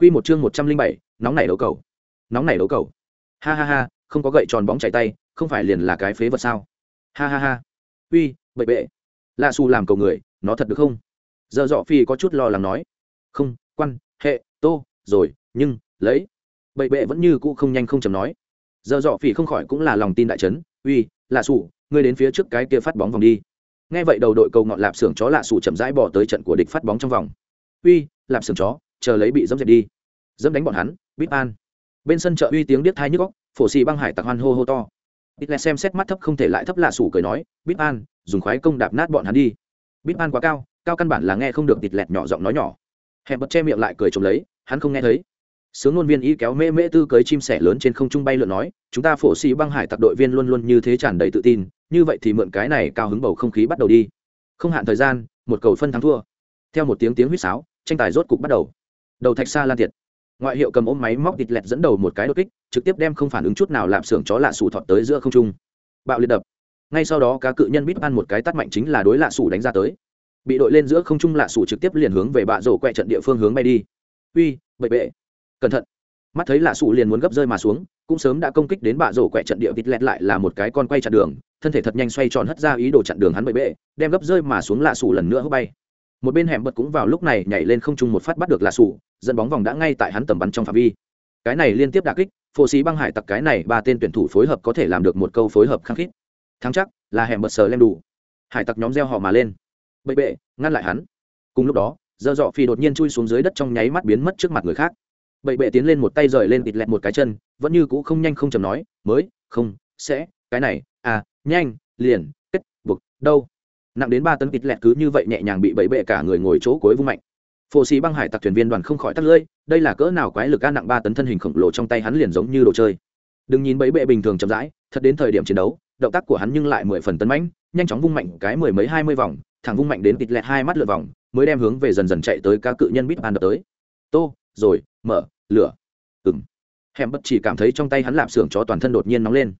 Quy một chương một trăm linh bảy nóng nảy đấu cầu. Nóng nảy đấu cầu. Ha ha ha không có gậy tròn bóng chạy tay không phải liền là cái phế vật sao? Ha ha ha. Uy bậy bệ. Lạ Xu làm cầu người nó thật được không? Giờ dọ phi có chút lo lắng nói. Không quan hệ tô rồi nhưng lấy. Bậy bệ vẫn như cũ không nhanh không chậm nói. Giờ dọ phi không khỏi cũng là lòng tin đại chấn. Uy lạ Xu, ngươi đến phía trước cái kia phát bóng vòng đi. Nghe vậy đầu đội cầu ngọn lạp xưởng chó lạ Xu chậm rãi bỏ tới trận của địch phát bóng trong vòng. Uy lạp xưởng chó chờ lấy bị dẫm dẹp đi. Dẫm đánh bọn hắn, bít an. Bên sân chợ uy tiếng điếc thai nhức góc phổ xì băng hải tặc hoan hô hô to. Ít lẹ xem xét mắt thấp không thể lại thấp lạ sủ cười nói, bít an, dùng khoái công đạp nát bọn hắn đi. Bít an quá cao cao căn bản là nghe không được tịt lẹt nhỏ giọng nói nhỏ. Hẹn bật che miệng lại cười trộm lấy, hắn không nghe thấy. Sướng ngôn viên y kéo mễ mễ tư cưới chim sẻ lớn trên không trung bay lượn nói, chúng ta phổ xì băng hải tặc đội viên luôn luôn như thế tràn đầy tự tin, như vậy thì mượn cái này cao hứng bầu không khí bắt đầu đi. Không hạn thời gian, một cầu phân thắng thua. Theo một tiếng tiếng huýt sáo, tranh tài rốt cục bắt đầu đầu thạch xa lan tiệt ngoại hiệu cầm ôm máy móc thịt lẹt dẫn đầu một cái đột kích, trực tiếp đem không phản ứng chút nào làm xưởng chó lạ sủ thọt tới giữa không trung. Bạo liệt đập. Ngay sau đó cá cự nhân bít ăn một cái tắt mạnh chính là đối lạ sủ đánh ra tới. Bị đội lên giữa không trung lạ sủ trực tiếp liền hướng về bạ rổ quẹ trận địa phương hướng bay đi. Uy, bậy bệ. Cẩn thận. Mắt thấy lạ sủ liền muốn gấp rơi mà xuống, cũng sớm đã công kích đến bạ rổ quẹ trận địa vịt lẹt lại là một cái con quay chặn đường, thân thể thật nhanh xoay tròn hất ra ý đồ chặn đường hắn bậy bệ, đem gấp rơi mà xuống lạ sủ lần nữa hút bay một bên hẻm bật cũng vào lúc này nhảy lên không trung một phát bắt được lạ sủ, dẫn bóng vòng đã ngay tại hắn tầm bắn trong phạm vi. Cái này liên tiếp đà kích phô sĩ băng hải tặc cái này ba tên tuyển thủ phối hợp có thể làm được một câu phối hợp khăng khít. Thắng chắc, là hẻm bật sờ lem đủ. Hải tặc nhóm reo họ mà lên. Bậy bệ, ngăn lại hắn. Cùng lúc đó, dơ dọ phi đột nhiên chui xuống dưới đất trong nháy mắt biến mất trước mặt người khác. Bậy bệ tiến lên một tay rời lên thịt lẹt một cái chân, vẫn như cũ không nhanh không chầm nói, mới, không, sẽ, cái này à nhanh, liền, kết, buộc, đâu? Nặng đến ba tấn kịt lẹt cứ như vậy nhẹ nhàng bị bẫy bệ cả người ngồi chỗ cuối vung mạnh. Phổ xì băng hải tặc thuyền viên đoàn không khỏi tắt lưỡi, đây là cỡ nào quái lực ca nặng ba tấn thân hình khổng lồ trong tay hắn liền giống như đồ chơi. Đừng nhìn bẫy bệ bình thường chậm rãi, thật đến thời điểm chiến đấu, động tác của hắn nhưng lại mười phần tấn mãnh, nhanh chóng vung mạnh cái mười mấy hai mươi vòng, thẳng vung mạnh đến kịt lẹt hai mắt lượt vòng, mới đem hướng về dần dần chạy tới ca cự nhân bít ban đập tới. Tô, rồi, mở, lửa. Ừng hẻm bất chỉ cảm thấy trong tay hắn lạp xưởng chó toàn thân đột nhiên nóng lên.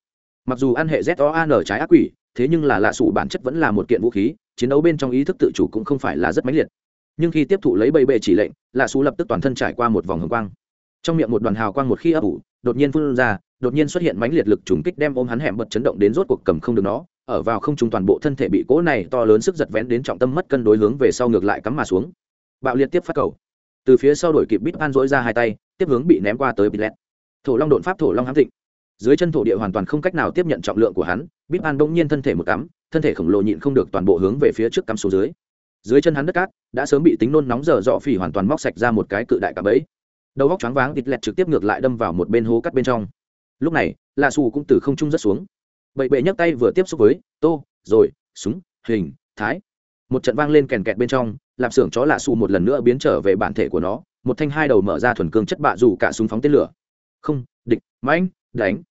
Mặc dù ăn hệ z o an trái ác quỷ thế nhưng là lạ sủ bản chất vẫn là một kiện vũ khí, chiến đấu bên trong ý thức tự chủ cũng không phải là rất mãnh liệt. Nhưng khi tiếp thụ lấy bầy bệ chỉ lệnh, lạ sủ lập tức toàn thân trải qua một vòng hồng quang. Trong miệng một đoàn hào quang một khi ấp ủ, đột nhiên phun ra, đột nhiên xuất hiện mãnh liệt lực trùng kích đem ôm hắn hẻm bật chấn động đến rốt cuộc cầm không được nó. Ở vào không trung toàn bộ thân thể bị cỗ này to lớn sức giật vén đến trọng tâm mất cân đối hướng về sau ngược lại cắm mà xuống. Bạo liệt tiếp phát cầu. Từ phía sau đổi kịp bít an dỗi ra hai tay, tiếp hướng bị ném qua tới bít lẹt. Thổ long đột pháp thổ long hám thịnh. Dưới chân thổ địa hoàn toàn không cách nào tiếp nhận trọng lượng của hắn bíp an bỗng nhiên thân thể một cắm, thân thể khổng lồ nhịn không được toàn bộ hướng về phía trước cắm xuống dưới. Dưới chân hắn đất cát, đã sớm bị tính nôn nóng dở dọ phỉ hoàn toàn móc sạch ra một cái cự đại cả bẫy. Đầu góc choáng váng, thịt lẹt trực tiếp ngược lại đâm vào một bên hố cắt bên trong. Lúc này lạ xù cũng từ không trung rất xuống. Bậy bệ nhấc tay vừa tiếp xúc với, tô, rồi, súng, hình, thái. Một trận vang lên kèn kẹt bên trong, lạp xưởng chó lạ xù một lần nữa biến trở về bản thể của nó, một thanh hai đầu mở ra thuần cương chất bạ dù cả súng phóng tên lửa. Không, địch, mãnh, đánh.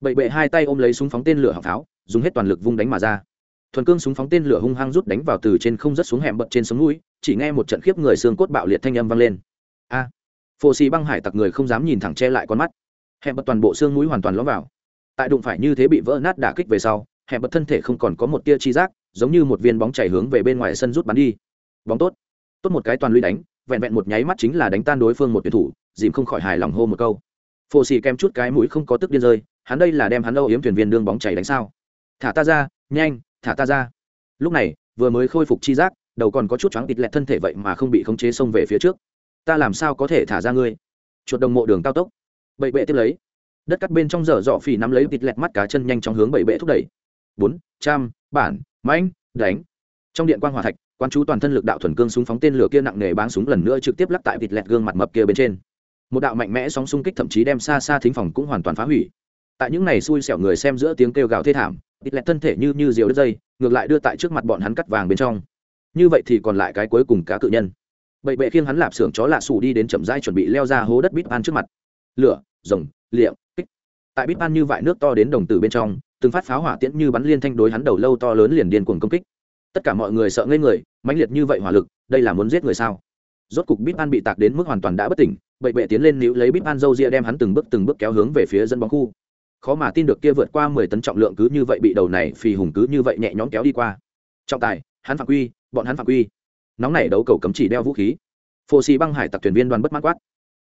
Bậy bệ hai tay ôm lấy súng phóng tên lửa hạng pháo dùng hết toàn lực vung đánh mà ra. Thuần cương súng phóng tên lửa hung hăng rút đánh vào từ trên không rất xuống hẻm bật trên sống núi chỉ nghe một trận khiếp người xương cốt bạo liệt thanh âm vang lên. A! À, phô xì băng hải tặc người không dám nhìn thẳng che lại con mắt. Hẻm bật toàn bộ xương núi hoàn toàn lõm vào. Tại đụng phải như thế bị vỡ nát đả kích về sau hẻm bật thân thể không còn có một tia chi giác giống như một viên bóng chảy hướng về bên ngoài sân rút bắn đi. Bóng tốt. Tốt một cái toàn lũy đánh vẹn vẹn một nháy mắt chính là đánh tan đối phương một tuyển thủ dìm không khỏi hài lòng hô một câu. Phô xì kem chút cái mũi không có tức điên rơi hắn đây là đem hắn âu yếm thuyền viên đương bóng chảy đánh sao? Thả ta ra, nhanh, thả ta ra. Lúc này, vừa mới khôi phục chi giác, đầu còn có chút choáng tịt lẹt thân thể vậy mà không bị khống chế xông về phía trước. Ta làm sao có thể thả ra ngươi? Chuột đồng mộ đường cao tốc. Bậy bệ tiếp lấy. Đất cắt bên trong dở dọ phỉ nắm lấy tịt lẹt mắt cá chân nhanh chóng hướng bậy bệ thúc đẩy. Bốn, trăm, bản, mãnh, đánh. Trong điện quan hòa thạch quan chú toàn thân lực đạo thuần cương súng phóng tên lửa kia nặng nề báng súng lần nữa trực tiếp lắc tại vịt lẹt gương mặt mập kia bên trên. Một đạo mạnh mẽ sóng xung kích thậm chí đem xa xa thính phòng cũng hoàn toàn phá hủy tại những này xui xẻo người xem giữa tiếng kêu gào thê thảm, ít lẹt thân thể như như diều đất dây, ngược lại đưa tại trước mặt bọn hắn cắt vàng bên trong. Như vậy thì còn lại cái cuối cùng cá cự nhân. Bậy bệ khiêng hắn lạp xưởng chó lạ xù đi đến chậm rãi chuẩn bị leo ra hố đất bít an trước mặt. Lửa, rồng, liệm, kích. Tại bít an như vại nước to đến đồng tử bên trong, từng phát pháo hỏa tiễn như bắn liên thanh đối hắn đầu lâu to lớn liền điên cuồng công kích. Tất cả mọi người sợ ngây người, mãnh liệt như vậy hỏa lực, đây là muốn giết người sao? Rốt cục bít an bị tạc đến mức hoàn toàn đã bất tỉnh, bậy bệ tiến lên níu lấy bít an râu ria đem hắn từng bước từng bước kéo hướng về phía dân bóng khu khó mà tin được kia vượt qua mười tấn trọng lượng cứ như vậy bị đầu này phì hùng cứ như vậy nhẹ nhõm kéo đi qua. Trọng tài, hắn phạm quy, bọn hắn phạm quy. Nóng này đấu cầu cấm chỉ đeo vũ khí. Phô xì băng hải tặc thuyền viên đoàn bất mãn quát.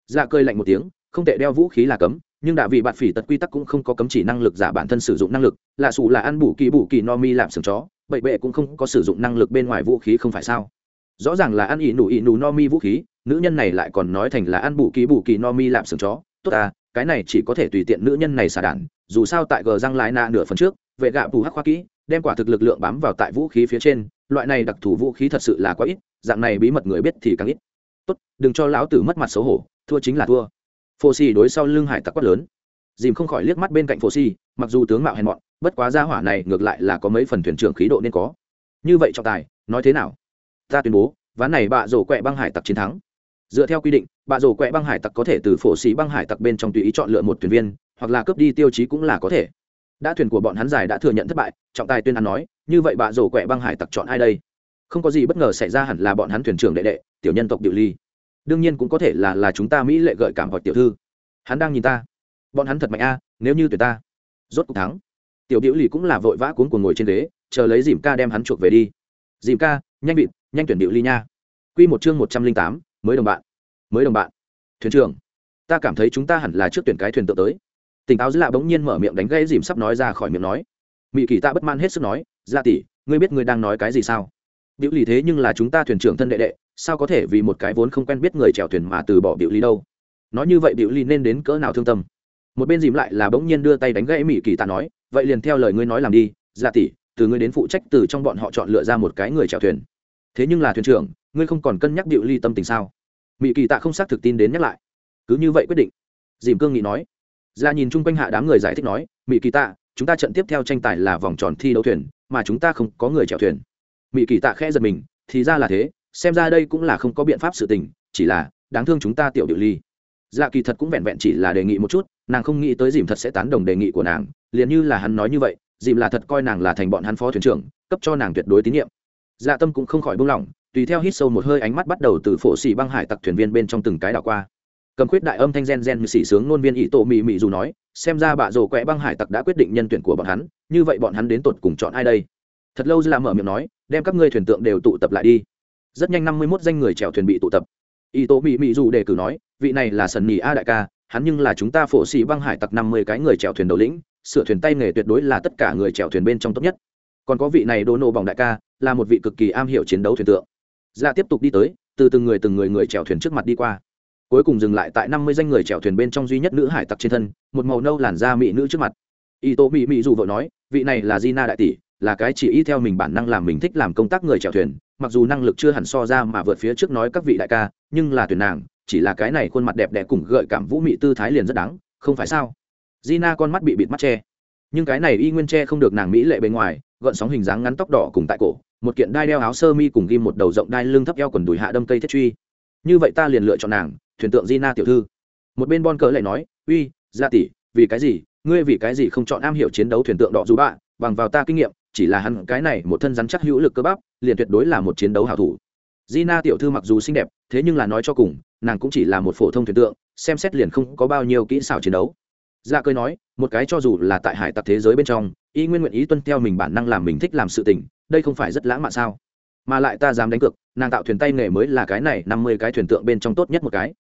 Dạ cơi lạnh một tiếng, không tệ đeo vũ khí là cấm, nhưng đã vì bạn phỉ tật quy tắc cũng không có cấm chỉ năng lực giả bản thân sử dụng năng lực lạ xù là ăn bù kỳ bù kỳ no mi làm sừng chó, bậy bệ cũng không có sử dụng năng lực bên ngoài vũ khí không phải sao? Rõ ràng là ăn ỉ nù ỉ nù no mi vũ khí, nữ nhân này lại còn nói thành là ăn bù kỳ bù kỳ no mi làm sừng chó, tốt à cái này chỉ có thể tùy tiện nữ nhân này xả đản dù sao tại gờ răng lại nạ nửa phần trước, vệ gạ bù hắc khoa kỹ đem quả thực lực lượng bám vào tại vũ khí phía trên, loại này đặc thù vũ khí thật sự là quá ít, dạng này bí mật người biết thì càng ít. Tốt, đừng cho lão tử mất mặt xấu hổ, thua chính là thua. Phô xì đối sau lưng hải tặc quát lớn. Dìm không khỏi liếc mắt bên cạnh phô xì mặc dù tướng mạo hèn mọn, bất quá gia hỏa này ngược lại là có mấy phần thuyền trưởng khí độ nên có. Như vậy trọng tài, nói thế nào? Ta tuyên bố, ván này bạ rổ quẹ băng hải tặc chiến thắng dựa theo quy định bạ rổ quẹ băng hải tặc có thể từ phổ xì băng hải tặc bên trong tùy ý chọn lựa một thuyền viên, hoặc là cướp đi tiêu chí cũng là có thể. Đã thuyền của bọn hắn giải đã thừa nhận thất bại, trọng tài tuyên án nói, như vậy bạ rổ quẹ băng hải tặc chọn ai đây? Không có gì bất ngờ xảy ra hẳn là bọn hắn thuyền trưởng đệ đệ, tiểu nhân tộc điệu ly. Đương nhiên cũng có thể là là chúng ta mỹ lệ gợi cảm hoặc tiểu thư. Hắn đang nhìn ta. Bọn hắn thật mạnh a, nếu như tuyệt ta, rốt cuộc thắng. Tiểu điệu ly cũng là vội vã cuốn cuồng ngồi trên ghế, chờ lấy dìm ca đem hắn chuộc về đi. Dìm ca, nhanh vịt, nhanh tuyển điệu ly nha. Quy một chương một trăm linh tám mới đồng bạn. Mới đồng bạn. Thuyền trưởng, ta cảm thấy chúng ta hẳn là trước tuyển cái thuyền tượng tới. Tỉnh táo dư lạ bỗng nhiên mở miệng đánh gây dìm sắp nói ra khỏi miệng nói. Mỹ kỳ ta bất man hết sức nói gia tỷ, ngươi biết ngươi đang nói cái gì sao? Biểu lý thế nhưng là chúng ta thuyền trưởng thân đệ đệ, sao có thể vì một cái vốn không quen biết người chèo thuyền mà từ bỏ biểu lý đâu? Nói như vậy biểu lý nên đến cỡ nào thương tâm? Một bên dìm lại là bỗng nhiên đưa tay đánh gãy mỹ kỳ ta nói, vậy liền theo lời ngươi nói làm đi gia tỷ, từ ngươi đến phụ trách từ trong bọn họ chọn lựa ra một cái người chèo thuyền thế nhưng là thuyền trưởng, ngươi không còn cân nhắc điệu ly tâm tình sao? Mỹ kỳ tạ không xác thực tin đến nhắc lại. Cứ như vậy quyết định. Dìm cương nghị nói. Ra nhìn chung quanh hạ đám người giải thích nói mỹ kỳ tạ, chúng ta trận tiếp theo tranh tài là vòng tròn thi đấu thuyền, mà chúng ta không có người chèo thuyền. Mỹ kỳ tạ khẽ giật mình, thì ra là thế, xem ra đây cũng là không có biện pháp sự tình, chỉ là đáng thương chúng ta tiểu điệu ly. Dạ kỳ thật cũng vẹn vẹn chỉ là đề nghị một chút, nàng không nghĩ tới dìm thật sẽ tán đồng đề nghị của nàng, liền như là hắn nói như vậy, dìm là thật coi nàng là thành bọn hắn phó thuyền trưởng, cấp cho nàng tuyệt đối tín nhiệm dạ tâm cũng không khỏi buông lỏng, tùy theo hít sâu một hơi ánh mắt bắt đầu từ phổ xỉ băng hải tặc thuyền viên bên trong từng cái đảo qua. Cầm khuyết đại âm thanh gen gen như xỉ sướng nôn viên ý tổ mị mị dù nói, xem ra bạ rổ quẹ băng hải tặc đã quyết định nhân tuyển của bọn hắn, như vậy bọn hắn đến tột cùng chọn ai đây? Thật lâu dư làm mở miệng nói, đem các ngươi thuyền tượng đều tụ tập lại đi. Rất nhanh năm mươi mốt danh người chèo thuyền bị tụ tập. Ý tổ mị mị dù đề cử nói, vị này là sần nhì a đại ca, hắn nhưng là chúng ta phổ xỉ băng hải tặc năm mươi cái người chèo thuyền đầu lĩnh, sửa thuyền tay nghề tuyệt đối là tất cả người chèo thuyền bên trong tốt nhất. Còn có vị này đô nô bỏng đại ca là một vị cực kỳ am hiểu chiến đấu thuyền tượng. Ra dạ tiếp tục đi tới, từ từng người từng người người chèo thuyền trước mặt đi qua. Cuối cùng dừng lại tại năm mươi danh người chèo thuyền bên trong duy nhất nữ hải tặc trên thân, một màu nâu làn da mỹ nữ trước mặt. Y tô mỹ mỹ dù vợ nói, vị này là di na đại tỷ, là cái chỉ y theo mình bản năng làm mình thích làm công tác người chèo thuyền, mặc dù năng lực chưa hẳn so ra mà vượt phía trước nói các vị đại ca, nhưng là tuyển nàng, chỉ là cái này khuôn mặt đẹp đẽ cùng gợi cảm vũ mị tư thái liền rất đáng, không phải sao? Di na con mắt bị bịt mắt che. Nhưng cái này y nguyên che không được nàng mỹ lệ bề ngoài gọn sóng hình dáng ngắn tóc đỏ cùng tại cổ, một kiện đai đeo áo sơ mi cùng ghim một đầu rộng đai lưng thấp eo quần đùi hạ đâm cây thiết truy. Như vậy ta liền lựa chọn nàng, thuyền tượng di na tiểu thư. Một bên bon cờ lại nói, uy gia tỷ, vì cái gì? Ngươi vì cái gì không chọn am hiểu chiến đấu thuyền tượng đỏ dù bạ? Bằng vào ta kinh nghiệm, chỉ là hắn cái này một thân rắn chắc hữu lực cơ bắp, liền tuyệt đối là một chiến đấu hảo thủ. Di na tiểu thư mặc dù xinh đẹp, thế nhưng là nói cho cùng, nàng cũng chỉ là một phổ thông thuyền tượng, xem xét liền không có bao nhiêu kỹ xảo chiến đấu dạ cơi nói, một cái cho dù là tại hải tặc thế giới bên trong, y nguyên nguyện ý tuân theo mình bản năng làm mình thích làm sự tình, đây không phải rất lãng mạn sao? Mà lại ta dám đánh cược, nàng tạo thuyền tay nghề mới là cái này, năm mươi cái thuyền tượng bên trong tốt nhất một cái.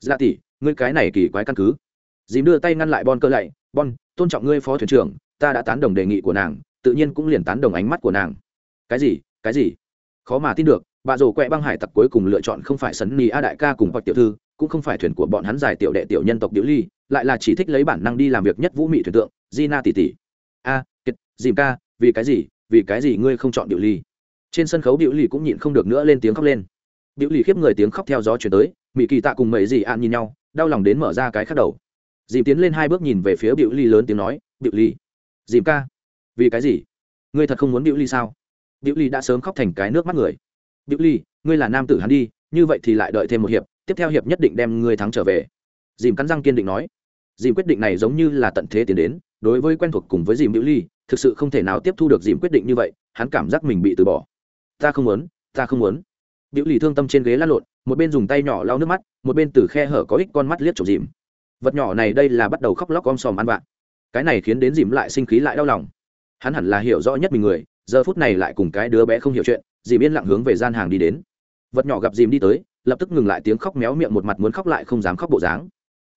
Dạ tỷ, ngươi cái này kỳ quái căn cứ. Dìm đưa tay ngăn lại bon cơ lạy, bon, tôn trọng ngươi phó thuyền trưởng, ta đã tán đồng đề nghị của nàng, tự nhiên cũng liền tán đồng ánh mắt của nàng. Cái gì cái gì? Khó mà tin được, bà rồ quẹ băng hải tặc cuối cùng lựa chọn không phải sấn nì a đại ca cùng hoặc tiểu thư, cũng không phải thuyền của bọn hắn giải tiểu đệ tiểu nhân tộc điệu ly lại là chỉ thích lấy bản năng đi làm việc nhất vũ mị thuyền tượng gina tỷ tỷ a à, kiệt dìm ca vì cái gì vì cái gì ngươi không chọn điệu ly trên sân khấu điệu ly cũng nhịn không được nữa lên tiếng khóc lên. Điệu ly khiếp người tiếng khóc theo gió chuyển tới mỹ kỳ tạ cùng mấy dì an nhìn nhau đau lòng đến mở ra cái khắc đầu. Dìm tiến lên hai bước nhìn về phía điệu ly lớn tiếng nói điệu ly dìm ca vì cái gì? Ngươi thật không muốn điệu ly sao? Điệu ly đã sớm khóc thành cái nước mắt người. Điệu ly ngươi là nam tử hắn đi như vậy thì lại đợi thêm một hiệp tiếp theo hiệp nhất định đem ngươi thắng trở về. Dìm cắn răng kiên định nói dìm quyết định này giống như là tận thế tiến đến, đối với quen thuộc cùng với dìm hữu ly, thực sự không thể nào tiếp thu được dìm quyết định như vậy, hắn cảm giác mình bị từ bỏ. Ta không muốn, ta không muốn. Biểu lì thương tâm trên ghế lăn lộn, một bên dùng tay nhỏ lau nước mắt, một bên từ khe hở có ích con mắt liếc trộm dìm. Vật nhỏ này đây là bắt đầu khóc lóc om sòm ăn vạ. Cái này khiến đến dìm lại sinh khí lại đau lòng. Hắn hẳn là hiểu rõ nhất mình người, giờ phút này lại cùng cái đứa bé không hiểu chuyện, dìm yên lặng hướng về gian hàng đi đến. Vật nhỏ gặp dìm đi tới, lập tức ngừng lại tiếng khóc méo miệng một mặt muốn khóc lại không dám khóc bộ dáng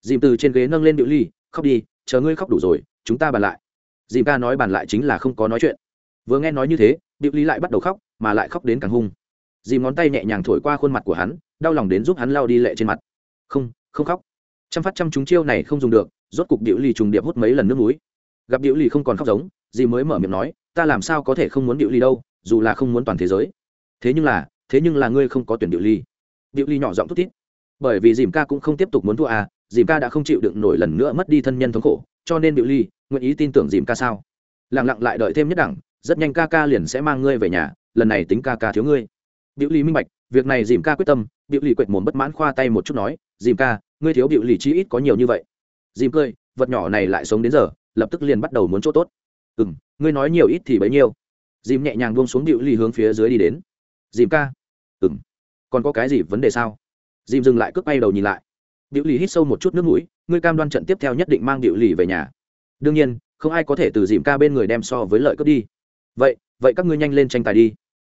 dìm từ trên ghế nâng lên điệu ly, khóc đi, chờ ngươi khóc đủ rồi, chúng ta bàn lại. Dìm ca nói bàn lại chính là không có nói chuyện. Vừa nghe nói như thế, điệu ly lại bắt đầu khóc, mà lại khóc đến càng hung. Dìm ngón tay nhẹ nhàng thổi qua khuôn mặt của hắn, đau lòng đến giúp hắn lao đi lệ trên mặt. Không không khóc. Chăm phát chăm chúng chiêu này không dùng được, rốt cục điệu ly trùng điệp hút mấy lần nước núi gặp điệu ly không còn khóc giống, Dìm mới mở miệng nói, ta làm sao có thể không muốn điệu ly đâu, dù là không muốn toàn thế giới. Thế nhưng là, thế nhưng là ngươi không có tuyển điệu ly. Điệu ly nhỏ giọng thút thít, bởi vì dìm ca cũng không tiếp tục muốn thua à dìm ca đã không chịu đựng nổi lần nữa mất đi thân nhân thống khổ, cho nên biểu ly nguyện ý tin tưởng dìm ca sao? Lẳng lặng lại đợi thêm nhất đẳng, rất nhanh ca ca liền sẽ mang ngươi về nhà, lần này tính ca ca thiếu ngươi. Biểu ly minh bạch, việc này dìm ca quyết tâm, biểu ly quệt mồm bất mãn khoa tay một chút nói, dìm ca, ngươi thiếu biểu ly chi ít có nhiều như vậy. Dìm cười, vật nhỏ này lại sống đến giờ, lập tức liền bắt đầu muốn chỗ tốt. Ừ m ngươi nói nhiều ít thì bấy nhiêu. Dìm nhẹ nhàng buông xuống biểu ly hướng phía dưới đi đến. Dìm ca. Ừ m còn có cái gì vấn đề sao? Dìm dừng lại cướp bay đầu nhìn lại điệu ly hít sâu một chút nước mũi ngươi cam đoan trận tiếp theo nhất định mang điệu ly về nhà đương nhiên không ai có thể từ dìm ca bên người đem so với lợi cướp đi vậy vậy các ngươi nhanh lên tranh tài đi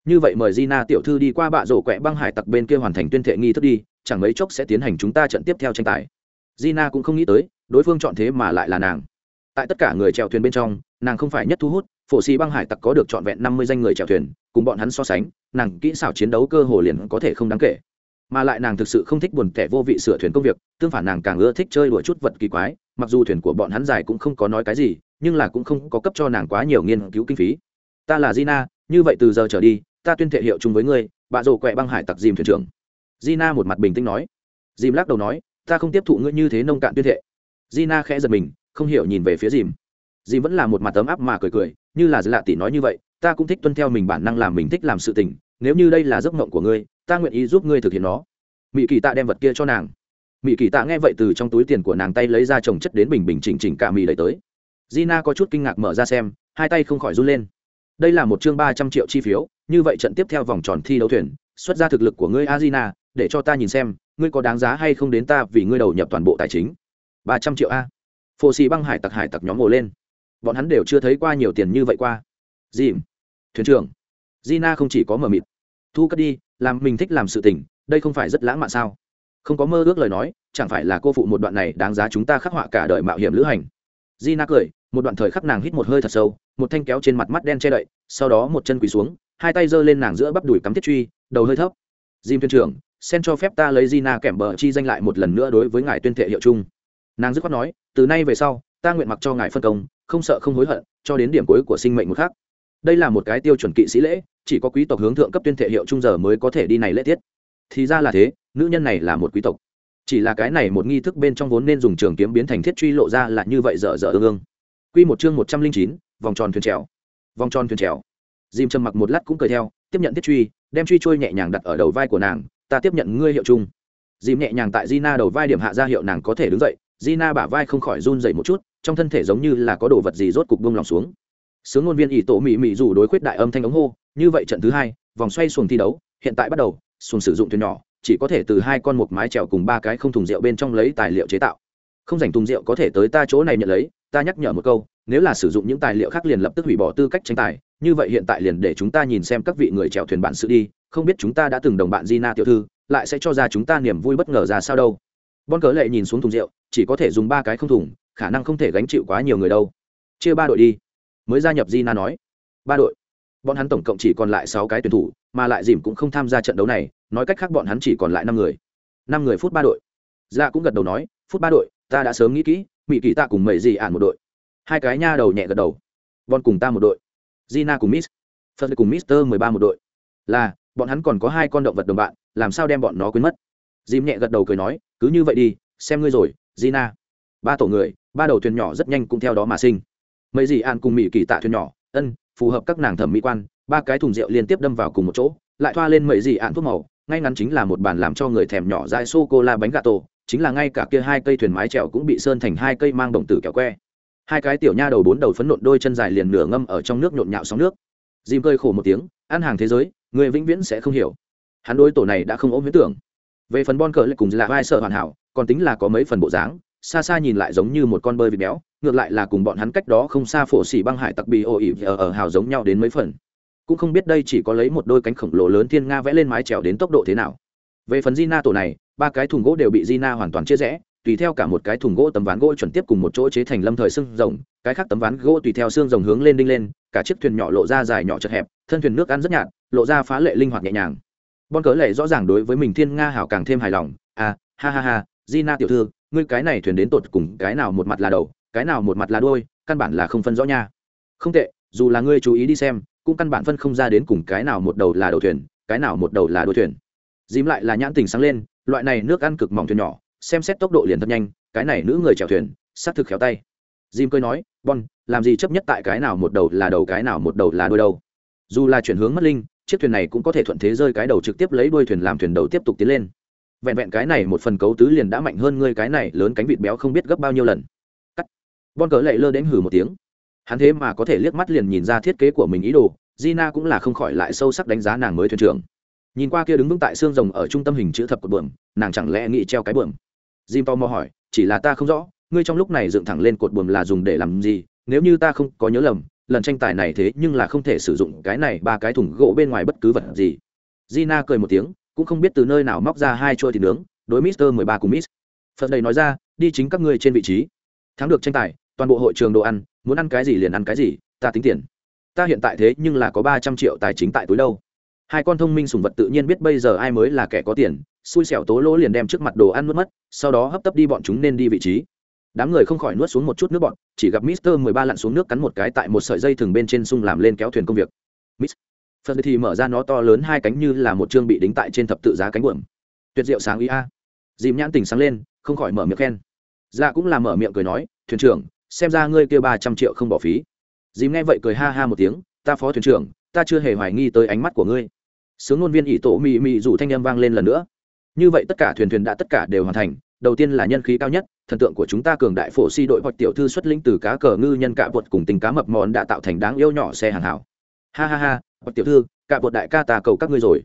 như vậy mời Gina tiểu thư đi qua bạ rổ quẹ băng hải tặc bên kia hoàn thành tuyên thệ nghi thức đi, chẳng mấy chốc sẽ tiến hành chúng ta trận tiếp theo tranh tài. Gina cũng không nghĩ tới, đối phương chọn thế mà lại là nàng. Tại tất cả người chèo thuyền bên trong, nàng không phải nhất thu hút, phổ sĩ băng hải tặc có được trọn vẹn năm mươi danh người chèo thuyền, cùng bọn hắn so sánh, nàng kỹ xảo chiến đấu cơ hồ liền có thể không đáng kể. Mà lại nàng thực sự không thích buồn kẻ vô vị sửa thuyền công việc, tương phản nàng càng ưa thích chơi đùa chút vật kỳ quái, mặc dù thuyền của bọn hắn dài cũng không có nói cái gì, nhưng là cũng không có cấp cho nàng quá nhiều nghiên cứu kinh phí. Ta là Gina, như vậy từ giờ trở đi, ta tuyên thệ hiệu chung với ngươi bà rồ quẹ băng hải tặc dìm thuyền trưởng. Gina một mặt bình tĩnh nói. Dìm lắc đầu nói ta không tiếp thụ ngươi như thế nông cạn tuyên thệ. Gina khẽ giật mình không hiểu nhìn về phía dìm. Dìm vẫn là một mặt tấm áp mà cười cười như là lạ tỷ nói như vậy ta cũng thích tuân theo mình bản năng làm mình thích làm sự tình nếu như đây là giấc mộng của ngươi ta nguyện ý giúp ngươi thực hiện nó. Mỹ kỳ tạ đem vật kia cho nàng. Mỹ kỳ tạ nghe vậy từ trong túi tiền của nàng tay lấy ra trồng chất đến bình bình chỉnh chỉnh cả mì lấy tới. Gina có chút kinh ngạc mở ra xem, hai tay không khỏi run lên. Đây là một chương ba trăm triệu chi phiếu, như vậy trận tiếp theo vòng tròn thi đấu thuyền, xuất ra thực lực của ngươi azina để cho ta nhìn xem, ngươi có đáng giá hay không đến ta vì ngươi đầu nhập toàn bộ tài chính. Ba trăm triệu a. Phô xì băng hải tặc hải tặc nhóm ngồi lên. Bọn hắn đều chưa thấy qua nhiều tiền như vậy qua. Dìm, thuyền trưởng. Gina không chỉ có mờ mịt. Thu cất đi làm mình thích làm sự tình, đây không phải rất lãng mạn sao? Không có mơ ước lời nói, chẳng phải là cô phụ một đoạn này đáng giá chúng ta khắc họa cả đời mạo hiểm lữ hành? Gina cười, một đoạn thời khắc nàng hít một hơi thật sâu, một thanh kéo trên mặt mắt đen che đậy, sau đó một chân quỳ xuống, hai tay giơ lên nàng giữa bắp đùi cắm thiết truy, đầu hơi thấp. Jim thuyền trưởng, sen cho phép ta lấy Gina kèm bờ chi danh lại một lần nữa đối với ngài tuyên thệ hiệu chung. Nàng dứt khoát nói, từ nay về sau, ta nguyện mặc cho ngài phân công, không sợ không hối hận, cho đến điểm cuối của sinh mệnh một khác đây là một cái tiêu chuẩn kỵ sĩ lễ, chỉ có quý tộc hướng thượng cấp tuyên thệ hiệu trung giờ mới có thể đi này lễ tiết. Thì ra là thế, nữ nhân này là một quý tộc. Chỉ là cái này một nghi thức bên trong vốn nên dùng trường kiếm biến thành thiết truy lộ ra là như vậy dở dở ương ương. Quy một chương một trăm linh chín, vòng tròn thuyền trèo. Vòng tròn thuyền trèo. Dìm trầm mặc một lát cũng cười theo, tiếp nhận thiết truy, đem truy trôi nhẹ nhàng đặt ở đầu vai của nàng, ta tiếp nhận ngươi hiệu chung dìm nhẹ nhàng tại Gina đầu vai điểm hạ ra hiệu nàng có thể đứng dậy, Gina bả vai không khỏi run dậy một chút, trong thân thể giống như là có đồ vật gì rốt cục bông lòng xuống sướng ngôn viên ỷ tổ mị mị rủ đối khuyết đại âm thanh ống hô, như vậy trận thứ hai, vòng xoay xuồng thi đấu, hiện tại bắt đầu, xuồng sử dụng thuyền nhỏ, chỉ có thể từ hai con một mái trèo cùng ba cái không thùng rượu bên trong lấy tài liệu chế tạo. Không dành thùng rượu có thể tới ta chỗ này nhận lấy, ta nhắc nhở một câu, nếu là sử dụng những tài liệu khác liền lập tức hủy bỏ tư cách tranh tài, như vậy hiện tại liền để chúng ta nhìn xem các vị người chèo thuyền bản sự đi, không biết chúng ta đã từng đồng bạn Gina tiểu thư, lại sẽ cho ra chúng ta niềm vui bất ngờ ra sao đâu. Bon cớ lệ nhìn xuống thùng rượu, chỉ có thể dùng ba cái không thùng, khả năng không thể gánh chịu quá nhiều người đâu. Chia ba đội đi mới gia nhập Gina nói ba đội bọn hắn tổng cộng chỉ còn lại sáu cái tuyển thủ mà lại dìm cũng không tham gia trận đấu này nói cách khác bọn hắn chỉ còn lại năm người năm người phút ba đội dạ cũng gật đầu nói phút ba đội ta đã sớm nghĩ kỹ mỹ kỳ ta cùng mấy gì ản một đội hai cái nha đầu nhẹ gật đầu bọn cùng ta một đội Gina cùng Miss, Phật cùng Mister 13 một đội. Là, bọn hắn còn có hai con động vật đồng bạn, làm sao đem bọn nó quên mất? Jim nhẹ gật đầu cười nói, cứ như vậy đi, xem ngươi rồi, Gina. Ba tổ người, ba đầu thuyền nhỏ rất nhanh cũng theo đó mà sinh. Mấy gì an cùng mỹ kỳ tạ thuyền nhỏ, ân, phù hợp các nàng thẩm mỹ quan, ba cái thùng rượu liên tiếp đâm vào cùng một chỗ, lại thoa lên mấy gì an thuốc màu, ngay ngắn chính là một bàn làm cho người thèm nhỏ dai sô cô la bánh gato, chính là ngay cả kia hai cây thuyền mái chèo cũng bị sơn thành hai cây mang đồng tử kẹo que. Hai cái tiểu nha đầu bốn đầu phấn nộn đôi chân dài liền nửa ngâm ở trong nước nhộn nhạo sóng nước. Dìm cơi khổ một tiếng ăn hàng thế giới người vĩnh viễn sẽ không hiểu. Hắn đôi tổ này đã không ốm huyết tưởng. Về phần bon cờ lại cùng là vai sợ hoàn hảo còn tính là có mấy phần bộ dáng xa xa nhìn lại giống như một con bơi vịt béo ngược lại là cùng bọn hắn cách đó không xa phổ xỉ băng hải tặc bì ô ỉ ở, ở hào giống nhau đến mấy phần. Cũng không biết đây chỉ có lấy một đôi cánh khổng lồ lớn thiên nga vẽ lên mái trèo đến tốc độ thế nào. Về phần Gina tổ này ba cái thùng gỗ đều bị Gina hoàn toàn chia rẽ tùy theo cả một cái thùng gỗ tấm ván gỗ chuẩn tiếp cùng một chỗ chế thành lâm thời xương rồng cái khác tấm ván gỗ tùy theo xương rồng hướng lên đinh lên cả chiếc thuyền nhỏ lộ ra dài nhỏ chật hẹp thân thuyền nước ăn rất nhạt lộ ra phá lệ linh hoạt nhẹ nhàng. Bon cớ lệ rõ ràng đối với mình thiên nga hảo càng thêm hài lòng à ha ha ha Gina tiểu thư, ngươi cái này thuyền đến tột cùng cái nào một mặt là đầu, cái nào một mặt là đuôi, căn bản là không phân rõ nha. Không tệ, dù là ngươi chú ý đi xem, cũng căn bản phân không ra đến cùng cái nào một đầu là đầu thuyền, cái nào một đầu là đuôi thuyền. Dìm lại là nhãn tình sáng lên, loại này nước ăn cực mỏng thuyền nhỏ, xem xét tốc độ liền thật nhanh, cái này nữ người chèo thuyền xác thực khéo tay. Dìm cười nói, bon, làm gì chấp nhất tại cái nào một đầu là đầu, cái nào một đầu là đuôi đâu. Dù là chuyển hướng mất linh, chiếc thuyền này cũng có thể thuận thế rơi cái đầu trực tiếp lấy đuôi thuyền làm thuyền đầu tiếp tục tiến lên vẹn vẹn cái này một phần cấu tứ liền đã mạnh hơn ngươi cái này lớn cánh vịt béo không biết gấp bao nhiêu lần. Cắt. Bon cỡ lệ lơ đến hử một tiếng. Hắn thế mà có thể liếc mắt liền nhìn ra thiết kế của mình ý đồ, gina cũng là không khỏi lại sâu sắc đánh giá nàng mới thuyền trưởng. Nhìn qua kia đứng vững tại xương rồng ở trung tâm hình chữ thập của bượm nàng chẳng lẽ nghĩ treo cái bượm jim to mò hỏi, chỉ là ta không rõ, ngươi trong lúc này dựng thẳng lên cột buồm là dùng để làm gì? Nếu như ta không có nhớ lầm, lần tranh tài này thế nhưng là không thể sử dụng cái này ba cái thùng gỗ bên ngoài bất cứ vật gì. Gina cười một tiếng cũng không biết từ nơi nào móc ra hai chuôi thịt nướng, đối mister mười ba cùng miss. Phật đầy nói ra, đi chính các ngươi trên vị trí. Thắng được tranh tài, toàn bộ hội trường đồ ăn, muốn ăn cái gì liền ăn cái gì, ta tính tiền. Ta hiện tại thế nhưng là có ba trăm triệu tài chính tại túi đâu. Hai con thông minh sùng vật tự nhiên biết bây giờ ai mới là kẻ có tiền, xui xẻo tố lỗ liền đem trước mặt đồ ăn nuốt mất, sau đó hấp tấp đi bọn chúng nên đi vị trí. Đám người không khỏi nuốt xuống một chút nước bọn chỉ gặp mister mười ba lặn xuống nước cắn một cái tại một sợi dây thừng bên trên sung làm lên kéo thuyền công việc. Miss phật thì mở ra nó to lớn hai cánh như là một chương bị đính tại trên thập tự giá cánh buồm. Tuyệt diệu sáng ý a. Dìm nhãn tình sáng lên, không khỏi mở miệng khen. Dạ cũng là mở miệng cười nói, thuyền trưởng, xem ra ngươi kêu ba trăm triệu không bỏ phí. Dìm nghe vậy cười ha ha một tiếng, ta phó thuyền trưởng, ta chưa hề hoài nghi tới ánh mắt của ngươi. Sướng ngôn viên ỷ tổ mị mị rủ thanh â m vang lên lần nữa. Như vậy tất cả thuyền thuyền đã tất cả đều hoàn thành, đầu tiên là nhân khí cao nhất, thần tượng của chúng ta cường đại phổ si đội hoặc tiểu thư xuất lĩnh từ cá cờ ngư nhân cạ bột cùng tình cá mập mòn đã tạo thành đáng yêu nhỏ xe hàng hảo. Ha ha ha hoặc tiểu thư cả bột đại ca tà cầu các ngươi rồi.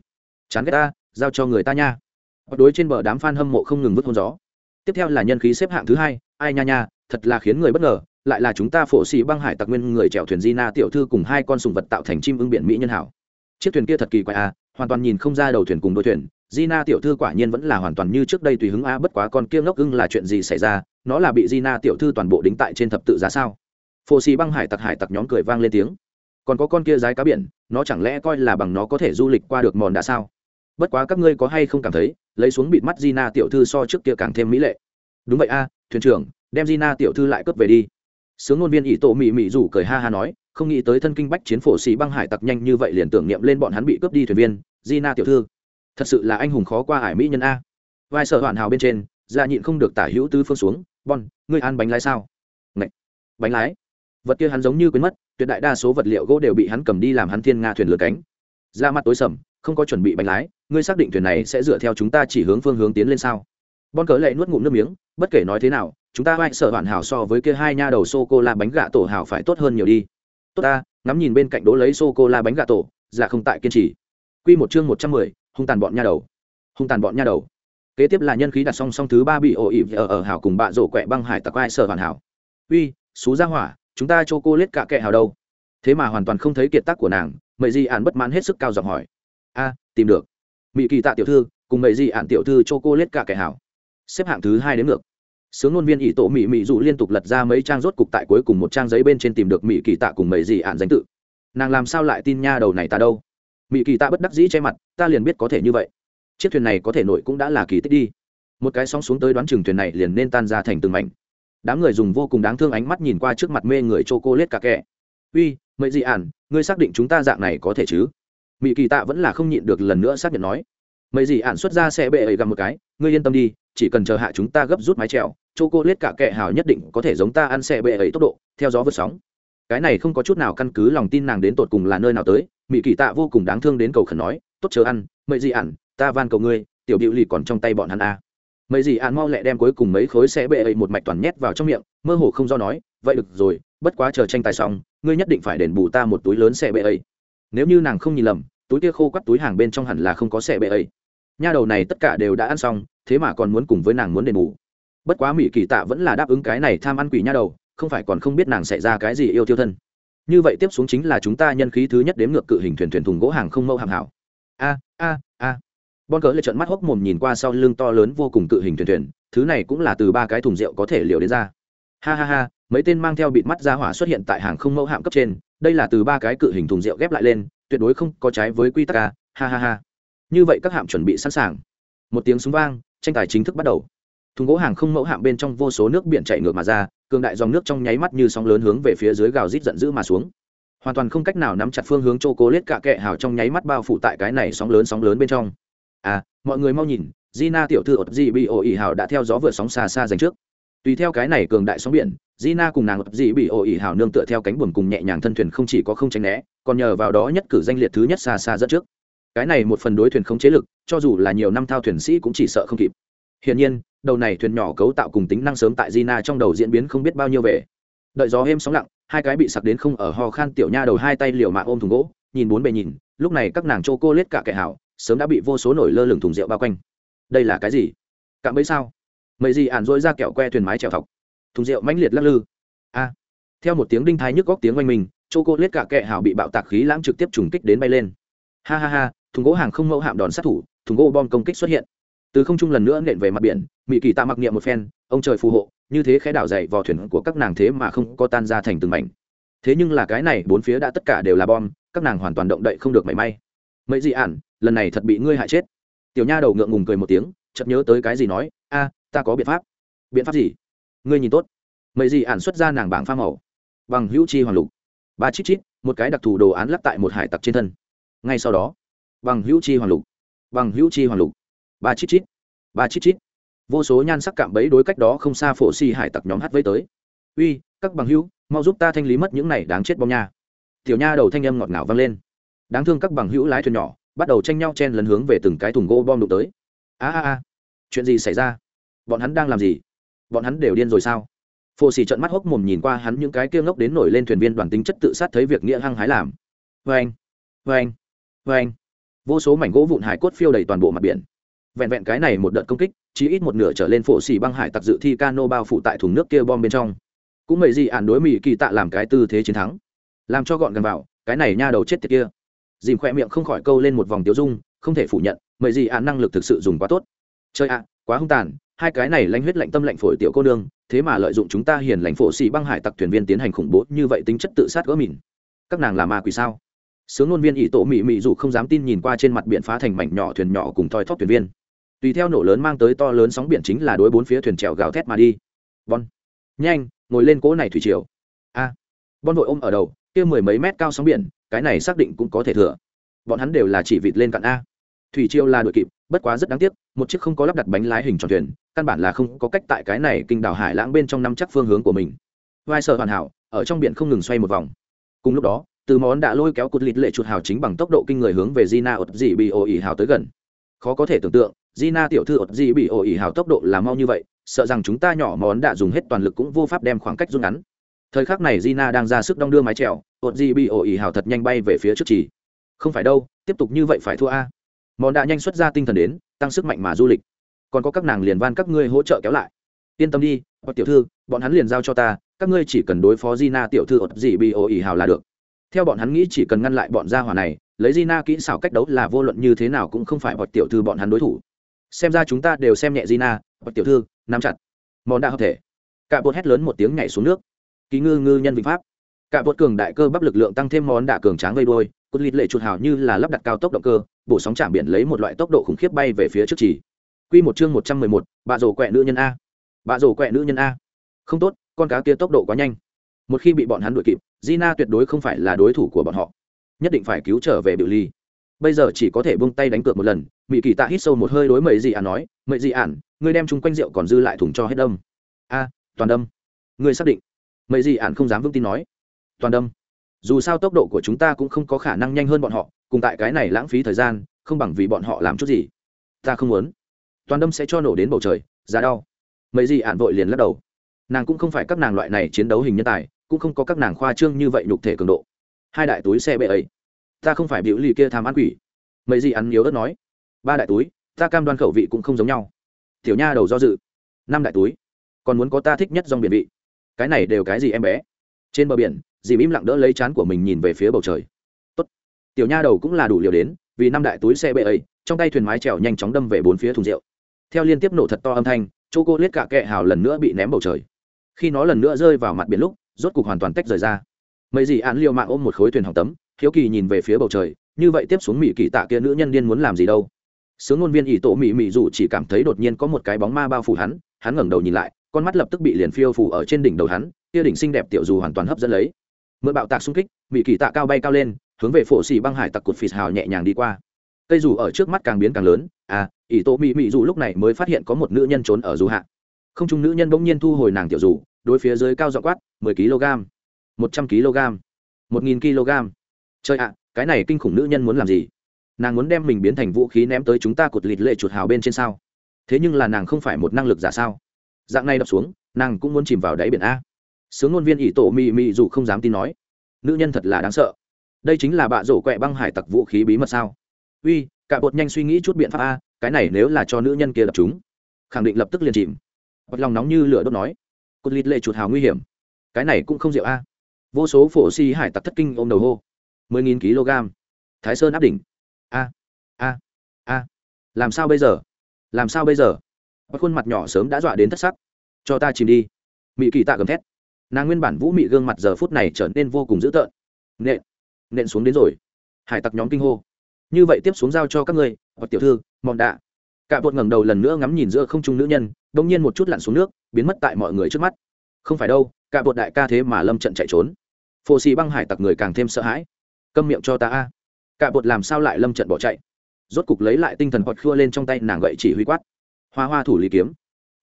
Chán ghét ta giao cho người ta nha. Hoặc đối trên bờ đám f a n hâm mộ không ngừng vứt hôn gió. Tiếp theo là nhân khí xếp hạng thứ hai ai nha nha thật là khiến người bất ngờ lại là chúng ta phổ xì băng hải tặc nguyên người chèo thuyền di na tiểu thư cùng hai con sùng vật tạo thành chim ưng biển mỹ nhân hảo. Chiếc thuyền kia thật kỳ quái à hoàn toàn nhìn không ra đầu thuyền cùng đôi thuyền. Gina tiểu thư quả nhiên vẫn là hoàn toàn như trước đây tùy hứng a bất quá con kia ngốc ưng là chuyện gì xảy ra, nó là bị Gina tiểu thư toàn bộ đính tại trên thập tự giá sao? Phổ xì băng hải tặc hải tặc nhóm cười vang lên tiếng. Còn có con kia rái cá biển, nó chẳng lẽ coi là bằng nó có thể du lịch qua được mòn đã sao? Bất quá các ngươi có hay không cảm thấy, lấy xuống bịt mắt Gina tiểu thư so trước kia càng thêm mỹ lệ. Đúng vậy a, thuyền trưởng, đem Gina tiểu thư lại cướp về đi. Sướng ngôn viên ỷ tổ mị mị rủ cười ha ha nói, không nghĩ tới thân kinh bách chiến phổ xì băng hải tặc nhanh như vậy liền tưởng niệm lên bọn hắn bị cướp đi thuyền viên, Gina tiểu thư thật sự là anh hùng khó qua ải mỹ nhân a vai sợ hoàn hảo bên trên ra nhịn không được tả hữu tứ phương xuống bon ngươi ăn bánh lái sao Ngậy! bánh lái vật kia hắn giống như quên mất tuyệt đại đa số vật liệu gỗ đều bị hắn cầm đi làm hắn thiên nga thuyền lửa cánh. Ra mặt tối sầm, không có chuẩn bị bánh lái, ngươi xác định thuyền này sẽ dựa theo chúng ta chỉ hướng phương hướng tiến lên sao? Bon cớ lệ nuốt ngụm nước miếng, bất kể nói thế nào, chúng ta vai sợ hoàn hảo so với kia hai nha đầu sô cô la bánh gà tổ hảo phải tốt hơn nhiều đi. Tốt ta, ngắm nhìn bên cạnh đỗ lấy sô cô la bánh gà tổ dạ không tại kiên trì. Quy một chương một trăm mười, hung tàn bọn nha đầu. Hung tàn bọn nha đầu. Kế tiếp là nhân khí đặt song song thứ ba bị ổ ỉ ở ở hảo cùng bạ rổ quẹ băng hải tặc ai sở hoàn hảo. Uy, xú ra hỏa chúng ta cho cô lết cả kệ hào đâu. Thế mà hoàn toàn không thấy kiệt tác của nàng mậy di ạn bất mãn hết sức cao giọng hỏi. A, tìm được. Mỹ kỳ tạ tiểu thư, cùng mậy di ạn tiểu thư cho cô lết cả kệ hảo xếp hạng thứ hai đến ngược. Sướng ngôn viên ỷ tổ mỹ mỹ dụ liên tục lật ra mấy trang rốt cục tại cuối cùng một trang giấy bên trên tìm được mỹ kỳ tạ cùng mậy di ạn danh tự. Nàng làm sao lại tin nha đầu này ta đâu? Mỹ kỳ tạ bất đắc dĩ che mặt, ta liền biết có thể như vậy. Chiếc thuyền này có thể nổi cũng đã là kỳ tích đi. Một cái sóng xuống tới đoán chừng thuyền này liền nên tan ra thành từng mảnh đám người dùng vô cùng đáng thương ánh mắt nhìn qua trước mặt mê người chô cô lết cả kẹ. Uy mấy dị ản, ngươi xác định chúng ta dạng này có thể chứ? Mỹ kỳ tạ vẫn là không nhịn được lần nữa xác nhận nói. Mấy dị ản xuất ra xe bệ ấy gặp một cái, ngươi yên tâm đi, chỉ cần chờ hạ chúng ta gấp rút mái trèo chô cô lết cả kẹ hào nhất định có thể giống ta ăn xe bệ ấy tốc độ, theo gió vượt sóng. Cái này không có chút nào căn cứ lòng tin nàng đến tột cùng là nơi nào tới mỹ kỳ tạ vô cùng đáng thương đến cầu khẩn nói, tốt chờ ăn mấy dị ản, ta van cầu ngươi, tiểu điệu lì còn trong tay bọn hắn a à mấy gì an mau lẹ đem cuối cùng mấy khối xe bệ ấy một mạch toàn nhét vào trong miệng, mơ hồ không do nói, vậy được rồi, bất quá chờ tranh tài xong, ngươi nhất định phải đền bù ta một túi lớn xe bệ ấy. Nếu như nàng không nhìn lầm, túi kia khô quắt túi hàng bên trong hẳn là không có xe bệ ấy. Nha đầu này tất cả đều đã ăn xong, thế mà còn muốn cùng với nàng muốn đền bù. Bất quá mỹ kỳ tạ vẫn là đáp ứng cái này tham ăn quỷ nha đầu, không phải còn không biết nàng sẽ ra cái gì yêu tiêu thân. Như vậy tiếp xuống chính là chúng ta nhân khí thứ nhất đếm ngược cự hình thuyền thuyền thùng gỗ hàng không mẫu hàng hảo. A a a bon cỡ lại trận mắt hốc mồm nhìn qua sau lưng to lớn vô cùng cự hình thuyền thuyền, thứ này cũng là từ ba cái thùng rượu có thể liều đến ra. Ha ha ha, mấy tên mang theo bịt mắt ra hỏa xuất hiện tại hàng không mẫu hạm cấp trên, đây là từ ba cái cự hình thùng rượu ghép lại lên, tuyệt đối không có trái với quy tắc ca ha ha ha. Như vậy các hạm chuẩn bị sẵn sàng. Một tiếng súng vang, tranh tài chính thức bắt đầu. Thùng gỗ hàng không mẫu hạm bên trong vô số nước biển chảy ngược mà ra, cường đại dòng nước trong nháy mắt như sóng lớn hướng về phía dưới gào rít giận dữ mà xuống. Hoàn toàn không cách nào nắm chặt phương hướng chô cố lết cả kệ hào trong nháy mắt bao phủ tại cái này sóng lớn sóng lớn bên trong à mọi người mau nhìn, Gina tiểu thư ột gì bị ổ ỉ hào đã theo gió vượt sóng xa xa dành trước. Tùy theo cái này cường đại sóng biển, Gina cùng nàng ột gì bị ổ ỉ hào nương tựa theo cánh buồm cùng nhẹ nhàng thân thuyền không chỉ có không tránh né, còn nhờ vào đó nhất cử danh liệt thứ nhất xa xa dẫn trước. Cái này một phần đối thuyền không chế lực, cho dù là nhiều năm thao thuyền sĩ cũng chỉ sợ không kịp. Hiển nhiên, đầu này thuyền nhỏ cấu tạo cùng tính năng sớm tại Gina trong đầu diễn biến không biết bao nhiêu về. Đợi gió êm sóng lặng, hai cái bị sặc đến không ở ho khan tiểu nha đầu hai tay liều mạng ôm thùng gỗ, nhìn bốn bề nhìn, lúc này các nàng chô cô lết cả kẻ hảo sớm đã bị vô số nổi lơ lửng thùng rượu bao quanh. Đây là cái gì? Cạm bẫy sao? Mấy gì ản dỗi ra kẹo que thuyền mái trèo thọc. Thùng rượu mãnh liệt lắc lư. A! Theo một tiếng đinh thái nhức góc tiếng oanh mình chô cô lết cả kẻ hảo bị bạo tạc khí lãng trực tiếp trùng kích đến bay lên. Ha ha ha, thùng gỗ hàng không mẫu hạm đòn sát thủ, thùng gỗ bom công kích xuất hiện. Từ không trung lần nữa nện về mặt biển mỹ kỳ tạ mặc niệm một phen, ông trời phù hộ, như thế khẽ đảo dày vò thuyền của các nàng thế mà không có tan ra thành từng mảnh. Thế nhưng là cái này, bốn phía đã tất cả đều là bom, các nàng hoàn toàn động đậy không được mảy may. Mấy gì ản lần này thật bị ngươi hại chết. Tiểu nha đầu ngượng ngùng cười một tiếng, chợt nhớ tới cái gì nói, a, ta có biện pháp. Biện pháp gì? Ngươi nhìn tốt. Mấy gì ản xuất ra nàng bảng pha màu, bằng hữu chi hoàng lục. Ba chít chít, một cái đặc thù đồ án lắp tại một hải tặc trên thân. Ngay sau đó, bằng hữu chi hoàng lục, bằng hữu chi hoàng lục. Ba chít chít, ba chít chít. Vô số nhan sắc cạm bẫy đối cách đó không xa phổ si hải tặc nhóm hát với tới. Uy, các bằng hữu, mau giúp ta thanh lý mất những này đáng chết bom nha. Tiểu nha đầu thanh âm ngọt ngào vang lên. Đáng thương các bằng hữu lái thuyền nhỏ bắt đầu tranh nhau chen lấn hướng về từng cái thùng gỗ bom đụng tới. A a a, chuyện gì xảy ra? Bọn hắn đang làm gì? Bọn hắn đều điên rồi sao? Phô xì trận mắt hốc mồm nhìn qua hắn những cái kia ngốc đến nổi lên thuyền viên đoàn tính chất tự sát thấy việc nghĩa hăng hái làm. Vê anh vê anh vê anh vô số mảnh gỗ vụn hải cốt phiêu đầy toàn bộ mặt biển. Vẹn vẹn cái này một đợt công kích chỉ ít một nửa trở lên phổ xì băng hải tặc dự thi cano bao phủ tại thùng nước kia bom bên trong. Cũng mấy gì ản đối mỹ kỳ tạ làm cái tư thế chiến thắng. Làm cho gọn gần vào, cái này nha đầu chết tiệt kia dìm khoe miệng không khỏi câu lên một vòng tiêu dung, không thể phủ nhận mấy gì ản năng lực thực sự dùng quá tốt. Chơi ạ, quá hung tàn, hai cái này lanh huyết lạnh tâm lạnh phổi tiểu cô nương, thế mà lợi dụng chúng ta hiền lành phổ xì băng hải tặc thuyền viên tiến hành khủng bố, như vậy tính chất tự sát gỡ mìn. Các nàng là ma quỷ sao? Sướng ngôn viên ỷ tổ mị mị dù không dám tin nhìn qua trên mặt biển phá thành mảnh nhỏ thuyền nhỏ cùng thoi thóp thuyền viên. Tùy theo nổ lớn mang tới to lớn sóng biển chính là đối bốn phía thuyền trèo gào thét mà đi. Bon. Nhanh, ngồi lên cỗ này thủy triều. A. Bon vội ôm ở đầu, kia mười mấy mét cao sóng biển cái này xác định cũng có thể thừa. Bọn hắn đều là chỉ vịt lên cạn a. Thủy triều là đội kịp, bất quá rất đáng tiếc, một chiếc không có lắp đặt bánh lái hình tròn thuyền, căn bản là không có cách tại cái này kinh đảo hải lãng bên trong năm chắc phương hướng của mình. Vai sợ hoàn hảo, ở trong biển không ngừng xoay một vòng. Cùng lúc đó, từ món đã lôi kéo cột lịt lệ chuột hào chính bằng tốc độ kinh người hướng về Gina ột dị bị ổ ỉ hào tới gần. Khó có thể tưởng tượng, Gina tiểu thư ột dị bị ổ ỉ hào tốc độ là mau như vậy, sợ rằng chúng ta nhỏ món đã dùng hết toàn lực cũng vô pháp đem khoảng cách rút ngắn thời khắc này Gina đang ra sức đong đưa mái trèo ột gì bị ồ ỉ hào thật nhanh bay về phía trước chỉ. Không phải đâu, tiếp tục như vậy phải thua a. Món đã nhanh xuất ra tinh thần đến, tăng sức mạnh mà du lịch. Còn có các nàng liền van các ngươi hỗ trợ kéo lại. Yên tâm đi tiểu thư, bọn hắn liền giao cho ta, các ngươi chỉ cần đối phó Gina tiểu thư ột gì bị ồ ỉ hào là được. Theo bọn hắn nghĩ chỉ cần ngăn lại bọn gia hỏa này, lấy Gina kỹ xảo cách đấu là vô luận như thế nào cũng không phải bọn tiểu thư bọn hắn đối thủ. Xem ra chúng ta đều xem nhẹ Gina Bọn tiểu thư, nắm chặt. Món đã hợp thể. Cả bột hét lớn một tiếng nhảy xuống nước ký ngư ngư nhân vinh pháp. Cả vợt cường đại cơ bắp lực lượng tăng thêm món đạ cường tráng vây đôi cốt lịt lệ chuột hào như là lắp đặt cao tốc động cơ, bổ sóng chạm biển lấy một loại tốc độ khủng khiếp bay về phía trước chỉ. Quy một chương một trăm mười một, bà rổ quẹ nữ nhân a. Bà rổ quẹ nữ nhân a. Không tốt, con cá kia tốc độ quá nhanh. Một khi bị bọn hắn đuổi kịp, Gina tuyệt đối không phải là đối thủ của bọn họ. Nhất định phải cứu trở về biểu ly. Bây giờ chỉ có thể buông tay đánh cược một lần mỹ kỳ tạ hít sâu một hơi đối mậy dị ản nói mậy dị ản, ngươi đem chung quanh rượu còn dư lại thùng cho hết đâm. A, toàn đâm. Ngươi xác định mấy gì ạn không dám vững tin nói, toàn đâm, dù sao tốc độ của chúng ta cũng không có khả năng nhanh hơn bọn họ, cùng tại cái này lãng phí thời gian, không bằng vì bọn họ làm chút gì. Ta không muốn. Toàn đâm sẽ cho nổ đến bầu trời giá đau. Mấy gì ạn vội liền lắc đầu. Nàng cũng không phải các nàng loại này chiến đấu hình nhân tài, cũng không có các nàng khoa trương như vậy nhục thể cường độ. Hai đại túi xe bệ ấy. Ta không phải biểu lì kia tham ăn quỷ. Mấy gì ăn yếu ớt nói. Ba đại túi, ta cam đoan khẩu vị cũng không giống nhau. Tiểu nha đầu do dự. Năm đại túi. Còn muốn có ta thích nhất dòng biển vị cái này đều cái gì em bé? Trên bờ biển dìm im lặng đỡ lấy chán của mình nhìn về phía bầu trời. Tốt. tiểu nha đầu cũng là đủ liều đến, vì năm đại túi xe bệ ấy, trong tay thuyền mái trèo nhanh chóng đâm về bốn phía thùng rượu. Theo liên tiếp nổ thật to âm thanh chỗ cô lết cả kệ hào lần nữa bị ném bầu trời. Khi nó lần nữa rơi vào mặt biển lúc, rốt cục hoàn toàn tách rời ra. Mấy gì án liều mạng ôm một khối thuyền hỏng tấm, hiếu kỳ nhìn về phía bầu trời, như vậy tiếp xuống mỹ kỳ tạ kia nữ nhân điên muốn làm gì đâu. Sướng ngôn viên ỷ tổ mỹ mỹ dù chỉ cảm thấy đột nhiên có một cái bóng ma bao phủ hắn hắn ngẩng đầu nhìn lại con mắt lập tức bị liền phiêu phủ ở trên đỉnh đầu hắn, kia đỉnh xinh đẹp tiểu dù hoàn toàn hấp dẫn lấy. Mượn bạo tạc xung kích mỹ kỳ tạ cao bay cao lên, hướng về phổ xì băng hải tặc cột phì hào nhẹ nhàng đi qua. Cây dù ở trước mắt càng biến càng lớn à ỷ tổ mỹ mỹ dù lúc này mới phát hiện có một nữ nhân trốn ở dù hạ. Không trung nữ nhân bỗng nhiên thu hồi nàng tiểu dù, đối phía dưới cao dọ quát, mười kg, một trăm kg, một nghìn kg. Chơi ạ, cái này kinh khủng nữ nhân muốn làm gì? Nàng muốn đem mình biến thành vũ khí ném tới chúng ta cột lịt lệ chuột hào bên trên sao? Thế nhưng là nàng không phải một năng lực giả sao? Dạng này đập xuống, nàng cũng muốn chìm vào đáy biển a. Sướng ngôn viên ỷ tổ mị mị dù không dám tin nói. Nữ nhân thật là đáng sợ. Đây chính là bạ rổ quẹ băng hải tặc vũ khí bí mật sao? Uy, cả bột nhanh suy nghĩ chút biện pháp a, cái này nếu là cho nữ nhân kia đập chúng, khẳng định lập tức liền chìm. Bật lòng nóng như lửa đốt nói. Cột lịt lệ chuột hào nguy hiểm. Cái này cũng không rượu a. Vô số phổ si hải tặc thất kinh ôm đầu hô. Mười nghìn kg. Thái sơn áp đỉnh. A a a. Làm sao bây giờ? Làm sao bây giờ? Và khuôn mặt nhỏ sớm đã dọa đến thất sắc. Cho ta chìm đi. Mỹ kỳ tạ gầm thét. Nàng nguyên bản vũ mị gương mặt giờ phút này trở nên vô cùng dữ tợn. Nện nện xuống đến rồi. Hải tặc nhóm kinh hô. Như vậy tiếp xuống giao cho các ngươi, hoặc tiểu thư mòn đạ. Cả bột ngẩng đầu lần nữa ngắm nhìn giữa không trung nữ nhân đông nhiên một chút lặn xuống nước, biến mất tại mọi người trước mắt. Không phải đâu, cả bột đại ca thế mà lâm trận chạy trốn. Phô xì băng hải tặc người càng thêm sợ hãi. Câm miệng cho ta a. Cả bột làm sao lại lâm trận bỏ chạy? Rốt cục lấy lại tinh thần hoặc khua lên trong tay nàng gậy chỉ huy quát hoa hoa thủ lý kiếm.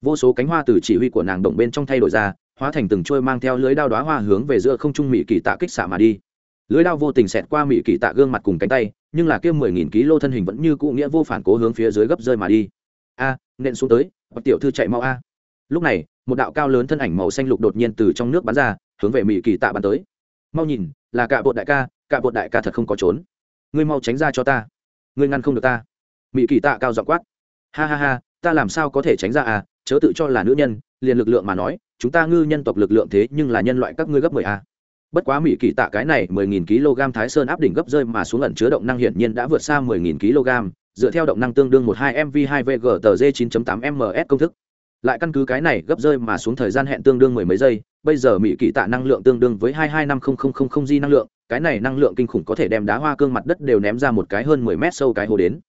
Vô số cánh hoa từ chỉ huy của nàng động bên trong thay đổi ra, hóa thành từng trôi mang theo lưới đao đoá hoa hướng về giữa không trung mỹ kỳ tạ kích xạ mà đi. Lưới đao vô tình xẹt qua mỹ kỳ tạ gương mặt cùng cánh tay, nhưng là kia mười nghìn kg thân hình vẫn như cụ nghĩa vô phản cố hướng phía dưới gấp rơi mà đi. A, nện xuống tới bậc tiểu thư chạy mau a. Lúc này, một đạo cao lớn thân ảnh màu xanh lục đột nhiên từ trong nước bắn ra, hướng về mỹ kỳ tạ bắn tới. Mau nhìn, là cả bột đại ca, cả bột đại ca thật không có trốn. Ngươi mau tránh ra cho ta. Ngươi ngăn không được ta. Mỹ kỳ tạ cao dọ quát. Ha ha ha ta làm sao có thể tránh ra à chớ tự cho là nữ nhân, liền lực lượng mà nói, chúng ta ngư nhân tộc lực lượng thế nhưng là nhân loại các ngươi gấp mười a bất quá mỹ kỳ tạ cái này mười nghìn kg thái sơn áp đỉnh gấp rơi mà xuống ẩn chứa động năng hiển nhiên đã vượt xa mười nghìn kg, dựa theo động năng tương đương một hai mv hai vg tờ g chín tám ms công thức. Lại căn cứ cái này gấp rơi mà xuống thời gian hẹn tương đương mười mấy giây, bây giờ mỹ kỳ tạ năng lượng tương đương với hai hai năm không không không không di năng lượng, cái này năng lượng kinh khủng có thể đem đá hoa cương mặt đất đều ném ra một cái hơn mười mét sâu cái hồ đến.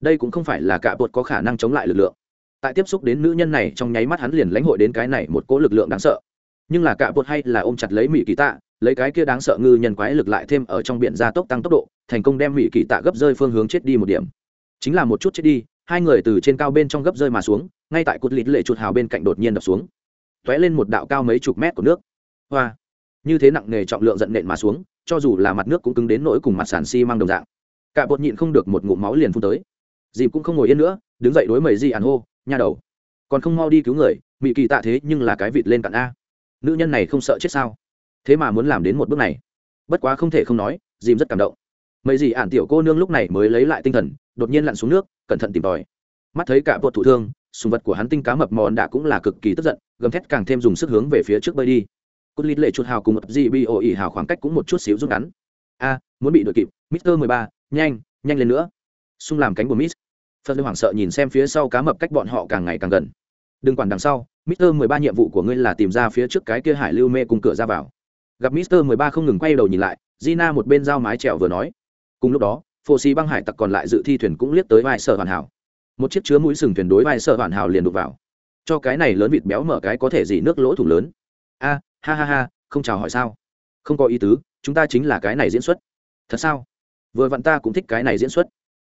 Đây cũng không phải là cả bột có khả năng chống lại lực lượng tại tiếp xúc đến nữ nhân này trong nháy mắt hắn liền lãnh hội đến cái này một cỗ lực lượng đáng sợ. Nhưng là cạ bột hay là ôm chặt lấy mỹ kỳ tạ, lấy cái kia đáng sợ ngư nhân quái lực lại thêm ở trong biển gia tốc tăng tốc độ, thành công đem mỹ kỳ tạ gấp rơi phương hướng chết đi một điểm. Chính là một chút chết đi, hai người từ trên cao bên trong gấp rơi mà xuống, ngay tại cột lịt lệ chuột hào bên cạnh đột nhiên đập xuống. T ó é lên một đạo cao mấy chục mét của nước. Hoa! Như thế nặng nề trọng lượng giận nện mà xuống, cho dù là mặt nước cũng cứng đến nỗi cùng mặt sàn xi、si、mang đồng dạng. Cả bột nhịn không được một ngụm máu liền phun tới. Dìm cũng không ngồi yên nữa, đứng dậy đối mầy di ăn hô nha đầu. Còn không mau đi cứu người bị kỳ tạ thế nhưng là cái vịt lên cạn a. Nữ nhân này không sợ chết sao? Thế mà muốn làm đến một bước này. Bất quá không thể không nói, dìm rất cảm động. Mấy gì ản tiểu cô nương lúc này mới lấy lại tinh thần, đột nhiên lặn xuống nước, cẩn thận tìm tòi. Mắt thấy cả bột thủ thương, sùng vật của hắn tinh cá mập mòn đã cũng là cực kỳ tức giận, gầm thét càng thêm dùng sức hướng về phía trước bơi đi. Cốt lít lệ chuột hào cùng một gì bị ổ ỉ hào khoảng cách cũng một chút xíu rút ngắn. A, muốn bị đội kịp, mister mười ba, nhanh nhanh lên nữa. Xung làm cánh của miss phật lê hoảng sợ nhìn xem phía sau cá mập cách bọn họ càng ngày càng gần. Đừng quản đằng sau, mister mười ba nhiệm vụ của ngươi là tìm ra phía trước cái kia hải lưu mê cùng cửa ra vào. Gặp mister mười ba không ngừng quay đầu nhìn lại, gina một bên dao mái trèo vừa nói. Cùng lúc đó phô xì băng hải tặc còn lại dự thi thuyền cũng liếc tới vai sở hoàn hảo. Một chiếc chứa mũi sừng thuyền đối vai sở hoàn hảo liền đục vào. Cho cái này lớn vịt béo mở cái có thể gì nước lỗ thủ lớn. A, ha ha ha, không chào hỏi sao? Không có ý tứ, chúng ta chính là cái này diễn xuất. Thật sao? Vừa vặn ta cũng thích cái này diễn xuất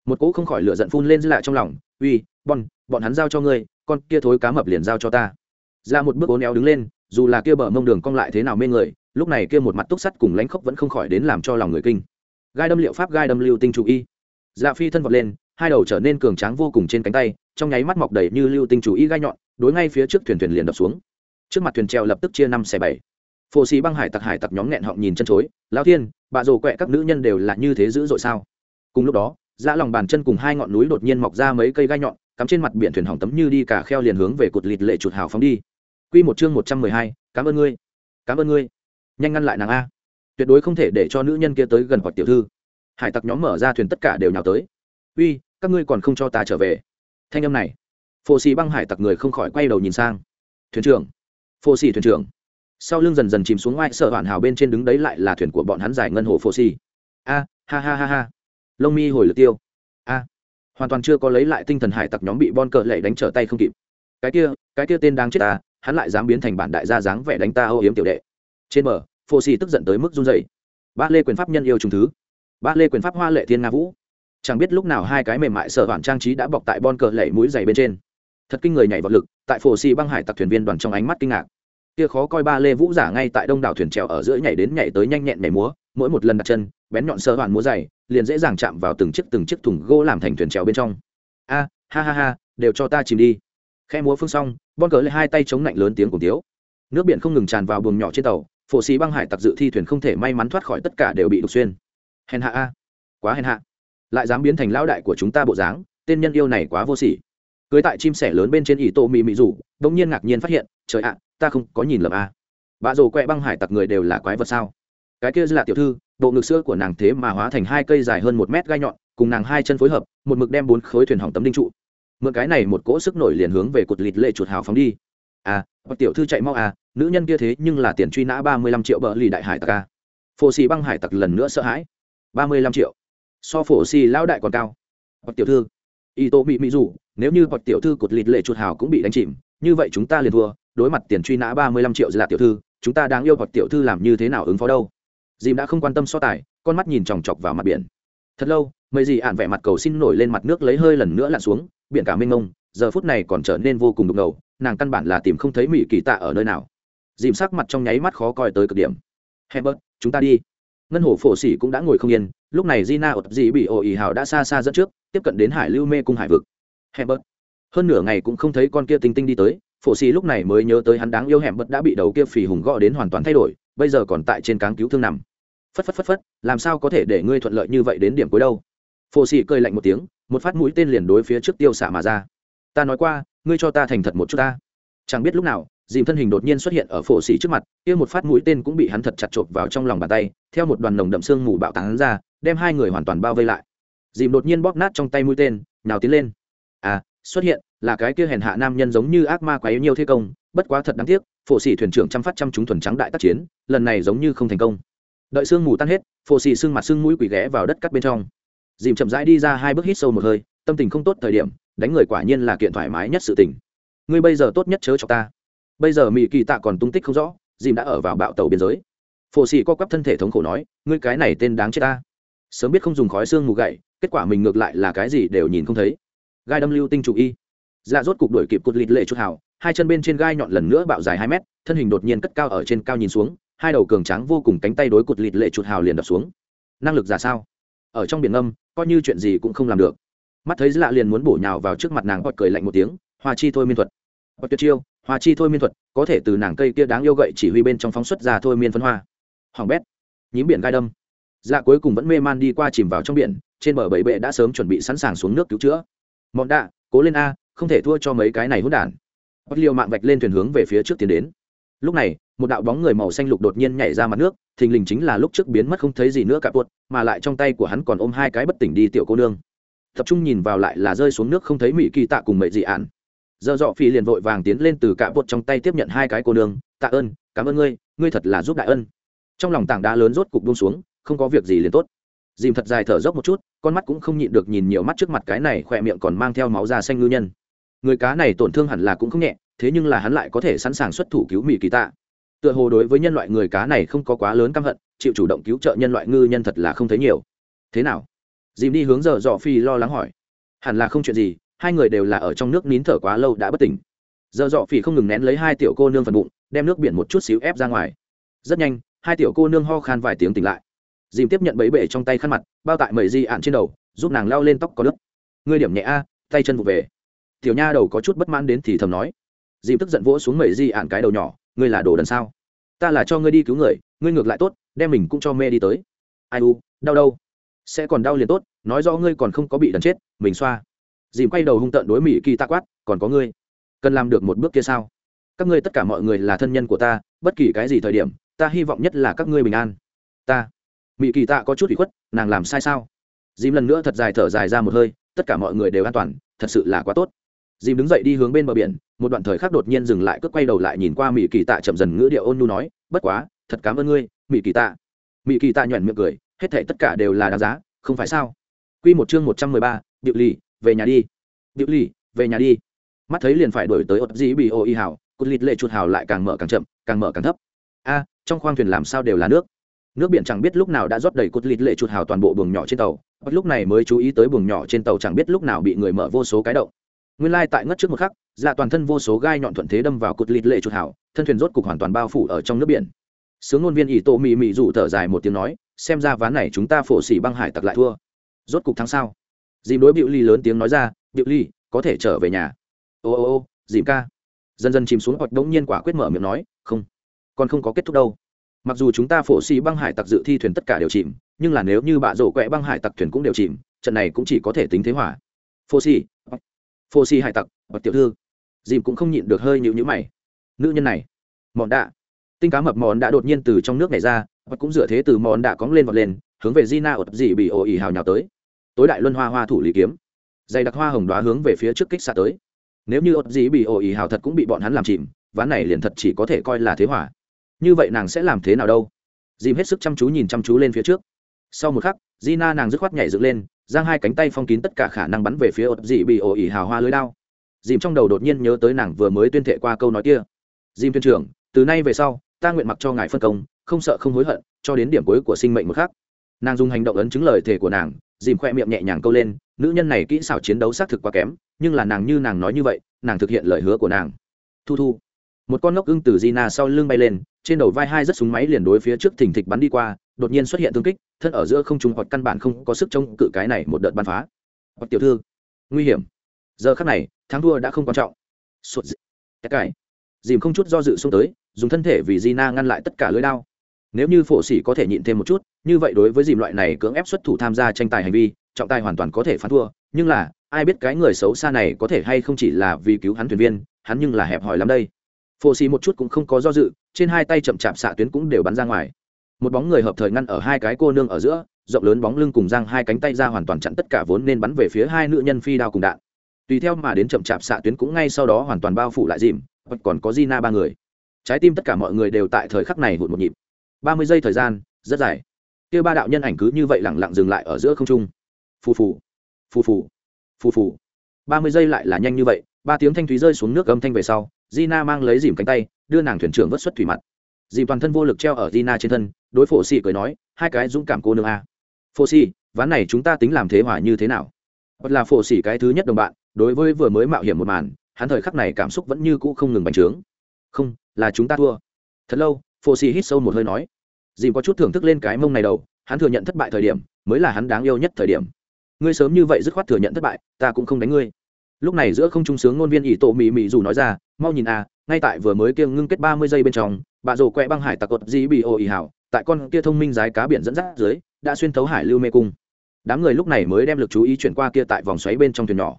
một cỗ không khỏi lửa giận phun lên dư lại trong lòng, uy, bon, bọn hắn giao cho ngươi, con kia thối cá mập liền giao cho ta. Ra một bước ố néo đứng lên, dù là kia bờ mông đường cong lại thế nào mê người, lúc này kia một mặt túc sắt cùng lánh khóc vẫn không khỏi đến làm cho lòng người kinh. Gai đâm liệu pháp, gai đâm lưu tinh chủ y. Dạ phi thân vọt lên, hai đầu trở nên cường tráng vô cùng trên cánh tay, trong nháy mắt mọc đầy như lưu tinh chủ y gai nhọn, đối ngay phía trước thuyền thuyền liền đập xuống. Trước mặt thuyền treo lập tức chia năm xẻ bảy. Phổ xì băng hải tặc hải tặc nhóm nghẹn họng nhìn chân chối lao thiên, bà rồ quẹ các nữ nhân đều là như thế dữ dội sao? Cùng lúc đó dã lòng bàn chân cùng hai ngọn núi đột nhiên mọc ra mấy cây gai nhọn cắm trên mặt biển thuyền hỏng tấm như đi cả kheo liền hướng về cột lịt lệ chuột hào phóng đi Quy một chương một trăm mười hai, cảm ơn ngươi. Cảm ơn ngươi. Nhanh ngăn lại nàng a. Tuyệt đối không thể để cho nữ nhân kia tới gần hoặc tiểu thư. Hải tặc nhóm mở ra thuyền tất cả đều nhào tới. uy các ngươi còn không cho ta trở về thanh âm này phô xì băng hải tặc người không khỏi quay đầu nhìn sang thuyền trưởng phô xì thuyền trưởng sau lưng dần dần chìm xuống ngoại sợ hoàn hào bên trên đứng đấy lại là thuyền của bọn hắn giải ngân hồ phô xì a ha ha ha ha lông mi hồi lượt tiêu. A, hoàn toàn chưa có lấy lại tinh thần hải tặc nhóm bị bon cờ lệ đánh trở tay không kịp. Cái kia cái kia tên đáng chết ta, hắn lại dám biến thành bản đại gia dáng vẻ đánh ta ô yếm tiểu đệ. Trên bờ, phô xì tức giận tới mức run dày ba lê quyền pháp nhân yêu trùng thứ. Ba lê quyền pháp hoa lệ thiên nga vũ. Chẳng biết lúc nào hai cái mềm mại sở hoàn trang trí đã bọc tại bon cờ lệ mũi dày bên trên. Thật kinh người nhảy vật lực, tại phổ xì băng hải tặc thuyền viên đoàn trong ánh mắt kinh ngạc. Kia khó coi ba lê vũ giả ngay tại đông đảo thuyền trèo ở giữa nhảy đến nhảy tới nhanh nhẹn nhảy múa, mỗi một lần đặt chân, bén nhọn sơ hoàn múa dày liền dễ dàng chạm vào từng chiếc từng chiếc thùng gỗ làm thành thuyền trèo bên trong. A, ha ha ha, đều cho ta chìm đi. Khe múa phương xong, bon cờ lại hai tay chống lạnh lớn tiếng cùng tiếu. Nước biển không ngừng tràn vào buồng nhỏ trên tàu, phổ sĩ băng hải tặc dự thi thuyền không thể may mắn thoát khỏi tất cả đều bị đục xuyên. Hèn hạ a, quá hèn hạ. Lại dám biến thành lão đại của chúng ta bộ dáng, tên nhân yêu này quá vô sỉ. Cưới tại chim sẻ lớn bên trên ỷ tô mì mị rủ đông nhiên ngạc nhiên phát hiện, trời ạ, ta không có nhìn lầm a. À. bà rồ quẹ băng hải tặc người đều là quái vật sao? Cái kia là tiểu thư bộ ngực sữa của nàng thế mà hóa thành hai cây dài hơn một mét gai nhọn, cùng nàng hai chân phối hợp, một mực đem bốn khối thuyền hỏng tấm đinh trụ. Mượn cái này một cỗ sức nổi liền hướng về cột lịt lệ chuột hào phóng đi. À bậc tiểu thư chạy mau à nữ nhân kia thế nhưng là tiền truy nã ba mươi lăm triệu bờ lì đại hải tặc a phổ xì băng hải tặc lần nữa sợ hãi. ba mươi lăm triệu. So phổ xì lão đại còn cao. Bậc tiểu thư, y tô bị mỹ dù nếu như bậc tiểu thư cột lịt lệ chuột hào cũng bị đánh chìm, như vậy chúng ta liền thua, đối mặt tiền truy nã ba mươi lăm triệu là tiểu thư, chúng ta đang yêu bậc tiểu thư làm như thế nào ứng phó đâu? Dìm đã không quan tâm so tài, con mắt nhìn chòng chọc vào mặt biển. Thật lâu, mấy gì ạn vẻ mặt cầu xin nổi lên mặt nước lấy hơi lần nữa lặn xuống, biển cả mênh mông, giờ phút này còn trở nên vô cùng đục ngầu, nàng căn bản là tìm không thấy mỹ kỳ tạ ở nơi nào. Dìm sắc mặt trong nháy mắt khó coi tới cực điểm. Hebert chúng ta đi. Ngân hồ phổ xỉ cũng đã ngồi không yên, lúc này gina ột dị bị ồ ỉ hào đã xa xa dẫn trước, tiếp cận đến hải lưu mê cung hải vực. Hebert hơn nửa ngày cũng không thấy con kia tinh tinh đi tới, phổ xỉ lúc này mới nhớ tới hắn đáng yêu hẻm bớt đã bị đầu kia phì hùng gõ đến hoàn toàn thay đổi, bây giờ còn tại trên cáng cứu thương nằm phất phất phất phất, làm sao có thể để ngươi thuận lợi như vậy đến điểm cuối đâu? Phổ sĩ cười lạnh một tiếng, một phát mũi tên liền đối phía trước tiêu xả mà ra. Ta nói qua, ngươi cho ta thành thật một chút ta. Chẳng biết lúc nào, dìm thân hình đột nhiên xuất hiện ở phổ sĩ trước mặt, kia một phát mũi tên cũng bị hắn thật chặt chộp vào trong lòng bàn tay, theo một đoàn nồng đậm xương mù bạo tán ra, đem hai người hoàn toàn bao vây lại. Dìm đột nhiên bóp nát trong tay mũi tên nào tiến lên. À xuất hiện, là cái kia hèn hạ nam nhân giống như ác ma quá yếu nhiều thế công, bất quá thật đáng tiếc, phổ sĩ thuyền trưởng chăm phát chăm chúng thuần trắng đại tác chiến, lần này giống như không thành công đợi sương mù tan hết phô xì sưng mặt sưng mũi quỷ ghé vào đất cắt bên trong. Dìm chậm rãi đi ra hai bước hít sâu một hơi, tâm tình không tốt thời điểm, đánh người quả nhiên là kiện thoải mái nhất sự tình. Ngươi bây giờ tốt nhất chớ cho ta. Bây giờ mỹ kỳ tạ còn tung tích không rõ, dìm đã ở vào bạo tàu biên giới. Phổ xì co quắp thân thể thống khổ nói, ngươi cái này tên đáng chết ta. Sớm biết không dùng khói xương mù gậy, kết quả mình ngược lại là cái gì đều nhìn không thấy. Gai đâm lưu tinh chủ y. Dạ rốt cục đuổi kịp cột lịt lệ chút hào, hai chân bên trên gai nhọn lần nữa bạo dài hai mét, thân hình đột nhiên cất cao ở trên cao nhìn xuống hai đầu cường tráng vô cùng cánh tay đối cột lịt lệ chuột hào liền đập xuống. Năng lực giả sao? Ở trong biển âm coi như chuyện gì cũng không làm được. Mắt thấy lạ liền muốn bổ nhào vào trước mặt nàng bọt cười lạnh một tiếng, hoa chi thôi miên thuật. Bọt tuyệt chiêu, hoa chi thôi miên thuật, có thể từ nàng cây kia đáng yêu gậy chỉ huy bên trong phóng xuất ra thôi miên phân hoa. Hoàng bét, nhím biển gai đâm. Dạ cuối cùng vẫn mê man đi qua chìm vào trong biển, trên bờ bẫy bệ đã sớm chuẩn bị sẵn sàng xuống nước cứu chữa. Mọn đạ, cố lên a, không thể thua cho mấy cái này hỗn đản. Bắt liều mạng vạch lên thuyền hướng về phía trước tiến đến lúc này một đạo bóng người màu xanh lục đột nhiên nhảy ra mặt nước thình lình chính là lúc trước biến mất không thấy gì nữa cả tuột, mà lại trong tay của hắn còn ôm hai cái bất tỉnh đi tiểu cô nương. Tập trung nhìn vào lại là rơi xuống nước không thấy mỹ kỳ tạ cùng mệ dị ạn giờ dọ phi liền vội vàng tiến lên từ cả tuột trong tay tiếp nhận hai cái cô nương tạ ơn cảm ơn ngươi ngươi thật là giúp đại ân. Trong lòng tảng đá lớn rốt cục buông xuống không có việc gì liền tốt. Dìm thật dài thở dốc một chút con mắt cũng không nhịn được nhìn nhiều mắt trước mặt cái này khỏe miệng còn mang theo máu da xanh ngư nhân. Người cá này tổn thương hẳn là cũng không nhẹ thế nhưng là hắn lại có thể sẵn sàng xuất thủ cứu mỹ kỳ tạ. Tựa hồ đối với nhân loại người cá này không có quá lớn căm hận, chịu chủ động cứu trợ nhân loại ngư nhân thật là không thấy nhiều. Thế nào? Dìm đi hướng giờ dọ phi lo lắng hỏi. Hẳn là không chuyện gì, hai người đều là ở trong nước nín thở quá lâu đã bất tỉnh. Giờ dọ phi không ngừng nén lấy hai tiểu cô nương phần bụng, đem nước biển một chút xíu ép ra ngoài. Rất nhanh, hai tiểu cô nương ho khan vài tiếng tỉnh lại. Dìm tiếp nhận bẫy bể trong tay khăn mặt, bao tại mẩy di ạn trên đầu, giúp nàng lao lên tóc có nước ngươi điểm nhẹ a, tay chân vụ về. Tiểu nha đầu có chút bất mãn đến thì thầm nói dìm tức giận vỗ xuống mẩy di ạn cái đầu nhỏ, ngươi là đồ đần sao? Ta là cho ngươi đi cứu người, ngươi ngược lại tốt, đem mình cũng cho mê đi tới. Ai u, đau đâu? Sẽ còn đau liền tốt, nói rõ ngươi còn không có bị đần chết, mình xoa. Dìm quay đầu hung tợn đối mỹ kỳ ta quát, còn có ngươi? Cần làm được một bước kia sao? Các ngươi tất cả mọi người là thân nhân của ta, bất kỳ cái gì thời điểm, ta hy vọng nhất là các ngươi bình an. Ta? Mỹ kỳ tạ có chút bị khuất, nàng làm sai sao? Dìm lần nữa thật dài thở dài ra một hơi, tất cả mọi người đều an toàn, thật sự là quá tốt. Dìm đứng dậy đi hướng bên bờ biển một đoạn thời khắc đột nhiên dừng lại cướp quay đầu lại nhìn qua mỹ kỳ tạ chậm dần ngữ điệu ôn nhu nói, bất quá, thật cảm ơn ngươi mỹ kỳ tạ. Mỹ kỳ tạ nhoẻn miệng cười, hết thể tất cả đều là đáng giá, không phải sao? Q một chương một trăm mười ba, điệu lì, về nhà đi. Điệu lì, về nhà đi. Mắt thấy liền phải đổi tới ột dĩ bị ô y hào cụt lịt lệ chuột hào lại càng mở càng chậm, càng mở càng thấp. A, trong khoang thuyền làm sao đều là nước. Nước biển chẳng biết lúc nào đã rót đầy cụt lịt lệ chuột hào toàn bộ buồng nhỏ trên tàu. Lúc này mới chú ý tới buồng nhỏ trên tàu chẳng biết lúc nào bị người mở vô số cái động nguyên lai tại ngất trước một khắc dạ toàn thân vô số gai nhọn thuận thế đâm vào cột lịt lệ chuột hảo thân thuyền rốt cục hoàn toàn bao phủ ở trong nước biển. Sướng ngôn viên ỷ tô mị mị rủ thở dài một tiếng nói, xem ra ván này chúng ta phổ xỉ băng hải tặc lại thua. Rốt cục thắng sao? Dìm đối bịu ly lớn tiếng nói ra, bịu ly có thể trở về nhà. Ô ô ô, dìm ca. Dần dần chìm xuống hoặc đống nhiên quả quyết mở miệng nói, không, còn không có kết thúc đâu. Mặc dù chúng ta phổ xỉ băng hải tặc dự thi thuyền tất cả đều chìm, nhưng là nếu như bạ rổ quẹ băng hải tặc thuyền cũng đều chìm, trận này cũng chỉ có thể tính thế hỏa phổ xỉ phô si hải tặc bậc tiểu thư. Dìm cũng không nhịn được hơi nhịu nhữ mày. Nữ nhân này mòn đạ. Tinh cá mập mòn đã đột nhiên từ trong nước này ra, và cũng dựa thế từ mòn đạ cóng lên vọt lên, hướng về Gina ột dị bị ồ ỉ hào nhào tới. Tối đại luân hoa hoa thủ lý kiếm. Dày đặc hoa hồng đoá hướng về phía trước kích xa tới. Nếu như ột dị bị ồ ỉ hào thật cũng bị bọn hắn làm chìm, ván này liền thật chỉ có thể coi là thế hỏa. Như vậy nàng sẽ làm thế nào đâu? Dìm hết sức chăm chú nhìn chăm chú lên phía trước sau một khắc, Gina nàng dứt khoát nhảy dựng lên, giang hai cánh tay phong kín tất cả khả năng bắn về phía ột dị bị ổ ỉ hào hoa lưới đao. Dìm trong đầu đột nhiên nhớ tới nàng vừa mới tuyên thệ qua câu nói kia. Dìm tuyên trưởng, từ nay về sau, ta nguyện mặc cho ngài phân công, không sợ không hối hận, cho đến điểm cuối của sinh mệnh một khác nàng dùng hành động ấn chứng lời thề của nàng, dìm khoe miệng nhẹ nhàng câu lên, nữ nhân này kỹ xảo chiến đấu xác thực quá kém, nhưng là nàng như nàng nói như vậy, nàng thực hiện lời hứa của nàng. Thu thu một con ngốc ưng từ Gina sau lưng bay lên, trên đầu vai hai rất súng máy liền đối phía trước thình thịch bắn đi qua, đột nhiên xuất hiện thương kích, thân ở giữa không trung hoặc căn bản không có sức chống cự cái này một đợt bắn phá. Hoặc tiểu thư, nguy hiểm. Giờ khắc này, thắng thua đã không quan trọng. Sụt dị, cái dìm không chút do dự xuống tới, dùng thân thể vì Gina ngăn lại tất cả lưới đao. Nếu như phổ sĩ có thể nhịn thêm một chút, như vậy đối với dìm loại này cưỡng ép xuất thủ tham gia tranh tài hành vi, trọng tài hoàn toàn có thể phán thua. Nhưng là, ai biết cái người xấu xa này có thể hay không chỉ là vì cứu hắn thuyền viên, hắn nhưng là hẹp hòi lắm đây phô xì một chút cũng không có do dự, trên hai tay chậm chạp xạ tuyến cũng đều bắn ra ngoài. Một bóng người hợp thời ngăn ở hai cái cô nương ở giữa, rộng lớn bóng lưng cùng giang hai cánh tay ra hoàn toàn chặn tất cả vốn nên bắn về phía hai nữ nhân phi đao cùng đạn. Tùy theo mà đến chậm chạp xạ tuyến cũng ngay sau đó hoàn toàn bao phủ lại dìm còn có Gina ba người. Trái tim tất cả mọi người đều tại thời khắc này hụt một nhịp. Ba mươi giây thời gian, rất dài. Kia ba đạo nhân ảnh cứ như vậy lẳng lặng dừng lại ở giữa không trung. Phù phù phù phù phù phù. Ba mươi giây lại là nhanh như vậy, ba tiếng thanh thúy rơi xuống nước âm thanh về sau Gina mang lấy dìm cánh tay đưa nàng thuyền trưởng vớt xuất thủy mặt. Dìm toàn thân vô lực treo ở Gina trên thân đối phổ Sĩ cười nói hai cái dũng cảm cô nương a. Phổ Sĩ, ván này chúng ta tính làm thế hòa như thế nào? Bất là phổ Sĩ cái thứ nhất đồng bạn đối với vừa mới mạo hiểm một màn hắn thời khắc này cảm xúc vẫn như cũ không ngừng bành trướng. Không là chúng ta thua. Thật lâu Phổ Sĩ hít sâu một hơi nói dìm có chút thưởng thức lên cái mông này đầu hắn thừa nhận thất bại thời điểm mới là hắn đáng yêu nhất thời điểm. Ngươi sớm như vậy dứt khoát thừa nhận thất bại ta cũng không đánh ngươi. Lúc này giữa không trung sướng ngôn viên ỷ tổ mỉ mỉ dù nói ra mau nhìn à ngay tại vừa mới kiêng ngưng kết ba mươi giây bên trong, bà rổ quẹ băng hải tặc cột dĩ bị ô ý hảo, tại con kia thông minh giái cá biển dẫn dắt dưới, đã xuyên thấu hải lưu mê cung. Đám người lúc này mới đem lực chú ý chuyển qua kia tại vòng xoáy bên trong thuyền nhỏ.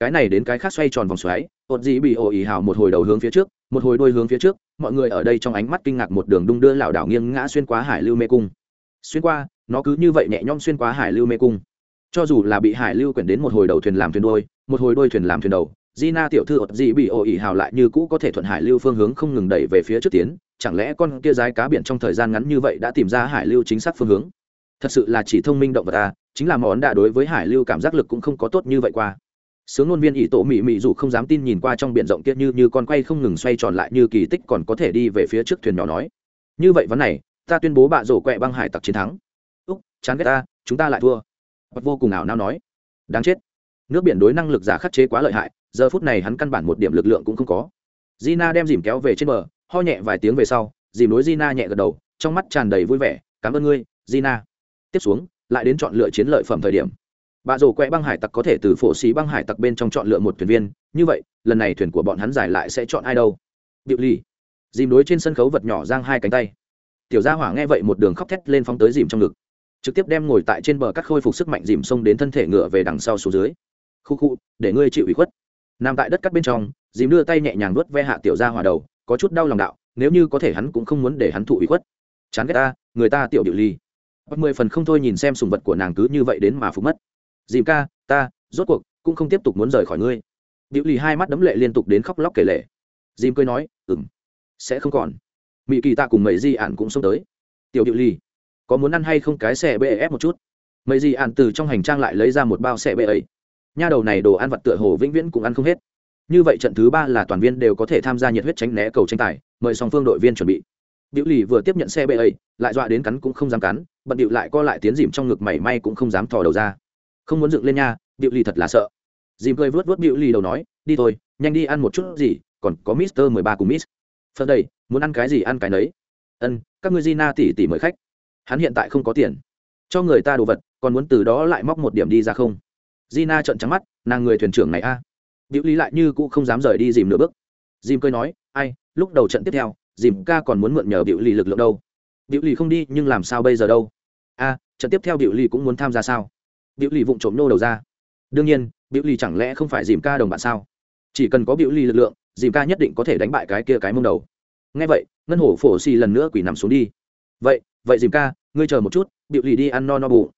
Cái này đến cái khác xoay tròn vòng xoáy ột dĩ bị ồ ỉ hào một hồi đầu hướng phía trước, một hồi đôi hướng phía trước, mọi người ở đây trong ánh mắt kinh ngạc một đường đung đưa lảo đảo nghiêng ngã xuyên qua hải lưu mê cung. Xuyên qua, nó cứ như vậy nhẹ nhõm xuyên qua hải lưu mê cung. Cho dù là bị hải lưu quyển đến một hồi đầu thuyền làm thuyền đôi, một hồi đôi thuyền làm thuyền đầu Gina tiểu thư ột gì bị ổ ỉ hào lại như cũ có thể thuận hải lưu phương hướng không ngừng đẩy về phía trước tiến, chẳng lẽ con kia rái cá biển trong thời gian ngắn như vậy đã tìm ra hải lưu chính xác phương hướng? Thật sự là chỉ thông minh động vật à, chính là món đã đối với hải lưu cảm giác lực cũng không có tốt như vậy qua. Sướng ngôn viên ỷ tổ mị mị dù không dám tin nhìn qua trong biển rộng kia như như con quay không ngừng xoay tròn lại như kỳ tích còn có thể đi về phía trước thuyền nhỏ nói. Như vậy vấn này ta tuyên bố bạ rổ quẹ băng hải tặc chiến thắng. Úc chán ghét ta chúng ta lại thua. Bật vô cùng ảo nao nói. Đáng chết. Nước biển đối năng lực giả khắc chế quá lợi hại giờ phút này hắn căn bản một điểm lực lượng cũng không có. Gina đem dìm kéo về trên bờ, ho nhẹ vài tiếng về sau, dìm đối Gina nhẹ gật đầu, trong mắt tràn đầy vui vẻ, cảm ơn ngươi, Gina. Tiếp xuống, lại đến chọn lựa chiến lợi phẩm thời điểm. Bà rổ quẹ băng hải tặc có thể từ phổ xí băng hải tặc bên trong chọn lựa một thuyền viên, như vậy, lần này thuyền của bọn hắn giải lại sẽ chọn ai đâu? Điệu ly dìm đối trên sân khấu vật nhỏ giang hai cánh tay. Tiểu gia hỏa nghe vậy một đường khóc thét lên phóng tới dìm trong ngực. Trực tiếp đem ngồi tại trên bờ cắt khôi phục sức mạnh dìm xông đến thân thể ngựa về đằng sau xuống dưới. Khu khu, để ngươi chịu ủy khuất nằm tại đất cắt bên trong dìm đưa tay nhẹ nhàng nuốt ve hạ tiểu gia hỏa đầu có chút đau lòng đạo nếu như có thể hắn cũng không muốn để hắn thụ ủy khuất. Chán ghét ta người ta tiểu điệu ly. Bắt mười phần không thôi nhìn xem sùng vật của nàng cứ như vậy đến mà phục mất. Dìm ca ta rốt cuộc cũng không tiếp tục muốn rời khỏi ngươi. Điệu ly hai mắt đấm lệ liên tục đến khóc lóc kể lệ dìm cười nói ừng sẽ không còn. Mỹ kỳ tạ cùng mấy di ản cũng xông tới. Tiểu điệu ly, có muốn ăn hay không cái xe bê ép một chút? Mấy di ản từ trong hành trang lại lấy ra một bao xe bê ấy nha đầu này đồ ăn vặt tựa hồ vĩnh viễn cũng ăn không hết. Như vậy trận thứ ba là toàn viên đều có thể tham gia nhiệt huyết tránh né cầu tranh tài, mời song phương đội viên chuẩn bị. Diệu lì vừa tiếp nhận xe bê ấy, lại dọa đến cắn cũng không dám cắn, bận điệu lại co lại tiến dìm trong ngực mảy may cũng không dám thò đầu ra. Không muốn dựng lên nha Diệu lì thật là sợ. Dìm cười vớt vớt Diệu lì đầu nói, đi thôi, nhanh đi ăn một chút gì, còn có mister mười ba cùng miss. Phần đây, muốn ăn cái gì ăn cái nấy. Ân, các ngươi Gina tỉ tỉ mời khách. Hắn hiện tại không có tiền. Cho người ta đồ vật, còn muốn từ đó lại móc một điểm đi ra không? Gina trợn trắng mắt, nàng người thuyền trưởng này a. À. biểu lý lại như cũ không dám rời đi dìm nửa bước. Dìm cười nói, ai, lúc đầu trận tiếp theo, dìm ca còn muốn mượn nhờ biểu lý lực lượng đâu. Biểu lý không đi, nhưng làm sao bây giờ đâu? A, trận tiếp theo biểu lý cũng muốn tham gia sao? Biểu lý vụng trộm nô đầu ra. Đương nhiên, biểu lý chẳng lẽ không phải dìm ca đồng bạn sao? Chỉ cần có biểu lý lực lượng, dìm ca nhất định có thể đánh bại cái kia cái mông đầu. Nghe vậy, ngân hổ phổ xì lần nữa quỳ nằm xuống đi. Vậy vậy dìm ca, ngươi chờ một chút, biểu lì đi ăn no no bụng.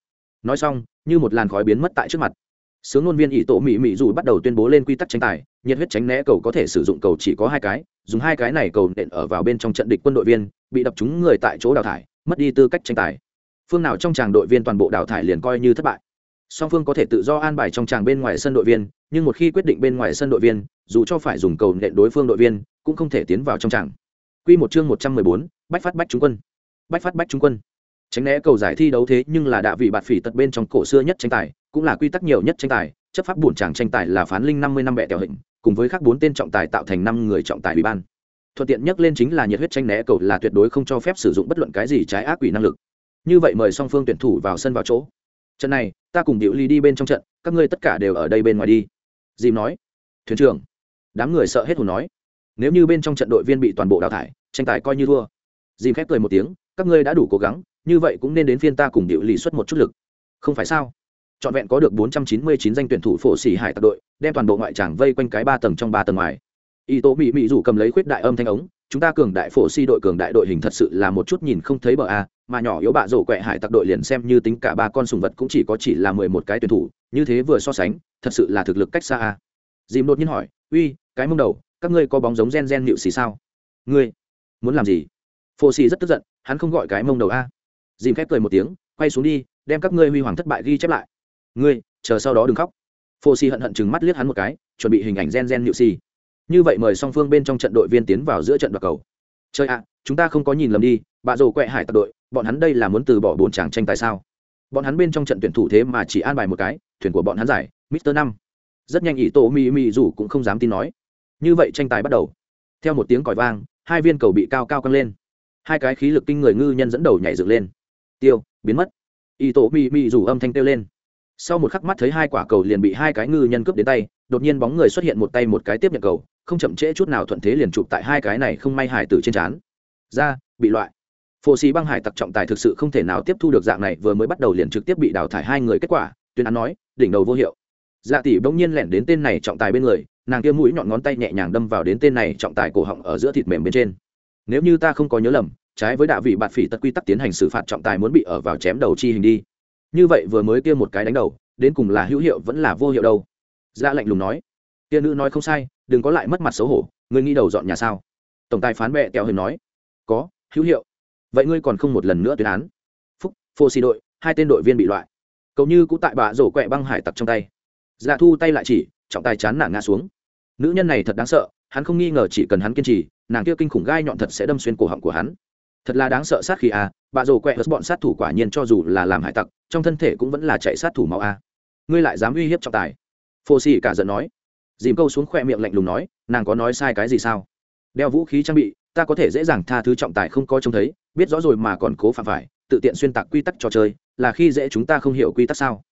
Nói xong, như một làn khói biến mất tại trước mặt sướng ngôn viên ỷ tổ mỹ mỹ dù bắt đầu tuyên bố lên quy tắc tranh tài nhiệt huyết tránh né cầu có thể sử dụng cầu chỉ có hai cái dùng hai cái này cầu nện ở vào bên trong trận địch quân đội viên bị đập trúng người tại chỗ đào thải mất đi tư cách tranh tài phương nào trong tràng đội viên toàn bộ đào thải liền coi như thất bại song phương có thể tự do an bài trong tràng bên ngoài sân đội viên nhưng một khi quyết định bên ngoài sân đội viên dù cho phải dùng cầu nện đối phương đội viên cũng không thể tiến vào trong tràng Quy một chương một trăm mười bốn, bách phát bách trung quân. Bách phát bách trung quân. Tránh né cầu giải thi đấu thế nhưng là đạ vị bạt phỉ tật bên trong cổ xưa nhất tranh tài, cũng là quy tắc nhiều nhất tranh tài, chấp pháp bổn chàng tranh tài là phán linh năm mươi năm bẹ tèo hình, cùng với các bốn tên trọng tài tạo thành năm người trọng tài ủy ban. Thuận tiện nhất lên chính là nhiệt huyết tranh né cầu là tuyệt đối không cho phép sử dụng bất luận cái gì trái ác quỷ năng lực. Như vậy mời song phương tuyển thủ vào sân vào chỗ. Trận này, ta cùng điệu Ly đi bên trong trận, các ngươi tất cả đều ở đây bên ngoài đi. Dìm nói. Thuyền trưởng. Đám người sợ hết hồn nói. Nếu như bên trong trận đội viên bị toàn bộ đào thải, tranh tài coi như thua. Dìm khép cười một tiếng, các ngươi đã đủ cố gắng, như vậy cũng nên đến phiên ta cùng điệu lì xuất một chút lực. Không phải sao? Trọn vẹn có được 499 danh tuyển thủ phổ sĩ hải tặc đội, đem toàn bộ ngoại tràng vây quanh cái ba tầng trong ba tầng ngoài. Y Tố mỹ mỹ rủ cầm lấy khuyết đại âm thanh ống, chúng ta cường đại phổ si đội cường đại đội hình thật sự là một chút nhìn không thấy bờ a, mà nhỏ yếu bạ rổ quẹ hải tặc đội liền xem như tính cả ba con sùng vật cũng chỉ có chỉ là mười một cái tuyển thủ như thế vừa so sánh thật sự là thực lực cách xa a dìm đột nhiên hỏi uy cái mông đầu các ngươi có bóng giống gen gen nịu xì sao ngươi muốn làm gì Phổ xì rất tức giận hắn không gọi cái mông đầu a dìm khép cười một tiếng, quay xuống đi, đem các ngươi huy hoàng thất bại ghi chép lại. Ngươi, chờ sau đó đừng khóc. Phô si hận hận chừng mắt liếc hắn một cái, chuẩn bị hình ảnh gen gen nhự si như vậy mời song phương bên trong trận đội viên tiến vào giữa trận đoạt cầu. Chơi ạ, chúng ta không có nhìn lầm đi, bà rồ quẹ hải tặc đội, bọn hắn đây là muốn từ bỏ bốn chàng tranh tài sao? Bọn hắn bên trong trận tuyển thủ thế mà chỉ an bài một cái, thuyền của bọn hắn giải, mister năm. Rất nhanh ý tổ mì mì dù cũng không dám tin nói. Như vậy tranh tài bắt đầu. Theo một tiếng còi vang, hai viên cầu bị cao cao căng lên. Hai cái khí lực kinh người ngư nhân dẫn đầu nhảy dựng lên tiêu, biến mất. Y tổ mị mị rủ âm thanh tiêu lên. Sau một khắc mắt thấy hai quả cầu liền bị hai cái ngư nhân cướp đến tay, đột nhiên bóng người xuất hiện một tay một cái tiếp nhận cầu, không chậm trễ chút nào thuận thế liền chụp tại hai cái này không may hải tử trên trán. Ra, bị loại. Phổ xì băng hải tặc trọng tài thực sự không thể nào tiếp thu được dạng này, vừa mới bắt đầu liền trực tiếp bị đào thải hai người kết quả, tuyên án nói, đỉnh đầu vô hiệu. Dạ tỷ bỗng nhiên lẻn đến tên này trọng tài bên người, nàng kia mũi nhọn ngón tay nhẹ nhàng đâm vào đến tên này trọng tài cổ họng ở giữa thịt mềm bên trên. Nếu như ta không có nhớ lầm trái với đạ vị bạt phỉ tật quy tắc tiến hành xử phạt trọng tài muốn bị ở vào chém đầu chi hình đi. Như vậy vừa mới kia một cái đánh đầu, đến cùng là hữu hiệu vẫn là vô hiệu đâu? Dạ lạnh lùng nói. Kia nữ nói không sai, đừng có lại mất mặt xấu hổ, ngươi nghĩ đầu dọn nhà sao? Tổng tài phán bệ tèo hình nói. Có, hữu hiệu. Vậy ngươi còn không một lần nữa tuyên án? Phúc, phô xì đội, hai tên đội viên bị loại. Cậu như cũng tại bà rổ quẹ băng hải tặc trong tay. Dạ thu tay lại chỉ, trọng tài chán nản ngã xuống. Nữ nhân này thật đáng sợ, hắn không nghi ngờ chỉ cần hắn kiên trì, nàng kia kinh khủng gai nhọn thật sẽ đâm xuyên cổ họng của hắn thật là đáng sợ sát khi a à, bà rồ quẹ hớt bọn sát thủ quả nhiên cho dù là làm hải tặc trong thân thể cũng vẫn là chạy sát thủ máu a. À. ngươi lại dám uy hiếp trọng tài. Phô xì cả giận nói. Dìm câu xuống khoe miệng lạnh lùng nói nàng có nói sai cái gì sao? Đeo vũ khí trang bị ta có thể dễ dàng tha thứ trọng tài không có trông thấy biết rõ rồi mà còn cố phạm phải tự tiện xuyên tạc quy tắc trò chơi là khi dễ chúng ta không hiểu quy tắc sao?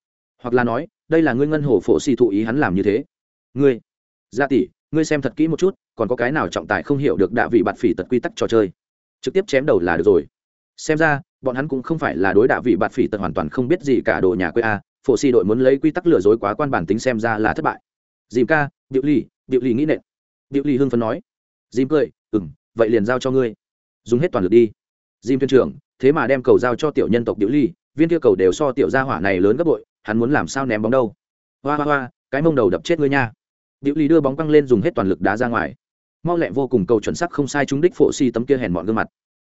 Hoặc là nói đây là ngươi ngân hồ phổ xì thụ ý hắn làm như thế. Ngươi gia tỷ ngươi xem thật kỹ một chút còn có cái nào trọng tài không hiểu được đạ vị bạt phỉ tật quy tắc trò chơi? Trực tiếp chém đầu là được rồi. Xem ra, bọn hắn cũng không phải là đối đạ vị bạt phỉ tật hoàn toàn không biết gì cả đồ nhà quê a, phổ xì đội muốn lấy quy tắc lừa dối quá quan bản tính xem ra là thất bại. Dìm ca, điệu ly điệu ly nghĩ nện. Điệu ly hưng phấn nói. Dìm cười ừng vậy liền giao cho ngươi. Dùng hết toàn lực đi. Dìm thuyền trưởng, thế mà đem cầu giao cho tiểu nhân tộc điệu ly viên kia cầu đều so tiểu gia hỏa này lớn gấp bội, hắn muốn làm sao ném bóng đâu? Hoa hoa hoa, cái mông đầu đập chết ngươi nha. Điệu ly đưa bóng căng lên dùng hết toàn lực đá ra ngoài mau lẹ vô cùng cầu chuẩn sắc không sai trúng đích phổ xì tấm kia hèn mọn gương mặt.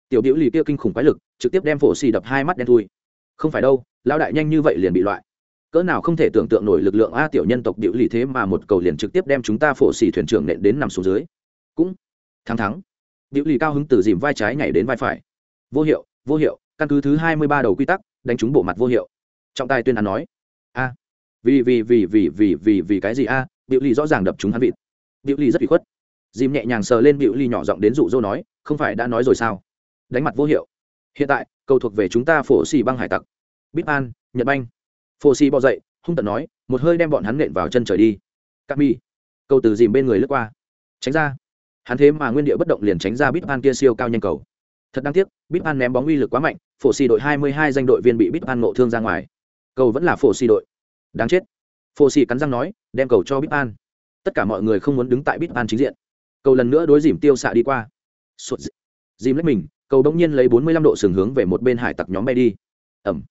Tiểu biểu lì kia kinh khủng quái lực, trực tiếp đem phổ xì đập hai mắt đen thui. Không phải đâu lao đại nhanh như vậy liền bị loại. Cỡ nào không thể tưởng tượng nổi lực lượng a tiểu nhân tộc biểu lì thế mà một cầu liền trực tiếp đem chúng ta phổ xì thuyền trưởng nện đến nằm xuống dưới. Cũng thắng thắng. Biểu lì cao hứng từ dìm vai trái nhảy đến vai phải. Vô hiệu vô hiệu, căn cứ thứ hai mươi ba đầu quy tắc, đánh trúng bộ mặt vô hiệu. Trọng tài tuyên án nói. A. Vì vì vì vì vì vì vì cái gì a? Biểu lì rõ ràng đập chúng hắn vịt. Biểu lì rất bị khuất dìm nhẹ nhàng sờ lên bịu ly nhỏ giọng đến dụ dỗ nói, không phải đã nói rồi sao? Đánh mặt vô hiệu. Hiện tại, cầu thuộc về chúng ta phổ xì băng hải tặc. Bít an, nhật banh. Phổ xì bò dậy, hung tận nói, một hơi đem bọn hắn nện vào chân trời đi. Cắt mi. Cầu từ dìm bên người lướt qua. Tránh ra. Hắn thế mà nguyên địa bất động liền tránh ra bít an kia siêu cao nhanh cầu. Thật đáng tiếc, bít an ném bóng uy lực quá mạnh, phổ xì đội hai mươi hai danh đội viên bị bít an ngộ thương ra ngoài. Cầu vẫn là phổ xì đội. Đáng chết. Phổ xì cắn răng nói, đem cầu cho bít an. Tất cả mọi người không muốn đứng tại bít an chính diện cầu lần nữa đối dìm tiêu xạ đi qua. Sụt dìm lấy mình, cầu đông nhiên lấy bốn mươi lăm độ sừng hướng về một bên hải tặc nhóm bay đi. Ẩm.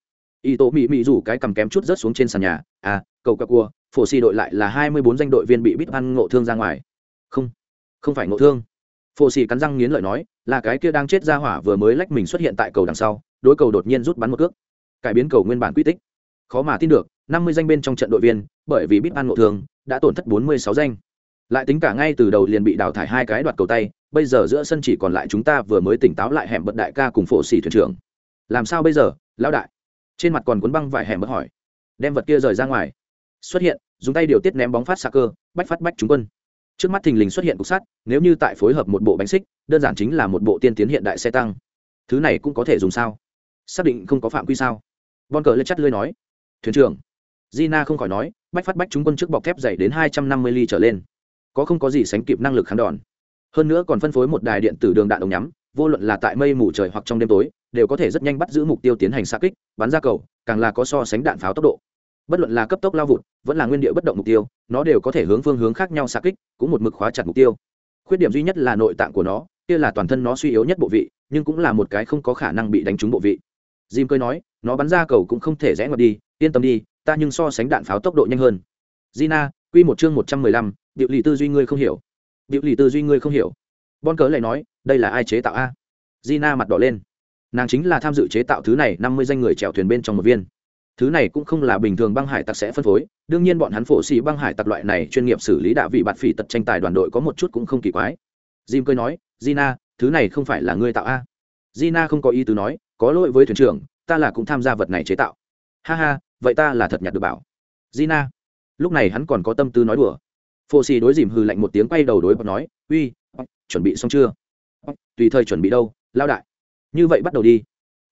Y tố mị mị rủ cái cầm kém chút rớt xuống trên sàn nhà. À cầu cặp cua, phổ xì đội lại là hai mươi bốn danh đội viên bị bít ăn ngộ thương ra ngoài. Không không phải ngộ thương. Phổ xì cắn răng nghiến lợi nói, là cái kia đang chết ra hỏa vừa mới lách mình xuất hiện tại cầu đằng sau, đối cầu đột nhiên rút bắn một cước. Cải biến cầu nguyên bản quy tích. Khó mà tin được, năm mươi danh bên trong trận đội viên, bởi vì bít ăn ngộ thương, đã tổn thất bốn mươi sáu danh lại tính cả ngay từ đầu liền bị đào thải hai cái đoạt cầu tay, bây giờ giữa sân chỉ còn lại chúng ta vừa mới tỉnh táo lại hẻm bật đại ca cùng phổ xỉ thuyền trưởng. Làm sao bây giờ, lão đại? Trên mặt còn cuốn băng vải hẻm bật hỏi. Đem vật kia rời ra ngoài. Xuất hiện, dùng tay điều tiết ném bóng phát xa cơ, bách phát bách chúng quân. Trước mắt thình lình xuất hiện cục sắt, nếu như tại phối hợp một bộ bánh xích, đơn giản chính là một bộ tiên tiến hiện đại xe tăng. Thứ này cũng có thể dùng sao? Xác định không có phạm quy sao? Bon cờ lê chắt lưới nói. Thuyền trưởng. Gina không khỏi nói, bách phát bách chúng quân trước bọc thép dày đến hai trăm năm mươi ly trở lên có không có gì sánh kịp năng lực kháng đòn. Hơn nữa còn phân phối một đài điện tử đường đạn ống nhắm, vô luận là tại mây mù trời hoặc trong đêm tối, đều có thể rất nhanh bắt giữ mục tiêu tiến hành xa kích, bắn ra cầu, càng là có so sánh đạn pháo tốc độ. Bất luận là cấp tốc lao vụt, vẫn là nguyên địa bất động mục tiêu, nó đều có thể hướng phương hướng khác nhau xa kích, cũng một mực khóa chặt mục tiêu. Khuyết điểm duy nhất là nội tạng của nó, kia là toàn thân nó suy yếu nhất bộ vị, nhưng cũng là một cái không có khả năng bị đánh trúng bộ vị. Jim cơi nói, nó bắn ra cầu cũng không thể rẽ ngoặt đi, yên tâm đi, ta nhưng so sánh đạn pháo tốc độ nhanh hơn. Gina, quy một chương một trăm mười lăm điệu lì tư duy ngươi không hiểu. Điệu lì tư duy ngươi không hiểu. Bon cớ lại nói, đây là ai chế tạo a? Gina mặt đỏ lên. Nàng chính là tham dự chế tạo thứ này năm mươi danh người chèo thuyền bên trong một viên. Thứ này cũng không là bình thường băng hải tặc sẽ phân phối, đương nhiên bọn hắn phổ xì băng hải tặc loại này chuyên nghiệp xử lý đạo vị bạt phỉ tật tranh tài đoàn đội có một chút cũng không kỳ quái. Jim cười nói, gina, thứ này không phải là ngươi tạo a? Gina không có ý tứ nói, có lỗi với thuyền trưởng, ta là cũng tham gia vật này chế tạo. Ha ha, vậy ta là thật nhặt được bảo. Gina, lúc này hắn còn có tâm tư nói đùa phô xì đối dìm hư lạnh một tiếng quay đầu đối bọc nói, uy chuẩn bị xong chưa? Tùy thời chuẩn bị đâu lao đại. Như vậy bắt đầu đi.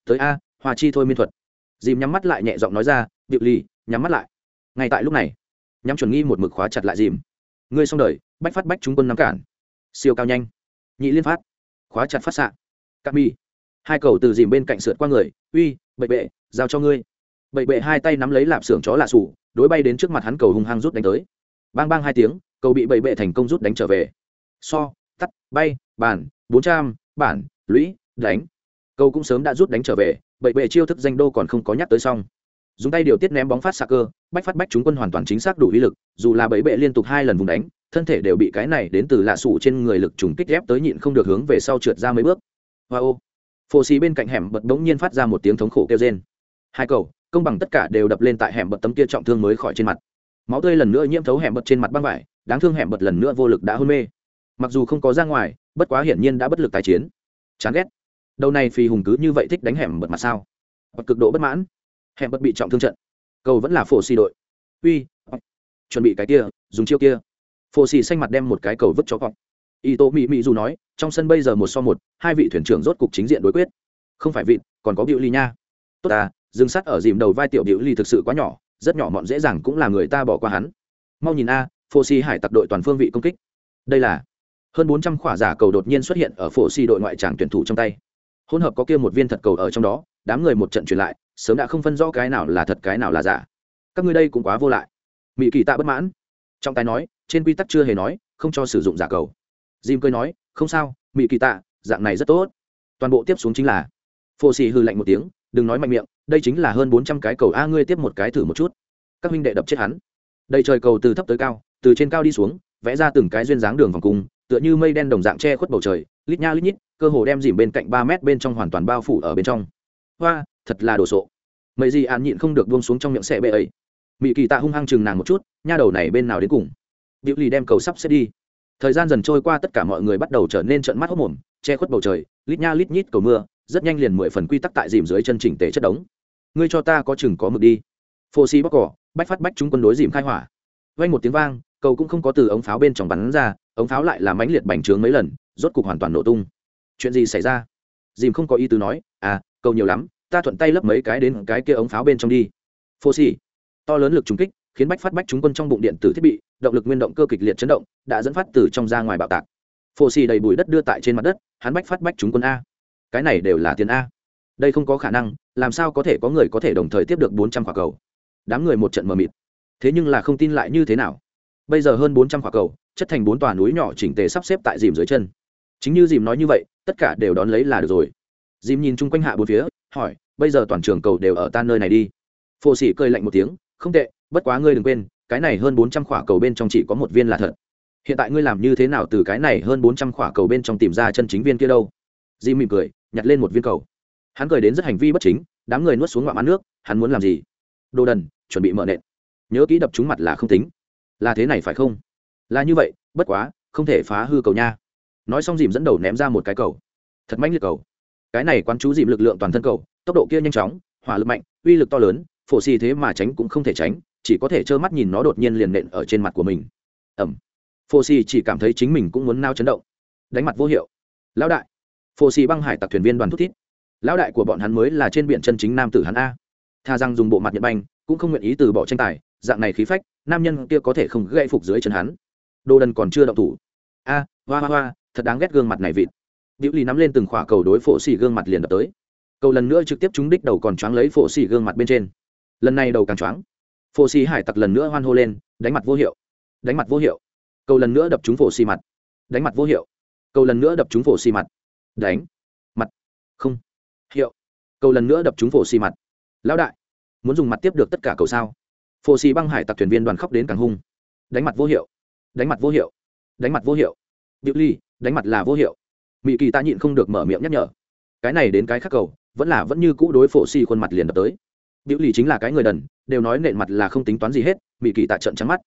Tới a, hòa chi thôi miên thuật. Dìm nhắm mắt lại nhẹ giọng nói ra, điệu ly nhắm mắt lại. Ngay tại lúc này, nhắm chuẩn nghi một mực khóa chặt lại dìm. Ngươi xong đời, bách phát bách chúng quân nắm cản. Siêu cao nhanh. Nhị liên phát. Khóa chặt phát xạ. Cắt mi. Hai cầu từ dìm bên cạnh sượt qua người, uy, bậy bệ, giao cho ngươi. Bậy bệ hai tay nắm lấy lạp xưởng chó lạ sủ, đối bay đến trước mặt hắn cầu hung hăng rút đánh tới. Bang bang hai tiếng cầu bị bậy bệ thành công rút đánh trở về. So, tắt, bay bản bốn trăm, bản, lũy, đánh. Cầu cũng sớm đã rút đánh trở về, bậy bệ chiêu thức danh đô còn không có nhắc tới xong. Dùng tay điều tiết ném bóng phát xạ cơ, bách phát bách chúng quân hoàn toàn chính xác đủ uy lực, dù là bảy bệ liên tục hai lần vùng đánh, thân thể đều bị cái này đến từ lạ sủ trên người lực trùng kích ép tới nhịn không được hướng về sau trượt ra mấy bước. Wow phô xì bên cạnh hẻm bật bỗng nhiên phát ra một tiếng thống khổ kêu trên hai cầu, công bằng tất cả đều đập lên tại hẻm bật tấm kia trọng thương mới khỏi trên mặt. Máu tươi lần nữa nhiễm thấu hẻm bật trên mặt băng vải đáng thương hẻm bật lần nữa vô lực đã hôn mê. Mặc dù không có ra ngoài, bất quá hiển nhiên đã bất lực tái chiến. Chán ghét. Đầu này phi hùng cứ như vậy thích đánh hẻm bật mặt sao? Bật cực độ bất mãn. Hẻm bật bị trọng thương trận. Cầu vẫn là phổ xì đội. Uy chuẩn bị cái kia, dùng chiêu kia. Phổ xì xanh mặt đem một cái cầu vứt cho cọc y tô mỹ mỹ dù nói, trong sân bây giờ một so một, hai vị thuyền trưởng rốt cục chính diện đối quyết. Không phải vị còn có biểu ly nha. Tốt à dừng sắt ở dìm đầu vai tiểu biểu ly thực sự quá nhỏ, rất nhỏ mọn dễ dàng cũng là người ta bỏ qua hắn. Mau nhìn a phô si hải tặc đội toàn phương vị công kích. Đây là hơn bốn trăm khỏa giả cầu đột nhiên xuất hiện ở phổ si đội ngoại tràng tuyển thủ trong tay. Hỗn hợp có kia một viên thật cầu ở trong đó, đám người một trận truyền lại, sớm đã không phân rõ cái nào là thật, cái nào là giả. Các ngươi đây cũng quá vô lại. Mỹ kỳ tạ bất mãn. Trong tài nói, trên quy tắc chưa hề nói, không cho sử dụng giả cầu. Jim cười nói, không sao mỹ kỳ tạ, dạng này rất tốt. Toàn bộ tiếp xuống chính là phô xì hư lạnh một tiếng, đừng nói mạnh miệng, đây chính là hơn bốn trăm cái cầu a, ngươi tiếp một cái thử một chút. Các huynh đệ đập chết hắn. Đầy trời cầu từ thấp tới cao từ trên cao đi xuống, vẽ ra từng cái duyên dáng đường vòng cung, tựa như mây đen đồng dạng che khuất bầu trời, lít nha lít nhít, cơ hồ đem dìm bên cạnh ba mét bên trong hoàn toàn bao phủ ở bên trong. Hoa, thật là đồ sộ. Mấy gì an nhịn không được buông xuống trong miệng xe bệ ấy. Mỹ kỳ tạ hung hăng chừng nàng một chút, nha đầu này bên nào đến cùng? Biểu lì đem cầu sắp xếp đi. Thời gian dần trôi qua tất cả mọi người bắt đầu trở nên trận mắt hốc mồm che khuất bầu trời, lít nha lít nhít cầu mưa, rất nhanh liền mười phần quy tắc tại dìm dưới chân chỉnh tề chất đống. Ngươi cho ta có chừng có mực đi. Phô xi bóc cỏ, bách phát bách chúng quân đối dìm khai hỏa. Vang một tiếng vang cầu cũng không có từ ống pháo bên trong bắn ra, ống pháo lại làm mãnh liệt bành trướng mấy lần, rốt cục hoàn toàn nổ tung. Chuyện gì xảy ra? Dìm không có ý tứ nói à cầu nhiều lắm, ta thuận tay lấp mấy cái đến cái kia ống pháo bên trong đi. Phô xi to lớn lực trúng kích, khiến bách phát bách chúng quân trong bụng điện tử thiết bị, động lực nguyên động cơ kịch liệt chấn động, đã dẫn phát từ trong ra ngoài bạo tạc. Phô xì đầy bụi đất đưa tại trên mặt đất, hắn bách phát bách chúng quân a. Cái này đều là tiền a. Đây không có khả năng, làm sao có thể có người có thể đồng thời tiếp được bốn trăm quả cầu? Đám người một trận mờ mịt. Thế nhưng là không tin lại như thế nào? Bây giờ hơn bốn trăm quả cầu, chất thành bốn tòa núi nhỏ chỉnh tề sắp xếp tại dìm dưới chân. Chính như dìm nói như vậy, tất cả đều đón lấy là được rồi. Dìm nhìn chung quanh hạ bốn phía, hỏi, bây giờ toàn trường cầu đều ở tan nơi này đi. Phô sĩ cười lạnh một tiếng, không tệ, bất quá ngươi đừng quên, cái này hơn bốn trăm quả cầu bên trong chỉ có một viên là thật. Hiện tại ngươi làm như thế nào từ cái này hơn bốn trăm quả cầu bên trong tìm ra chân chính viên kia đâu? Dìm mỉm cười, nhặt lên một viên cầu. Hắn cười đến rất hành vi bất chính, đám người nuốt xuống ngoạm ăn nước, hắn muốn làm gì? Đồ đần, chuẩn bị mở nện. Nhớ kỹ đập trúng mặt là không tính là thế này phải không? Là như vậy, bất quá, không thể phá hư cầu nha. Nói xong dìm dẫn đầu ném ra một cái cầu. Thật mạnh liệt cầu. Cái này quán chú dìm lực lượng toàn thân cầu, tốc độ kia nhanh chóng, hỏa lực mạnh, uy lực to lớn, phổ xì thế mà tránh cũng không thể tránh, chỉ có thể trơ mắt nhìn nó đột nhiên liền nện ở trên mặt của mình. Ẩm phổ xì chỉ cảm thấy chính mình cũng muốn nao chấn động. Đánh mặt vô hiệu. Lão đại. Phổ xì băng hải tặc thuyền viên đoàn thúc thiết lão đại của bọn hắn mới là trên biển chân chính nam tử hắn a. Tha rằng dùng bộ mặt nhật banh, cũng không nguyện ý từ bỏ tranh tài, dạng này khí phách nam nhân kia có thể không gãy phục dưới chân hắn. Đồ đần còn chưa động thủ. A, hoa hoa hoa, thật đáng ghét gương mặt này vịt. Biểu lì nắm lên từng khỏa cầu đối phổ xỉ gương mặt liền đập tới. Cầu lần nữa trực tiếp trúng đích đầu còn choáng lấy phổ xỉ gương mặt bên trên. Lần này đầu càng choáng. Phổ xỉ hải tặc lần nữa hoan hô lên, đánh mặt vô hiệu. Đánh mặt vô hiệu. Cầu lần nữa đập trúng phổ xỉ mặt. Đánh mặt vô hiệu. Cầu lần nữa đập trúng phổ xỉ mặt. Đánh mặt. Không. Hiệu. Cầu lần nữa đập trúng phổ xỉ mặt. Lão đại, muốn dùng mặt tiếp được tất cả cầu sao? Phổ xì băng hải tặc thuyền viên đoàn khóc đến càng hung. Đánh mặt vô hiệu. Đánh mặt vô hiệu. Đánh mặt vô hiệu. Điệu ly, đánh mặt là vô hiệu. Mỹ kỳ ta nhịn không được mở miệng nhắc nhở. Cái này đến cái khác cầu, vẫn là vẫn như cũ đối phổ xì khuôn mặt liền đập tới. Điệu ly chính là cái người đần, đều nói nện mặt là không tính toán gì hết mỹ kỳ tạ trận trắng mắt.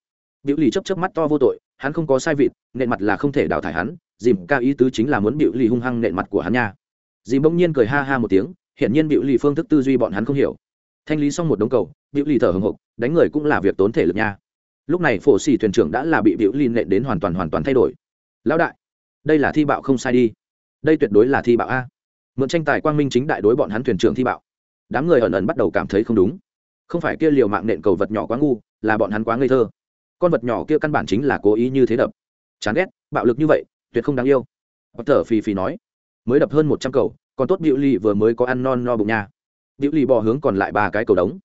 Điệu ly chấp chấp mắt to vô tội, hắn không có sai vịt, nện mặt là không thể đào thải hắn, dìm ca ý tứ chính là muốn điệu ly hung hăng nện mặt của hắn nha. Dìm bỗng nhiên cười ha ha một tiếng, hiển nhiên điệu ly phương thức tư duy bọn hắn không hiểu. Thanh lý xong một đống cầu biểu lì thở hồng hộc đánh người cũng là việc tốn thể lực nha. Lúc này phổ xỉ thuyền trưởng đã là bị biểu lì nện đến hoàn toàn hoàn toàn thay đổi. Lão đại, đây là thi bạo không sai đi. Đây tuyệt đối là thi bạo a. Mượn tranh tài quang minh chính đại đối bọn hắn thuyền trưởng thi bạo. Đám người ẩn ẩn bắt đầu cảm thấy không đúng. Không phải kia liều mạng nện cầu vật nhỏ quá ngu, là bọn hắn quá ngây thơ. Con vật nhỏ kia căn bản chính là cố ý như thế đập. Chán ghét, bạo lực như vậy, tuyệt không đáng yêu. Bất thở phì phì nói, mới đập hơn một trăm cầu, còn tốt biểu lì vừa mới có ăn non no bụng nha. Biểu lì bò hướng còn lại ba cái cầu đống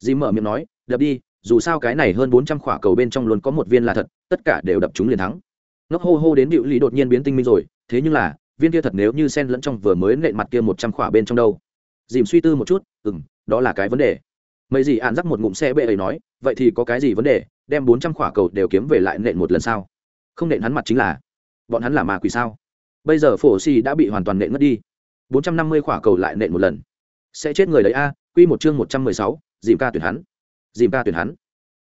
dì mở miệng nói, đập đi, dù sao cái này hơn bốn trăm khỏa cầu bên trong luôn có một viên là thật, tất cả đều đập chúng liền thắng. Ngốc hô hô đến biểu lý đột nhiên biến tinh minh rồi, thế nhưng là, viên kia thật nếu như sen lẫn trong vừa mới nện mặt kia một trăm khỏa bên trong đâu. Dìm suy tư một chút ừ m đó là cái vấn đề. Mấy gì ạn dắt một ngụm xe bệ ấy nói, vậy thì có cái gì vấn đề, đem bốn trăm khỏa cầu đều kiếm về lại nện một lần sao? Không nện hắn mặt chính là, bọn hắn là ma quỷ sao? Bây giờ phổ xì đã bị hoàn toàn nện mất đi, bốn trăm năm mươi khỏa cầu lại nện một lần. Sẽ chết người đấy a q một chương một trăm mười sáu dìm ca tuyển hắn. Dìm ca tuyển hắn.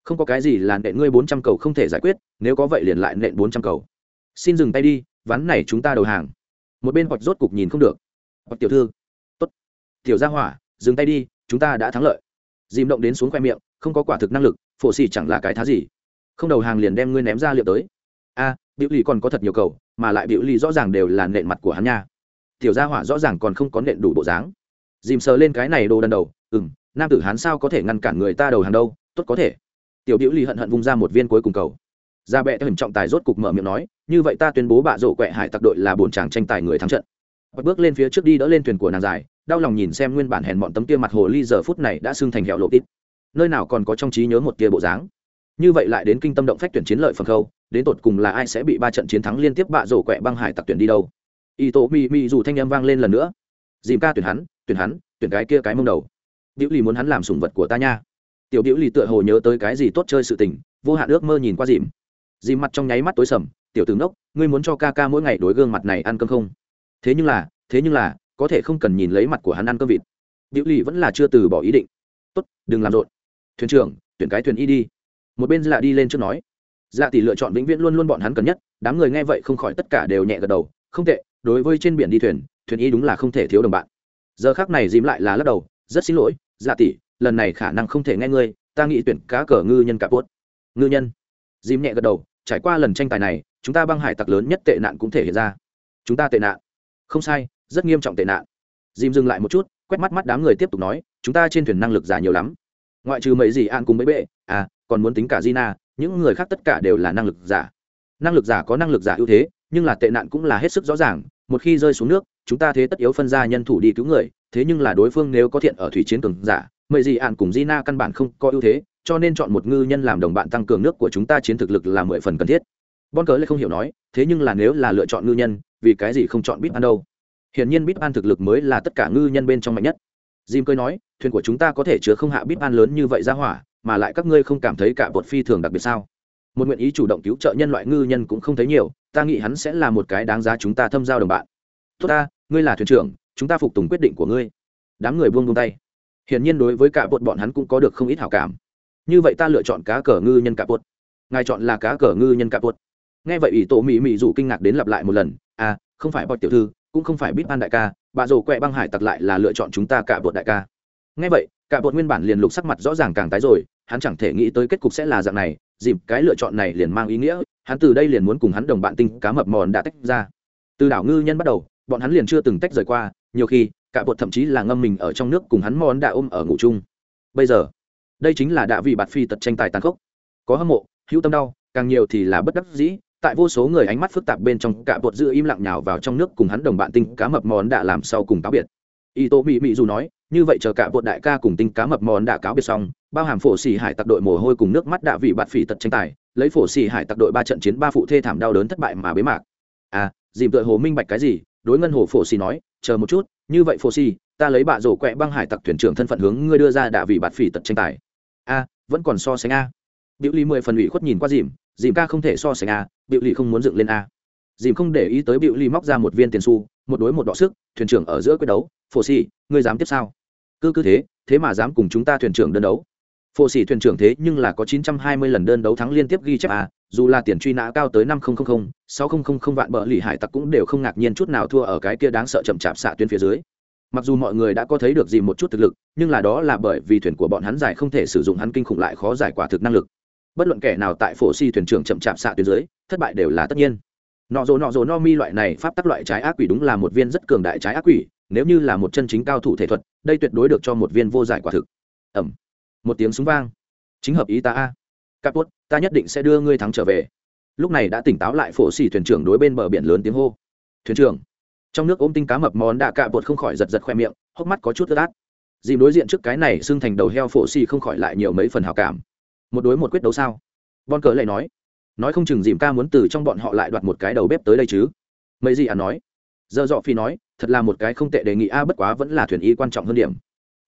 Không có cái gì là nện ngươi bốn trăm cầu không thể giải quyết nếu có vậy liền lại nện bốn trăm cầu. Xin dừng tay đi ván này chúng ta đầu hàng. Một bên hoặc rốt cục nhìn không được. Hoặc tiểu thư. Tốt. Tiểu gia hỏa dừng tay đi chúng ta đã thắng lợi. Dìm động đến xuống khoe miệng không có quả thực năng lực phổ xì chẳng là cái thá gì. Không đầu hàng liền đem ngươi ném ra liệu tới. A à, biểu lì còn có thật nhiều cầu mà lại biểu lì rõ ràng đều là nện mặt của hắn nha. Tiểu gia hỏa rõ ràng còn không có nện đủ bộ dáng. Dìm sờ lên cái này đồ đần đầu ừ m nam tử hắn sao có thể ngăn cản người ta đầu hàng đâu, tốt có thể. Tiểu biểu lì hận hận vung ra một viên cuối cùng cầu. Gia bệ theo hình trọng tài rốt cục mở miệng nói, như vậy ta tuyên bố bạ rổ quẹ hải tặc đội là bổn chàng tranh tài người thắng trận. Bật bước lên phía trước đi đỡ lên thuyền của nàng dài, đau lòng nhìn xem nguyên bản hèn bọn tấm kia mặt hồ ly giờ phút này đã sưng thành hẹo lộ tít. Nơi nào còn có trong trí nhớ một tia bộ dáng. Như vậy lại đến kinh tâm động phách tuyển chiến lợi phần khâu, đến tột cùng là ai sẽ bị ba trận chiến thắng liên tiếp bạ rổ quẹ băng hải tặc tuyển đi đâu? Y tổ mi mi dù thanh â m vang lên lần nữa. Dìm ca tuyển hắn tuyển hắn, tuyển cái kia cái mông đầu biểu lì muốn hắn làm sủng vật của ta nha. Tiểu biểu lì tựa hồ nhớ tới cái gì tốt chơi sự tình, vô hạn ước mơ nhìn qua dìm. Dìm mặt trong nháy mắt tối sầm, tiểu tướng đốc ngươi muốn cho ca ca mỗi ngày đối gương mặt này ăn cơm không? Thế nhưng là, thế nhưng là, có thể không cần nhìn lấy mặt của hắn ăn cơm vịt. Biểu lì vẫn là chưa từ bỏ ý định. Tốt, đừng làm rộn. Thuyền trưởng, tuyển cái thuyền y đi. Một bên lạ đi lên trước nói. Dạ tỷ lựa chọn vĩnh viễn luôn luôn bọn hắn cần nhất, đám người nghe vậy không khỏi tất cả đều nhẹ gật đầu. Không tệ, đối với trên biển đi thuyền thuyền y đúng là không thể thiếu đồng bạn. Giờ khác này dìm lại là lắc đầu, rất xin lỗi dạ tỷ, lần này khả năng không thể nghe ngươi, ta nghĩ tuyển cá cờ ngư nhân cả bốt ngư nhân. Dìm nhẹ gật đầu, trải qua lần tranh tài này, chúng ta băng hải tặc lớn nhất tệ nạn cũng thể hiện ra. Chúng ta tệ nạn. Không sai, rất nghiêm trọng tệ nạn. Dìm dừng lại một chút, quét mắt mắt đám người tiếp tục nói, chúng ta trên thuyền năng lực giả nhiều lắm. Ngoại trừ mấy gì an cùng mấy bệ à còn muốn tính cả gina, những người khác tất cả đều là năng lực giả. Năng lực giả có năng lực giả ưu thế, nhưng là tệ nạn cũng là hết sức rõ ràng, một khi rơi xuống nước, chúng ta thế tất yếu phân ra nhân thủ đi cứu người thế nhưng là đối phương nếu có thiện ở thủy chiến cường giả mấy gì ạn cùng gina căn bản không có ưu thế, cho nên chọn một ngư nhân làm đồng bạn tăng cường nước của chúng ta chiến thực lực là mười phần cần thiết. Bon cớ lại không hiểu nói, thế nhưng là nếu là lựa chọn ngư nhân, vì cái gì không chọn bít an đâu? Hiển nhiên bít an thực lực mới là tất cả ngư nhân bên trong mạnh nhất. Jim cười nói, thuyền của chúng ta có thể chứa không hạ bít an lớn như vậy ra hỏa, mà lại các ngươi không cảm thấy cả bột phi thường đặc biệt sao? Một nguyện ý chủ động cứu trợ nhân loại ngư nhân cũng không thấy nhiều, ta nghĩ hắn sẽ là một cái đáng giá chúng ta thâm giao đồng bạn. Tốt ta, ngươi là thuyền trưởng chúng ta phục tùng quyết định của ngươi. Đám người buông buông tay. Hiển nhiên đối với cả bột bọn hắn cũng có được không ít hảo cảm. Như vậy ta lựa chọn cá cờ ngư nhân cả bột. Ngài chọn là cá cờ ngư nhân cả bột. Nghe vậy ủy tổ mỹ mỹ dù kinh ngạc đến lặp lại một lần. À không phải bọt tiểu thư, cũng không phải bít ban đại ca, bà rồ quẹ băng hải tặc lại là lựa chọn chúng ta cả bột đại ca. Nghe vậy cả bột nguyên bản liền lục sắc mặt rõ ràng càng tái rồi, hắn chẳng thể nghĩ tới kết cục sẽ là dạng này, dịp cái lựa chọn này liền mang ý nghĩa, hắn từ đây liền muốn cùng hắn đồng bạn tinh cá mập mòn đã tách ra. Từ đảo ngư nhân bắt đầu, bọn hắn liền chưa từng tách rời qua nhiều khi, cả bột thậm chí là ngâm mình ở trong nước cùng hắn món đã ôm ở ngủ chung. Bây giờ, đây chính là đạ vị bạt phi tật tranh tài tàn khốc. Có hâm mộ, hữu tâm đau, càng nhiều thì là bất đắc dĩ, tại vô số người ánh mắt phức tạp bên trong, cả bột giữ im lặng nhào vào trong nước cùng hắn đồng bạn tinh cá mập mòn đã làm sau cùng cáo biệt. Y tô mỹ mỹ dù nói, như vậy chờ cả bột đại ca cùng tinh cá mập mòn đã cáo biệt xong, bao hàm phổ xỉ hải tặc đội mồ hôi cùng nước mắt đạ vị bạt phỉ tật tranh tài, lấy phổ xỉ hải tặc đội ba trận chiến ba phụ thê thảm đau đớn thất bại mà bế mạc. À dìm tựa hồ minh bạch cái gì đối ngân hồ phổ xì nói, chờ một chút, như vậy phổ xì, ta lấy bạ rổ quẹ băng hải tặc thuyền trưởng thân phận hướng ngươi đưa ra đạ vị bạt phỉ tật tranh tài. A, vẫn còn so sánh a. Biểu ly mười phần ủy khuất nhìn qua dìm dìm ca không thể so sánh a biểu ly không muốn dựng lên a. Dìm không để ý tới biểu ly móc ra một viên tiền xu, một đối một đọ sức, thuyền trưởng ở giữa quyết đấu, phổ xì, ngươi dám tiếp sao? Cứ cứ thế thế mà dám cùng chúng ta thuyền trưởng đơn đấu. Phổ xì thuyền trưởng thế nhưng là có chín trăm hai mươi lần đơn đấu thắng liên tiếp ghi chép a dù là tiền truy nã cao tới năm nghìn sáu nghìn vạn bờ lì hải tặc cũng đều không ngạc nhiên chút nào thua ở cái kia đáng sợ chậm chạp xạ tuyến phía dưới. Mặc dù mọi người đã có thấy được gì một chút thực lực, nhưng là đó là bởi vì thuyền của bọn hắn giải không thể sử dụng hắn kinh khủng lại khó giải quả thực năng lực. Bất luận kẻ nào tại phổ si thuyền trưởng chậm chạp xạ tuyến dưới, thất bại đều là tất nhiên. Nọ rồ nọ rồ no mi loại này pháp tắc loại trái ác quỷ đúng là một viên rất cường đại trái ác quỷ, nếu như là một chân chính cao thủ thể thuật, đây tuyệt đối được cho một viên vô giải quả thực. Ẩm một tiếng súng vang. Chính hợp ý ta a caput ta nhất định sẽ đưa ngươi thắng trở về. Lúc này đã tỉnh táo lại phổ xỉ thuyền trưởng đối bên bờ biển lớn tiếng hô. Thuyền trưởng. Trong nước ôm tinh cá mập món đạ cạ bột không khỏi giật giật khoe miệng, hốc mắt có chút ướt át. Dìm đối diện trước cái này xưng thành đầu heo phổ xì không khỏi lại nhiều mấy phần hào cảm. Một đối một quyết đấu sao? Bon cờ lại nói. Nói không chừng dìm ca muốn từ trong bọn họ lại đoạt một cái đầu bếp tới đây chứ. Mấy gì à nói. Giờ dọ phi nói, thật là một cái không tệ đề nghị a, bất quá vẫn là thuyền y quan trọng hơn điểm.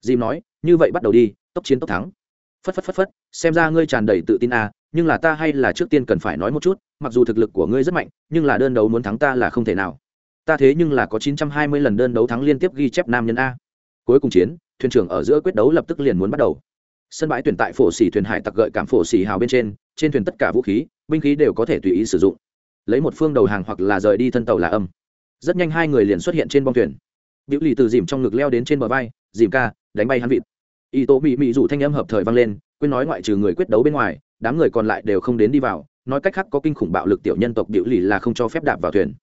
Dìm nói, như vậy bắt đầu đi, tốc chiến tốc thắng phất phất phất phất, xem ra ngươi tràn đầy tự tin à? nhưng là ta hay là trước tiên cần phải nói một chút, mặc dù thực lực của ngươi rất mạnh, nhưng là đơn đấu muốn thắng ta là không thể nào. Ta thế nhưng là có 920 lần đơn đấu thắng liên tiếp ghi chép nam nhân a. Cuối cùng chiến, thuyền trưởng ở giữa quyết đấu lập tức liền muốn bắt đầu. Sân bãi tuyển tại phổ xỉ thuyền hải tặc gợi cảm phổ xỉ hào bên trên trên thuyền tất cả vũ khí, binh khí đều có thể tùy ý sử dụng. Lấy một phương đầu hàng hoặc là rời đi thân tàu là âm. Rất nhanh hai người liền xuất hiện trên bong thuyền. Biểu lì từ dìm trong ngực leo đến trên bờ vai, dìm ca, đánh bay hắn vịt y tổ bị mị rủ thanh âm hợp thời vang lên, quên nói ngoại trừ người quyết đấu bên ngoài, đám người còn lại đều không đến đi vào, nói cách khác có kinh khủng bạo lực tiểu nhân tộc điệu lì là không cho phép đạp vào thuyền.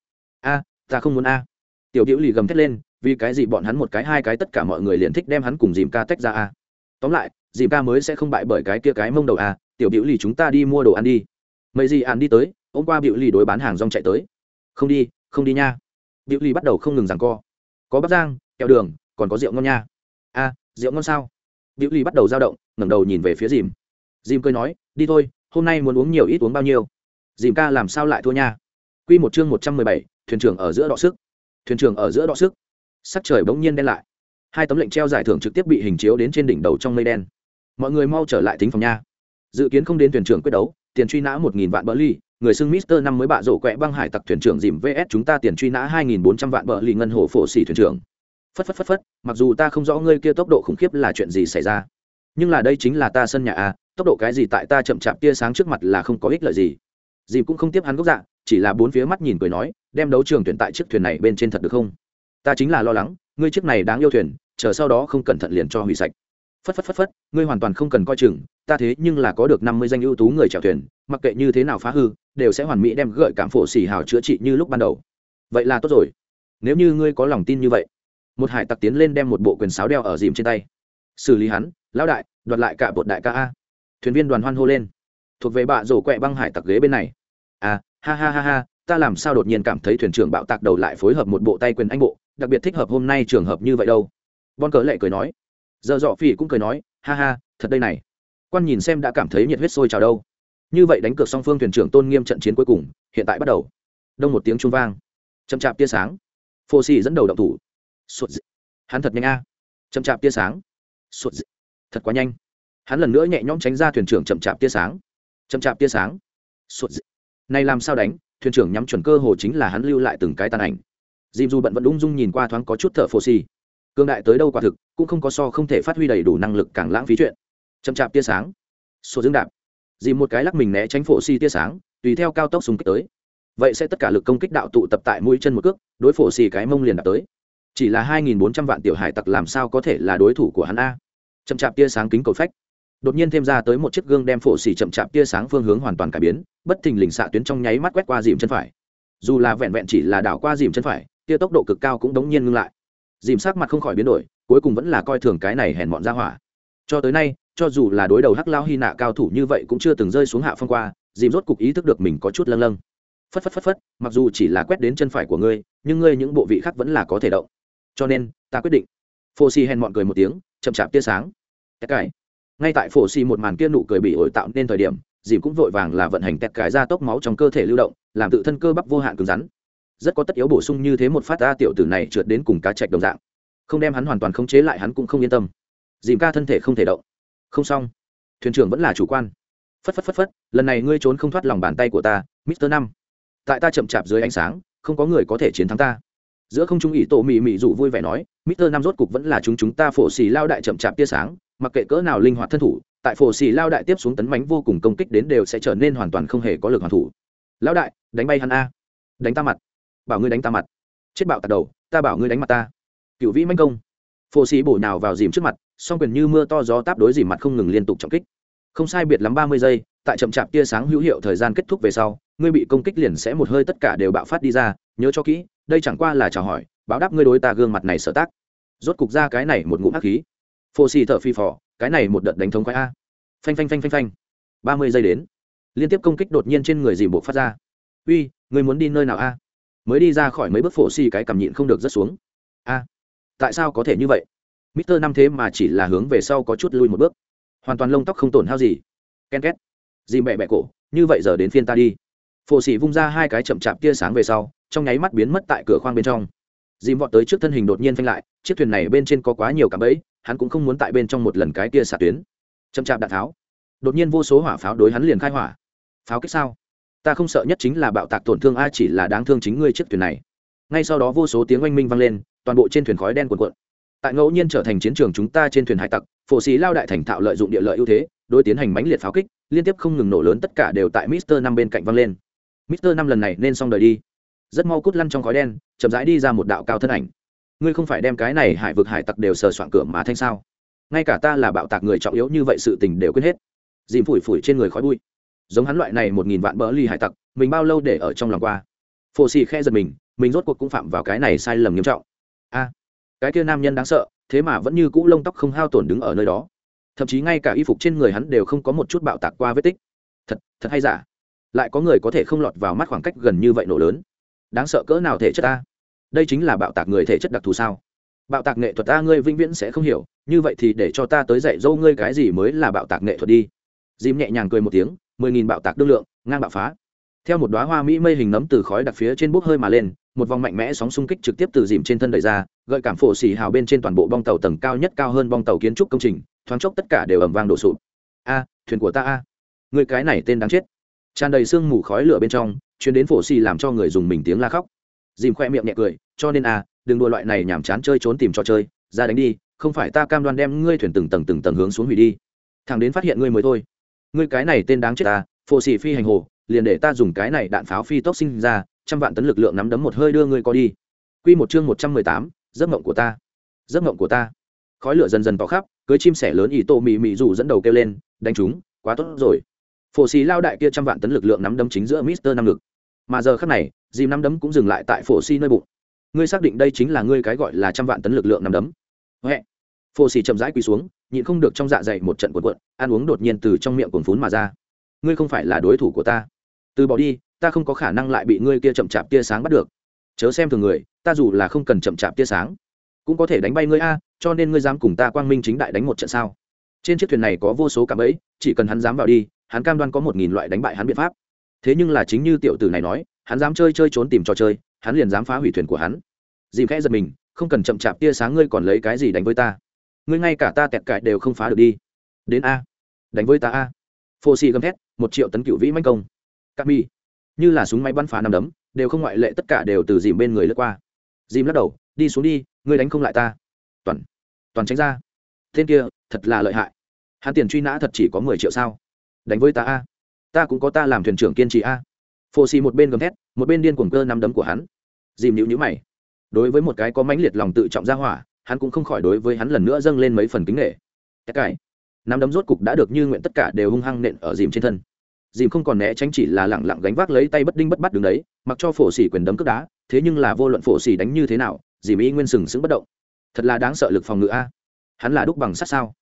A, ta không muốn a. Tiểu điệu lì gầm thét lên, vì cái gì bọn hắn một cái hai cái tất cả mọi người liền thích đem hắn cùng dìm ca tách ra a. Tóm lại, dìm ca mới sẽ không bại bởi cái kia cái mông đầu a, tiểu điệu lì chúng ta đi mua đồ ăn đi. Mấy gì ăn đi tới, hôm qua điệu lì đối bán hàng rong chạy tới. Không đi không đi nha. Điệu lì bắt đầu không ngừng rằng co. Có bắp giang kẹo đường, còn có rượu ngon nha. A, rượu ngon sao? Diệu Ly bắt đầu dao động, ngẩng đầu nhìn về phía dìm. Dìm cười nói, đi thôi, hôm nay muốn uống nhiều ít uống bao nhiêu? Dìm ca, làm sao lại thua nha? Quy một chương một trăm mười bảy, thuyền trưởng ở giữa đọ sức. Thuyền trưởng ở giữa đọ sức. Sắc trời bỗng nhiên đen lại. Hai tấm lệnh treo giải thưởng trực tiếp bị hình chiếu đến trên đỉnh đầu trong mây đen. Mọi người mau trở lại thính phòng nha. Dự kiến không đến thuyền trưởng quyết đấu, tiền truy nã một nghìn vạn bờ ly, người xưng mister năm mới bạ rổ quẹ băng hải tặc thuyền trưởng dìm vs chúng ta tiền truy nã hai nghìn bốn trăm vạn bờ ly ngân hồ phổ xỉ thuyền trưởng phất phất phất phất, mặc dù ta không rõ ngươi kia tốc độ khủng khiếp là chuyện gì xảy ra, nhưng là đây chính là ta sân nhà a, tốc độ cái gì tại ta chậm chạp tia sáng trước mặt là không có ích lợi gì. Dìm cũng không tiếp hắn gốc dạ chỉ là bốn phía mắt nhìn cười nói, đem đấu trường tuyển tại chiếc thuyền này bên trên thật được không? Ta chính là lo lắng, ngươi chiếc này đáng yêu thuyền, chờ sau đó không cẩn thận liền cho hủy sạch. Phất phất phất phất, ngươi hoàn toàn không cần coi chừng, ta thế nhưng là có được năm mươi danh ưu tú người chèo thuyền, mặc kệ như thế nào phá hư, đều sẽ hoàn mỹ đem gợi cảm phổ xỉ hào chữa trị như lúc ban đầu. Vậy là tốt rồi. Nếu như ngươi có lòng tin như vậy một hải tặc tiến lên đem một bộ quyền sáo đeo ở dìm trên tay. Xử lý hắn, lão đại, đoạt lại cả bột đại ca a. Thuyền viên đoàn hoan hô lên. Thuộc về bạ rổ quẹ băng hải tặc ghế bên này. À ha ha ha ha, ta làm sao đột nhiên cảm thấy thuyền trưởng bạo tạc đầu lại phối hợp một bộ tay quyền anh bộ, đặc biệt thích hợp hôm nay trường hợp như vậy đâu. Bon cớ lệ cười nói. Giờ dọ phỉ cũng cười nói, ha ha, thật đây này. Quan nhìn xem đã cảm thấy nhiệt huyết sôi trào đâu. Như vậy đánh cược song phương thuyền trưởng tôn nghiêm trận chiến cuối cùng, hiện tại bắt đầu. Đông một tiếng chuông vang. Chậm chạp tia sáng. Phô xì dẫn đầu động thủ sụt dị. hắn thật nhanh a. Chậm chạp tia sáng. Sụt dị. thật quá nhanh. Hắn lần nữa nhẹ nhõm tránh ra thuyền trưởng chậm chạp tia sáng. Chậm chạp tia sáng. Sụt dị. này làm sao đánh? Thuyền trưởng nhắm chuẩn cơ hồ chính là hắn lưu lại từng cái tàn ảnh. Dìm dù bận vẫn ung dung nhìn qua thoáng có chút thở phô xì. Cương đại tới đâu quả thực, cũng không có so không thể phát huy đầy đủ năng lực càng lãng phí chuyện. Chậm chạp tia sáng. Sổ dương đạp. Dìm một cái lắc mình né tránh phổ xi tia sáng, tùy theo cao tốc súng kích tới. Vậy sẽ tất cả lực công kích đạo tụ tập tại mũi chân một cước, đối phổ xì cái mông liền đạp tới chỉ là hai nghìn bốn trăm vạn tiểu hải tặc làm sao có thể là đối thủ của hắn a? Chậm chạp tia sáng kính cầu phách. Đột nhiên thêm ra tới một chiếc gương đem phổ xỉ chậm chạp tia sáng phương hướng hoàn toàn cải biến, bất thình lình xạ tuyến trong nháy mắt quét qua dìm chân phải. Dù là vẹn vẹn chỉ là đảo qua dìm chân phải, tia tốc độ cực cao cũng đống nhiên ngưng lại. Dìm sắc mặt không khỏi biến đổi, cuối cùng vẫn là coi thường cái này hèn mọn ra hỏa. Cho tới nay, cho dù là đối đầu hắc lao hy nạ cao thủ như vậy cũng chưa từng rơi xuống hạ phong qua, dìm rốt cục ý thức được mình có chút lâng lâng. Phất phất phất phất, mặc dù chỉ là quét đến chân phải của ngươi, nhưng ngươi những bộ vị khác vẫn là có thể động cho nên, ta quyết định. Phô xì hèn mọn cười một tiếng, chậm chạp tia sáng. Tét cải. Ngay tại phổ xì một màn kia nụ cười bị ổi tạo nên thời điểm, dìm cũng vội vàng là vận hành tét cải ra tốc máu trong cơ thể lưu động, làm tự thân cơ bắp vô hạn cứng rắn. Rất có tất yếu bổ sung như thế một phát ra tiểu tử này trượt đến cùng cá chạch đồng dạng. Không đem hắn hoàn toàn khống chế lại hắn cũng không yên tâm. Dìm ca thân thể không thể động. Không xong. Thuyền trưởng vẫn là chủ quan. Phất phất phất phất, lần này ngươi trốn không thoát lòng bàn tay của ta, mister năm. Tại ta chậm chạp dưới ánh sáng, không có người có thể chiến thắng ta giữa không trung ỷ tổ mị mị dụ vui vẻ nói, mister năm rốt cục vẫn là chúng chúng ta phổ xì lao đại chậm chạp tia sáng, mặc kệ cỡ nào linh hoạt thân thủ, tại phổ xì lao đại tiếp xuống tấn mánh vô cùng công kích đến đều sẽ trở nên hoàn toàn không hề có lực hoàn thủ. Lao đại, đánh bay hắn a. Đánh ta mặt. Bảo ngươi đánh ta mặt. Chết bạo tạt đầu, ta bảo ngươi đánh mặt ta. Cựu vĩ manh công. Phổ xì bổ nhào vào dìm trước mặt, song quyền như mưa to gió táp đối dìm mặt không ngừng liên tục trọng kích. Không sai biệt lắm ba mươi giây, tại chậm chạp tia sáng hữu hiệu thời gian kết thúc về sau ngươi bị công kích liền sẽ một hơi tất cả đều bạo phát đi ra, nhớ cho kỹ, đây chẳng qua là chào hỏi, báo đáp ngươi đối ta gương mặt này sở tác. Rốt cục ra cái này một ngụm hắc khí. Phô xì thợ phi phò, cái này một đợt đánh thống khoái a. Phanh phanh phanh phanh phanh. Ba mươi giây đến. Liên tiếp công kích đột nhiên trên người dìm buộc phát ra. Uy, ngươi muốn đi nơi nào a? Mới đi ra khỏi mấy bước phổ xì cái cảm nhịn không được rất xuống. A, tại sao có thể như vậy? Mister năm thế mà chỉ là hướng về sau có chút lui một bước. Hoàn toàn lông tóc không tổn hao gì. Ken két. Dìm bẹ bẹ cổ, như vậy giờ đến phiên ta đi phổ xỉ vung ra hai cái chậm chạp tia sáng về sau, trong nháy mắt biến mất tại cửa khoang bên trong. Dìm vọt tới trước thân hình đột nhiên phanh lại, chiếc thuyền này bên trên có quá nhiều cảm ấy hắn cũng không muốn tại bên trong một lần cái tia xả tuyến. Chậm chạp đạn tháo. Đột nhiên vô số hỏa pháo đối hắn liền khai hỏa. Pháo kích sao? Ta không sợ nhất chính là bạo tạc tổn thương a, chỉ là đáng thương chính ngươi chiếc thuyền này. Ngay sau đó vô số tiếng oanh minh vang lên, toàn bộ trên thuyền khói đen cuồn cuộn. Tại ngẫu nhiên trở thành chiến trường chúng ta trên thuyền hải tặc, phổ xí lao đại thành thạo lợi dụng địa lợi ưu thế, đối tiến hành mãnh liệt pháo kích, liên tiếp không ngừng nổ lớn tất cả đều tại mister năm bên cạnh vang lên mister năm lần này nên xong đời đi. Rất mau cút lăn trong khói đen, chậm rãi đi ra một đạo cao thân ảnh. Ngươi không phải đem cái này hải vực hải tặc đều sờ soạn cửa mà thanh sao? Ngay cả ta là bạo tạc người trọng yếu như vậy sự tình đều quên hết. Dìm phủi phủi trên người khói bụi. Giống hắn loại này một nghìn vạn bỡ ly hải tặc, mình bao lâu để ở trong lòng qua? Phổ xì khe giật mình mình rốt cuộc cũng phạm vào cái này sai lầm nghiêm trọng. A, cái kia nam nhân đáng sợ, thế mà vẫn như cũ lông tóc không hao tổn đứng ở nơi đó. Thậm chí ngay cả y phục trên người hắn đều không có một chút bạo tạc qua vết tích. Thật thật hay giả? Lại có người có thể không lọt vào mắt khoảng cách gần như vậy nổ lớn. Đáng sợ cỡ nào thể chất ta? Đây chính là bạo tạc người thể chất đặc thù sao? Bạo tạc nghệ thuật ta ngươi vĩnh viễn sẽ không hiểu, như vậy thì để cho ta tới dạy dâu ngươi cái gì mới là bạo tạc nghệ thuật đi. Dìm nhẹ nhàng cười một tiếng, mười nghìn bạo tạc đương lượng, ngang bạo phá. Theo một đoá hoa mỹ mây hình nấm từ khói đặc phía trên bốc hơi mà lên, một vòng mạnh mẽ sóng xung kích trực tiếp từ dìm trên thân đẩy ra, gợi cảm phổ xỉ hào bên trên toàn bộ bong tàu tầng cao nhất cao hơn bong tàu kiến trúc công trình, thoáng chốc tất cả đều ẩm vang đổ sụp. A, thuyền của ta a. Người cái này tên đáng chết tràn đầy sương mù khói lửa bên trong chuyến đến phổ xì làm cho người dùng mình tiếng la khóc dìm khoe miệng nhẹ cười cho nên à đừng đua loại này nhảm chán chơi trốn tìm cho chơi ra đánh đi không phải ta cam đoan đem ngươi thuyền từng tầng từng tầng hướng xuống hủy đi thằng đến phát hiện ngươi mới thôi ngươi cái này tên đáng chết ta phổ xì phi hành hồ liền để ta dùng cái này đạn pháo phi tốc sinh ra trăm vạn tấn lực lượng nắm đấm một hơi đưa ngươi có đi Quy một chương một trăm mười tám, giấc mộng của ta. Giấc mộng của ta. Khói lửa dần dần tỏ khắp, cưới chim sẻ lớn ý tô mị mị rủ dẫn đầu kêu lên, đánh chúng, quá tốt rồi. Phổ xì lao đại kia trăm vạn tấn lực lượng nắm đấm chính giữa Mister năm lực. Mà giờ khắc này, dìm nắm đấm cũng dừng lại tại phổ xì nơi bụng. Ngươi xác định đây chính là ngươi cái gọi là trăm vạn tấn lực lượng nắm đấm. huệ Phổ xì chậm rãi quỳ xuống, nhịn không được trong dạ dày một trận cuộn cuộn, ăn uống đột nhiên từ trong miệng cuồn phún mà ra. Ngươi không phải là đối thủ của ta. Từ bỏ đi, ta không có khả năng lại bị ngươi kia chậm chạp tia sáng bắt được chớ xem thường người ta dù là không cần chậm chạp tia sáng cũng có thể đánh bay ngươi a cho nên ngươi dám cùng ta quang minh chính đại đánh một trận sao trên chiếc thuyền này có vô số cạm ấy, chỉ cần hắn dám vào đi hắn cam đoan có một nghìn loại đánh bại hắn biện pháp. Thế nhưng là chính như tiểu tử này nói hắn dám chơi chơi trốn tìm trò chơi hắn liền dám phá hủy thuyền của hắn. Dìm khẽ giật mình không cần chậm chạp tia sáng ngươi còn lấy cái gì đánh với ta? Ngươi ngay cả ta tẹt cãi đều không phá được đi. Đến a. Đánh với ta a. Phô xì gầm thét một triệu tấn cựu vĩ manh công. Cắt mi. Như là súng máy bắn phá năm đấm đều không ngoại lệ tất cả đều từ dìm bên người lướt qua. Dìm lắc đầu đi xuống đi ngươi đánh không lại ta. Toàn. Toàn tránh ra. Tên kia thật là lợi hại. Hắn tiền truy nã thật chỉ có mười triệu sao? Đánh với ta a. Ta cũng có ta làm thuyền trưởng kiên trì a. Phô xì một bên gầm thét, một bên điên cuồng cơ năm đấm của hắn. Dìm nhữ nhữ mày. Đối với một cái có mãnh liệt lòng tự trọng ra hỏa, hắn cũng không khỏi đối với hắn lần nữa dâng lên mấy phần kính nghệ tất cả. Năm đấm rốt cục đã được như nguyện tất cả đều hung hăng nện ở dìm trên thân. Dìm không còn né tránh chỉ là lẳng lặng gánh vác lấy tay bất đinh bất bắt đứng đấy, mặc cho phổ xỉ quyền đấm cướp đá, thế nhưng là vô luận phổ xỉ đánh như thế nào, dìm y nguyên sừng sững bất động. Thật là đáng sợ lực phòng ngự a. Hắn là đúc bằng sắt sao?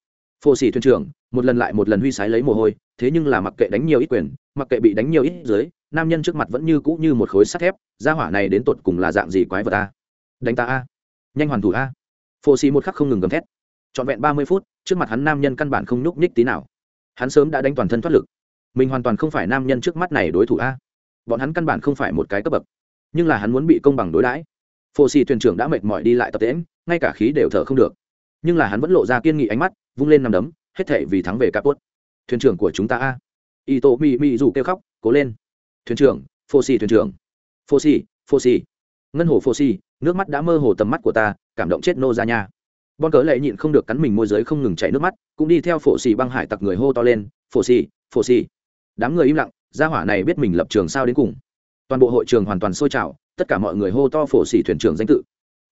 Phô xỉ thuyền trưởng, một lần lại một lần huy sái lấy mồ hôi, thế nhưng là mặc kệ đánh nhiều ít quyền, mặc kệ bị đánh nhiều ít dưới, nam nhân trước mặt vẫn như cũ như một khối sắt thép, gia hỏa này đến tột cùng là dạng gì quái vật a? Đánh ta a? Nhanh hoàn thủ a? Phô xỉ một khắc không ngừng gầm thét. Trọn vẹn ba mươi phút, trước mặt hắn nam nhân căn bản không nhúc nhích tí nào. Hắn sớm đã đánh toàn thân thoát lực. Mình hoàn toàn không phải nam nhân trước mắt này đối thủ a. Bọn hắn căn bản không phải một cái cấp bậc. Nhưng là hắn muốn bị công bằng đối đãi. Phô xì thuyền trưởng đã mệt mỏi đi lại tập tễm ngay cả khí đều thở không được nhưng là hắn vẫn lộ ra kiên nghị ánh mắt, vung lên nằm đấm, hết thệ vì thắng về capot thuyền trưởng của chúng ta a. Y tô mi mi dù kêu khóc, cố lên. Thuyền trưởng phô xì thuyền trưởng. Phô xì phô xì ngân hồ phô xì nước mắt đã mơ hồ tầm mắt của ta, cảm động chết nô ra nha bon cớ lệ nhịn không được cắn mình môi giới không ngừng chảy nước mắt, cũng đi theo phổ xì băng hải tặc người hô to lên phổ xì phổ xì đám người im lặng, gia hỏa này biết mình lập trường sao đến cùng. Toàn bộ hội trường hoàn toàn sôi trào, tất cả mọi người hô to phổ xì thuyền trưởng danh tự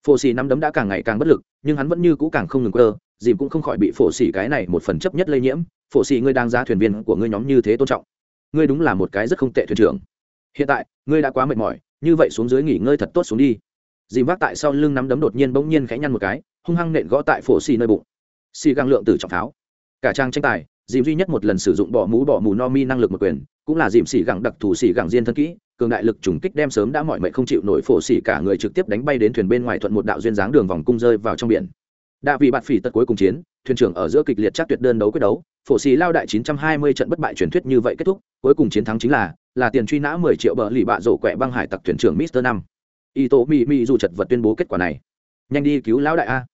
phổ xỉ nắm đấm đã càng ngày càng bất lực, nhưng hắn vẫn như cũ càng không ngừng cơ dìm cũng không khỏi bị phổ xỉ cái này một phần chấp nhất lây nhiễm. Phổ xỉ ngươi đang ra thuyền viên của ngươi nhóm như thế tôn trọng. Ngươi đúng là một cái rất không tệ thuyền trưởng. Hiện tại, ngươi đã quá mệt mỏi, như vậy xuống dưới nghỉ ngơi thật tốt xuống đi. Dìm vác tại sau lưng nắm đấm đột nhiên bỗng nhiên khẽ nhăn một cái, hung hăng nện gõ tại phổ xỉ nơi bụng. Xì găng lượng từ trọng pháo cả trang tranh tài, dìm duy nhất một lần sử dụng bỏ mũ bỏ mù no mi năng lực một quyền, cũng là dìm xỉ gẳng đặc thù xỉ gẳng diên thân kỹ cường đại lực trùng kích đem sớm đã mọi mệnh không chịu nổi phổ xỉ cả người trực tiếp đánh bay đến thuyền bên ngoài thuận một đạo duyên dáng đường vòng cung rơi vào trong biển. Đạ vị bạt phỉ tật cuối cùng chiến, thuyền trưởng ở giữa kịch liệt chắc tuyệt đơn đấu quyết đấu, phổ xỉ lao đại 920 trận bất bại truyền thuyết như vậy kết thúc, cuối cùng chiến thắng chính là là tiền truy nã 10 triệu bờ lì bạ rổ quẹ băng hải tặc thuyền trưởng Mister năm. Y tố mỹ mỹ dù chật vật tuyên bố kết quả này. Nhanh đi cứu lão đại a.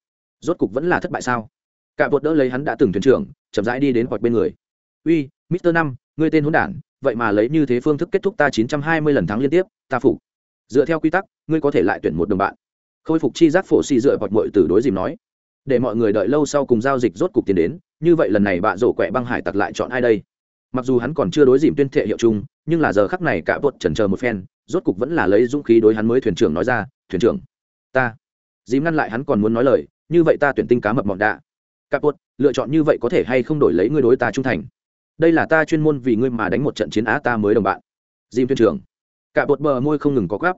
Rốt cục vẫn là thất bại sao? Cả vợt đỡ lấy hắn đã từng thuyền trưởng, chậm rãi đi đến hoặc bên người. Uy, mister năm, ngươi tên hỗn đản vậy mà lấy như thế phương thức kết thúc ta chín trăm hai mươi lần thắng liên tiếp, ta phục. Dựa theo quy tắc, ngươi có thể lại tuyển một đồng bạn. Khôi phục chi giác phổ xì dựa vọt mội từ đối dìm nói. Để mọi người đợi lâu sau cùng giao dịch rốt cục tiền đến, như vậy lần này bạ rổ quẹ băng hải tặc lại chọn ai đây? Mặc dù hắn còn chưa đối dìm tuyên thệ hiệu chung, nhưng là giờ khắc này cả bột trần chờ một phen, rốt cục vẫn là lấy dũng khí đối hắn mới thuyền trưởng nói ra, thuyền trưởng, ta. Dìm ngăn lại hắn còn muốn nói lời, như vậy ta tuyển tinh cá mập mọn đạ. Capot lựa chọn như vậy có thể hay không đổi lấy ngươi đối ta trung thành? Đây là ta chuyên môn vì ngươi mà đánh một trận chiến á ta mới đồng bạn. Dìm thuyền trưởng. Bột bờ môi không ngừng có gắp.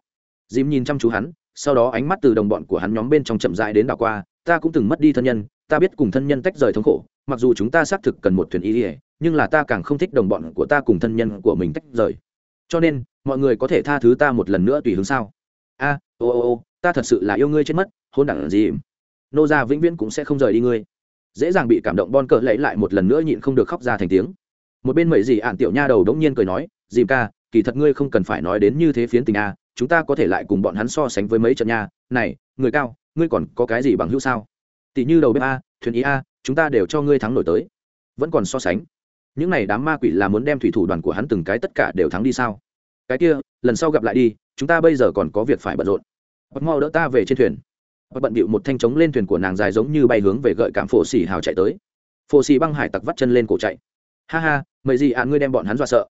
Dìm nhìn chăm chú hắn, sau đó ánh mắt từ đồng bọn của hắn nhóm bên trong chậm rãi đến đảo qua, ta cũng từng mất đi thân nhân, ta biết cùng thân nhân tách rời thống khổ, mặc dù chúng ta xác thực cần một thuyền ý ỉa nhưng là ta càng không thích đồng bọn của ta cùng thân nhân của mình tách rời. Cho nên, mọi người có thể tha thứ ta một lần nữa tùy hướng sao? A, ô ô ô, ta thật sự là yêu ngươi chết mất, hôn đẳng gì? Nô gia vĩnh viễn cũng sẽ không rời đi ngươi. Dễ dàng bị cảm động bon cờ lấy lại một lần nữa nhịn không được khóc ra thành tiếng một bên mẩy dì ạn tiểu nha đầu đống nhiên cười nói, dìm ca, kỳ thật ngươi không cần phải nói đến như thế phiến tình a, chúng ta có thể lại cùng bọn hắn so sánh với mấy trận nha. Này, người cao, ngươi còn có cái gì bằng hữu sao? Tỷ như đầu bếp a, thuyền ý a, chúng ta đều cho ngươi thắng nổi tới. Vẫn còn so sánh. Những này đám ma quỷ là muốn đem thủy thủ đoàn của hắn từng cái tất cả đều thắng đi sao? Cái kia, lần sau gặp lại đi, chúng ta bây giờ còn có việc phải bận rộn. Bật mau đỡ ta về trên thuyền. Bật bận bịu một thanh trống lên thuyền của nàng dài giống như bay hướng về gợi cảm phổ xỉ hào chạy tới. Phổ xỉ băng hải tặc vắt chân lên cổ chạy ha ha mấy gì ạn ngươi đem bọn hắn dọa sợ.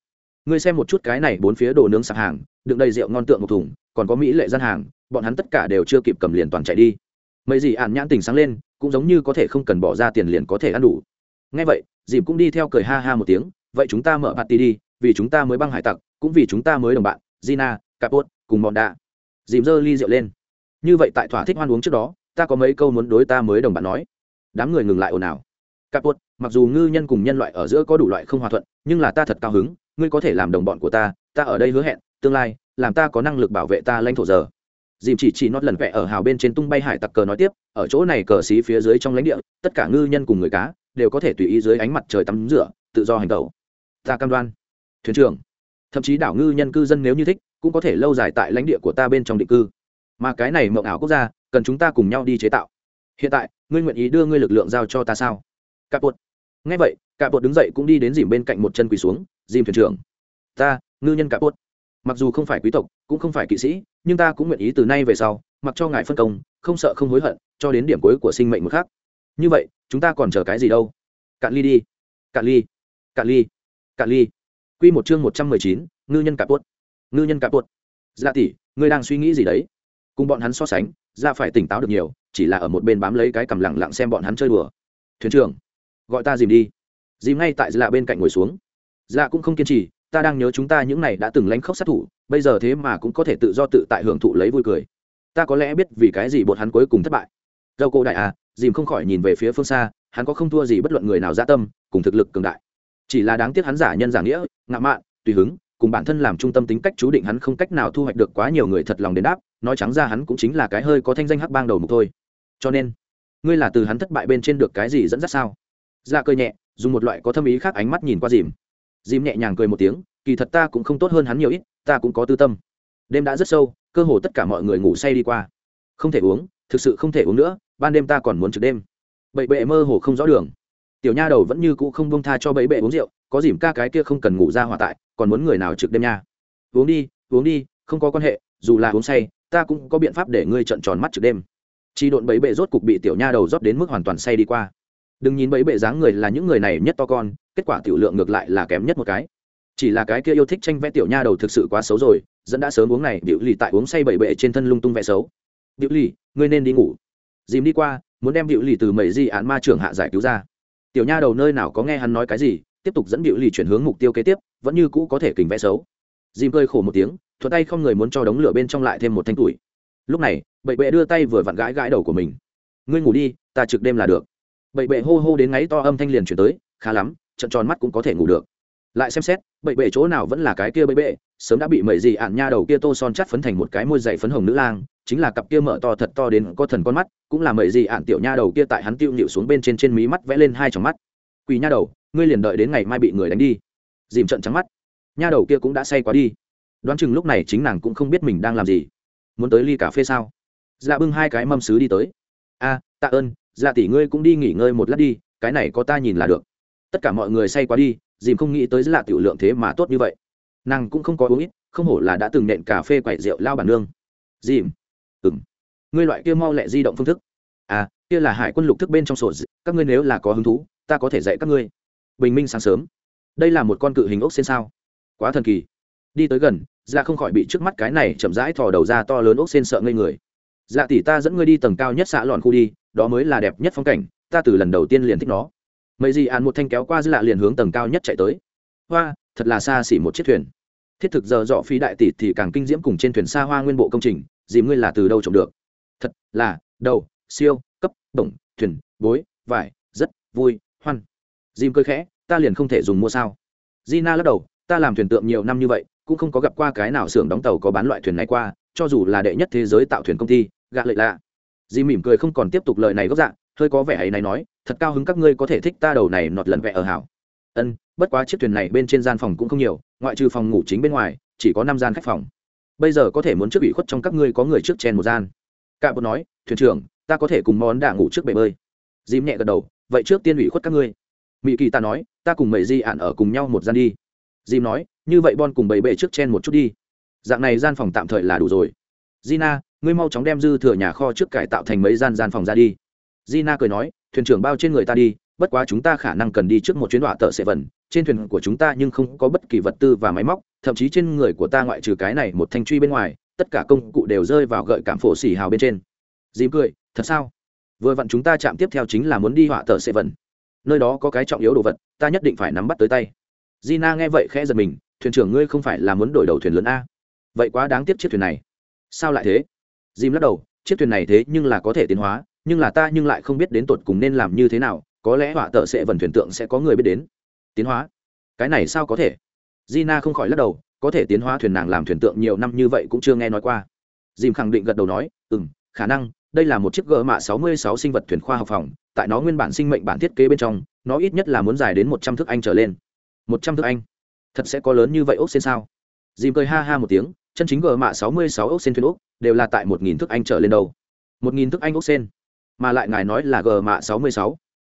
Ngươi xem một chút cái này bốn phía đồ nướng sạp hàng, đựng đầy rượu ngon tượng một thùng, còn có mỹ lệ gian hàng, bọn hắn tất cả đều chưa kịp cầm liền toàn chạy đi. Mấy gì ạn nhãn tình sáng lên, cũng giống như có thể không cần bỏ ra tiền liền có thể ăn đủ. Ngay vậy, dìm cũng đi theo cười ha ha một tiếng, vậy chúng ta mở party đi, vì chúng ta mới băng hải tặc, cũng vì chúng ta mới đồng bạn, gina capot cùng bọn đạ. Dìm dơ ly rượu lên. Như vậy tại thỏa thích hoan uống trước đó, ta có mấy câu muốn đối ta mới đồng bạn nói. Đám người ngừng lại ồn ào. Capot mặc dù ngư nhân cùng nhân loại ở giữa có đủ loại không hòa thuận, nhưng là ta thật cao hứng, ngươi có thể làm đồng bọn của ta ta ở đây hứa hẹn, tương lai, làm ta có năng lực bảo vệ ta lãnh thổ giờ. Dìm chỉ chỉ nót lần vẽ ở hào bên trên tung bay hải tặc cờ nói tiếp, ở chỗ này cờ xí phía dưới trong lãnh địa, tất cả ngư nhân cùng người cá, đều có thể tùy ý dưới ánh mặt trời tắm rửa, tự do hành tẩu. Ta cam đoan. Thuyền trưởng. Thậm chí đảo ngư nhân cư dân nếu như thích, cũng có thể lâu dài tại lãnh địa của ta bên trong định cư. Mà cái này mộng ảo quốc gia, cần chúng ta cùng nhau đi chế tạo. Hiện tại, ngươi nguyện ý đưa ngươi lực lượng giao cho ta sao? Cạp bột ngay vậy cả bột đứng dậy cũng đi đến dìm bên cạnh một chân quỳ xuống, dìm thuyền trưởng, ta, ngư nhân cả bột. Mặc dù không phải quý tộc, cũng không phải kỵ sĩ, nhưng ta cũng nguyện ý từ nay về sau, mặc cho ngài phân công, không sợ không hối hận, cho đến điểm cuối của sinh mệnh một khác như vậy, chúng ta còn chờ cái gì đâu? Cạn ly đi. Cạn ly. Cạn ly. Cạn ly. Q một chương một trăm mười chín, ngư nhân cạp bột. Ngư nhân cạp bột. Dạ tỷ, ngươi đang suy nghĩ gì đấy? Cùng bọn hắn so sánh ra phải tỉnh táo được nhiều, chỉ là ở một bên bám lấy cái cầm lẳng lặng xem bọn hắn chơi đùa. Thuyền trưởng gọi ta dìm đi. Dìm ngay tại dạ bên cạnh ngồi xuống. Dạ cũng không kiên trì, ta đang nhớ chúng ta những này đã từng lánh khóc sát thủ, bây giờ thế mà cũng có thể tự do tự tại hưởng thụ lấy vui cười. Ta có lẽ biết vì cái gì bọn hắn cuối cùng thất bại. Dâu cô đại à dìm không khỏi nhìn về phía phương xa, hắn có không thua gì bất luận người nào gia tâm, cùng thực lực cường đại. Chỉ là đáng tiếc hắn giả nhân giả nghĩa, ngạo mạn, tùy hứng, cùng bản thân làm trung tâm tính cách chú định hắn không cách nào thu hoạch được quá nhiều người thật lòng đến đáp, nói trắng ra hắn cũng chính là cái hơi có thanh danh hắc bang đầu mục thôi. Cho nên, ngươi là từ hắn thất bại bên trên được cái gì dẫn dắt sao? Ra cười nhẹ, dùng một loại có thâm ý khác ánh mắt nhìn qua dìm. Dìm nhẹ nhàng cười một tiếng, kỳ thật ta cũng không tốt hơn hắn nhiều ít, ta cũng có tư tâm. Đêm đã rất sâu, cơ hồ tất cả mọi người ngủ say đi qua. Không thể uống, thực sự không thể uống nữa, ban đêm ta còn muốn trực đêm. Bậy bệ mơ hồ không rõ đường. Tiểu nha đầu vẫn như cũ không bông tha cho bậy bệ uống rượu, có dìm ca cái kia không cần ngủ ra hỏa tại, còn muốn người nào trực đêm nha. Uống đi uống đi, không có quan hệ, dù là uống say, ta cũng có biện pháp để ngươi trận tròn mắt trực đêm. Chi độn bấy bệ rốt cục bị tiểu nha đầu rót đến mức hoàn toàn say đi qua đừng nhìn bẫy bệ dáng người là những người này nhất to con, kết quả tiểu lượng ngược lại là kém nhất một cái. Chỉ là cái kia yêu thích tranh vẽ tiểu nha đầu thực sự quá xấu rồi, dẫn đã sớm uống này biểu lì tại uống say bậy bệ trên thân lung tung vẽ xấu. Biểu lì, ngươi nên đi ngủ. Dìm đi qua, muốn đem biểu lì từ mẩy di án ma trưởng hạ giải cứu ra. Tiểu nha đầu nơi nào có nghe hắn nói cái gì, tiếp tục dẫn biểu lì chuyển hướng mục tiêu kế tiếp, vẫn như cũ có thể kình vẽ xấu. Dìm cơi khổ một tiếng thuật tay không người muốn cho đống lửa bên trong lại thêm một thanh tuổi. Lúc này, bậy bệ đưa tay vừa vặn gãi gãi đầu của mình. Ngươi ngủ đi, ta trực đêm là được bậy bệ hô hô đến ngáy to âm thanh liền chuyển tới, khá lắm, trận tròn mắt cũng có thể ngủ được. Lại xem xét, bậy bệ chỗ nào vẫn là cái kia bậy bệ, sớm đã bị mẩy gì ạn nha đầu kia tô son chắt phấn thành một cái môi dày phấn hồng nữ lang, chính là cặp kia mở to thật to đến có thần con mắt, cũng là mẩy gì ạn tiểu nha đầu kia tại hắn tiêu nhịu xuống bên trên trên mí mắt vẽ lên hai tròng mắt. Quỳ nha đầu, ngươi liền đợi đến ngày mai bị người đánh đi. Dìm trận trắng mắt. Nha đầu kia cũng đã say quá đi. Đoán chừng lúc này chính nàng cũng không biết mình đang làm gì. Muốn tới ly cà phê sao? Dạ bưng hai cái mâm xứ đi tới. A, tạ ơn dạ tỷ ngươi cũng đi nghỉ ngơi một lát đi, cái này có ta nhìn là được. Tất cả mọi người say quá đi, dìm không nghĩ tới dạ tiểu lượng thế mà tốt như vậy. Nàng cũng không có uống ít, không hổ là đã từng nện cà phê quậy rượu lao bản nương. Dìm ừng ngươi loại kia mau lẹ di động phương thức. À kia là hải quân lục thức bên trong sổ các ngươi nếu là có hứng thú, ta có thể dạy các ngươi. Bình minh sáng sớm. Đây là một con cự hình ốc xên sao. Quá thần kỳ. Đi tới gần dạ không khỏi bị trước mắt cái này chậm rãi thò đầu ra to lớn ốc xên sợ ngây người. Dạ tỷ ta dẫn ngươi đi tầng cao nhất xã lòn khu đi đó mới là đẹp nhất phong cảnh, ta từ lần đầu tiên liền thích nó. Mấy gì ạn một thanh kéo qua dư lạ liền hướng tầng cao nhất chạy tới. Hoa, thật là xa xỉ một chiếc thuyền. Thiết thực giờ dọ phi đại tỷ thì càng kinh diễm cùng trên thuyền xa hoa nguyên bộ công trình dìm ngươi là từ đâu trồng được? Thật là, đầu, siêu, cấp, bổng, thuyền, bối, vải, rất vui, hoan. Dìm cơi khẽ, ta liền không thể dùng mua sao. Gina lắc đầu, ta làm thuyền tượng nhiều năm như vậy, cũng không có gặp qua cái nào xưởng đóng tàu có bán loại thuyền này qua, cho dù là đệ nhất thế giới tạo thuyền công ty, gạ lợi lạ dì mỉm cười không còn tiếp tục lời này gốc dạng, hơi có vẻ ấy này nói, thật cao hứng các ngươi có thể thích ta đầu này nọt lần vẽ ở hảo. Ân, bất quá chiếc thuyền này bên trên gian phòng cũng không nhiều, ngoại trừ phòng ngủ chính bên ngoài, chỉ có năm gian khách phòng. Bây giờ có thể muốn trước ủy khuất trong các ngươi có người trước chen một gian. Cạ bột nói, thuyền trưởng, ta có thể cùng món đạ ngủ trước bể bơi. Dìm nhẹ gật đầu, vậy trước tiên ủy khuất các ngươi. Mỹ kỳ ta nói, ta cùng mầy di ạn ở cùng nhau một gian đi. Dìm nói, như vậy bon cùng bầy bệ trước chen một chút đi. Dạng này gian phòng tạm thời là đủ rồi. Gina ngươi mau chóng đem dư thừa nhà kho trước cải tạo thành mấy gian gian phòng ra đi. Gina cười nói, thuyền trưởng bao trên người ta đi, bất quá chúng ta khả năng cần đi trước một chuyến đọa tợ sẽ vần. Trên thuyền của chúng ta nhưng không có bất kỳ vật tư và máy móc, thậm chí trên người của ta ngoại trừ cái này một thanh truy bên ngoài, tất cả công cụ đều rơi vào gợi cảm phổ xỉ hào bên trên. Dìm cười, thật sao? Vừa vặn chúng ta chạm tiếp theo chính là muốn đi họa tờ sệ vần. Nơi đó có cái trọng yếu đồ vật, ta nhất định phải nắm bắt tới tay. Gina nghe vậy khẽ giật mình, thuyền trưởng ngươi không phải là muốn đổi đầu thuyền lớn a. Vậy quá đáng tiếc chiếc thuyền này. Sao lại thế? Jim lắc đầu chiếc thuyền này thế nhưng là có thể tiến hóa nhưng là ta nhưng lại không biết đến tột cùng nên làm như thế nào có lẽ họa tợ sẽ vần thuyền tượng sẽ có người biết đến. Tiến hóa? Cái này sao có thể? Gina không khỏi lắc đầu có thể tiến hóa thuyền nàng làm thuyền tượng nhiều năm như vậy cũng chưa nghe nói qua. Jim khẳng định gật đầu nói ừm, khả năng đây là một chiếc gỡ mạ 66 sinh vật thuyền khoa học phòng tại nó nguyên bản sinh mệnh bản thiết kế bên trong nó ít nhất là muốn dài đến một trăm thước anh trở lên. Một trăm thước anh? Thật sẽ có lớn như vậy ốc sen sao? Jim cười ha ha một tiếng chân chính gỡ mạ 66 ốc sen thuyền ốc đều là tại một nghìn thước anh trở lên đâu. Một nghìn thước anh ốc sen. Mà lại ngài nói là g mạ 66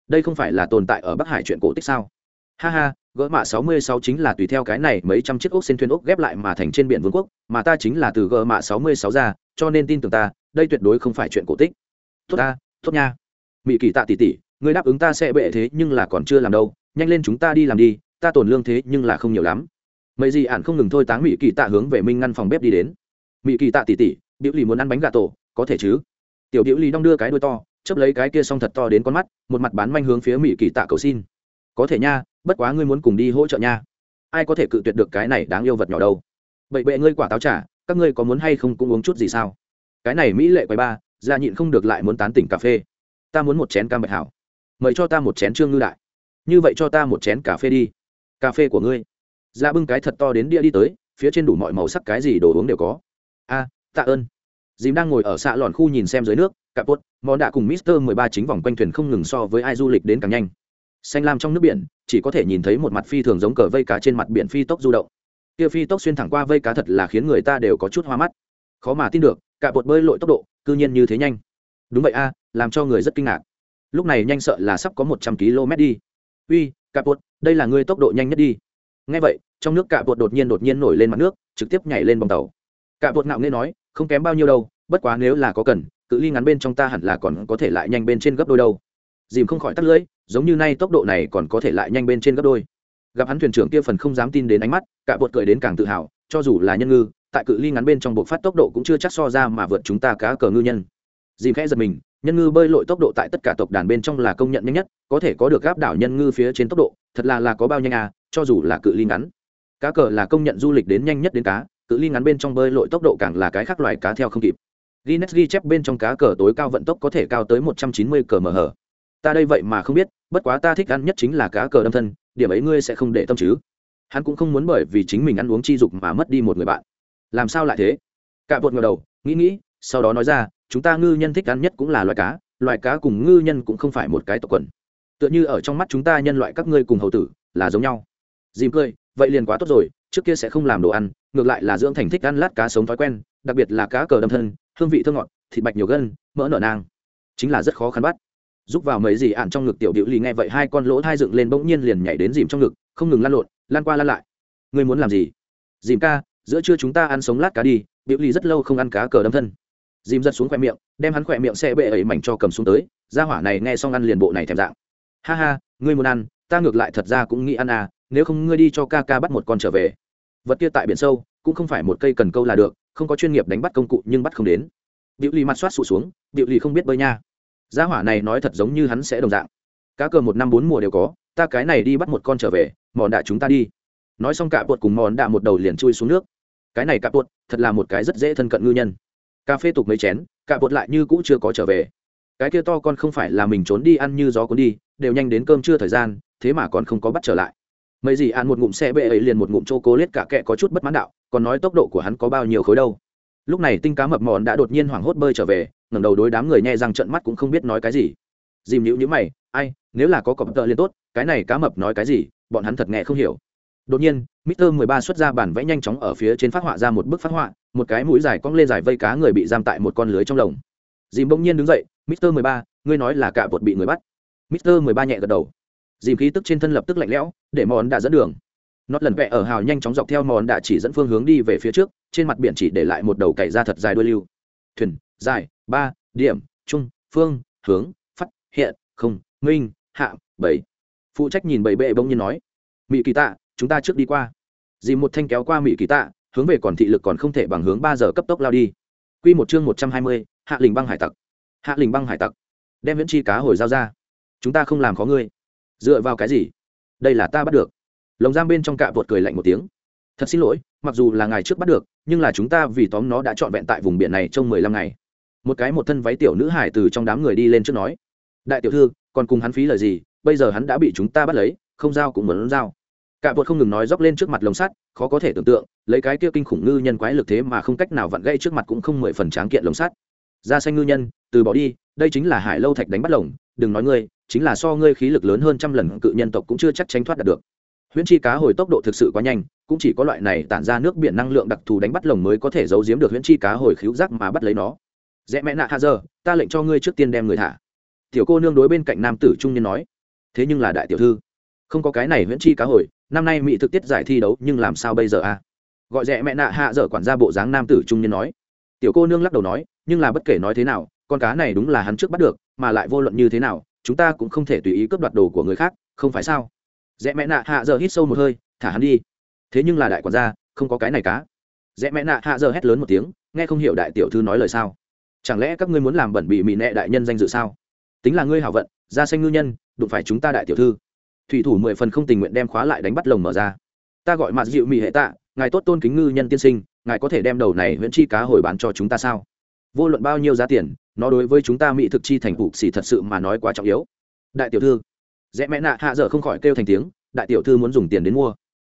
đây không phải là tồn tại ở bắc hải chuyện cổ tích sao? Ha ha gỡ mạ 66 chính là tùy theo cái này mấy trăm chiếc ốc xên thuyền ốc ghép lại mà thành trên biển vương quốc, mà ta chính là từ gỡ mạ 66 ra, cho nên tin tưởng ta, đây tuyệt đối không phải chuyện cổ tích. Tốt ta, tốt nha. Mỹ kỳ tạ tỷ tỷ người đáp ứng ta sẽ bệ thế nhưng là còn chưa làm đâu, nhanh lên chúng ta đi làm đi, ta tổn lương thế nhưng là không nhiều lắm. Mấy gì ản không ngừng thôi táng mỹ kỳ tạ hướng về minh ngăn phòng bếp đi đến. Mỹ kỳ tạ tỷ tỷ biểu lì muốn ăn bánh gà tổ, có thể chứ? Tiểu biểu lì đong đưa cái đuôi to chấp lấy cái kia xong thật to đến con mắt, một mặt bán manh hướng phía mỹ kỳ tạ cầu xin. Có thể nha, bất quá ngươi muốn cùng đi hỗ trợ nha. Ai có thể cự tuyệt được cái này đáng yêu vật nhỏ đâu? Bậy bệ ngươi quả táo trả các ngươi có muốn hay không cũng uống chút gì sao? Cái này mỹ lệ quầy ba, ra nhịn không được lại muốn tán tỉnh cà phê. Ta muốn một chén cam bạch hảo. Mời cho ta một chén trương ngư đại. Như vậy cho ta một chén cà phê đi. Cà phê của ngươi. Ra bưng cái thật to đến đĩa đi tới, phía trên đủ mọi màu sắc cái gì đồ uống đều có. A tạ ơn. Dìm đang ngồi ở xạ lòn khu nhìn xem dưới nước, cặp bốt món đã cùng mister mười ba chính vòng quanh thuyền không ngừng so với ai du lịch đến càng nhanh. Xanh lam trong nước biển, chỉ có thể nhìn thấy một mặt phi thường giống cờ vây cá trên mặt biển phi tốc du động. Kia phi tốc xuyên thẳng qua vây cá thật là khiến người ta đều có chút hoa mắt. Khó mà tin được cả bột bơi lội tốc độ, cư nhiên như thế nhanh. Đúng vậy a, làm cho người rất kinh ngạc. Lúc này nhanh sợ là sắp có một trăm km đi. Uy cả bột đây là ngươi tốc độ nhanh nhất đi. Ngay vậy, trong nước cả bột đột nhiên đột nhiên nổi lên mặt nước, trực tiếp nhảy lên bong tàu cả bột ngạo nghe nói, không kém bao nhiêu đâu, bất quá nếu là có cần, cự ly ngắn bên trong ta hẳn là còn có thể lại nhanh bên trên gấp đôi đâu. Dìm không khỏi tắt lưỡi, giống như nay tốc độ này còn có thể lại nhanh bên trên gấp đôi. Gặp hắn thuyền trưởng kia phần không dám tin đến ánh mắt, cả bột cười đến càng tự hào, cho dù là nhân ngư, tại cự ly ngắn bên trong bộ phát tốc độ cũng chưa chắc so ra mà vượt chúng ta cá cờ ngư nhân. Dìm khẽ giật mình, nhân ngư bơi lội tốc độ tại tất cả tộc đàn bên trong là công nhận nhanh nhất, có thể có được gáp đảo nhân ngư phía trên tốc độ, thật là là có bao nhanh à cho dù là cự ly ngắn. Cá cờ là công nhận du lịch đến nhanh nhất đến cá cự ly ngắn bên trong bơi lội tốc độ càng là cái khác loài cá theo không kịp. Guinness ghi chép bên trong cá cờ tối cao vận tốc có thể cao tới một trăm chín mươi cờ mh ta đây vậy mà không biết, bất quá ta thích ăn nhất chính là cá cờ đâm thân, điểm ấy ngươi sẽ không để tâm chứ. Hắn cũng không muốn bởi vì chính mình ăn uống chi dục mà mất đi một người bạn. Làm sao lại thế? Cả bột ngờ đầu, nghĩ nghĩ, sau đó nói ra, chúng ta ngư nhân thích ăn nhất cũng là loài cá loài cá cùng ngư nhân cũng không phải một cái tộc quần. Tựa như ở trong mắt chúng ta nhân loại các ngươi cùng hầu tử là giống nhau. Dìm cười, vậy liền quá tốt rồi, trước kia sẽ không làm đồ ăn ngược lại là dưỡng thành thích ăn lát cá sống thói quen, đặc biệt là cá cờ đâm thân, hương vị thơm ngọt, thịt bạch nhiều gân, mỡ nở nang. Chính là rất khó khăn bắt. Giúp vào mấy gì ạn trong ngực tiểu điệu lì nghe vậy hai con lỗ thai dựng lên bỗng nhiên liền nhảy đến dìm trong ngực, không ngừng lan lộn, lan qua lan lại. Ngươi muốn làm gì? Dìm ca, giữa trưa chúng ta ăn sống lát cá đi, điệu lì rất lâu không ăn cá cờ đâm thân. Dìm giật xuống khoe miệng, đem hắn khoe miệng xe bệ ấy mảnh cho cầm xuống tới ra hỏa này nghe xong ăn liền bộ này thèm dạng. Ha ha, ngươi muốn ăn, ta ngược lại thật ra cũng nghĩ ăn à nếu không ngươi đi cho ca ca bắt một con trở về vật kia tại biển sâu, cũng không phải một cây cần câu là được, không có chuyên nghiệp đánh bắt công cụ nhưng bắt không đến. Điệu lì mặt soát sụt xuống, điệu lì không biết bơi nha. Gia hỏa này nói thật giống như hắn sẽ đồng dạng. Cá cờ một năm bốn mùa đều có, ta cái này đi bắt một con trở về, mòn đạ chúng ta đi. Nói xong cả bột cùng mòn đạ một đầu liền chui xuống nước. Cái này cả bột thật là một cái rất dễ thân cận ngư nhân. Cà phê tục mấy chén cả bột lại như cũ chưa có trở về. Cái kia to con không phải là mình trốn đi ăn như gió cuốn đi, đều nhanh đến cơm trưa thời gian, thế mà còn không có bắt trở lại mấy gì ăn một ngụm xe bệ ấy liền một ngụm chô cố lết cả kẹ có chút bất mãn đạo còn nói tốc độ của hắn có bao nhiêu khối đâu lúc này tinh cá mập mòn đã đột nhiên hoảng hốt bơi trở về ngẩng đầu đối đám người nhẹ răng trận mắt cũng không biết nói cái gì dìm nhữ nhữ mày ai nếu là có cọp tợ liền tốt cái này cá mập nói cái gì bọn hắn thật nghe không hiểu đột nhiên Mister 13 xuất ra bản vẽ nhanh chóng ở phía trên phát họa ra một bức phát họa, một cái mũi dài cong lên dài vây cá người bị giam tại một con lưới trong lồng. Dìm bỗng nhiên đứng dậy, "Mister 13, ngươi nói là cả bột bị người bắt?" Mister 13 nhẹ gật đầu dìm khí tức trên thân lập tức lạnh lẽo, để mòn đã dẫn đường. Nó lần vẽ ở hào nhanh chóng dọc theo mòn đã chỉ dẫn phương hướng đi về phía trước, trên mặt biển chỉ để lại một đầu cày ra thật dài đuôi lưu. Thuyền, dài, ba, điểm, trung, phương, hướng, phát, hiện, không minh hạ, bảy. Phụ trách nhìn bảy bệ bỗng nhiên nói mỹ kỳ tạ, chúng ta trước đi qua. Dìm một thanh kéo qua mỹ kỳ tạ, hướng về còn thị lực còn không thể bằng hướng ba giờ cấp tốc lao đi. Quy một chương một trăm hai mươi, hạ lình băng hải tặc. Hạ lình băng hải tặc. Đem viễn chi cá hồi giao ra. Chúng ta không làm khó ngươi dựa vào cái gì? Đây là ta bắt được. Lồng giam bên trong cạ vột cười lạnh một tiếng. Thật xin lỗi, mặc dù là ngày trước bắt được, nhưng là chúng ta vì tóm nó đã trọn vẹn tại vùng biển này trong mười lăm ngày. Một cái một thân váy tiểu nữ hải từ trong đám người đi lên trước nói, đại tiểu thư, còn cùng hắn phí lời gì, bây giờ hắn đã bị chúng ta bắt lấy, không giao cũng muốn giao. Cạ vột không ngừng nói dốc lên trước mặt lồng sắt, khó có thể tưởng tượng, lấy cái kia kinh khủng ngư nhân quái lực thế mà không cách nào vặn gây trước mặt cũng không mười phần tráng kiện lồng sắt. Ra xanh ngư nhân, từ bỏ đi, đây chính là hải lâu thạch đánh bắt lồng đừng nói ngươi, chính là so ngươi khí lực lớn hơn trăm lần, cự nhân tộc cũng chưa chắc tránh thoát được. Huyễn chi cá hồi tốc độ thực sự quá nhanh, cũng chỉ có loại này tản ra nước biển năng lượng đặc thù đánh bắt lồng mới có thể giấu giếm được huyễn chi cá hồi khíu giác mà bắt lấy nó. Rẽ mẹ nạ hạ giờ, ta lệnh cho ngươi trước tiên đem người thả. Tiểu cô nương đối bên cạnh nam tử trung niên nói. Thế nhưng là đại tiểu thư, không có cái này huyễn chi cá hồi, năm nay mỹ thực tiết giải thi đấu, nhưng làm sao bây giờ a à? gọi rẽ mẹ nạ hạ dở quản gia bộ dáng nam tử trung niên nói. Tiểu cô nương lắc đầu nói, nhưng là bất kể nói thế nào con cá này đúng là hắn trước bắt được, mà lại vô luận như thế nào, chúng ta cũng không thể tùy ý cướp đoạt đồ của người khác, không phải sao? Rẽ mẹ nạ hạ giờ hít sâu một hơi, thả hắn đi. Thế nhưng là đại quản gia, không có cái này cá. Rẽ mẹ nạ hạ giờ hét lớn một tiếng, nghe không hiểu đại tiểu thư nói lời sao. Chẳng lẽ các ngươi muốn làm bẩn bị mị nệ đại nhân danh dự sao? Tính là ngươi hảo vận, ra xanh ngư nhân, đụng phải chúng ta đại tiểu thư. Thủy thủ mười phần không tình nguyện đem khóa lại đánh bắt lồng mở ra. Ta gọi mặt dịu mị hệ tạ, ngài tốt tôn kính ngư nhân tiên sinh, ngài có thể đem đầu này huyễn chi cá hồi bán cho chúng ta sao? Vô luận bao nhiêu giá tiền, nó đối với chúng ta mỹ thực chi thành phục xỉ thật sự mà nói quá trọng yếu. Đại tiểu thư, rẽ mẹ nạ hạ dở không khỏi kêu thành tiếng, đại tiểu thư muốn dùng tiền đến mua.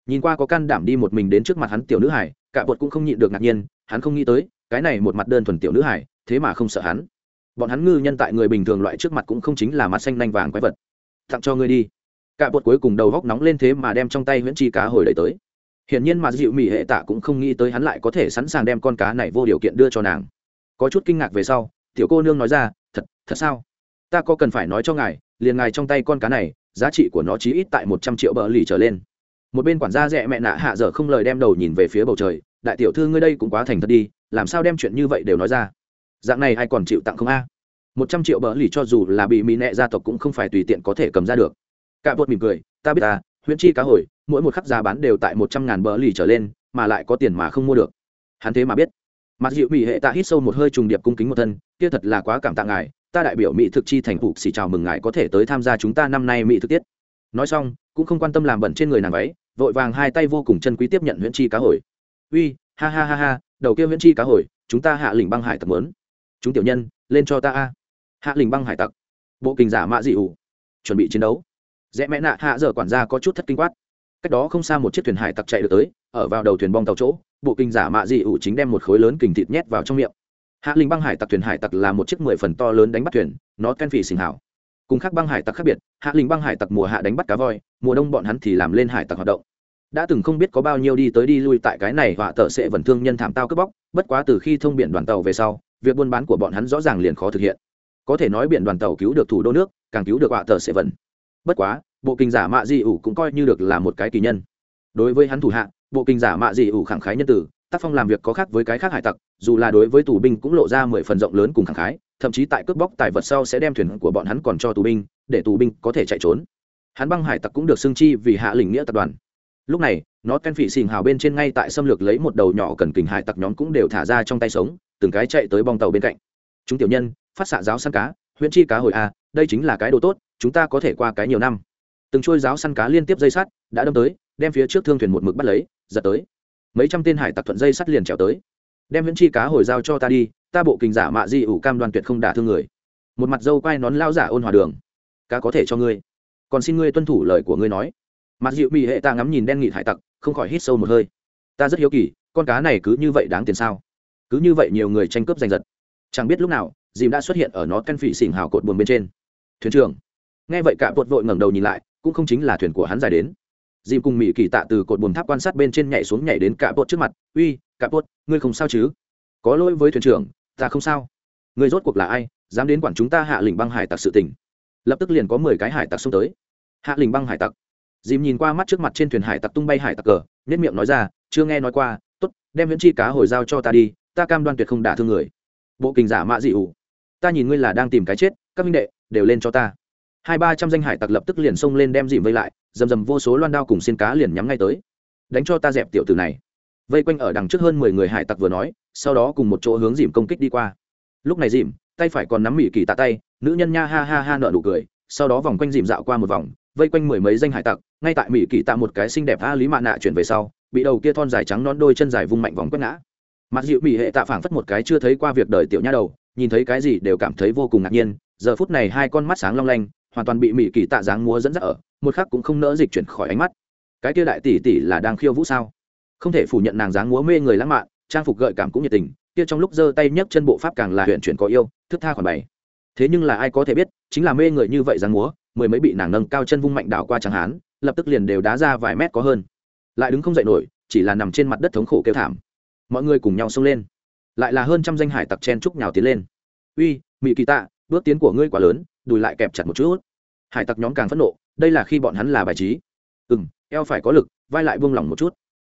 Nhìn qua có can đảm đi một mình đến trước mặt hắn tiểu nữ hải, cả bột cũng không nhịn được ngạc nhiên, hắn không nghĩ tới, cái này một mặt đơn thuần tiểu nữ hải, thế mà không sợ hắn. Bọn hắn ngư nhân tại người bình thường loại trước mặt cũng không chính là mặt xanh nanh vàng quái vật. Tặng cho ngươi đi. Cả bột cuối cùng đầu góc nóng lên thế mà đem trong tay nguyễn chi cá hồi đẩy tới. Hiển nhiên mà dịu mỹ hệ tạ cũng không nghĩ tới hắn lại có thể sẵn sàng đem con cá này vô điều kiện đưa cho nàng có chút kinh ngạc về sau, tiểu cô nương nói ra, thật thật sao? Ta có cần phải nói cho ngài, liền ngài trong tay con cá này, giá trị của nó chí ít tại một trăm triệu bờ lì trở lên. Một bên quản gia rẽ mẹ nạ hạ dở không lời đem đầu nhìn về phía bầu trời, đại tiểu thư ngươi đây cũng quá thành thật đi, làm sao đem chuyện như vậy đều nói ra? Dạng này ai còn chịu tặng không a? Một trăm triệu bờ lì cho dù là bị mỹ nệ gia tộc cũng không phải tùy tiện có thể cầm ra được. Cả bột mỉm cười, ta biết ta, huyễn chi cá hồi, mỗi một khắc giá bán đều tại một trăm ngàn bờ lì trở lên, mà lại có tiền mà không mua được. Hắn thế mà biết mặc dịu mỹ hệ tạ hít sâu một hơi trùng điệp cung kính một thân, kia thật là quá cảm tạ ngài, ta đại biểu mỹ thực chi thành phục xỉ chào mừng ngài có thể tới tham gia chúng ta năm nay mỹ thực tiết. Nói xong, cũng không quan tâm làm bẩn trên người nàng váy, vội vàng hai tay vô cùng chân quý tiếp nhận huyễn chi cá hồi. Uy, ha ha ha ha, đầu kia huyễn chi cá hồi, chúng ta hạ lình băng hải tặc mớn chúng tiểu nhân, lên cho ta a. Hạ lình băng hải tặc. Bộ kình giả mạ dị ủ chuẩn bị chiến đấu. Rẽ mẹ nạ hạ giờ quản gia có chút thất kinh quát. Cách đó không xa một chiếc thuyền hải tặc chạy được tới, ở vào đầu thuyền bong tàu chỗ bộ kinh giả mạ dị ủ chính đem một khối lớn kình thịt nhét vào trong miệng. Hạ linh băng hải tặc thuyền hải tặc là một chiếc mười phần to lớn đánh bắt thuyền, nó ken phì xình hảo. Cùng khác băng hải tặc khác biệt, hạ linh băng hải tặc mùa hạ đánh bắt cá voi, mùa đông bọn hắn thì làm lên hải tặc hoạt động. Đã từng không biết có bao nhiêu đi tới đi lui tại cái này họa tợ sẽ vẫn thương nhân thảm tao cướp bóc, bất quá từ khi thông biển đoàn tàu về sau, việc buôn bán của bọn hắn rõ ràng liền khó thực hiện. Có thể nói biển đoàn tàu cứu được thủ đô nước, càng cứu được họa tợ sẽ vẫn. bất quá, bộ kinh giả mạ di ủ cũng coi như được là một cái kỳ nhân đối với hắn thủ hạ, bộ kinh giả mạ dị ủ khẳng khái nhân tử, tác phong làm việc có khác với cái khác hải tặc, dù là đối với tù binh cũng lộ ra mười phần rộng lớn cùng khẳng khái, thậm chí tại cướp bóc tài vật sau sẽ đem thuyền của bọn hắn còn cho tù binh, để tù binh có thể chạy trốn. Hắn băng hải tặc cũng được xưng chi vì hạ lĩnh nghĩa tập đoàn. Lúc này nó ken phỉ xình hào bên trên ngay tại xâm lược lấy một đầu nhỏ cần kình hải tặc nhóm cũng đều thả ra trong tay sống, từng cái chạy tới bong tàu bên cạnh. Chúng tiểu nhân, phát xạ giáo săn cá huyện chi cá hồi a đây chính là cái đồ tốt, chúng ta có thể qua cái nhiều năm. Từng trôi giáo săn cá liên tiếp dây sắt, đã đâm tới đem phía trước thương thuyền một mực bắt lấy, giật tới. Mấy trăm tên hải tặc thuận dây sắt liền trèo tới. Đem viễn chi cá hồi giao cho ta đi, ta bộ kình giả mạ di ủ cam đoan tuyệt không đả thương người. Một mặt dâu quai nón lao giả ôn hòa đường. Cá có thể cho ngươi. Còn xin ngươi tuân thủ lời của ngươi nói. Mặt dịu bị hệ ta ngắm nhìn đen nghị hải tặc, không khỏi hít sâu một hơi. Ta rất hiếu kỳ, con cá này cứ như vậy đáng tiền sao? Cứ như vậy nhiều người tranh cướp giành giật. Chẳng biết lúc nào, dìm đã xuất hiện ở nó căn phỉ xỉn hào cột buồn bên trên. Thuyền trưởng. Nghe vậy cả bột vội ngẩng đầu nhìn lại, cũng không chính là thuyền của hắn dài đến dìm cùng mỹ kỳ tạ từ cột buồn tháp quan sát bên trên nhảy xuống nhảy đến cả bột trước mặt. Uy, cả bột, ngươi không sao chứ? Có lỗi với thuyền trưởng, ta không sao. Ngươi rốt cuộc là ai, dám đến quản chúng ta hạ lĩnh băng hải tặc sự tình? Lập tức liền có mười cái hải tặc xông tới. Hạ lĩnh băng hải tặc. Dìm nhìn qua mắt trước mặt trên thuyền hải tặc tung bay hải tặc cờ nhất miệng nói ra, chưa nghe nói qua t ố t đem viễn chi cá hồi giao cho ta đi, ta cam đoan tuyệt không đả thương người. Bộ kình giả mạ dị ủ ta nhìn ngươi là đang tìm cái chết, các minh đệ, đều lên cho ta. Hai ba trăm danh hải tặc lập tức liền xông lên đem dìm vây lại rầm rầm vô số loan đao cùng xiên cá liền nhắm ngay tới. Đánh cho ta dẹp tiểu tử này. Vây quanh ở đằng trước hơn mười người hải tặc vừa nói, sau đó cùng một chỗ hướng dìm công kích đi qua. Lúc này dìm, tay phải còn nắm mỹ kỳ tạ tay, nữ nhân nha ha ha ha nợ nụ cười, sau đó vòng quanh dìm dạo qua một vòng, vây quanh mười mấy danh hải tặc, ngay tại mỹ kỳ tạ một cái xinh đẹp a lý mạ nạ chuyển về sau, bị đầu kia thon dài trắng non đôi chân dài vung mạnh vòng quét ngã. Mặt dịu mỹ hệ tạ phảng phất một cái chưa thấy qua việc đời tiểu nha đầu, nhìn thấy cái gì đều cảm thấy vô cùng ngạc nhiên, giờ phút này hai con mắt sáng long lanh hoàn toàn bị mỹ kỳ tạ dáng múa dẫn dắt ở, một khắc cũng không nỡ dịch chuyển khỏi ánh mắt. Cái kia đại tỷ tỷ là đang khiêu vũ sao? Không thể phủ nhận nàng dáng múa mê người lãng mạn, trang phục gợi cảm cũng nhiệt tình, kia trong lúc giơ tay nhấc chân bộ pháp càng là huyện chuyển có yêu, thức tha khoản bày. Thế nhưng là ai có thể biết, chính là mê người như vậy dáng múa, mười mấy bị nàng nâng cao chân vung mạnh đảo qua chẳng hán, lập tức liền đều đá ra vài mét có hơn. Lại đứng không dậy nổi, chỉ là nằm trên mặt đất thống khổ kêu thảm. Mọi người cùng nhau xông lên. Lại là hơn trăm danh hải tặc chen trúc nhào tiến lên. Uy mỹ kỳ tạ, bước tiến của ngươi quá lớn đùi lại kẹp chặt một chút. Hải tặc nhóm càng phẫn nộ, đây là khi bọn hắn là bài trí. Ừ m eo phải có lực, vai lại buông lỏng một chút.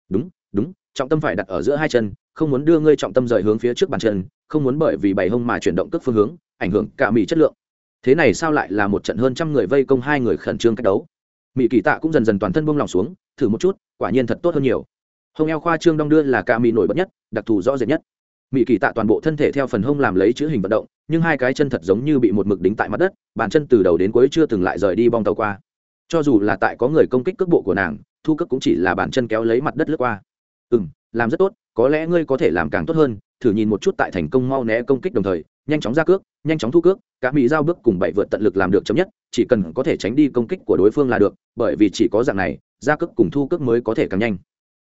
Đúng đúng, trọng tâm phải đặt ở giữa hai chân, không muốn đưa ngươi trọng tâm rời hướng phía trước bàn chân, không muốn bởi vì bày hông mà chuyển động cước phương hướng, ảnh hưởng cả mỹ chất lượng. Thế này sao lại là một trận hơn trăm người vây công hai người khẩn trương cách đấu? Mỹ kỳ tạ cũng dần dần toàn thân buông lỏng xuống, thử một chút, quả nhiên thật tốt hơn nhiều. Hông eo khoa trương đong đưa là ca mỹ nổi bật nhất, đặc thù rõ rệt nhất mỹ kỳ tạ toàn bộ thân thể theo phần hông làm lấy chữ hình vận động, nhưng hai cái chân thật giống như bị một mực đính tại mặt đất, bàn chân từ đầu đến cuối chưa từng lại rời đi bong tàu qua. Cho dù là tại có người công kích cước bộ của nàng, thu cước cũng chỉ là bàn chân kéo lấy mặt đất lướt qua. Ừ m làm rất tốt, có lẽ ngươi có thể làm càng tốt hơn, thử nhìn một chút tại thành công mau né công kích đồng thời, nhanh chóng ra cước, nhanh chóng thu cước, cả mỹ giao bước cùng bảy vượt tận lực làm được chấm nhất, chỉ cần có thể tránh đi công kích của đối phương là được, bởi vì chỉ có dạng này, ra cước cùng thu cước mới có thể càng nhanh.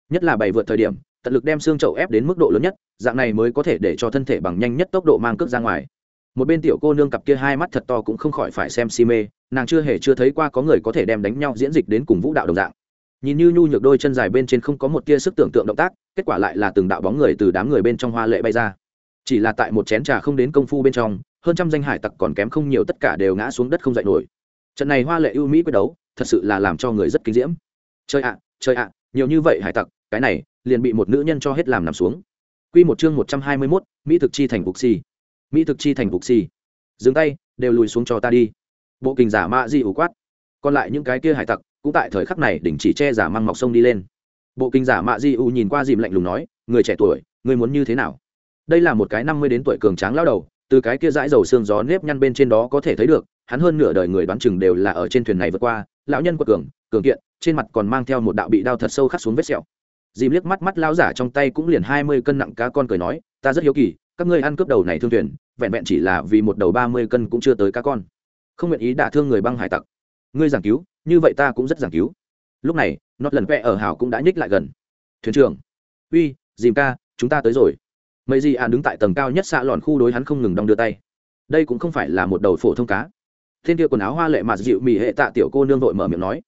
Nhất là bảy vượt thời điểm tận lực đem xương chậu ép đến mức độ lớn nhất, dạng này mới có thể để cho thân thể bằng nhanh nhất tốc độ mang cước ra ngoài. Một bên tiểu cô nương cặp kia hai mắt thật to cũng không khỏi phải xem si mê, nàng chưa hề chưa thấy qua có người có thể đem đánh nhau diễn dịch đến cùng vũ đạo đồng dạng. Nhìn như nhu nhược đôi chân dài bên trên không có một tia sức tưởng tượng động tác, kết quả lại là từng đạo bóng người từ đám người bên trong hoa lệ bay ra. Chỉ là tại một chén trà không đến công phu bên trong, hơn trăm danh hải tặc còn kém không nhiều tất cả đều ngã xuống đất không dậy nổi. Trận này hoa lệ ưu mỹ quyết đấu, thật sự là làm cho người rất kinh diễm. Chơi ạ chơi ạ, nhiều như vậy hải tặc, cái này liền bị một nữ nhân cho hết làm nằm xuống Quy một chương một trăm hai mươi 121, Mỹ thực chi thành cục xì Mỹ thực chi thành cục xì Dừng tay, đều lùi xuống cho ta đi. Bộ kình giả mạ di ủ quát. Còn lại những cái kia hải tặc, cũng tại thời khắc này đỉnh chỉ che giả mang mọc sông đi lên. Bộ kinh giả mạ di ủ nhìn qua dìm lạnh lùng nói, người trẻ tuổi, người muốn như thế nào? Đây là một cái năm mươi đến tuổi cường tráng lão đầu, từ cái kia dãi dầu xương gió nếp nhăn bên trên đó có thể thấy được, hắn hơn nửa đời người đoán chừng đều là ở trên thuyền này vượt qua, lão nhân quật cường, cường kiện, trên mặt còn mang theo một đạo bị đao thật sâu khắc xuống vết sẹo dìm liếc mắt mắt lao giả trong tay cũng liền hai mươi cân nặng cá con cười nói, ta rất hiếu kỳ, các ngươi ăn cướp đầu này thương thuyền, vẹn vẹn chỉ là vì một đầu ba mươi cân cũng chưa tới cá con. Không nguyện ý đả thương người băng hải tặc. Ngươi giảng cứu, như vậy ta cũng rất giảng cứu. Lúc này nót lần vẽ ở hảo cũng đã nhích lại gần. Thuyền trưởng, uy, dìm ca, chúng ta tới rồi. Mấy gì ạn đứng tại tầng cao nhất xạ lòn khu đối hắn không ngừng đong đưa tay. Đây cũng không phải là một đầu phổ thông cá. Thiên kia quần áo hoa lệ mà dịu mỹ hệ tạ tiểu cô nương vội mở miệng nói.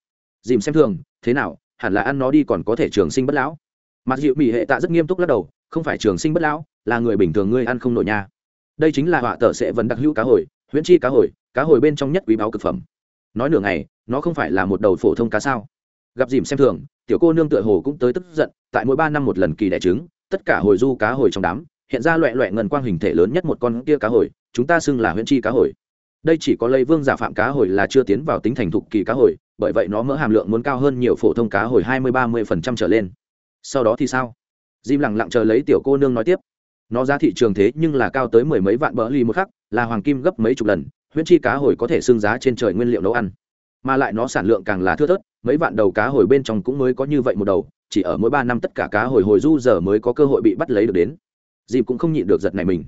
Dìm xem thường, thế nào hẳn là ăn nó đi còn có thể trường sinh bất lão. Mặc dịu mỹ hệ tạ rất nghiêm túc lắc đầu, không phải trường sinh bất lão, là người bình thường ngươi ăn không nổi nha. Đây chính là họa tờ sẽ vẫn đặc hữu cá hồi, huyễn chi cá hồi cá hồi bên trong nhất quý báo cực phẩm. Nói nửa ngày, nó không phải là một đầu phổ thông cá sao? Gặp dìm xem thường, tiểu cô nương tựa hồ cũng tới tức giận, tại mỗi ba năm một lần kỳ đẻ trứng, tất cả hồi du cá hồi trong đám, hiện ra loẹ loẹ ngần quang hình thể lớn nhất một con kia cá hồi, chúng ta xưng là huyễn chi cá hồi. Đây chỉ có lây vương giả phạm cá hồi là chưa tiến vào tính thành thục kỳ cá hồi bởi vậy nó mỡ hàm lượng muốn cao hơn nhiều phổ thông cá hồi hai mươi, ba mươi phần trăm trở lên. Sau đó thì sao? Jim lặng lặng chờ lấy tiểu cô nương nói tiếp. Nó giá thị trường thế nhưng là cao tới mười mấy vạn bỡ ly một khắc, là hoàng kim gấp mấy chục lần, huyễn chi cá hồi có thể xương giá trên trời nguyên liệu nấu ăn. Mà lại nó sản lượng càng là thưa thớt, mấy vạn đầu cá hồi bên trong cũng mới có như vậy một đầu, chỉ ở mỗi ba năm tất cả cá hồi hồi du giờ mới có cơ hội bị bắt lấy được đến. Dịp cũng không nhịn được giật này mình.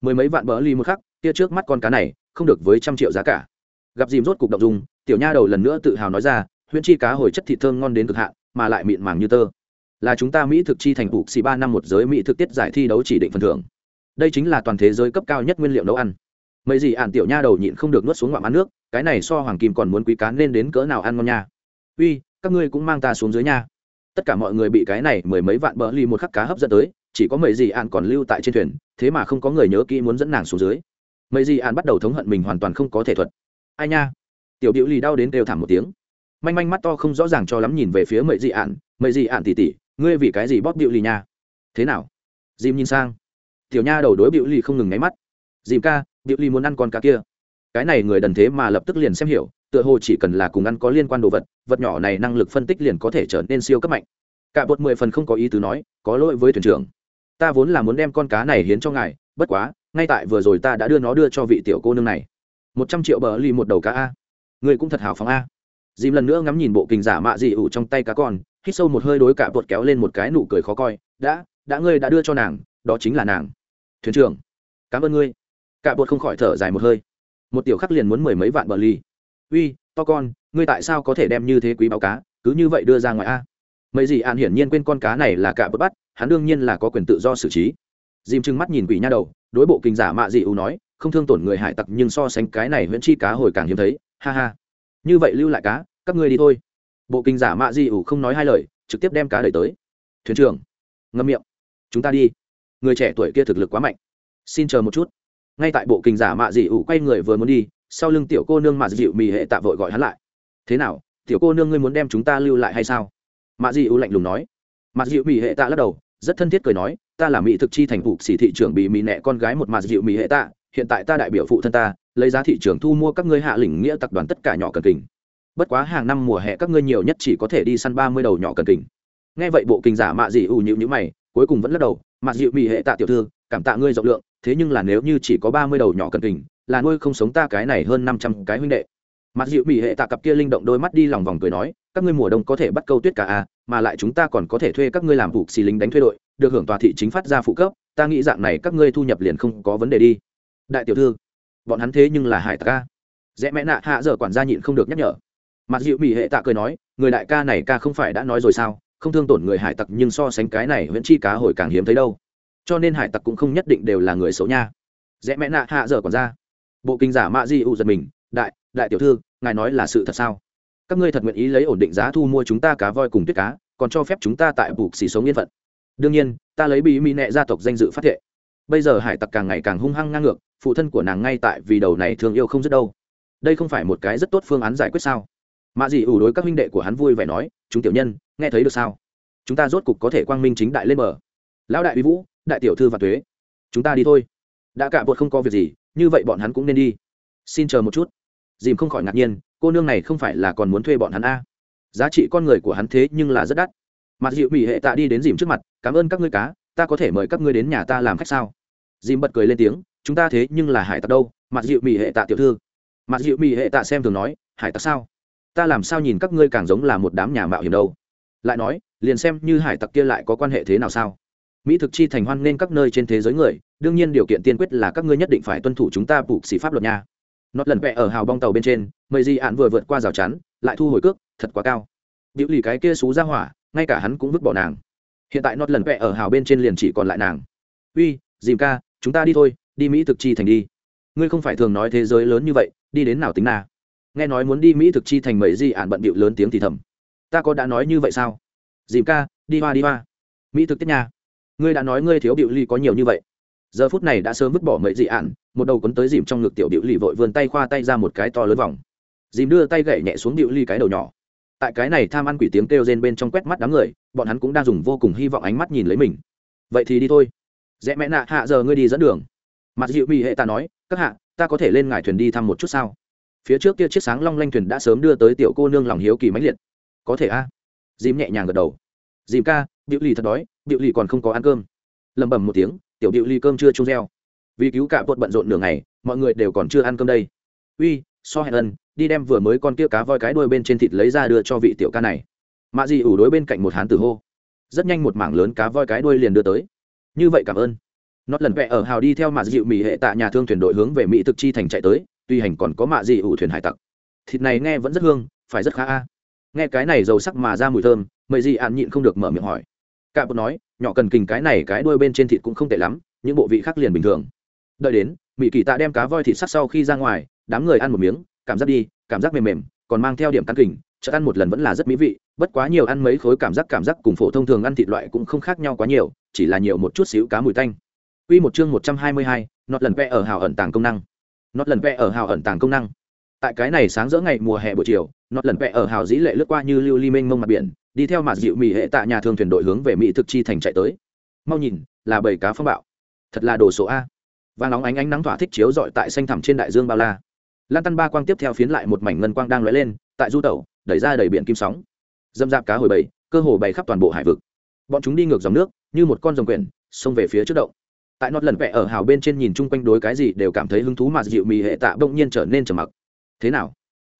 Mười mấy vạn bỡ ly một khắc, kia trước mắt con cá này, không được với trăm triệu giá cả. Gặp dìm rốt cục động dung tiểu nha đầu lần nữa tự hào nói ra, huyễn chi cá hồi chất thịt thơm ngon đến cực hạn, mà lại mịn màng như tơ. Là chúng ta mỹ thực chi thành phục xì ba năm một giới mỹ thực tiết giải thi đấu chỉ định phần thưởng. Đây chính là toàn thế giới cấp cao nhất nguyên liệu nấu ăn. Mấy gì ạn tiểu nha đầu nhịn không được nuốt xuống ngoạm ăn nước, cái này so hoàng kim còn muốn quý cá nên đến cỡ nào ăn ngon nha? Uy, các ngươi cũng mang ta xuống dưới nha. Tất cả mọi người bị cái này mười mấy vạn bờ ly một khắc cá hấp dẫn tới, chỉ có mấy gì ạn còn lưu tại trên thuyền, thế mà không có người nhớ kỹ muốn dẫn nàng xuống dưới. Mấy gì ạn bắt đầu thống hận mình hoàn toàn không có thể thuật. Ai nha tiểu biểu lì đau đến đều thảm một tiếng. Manh manh mắt to không rõ ràng cho lắm nhìn về phía mậy dị ạn mậy dị ạn tỉ tỉ, ngươi vì cái gì bóp biểu lì nha? Thế nào? Dìm nhìn sang. Tiểu nha đầu đối biểu lì không ngừng ngáy mắt. Dìm ca, biểu lì muốn ăn con cá kia. Cái này người đần thế mà lập tức liền xem hiểu, tựa hồ chỉ cần là cùng ăn có liên quan đồ vật vật nhỏ này năng lực phân tích liền có thể trở nên siêu cấp mạnh. Cả bột mười phần không có ý tứ nói, có lỗi với thuyền trưởng. Ta vốn là muốn đem con cá này hiến cho ngài, bất quá, ngay tại vừa rồi ta đã đưa nó đưa cho vị tiểu cô nương này. Một trăm triệu bờ ly một đầu cá a người cũng thật hào phóng a. Dìm lần nữa ngắm nhìn bộ kình giả mạ dị ủ trong tay cá con, hít sâu một hơi đối cả bột kéo lên một cái nụ cười khó coi. Đã đã ngươi đã đưa cho nàng, đó chính là nàng. Thuyền trưởng, cảm ơn ngươi. Cả bột không khỏi thở dài một hơi. Một tiểu khắc liền muốn mười mấy vạn bờ ly uy, to con, ngươi tại sao có thể đem như thế quý báo cá, cứ như vậy đưa ra ngoài a? Mấy gì an hiển nhiên quên con cá này là cả bớt bắt, hắn đương nhiên là có quyền tự do xử trí. Dìm trừng mắt nhìn quỷ nha đầu, đối bộ kinh giả mạ dị ưu nói, không thương tổn người hải tặc nhưng so sánh cái này nguyễn chi cá hồi càng hiếm thấy ha ha. Như vậy lưu lại cá, các ngươi đi thôi. Bộ kinh giả mạ dị ủ không nói hai lời, trực tiếp đem cá đẩy tới. Thuyền trưởng, ngâm miệng. Chúng ta đi. Người trẻ tuổi kia thực lực quá mạnh. Xin chờ một chút. Ngay tại bộ kinh giả mạ dị ủ quay người vừa muốn đi, sau lưng tiểu cô nương mạ dịu mì hệ tạ vội gọi hắn lại. Thế nào, tiểu cô nương ngươi muốn đem chúng ta lưu lại hay sao? Mạ dị ưu lạnh lùng nói. Mạ dịu mì hệ tạ lắc đầu, rất thân thiết cười nói, ta là mỹ thực chi thành phụ, xỉ thị trưởng bị mì nẹ con gái một mạ dịu mì hệ tạ, hiện tại ta đại biểu phụ thân ta lấy giá thị trường thu mua các ngươi hạ lĩnh nghĩa tập đoàn tất cả nhỏ cần kình. Bất quá hàng năm mùa hè các ngươi nhiều nhất chỉ có thể đi săn ba mươi đầu nhỏ cần kình. Nghe vậy bộ kinh giả mạ dị ủ nhịu nhữ mày, cuối cùng vẫn lắc đầu, mạ dịu mỹ hệ tạ tiểu thư, cảm tạ ngươi rộng lượng, thế nhưng là nếu như chỉ có ba mươi đầu nhỏ cần kình, là nuôi không sống ta cái này hơn năm trăm cái huynh đệ. Mặc dịu mỹ hệ tạ cặp kia linh động đôi mắt đi lòng vòng cười nói, các ngươi mùa đông có thể bắt câu tuyết cả a mà lại chúng ta còn có thể thuê các ngươi làm vụ xì lính đánh thuê đội, được hưởng tòa thị chính phát ra phụ cấp, ta nghĩ dạng này các ngươi thu nhập liền không có vấn đề đi. Đại tiểu thư bọn hắn thế nhưng là hải tặc ca rẽ mẹ nạ hạ giờ quản gia nhịn không được nhắc nhở. Mặt dịu mỹ hệ tạ cười nói, người đại ca này ca không phải đã nói rồi sao, không thương tổn người hải tặc nhưng so sánh cái này vẫn chi cá hồi càng hiếm thấy đâu. Cho nên hải tặc cũng không nhất định đều là người xấu nha. Rẽ mẹ nạ hạ giờ quản gia. Bộ kinh giả mạ di ụ giật mình, đại đại tiểu thư, ngài nói là sự thật sao? Các ngươi thật nguyện ý lấy ổn định giá thu mua chúng ta cá voi cùng tuyết cá, còn cho phép chúng ta tại bục xì sống yên phận. Đương nhiên, ta lấy bí mỹ nệ gia tộc danh dự phát thệ bây giờ hải tặc càng ngày càng hung hăng ngang ngược, phụ thân của nàng ngay tại vì đầu này thương yêu không dứt đâu. Đây không phải một cái rất tốt phương án giải quyết sao? Mạ dị ủ đối các huynh đệ của hắn vui vẻ nói, chúng tiểu nhân, nghe thấy được sao? Chúng ta rốt cục có thể quang minh chính đại lên bờ. Lão đại uy vũ, đại tiểu thư và thuế chúng ta đi thôi. Đã cả bột không có việc gì, như vậy bọn hắn cũng nên đi. Xin chờ một chút. Dìm không khỏi ngạc nhiên, cô nương này không phải là còn muốn thuê bọn hắn a giá trị con người của hắn thế nhưng là rất đắt. Mặc dịu mỹ hệ tạ đi đến dìm trước mặt, cảm ơn các ngươi cá, ta có thể mời các ngươi đến nhà ta làm khách sao? Dìm bật cười lên tiếng, chúng ta thế nhưng là hải tặc đâu mặt dịu mỹ hệ tạ tiểu thư. Mặt dịu mỹ hệ tạ xem thường nói, hải tặc sao? Ta làm sao nhìn các ngươi càng giống là một đám nhà mạo hiểm đâu? Lại nói, liền xem như hải tặc kia lại có quan hệ thế nào sao? Mỹ thực chi thành hoan nên các nơi trên thế giới người, đương nhiên điều kiện tiên quyết là các ngươi nhất định phải tuân thủ chúng ta buộc xỉ pháp luật nha. Nót lần vẽ ở hào bong tàu bên trên, mây di ạn vừa vượt qua rào chắn, lại thu hồi cước, thật quá cao. Điệu lì cái kia xú ra hỏa, ngay cả hắn cũng vứt bỏ nàng. Hiện tại nót lần vẽ ở hào bên trên liền chỉ còn lại nàng. Uy, dìm ca chúng ta đi thôi, đi mỹ thực chi thành đi. Ngươi không phải thường nói thế giới lớn như vậy, đi đến nào tính na nghe nói muốn đi mỹ thực chi thành mấy gì ạn bận bịu lớn tiếng thì thầm. Ta có đã nói như vậy sao? Dìm ca, đi hoa đi hoa. Mỹ thực tiết nha. Ngươi đã nói ngươi thiếu bịu ly có nhiều như vậy. Giờ phút này đã sớm vứt bỏ mấy dị ạn, một đầu quấn tới dìm trong ngực tiểu bịu ly vội vươn tay khoa tay ra một cái to lớn vòng. Dìm đưa tay gậy nhẹ xuống bịu ly cái đầu nhỏ. Tại cái này tham ăn quỷ tiếng kêu rên bên trong quét mắt đám người, bọn hắn cũng đang dùng vô cùng hy vọng ánh mắt nhìn lấy mình. Vậy thì đi thôi rẽ mẹ nạ, hạ giờ ngươi đi dẫn đường. Mặt dịu mỹ hệ ta nói, các hạ, ta có thể lên ngải thuyền đi thăm một chút sao? Phía trước kia chiếc sáng long lanh thuyền đã sớm đưa tới tiểu cô nương lòng hiếu kỳ mãnh liệt. Có thể a. À? dìm nhẹ nhàng gật đầu. Dìm ca điệu lì thật đói điệu lì còn không có ăn cơm. Lẩm bẩm một tiếng, tiểu điệu ly cơm chưa chung reo vì cứu cả bột bận rộn nửa ngày, mọi người đều còn chưa ăn cơm đây. Uy, so hẹn ân, đi đem vừa mới con kia cá voi cái đuôi bên trên thịt lấy ra đưa cho vị tiểu ca này. Mạ dị ủ đối bên cạnh một hán tử hô. Rất nhanh một mảng lớn cá voi cái đuôi liền đưa tới như vậy cảm ơn. Nót lần vẽ ở hào đi theo mạ dịu mỹ hệ tạ nhà thương thuyền đội hướng về mỹ thực chi thành chạy tới, tuy hành còn có mạ dị ủ thuyền hải tặc. Thịt này nghe vẫn rất hương, phải rất khá a. Nghe cái này dầu sắc mà ra mùi thơm mời dị ạn nhịn không được mở miệng hỏi. Cạ bột nói, nhỏ cần kình cái này cái đuôi bên trên thịt cũng không tệ lắm, những bộ vị khác liền bình thường. Đợi đến, mỹ kỳ tạ đem cá voi thịt sắc sau khi ra ngoài, đám người ăn một miếng, cảm giác đi, cảm giác mềm mềm, còn mang theo điểm căn kình chợ ăn một lần vẫn là rất mỹ vị bất quá nhiều ăn mấy khối cảm giác cảm giác cùng phổ thông thường ăn thịt loại cũng không khác nhau quá nhiều chỉ là nhiều một chút xíu cá mùi tanh. Quy một chương 122, nọt lần vẽ ở hào ẩn tàng công năng. Nọt lần vẽ ở hào ẩn tàng công năng. Tại cái này sáng giữa ngày mùa hè buổi chiều, nọt lần vẽ ở hào dĩ lệ lướt qua như lưu ly mênh mông mặt biển đi theo mặt dịu mỹ hệ tạ nhà thương thuyền đội hướng về mỹ thực chi thành chạy tới. Mau nhìn là bầy cá phong bạo. Thật là đồ số a. Và nóng ánh ánh nắng tỏa thích chiếu rọi tại xanh thẳm trên đại dương bao la. Lan tăn ba quang tiếp theo phiến lại một mảnh ngân quang đang lóe lên tại du tẩu đẩy ra đầy biển kim sóng dâm dạp cá hồi bầy, cơ hồ bày khắp toàn bộ hải vực. Bọn chúng đi ngược dòng nước, như một con rồng quyển, xông về phía trước động. Tại nọt lần vẽ ở hào bên trên nhìn chung quanh đối cái gì đều cảm thấy hứng thú mà dịu mì hệ tạ bỗng nhiên trở nên trầm mặc. Thế nào?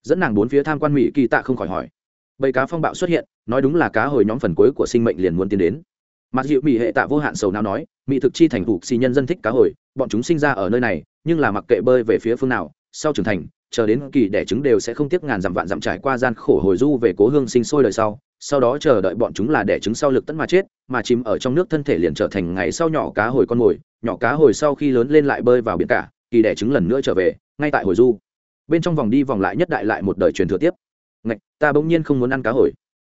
Dẫn nàng bốn phía tham quan mỹ kỳ tạ không khỏi hỏi. Bầy cá phong bạo xuất hiện, nói đúng là cá hồi nhóm phần cuối của sinh mệnh liền muốn tiến đến. Mặc dịu mỹ hệ tạ vô hạn sầu nào nói mỹ thực chi thành thục xì nhân dân thích cá hồi, bọn chúng sinh ra ở nơi này, nhưng là mặc kệ bơi về phía phương nào, sau trưởng thành chờ đến kỳ đẻ trứng đều sẽ không tiếc ngàn dặm vạn dặm trải qua gian khổ hồi du về cố hương sinh sôi đời sau sau đó chờ đợi bọn chúng là đẻ trứng sau lực tấn mà chết, mà chìm ở trong nước thân thể liền trở thành ngày sau nhỏ cá hồi con mồi, nhỏ cá hồi sau khi lớn lên lại bơi vào biển cả, kỳ đẻ trứng lần nữa trở về, ngay tại hồi du. Bên trong vòng đi vòng lại nhất đại lại một đời truyền thừa tiếp. Ngạch, ta bỗng nhiên không muốn ăn cá hồi.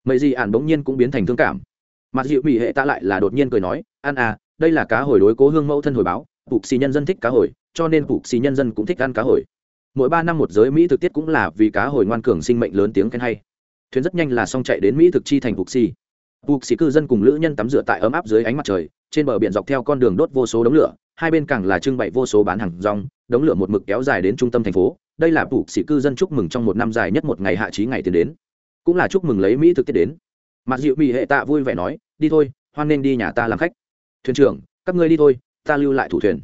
Mấy gì ản bỗng nhiên cũng biến thành thương cảm. Mặt dịu mỹ hệ ta lại là đột nhiên cười nói, ăn à đây là cá hồi đối cố hương mẫu thân hồi báo, phục xì nhân dân thích cá hồi, cho nên phục xì nhân dân cũng thích ăn cá hồi mỗi ba năm một giới mỹ thực tiết cũng là vì cá hồi ngoan cường sinh mệnh lớn tiếng khen hay. Thuyền rất nhanh là xong chạy đến mỹ thực chi thành phục xì phục xì cư dân cùng lữ nhân tắm rửa tại ấm áp dưới ánh mặt trời, trên bờ biển dọc theo con đường đốt vô số đống lửa, hai bên càng là trưng bày vô số bán hàng rong, đống lửa một mực kéo dài đến trung tâm thành phố. Đây là phục xì cư dân chúc mừng trong một năm dài nhất một ngày hạ trí ngày tiến đến. Cũng là chúc mừng lấy mỹ thực tiết đến. Mặt dịu bị hệ tạ vui vẻ nói, đi thôi, hoan nên đi nhà ta làm khách. Thuyền trưởng, các ngươi đi thôi, ta lưu lại thủ thuyền.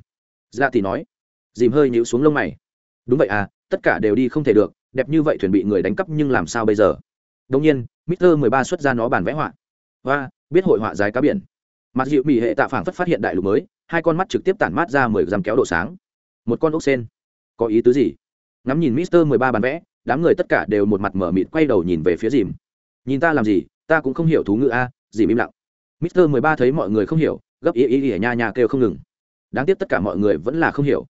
Dạ thì nói. Dìm hơi nhíu xuống lông mày đúng vậy à tất cả đều đi không thể được, đẹp như vậy thuyền bị người đánh cắp nhưng làm sao bây giờ? Đông nhiên, mister mười ba xuất ra nó bàn vẽ họa. Và biết hội họa dài cá biển. Mặt dịu mỹ hệ tạ phảng phất phát hiện đại lục mới, hai con mắt trực tiếp tản mát ra mười dăm kéo độ sáng. Một con ốc sen. Có ý tứ gì? Ngắm nhìn mister mười ba bàn vẽ, đám người tất cả đều một mặt mở mịt quay đầu nhìn về phía dìm. Nhìn ta làm gì? Ta cũng không hiểu thú ngữ a, dìm im lặng. Mister mười ba thấy mọi người không hiểu, gấp ý ý ý nha nha kêu không ngừng. Đáng tiếc tất cả mọi người vẫn là không hiểu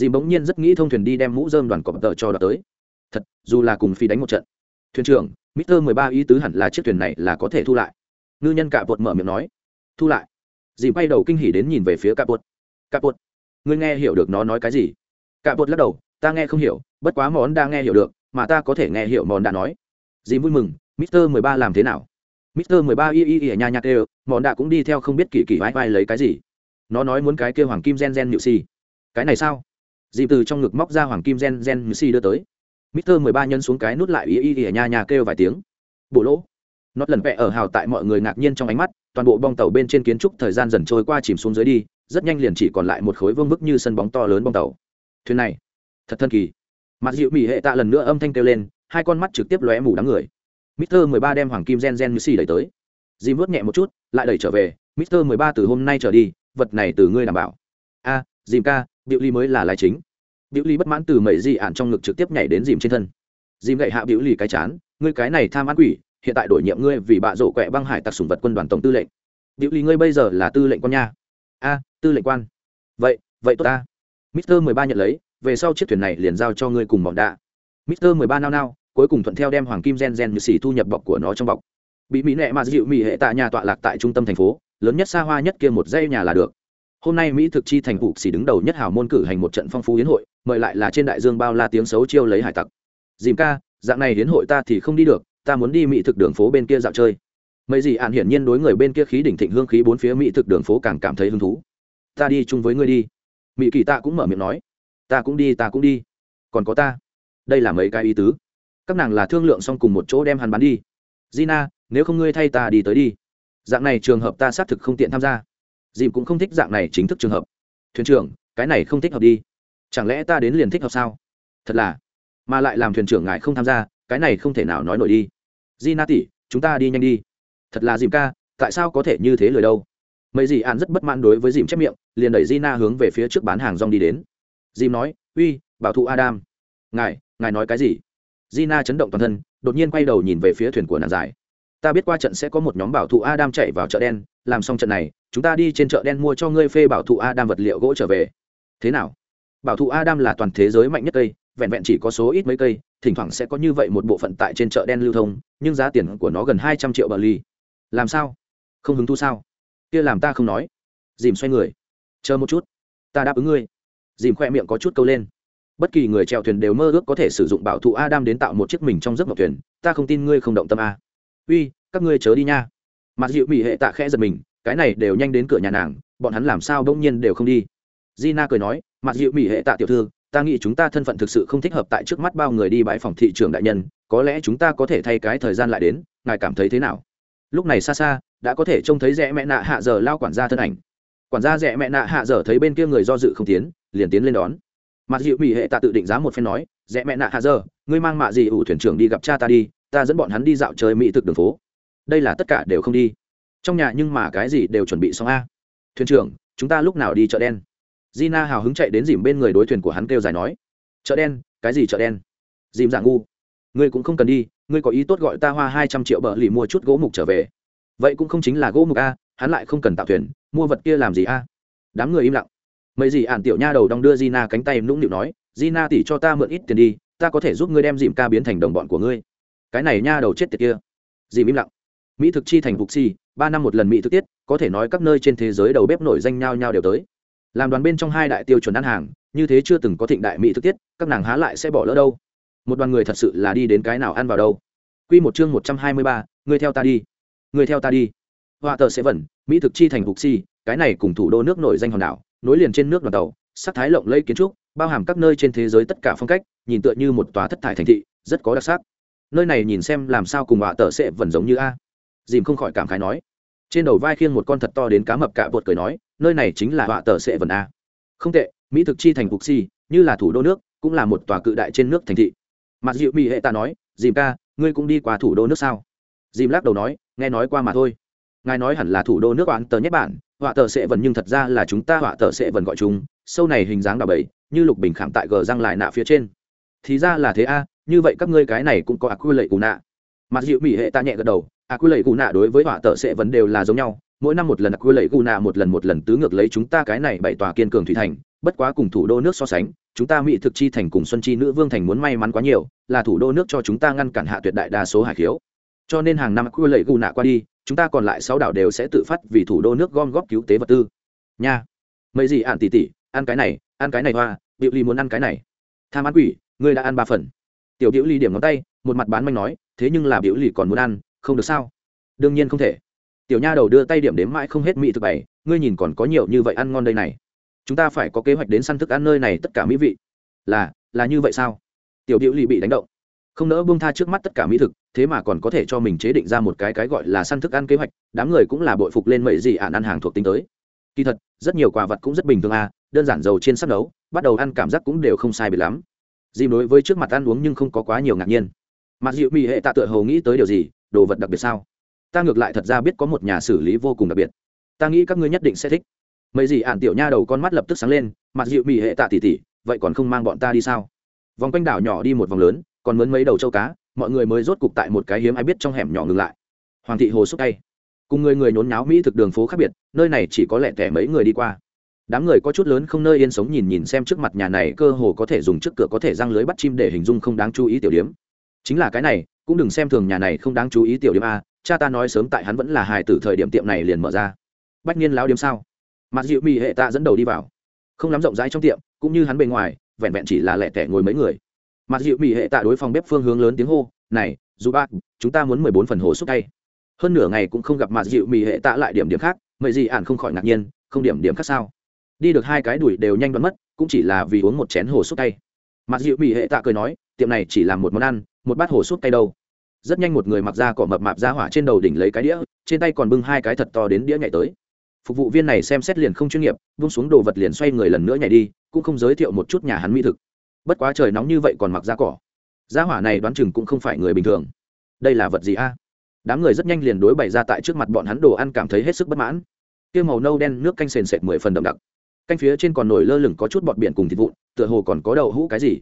dìm bỗng nhiên rất nghĩ thông thuyền đi đem mũ dơm đoàn cọp tờ cho đợt tới. Thật, dù là cùng phi đánh một trận. Thuyền trưởng, mister mười ba ý tứ hẳn là chiếc thuyền này là có thể thu lại. Ngư nhân cạ bột mở miệng nói. Thu lại. Dìm bay đầu kinh hỉ đến nhìn về phía cạ bột cạ bột ngươi nghe hiểu được nó nói cái gì? Cạ bột lắc đầu, ta nghe không hiểu, bất quá món đã nghe hiểu được, mà ta có thể nghe hiểu món đã nói. Dìm vui mừng, mister mười ba làm thế nào? Mister mười ba y y y nha nhạc đều món đã cũng đi theo không biết kỳ kỳ vai vai lấy cái gì. Nó nói muốn cái kêu hoàng kim gen gen nhự si. Cái này sao? Dìm từ trong ngực móc ra hoàng kim gen gen mc si đưa tới. Mister mười ba nhân xuống cái nút lại y y y nha nhà kêu vài tiếng. Bộ lỗ. Nó lần vẽ ở hào tại mọi người ngạc nhiên trong ánh mắt toàn bộ bong tàu bên trên kiến trúc thời gian dần trôi qua chìm xuống dưới đi rất nhanh liền chỉ còn lại một khối vương vức như sân bóng to lớn bong tàu. Thuyền này thật thân kỳ. Mặt dịu mỹ hệ tạ lần nữa âm thanh kêu lên hai con mắt trực tiếp lóe mù đám người. Mister mười ba đem hoàng kim gen gen như đẩy tới. Dì vớt nhẹ một chút lại đẩy trở về mister mười ba từ hôm nay trở đi vật này từ ngươi đảm bảo. A à, dìm ca biểu ly mới là lái chính biểu ly bất mãn từ mẩy dị ạn trong ngực trực tiếp nhảy đến dìm trên thân. Dìm gậy hạ biểu ly cái chán, ngươi cái này tham ăn quỷ, hiện tại đổi nhiệm ngươi vì bạ rổ quẹ băng hải tặc sùng vật quân đoàn tổng tư lệnh. Biểu ly ngươi bây giờ là tư lệnh quan nha. A, tư lệnh quan. Vậy vậy tốt ta. Mister mười ba nhận lấy, về sau chiếc thuyền này liền giao cho ngươi cùng bọn đạ. Mister mười ba nao nao, cuối cùng thuận theo đem hoàng kim gen gen như xỉ thu nhập bọc của nó trong bọc. Bị mỹ nệ mà dịu mỹ hệ tại nhà tọa lạc tại trung tâm thành phố, lớn nhất xa hoa nhất kia một dây nhà là được. Hôm nay mỹ thực chi thành phục xỉ đứng đầu nhất hào môn cử hành một trận phong phú hiến hội mời lại là trên đại dương bao la tiếng xấu chiêu lấy hải tặc. Dìm ca, dạng này hiến hội ta thì không đi được, ta muốn đi mỹ thực đường phố bên kia dạo chơi. Mấy gì ạn hiển nhiên đối người bên kia khí đỉnh thịnh hương khí bốn phía mỹ thực đường phố càng cảm thấy hứng thú. Ta đi chung với ngươi đi. Mỹ kỳ ta cũng mở miệng nói. Ta cũng đi, ta cũng đi. Còn có ta. Đây là mấy cái ý tứ. Các nàng là thương lượng xong cùng một chỗ đem hắn bán đi. Gina, nếu không ngươi thay ta đi tới đi. Dạng này trường hợp ta xác thực không tiện tham gia. Dìm cũng không thích dạng này chính thức trường hợp. Thuyền trưởng, cái này không thích hợp đi chẳng lẽ ta đến liền thích hợp sao? Thật là. Mà lại làm thuyền trưởng ngài không tham gia cái này không thể nào nói nổi đi. Zina tỷ, chúng ta đi nhanh đi. Thật là dìm ca tại sao có thể như thế lời đâu? Mấy dì an rất bất mãn đối với dìm chép miệng liền đẩy gina hướng về phía trước bán hàng rong đi đến. Dìm nói uy bảo thụ adam. Ngài ngài nói cái gì? Gina chấn động toàn thân đột nhiên quay đầu nhìn về phía thuyền của nàng dài. ta biết qua trận sẽ có một nhóm bảo thụ adam chạy vào chợ đen làm xong trận này chúng ta đi trên chợ đen mua cho ngươi phê bảo thụ adam vật liệu gỗ trở về. Thế nào? Bảo thụ adam là toàn thế giới mạnh nhất cây, vẹn vẹn chỉ có số ít mấy cây, thỉnh thoảng sẽ có như vậy một bộ phận tại trên chợ đen lưu thông, nhưng giá tiền của nó gần hai trăm triệu bờ ly. Làm sao? Không hứng thu sao? Kia làm ta không nói. Dìm xoay người. Chờ một chút. Ta đáp ứng ngươi. Dìm khoe miệng có chút câu lên. Bất kỳ người chèo thuyền đều mơ ước có thể sử dụng bảo thụ adam đến tạo một chiếc mình trong giấc mộng thuyền. Ta không tin ngươi không động tâm a. Uy, các ngươi chớ đi nha. Mặc dịu bị hệ tạ khẽ giật mình, cái này đều nhanh đến cửa nhà nàng, bọn hắn làm sao đông nhiên đều không đi. Gina cười nói mặt dịu mỹ hệ tạ tiểu thư, ta nghĩ chúng ta thân phận thực sự không thích hợp tại trước mắt bao người đi bãi phòng thị trường đại nhân, có lẽ chúng ta có thể thay cái thời gian lại đến, ngài cảm thấy thế nào? Lúc này xa xa, đã có thể trông thấy rẽ mẹ nạ hạ giờ lao quản gia thân ảnh. Quản gia rẽ mẹ nạ hạ giờ thấy bên kia người do dự không tiến, liền tiến lên đón. Mặt dịu mỹ hệ tạ tự định giá một phen nói, rẽ mẹ nạ hạ giờ, ngươi mang mạ gì ủ thuyền trưởng đi gặp cha ta đi, ta dẫn bọn hắn đi dạo chơi mỹ thực đường phố. Đây là tất cả đều không đi. Trong nhà nhưng mà cái gì đều chuẩn bị xong a. Thuyền trưởng, chúng ta lúc nào đi chợ đen? Gina hào hứng chạy đến dìm bên người đối thuyền của hắn kêu dài nói, chợ đen, cái gì chợ đen? Dìm dạng ngu, ngươi cũng không cần đi, ngươi có ý tốt gọi ta hoa hai trăm triệu bợ lì mua chút gỗ mục trở về. Vậy cũng không chính là gỗ mục a, hắn lại không cần tạo thuyền, mua vật kia làm gì a? Đám người im lặng. Mấy gì ản tiểu nha đầu đong đưa Gina cánh tay nũng nịu nói, Gina tỷ cho ta mượn ít tiền đi, ta có thể giúp ngươi đem dìm ca biến thành đồng bọn của ngươi. Cái này nha đầu chết tiệt kia. Dìm im lặng. Mỹ thực chi thành phục si ba năm một lần mỹ thực tiết, có thể nói các nơi trên thế giới đầu bếp nổi danh nhau nhau đều tới làm đoàn bên trong hai đại tiêu chuẩn ăn hàng như thế chưa từng có thịnh đại mỹ thực tiết các nàng há lại sẽ bỏ lỡ đâu một đoàn người thật sự là đi đến cái nào ăn vào đâu Quy một chương một trăm hai mươi ba, người theo ta đi. Người theo ta đi. Họa tờ sẽ vẩn, mỹ thực chi thành hục si, cái này cùng thủ đô nước nổi danh hòn đảo, nối liền trên nước đoàn tàu, sắc thái lộng lẫy kiến trúc, bao hàm các nơi trên thế giới tất cả phong cách, nhìn tựa như một tòa thất thải thành thị, rất có đặc sắc. Nơi này nhìn xem làm sao cùng họa tờ sẽ vẩn giống như a. Dìm không khỏi cảm khái nói. Trên đầu vai khiêng một con thật to đến cá mập cạ bột cười nói, nơi này chính là họa tờ sệ vần a. Không tệ, mỹ thực chi thành cục si, như là thủ đô nước, cũng là một tòa cự đại trên nước thành thị. Mặt dịu mỹ hệ ta nói dìm ca ngươi cũng đi qua thủ đô nước sao? Dìm lắc đầu nói nghe nói qua mà thôi. Ngài nói hẳn là thủ đô nước oán tờ nhất bản họa tờ sệ vần nhưng thật ra là chúng ta họa tờ sệ vần gọi chúng sâu này hình dáng đào bầy như lục bình khảm tại gờ răng lại nạ phía trên. Thì ra là thế a như vậy các ngươi cái này cũng có ác quy lệ cù nạ. Mặt dịu mỹ hệ ta nhẹ gật đầu ác quy lệ cù nạ đối với họa tờ sệ vần đều là giống nhau mỗi năm một lần đặc quy lệ cù nạ một lần một lần tứ ngược lấy chúng ta cái này bảy tòa kiên cường thủy thành. Bất quá cùng thủ đô nước so sánh, chúng ta mỹ thực chi thành cùng xuân chi nữ vương thành muốn may mắn quá nhiều, là thủ đô nước cho chúng ta ngăn cản hạ tuyệt đại đa số hải khiếu. Cho nên hàng năm quy lệ gù nạ qua đi, chúng ta còn lại sáu đảo đều sẽ tự phát vì thủ đô nước gom góp cứu tế vật tư. Nha. Mấy gì ạn tỉ tỉ ăn cái này, ăn cái này hoa biểu ly muốn ăn cái này. Tham ăn quỷ, ngươi đã ăn ba phần. Tiểu điệu ly điểm ngón tay, một mặt bán manh nói, thế nhưng là biểu ly còn muốn ăn, không được sao? Đương nhiên không thể tiểu nha đầu đưa tay điểm đếm mãi không hết mỹ thực bày ngươi nhìn còn có nhiều như vậy ăn ngon đây này. Chúng ta phải có kế hoạch đến săn thức ăn nơi này tất cả mỹ vị. Là là như vậy sao? Tiểu điệu lì bị đánh động. Không nỡ buông tha trước mắt tất cả mỹ thực thế mà còn có thể cho mình chế định ra một cái cái gọi là săn thức ăn kế hoạch đám người cũng là bội phục lên mậy gì ạn ăn hàng thuộc tính tới. Kỳ thật rất nhiều quà vật cũng rất bình thường à đơn giản dầu trên sắp đấu, bắt đầu ăn cảm giác cũng đều không sai biệt lắm. Dìm đối với trước mặt ăn uống nhưng không có quá nhiều ngạc nhiên. Mặc dịu mỹ hệ tạ tựa hầu nghĩ tới điều gì đồ vật đặc biệt sao? Ta ngược lại thật ra biết có một nhà xử lý vô cùng đặc biệt. Ta nghĩ các ngươi nhất định sẽ thích. Mấy gì ạn tiểu nha đầu con mắt lập tức sáng lên mặt dịu mỹ hệ tạ tỉ tỉ, vậy còn không mang bọn ta đi sao? Vòng quanh đảo nhỏ đi một vòng lớn, còn mướn mấy đầu châu cá, mọi người mới rốt cục tại một cái hiếm ai biết trong hẻm nhỏ ngừng lại. Hoàng thị hồ xúc tay cùng người người nhốn nháo mỹ thực đường phố khác biệt, nơi này chỉ có lẻ tẻ mấy người đi qua. Đám người có chút lớn không nơi yên sống nhìn nhìn xem trước mặt nhà này, cơ hồ có thể dùng trước cửa có thể răng lưới bắt chim để hình dung không đáng chú ý tiểu điếm chính là cái này, cũng đừng xem thường nhà này không đáng chú ý tiểu điếm a cha ta nói sớm tại hắn vẫn là hài tử thời điểm tiệm này liền mở ra. Bách niên lão điếm sao? Mặt dịu mỹ hệ ta dẫn đầu đi vào. Không lắm rộng rãi trong tiệm, cũng như hắn bề ngoài, vẹn vẹn chỉ là lẻ tẻ ngồi mấy người. Mặt dịu mỹ hệ tạ đối phòng bếp phương hướng lớn tiếng hô, này, dù bác, chúng ta muốn mười bốn phần hồ xúc tay hơn nửa ngày cũng không gặp mặt dịu mỹ hệ tạ lại điểm điểm khác mậy gì ạn không khỏi ngạc nhiên, không điểm điểm khác sao? Đi được hai cái đuổi đều nhanh đoán mất, cũng chỉ là vì uống một chén hồ xúc tay mặt dịu mỹ hệ tạ cười nói, tiệm này chỉ làm một món ăn, một bát hồ xúc tay đâu? Rất nhanh một người mặc da cỏ mập mạp ra hỏa trên đầu đỉnh lấy cái đĩa, trên tay còn bưng hai cái thật to đến đĩa nhảy tới. Phục vụ viên này xem xét liền không chuyên nghiệp vung xuống đồ vật liền xoay người lần nữa nhảy đi, cũng không giới thiệu một chút nhà hắn mỹ thực. Bất quá trời nóng như vậy còn mặc da cỏ. Da hỏa này đoán chừng cũng không phải người bình thường. Đây là vật gì a? Đám người rất nhanh liền đối bày ra tại trước mặt bọn hắn đồ ăn cảm thấy hết sức bất mãn. Kia màu nâu đen nước canh sền sệt mười phần đậm đặc. Canh phía trên còn nổi lơ lửng có chút bọt biển cùng thịt vụn, tựa hồ còn có đậu hũ cái gì.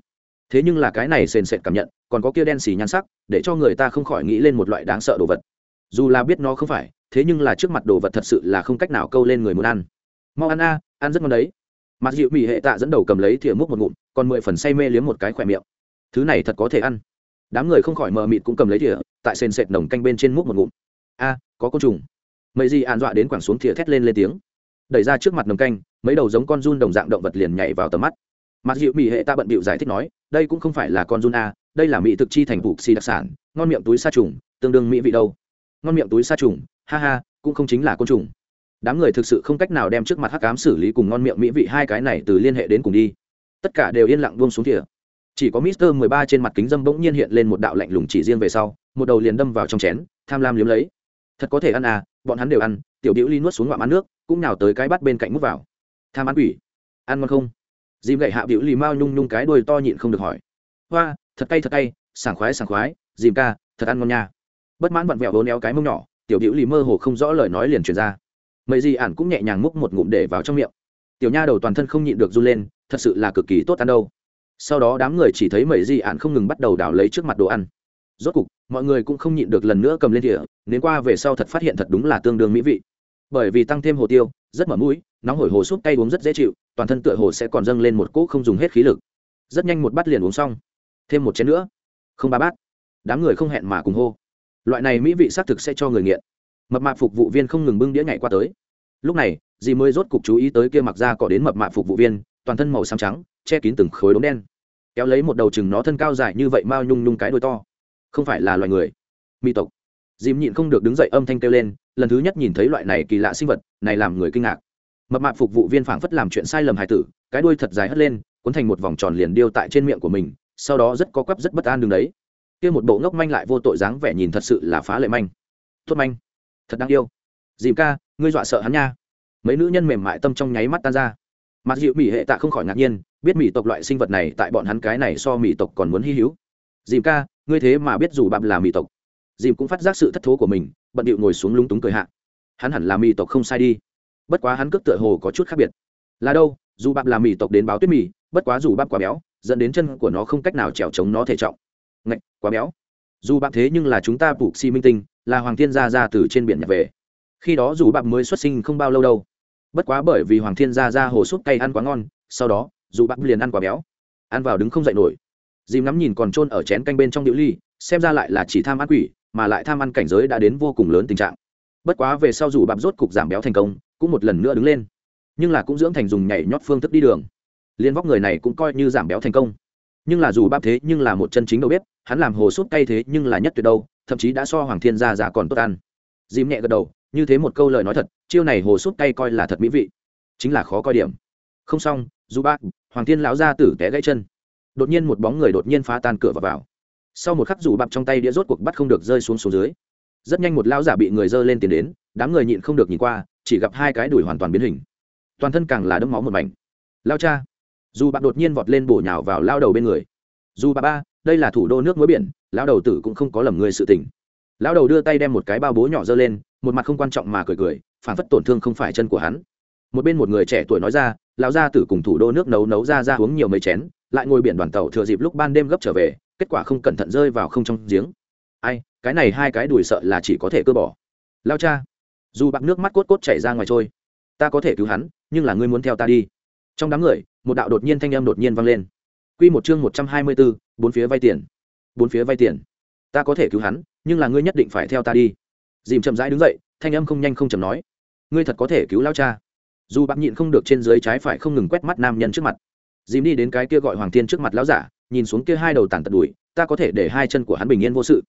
Thế nhưng là cái này sền sệt cảm nhận còn có kia đen xì nhan sắc, để cho người ta không khỏi nghĩ lên một loại đáng sợ đồ vật. Dù là biết nó không phải, thế nhưng là trước mặt đồ vật thật sự là không cách nào câu lên người muốn ăn. Mau ăn a, ăn rất ngon đấy. Mặt dịu mỹ hệ tạ dẫn đầu cầm lấy thìa múc một ngụm, còn mười phần say mê liếm một cái khỏe miệng. Thứ này thật có thể ăn. Đám người không khỏi mờ mịt cũng cầm lấy thìa, tại sền sệt nồng canh bên trên múc một ngụm. A, có côn trùng. Mấy gì an dọa đến quẳng xuống thìa thét lên lên tiếng. Đẩy ra trước mặt nồng canh, mấy đầu giống con run đồng dạng động vật liền nhảy vào tầm mắt. Mặc dịu mỹ hệ ta bận bịu giải thích nói, đây cũng không phải là con run a đây là mỹ thực chi thành phục xì đặc sản, ngon miệng túi sa trùng, tương đương mỹ vị đâu. Ngon miệng túi sa trùng, ha ha, cũng không chính là côn trùng. Đám người thực sự không cách nào đem trước mặt hắc cám xử lý cùng ngon miệng mỹ vị hai cái này từ liên hệ đến cùng đi. Tất cả đều yên lặng buông xuống thỉa chỉ có mister mười ba trên mặt kính dâm bỗng nhiên hiện lên một đạo lạnh lùng chỉ riêng về sau, một đầu liền đâm vào trong chén, tham lam liếm lấy. Thật có thể ăn à bọn hắn đều ăn, tiểu biểu ly nuốt xuống ngoạm ăn nước, cũng nào tới cái bắt bên cạnh mút vào. Tham ăn quỷ. Ăn ngon không? Dìm gậy hạ biểu lì mao nhung nhung cái đuôi to nhịn không được hỏi. Hoa thật cay thật cay, sảng khoái sảng khoái, dìm ca, thật ăn ngon nha. Bất mãn vặn vẹo vốn éo cái mông nhỏ, tiểu biểu lì mơ hồ không rõ lời nói liền truyền ra. Mấy gì ản cũng nhẹ nhàng múc một ngụm để vào trong miệng. Tiểu nha đầu toàn thân không nhịn được run lên, thật sự là cực kỳ tốt ăn đâu. Sau đó đám người chỉ thấy mấy di ản không ngừng bắt đầu đảo lấy trước mặt đồ ăn. Rốt cục, mọi người cũng không nhịn được lần nữa cầm lên thìa nếu qua về sau thật phát hiện thật đúng là tương đương mỹ vị. Bởi vì tăng thêm hồ tiêu, rất mở mũi, nóng hổi hồ súp cay uống rất dễ chịu, toàn thân tựa hồ sẽ còn dâng lên một cỗ không dùng hết khí lực. Rất nhanh một bát liền uống xong thêm một chén nữa. Không ba bát. Đám người không hẹn mà cùng hô. Loại này mỹ vị xác thực sẽ cho người nghiện. Mập mạp phục vụ viên không ngừng bưng đĩa nhảy qua tới. Lúc này, dì mới rốt cục chú ý tới kia mặc ra cỏ đến mập mạp phục vụ viên, toàn thân màu xám trắng, che kín từng khối đống đen. Kéo lấy một đầu chừng nó thân cao dài như vậy mao nhung nhung cái đôi to. Không phải là loài người. Mỹ tộc. Dìm nhịn không được đứng dậy âm thanh kêu lên, lần thứ nhất nhìn thấy loại này kỳ lạ sinh vật, này làm người kinh ngạc. Mập mạp phục vụ viên phảng phất làm chuyện sai lầm hài tử, cái đuôi thật dài hất lên, cuốn thành một vòng tròn liền điêu tại trên miệng của mình sau đó rất có quắp rất bất an đường đấy. Kia một bộ ngốc manh lại vô tội dáng vẻ nhìn thật sự là phá lệ manh. Tốt manh. Thật đáng yêu. Dìm ca, ngươi dọa sợ hắn nha. Mấy nữ nhân mềm mại tâm trong nháy mắt tan ra. Mặc dịu mỹ hệ tạ không khỏi ngạc nhiên, biết mỹ tộc loại sinh vật này tại bọn hắn cái này so mỹ tộc còn muốn hy hữu. Dìm ca, ngươi thế mà biết dù bạp là mỹ tộc. Dìm cũng phát giác sự thất thố của mình, bận điệu ngồi xuống lúng túng cười hạ. Hắn hẳn là mỹ tộc không sai đi. Bất quá hắn cước tựa hồ có chút khác biệt. Là đâu? Dù bạp là mỹ tộc đến báo tuyết mỹ bất quá dù bạp quá béo dẫn đến chân của nó không cách nào trèo chống nó thể trọng. Ngạch, quá béo. Dù bạn thế nhưng là chúng ta bục si minh tinh, là hoàng thiên gia ra từ trên biển nhập về. Khi đó dù bạn mới xuất sinh không bao lâu đâu. Bất quá bởi vì hoàng thiên gia ra hồ súp cay ăn quá ngon, sau đó, dù bạn liền ăn quá béo. Ăn vào đứng không dậy nổi. Dìm ngắm nhìn còn trôn ở chén canh bên trong điệu ly, xem ra lại là chỉ tham ăn quỷ, mà lại tham ăn cảnh giới đã đến vô cùng lớn tình trạng. Bất quá về sau dù bạp rốt cục giảm béo thành công, cũng một lần nữa đứng lên. Nhưng là cũng dưỡng thành dùng nhảy nhót phương thức đi đường liên vóc người này cũng coi như giảm béo thành công. Nhưng là dù bắp thế nhưng là một chân chính đâu biết, hắn làm hồ sút cay thế nhưng là nhất tuyệt đâu thậm chí đã so hoàng thiên gia già còn tốt ăn. Dìm nhẹ gật đầu như thế một câu lời nói thật chiêu này hồ sút cay coi là thật mỹ vị. Chính là khó coi điểm. Không xong dù bác hoàng thiên lão ra tử té gãy chân. Đột nhiên một bóng người đột nhiên phá tan cửa và vào. Sau một khắc dù bạp trong tay đĩa rốt cuộc bắt không được rơi xuống xuống dưới. Rất nhanh một lão giả bị người dơ lên tiền đến đám người nhịn không được nhìn qua chỉ gặp hai cái đùi hoàn toàn biến hình. Toàn thân càng là đấm máu một mảnh. Lao cha dù bạn đột nhiên vọt lên bổ nhào vào lao đầu bên người. Dù bà ba, đây là thủ đô nước muối biển, lao đầu tử cũng không có lầm người sự tình. Lao đầu đưa tay đem một cái bao bố nhỏ giơ lên, một mặt không quan trọng mà cười cười, phản phất tổn thương không phải chân của hắn. Một bên một người trẻ tuổi nói ra lao ra tử cùng thủ đô nước nấu nấu ra ra uống nhiều mấy chén, lại ngồi biển đoàn tàu thừa dịp lúc ban đêm gấp trở về, kết quả không cẩn thận rơi vào không trong giếng. Ai, cái này hai cái đùi sợ là chỉ có thể cơ bỏ. Lao cha, dù bạc nước mắt cốt cốt chảy ra ngoài trôi, ta có thể cứu hắn, nhưng là ngươi muốn theo ta đi. Trong đám người một đạo đột nhiên thanh âm đột nhiên vang lên. Q một chương một trăm hai mươi bốn bốn phía vay tiền. Bốn phía vay tiền. Ta có thể cứu hắn, nhưng là ngươi nhất định phải theo ta đi. Dìm chậm rãi đứng dậy, thanh âm không nhanh không chậm nói. Ngươi thật có thể cứu lao cha. Dù bác nhịn không được trên dưới trái phải không ngừng quét mắt nam nhân trước mặt. Dìm đi đến cái kia gọi hoàng thiên trước mặt lão giả, nhìn xuống kia hai đầu tàn tật đùi, ta có thể để hai chân của hắn bình yên vô sự.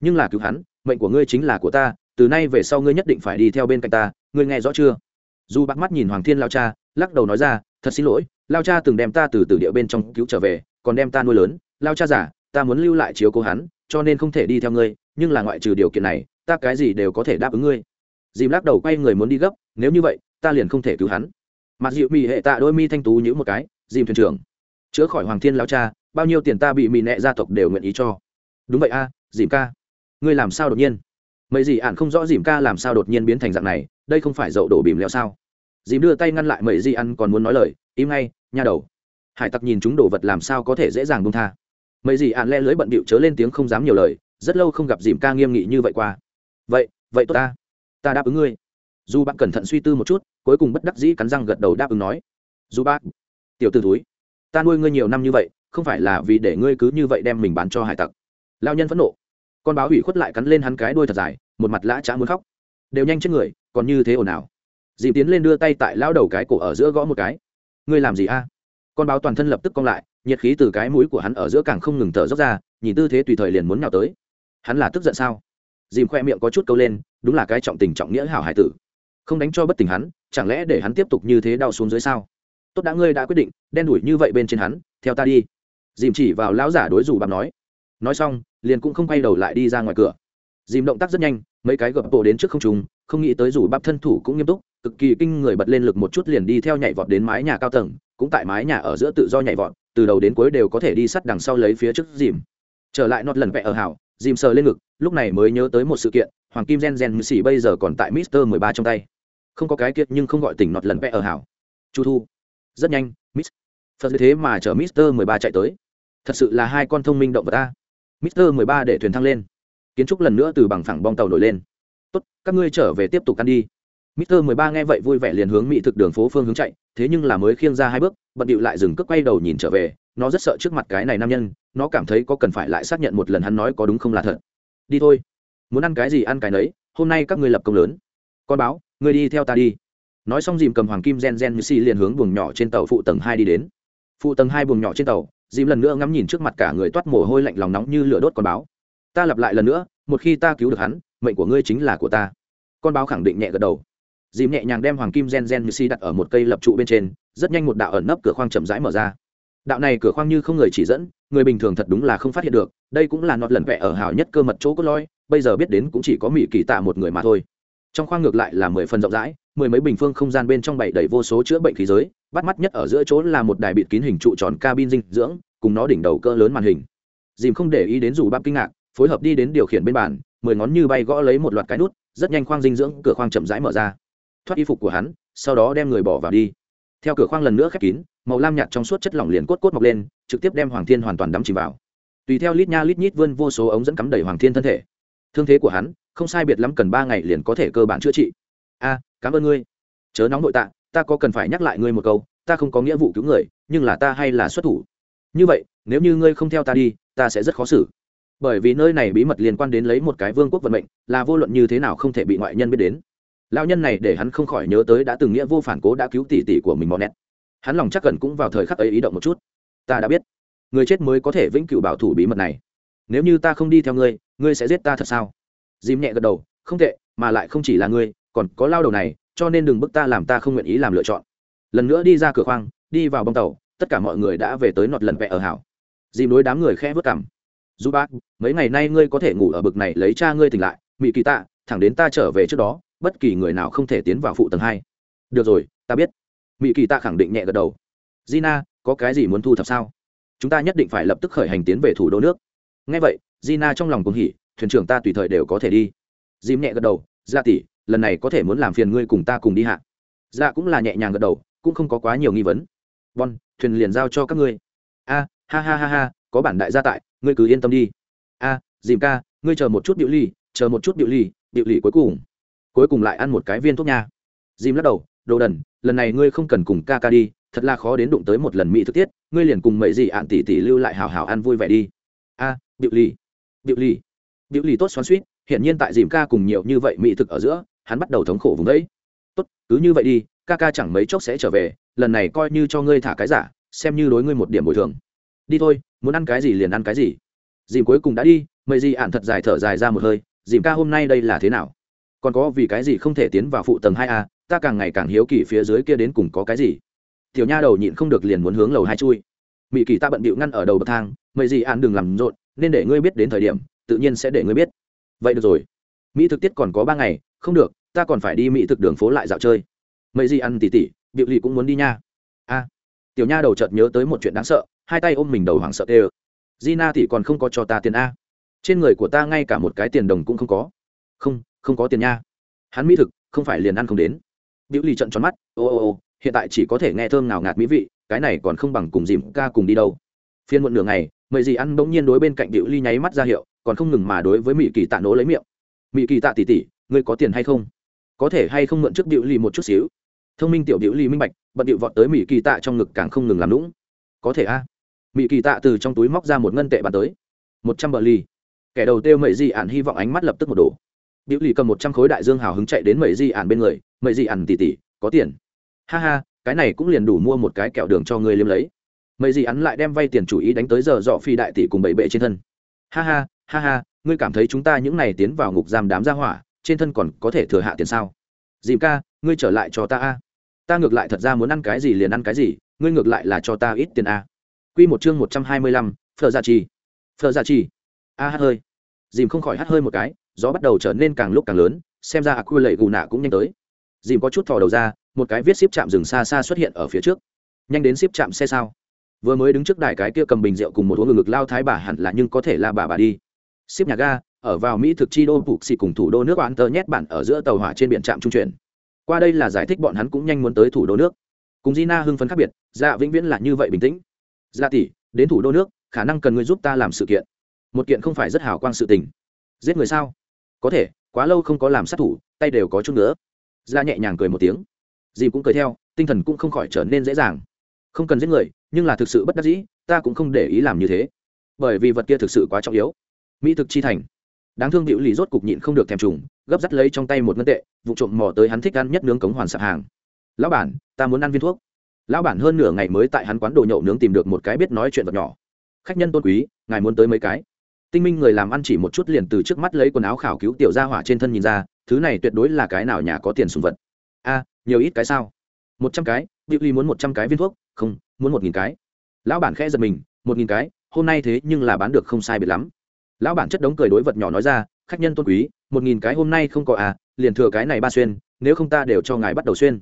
Nhưng là cứu hắn, mệnh của ngươi chính là của ta, từ nay về sau ngươi nhất định phải đi theo bên cạnh ta, ngươi nghe rõ chưa? Dù bác mắt nhìn hoàng thiên lao cha, lắc đầu nói ra, thật xin lỗi lao cha từng đem ta từ từ địa bên trong cứu trở về, còn đem ta nuôi lớn. Lao cha giả, ta muốn lưu lại chiếu cố hắn, cho nên không thể đi theo ngươi, nhưng là ngoại trừ điều kiện này, ta cái gì đều có thể đáp ứng ngươi. Dìm lắc đầu quay người muốn đi gấp, nếu như vậy, ta liền không thể cứu hắn. Mặc dịu mì hệ tạ đôi mi thanh tú nhữ một cái, dìm thuyền trưởng, chữa khỏi hoàng thiên lao cha, bao nhiêu tiền ta bị mì nẹ gia tộc đều nguyện ý cho. Đúng vậy a, dìm ca, ngươi làm sao đột nhiên? Mấy gì ạn không rõ dìm ca làm sao đột nhiên biến thành dạng này, đây không phải dậu đổ bìm leo sao? Dìm đưa tay ngăn lại mấy gì ăn còn muốn nói lời im ngay, nha đầu. Hải tặc nhìn chúng đồ vật làm sao có thể dễ dàng bông tha. Mấy gì ạn le lưới bận bịu chớ lên tiếng không dám nhiều lời, rất lâu không gặp dìm ca nghiêm nghị như vậy qua. Vậy vậy tốt ta. Ta đáp ứng ngươi. Dù bạn cẩn thận suy tư một chút, cuối cùng bất đắc dĩ cắn răng gật đầu đáp ứng nói. Dù bác, tiểu t ử túi ta nuôi ngươi nhiều năm như vậy, không phải là vì để ngươi cứ như vậy đem mình bán cho hải tặc. Lao nhân phẫn nộ. Con báo hủy khuất lại cắn lên hắn cái đuôi thật dài, một mặt lã trá muốn khóc. Đều nhanh chết người, còn như thế ồn ào. Dìm tiến lên đưa tay tại lao đầu cái cổ ở giữa gõ một cái ngươi làm gì a? Con báo toàn thân lập tức cong lại, nhiệt khí từ cái mũi của hắn ở giữa càng không ngừng thở dốc ra, nhìn tư thế tùy thời liền muốn nhào tới. Hắn là tức giận sao? Dìm khoe miệng có chút câu lên, đúng là cái trọng tình trọng nghĩa hảo hải tử. Không đánh cho bất tỉnh hắn, chẳng lẽ để hắn tiếp tục như thế đau xuống dưới sao? Tốt đã ngươi đã quyết định, đen đủi như vậy bên trên hắn, theo ta đi. Dìm chỉ vào lão giả đối rủ bạp nói. Nói xong, liền cũng không quay đầu lại đi ra ngoài cửa. Dìm động tác rất nhanh, mấy cái gập bộ đến trước không trùng không nghĩ tới rủ bắp thân thủ cũng nghiêm túc cực kỳ kinh người bật lên lực một chút liền đi theo nhảy vọt đến mái nhà cao tầng, cũng tại mái nhà ở giữa tự do nhảy vọt, từ đầu đến cuối đều có thể đi sắt đằng sau lấy phía trước dìm. Trở lại nọt lần vẽ ở hảo, dìm sờ lên ngực, lúc này mới nhớ tới một sự kiện, hoàng kim gen gen xỉ bây giờ còn tại mister mười ba trong tay. Không có cái kiệt nhưng không gọi tỉnh nọt lần vẽ ở hảo. Chu thu. Rất nhanh, miss. Phật thế mà chở mister mười ba chạy tới. Thật sự là hai con thông minh động vật ta. Mister mười ba để thuyền thăng lên. Kiến trúc lần nữa từ bằng phẳng bong tàu nổi lên. Tốt, các ngươi trở về tiếp tục ăn đi mister mười ba nghe vậy vui vẻ liền hướng mỹ thực đường phố phương hướng chạy, thế nhưng là mới khiêng ra hai bước, bận điệu lại dừng cước quay đầu nhìn trở về, nó rất sợ trước mặt cái này nam nhân, nó cảm thấy có cần phải lại xác nhận một lần hắn nói có đúng không là thật. Đi thôi. Muốn ăn cái gì ăn cái nấy, hôm nay các ngươi lập công lớn. Con báo, ngươi đi theo ta đi. Nói xong dìm cầm hoàng kim gen gen như si liền hướng buồng nhỏ trên tàu phụ tầng hai đi đến. Phụ tầng hai buồng nhỏ trên tàu, dìm lần nữa ngắm nhìn trước mặt cả người toát mồ hôi lạnh lòng nóng như lửa đốt con báo. Ta lặp lại lần nữa, một khi ta cứu được hắn, mệnh của ngươi chính là của ta. Con báo khẳng định nhẹ gật đầu dìm nhẹ nhàng đem hoàng kim gen gen như si đặt ở một cây lập trụ bên trên, rất nhanh một đạo ẩn nấp cửa khoang chậm rãi mở ra. Đạo này cửa khoang như không người chỉ dẫn, người bình thường thật đúng là không phát hiện được, đây cũng là nọt lần vẽ ở hảo nhất cơ mật chỗ cốt lõi, bây giờ biết đến cũng chỉ có mỹ kỳ tạ một người mà thôi. Trong khoang ngược lại là mười phần rộng rãi, mười mấy bình phương không gian bên trong bảy đầy vô số chữa bệnh khí giới, bắt mắt nhất ở giữa chỗ là một đài bịt kín hình trụ tròn cabin dinh dưỡng, cùng nó đỉnh đầu cỡ lớn màn hình. Dìm không để ý đến dù bắp kinh ngạc, phối hợp đi đến điều khiển bên bàn, mười ngón như bay gõ lấy một loạt cái nút, rất nhanh khoang dinh dưỡng cửa khoang chậm rãi mở ra thoát y phục của hắn, sau đó đem người bỏ vào đi. Theo cửa khoang lần nữa khép kín, màu lam nhạt trong suốt chất lỏng liền cốt cốt mọc lên, trực tiếp đem hoàng thiên hoàn toàn đắm chìm vào. Tùy theo lít nha lít nhít vươn vô số ống dẫn cắm đầy hoàng thiên thân thể. Thương thế của hắn, không sai biệt lắm cần ba ngày liền có thể cơ bản chữa trị. A, cảm ơn ngươi. Chớ nóng nội tạ, ta có cần phải nhắc lại ngươi một câu, ta không có nghĩa vụ cứu người, nhưng là ta hay là xuất thủ. Như vậy, nếu như ngươi không theo ta đi, ta sẽ rất khó xử. Bởi vì nơi này bí mật liên quan đến lấy một cái vương quốc vận mệnh, là vô luận như thế nào không thể bị ngoại nhân biết đến lao nhân này để hắn không khỏi nhớ tới đã từng nghĩa vô phản cố đã cứu tỷ tỷ của mình mò nét hắn lòng chắc cần cũng vào thời khắc ấy ý động một chút. Ta đã biết, người chết mới có thể vĩnh cửu bảo thủ bí mật này. Nếu như ta không đi theo ngươi ngươi sẽ giết ta thật sao? Dìm nhẹ gật đầu, không tệ, mà lại không chỉ là ngươi, còn có lao đầu này, cho nên đừng bức ta làm ta không nguyện ý làm lựa chọn. Lần nữa đi ra cửa khoang, đi vào bông tàu, tất cả mọi người đã về tới nọt lần vẹ ở hảo. Dìm đối đám người khẽ vớt cảm dù bác, mấy ngày nay ngươi có thể ngủ ở bực này, lấy cha ngươi tỉnh lại mỹ kỳ tạ, thẳng đến ta trở về trước đó bất kỳ người nào không thể tiến vào phụ tầng hai. Được rồi, ta biết. Mỹ kỳ tạ khẳng định nhẹ gật đầu. Gina, có cái gì muốn thu thập sao? Chúng ta nhất định phải lập tức khởi hành tiến về thủ đô nước. Ngay vậy, gina trong lòng cũng hỉ, thuyền trưởng ta tùy thời đều có thể đi. Dìm nhẹ gật đầu ra dạ tỷ, lần này có thể muốn làm phiền ngươi cùng ta cùng đi hạ. Dạ cũng là nhẹ nhàng gật đầu, cũng không có quá nhiều nghi vấn. Bon, thuyền liền giao cho các ngươi. A, ha ha ha ha, có bản đại gia tại, ngươi cứ yên tâm đi. A dìm ca, ngươi chờ một chút điệu ly chờ một chút điệu ly điệu ly cuối cùng cuối cùng lại ăn một cái viên thuốc nha. Dìm lắc đầu đồ đần lần này ngươi không cần cùng ca ca đi thật là khó đến đụng tới một lần mỹ thực tiết ngươi liền cùng mấy gì ạn tỷ tỷ lưu lại hào hào ăn vui vẻ đi. A à, điệu lì điệu lì. Điệu lì tốt xoắn suýt hiện nhiên tại dìm ca cùng nhiều như vậy mỹ thực ở giữa hắn bắt đầu thống khổ vùng đấy. Tốt cứ như vậy đi ca ca chẳng mấy chốc sẽ trở về lần này coi như cho ngươi thả cái giả xem như đối ngươi một điểm bồi thường. Đi thôi muốn ăn cái gì liền ăn cái gì. Dìm cuối cùng đã đi mây gì ạn thật dài thở dài ra một hơi dìm ca hôm nay đây là thế nào? Còn có vì cái gì không thể tiến vào phụ tầng hai a, ta càng ngày càng hiếu kỳ phía dưới kia đến cùng có cái gì. Tiểu nha đầu nhịn không được liền muốn hướng lầu hai chui. Mỹ kỳ ta bận bịu ngăn ở đầu bậc thang, mày gì ạn đừng làm rộn, nên để ngươi biết đến thời điểm, tự nhiên sẽ để ngươi biết. Vậy được rồi. Mỹ thực tiết còn có ba ngày, không được, ta còn phải đi mỹ thực đường phố lại dạo chơi. Mấy gì ăn tỉ tỉ, bịu lì cũng muốn đi nha. A. Tiểu nha đầu chợt nhớ tới một chuyện đáng sợ, hai tay ôm mình đầu hoảng sợ tê ơ. Gina thì còn không có cho ta tiền a. Trên người của ta ngay cả một cái tiền đồng cũng không có. Không không có tiền nha. Hắn mỹ thực, không phải liền ăn không đến. Biểu lì trận tròn mắt, ô ô ô, hiện tại chỉ có thể nghe thơm nào ngạt mỹ vị, cái này còn không bằng cùng dìm ca cùng đi đâu. Phiên muộn nửa ngày mời gì ăn bỗng nhiên đối bên cạnh biểu ly nháy mắt ra hiệu, còn không ngừng mà đối với mỹ kỳ tạ nỗ lấy miệng. Mỹ kỳ tạ tỉ tỉ ngươi có tiền hay không? Có thể hay không mượn trước biểu ly một chút xíu? Thông minh tiểu biểu ly minh bạch, bận điệu vọt tới mỹ kỳ tạ trong ngực càng không ngừng làm lũng có thể a. À. mỹ kỳ tạ từ trong túi móc ra một ngân tệ bàn tới. Một trăm bờ ly kẻ đầu tiêu mệ di ạn hy vọng ánh mắt lập tức một đổ. Diệu lì cầm một trăm khối đại dương hào hứng chạy đến mậy di ản bên người mậy di ản tỉ tỉ có tiền. Ha ha, cái này cũng liền đủ mua một cái kẹo đường cho ngươi liếm lấy. Mấy di ản lại đem vay tiền chủ ý đánh tới giờ dọ phi đại tỷ cùng bảy bệ trên thân. Ha ha ha ha, ngươi cảm thấy chúng ta những này tiến vào ngục giam đám gia hỏa, trên thân còn có thể thừa hạ tiền sao? Dìm ca, ngươi trở lại cho ta a. Ta ngược lại thật ra muốn ăn cái gì liền ăn cái gì, ngươi ngược lại là cho ta ít tiền a. Quy một chương một trăm hai mươi lăm, phở dạ gia chi Phở dạ gia chi a hát hơi. Dìm không khỏi hát hơi một cái gió bắt đầu trở nên càng lúc càng lớn xem ra aqua lệ gù nạ cũng nhanh tới. Dìm có chút thò đầu ra một cái viết ship chạm rừng xa xa xuất hiện ở phía trước. Nhanh đến ship chạm xe sao? Vừa mới đứng trước đài cái kia cầm bình rượu cùng một uống ngực, ngực lao thái bà hẳn là nhưng có thể là bà bà đi. Ship nhà ga ở vào mỹ thực chi đô phục xì cùng thủ đô nước oán tơ nhét bản ở giữa tàu hỏa trên biển trạm trung chuyển. Qua đây là giải thích bọn hắn cũng nhanh muốn tới thủ đô nước. Cùng Gina hưng phấn khác biệt dạ vĩnh viễn là như vậy bình tĩnh. Dạ tỷ đến thủ đô nước khả năng cần người giúp ta làm sự kiện. Một kiện không phải rất hào quang sự tình. Giết người sao? Có thể, quá lâu không có làm sát thủ, tay đều có chút nữa ra dạ nhẹ nhàng cười một tiếng. Dì cũng cười theo, tinh thần cũng không khỏi trở nên dễ dàng. Không cần giết người, nhưng là thực sự bất đắc dĩ, ta cũng không để ý làm như thế. Bởi vì vật kia thực sự quá trọng yếu. Mỹ thực chi thành. Đáng thương hữu lì rốt cục nhịn không được thèm trùng, gấp dắt lấy trong tay một ngân tệ, vụ trộm mò tới hắn thích ăn nhất nướng cống hoàn sạp hàng. Lão bản, ta muốn ăn viên thuốc. Lão bản hơn nửa ngày mới tại hắn quán đồ nhậu nướng tìm được một cái biết nói chuyện vật nhỏ. Khách nhân tôn quý, ngài muốn tới mấy cái? Tinh minh người làm ăn chỉ một chút liền từ trước mắt lấy quần áo khảo cứu tiểu gia hỏa trên thân nhìn ra thứ này tuyệt đối là cái nào nhà có tiền sùng vật a nhiều ít cái sao một trăm cái Diệu Ly muốn một trăm cái viên thuốc, không, muốn một nghìn cái. Lão bản khẽ giật mình, một nghìn cái, hôm nay thế nhưng là bán được không sai biệt lắm. Lão bản chất đống cười đối vật nhỏ nói ra, khách nhân tôn quý, một nghìn cái hôm nay không có à, liền thừa cái này ba xuyên, nếu không ta đều cho ngài bắt đầu xuyên.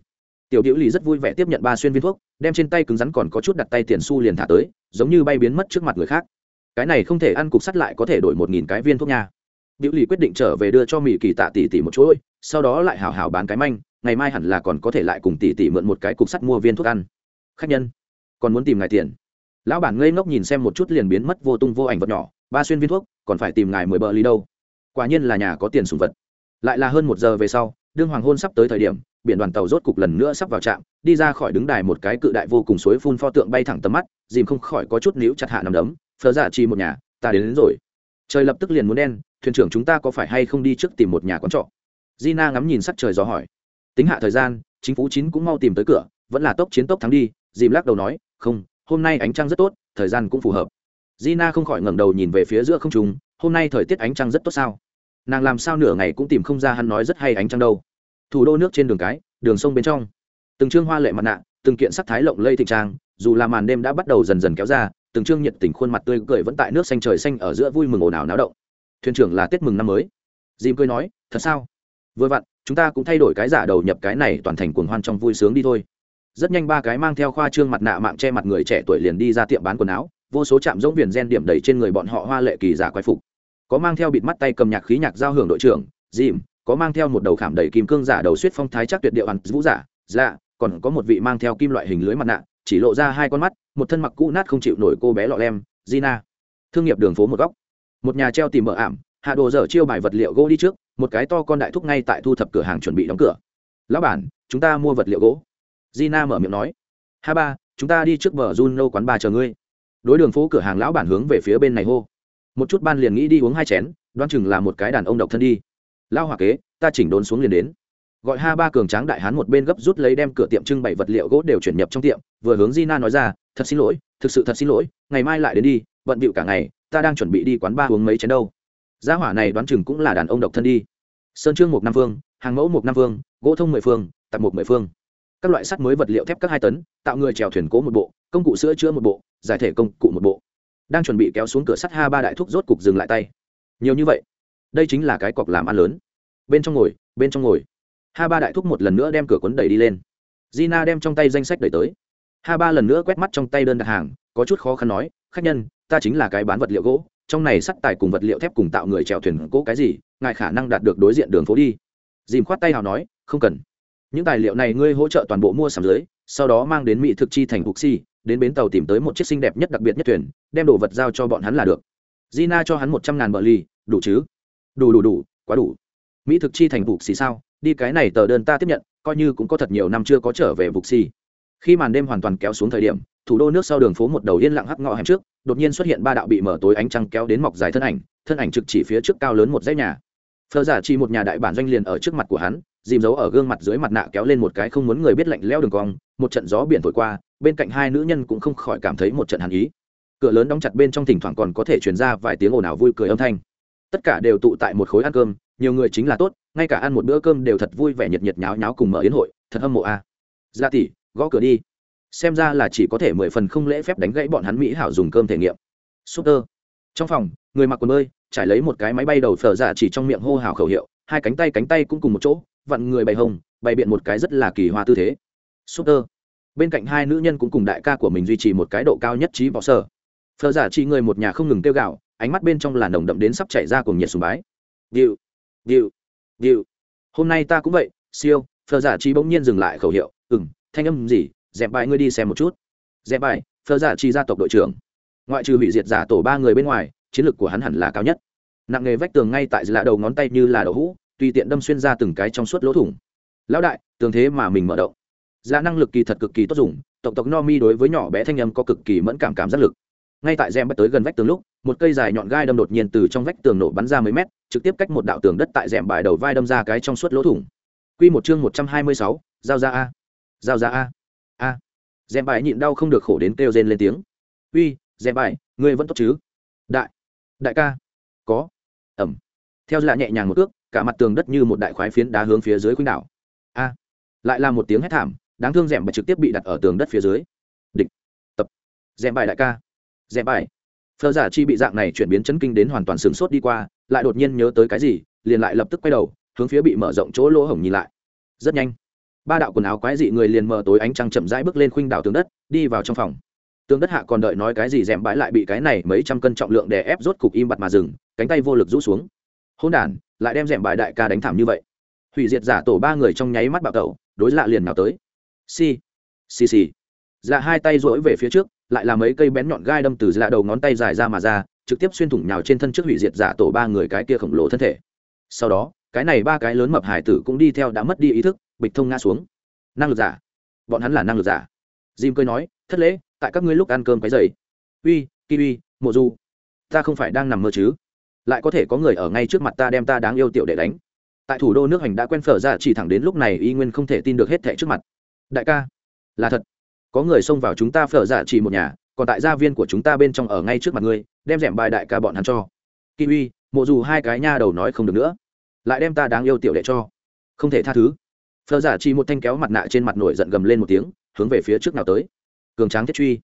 Tiểu Diệu Ly rất vui vẻ tiếp nhận ba xuyên viên thuốc, đem trên tay cứng rắn còn có chút đặt tay tiền xu liền thả tới, giống như bay biến mất trước mặt người khác. Cái này không thể ăn cục sắt lại có thể đổi một nghìn cái viên thuốc nha. biểu lì quyết định trở về đưa cho Mỹ Kỳ Tạ tỷ tỷ một chuỗi, sau đó lại hào hào bán cái manh, ngày mai hẳn là còn có thể lại cùng tỷ tỷ mượn một cái cục sắt mua viên thuốc ăn. Khách nhân còn muốn tìm ngài tiền. Lão bản ngây ngốc nhìn xem một chút liền biến mất vô tung vô ảnh vật nhỏ ba xuyên viên thuốc còn phải tìm ngài mười bờ ly đâu. Quả nhiên là nhà có tiền sùng vật. Lại là hơn một giờ về sau đương hoàng hôn sắp tới thời điểm biển đoàn tàu rốt cục lần nữa sắp vào trạm đi ra khỏi đứng đài một cái cự đại vô cùng suối phun pho tượng bay thẳng tầm mắt dìm không khỏi có chút níu chặt hạ nằm đấm phở dạ chi một nhà ta đến, đến rồi. Trời lập tức liền muốn đen thuyền trưởng chúng ta có phải hay không đi trước tìm một nhà quán trọ? Gina ngắm nhìn sắc trời gió hỏi. Tính hạ thời gian chính phủ chín cũng mau tìm tới cửa vẫn là tốc chiến tốc thắng đi dìm lắc đầu nói không hôm nay ánh trăng rất tốt thời gian cũng phù hợp. Gina không khỏi ngẩng đầu nhìn về phía giữa không trung hôm nay thời tiết ánh trăng rất tốt sao? Nàng làm sao nửa ngày cũng tìm không ra hắn nói rất hay ánh trăng đâu. Thủ đô nước trên đường cái đường sông bên trong. Từng trương hoa lệ mặt nạ từng kiện sắc thái lộng lây thịnh trang dù là màn đêm đã bắt đầu dần dần kéo ra từng trương nhiệt tình khuôn mặt tươi cười vẫn tại nước xanh trời xanh ở giữa vui mừng ồn ào náo động. Thuyền trưởng là tết mừng năm mới. Dìm cười nói, thật sao? Vừa vặn, chúng ta cũng thay đổi cái giả đầu nhập cái này toàn thành cuồng hoan trong vui sướng đi thôi. Rất nhanh ba cái mang theo khoa trương mặt nạ mạng che mặt người trẻ tuổi liền đi ra tiệm bán quần áo, vô số chạm giống viền gen điểm đầy trên người bọn họ hoa lệ kỳ giả quái phục. Có mang theo bịt mắt tay cầm nhạc khí nhạc giao hưởng đội trưởng, dìm, có mang theo một đầu khảm đầy kim cương giả đầu suýt phong thái chắc tuyệt điệu hẳn vũ giả dạ còn có một vị mang theo kim loại hình lưới mặt nạ chỉ lộ ra hai con mắt, một thân mặc cũ nát không chịu nổi cô bé lọ lem, gina. Thương nghiệp đường phố một góc. Một nhà treo tìm mở ảm, hạ đồ dở chiêu bài vật liệu gỗ đi trước, một cái to con đại thúc ngay tại thu thập cửa hàng chuẩn bị đóng cửa. Lão bản, chúng ta mua vật liệu gỗ. Gina mở miệng nói. Ha ba, chúng ta đi trước bờ juno quán ba chờ ngươi. Đối đường phố cửa hàng lão bản hướng về phía bên này hô. Một chút ban liền nghĩ đi uống hai chén, đoán chừng là một cái đàn ông độc thân đi. Lao hòa kế, ta chỉnh đốn xuống liền đến gọi ha ba cường tráng đại hán một bên gấp rút lấy đem cửa tiệm trưng bày vật liệu gỗ đều chuyển nhập trong tiệm, vừa hướng Gina nói ra, thật xin lỗi, thực sự thật xin lỗi, ngày mai lại đến đi, bận bịu cả ngày, ta đang chuẩn bị đi quán ba uống mấy chén đâu. Gia hỏa này đoán chừng cũng là đàn ông độc thân đi. Sơn trương một năm phương, hàng mẫu một năm phương, gỗ thông mười phương tập một mười phương. Các loại sắt mới vật liệu thép các hai tấn, tạo người chèo thuyền cố một bộ, công cụ sữa chữa một bộ, giải thể công cụ một bộ. Đang chuẩn bị kéo xuống cửa sắt ha ba đại thúc rốt cục dừng lại tay. Nhiều như vậy, đây chính là cái cọc làm ăn lớn. Bên trong ngồi, bên trong ngồi ha ba đại thúc một lần nữa đem cửa cuốn đẩy đi lên. Gina đem trong tay danh sách đẩy tới. Ha ba lần nữa quét mắt trong tay đơn đặt hàng, có chút khó khăn nói, khách nhân, ta chính là cái bán vật liệu gỗ, trong này sắt tài cùng vật liệu thép cùng tạo người chèo thuyền cố cái gì, ngài khả năng đạt được đối diện đường phố đi. Dìm khoát tay hào nói, không cần. Những tài liệu này ngươi hỗ trợ toàn bộ mua sắm dưới, sau đó mang đến mỹ thực chi thành cục si đến bến tàu tìm tới một chiếc xinh đẹp nhất đặc biệt nhất thuyền, đem đồ vật giao cho bọn hắn là được. Gina cho hắn một trăm ngàn bờ ly đủ chứ? Đủ đủ đủ, quá đủ. Mỹ thực chi thành cục xì sao? Đi cái này tờ đơn ta tiếp nhận, coi như cũng có thật nhiều năm chưa có trở về vục xì khi màn đêm hoàn toàn kéo xuống thời điểm, thủ đô nước sau đường phố một đầu yên lặng hắc ngõ hẻm trước, đột nhiên xuất hiện ba đạo bị mở tối ánh trăng kéo đến mọc dài thân ảnh thân ảnh trực chỉ phía trước cao lớn một dãy nhà. Phờ giả chỉ một nhà đại bản doanh liền ở trước mặt của hắn, dìm dấu ở gương mặt dưới mặt nạ kéo lên một cái không muốn người biết lạnh leo đường cong, một trận gió biển thổi qua, bên cạnh hai nữ nhân cũng không khỏi cảm thấy một trận hàn ý. Cửa lớn đóng chặt bên trong thỉnh thoảng còn có thể truyền ra vài tiếng ồn ào vui cười âm thanh. Tất cả đều tụ tại một khối ăn cơm nhiều người chính là tốt, ngay cả ăn một bữa cơm đều thật vui vẻ nhiệt nhiệt nháo nháo cùng mở yến hội, thật hâm mộ a. À. ra tỷ, gõ cửa đi. Xem ra là chỉ có thể mười phần không lễ phép đánh gãy bọn hắn mỹ hảo dùng cơm thể nghiệm. Super. Trong phòng, người mặc quần bơi, trải lấy một cái máy bay đầu phở dạ chỉ trong miệng hô hào khẩu hiệu, hai cánh tay cánh tay cũng cùng một chỗ, vặn người bày hồng, bày biện một cái rất là kỳ hoa tư thế. Super. Bên cạnh hai nữ nhân cũng cùng đại ca của mình duy trì một cái độ cao nhất trí võ sơ phở dạ chỉ người một nhà không ngừng kêu gạo ánh mắt bên trong là nồng đậm đến sắp chảy ra cùng nhiệt sùng bái. Điều điệu điệu. Hôm nay ta cũng vậy, siêu, phờ giả chi bỗng nhiên dừng lại khẩu hiệu ừng thanh âm gì? Dẹp bài ngươi đi xem một chút. Dẹp bài, phờ giả chi gia tộc đội trưởng. Ngoại trừ hủy diệt giả tổ ba người bên ngoài, chiến lược của hắn hẳn là cao nhất. Nặng nghề vách tường ngay tại lạ đầu ngón tay như là đậu hũ, tùy tiện đâm xuyên ra từng cái trong suốt lỗ thủng. Lão đại, tường thế mà mình mở động giả dạ năng lực kỳ thật cực kỳ tốt dùng, tộc tộc no mi đối với nhỏ bé thanh âm có cực kỳ mẫn cảm cảm giác lực. Ngay tại gem bắt tới gần vách tường lúc một cây dài nhọn gai đâm đột nhiên từ trong vách tường nổ bắn ra mấy mét, trực tiếp cách một đạo tường đất tại rèm bài đầu vai đâm ra cái trong suốt lỗ thủng. Q một chương một trăm hai mươi sáu, giao ra a. Giao ra a. A. Rèm bài nhịn đau không được khổ đến kêu rên lên tiếng. Uy, rèm bài, ngươi vẫn tốt chứ? Đại đại ca. Có. Ẩm. Theo là nhẹ nhàng một ước cả mặt tường đất như một đại khoái phiến đá hướng phía dưới khuynh đảo. A. Lại là một tiếng hét thảm, đáng thương rèm bài trực tiếp bị đặt ở tường đất phía dưới. Địch. Tập. Rèm bài đại ca. Rèm bài phờ giả chi bị dạng này chuyển biến chấn kinh đến hoàn toàn sửng sốt đi qua, lại đột nhiên nhớ tới cái gì, liền lại lập tức quay đầu, hướng phía bị mở rộng chỗ lỗ hổng nhìn lại. Rất nhanh, ba đạo quần áo quái dị người liền mở tối ánh trăng chậm rãi bước lên khuynh đảo tường đất, đi vào trong phòng. Tường đất hạ còn đợi nói cái gì rèm bãi lại bị cái này mấy trăm cân trọng lượng đè ép rốt cục im bặt mà dừng, cánh tay vô lực rũ xuống. Hôn đản, lại đem rèm bãi đại ca đánh thảm như vậy. Hủy diệt giả tổ ba người trong nháy mắt bạo tẩu, đối lạ liền nào tới. Xì xì xì. Dạ hai tay rỗi về phía trước lại là mấy cây bén nhọn gai đâm từ lạ đầu ngón tay dài ra mà ra, trực tiếp xuyên thủng nhào trên thân trước hủy diệt giả tổ ba người cái kia khổng lồ thân thể. Sau đó, cái này ba cái lớn mập hải tử cũng đi theo đã mất đi ý thức, bịch thông ngã xuống. Năng lực giả. Bọn hắn là năng lực giả. Jim cười nói, thất lễ, tại các ngươi lúc ăn cơm cái dày uy, kiwi, mộ du, ta không phải đang nằm mơ chứ? Lại có thể có người ở ngay trước mặt ta đem ta đáng yêu tiểu để đánh. Tại thủ đô nước hành đã quen phở ra chỉ thẳng đến lúc này y nguyên không thể tin được hết thẻ trước mặt. Đại ca, là thật có người xông vào chúng ta phở dạ chỉ một nhà, còn tại gia viên của chúng ta bên trong ở ngay trước mặt ngươi, đem rẻm bài đại ca bọn hắn cho. Kiwi, mộ dù hai cái nha đầu nói không được nữa. Lại đem ta đáng yêu tiểu đệ cho. Không thể tha thứ. Phở dạ chỉ một thanh kéo mặt nạ trên mặt nổi giận gầm lên một tiếng, hướng về phía trước nào tới. Cường tráng thiết truy.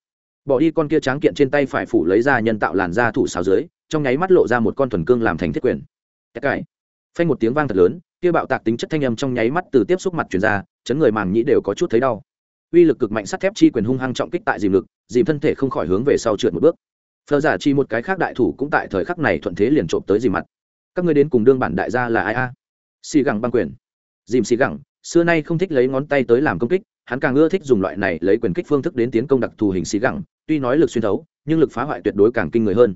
Bỏ đi con kia tráng kiện trên tay phải phủ lấy ra nhân tạo làn da thủ xào dưới, trong nháy mắt lộ ra một con thuần cương làm thành thiết quyền. Tất cải. Phanh một tiếng vang thật lớn, kia bạo tạc tính chất thanh âm trong nháy mắt từ tiếp xúc mặt truyền ra, chấn người màng nhĩ đều có chút thấy đau uy lực cực mạnh sắt thép chi quyền hung hăng trọng kích tại dìm lực, dìm thân thể không khỏi hướng về sau trượt một bước. Phờ giả chi một cái khác đại thủ cũng tại thời khắc này thuận thế liền trộm tới dìm mặt. Các ngươi đến cùng đương bản đại gia là ai a? Xì gẳng băng quyền. Dìm xì gẳng, xưa nay không thích lấy ngón tay tới làm công kích, hắn càng ưa thích dùng loại này lấy quyền kích phương thức đến tiến công đặc thù hình xì gẳng, tuy nói lực xuyên thấu, nhưng lực phá hoại tuyệt đối càng kinh người hơn.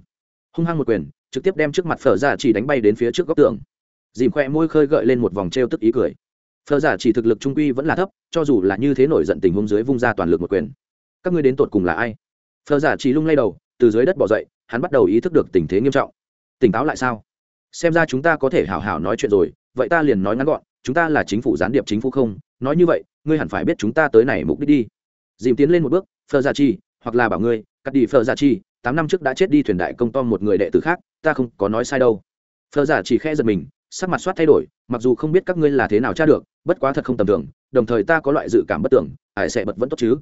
Hung hăng một quyền, trực tiếp đem trước mặt phở giả chỉ đánh bay đến phía trước góc tường. Dìm khoe môi khơi gợi lên một vòng t tức ý cười phở giả chỉ thực lực trung quy vẫn là thấp, cho dù là như thế nổi giận tình huống dưới vung ra toàn lực một quyền. Các ngươi đến tột cùng là ai? Phở giả chỉ lung lay đầu, từ dưới đất bỏ dậy, hắn bắt đầu ý thức được tình thế nghiêm trọng. Tỉnh táo lại sao? Xem ra chúng ta có thể hảo hảo nói chuyện rồi, vậy ta liền nói ngắn gọn, chúng ta là chính phủ gián điệp chính phủ không? Nói như vậy, ngươi hẳn phải biết chúng ta tới này mục đích đi. Dìm tiến lên một bước phờ giả chi hoặc là bảo ngươi, cắt đi phờ giả chi tám năm trước đã chết đi thuyền đại công tom một người đệ tử khác, ta không có nói sai đâu. Phờ giả chỉ khẽ giật mình sắc mặt soát thay đổi, mặc dù không biết các ngươi là thế nào tra được, bất quá thật không tầm thường, đồng thời ta có loại dự cảm bất tưởng, ải sẽ bật vẫn tốt chứ.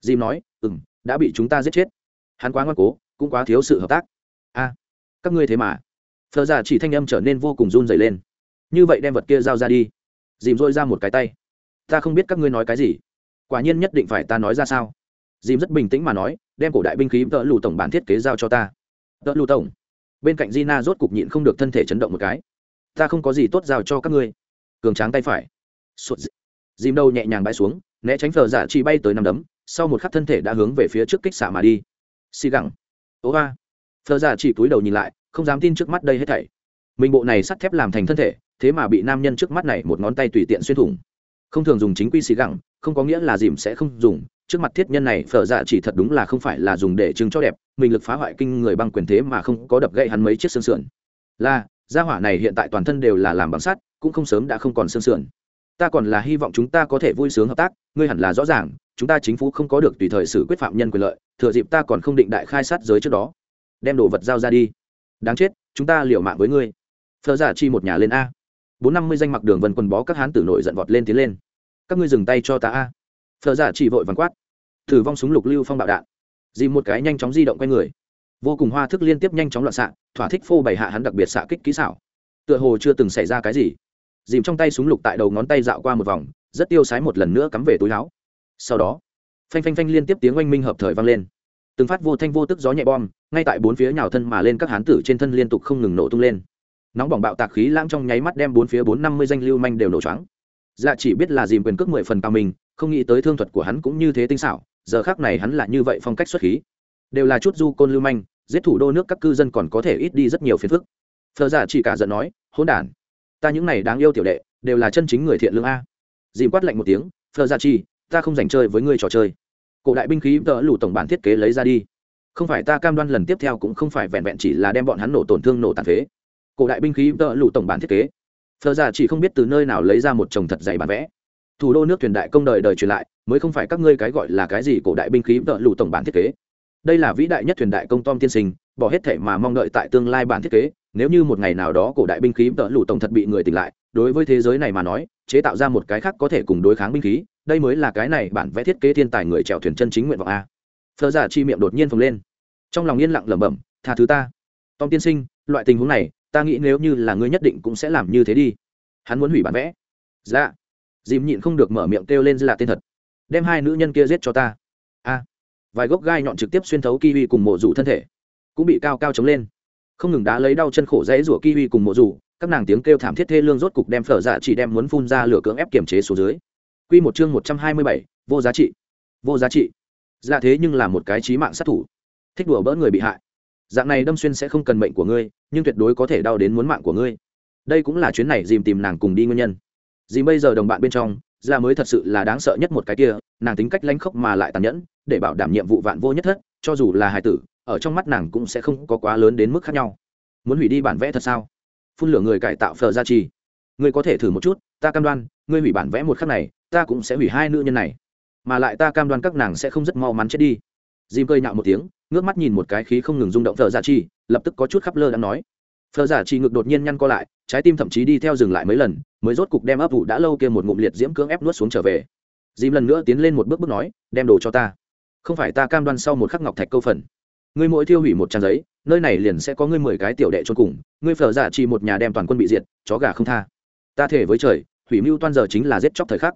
Dìm nói ừ m đã bị chúng ta giết chết. Hắn quá ngoan cố, cũng quá thiếu sự hợp tác. A, các ngươi thế mà. Phờ già chỉ thanh âm trở nên vô cùng run dày lên. Như vậy đem vật kia giao ra đi. Dìm dôi ra một cái tay. Ta không biết các ngươi nói cái gì. Quả nhiên nhất định phải ta nói ra sao. Dìm rất bình tĩnh mà nói, đem cổ đại binh khí tợ lù tổng bản thiết kế giao cho ta. Tợ lù tổng. Bên cạnh gina rốt cục nhịn không được thân thể chấn động một cái ta không có gì tốt giao cho các ngươi. Cường tráng tay phải. Sụt dìm đầu nhẹ nhàng bay xuống, né tránh phờ giả dạ chỉ bay tới nằm đấm, sau một khắc thân thể đã hướng về phía trước kích xạ mà đi. Xì gẳng. Ố ba. Phờ giả dạ chỉ cúi đầu nhìn lại, không dám tin trước mắt đây hết thảy. Mình bộ này sắt thép làm thành thân thể, thế mà bị nam nhân trước mắt này một ngón tay tùy tiện xuyên thủng. Không thường dùng chính quy xì gẳng, không có nghĩa là dìm sẽ không dùng. Trước mặt thiết nhân này, phở dạ chỉ thật đúng là không phải là dùng để chứng cho đẹp. Mình lực phá hoại kinh người băng quyền thế mà không có đập gậy hắn mấy chiếc xương sườn. Là gia hỏa này hiện tại toàn thân đều là làm bằng sắt, cũng không sớm đã không còn xương sườn. Ta còn là hy vọng chúng ta có thể vui sướng hợp tác, ngươi hẳn là rõ ràng, chúng ta chính phủ không có được tùy thời xử quyết phạm nhân quyền lợi, thừa dịp ta còn không định đại khai sát giới trước đó. Đem đồ vật giao ra đi. Đáng chết, chúng ta liều mạng với ngươi. Phờ giả chi một nhà lên a. Bốn năm mươi danh mặc đường vân quần bó các hán tử nội giận vọt lên tiến lên. Các ngươi dừng tay cho ta a. Phờ giả chỉ vội vàng quát. Thử vong súng lục lưu phong bạo đạn. Dìm một cái nhanh chóng di động q u a y người vô cùng hoa thức liên tiếp nhanh chóng loạn xạ, thỏa thích phô bày hạ hắn đặc biệt xạ kích kỹ xảo. Tựa hồ chưa từng xảy ra cái gì. Dìm trong tay súng lục tại đầu ngón tay dạo qua một vòng, rất tiêu sái một lần nữa cắm về túi áo. Sau đó, phanh phanh phanh liên tiếp tiếng oanh minh hợp thời vang lên. Từng phát vô thanh vô tức gió nhẹ bom, ngay tại bốn phía nhào thân mà lên các hán tử trên thân liên tục không ngừng nổ tung lên. Nóng bỏng bạo tạc khí lãng trong nháy mắt đem bốn phía bốn năm mươi danh lưu manh đều nổ choáng. Dạ chỉ biết là dìm quyền cước mười phần cao mình, không nghĩ tới thương thuật của hắn cũng như thế tinh xảo, giờ khác này hắn là như vậy phong cách xuất khí. Đều là chút du côn lưu manh giết thủ đô nước các cư dân còn có thể ít đi rất nhiều phiền phức. Phờ giả chỉ cả giận nói, hỗn đản, ta những này đáng yêu tiểu đệ, đều là chân chính người thiện lương a. Dìm quát lạnh một tiếng phờ giả chỉ, ta không dành chơi với ngươi trò chơi. Cổ đại binh khí tợ lủ tổng bản thiết kế lấy ra đi. Không phải ta cam đoan lần tiếp theo cũng không phải vẹn vẹn chỉ là đem bọn hắn nổ tổn thương nổ tàn phế. Cổ đại binh khí tợ lụ tổng bản thiết kế. Phờ giả chỉ không biết từ nơi nào lấy ra một chồng thật dày bản vẽ. Thủ đô nước thuyền đại công đời đời truyền lại, mới không phải các ngươi cái gọi là cái gì cổ đại binh khí tợ lụ tổng bản thiết kế đây là vĩ đại nhất thuyền đại công tom tiên sinh, bỏ hết thể mà mong đợi tại tương lai bản thiết kế, nếu như một ngày nào đó cổ đại binh khí tợ lụ tổng thật bị người tỉnh lại, đối với thế giới này mà nói, chế tạo ra một cái khác có thể cùng đối kháng binh khí, đây mới là cái này bản vẽ thiết kế thiên tài người chèo thuyền chân chính nguyện vọng a. Thơ giả chi miệng đột nhiên phồng lên. Trong lòng yên lặng lẩm bẩm, tha thứ ta. Tom tiên sinh, loại tình huống này, ta nghĩ nếu như là ngươi nhất định cũng sẽ làm như thế đi. Hắn muốn hủy bản vẽ. Dạ. Dìm nhịn không được mở miệng kêu lên là tên thật. Đem hai nữ nhân kia giết cho ta vài gốc gai nhọn trực tiếp xuyên thấu kiwi cùng mộ rủ thân thể, cũng bị cao cao chống lên. Không ngừng đá lấy đau chân khổ dãy rủa kiwi cùng mộ rủ, các nàng tiếng kêu thảm thiết thê lương rốt cục đem phở dạ chỉ đem muốn phun ra lửa cưỡng ép kiềm chế số dưới. Quy một chương một trăm hai mươi bảy, vô giá trị. Vô giá trị. Dạ thế nhưng là một cái trí mạng sát thủ. Thích đùa bỡ người bị hại. Dạng này đâm xuyên sẽ không cần mệnh của ngươi, nhưng tuyệt đối có thể đau đến muốn mạng của ngươi. Đây cũng là chuyến này dìm tìm nàng cùng đi nguyên nhân. Dìm bây giờ đồng bạn bên trong ra mới thật sự là đáng sợ nhất một cái kia nàng tính cách lanh khốc mà lại tàn nhẫn để bảo đảm nhiệm vụ vạn vô nhất thất cho dù là hài tử ở trong mắt nàng cũng sẽ không có quá lớn đến mức khác nhau. Muốn hủy đi bản vẽ thật sao? Phun lửa người cải tạo phờ gia trì. Ngươi có thể thử một chút ta cam đoan ngươi hủy bản vẽ một khắc này ta cũng sẽ hủy hai nữ nhân này. Mà lại ta cam đoan các nàng sẽ không rất mau mắn chết đi. Dìm cơi nhạo một tiếng ngước mắt nhìn một cái khí không ngừng rung động phờ giả trì, lập tức có chút khắp lơ đang nói. Phờ giả trì ngực đột nhiên nhăn co lại trái tim thậm chí đi theo dừng lại mấy lần mới rốt cục đem ấp vụ đã lâu kia một ngụm liệt diễm cưỡng ép nuốt xuống trở về dìm lần nữa tiến lên một bước bước nói, đem đồ cho ta. Không phải ta cam đoan sau một khắc ngọc thạch câu phần. Ngươi mỗi tiêu hủy một trang giấy, nơi này liền sẽ có ngươi mười cái tiểu đệ cho cùng, ngươi phở giả chỉ một nhà đem toàn quân bị diệt, chó gà không tha. Ta thể với trời, hủy mưu toan giờ chính là giết chóc thời khắc.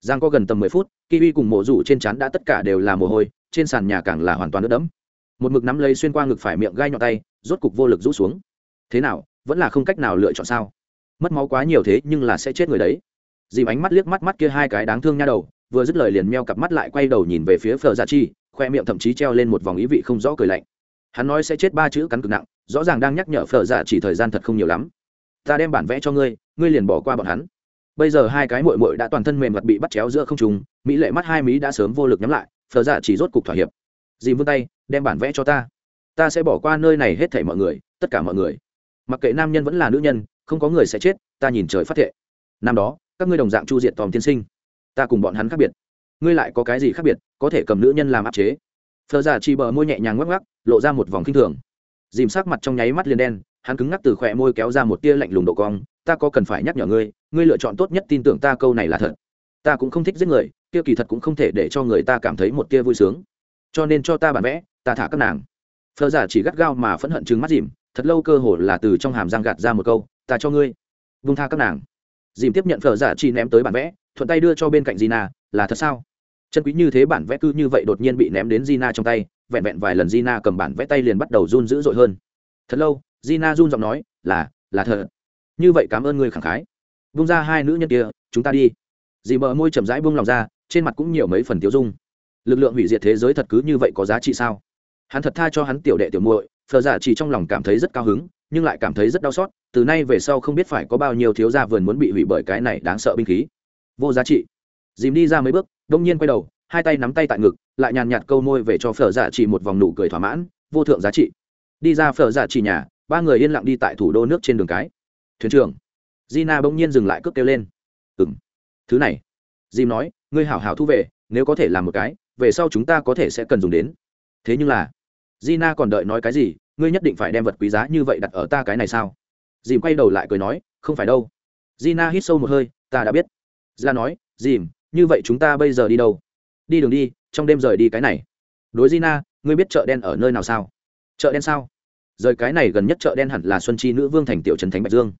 Giang có gần tầm mười phút, kiwi cùng mộ rủ trên trán đã tất cả đều là mồ hôi, trên sàn nhà càng là hoàn toàn nước đẫm. Một mực nắm lấy xuyên qua ngực phải miệng gai nhọn tay, rốt cục vô lực rũ xuống. Thế nào, vẫn là không cách nào lựa chọn sao? Mất máu quá nhiều thế nhưng là sẽ chết người đấy. Dìm ánh mắt liếc mắt mắt kia hai cái đáng thương nha đầu vừa dứt lời liền meo cặp mắt lại quay đầu nhìn về phía phờ giả dạ chi, khoe miệng thậm chí treo lên một vòng ý vị không rõ cười lạnh. Hắn nói sẽ chết ba chữ cắn cực nặng, rõ ràng đang nhắc nhở phờ giả dạ chỉ thời gian thật không nhiều lắm. Ta đem bản vẽ cho ngươi ngươi liền bỏ qua bọn hắn. Bây giờ hai cái mội mội đã toàn thân mềm mặt bị bắt chéo giữa không trùng mỹ lệ mắt hai mí đã sớm vô lực nhắm lại phờ dạ chỉ rốt cục thỏa hiệp. Dìm vươn tay, đem bản vẽ cho ta. Ta sẽ bỏ qua nơi này hết thảy mọi người, tất cả mọi người. Mặc kệ nam nhân vẫn là nữ nhân, không có người sẽ chết, ta nhìn trời phát thệ. Năm đó, các ngươi đồng dạng chu diện tòm tiên sinh ta cùng bọn hắn khác biệt. Ngươi lại có cái gì khác biệt, có thể cầm nữ nhân làm áp chế. Phờ giả chi bờ môi nhẹ nhàng ngoắc ngoắc, lộ ra một vòng k i n h thường. Dìm sắc mặt trong nháy mắt liền đen, hắn cứng ngắc từ khỏe môi kéo ra một tia lạnh lùng độ cong, ta có cần phải nhắc nhở ngươi ngươi lựa chọn tốt nhất tin tưởng ta câu này là thật. Ta cũng không thích giết người, kia kỳ thật cũng không thể để cho người ta cảm thấy một tia vui sướng. Cho nên cho ta bản vẽ, ta thả các nàng. Phờ giả chỉ gắt gao mà phẫn hận chừng mắt dìm, thật lâu cơ hồ là từ trong hàm răng gạt ra một câu, ta cho ngươi vung tha các nàng. Dìm tiếp nhận phờ giả chỉ ném tới bản vẽ thuận tay đưa cho bên cạnh gina, là thật sao? Chân quý như thế bản vẽ cứ như vậy đột nhiên bị ném đến gina trong tay, vẹn vẹn vài lần gina cầm bản vẽ tay liền bắt đầu run dữ dội hơn. Thật lâu, gina run giọng nói, là là thật. Như vậy cảm ơn ngươi khẳng khái. Buông ra hai nữ nhân kia, chúng ta đi. Dì bờ môi chậm rãi buông lòng ra, trên mặt cũng nhiều mấy phần tiêu dung. Lực lượng hủy diệt thế giới thật cứ như vậy có giá trị sao? Hắn thật tha cho hắn tiểu đệ tiểu muội phờ giả dạ chỉ trong lòng cảm thấy rất cao hứng, nhưng lại cảm thấy rất đau xót, từ nay về sau không biết phải có bao nhiêu thiếu gia vườn muốn bị hủy bởi cái này đáng sợ binh khí vô giá trị. Dìm đi ra mấy bước, đông nhiên quay đầu, hai tay nắm tay tại ngực, lại nhàn nhạt câu môi về cho phở giả chỉ một vòng nụ cười thỏa mãn, vô thượng giá trị. Đi ra phở giả chỉ nhà, ba người yên lặng đi tại thủ đô nước trên đường cái. Thuyền trưởng. Gina bỗng nhiên dừng lại cướp kêu lên. Ừng thứ này. Dìm nói, ngươi hảo hảo thu về, nếu có thể làm một cái, về sau chúng ta có thể sẽ cần dùng đến. Thế nhưng là, gina còn đợi nói cái gì, ngươi nhất định phải đem vật quý giá như vậy đặt ở ta cái này sao? Dìm quay đầu lại cười nói, không phải đâu. Gina hít sâu một hơi, ta đã biết ra nói, dìm, như vậy chúng ta bây giờ đi đâu? Đi đường đi, trong đêm rời đi cái này. Đối gina, ngươi biết chợ đen ở nơi nào sao? Chợ đen sao? Rời cái này gần nhất chợ đen hẳn là xuân chi nữ vương thành tiểu trấn thánh bạch dương.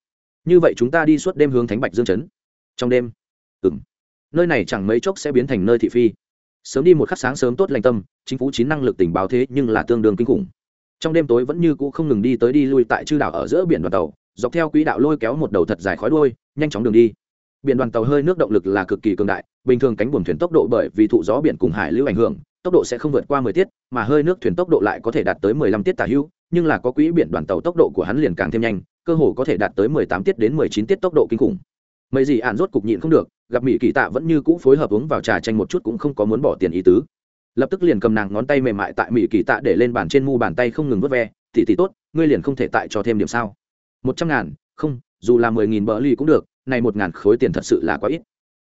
Như vậy chúng ta đi suốt đêm hướng thánh bạch dương trấn. Trong đêm? Ừ m nơi này chẳng mấy chốc sẽ biến thành nơi thị phi. Sớm đi một khắc sáng sớm tốt lành tâm, chính phủ chín năng lực tình báo thế nhưng là tương đương kinh khủng. Trong đêm tối vẫn như cũ không ngừng đi tới đi lui tại chư đảo ở giữa biển đoàn tàu, dọc theo quỹ đạo lôi kéo một đầu thật dài khói đuôi, nhanh chóng đường đi biển đoàn tàu hơi nước động lực là cực kỳ cường đại, bình thường cánh buồm thuyền tốc độ bởi vì thụ gió biển cùng hải lưu ảnh hưởng, tốc độ sẽ không vượt qua 10 tiết, mà hơi nước thuyền tốc độ lại có thể đạt tới 15 tiết tả hữu, nhưng là có quỹ biển đoàn tàu tốc độ của hắn liền càng thêm nhanh, cơ hồ có thể đạt tới 18 tiết đến 19 tiết tốc độ kinh khủng. Mấy gì ạn rốt cục nhịn không được, gặp mỹ kỳ tạ vẫn như cũ phối hợp uống vào trà chanh một chút cũng không có muốn bỏ tiền ý tứ. Lập tức liền cầm nàng ngón tay mềm mại tại mỹ kỳ tạ để lên bàn trên mu bàn tay không ngừng vớt ve tỉ tỉ tốt, ngươi liền không thể tại cho thêm điểm sao? Một trăm ngàn, không, dù là mười nghìn bờ ly cũng được này một ngàn khối tiền thật sự là quá ít.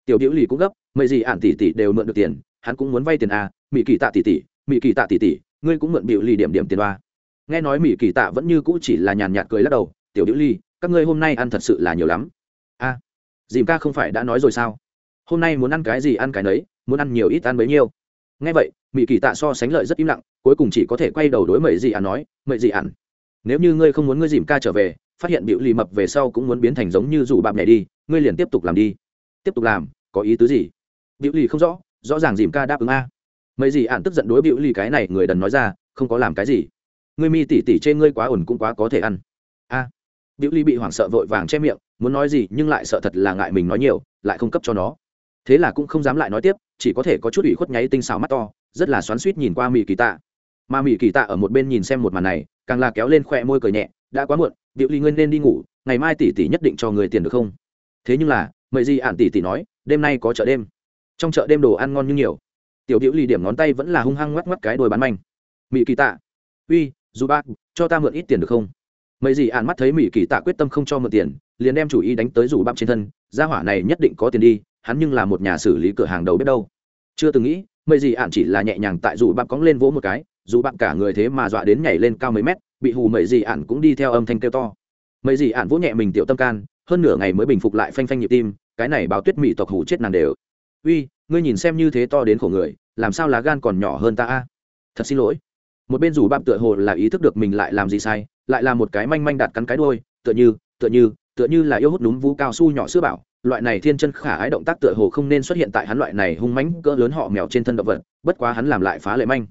Tiểu điệu lì cũng gấp mấy gì ạn tỷ tỷ đều mượn được tiền hắn cũng muốn vay tiền à mỹ kỳ tạ tỷ tỷ mỹ kỳ tạ tỷ tỷ ngươi cũng mượn biểu lì điểm điểm tiền đoa. Nghe nói mỹ kỳ tạ vẫn như cũ chỉ là nhàn nhạt cười lắc đầu tiểu điệu ly các ngươi hôm nay ăn thật sự là nhiều lắm. A à, dìm ca không phải đã nói rồi sao? Hôm nay muốn ăn cái gì ăn cái nấy muốn ăn nhiều ít ăn bấy nhiêu. Nghe vậy mỹ kỳ tạ so sánh lợi rất im lặng cuối cùng chỉ có thể quay đầu đối mậy dị ạn nói mậy dị ạn nếu như ngươi không muốn ngươi dìm ca trở về phát hiện biểu lì mập về sau cũng muốn biến thành giống như dù bạp nhảy đi, ngươi liền tiếp tục làm đi. Tiếp tục làm, có ý tứ gì? Biểu lì không rõ rõ ràng dìm ca đáp ứng a. Mấy gì ạn tức giận đối biểu lì cái này, người đần nói ra, không có làm cái gì. Ngươi mi tỉ tỉ trên ngươi quá ổn cũng quá có thể ăn. A. Biểu lì bị hoảng sợ vội vàng che miệng, muốn nói gì nhưng lại sợ thật là ngại mình nói nhiều, lại không cấp cho nó. Thế là cũng không dám lại nói tiếp, chỉ có thể có chút ủy khuất nháy tinh xào mắt to, rất là xoắn suýt nhìn qua mỹ kỳ tạ. Mà mỹ kỳ tạ ở một bên nhìn xem một màn này, càng là kéo lên khoe môi cười nhẹ, đã quá muộn Diệu ly nguyên nên đi ngủ, ngày mai tỷ tỷ nhất định cho người tiền được không? Thế nhưng là mời gì ản tỷ tỷ nói, đêm nay có chợ đêm. Trong chợ đêm đồ ăn ngon như nhiều. Tiểu Diệu ly điểm ngón tay vẫn là hung hăng ngoắc ngoắc cái đôi bán manh. Mỹ kỳ tạ. Uy, dù bác, cho ta mượn ít tiền được không? Mấy gì ạn mắt thấy mỹ kỳ tạ quyết tâm không cho mượn tiền, liền đem chủ ý đánh tới rủ bắp trên thân. Gia hỏa này nhất định có tiền đi, hắn nhưng là một nhà xử lý cửa hàng đầu biết đâu. Chưa từng nghĩ mấy gì ạn chỉ là nhẹ nhàng tại rủ bắp cóng lên vỗ một cái, dù bạn cả người thế mà dọa đến nhảy lên cao mấy mét bị hù mấy gì ạn cũng đi theo âm thanh kêu to. Mấy gì ạn vỗ nhẹ mình tiểu tâm can, hơn nửa ngày mới bình phục lại phanh phanh nhịp tim, cái này báo tuyết mỹ tộc hủ chết nàng đều. Uy, ngươi nhìn xem như thế to đến khổ người, làm sao lá gan còn nhỏ hơn ta a? Thật xin lỗi. Một bên rủ bạm tựa hồ là ý thức được mình lại làm gì sai, lại là một cái manh manh đạt cắn cái đôi tựa như tựa như tựa như là yêu hút núm vú cao su nhỏ sữa bảo. Loại này thiên chân khả ái động tác tựa hồ không nên xuất hiện tại hắn loại này hung mãnh cỡ lớn họ mèo trên thân động vật, bất quá hắn làm lại phá lệ manh.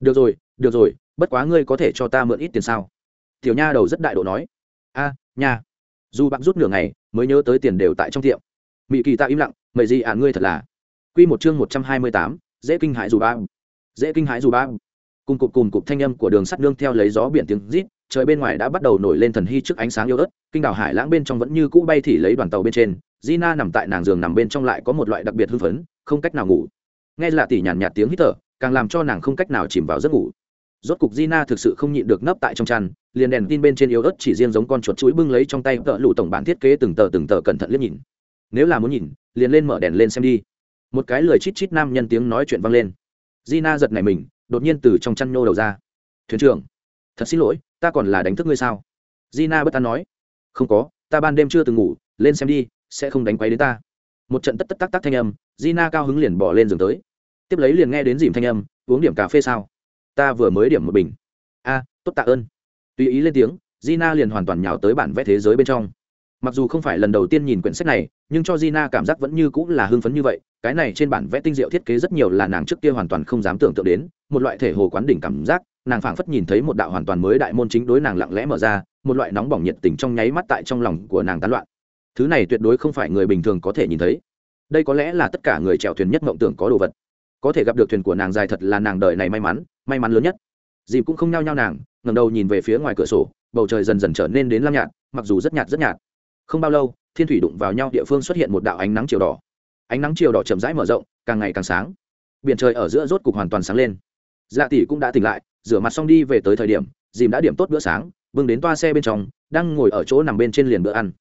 Được rồi được rồi bất quá ngươi có thể cho ta mượn ít tiền sao? Tiểu nha đầu rất đại độ nói. A, nha. Dù bạn rút nửa ngày, mới nhớ tới tiền đều tại trong tiệm. Mỹ kỳ ta im lặng, mày gì à ngươi thật là. Quy một chương một trăm hai mươi tám, dễ kinh hãi dù ba dễ kinh hãi dù ba cùng cụp cùng cụp thanh âm của đường sắt nương theo lấy gió biển tiếng rít, trời bên ngoài đã bắt đầu nổi lên thần hy trước ánh sáng yếu ớt, kinh đảo hải lãng bên trong vẫn như cũ bay thì lấy đoàn tàu bên trên, Gina nằm tại nàng giường nằm bên trong lại có một loại đặc biệt hưng phấn, không cách nào ngủ. Nghe là tỉ nhàn nhạt tiếng hít thở, càng làm cho nàng không cách nào chìm vào giấc ngủ rốt cục Gina thực sự không nhịn được nấp tại trong chăn, liền đèn tin bên trên yếu ớt chỉ riêng giống con chuột chuỗi bưng lấy trong tay tợ lụ tổng bản thiết kế từng tờ từng tờ cẩn thận liếc nhìn. Nếu là muốn nhìn, liền lên mở đèn lên xem đi. Một cái lười chít chít nam nhân tiếng nói chuyện vang lên. Gina giật nảy mình, đột nhiên từ trong chăn nhô đầu ra. Thuyền trưởng, thật xin lỗi, ta còn là đánh thức ngươi sao? Gina bất an nói. Không có, ta ban đêm chưa từng ngủ, lên xem đi, sẽ không đánh quấy đến ta. Một trận tất tất tắc tắc thanh âm, gina cao hứng liền bỏ lên giường tới. Tiếp lấy liền nghe đến dìm thanh âm, uống điểm cà phê sao? Ta vừa mới điểm một bình. A, tốt tạ ơn. Tùy ý lên tiếng, gina liền hoàn toàn nhào tới bản vẽ thế giới bên trong. Mặc dù không phải lần đầu tiên nhìn quyển sách này, nhưng cho gina cảm giác vẫn như cũng là hưng phấn như vậy, cái này trên bản vẽ tinh diệu thiết kế rất nhiều là nàng trước kia hoàn toàn không dám tưởng tượng đến, một loại thể hồ quán đỉnh cảm giác, nàng phảng phất nhìn thấy một đạo hoàn toàn mới đại môn chính đối nàng lặng lẽ mở ra, một loại nóng bỏng nhiệt tình trong nháy mắt tại trong lòng của nàng tán loạn. Thứ này tuyệt đối không phải người bình thường có thể nhìn thấy. Đây có lẽ là tất cả người chèo thuyền nhất mộng tưởng có đồ vật có thể gặp được thuyền của nàng dài thật là nàng đời này may mắn may mắn lớn nhất. Dìm cũng không nhao nhao nàng ngầm đầu nhìn về phía ngoài cửa sổ, bầu trời dần dần trở nên đến lam nhạt, mặc dù rất nhạt rất nhạt. Không bao lâu, thiên thủy đụng vào nhau địa phương xuất hiện một đạo ánh nắng chiều đỏ. Ánh nắng chiều đỏ chậm rãi mở rộng, càng ngày càng sáng. Biển trời ở giữa rốt cục hoàn toàn sáng lên. Dạ tỷ cũng đã tỉnh lại, rửa mặt xong đi về tới thời điểm dìm đã điểm tốt bữa sáng, bưng đến toa xe bên trong, đang ngồi ở chỗ nằm bên trên liền bữa ăn.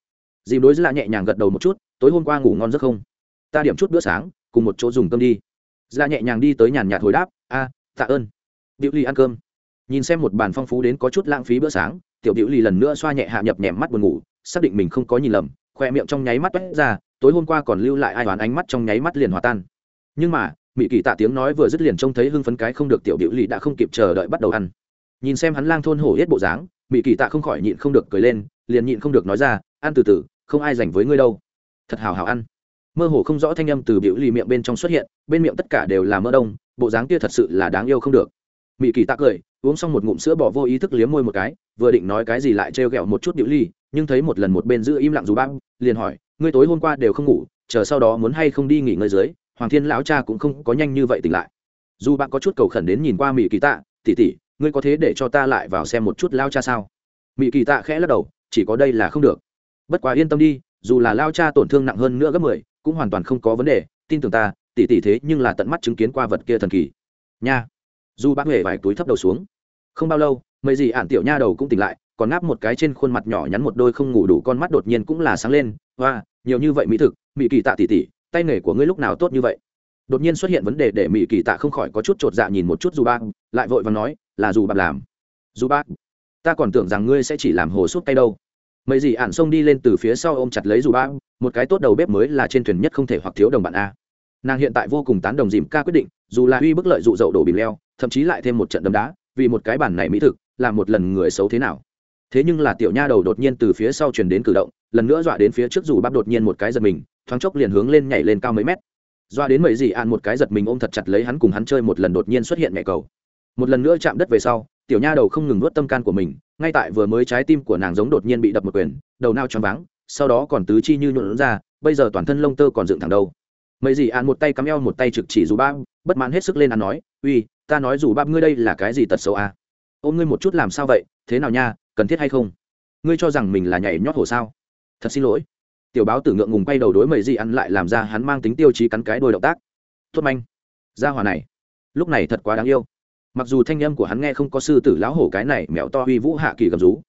Dìm đối với lạ nhẹ nhàng gật đầu một chút, tối hôm qua ngủ ngon rất không? Ta điểm chút bữa sáng, cùng một chỗ dùng cơm đi ra nhẹ nhàng đi tới nhàn nhạt hồi đáp, a, tạ ơn. Điệu ly ăn cơm. Nhìn xem một bàn phong phú đến có chút lãng phí bữa sáng, tiểu điệu ly lần nữa xoa nhẹ hạ nhập nhèm mắt buồn ngủ, xác định mình không có nhìn lầm, khoe miệng trong nháy mắt toét ra, tối hôm qua còn lưu lại ai đoán ánh mắt trong nháy mắt liền hòa tan. Nhưng mà mỹ kỳ tạ tiếng nói vừa dứt liền trông thấy hưng phấn cái không được tiểu điệu ly đã không kịp chờ đợi bắt đầu ăn. Nhìn xem hắn lang thôn hổ hết bộ dáng mỹ kỳ tạ không khỏi nhịn không được cười lên, liền nhịn không được nói ra, ăn từ từ, không ai dành với ngươi đâu. Thật hào hào ăn mơ hồ không rõ thanh âm từ biểu lì miệng bên trong xuất hiện, bên miệng tất cả đều là mỡ đông, bộ dáng kia thật sự là đáng yêu không được. Mỹ kỳ tạ cười, uống xong một ngụm sữa bỏ vô ý thức liếm môi một cái, vừa định nói cái gì lại trêu ghẹo một chút biểu ly nhưng thấy một lần một bên giữ im lặng dù băng, liền hỏi, ngươi tối hôm qua đều không ngủ, chờ sau đó muốn hay không đi nghỉ ngơi dưới? Hoàng thiên lão cha cũng không có nhanh như vậy tỉnh lại. Dù bạn có chút cầu khẩn đến nhìn qua mỹ kỳ tạ tỉ tỉ ngươi có thế để cho ta lại vào xem một chút lao cha sao? Mỹ kỳ tạ khẽ lắc đầu, chỉ có đây là không được. Bất quá yên tâm đi, dù là lao cha tổn thương nặng hơn nữa gấp mười cũng hoàn toàn không có vấn đề, tin tưởng ta tỉ tỉ thế nhưng là tận mắt chứng kiến qua vật kia thần kỳ. Nha. Dù bác huệ vài túi thấp đầu xuống. Không bao lâu, mấy gì ạn tiểu nha đầu cũng tỉnh lại, còn ngáp một cái trên khuôn mặt nhỏ nhắn một đôi không ngủ đủ con mắt đột nhiên cũng là sáng lên. Hoa, nhiều như vậy mỹ thực, mỹ kỳ tạ tỉ tỉ tay nghề của ngươi lúc nào tốt như vậy? Đột nhiên xuất hiện vấn đề để mỹ kỳ tạ không khỏi có chút chột dạ nhìn một chút dù bác, lại vội và nói, là dù bác làm. Dù bác, ta còn tưởng rằng ngươi sẽ chỉ làm hồ súp tay đâu. Mấy gì ạn xông đi lên từ phía sau ôm chặt lấy dù bác một cái tốt đầu bếp mới là trên thuyền nhất không thể hoặc thiếu đồng bạn a. Nàng hiện tại vô cùng tán đồng dìm ca quyết định, dù là uy bức lợi dụ dậu đổ bìm leo, thậm chí lại thêm một trận đấm đá, vì một cái bản này mỹ thực là một lần người xấu thế nào. Thế nhưng là tiểu nha đầu đột nhiên từ phía sau truyền đến cử động, lần nữa dọa đến phía trước dù bắp đột nhiên một cái giật mình, thoáng chốc liền hướng lên nhảy lên cao mấy mét. Dọa đến mấy gì ạn một cái giật mình ôm thật chặt lấy hắn cùng hắn chơi một lần đột nhiên xuất hiện mẹ cầu. Một lần nữa chạm đất về sau, tiểu nha đầu không ngừng nuốt tâm can của mình, ngay tại vừa mới trái tim của nàng giống đột nhiên bị đập một quyền, đầu nao choáng váng sau đó còn tứ chi như nhuộn ra, bây giờ toàn thân lông tơ còn dựng thẳng đâu mấy gì ạn một tay cắm eo một tay trực chỉ dù ba bất mãn hết sức lên ăn nói, uy, ta nói dù ba ngươi đây là cái gì tật xấu à? ôm ngươi một chút làm sao vậy? Thế nào nha, cần thiết hay không? Ngươi cho rằng mình là nhảy nhót hồ sao? Thật xin lỗi. Tiểu báo tử ngượng ngùng quay đầu đối mấy gì ăn lại làm ra hắn mang tính tiêu chí cắn cái đôi động tác. Thốt manh, ra hòa này, lúc này thật quá đáng yêu. Mặc dù thanh âm của hắn nghe không có sư tử lão hổ cái này mèo to uy vũ hạ kỳ gầm rú,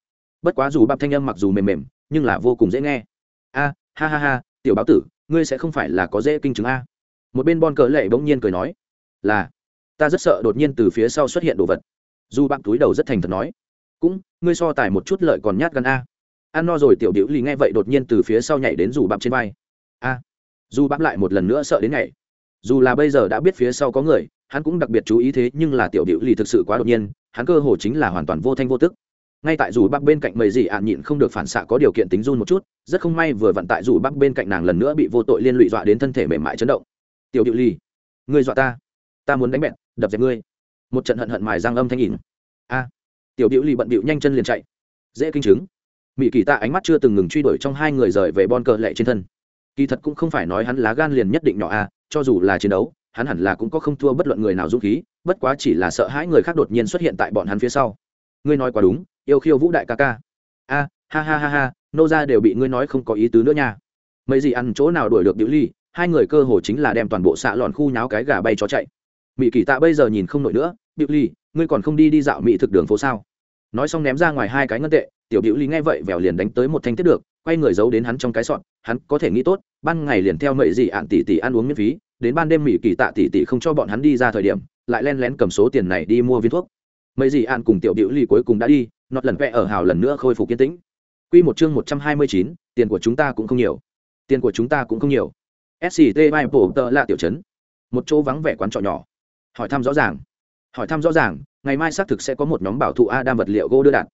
bất quá dù bắp thanh âm mặc dù mềm mềm nhưng là vô cùng dễ nghe. A, ha ha ha, tiểu báo tử, ngươi sẽ không phải là có dễ kinh chứng a. Một bên bon cờ lệ bỗng nhiên cười nói, là, ta rất sợ đột nhiên từ phía sau xuất hiện đồ vật. Dù bạn túi đầu rất thành thật nói, cũng, ngươi so tài một chút lợi còn nhát gan a. Ăn no rồi tiểu biểu lì nghe vậy đột nhiên từ phía sau nhảy đến dù bắp trên vai. A, dù bắp lại một lần nữa sợ đến nhảy. Dù là bây giờ đã biết phía sau có người, hắn cũng đặc biệt chú ý thế nhưng là tiểu biểu lì thực sự quá đột nhiên, hắn cơ hồ chính là hoàn toàn vô thanh vô tức ngay tại dù bắc bên cạnh mầy gì ạn nhịn không được phản xạ có điều kiện tính run một chút, rất không may vừa vặn tại dù bắc bên cạnh nàng lần nữa bị vô tội liên lụy dọa đến thân thể mềm mại chấn động. Tiểu điệu ly ngươi dọa ta ta muốn đánh bẹn, đập dẹp ngươi. Một trận hận hận mài răng âm thanh nhìn a. Tiểu điệu ly bận bịu nhanh chân liền chạy. Dễ kinh chứng. Mỹ kỳ tạ ánh mắt chưa từng ngừng truy đuổi trong hai người rời về bon cờ lệ trên thân. Kỳ thật cũng không phải nói hắn lá gan liền nhất định nhỏ a, cho dù là chiến đấu, hắn hẳn là cũng có không thua bất luận người nào dũng khí, bất quá chỉ là sợ hãi người khác đột nhiên xuất hiện tại bọn hắn phía sau. Ngươi nói quá đúng yêu khiêu vũ đại ca ca. A, ha ha ha ha, nô ra đều bị ngươi nói không có ý tứ nữa nha. Mấy gì ăn chỗ nào đuổi được điệu ly, hai người cơ hồ chính là đem toàn bộ xạ lòn khu nháo cái gà bay chó chạy. Mỹ kỳ tạ bây giờ nhìn không nổi nữa điệu ly, ngươi còn không đi đi dạo mỹ thực đường phố sao? Nói xong ném ra ngoài hai cái ngân tệ, tiểu điệu ly nghe vậy vèo liền đánh tới một thanh tiết được, quay người giấu đến hắn trong cái sọn hắn có thể nghĩ tốt, ban ngày liền theo mậy gì ạn tỷ tỷ ăn uống miễn phí, đến ban đêm mỹ kỳ tạ tỷ tỷ không cho bọn hắn đi ra thời điểm, lại len lén cầm số tiền này đi mua viên thuốc mấy gì ạn cùng tiểu biểu ly cuối cùng đã đi nọt lần vẽ ở hào lần nữa khôi phục kiên tĩnh Quy một chương một trăm hai mươi chín, tiền của chúng ta cũng không nhiều. Tiền của chúng ta cũng không nhiều. SCT Bible tờ là tiểu trấn. Một chỗ vắng vẻ quán trọ nhỏ. Hỏi thăm rõ ràng. Hỏi thăm rõ ràng, ngày mai xác thực sẽ có một nhóm bảo thủ A đam vật liệu gỗ đưa đạn.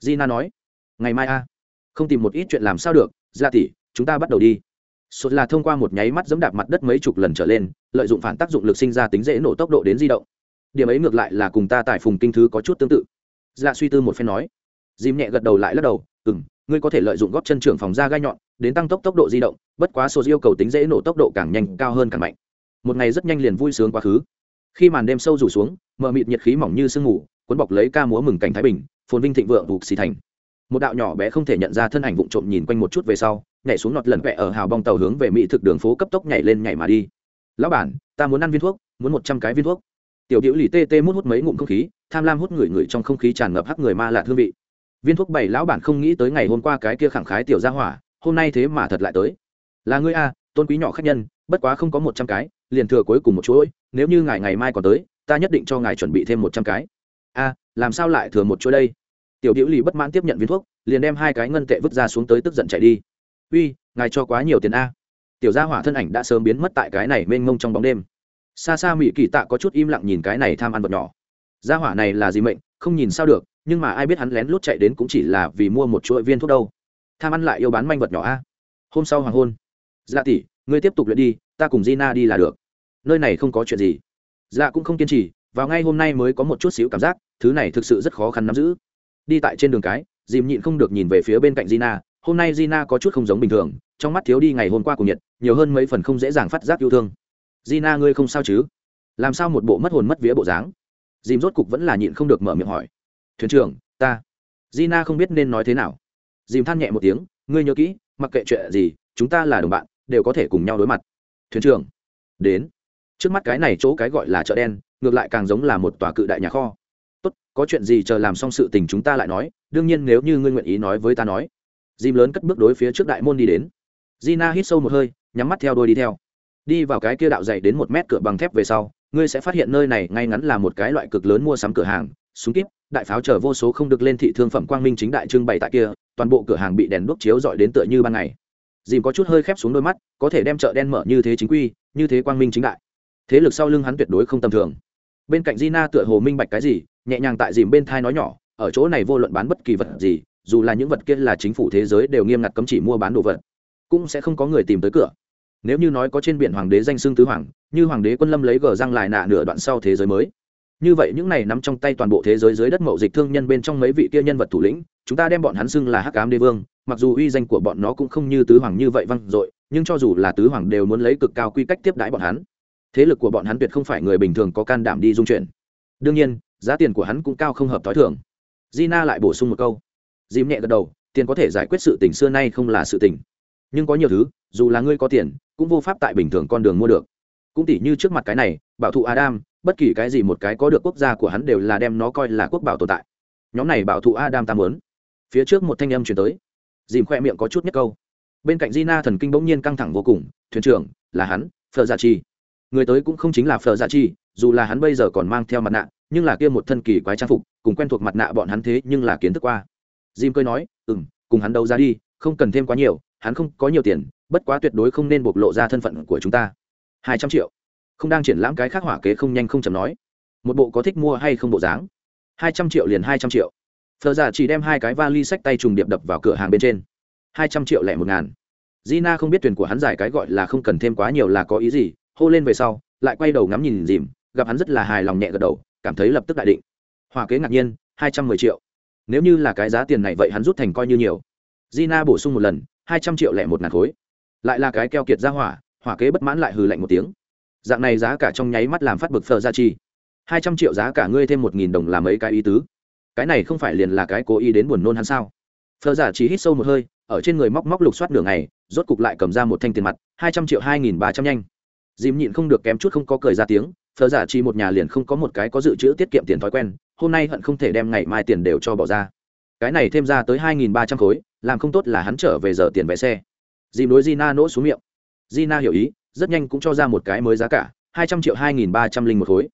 Gina nói. Ngày mai A. Không tìm một ít chuyện làm sao được, Gia tỷ, chúng ta bắt đầu đi. Sốt là thông qua một nháy mắt giẫm đạp mặt đất mấy chục lần trở lên, lợi dụng phản tác dụng lực sinh ra tính dễ nổ tốc độ đến di động điểm ấy ngược lại là cùng ta tại phùng kinh thứ có chút tương tự. Dạ suy tư một phen nói. Dìm nhẹ gật đầu lại lắc đầu ừ m ngươi có thể lợi dụng góp chân trưởng phòng ra gai nhọn, đến tăng tốc tốc độ di động, bất quá số yêu cầu tính dễ nổ tốc độ càng nhanh, cao hơn càng mạnh. Một ngày rất nhanh liền vui sướng quá khứ. Khi màn đêm sâu rủ xuống, mờ mịt nhiệt khí mỏng như sương mù, cuốn bọc lấy ca múa mừng cảnh thái bình, phồn vinh thịnh vượng vụt xì thành. Một đạo nhỏ bé không thể nhận ra thân ảnh vụng trộm nhìn quanh một chút về sau, nhảy xuống nọt lần vẹ ở hào bong tàu hướng về mỹ thực đường phố cấp tốc nhảy lên nhảy mà đi. Lão bản, ta muốn ăn viên thuốc, muốn một trăm cái viên thuốc tiểu điệu lì tê tê mút hút mấy ngụm không khí, tham lam hút người người trong không khí tràn ngập hắc người ma lạ hương vị. Viên thuốc bảy lão bản không nghĩ tới ngày hôm qua cái kia khẳng khái tiểu gia hỏa, hôm nay thế mà thật lại tới. Là ngươi a, tôn quý nhỏ khách nhân, bất quá không có một trăm cái, liền thừa cuối cùng một chuỗi, nếu như ngài ngày mai còn tới, ta nhất định cho ngài chuẩn bị thêm một trăm cái. A, làm sao lại thừa một chuỗi đây? Tiểu điệu lì bất mãn tiếp nhận viên thuốc, liền đem hai cái ngân tệ vứt ra xuống tới tức giận chạy đi. Uy, ngài cho quá nhiều tiền a. Tiểu gia hỏa thân ảnh đã sớm biến mất tại cái này mênh mông trong bóng đêm xa xa mỹ kỳ tạ có chút im lặng nhìn cái này tham ăn vật nhỏ. Gia hỏa này là gì mệnh, không nhìn sao được, nhưng mà ai biết hắn lén lút chạy đến cũng chỉ là vì mua một chuỗi viên thuốc đâu. Tham ăn lại yêu bán manh vật nhỏ a. Hôm sau hoàng hôn. Dạ tỷ, ngươi tiếp tục luyện đi, ta cùng gina đi là được. Nơi này không có chuyện gì. Dạ cũng không kiên trì, vào ngay hôm nay mới có một chút xíu cảm giác, thứ này thực sự rất khó khăn nắm giữ. Đi tại trên đường cái, dìm nhịn không được nhìn về phía bên cạnh gina, hôm nay gina có chút không giống bình thường, trong mắt thiếu đi ngày hôm qua của nhiệt, nhiều hơn mấy phần không dễ dàng phát giác yêu thương gina, ngươi không sao chứ? Làm sao một bộ mất hồn mất vía bộ dáng? Dìm rốt cục vẫn là nhịn không được mở miệng hỏi. Thuyền trưởng, ta. Gina không biết nên nói thế nào. Dìm than nhẹ một tiếng, ngươi nhớ kỹ, mặc kệ chuyện gì, chúng ta là đồng bạn, đều có thể cùng nhau đối mặt. Thuyền trưởng, đến. Trước mắt cái này chỗ cái gọi là chợ đen, ngược lại càng giống là một tòa cự đại nhà kho. Tốt, có chuyện gì chờ làm xong sự tình chúng ta lại nói, đương nhiên nếu như ngươi nguyện ý nói với ta nói. Dìm lớn cất bước đối phía trước đại môn đi đến. Gina hít sâu một hơi, nhắm mắt theo đôi đi theo đi vào cái kia đạo dày đến một mét cửa bằng thép về sau, ngươi sẽ phát hiện nơi này ngay ngắn là một cái loại cực lớn mua sắm cửa hàng, súng kíp, đại pháo chở vô số không được lên thị thương phẩm quang minh chính đại trưng bày tại kia, toàn bộ cửa hàng bị đèn đuốc chiếu dọi đến tựa như ban ngày. Dìm có chút hơi khép xuống đôi mắt, có thể đem chợ đen mở như thế chính quy, như thế quang minh chính đại. Thế lực sau lưng hắn tuyệt đối không tầm thường. Bên cạnh Gina tựa hồ minh bạch cái gì, nhẹ nhàng tại dìm bên thai nói nhỏ, ở chỗ này vô luận bán bất kỳ vật gì, dù là những vật kia là chính phủ thế giới đều nghiêm ngặt cấm chỉ mua bán đồ vật, cũng sẽ không có người tìm tới cửa nếu như nói có trên biển hoàng đế danh xưng tứ hoàng, như hoàng đế quân lâm lấy gờ răng lại nạ nửa đoạn sau thế giới mới. Như vậy những này nắm trong tay toàn bộ thế giới dưới đất mậu dịch thương nhân bên trong mấy vị kia nhân vật thủ lĩnh, chúng ta đem bọn hắn xưng là hắc ám đế vương, mặc dù uy danh của bọn nó cũng không như tứ hoàng như vậy văng dội, nhưng cho dù là tứ hoàng đều muốn lấy cực cao quy cách tiếp đãi bọn hắn. Thế lực của bọn hắn tuyệt không phải người bình thường có can đảm đi dung chuyển đương nhiên, giá tiền của hắn cũng cao không hợp t h i thường. Gina lại bổ sung một câu. Dìm nhẹ gật đầu, tiền có thể giải quyết sự tình xưa nay không là sự tình nhưng có nhiều thứ, dù là ngươi có tiền, cũng vô pháp tại bình thường con đường mua được. Cũng tỉ như trước mặt cái này, bảo thụ adam, bất kỳ cái gì một cái có được quốc gia của hắn đều là đem nó coi là quốc bảo tồn tại. Nhóm này bảo thụ adam tam lớn phía trước một thanh âm chuyển tới. Dìm khoe miệng có chút nhất câu. Bên cạnh Gina thần kinh bỗng nhiên căng thẳng vô cùng, thuyền trưởng, là hắn phờ gia chi người tới cũng không chính là phờ gia chi dù là hắn bây giờ còn mang theo mặt nạ, nhưng là kia một thân kỳ quái trang phục, cùng quen thuộc mặt nạ bọn hắn thế nhưng là kiến thức qua. Jim cười nói ừ m cùng hắn đâu ra đi, không cần thêm quá nhiều hắn không có nhiều tiền bất quá tuyệt đối không nên bộc lộ ra thân phận của chúng ta. Hai trăm triệu. Không đang triển lãm cái khác hỏa kế không nhanh không chầm nói. Một bộ có thích mua hay không bộ dáng. Hai trăm triệu liền hai trăm triệu. Thờ giả dạ chỉ đem hai cái vali sách tay trùng điệp đập vào cửa hàng bên trên. Hai trăm triệu lẻ một ngàn. Gina không biết tuyển của hắn giải cái gọi là không cần thêm quá nhiều là có ý gì, hô lên về sau, lại quay đầu ngắm nhìn dìm, gặp hắn rất là hài lòng nhẹ gật đầu, cảm thấy lập tức đại định. Hỏa kế ngạc nhiên, hai trăm mười triệu. Nếu như là cái giá tiền này vậy hắn rút thành coi như nhiều. Gina bổ sung một lần, hai trăm triệu lẻ một ngàn khối. Lại là cái keo kiệt ra hỏa, hỏa kế bất mãn lại hừ lạnh một tiếng. Dạng này giá cả trong nháy mắt làm phát bực phờ ra chi. hai trăm triệu giá cả ngươi thêm một nghìn đồng làm mấy cái ý tứ. Cái này không phải liền là cái cố ý đến buồn nôn hắn sao? Phờ giả chỉ hít sâu một hơi, ở trên người móc móc lục soát đường này rốt cục lại cầm ra một thanh tiền mặt hai trăm triệu hai nghìn ba trăm nhanh dìm nhịn không được kém chút không có cười ra tiếng phờ giả chi một nhà liền không có một cái có dự trữ tiết kiệm tiền thói quen hôm nay hận không thể đem ngày mai tiền đều cho bỏ ra cái này thêm ra tới hai nghìn ba trăm khối làm không tốt là hắn trở về giờ tiền vé xe. Dìm đối Gina nỗ xuống miệng. Gina hiểu ý, rất nhanh cũng cho ra một cái mới giá cả, hai trăm triệu hai nghìn ba trăm linh một khối.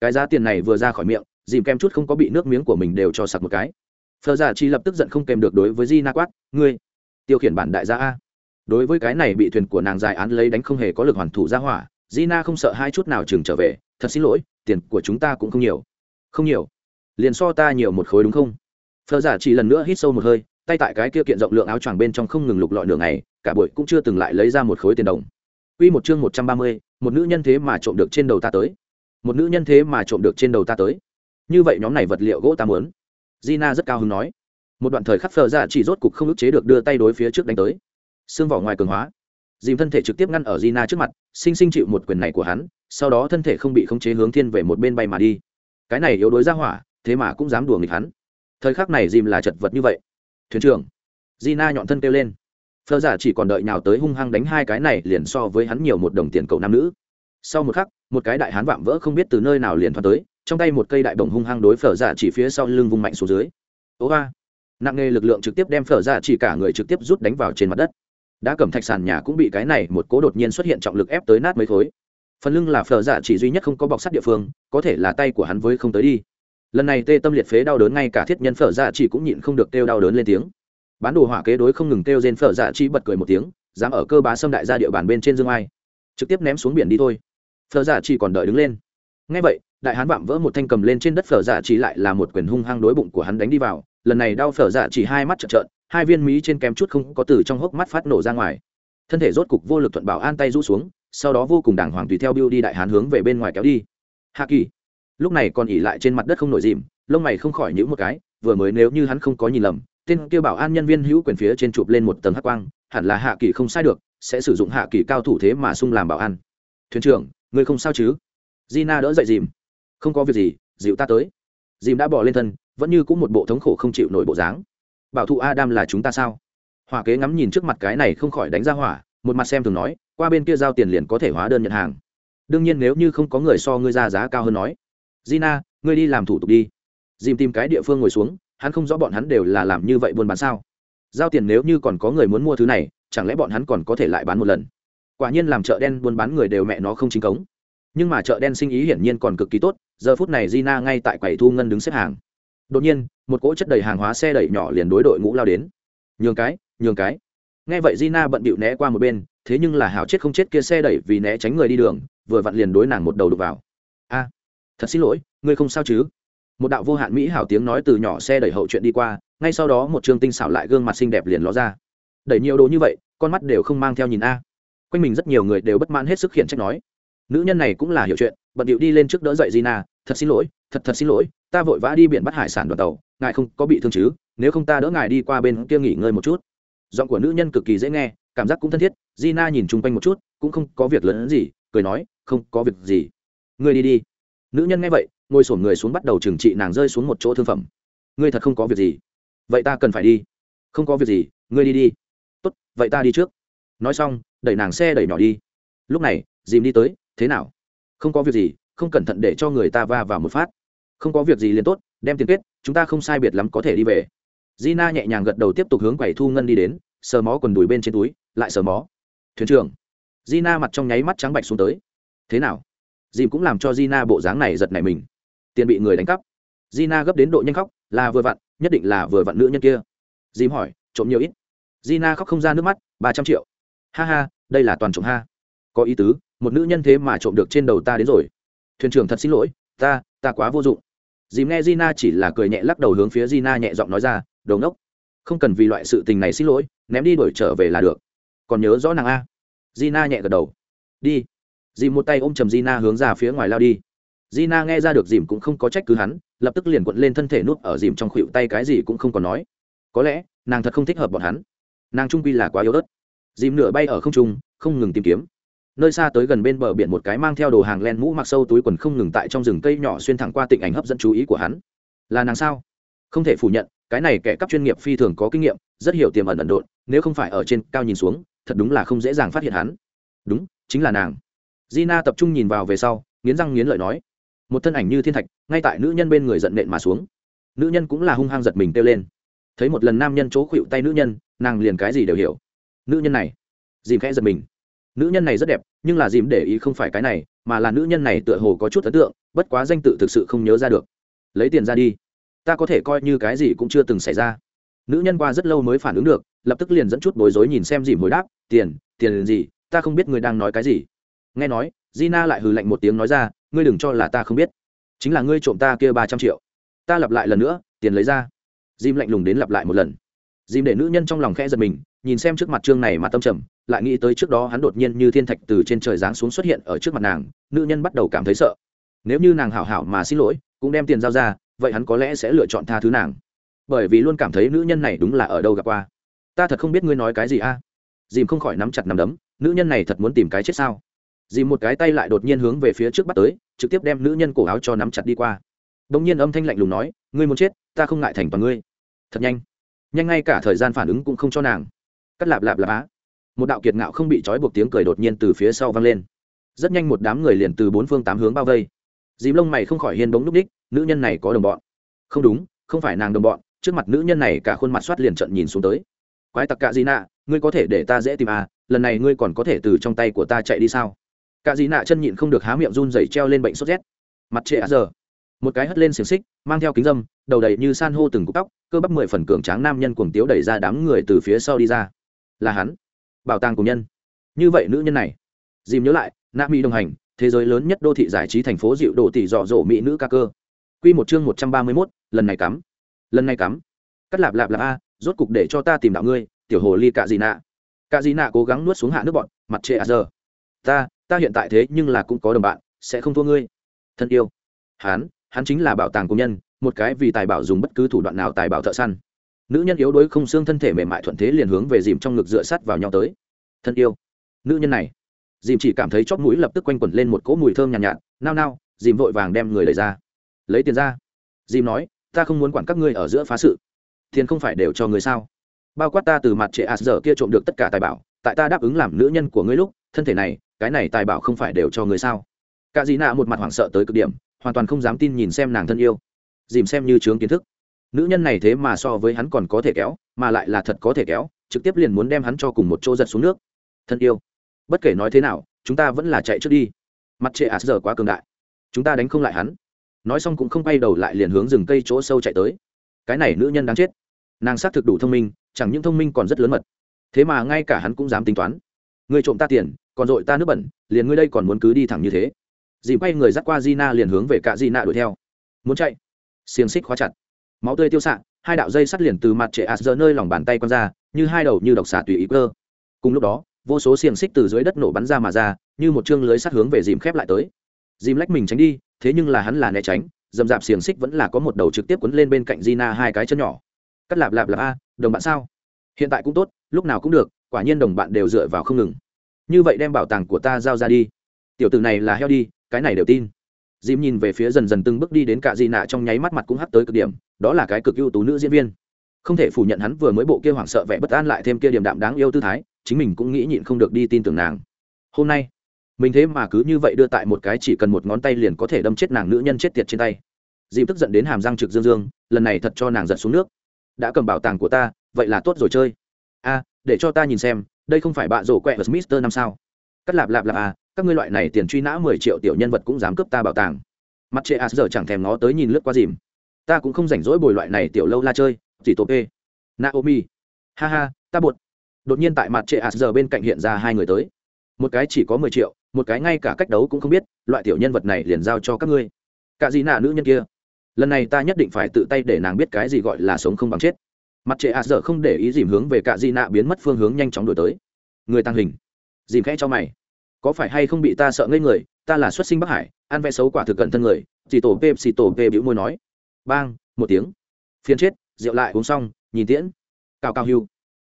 Cái giá tiền này vừa ra khỏi miệng, dìm kem chút không có bị nước miếng của mình đều cho sặc một cái. Phờ giả chi lập tức giận không kèm được đối với Gina quát, ngươi, tiêu khiển bản đại gia a. Đối với cái này bị thuyền của nàng dài án lấy đánh không hề có lực hoàn thủ ra hỏa, Gina không sợ hai chút nào chừng trở về, thật xin lỗi, tiền của chúng ta cũng không nhiều. Không nhiều? Liền so ta nhiều một khối đúng không? Phờ dạ giả chỉ lần nữa hít sâu một hơi tay tại cái kia kiện rộng lượng áo choàng bên trong không ngừng lục lọi nửa ngày cả buổi cũng chưa từng lại lấy ra một khối tiền đồng. Quy một chương một trăm ba mươi, một nữ nhân thế mà trộm được trên đầu ta tới. Một nữ nhân thế mà trộm được trên đầu ta tới. Như vậy nhóm này vật liệu gỗ ta muốn. Gina rất cao hứng nói. Một đoạn thời khắc phờ ra chỉ rốt cục không ức chế được đưa tay đối phía trước đánh tới. Xương vỏ ngoài cường hóa. Dìm thân thể trực tiếp ngăn ở Gina trước mặt sinh sinh chịu một quyền này của hắn sau đó thân thể không bị khống chế hướng thiên về một bên bay mà đi. Cái này yếu đối ra hỏa thế mà cũng dám đùa nghịch hắn. Thời khắc này dìm là chật vật như vậy thuyền trưởng. Gina nhọn thân kêu lên. Phờ giả chỉ còn đợi nào tới hung hăng đánh hai cái này liền so với hắn nhiều một đồng tiền cậu nam nữ. Sau một khắc, một cái đại hán vạm vỡ không biết từ nơi nào liền thoát tới, trong tay một cây đại bổng hung hăng đối phở giả chỉ phía sau lưng vung mạnh xuống dưới. Ố ba. Nặng nề lực lượng trực tiếp đem phở giả chỉ cả người trực tiếp rút đánh vào trên mặt đất. Đã cầm thạch sàn nhà cũng bị cái này một cố đột nhiên xuất hiện trọng lực ép tới nát mấy khối. Phần lưng là phở giả chỉ duy nhất không có bọc sắt địa phương, có thể là tay của hắn với không tới đi lần này tê tâm liệt phế đau đớn ngay cả thiết nhân phở dạ chỉ cũng nhịn không được kêu đau đớn lên tiếng. Bán đồ hỏa kế đối không ngừng kêu trên phở dạ chỉ bật cười một tiếng, dám ở cơ bá xâm đại ra địa bàn bên trên dương ai. Trực tiếp ném xuống biển đi thôi. Phở dạ chỉ còn đợi đứng lên. Ngay vậy, đại hán vạm vỡ một thanh cầm lên trên đất phở dạ chỉ lại là một quyền hung hăng đối bụng của hắn đánh đi vào. Lần này đau phở dạ chỉ hai mắt trợn trợn, hai viên mí trên kém chút không có từ trong hốc mắt phát nổ ra ngoài. Thân thể rốt cục vô lực thuận bảo an tay rũ xuống, sau đó vô cùng đàng hoàng tùy theo biêu đi đại hán hướng về bên ngoài kéo đi. Hạ kỳ lúc này còn ỉ lại trên mặt đất không nổi dìm, lông mày không khỏi nhữ một cái, vừa mới nếu như hắn không có nhìn lầm, tên kêu bảo an nhân viên hữu quyền phía trên chụp lên một tầng hắc quang, hẳn là hạ kỳ không sai được, sẽ sử dụng hạ kỳ cao thủ thế mà sung làm bảo an. Thuyền trưởng người không sao chứ? Gina đỡ dậy dìm. Không có việc gì, dịu ta tới. Dìm đã bỏ lên thân, vẫn như cũng một bộ thống khổ không chịu nổi bộ dáng. Bảo thụ adam là chúng ta sao? Hỏa kế ngắm nhìn trước mặt cái này không khỏi đánh ra hỏa, một mặt xem thường nói, qua bên kia giao tiền liền có thể hóa đơn nhận hàng. Đương nhiên nếu như không có người so ngươi ra giá cao hơn nói gina, ngươi đi làm thủ tục đi. Dìm tìm cái địa phương ngồi xuống, hắn không rõ bọn hắn đều là làm như vậy buôn bán sao. Giao tiền nếu như còn có người muốn mua thứ này, chẳng lẽ bọn hắn còn có thể lại bán một lần? Quả nhiên làm chợ đen buôn bán người đều mẹ nó không chính cống. Nhưng mà chợ đen sinh ý hiển nhiên còn cực kỳ tốt, giờ phút này gina ngay tại quầy thu ngân đứng xếp hàng. Đột nhiên, một cỗ chất đầy hàng hóa xe đẩy nhỏ liền đối đội ngũ lao đến. Nhường cái nhường cái. Nghe vậy gina bận bịu né qua một bên, thế nhưng là hảo chết không chết kia xe đẩy vì né tránh người đi đường, vừa vặn liền đối nàng một đầu đục vào thật xin lỗi, ngươi không sao chứ? Một đạo vô hạn mỹ hảo tiếng nói từ nhỏ xe đẩy hậu chuyện đi qua, ngay sau đó một trường tinh xảo lại gương mặt xinh đẹp liền ló ra. Đẩy nhiều đồ như vậy, con mắt đều không mang theo nhìn a. Quanh mình rất nhiều người đều bất mãn hết sức khiển trách nói. Nữ nhân này cũng là hiểu chuyện, bận điệu đi lên trước đỡ dậy gina, thật xin lỗi, thật thật xin lỗi, ta vội vã đi biển bắt hải sản đoàn tàu, ngài không có bị thương chứ, nếu không ta đỡ ngài đi qua bên kia nghỉ ngơi một chút. Giọng của nữ nhân cực kỳ dễ nghe, cảm giác cũng thân thiết, gina nhìn chung quanh một chút, cũng không có việc lớn gì, cười nói, không có việc gì. Ngươi đi đi nữ nhân nghe vậy, ngồi sổm người xuống bắt đầu trừng trị nàng rơi xuống một chỗ thương phẩm. Ngươi thật không có việc gì. Vậy ta cần phải đi. Không có việc gì, ngươi đi đi. Tốt, vậy ta đi trước. Nói xong, đẩy nàng xe đẩy nhỏ đi. Lúc này, dìm đi tới, thế nào? Không có việc gì, không cẩn thận để cho người ta va vào một phát. Không có việc gì liền tốt, đem tiền kết, chúng ta không sai biệt lắm có thể đi về. Gina nhẹ nhàng gật đầu tiếp tục hướng quầy thu ngân đi đến, sờ mó quần đùi bên trên túi, lại sờ mó. Thuyền trưởng. Gina mặt trong nháy mắt trắng bạch xuống tới. Thế nào? Dìm cũng làm cho gina bộ dáng này giật nảy mình. Tiền bị người đánh cắp. Gina gấp đến độ nhanh khóc, là vừa vặn, nhất định là vừa vặn nữ nhân kia. Dìm hỏi, trộm nhiều ít? Gina khóc không ra nước mắt, ba trăm triệu. Ha ha, đây là toàn trộm ha. Có ý tứ, một nữ nhân thế mà trộm được trên đầu ta đến rồi. Thuyền trưởng thật xin lỗi, ta ta quá vô dụng. Dìm nghe gina chỉ là cười nhẹ lắc đầu hướng phía gina nhẹ giọng nói ra đầu ngốc, không cần vì loại sự tình này xin lỗi, ném đi đuổi trở về là được. Còn nhớ rõ nàng a? Gina nhẹ gật đầu. Đi dìm một tay ôm chầm gina hướng ra phía ngoài lao đi. Gina nghe ra được dìm cũng không có trách cứ hắn, lập tức liền quận lên thân thể nút ở dìm trong khuỵu tay cái gì cũng không còn nói. Có lẽ, nàng thật không thích hợp bọn hắn. Nàng trung quy là quá yếu ớt. Dìm nửa bay ở không trung, không ngừng tìm kiếm. Nơi xa tới gần bên bờ biển một cái mang theo đồ hàng len mũ mặc sâu túi quần không ngừng tại trong rừng cây nhỏ xuyên thẳng qua tịnh ảnh hấp dẫn chú ý của hắn. Là nàng sao? Không thể phủ nhận, cái này kẻ cấp chuyên nghiệp phi thường có kinh nghiệm, rất hiểu tiềm ẩn ẩn độn, nếu không phải ở trên cao nhìn xuống, thật đúng là không dễ dàng phát hiện hắn. Đúng, chính là nàng gina tập trung nhìn vào về sau, nghiến răng nghiến lợi nói, một thân ảnh như thiên thạch, ngay tại nữ nhân bên người giận nện mà xuống. Nữ nhân cũng là hung hăng giật mình kêu lên. Thấy một lần nam nhân chố khuỵu tay nữ nhân, nàng liền cái gì đều hiểu. Nữ nhân này, dìm khẽ giật mình. Nữ nhân này rất đẹp, nhưng là dìm để ý không phải cái này, mà là nữ nhân này tựa hồ có chút ấn tượng, bất quá danh tự thực sự không nhớ ra được. Lấy tiền ra đi. Ta có thể coi như cái gì cũng chưa từng xảy ra. Nữ nhân qua rất lâu mới phản ứng được, lập tức liền dẫn chút bối rối nhìn xem dìm hồi đáp, tiền tiền gì? Ta không biết người đang nói cái gì nghe nói, gina lại hừ lạnh một tiếng nói ra, ngươi đừng cho là ta không biết. Chính là ngươi trộm ta kia ba trăm triệu. Ta lặp lại lần nữa, tiền lấy ra. Dìm lạnh lùng đến lặp lại một lần. Dìm để nữ nhân trong lòng khẽ giật mình, nhìn xem trước mặt trương này mà tâm trầm, lại nghĩ tới trước đó hắn đột nhiên như thiên thạch từ trên trời giáng xuống xuất hiện ở trước mặt nàng, nữ nhân bắt đầu cảm thấy sợ. Nếu như nàng hảo hảo mà xin lỗi, cũng đem tiền giao ra, vậy hắn có lẽ sẽ lựa chọn tha thứ nàng. Bởi vì luôn cảm thấy nữ nhân này đúng là ở đâu gặp qua. Ta thật không biết ngươi nói cái gì a. Dìm không khỏi nắm chặt nắm đấm, nữ nhân này thật muốn tìm cái chết sao? Dìm một cái tay lại đột nhiên hướng về phía trước bắt tới, trực tiếp đem nữ nhân cổ áo cho nắm chặt đi qua. Đ ỗ n g nhiên âm thanh lạnh lùng nói, ngươi muốn chết, ta không ngại thành toàn ngươi. Thật nhanh. Nhanh ngay cả thời gian phản ứng cũng không cho nàng. Cắt lạp lạp lạp á. Một đạo kiệt ngạo không bị trói buộc tiếng cười đột nhiên từ phía sau vang lên. Rất nhanh một đám người liền từ bốn phương tám hướng bao vây. Dìm lông mày không khỏi hiên bóng núp đích, nữ nhân này có đồng bọn. Không đúng, không phải nàng đồng bọn, trước mặt nữ nhân này cả khuôn mặt soát liền trận nhìn xuống tới. Quái tặc cạ gì nạ, ngươi có thể để ta dễ tìm à lần này ngươi còn có thể từ trong tay của ta chạy đi sao? Cả dì nạ chân nhịn không được há miệng run rẩy treo lên bệnh sốt rét. Mặt trệ á giờ. Một cái hất lên xiềng xích, mang theo kính dâm, đầu đầy như san hô từng cúc tóc, cơ bắp mười phần cường tráng nam nhân cuồng tiếu đẩy ra đám người từ phía sau đi ra. Là hắn. Bảo tàng của nhân. Như vậy nữ nhân này. Dìm nhớ lại, nạ mỹ đồng hành, thế giới lớn nhất đô thị giải trí thành phố dịu đổ tỷ dọ dỗ mỹ nữ ca cơ. Q một chương một trăm ba mươi mốt, lần này cắm. Lần này cắm. Cắt lạp lạp lạp a, rốt cục để cho ta tìm đạo ngươi, tiểu hồ ly cạ dị nạ. Cạ dị nạ cố gắng nuốt xuống hạ nước bọn, mặt trệ à giờ. Ta ta hiện tại thế nhưng là cũng có đồng bạn sẽ không thua ngươi. Thân yêu. Hán, hắn chính là bảo tàng công nhân một cái vì tài bảo dùng bất cứ thủ đoạn nào tài bảo thợ săn. Nữ nhân yếu đuối không xương thân thể mềm mại thuận thế liền hướng về dìm trong ngực dựa sắt vào nhau tới. Thân yêu. Nữ nhân này. Dìm chỉ cảm thấy chót mũi lập tức quanh quẩn lên một cỗ mùi thơm nhàn nhạt, nhạt nao nao dìm vội vàng đem người lấy ra. Lấy tiền ra. Dìm nói ta không muốn quản các ngươi ở giữa phá sự. Tiền không phải đều cho người sao? Bao quát ta từ mặt trệ ạt giờ kia trộm được tất cả tài bảo tại ta đáp ứng làm nữ nhân của ngươi lúc thân thể này, cái này tài bảo không phải đều cho người sao? Cả dị nạ một mặt hoảng sợ tới cực điểm, hoàn toàn không dám tin nhìn xem nàng thân yêu. Dìm xem như chướng kiến thức. Nữ nhân này thế mà so với hắn còn có thể kéo, mà lại là thật có thể kéo, trực tiếp liền muốn đem hắn cho cùng một chỗ giật xuống nước. Thân yêu. Bất kể nói thế nào, chúng ta vẫn là chạy trước đi. Mặt trệ ạt giờ quá cường đại. Chúng ta đánh không lại hắn. Nói xong cũng không bay đầu lại liền hướng rừng cây chỗ sâu chạy tới. Cái này nữ nhân đáng chết. Nàng xác thực đủ thông minh, chẳng những thông minh còn rất lớn mật. Thế mà ngay cả hắn cũng dám tính toán. Người trộm ta tiền còn dội ta nước bẩn, liền ngươi đây còn muốn cứ đi thẳng như thế. Dì quay người dắt qua Gina liền hướng về cả Gina đuổi theo. Muốn chạy? Xiềng xích khóa chặt. Máu tươi tiêu xạ, hai đạo dây sắt liền từ mặt trệ ạt giờ nơi lòng bàn tay quăng ra, như hai đầu như độc xà tùy ý cơ. Cùng lúc đó, vô số xiềng xích từ dưới đất nổ bắn ra mà ra, như một chương lưới sắt hướng về dìm khép lại tới. Dìm lách mình tránh đi, thế nhưng là hắn là né tránh, dầm dạp xiềng xích vẫn là có một đầu trực tiếp quấn lên bên cạnh Gina hai cái chân nhỏ. Cắt lạp lạp lạp a, đồng bạn sao? Hiện tại cũng tốt, lúc nào cũng được, quả nhiên đồng bạn đều dựa vào không ngừng như vậy đem bảo tàng của ta giao ra đi. Tiểu tử này là heo đi, cái này đều tin. Dìm nhìn về phía dần dần từng bước đi đến cả di nạ trong nháy mắt mặt cũng hắt tới cực điểm, đó là cái cực ưu tú nữ diễn viên. Không thể phủ nhận hắn vừa mới bộ kia hoảng sợ vẻ bất an lại thêm kia điểm đạm đáng yêu tư thái, chính mình cũng nghĩ nhịn không được đi tin tưởng nàng. Hôm nay, mình thế mà cứ như vậy đưa tại một cái chỉ cần một ngón tay liền có thể đâm chết nàng nữ nhân chết tiệt trên tay. Dìm tức giận đến hàm răng trực dương dương, lần này thật cho nàng giật xuống nước. Đã cầm bảo tàng của ta, vậy là tốt rồi chơi. A, để cho ta nhìn xem đây không phải bạ rổ quẹ vật mister năm sao? Cắt lạp lạp lạp à các ngươi loại này tiền truy nã mười triệu tiểu nhân vật cũng dám cướp ta bảo tàng. Mặt trệ a giờ chẳng thèm ngó tới nhìn lướt qua dìm. Ta cũng không rảnh rỗi bồi loại này tiểu lâu la chơi chỉ tổ p naomi. Ha ha, ta buột đột nhiên tại mặt trệ a giờ bên cạnh hiện ra hai người tới. Một cái chỉ có mười triệu, một cái ngay cả cách đấu cũng không biết, loại tiểu nhân vật này liền giao cho các ngươi. Cả gì nạ nữ nhân kia. Lần này ta nhất định phải tự tay để nàng biết cái gì gọi là sống không bằng chết mặt trệ a dở không để ý dìm hướng về cả di nạ biến mất phương hướng nhanh chóng đổi tới. Người tăng hình. Dìm khẽ cho mày. Có phải hay không bị ta sợ ngây người? Ta là xuất sinh bắc hải ăn vẽ xấu quả thực cận thân người. Chỉ tổ pê xì tổ pê bĩu môi nói. Bang một tiếng. Phiên chết rượu lại uống xong nhìn tiễn. Cao cao hưu.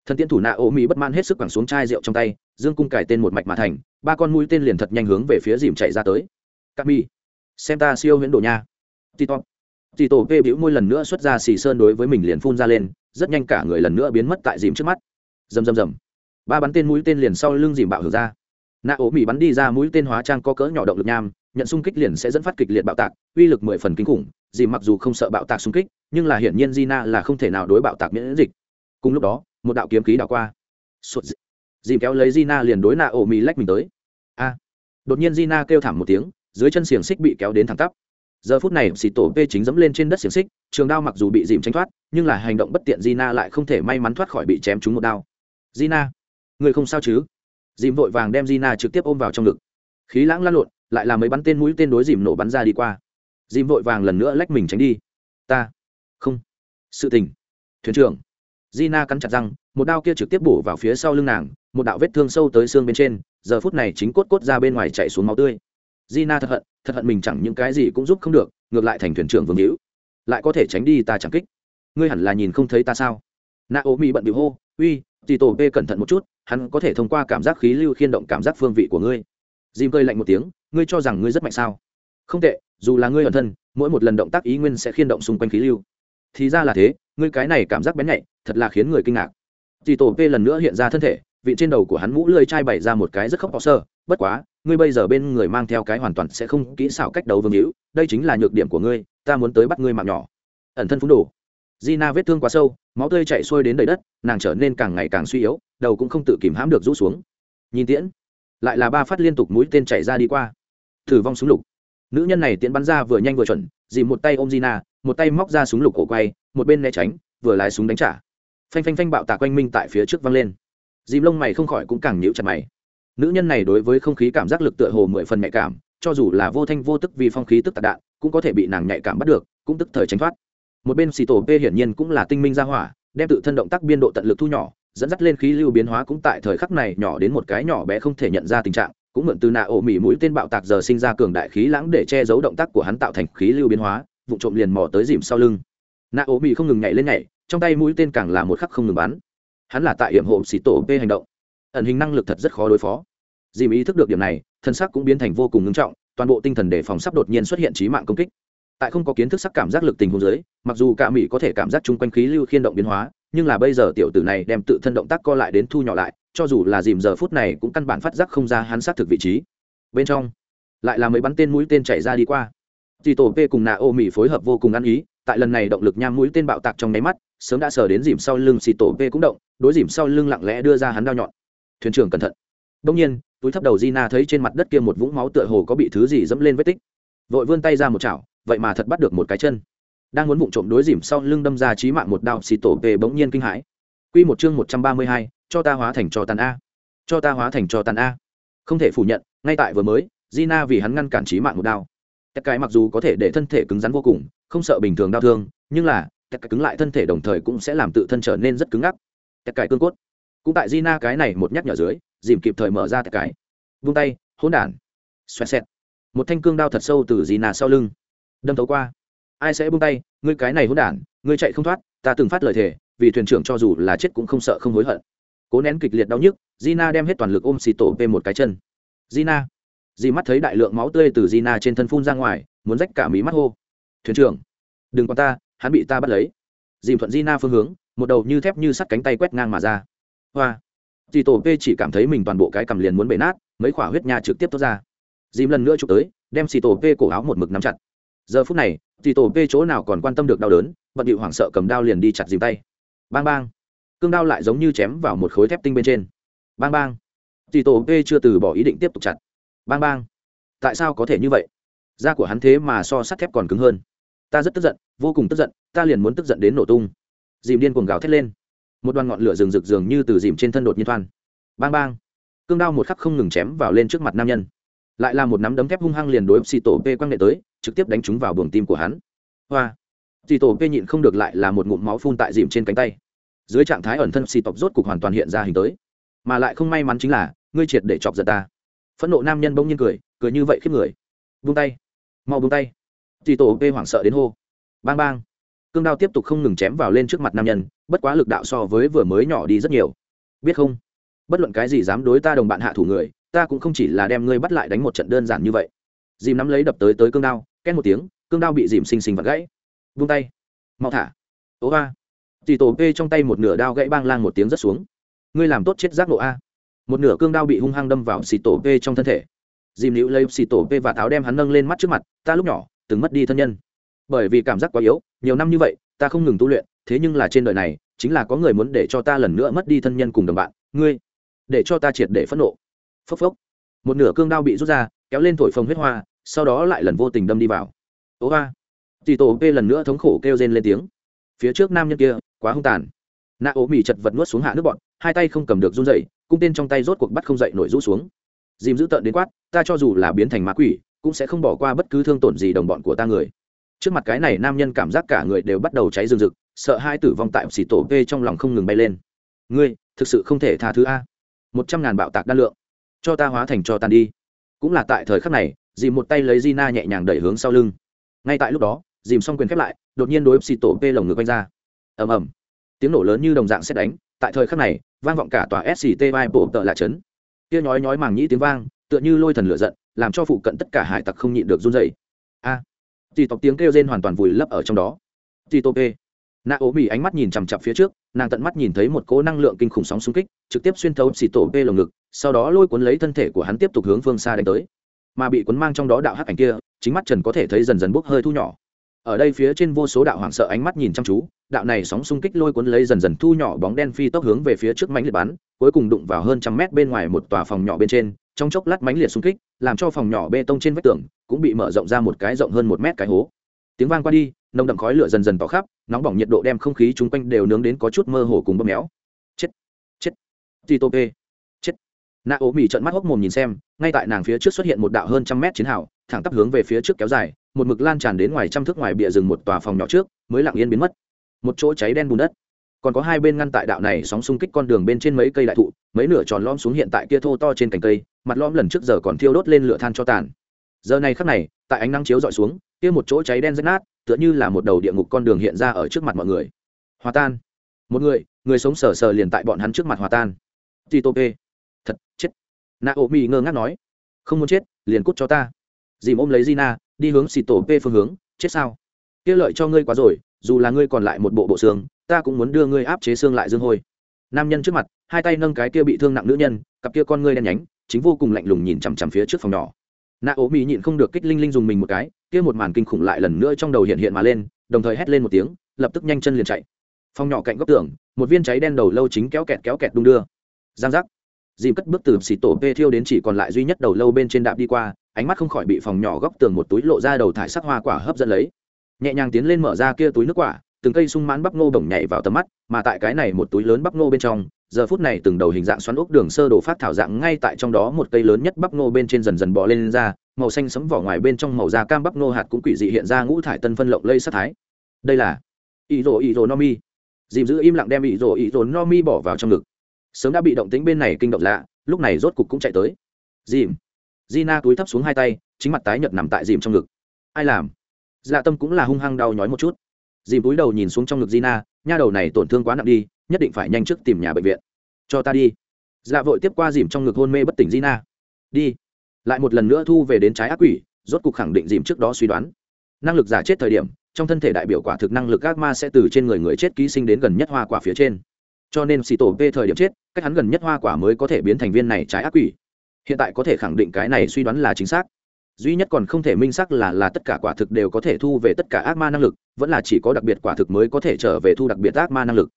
Thân tiễn thủ nạ ô mỹ bất man hết sức quẳng xuống chai rượu trong tay dương cung cải tên một mạch mà thành ba con mũi tên liền thật nhanh hướng về phía dìm chạy ra tới. Các mi xem ta siêu huyễn đồ nha. Tito Tỷ tổ P bĩu môi lần nữa xuất ra xì sơn đối với mình liền phun ra lên, rất nhanh cả người lần nữa biến mất tại dìm trước mắt. Rầm rầm rầm. Ba bắn tên mũi tên liền sau lưng dìm bạo hưởng ra. Nạ ố mỹ bắn đi ra mũi tên hóa trang có cỡ nhỏ động lực nham, nhận xung kích liền sẽ dẫn phát kịch liệt bạo tạc, uy lực mười phần kinh khủng. Dìm mặc dù không sợ bạo tạc xung kích, nhưng là hiển nhiên Gina là không thể nào đối bạo tạc miễn dịch. Cùng lúc đó, một đạo kiếm khí đảo qua. Sụt. Dìm kéo lấy Gina liền đối nạ ố mỹ lách mình tới. A. Đột nhiên Gina kêu thảm một tiếng, dưới chân xiềng xích bị kéo đến thẳng tắp giờ phút này xì tổ p chính dẫm lên trên đất xiềng xích trường đao mặc dù bị dìm tranh thoát nhưng là hành động bất tiện gina lại không thể may mắn thoát khỏi bị chém trúng một đao. Gina người không sao chứ? Dìm vội vàng đem gina trực tiếp ôm vào trong ngực. Khí lãng lan lộn lại là mấy bắn tên mũi tên đối dìm nổ bắn ra đi qua. Dìm vội vàng lần nữa lách mình tránh đi. Ta không. Sự tình. Thuyền trưởng. Gina cắn chặt răng một đao kia trực tiếp bổ vào phía sau lưng nàng một đạo vết thương sâu tới xương bên trên giờ phút này chính cốt cốt ra bên ngoài chạy xuống máu tươi. Gina thật hận, thật hận mình chẳng những cái gì cũng giúp không được, ngược lại thành thuyền trưởng vương hữu, lại có thể tránh đi ta chẳng kích. Ngươi hẳn là nhìn không thấy ta sao? Na Omi bận bị hô, "Uy, Tito P cẩn thận một chút, hắn có thể thông qua cảm giác khí lưu khiên động cảm giác phương vị của ngươi." dìm cơi lạnh một tiếng, "Ngươi cho rằng ngươi rất mạnh sao?" "Không tệ, dù là ngươi ẩn thân, mỗi một lần động tác ý nguyên sẽ khiên động xung quanh khí lưu." Thì ra là thế, ngươi cái này cảm giác bén nhạy, thật là khiến người kinh ngạc. Tito P lần nữa hiện ra thân thể, vị trên đầu của hắn mũ lưỡi chai bày ra một cái rất khóc bỏ sơ, bất quá, ngươi bây giờ bên người mang theo cái hoàn toàn sẽ không kỹ xảo cách đấu vương hữu đây chính là nhược điểm của ngươi ta muốn tới bắt ngươi mạng nhỏ. Ẩn thân phúng đồ. Gina vết thương quá sâu máu tươi chạy xuôi đến đầy đất nàng trở nên càng ngày càng suy yếu đầu cũng không tự kìm hãm được rũ xuống. Nhìn tiễn lại là ba phát liên tục mũi tên chảy ra đi qua. Thử vong súng lục. Nữ nhân này tiễn bắn ra vừa nhanh vừa chuẩn dì một tay ôm Gina, một tay móc ra súng lục cổ quay một bên né tránh vừa lái súng đánh trả. Phanh phanh phanh bạo tạc quanh minh tại phía trước văng lên dìm lông mày không khỏi cũng càng nhíu chặt mày. Nữ nhân này đối với không khí cảm giác lực tựa hồ mười phần nhạy cảm, cho dù là vô thanh vô tức vì phong khí tức tạc đạn, cũng có thể bị nàng nhạy cảm bắt được, cũng tức thời tránh thoát. Một bên xì tổ p hiển nhiên cũng là tinh minh ra hỏa, đem tự thân động tác biên độ tận lực thu nhỏ, dẫn dắt lên khí lưu biến hóa cũng tại thời khắc này nhỏ đến một cái nhỏ bé không thể nhận ra tình trạng, cũng mượn từ nạ ổ mỉ mũi tên bạo tạc giờ sinh ra cường đại khí lãng để che giấu động tác của hắn tạo thành khí lưu biến hóa, vụ trộm liền mò tới dìm sau lưng. Nạ ổ mỉ không ngừng nhảy lên nhảy, trong tay mũi tên càng là một khắc không ngừng bắn hắn là tại hiểm hộ xì tổ p hành động. Ẩn hình năng lực thật rất khó đối phó. Dìm ý thức được điểm này, thân xác cũng biến thành vô cùng ngưng trọng, toàn bộ tinh thần đề phòng sắp đột nhiên xuất hiện trí mạng công kích. Tại không có kiến thức sắc cảm giác lực tình huống dưới, mặc dù cả mỹ có thể cảm giác chung quanh khí lưu khiên động biến hóa, nhưng là bây giờ tiểu tử này đem tự thân động tác co lại đến thu nhỏ lại, cho dù là dìm giờ phút này cũng căn bản phát giác không ra hắn xác thực vị trí. Bên trong, lại là mấy bắn tên mũi tên chạy ra đi qua. Dì tổ p cùng nạ ô mỹ phối hợp vô cùng ăn ý, tại lần này động lực nham mũi tên bạo tạc trong nháy mắt sớm đã sờ đến dìm sau lưng xì tổ p cũng động, đối dìm sau lưng lặng lẽ đưa ra hắn đao nhọn. Thuyền trưởng cẩn thận. Đông nhiên, túi thấp đầu Gina thấy trên mặt đất kia một vũng máu tựa hồ có bị thứ gì dẫm lên vết tích. Vội vươn tay ra một chảo, vậy mà thật bắt được một cái chân. Đang muốn vụng trộm đối dìm sau lưng đâm ra trí mạng một đạo xì tổ về bỗng nhiên kinh hãi. Quy một chương một trăm ba mươi hai, cho ta hóa thành cho tàn a. Cho ta hóa thành cho tàn a. Không thể phủ nhận, ngay tại vừa mới, Gina vì hắn ngăn cản trí mạng một đao. Tất cái mặc dù có thể để thân thể cứng rắn vô cùng, không sợ bình thường đau thương, nhưng là tất cả cứng lại thân thể đồng thời cũng sẽ làm tự thân trở nên rất cứng ngắc. Tất cải cương cốt. Cũng tại Gina cái này một nhắc nhở dưới, dìm kịp thời mở ra tất cải. vung tay, hỗn đản. Xoẹt xẹt. Một thanh cương đao thật sâu từ Gina sau lưng. Đâm thấu qua. Ai sẽ buông tay? Ngươi cái này hỗn đản, ngươi chạy không thoát, ta từng phát lời thề, vì thuyền trưởng cho dù là chết cũng không sợ không hối hận. Cố nén kịch liệt đau nhức, Gina đem hết toàn lực ôm xì tổ về một cái chân. Gina. Dì mắt thấy đại lượng máu tươi từ Gina trên thân phun ra ngoài, muốn rách cả mí mắt hô. Thuyền trưởng, đừng quan ta hắn bị ta bắt lấy. Dìm thuận Gina phương hướng, một đầu như thép như sắt cánh tay quét ngang mà ra. Hoa. Dì tổ p chỉ cảm thấy mình toàn bộ cái cầm liền muốn bể nát, mấy khỏa huyết nha trực tiếp thoát ra. Dìm lần nữa chụp tới, đem xì tổ p cổ áo một mực nắm chặt. Giờ phút này dì tổ p chỗ nào còn quan tâm được đau đớn, bận điệu hoảng sợ cầm đao liền đi chặt dìm tay. Bang bang. Cương đao lại giống như chém vào một khối thép tinh bên trên. Bang bang. Dì tổ p chưa từ bỏ ý định tiếp tục chặt. Bang bang. Tại sao có thể như vậy? Da của hắn thế mà so sắt thép còn cứng hơn ta rất tức giận, vô cùng tức giận, ta liền muốn tức giận đến nổ tung. Dìm điên cuồng gào thét lên. Một đoàn ngọn lửa rừng rực dường như từ dìm trên thân đột nhiên thoan. Bang bang. Cương đao một khắc không ngừng chém vào lên trước mặt nam nhân. Lại là một nắm đấm thép hung hăng liền đối xì tổ p quăng nghệ tới, trực tiếp đánh trúng vào buồng tim của hắn. Hoa. Xì tổ p nhịn không được lại là một ngụm máu phun tại dìm trên cánh tay. Dưới trạng thái ẩn thân xì tộc rốt cục hoàn toàn hiện ra hình tới. Mà lại không may mắn chính là, ngươi triệt để chọc giận ta. Phẫn nộ nam nhân bỗng nhiên cười cười như vậy khiếp người. Vung tay. Mau vung tay thì tổ p hoảng sợ đến hô. Bang bang. Cương đao tiếp tục không ngừng chém vào lên trước mặt nam nhân, bất quá lực đạo so với vừa mới nhỏ đi rất nhiều. Biết không? Bất luận cái gì dám đối ta đồng bạn hạ thủ người, ta cũng không chỉ là đem ngươi bắt lại đánh một trận đơn giản như vậy. Dìm nắm lấy đập tới tới cương đao, két một tiếng, cương đao bị dìm xinh xinh vặt gãy. Vung tay. Mau thả. Ố a. Thì tổ p trong tay một nửa đao gãy bang lang một tiếng rất xuống. Ngươi làm tốt chết giác nộ a. Một nửa cương đao bị hung hăng đâm vào xì tổ p trong thân thể. Dìm nữ lấy xì tổ p và tháo đem hắn nâng lên mắt trước mặt, ta lúc nhỏ từng mất đi thân nhân. Bởi vì cảm giác quá yếu, nhiều năm như vậy, ta không ngừng tu luyện, thế nhưng là trên đời này, chính là có người muốn để cho ta lần nữa mất đi thân nhân cùng đồng bạn, ngươi, để cho ta triệt để phẫn nộ. Phốc phốc. Một nửa cương đao bị rút ra, kéo lên thổi phồng huyết hoa, sau đó lại lần vô tình đâm đi vào. Ố hoa tì tổ p lần nữa thống khổ kêu rên lên tiếng. Phía trước nam nhân kia, quá hung tàn. Nạ ố mì chật vật nuốt xuống hạ nước bọn hai tay không cầm được run dậy cung tên trong tay rốt cuộc bắt không dậy nổi rũ xuống. Dìm giữ tợn đến quát, ta cho dù là biến thành ma quỷ cũng sẽ không bỏ qua bất cứ thương tổn gì đồng bọn của ta người. Trước mặt cái này, nam nhân cảm giác cả người đều bắt đầu cháy rừng rực, sợ hai tử vong tại xì tổ p trong lòng không ngừng bay lên. Ngươi, thực sự không thể tha thứ a. Một trăm ngàn bạo tạc đan lượng. Cho ta hóa thành cho tàn đi. Cũng là tại thời khắc này, dìm một tay lấy Gina nhẹ nhàng đẩy hướng sau lưng. Ngay tại lúc đó, dìm xong quyền khép lại, đột nhiên đối xì tổ p lồng ngực quanh ra. Ầm ầm. Tiếng nổ lớn như đồng dạng xét đánh, tại thời khắc này, vang vọng cả tòa sct vai bộ tợ lạ chấn. Kia nhói nhói màng nhĩ tiếng vang tựa như lôi thần lửa giận làm cho phụ cận tất cả hải tặc không nhịn được run dày a. À, thì tộc tiếng kêu rên hoàn toàn vùi lấp ở trong đó. Tito p. Nạ ố mỹ ánh mắt nhìn chằm chặp phía trước nàng tận mắt nhìn thấy một cỗ năng lượng kinh khủng sóng xung kích trực tiếp xuyên thấu xì tổ p lồng ngực sau đó lôi cuốn lấy thân thể của hắn tiếp tục hướng phương xa đánh tới. Mà bị cuốn mang trong đó đạo hắc ảnh kia chính mắt trần có thể thấy dần dần bốc hơi thu nhỏ. Ở đây phía trên vô số đạo hoảng sợ ánh mắt nhìn chăm chú đạo này sóng xung kích lôi cuốn lấy dần dần thu nhỏ bóng đen phi tốc hướng về phía trước mánh liệt bắn cuối cùng đụng vào hơn trăm mét bên ngoài một tòa phòng nhỏ bên trên trong chốc lát mánh liệt xung kích, làm cho phòng nhỏ bê tông trên vách tường cũng bị mở rộng ra một cái rộng hơn một mét cái hố. Tiếng vang qua đi, nồng đậm khói lửa dần dần tỏ khắp, nóng bỏng nhiệt độ đem không khí chung quanh đều nướng đến có chút mơ hồ cùng bóp méo. Chết chết tito p chết. Nạ ố mì trận mắt hốc mồm nhìn xem, ngay tại nàng phía trước xuất hiện một đạo hơn trăm mét chiến hào, thẳng tắp hướng về phía trước kéo dài, một mực lan tràn đến ngoài trăm thước ngoài bìa rừng một tòa phòng nhỏ trước, mới lặng yên biến mất. Một chỗ cháy đen bùn đất còn có hai bên ngăn tại đạo này sóng xung kích con đường bên trên mấy cây đại thụ, mấy nửa tròn lom xuống hiện tại kia thô to trên cành cây, mặt lom lần trước giờ còn thiêu đốt lên lửa than cho tàn. Giờ này khắc này, tại ánh nắng chiếu dọi xuống, kia một chỗ cháy đen rách nát, tựa như là một đầu địa ngục con đường hiện ra ở trước mặt mọi người. Hòa tan. Một người người sống sờ sờ liền tại bọn hắn trước mặt hòa tan. Tito p thật, chết. Naomi ngơ ngác nói. Không muốn chết, liền cút cho ta. Dìm ôm lấy gina, đi hướng xì tổ p phương hướng. Chết sao? Kia lợi cho ngươi quá rồi, dù là ngươi còn lại một bộ bộ xương ta cũng muốn đưa ngươi áp chế xương lại dương hôi. Nam nhân trước mặt, hai tay nâng cái kia bị thương nặng nữ nhân, cặp kia con ngươi đen nhánh, chính vô cùng lạnh lùng nhìn chằm chằm phía trước phòng nhỏ. Nạ ố mỹ nhịn không được kích linh linh dùng mình một cái, kia một màn kinh khủng lại lần nữa trong đầu hiện hiện mà lên, đồng thời hét lên một tiếng, lập tức nhanh chân liền chạy. Phòng nhỏ cạnh góc tường, một viên cháy đen đầu lâu chính kéo kẹt kéo kẹt đung đưa. Giang giác. Dìm cất bước từ xì tổ p thiêu đến chỉ còn lại duy nhất đầu lâu bên trên đạp đi qua, ánh mắt không khỏi bị phòng nhỏ góc tường một túi lộ ra đầu thải sắc hoa quả hấp dẫn lấy. Nhẹ nhàng tiến lên mở ra kia túi nước quả từng cây sung mãn bắp ngô bổng nhảy vào tầm mắt mà tại cái này một túi lớn bắp ngô bên trong giờ phút này từng đầu hình dạng xoắn ốc đường sơ đồ phát thảo dạng ngay tại trong đó một cây lớn nhất bắp ngô bên trên dần dần bò lên, lên ra màu xanh sấm vỏ ngoài bên trong màu da cam bắp ngô hạt cũng quỷ dị hiện ra ngũ thải tân phân lộng lây sát thái. Đây là ý rồ ý rồ no mi. Dìm giữ im lặng đem ý rồ ý rồ no mi bỏ vào trong ngực. Sớm đã bị động tính bên này kinh động lạ lúc này rốt cục cũng chạy tới. Dìm. Gina túi thấp xuống hai tay chính mặt tái nhợt nằm tại dìm trong ngực. Ai làm? Dạ tâm cũng là hung hăng đau nhói một chút dìm túi đầu nhìn xuống trong ngực Gina, nha đầu này tổn thương quá nặng đi, nhất định phải nhanh trước tìm nhà bệnh viện. Cho ta đi. Dạ vội tiếp qua dìm trong ngực hôn mê bất tỉnh Gina. Đi. Lại một lần nữa thu về đến trái ác quỷ, rốt cục khẳng định dìm trước đó suy đoán. Năng lực giả chết thời điểm, trong thân thể đại biểu quả thực năng lực ác ma sẽ từ trên người người chết ký sinh đến gần nhất hoa quả phía trên. Cho nên xì tổ p thời điểm chết, cách hắn gần nhất hoa quả mới có thể biến thành viên này trái ác quỷ. Hiện tại có thể khẳng định cái này suy đoán là chính xác duy nhất còn không thể minh xác là là tất cả quả thực đều có thể thu về tất cả ác ma năng lực vẫn là chỉ có đặc biệt quả thực mới có thể trở về thu đặc biệt ác ma năng lực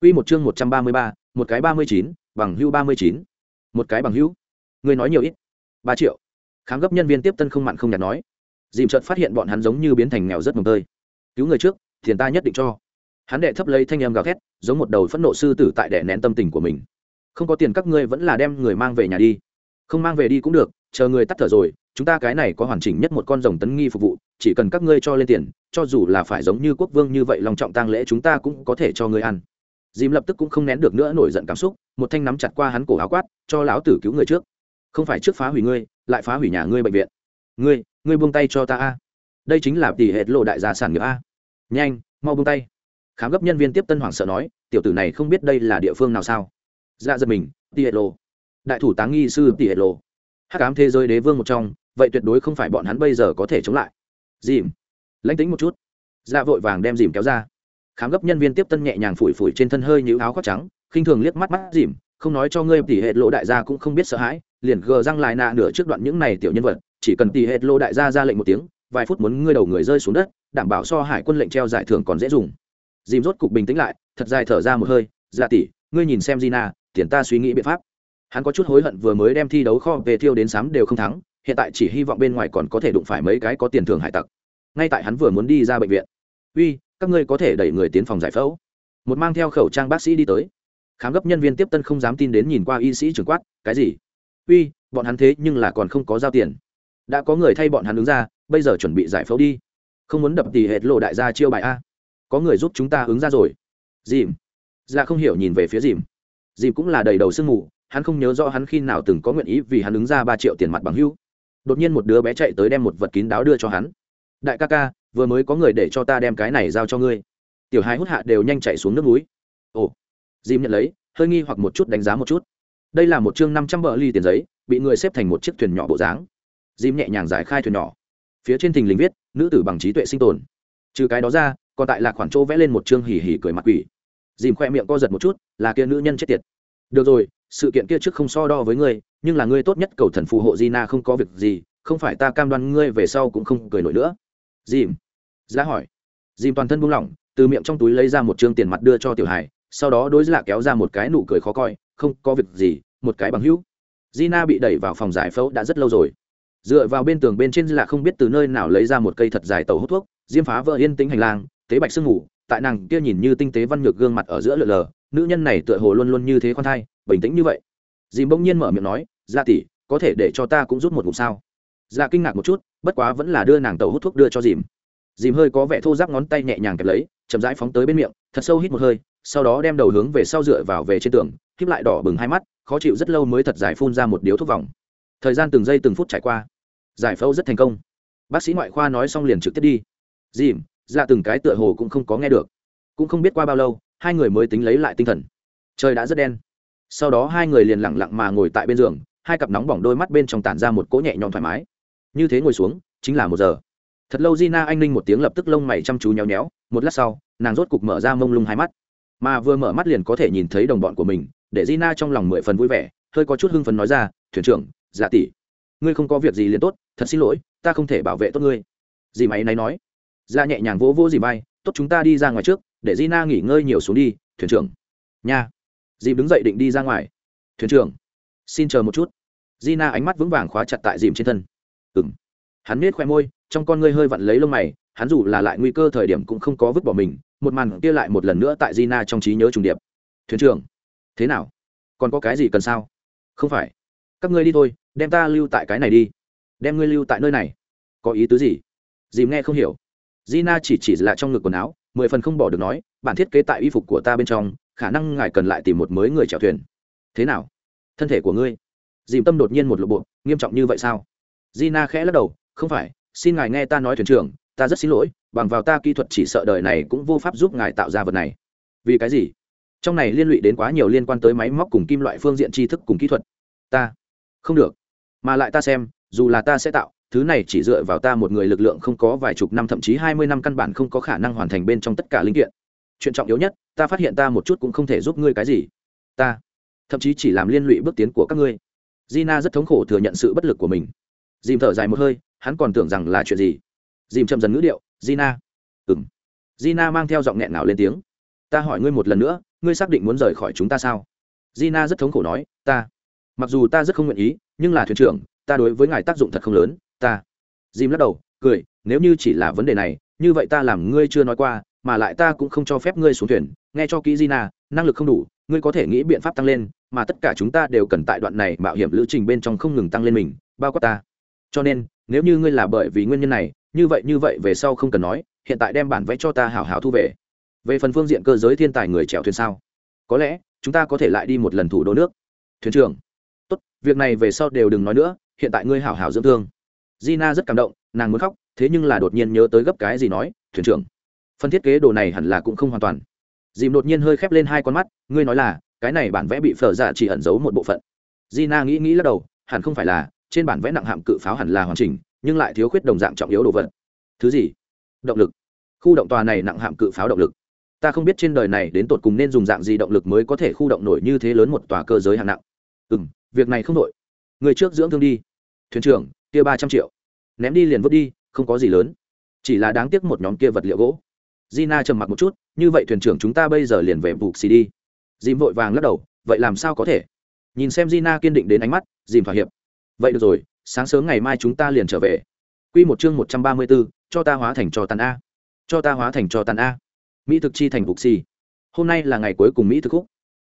Quy một chương một trăm ba mươi ba, một cái ba mươi chín, bằng hưu ba mươi chín, một cái bằng hưu. Người nói nhiều ít. ba triệu. Khám gấp nhân viên tiếp tân không mặn không nhạt nói. Dìm chợt phát hiện bọn hắn giống như biến thành nghèo rất mồm tơi. Cứu người trước, tiền ta nhất định cho. Hắn đệ thấp lấy thanh âm gào thét, giống một đầu phẫn nộ sư tử tại đè nén tâm tình của mình. Không có tiền các ngươi vẫn là đem người mang về nhà đi. Không mang về đi cũng được, chờ người tắt thở rồi, chúng ta cái này có hoàn chỉnh nhất một con rồng tấn nghi phục vụ chỉ cần các ngươi cho lên tiền cho dù là phải giống như quốc vương như vậy lòng trọng tang lễ chúng ta cũng có thể cho ngươi ăn. Dìm lập tức cũng không nén được nữa nổi giận cảm xúc một thanh nắm chặt qua hắn cổ áo quát cho lão tử cứu người trước. Không phải trước phá hủy ngươi lại phá hủy nhà ngươi bệnh viện. Ngươi ngươi buông tay cho ta a. Đây chính là tỷ hệ lộ đại gia sản nghiệp a. Nhanh mau buông tay. Khám gấp nhân viên tiếp tân hoàng sợ nói tiểu tử này không biết đây là địa phương nào sao. Dạ giật mình tỷ hệ lộ. Đại thủ táng nghi sư tỷ hệ lộ hắc ám thế giới đế vương một trong, vậy tuyệt đối không phải bọn hắn bây giờ có thể chống lại. Dìm. Lãnh tính một chút. Dạ vội vàng đem dìm kéo ra. Khám gấp nhân viên tiếp tân nhẹ nhàng phủi phủi trên thân hơi như áo khoác trắng, khinh thường liếc mắt mắt dìm, không nói cho ngươi tỷ hệ lộ đại gia cũng không biết sợ hãi, liền gờ răng lại nạ nửa trước đoạn những này tiểu nhân vật, chỉ cần tỷ hệ lộ đại gia ra lệnh một tiếng, vài phút muốn ngươi đầu người rơi xuống đất, đảm bảo so hải quân lệnh treo giải thưởng còn dễ dùng. Dìm rốt cục bình tĩnh lại, thật dài thở ra một hơi dạ tỷ ngươi nhìn xem gina, tiền ta suy nghĩ biện pháp hắn có chút hối hận vừa mới đem thi đấu kho về thiêu đến sám đều không thắng, hiện tại chỉ hy vọng bên ngoài còn có thể đụng phải mấy cái có tiền thưởng hải tặc. Ngay tại hắn vừa muốn đi ra bệnh viện. Uy, các ngươi có thể đẩy người tiến phòng giải phẫu. Một mang theo khẩu trang bác sĩ đi tới. Khám gấp nhân viên tiếp tân không dám tin đến nhìn qua y sĩ trưởng quát, cái gì? Uy, bọn hắn thế nhưng là còn không có giao tiền. Đã có người thay bọn hắn đứng ra, bây giờ chuẩn bị giải phẫu đi. Không muốn đập tỉ hệt lộ đại gia chiêu bài a. Có người giúp chúng ta ứng ra rồi. Dìm. Ra dạ không hiểu nhìn về phía dìm. Dìm cũng là đầy đầu sương mù hắn không nhớ rõ hắn khi nào từng có nguyện ý vì hắn ứng ra ba triệu tiền mặt bằng hữu. Đột nhiên một đứa bé chạy tới đem một vật kín đáo đưa cho hắn. Đại ca ca, vừa mới có người để cho ta đem cái này giao cho ngươi. Tiểu hai hút hạ đều nhanh chạy xuống nước núi. Ồ. Dìm nhận lấy, hơi nghi hoặc một chút đánh giá một chút. Đây là một chương năm trăm bờ ly tiền giấy, bị người xếp thành một chiếc thuyền nhỏ bộ dáng. Dìm nhẹ nhàng giải khai thuyền nhỏ. Phía trên thình lình viết, nữ tử bằng trí tuệ sinh tồn. Trừ cái đó ra, còn tại là khoảng chỗ vẽ lên một chương hỉ hỉ cười mặt quỷ. Dìm khoe miệng co giật một chút, là kia nữ nhân chết tiệt. Được rồi sự kiện kia trước không so đo với ngươi, nhưng là ngươi tốt nhất cầu thần phù hộ Gina không có việc gì, không phải ta cam đoan ngươi về sau cũng không cười nổi nữa. Dìm giá dạ hỏi. Dìm toàn thân buông lỏng, từ miệng trong túi lấy ra một trương tiền mặt đưa cho tiểu hải, sau đó đối lạ kéo ra một cái nụ cười khó coi, không có việc gì, một cái bằng hữu. Gina bị đẩy vào phòng giải phẫu đã rất lâu rồi. Dựa vào bên tường bên trên là không biết từ nơi nào lấy ra một cây thật dài tàu hút thuốc diêm phá vỡ yên tĩnh hành lang, tế bạch sương ngủ tại nàng kia nhìn như tinh tế văn nhược gương mặt ở giữa lượn lờ, nữ nhân này tựa hồ luôn luôn như thế khoan thai, bình tĩnh như vậy. Dìm bỗng nhiên mở miệng nói gia tỉ tỷ, có thể để cho ta cũng rút một ngụm sao? Ra kinh ngạc một chút, bất quá vẫn là đưa nàng tàu hút thuốc đưa cho dìm. Dìm hơi có vẻ thô giáp ngón tay nhẹ nhàng kẹp lấy, chậm rãi phóng tới bên miệng, thật sâu hít một hơi, sau đó đem đầu hướng về sau dựa vào về trên tường khiếp lại đỏ bừng hai mắt, khó chịu rất lâu mới thật giải phun ra một điếu thuốc vòng. Thời gian từng giây từng phút trải qua, giải phẫu rất thành công. Bác sĩ ngoại khoa nói xong liền trực tiếp đi. Dìm dạ từng cái tựa hồ cũng không có nghe được. Cũng không biết qua bao lâu, hai người mới tính lấy lại tinh thần. Trời đã rất đen. Sau đó hai người liền lẳng lặng mà ngồi tại bên giường, hai cặp nóng bỏng đôi mắt bên trong tản ra một cỗ nhẹ nhõm thoải mái. Như thế ngồi xuống, chính là một giờ. Thật lâu Gina anh ninh một tiếng lập tức lông mày chăm chú nhéo nhéo, một lát sau, nàng rốt cục mở ra mông lung hai mắt. Mà vừa mở mắt liền có thể nhìn thấy đồng bọn của mình, để Gina trong lòng mười phần vui vẻ, hơi có chút hưng phấn nói ra, thuyền trưởng dạ tỷ, ngươi không có việc gì liền tốt, thật xin lỗi, ta không thể bảo vệ tốt ngươi. Dì máy này nói ra nhẹ nhàng vỗ vỗ dì bay tốt, chúng ta đi ra ngoài trước, để Gina nghỉ ngơi nhiều xuống đi, thuyền trưởng. Nha. Dìm đứng dậy định đi ra ngoài. Thuyền trưởng, xin chờ một chút. Gina ánh mắt vững vàng khóa chặt tại dìm trên thân. Ừng hắn nết khoe môi, trong con ngươi hơi vặn lấy lông mày, hắn dù là lại nguy cơ thời điểm cũng không có vứt bỏ mình, một màn kia lại một lần nữa tại Gina trong trí nhớ trùng điệp. Thuyền trưởng, thế nào? Còn có cái gì cần sao? Không phải. Các ngươi đi thôi, đem ta lưu tại cái này đi. Đem ngươi lưu tại nơi này. Có ý tứ gì? Dìm nghe không hiểu. Gina chỉ chỉ là trong ngực quần áo, mười phần không bỏ được nói, bản thiết kế tại y phục của ta bên trong, khả năng ngài cần lại tìm một mới người chèo thuyền. Thế nào? Thân thể của ngươi? Dìm tâm đột nhiên một lộ bộ, nghiêm trọng như vậy sao? Gina khẽ lắc đầu, không phải, xin ngài nghe ta nói thuyền trưởng, ta rất xin lỗi, bằng vào ta kỹ thuật chỉ sợ đời này cũng vô pháp giúp ngài tạo ra vật này. Vì cái gì? Trong này liên lụy đến quá nhiều liên quan tới máy móc cùng kim loại phương diện tri thức cùng kỹ thuật. Ta? Không được, mà lại ta xem, dù là ta sẽ tạo thứ này chỉ dựa vào ta một người lực lượng không có vài chục năm, thậm chí hai mươi năm căn bản không có khả năng hoàn thành bên trong tất cả linh kiện. Chuyện trọng yếu nhất, ta phát hiện ta một chút cũng không thể giúp ngươi cái gì. Ta, thậm chí chỉ làm liên lụy bước tiến của các ngươi. Gina rất thống khổ thừa nhận sự bất lực của mình. Dìm thở dài một hơi, hắn còn tưởng rằng là chuyện gì. Dìm chậm dần ngữ điệu, gina. Ừng gina mang theo giọng nghẹn nào lên tiếng. Ta hỏi ngươi một lần nữa, ngươi xác định muốn rời khỏi chúng ta sao? Gina rất thống khổ nói, ta, mặc dù ta rất không nguyện ý, nhưng là thuyền trưởng, ta đối với ngài tác dụng thật không lớn ta. Dìm lắc đầu, cười, nếu như chỉ là vấn đề này, như vậy ta làm ngươi chưa nói qua, mà lại ta cũng không cho phép ngươi xuống thuyền. Nghe cho kỹ gina, năng lực không đủ, ngươi có thể nghĩ biện pháp tăng lên, mà tất cả chúng ta đều cần tại đoạn này mạo hiểm lữ trình bên trong không ngừng tăng lên mình, bao quát ta. Cho nên, nếu như ngươi là bởi vì nguyên nhân này, như vậy như vậy về sau không cần nói, hiện tại đem bản vẽ cho ta hảo hảo thu về. Về phần phương diện cơ giới thiên tài người chèo thuyền sao? Có lẽ, chúng ta có thể lại đi một lần thủ đô nước. Thuyền trưởng. Tốt, việc này về sau đều đừng nói nữa, hiện tại ngươi hảo hảo dưỡng thương gina rất cảm động, nàng muốn khóc, thế nhưng là đột nhiên nhớ tới gấp cái gì nói, thuyền trưởng phần thiết kế đồ này hẳn là cũng không hoàn toàn. Dìm đột nhiên hơi khép lên hai con mắt, ngươi nói là, cái này bản vẽ bị phở dạ chỉ ẩn giấu một bộ phận. Gina nghĩ nghĩ lắc đầu, hẳn không phải là, trên bản vẽ nặng hạm cự pháo hẳn là hoàn chỉnh, nhưng lại thiếu khuyết đồng dạng trọng yếu đồ vật. Thứ gì? Động lực. Khu động tòa này nặng hạm cự pháo động lực. Ta không biết trên đời này đến tột cùng nên dùng dạng gì động lực mới có thể khu động nổi như thế lớn một tòa cơ giới hạng nặng. Ừ m việc này không đội người trước dưỡng thương đi. Thuyền trưởng kia ba trăm triệu. Ném đi liền vứt đi, không có gì lớn. Chỉ là đáng tiếc một nhóm kia vật liệu gỗ. Gina trầm mặc một chút, như vậy thuyền trưởng chúng ta bây giờ liền về bục xì đi. Dìm vội vàng lắc đầu, vậy làm sao có thể? Nhìn xem gina kiên định đến ánh mắt, dìm thỏa hiệp. Vậy được rồi, sáng sớm ngày mai chúng ta liền trở về. Q một chương một trăm ba mươi b ố cho ta hóa thành cho tàn a. Cho ta hóa thành cho tàn a. Mỹ thực chi thành bục xì hôm nay là ngày cuối cùng mỹ thực khúc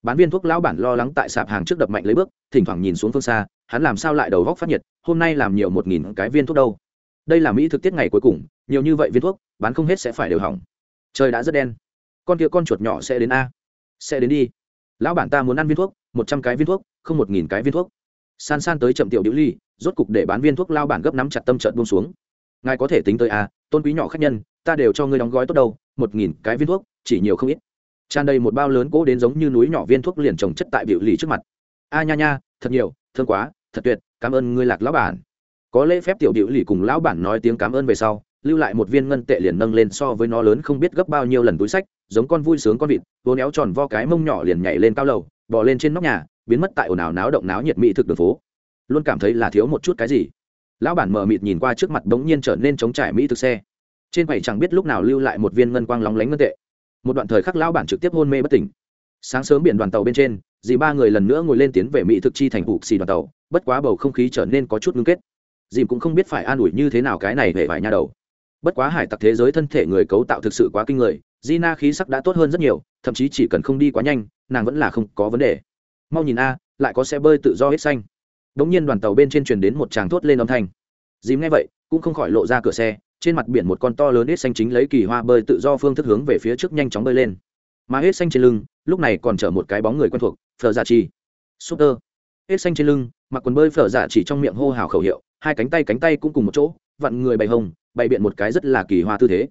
bán viên thuốc lão bản lo lắng tại sạp hàng trước đập mạnh lấy bước, thỉnh thoảng nhìn xuống phương xa, hắn làm sao lại đầu góc phát nhiệt, hôm nay làm nhiều một nghìn cái viên thuốc đâu. Đây là mỹ thực tiết ngày cuối cùng, nhiều như vậy viên thuốc, bán không hết sẽ phải đều hỏng. Trời đã rất đen. Con kia con chuột nhỏ sẽ đến a. Sẽ đến đi. Lão bản ta muốn ăn viên thuốc, một trăm cái viên thuốc, không một nghìn cái viên thuốc. San san tới chậm tiểu đĩu ly, rốt cục để bán viên thuốc lao bản gấp nắm chặt tâm trận buông xuống. Ngài có thể tính tới a, tôn quý nhỏ khách nhân, ta đều cho ngươi đóng gói tốt đâu, một nghìn cái viên thuốc, chỉ nhiều không ít tràn đầy một bao lớn cỗ đến giống như núi nhỏ viên thuốc liền trồng chất tại biểu lì trước mặt. A nha nha, thật nhiều, thương quá, thật tuyệt, cảm ơn ngươi lạc lão bản. Có lễ phép tiểu biểu lì cùng lão bản nói tiếng cảm ơn về sau, lưu lại một viên ngân tệ liền nâng lên so với nó lớn không biết gấp bao nhiêu lần túi sách, giống con vui sướng con vịt, vô néo tròn vo cái mông nhỏ liền nhảy lên cao lầu, bò lên trên nóc nhà, biến mất tại ồn ào náo động náo nhiệt mỹ thực đường phố. Luôn cảm thấy là thiếu một chút cái gì. Lão bản mờ mịt nhìn qua trước mặt bỗng nhiên trở nên chống trải mỹ thực xe. Trên bảy chẳng biết lúc nào lưu lại một viên ngân quang lóng lánh ngân tệ một đoạn thời khắc lão bản trực tiếp hôn mê bất tỉnh. Sáng sớm biển đoàn tàu bên trên, dì ba người lần nữa ngồi lên tiến về mỹ thực chi thành phụ xì đoàn tàu, bất quá bầu không khí trở nên có chút ngưng kết. Dìm cũng không biết phải an ủi như thế nào cái này về vài nhà đầu. Bất quá hải tặc thế giới thân thể người cấu tạo thực sự quá kinh người, Gina khí sắc đã tốt hơn rất nhiều, thậm chí chỉ cần không đi quá nhanh, nàng vẫn là không có vấn đề. Mau nhìn a, lại có xe bơi tự do hết xanh. Đ ỗ n g nhiên đoàn tàu bên trên truyền đến một tràng thốt lên âm thanh. Dìm nghe vậy, cũng không khỏi lộ ra cửa xe trên mặt biển một con to lớn hết xanh chính lấy kỳ hoa bơi tự do phương thức hướng về phía trước nhanh chóng bơi lên. Mà hết xanh trên lưng, lúc này còn chở một cái bóng người quen thuộc, phở dạ giả chi super. Hết xanh trên lưng, mặc quần bơi phở giả chỉ trong miệng hô hào khẩu hiệu, hai cánh tay cánh tay cũng cùng một chỗ, vặn người bày hồng, bày biện một cái rất là kỳ hoa tư thế.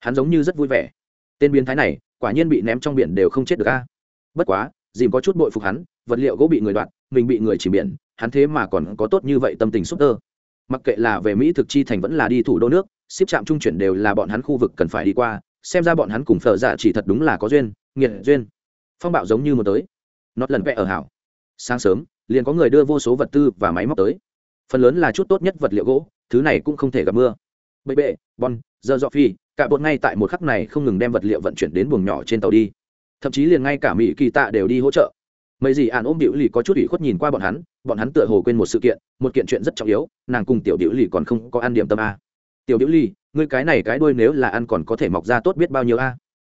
Hắn giống như rất vui vẻ. Tên biến thái này, quả nhiên bị ném trong biển đều không chết được a. Bất quá, dìm có chút bội phục hắn, vật liệu gỗ bị người đoạt, mình bị người chỉ biển, hắn thế mà còn có tốt như vậy tâm tình súp tơ mặc kệ là về mỹ thực chi thành vẫn là đi thủ đô nước ship trạm trung chuyển đều là bọn hắn khu vực cần phải đi qua, xem ra bọn hắn cùng phở dạ chỉ thật đúng là có duyên, nghiệt duyên. Phong bạo giống như một tới. Nót lần vẽ ở hảo. Sáng sớm, liền có người đưa vô số vật tư và máy móc tới. Phần lớn là chút tốt nhất vật liệu gỗ, thứ này cũng không thể gặp mưa. Bệ bệ, bon giờ dọ phi, cả bột ngay tại một khắc này không ngừng đem vật liệu vận chuyển đến buồng nhỏ trên tàu đi. Thậm chí liền ngay cả mỹ kỳ tạ đều đi hỗ trợ. Mấy gì ạn ôm điệu lì có chút ủy khuất nhìn qua bọn hắn bọn hắn tựa hồ quên một sự kiện, một kiện chuyện rất trọng yếu, nàng cùng tiểu điệu lì còn không có ăn điểm tâm a tiểu Biểu lì ngươi cái này cái đuôi nếu là ăn còn có thể mọc ra tốt biết bao nhiêu a?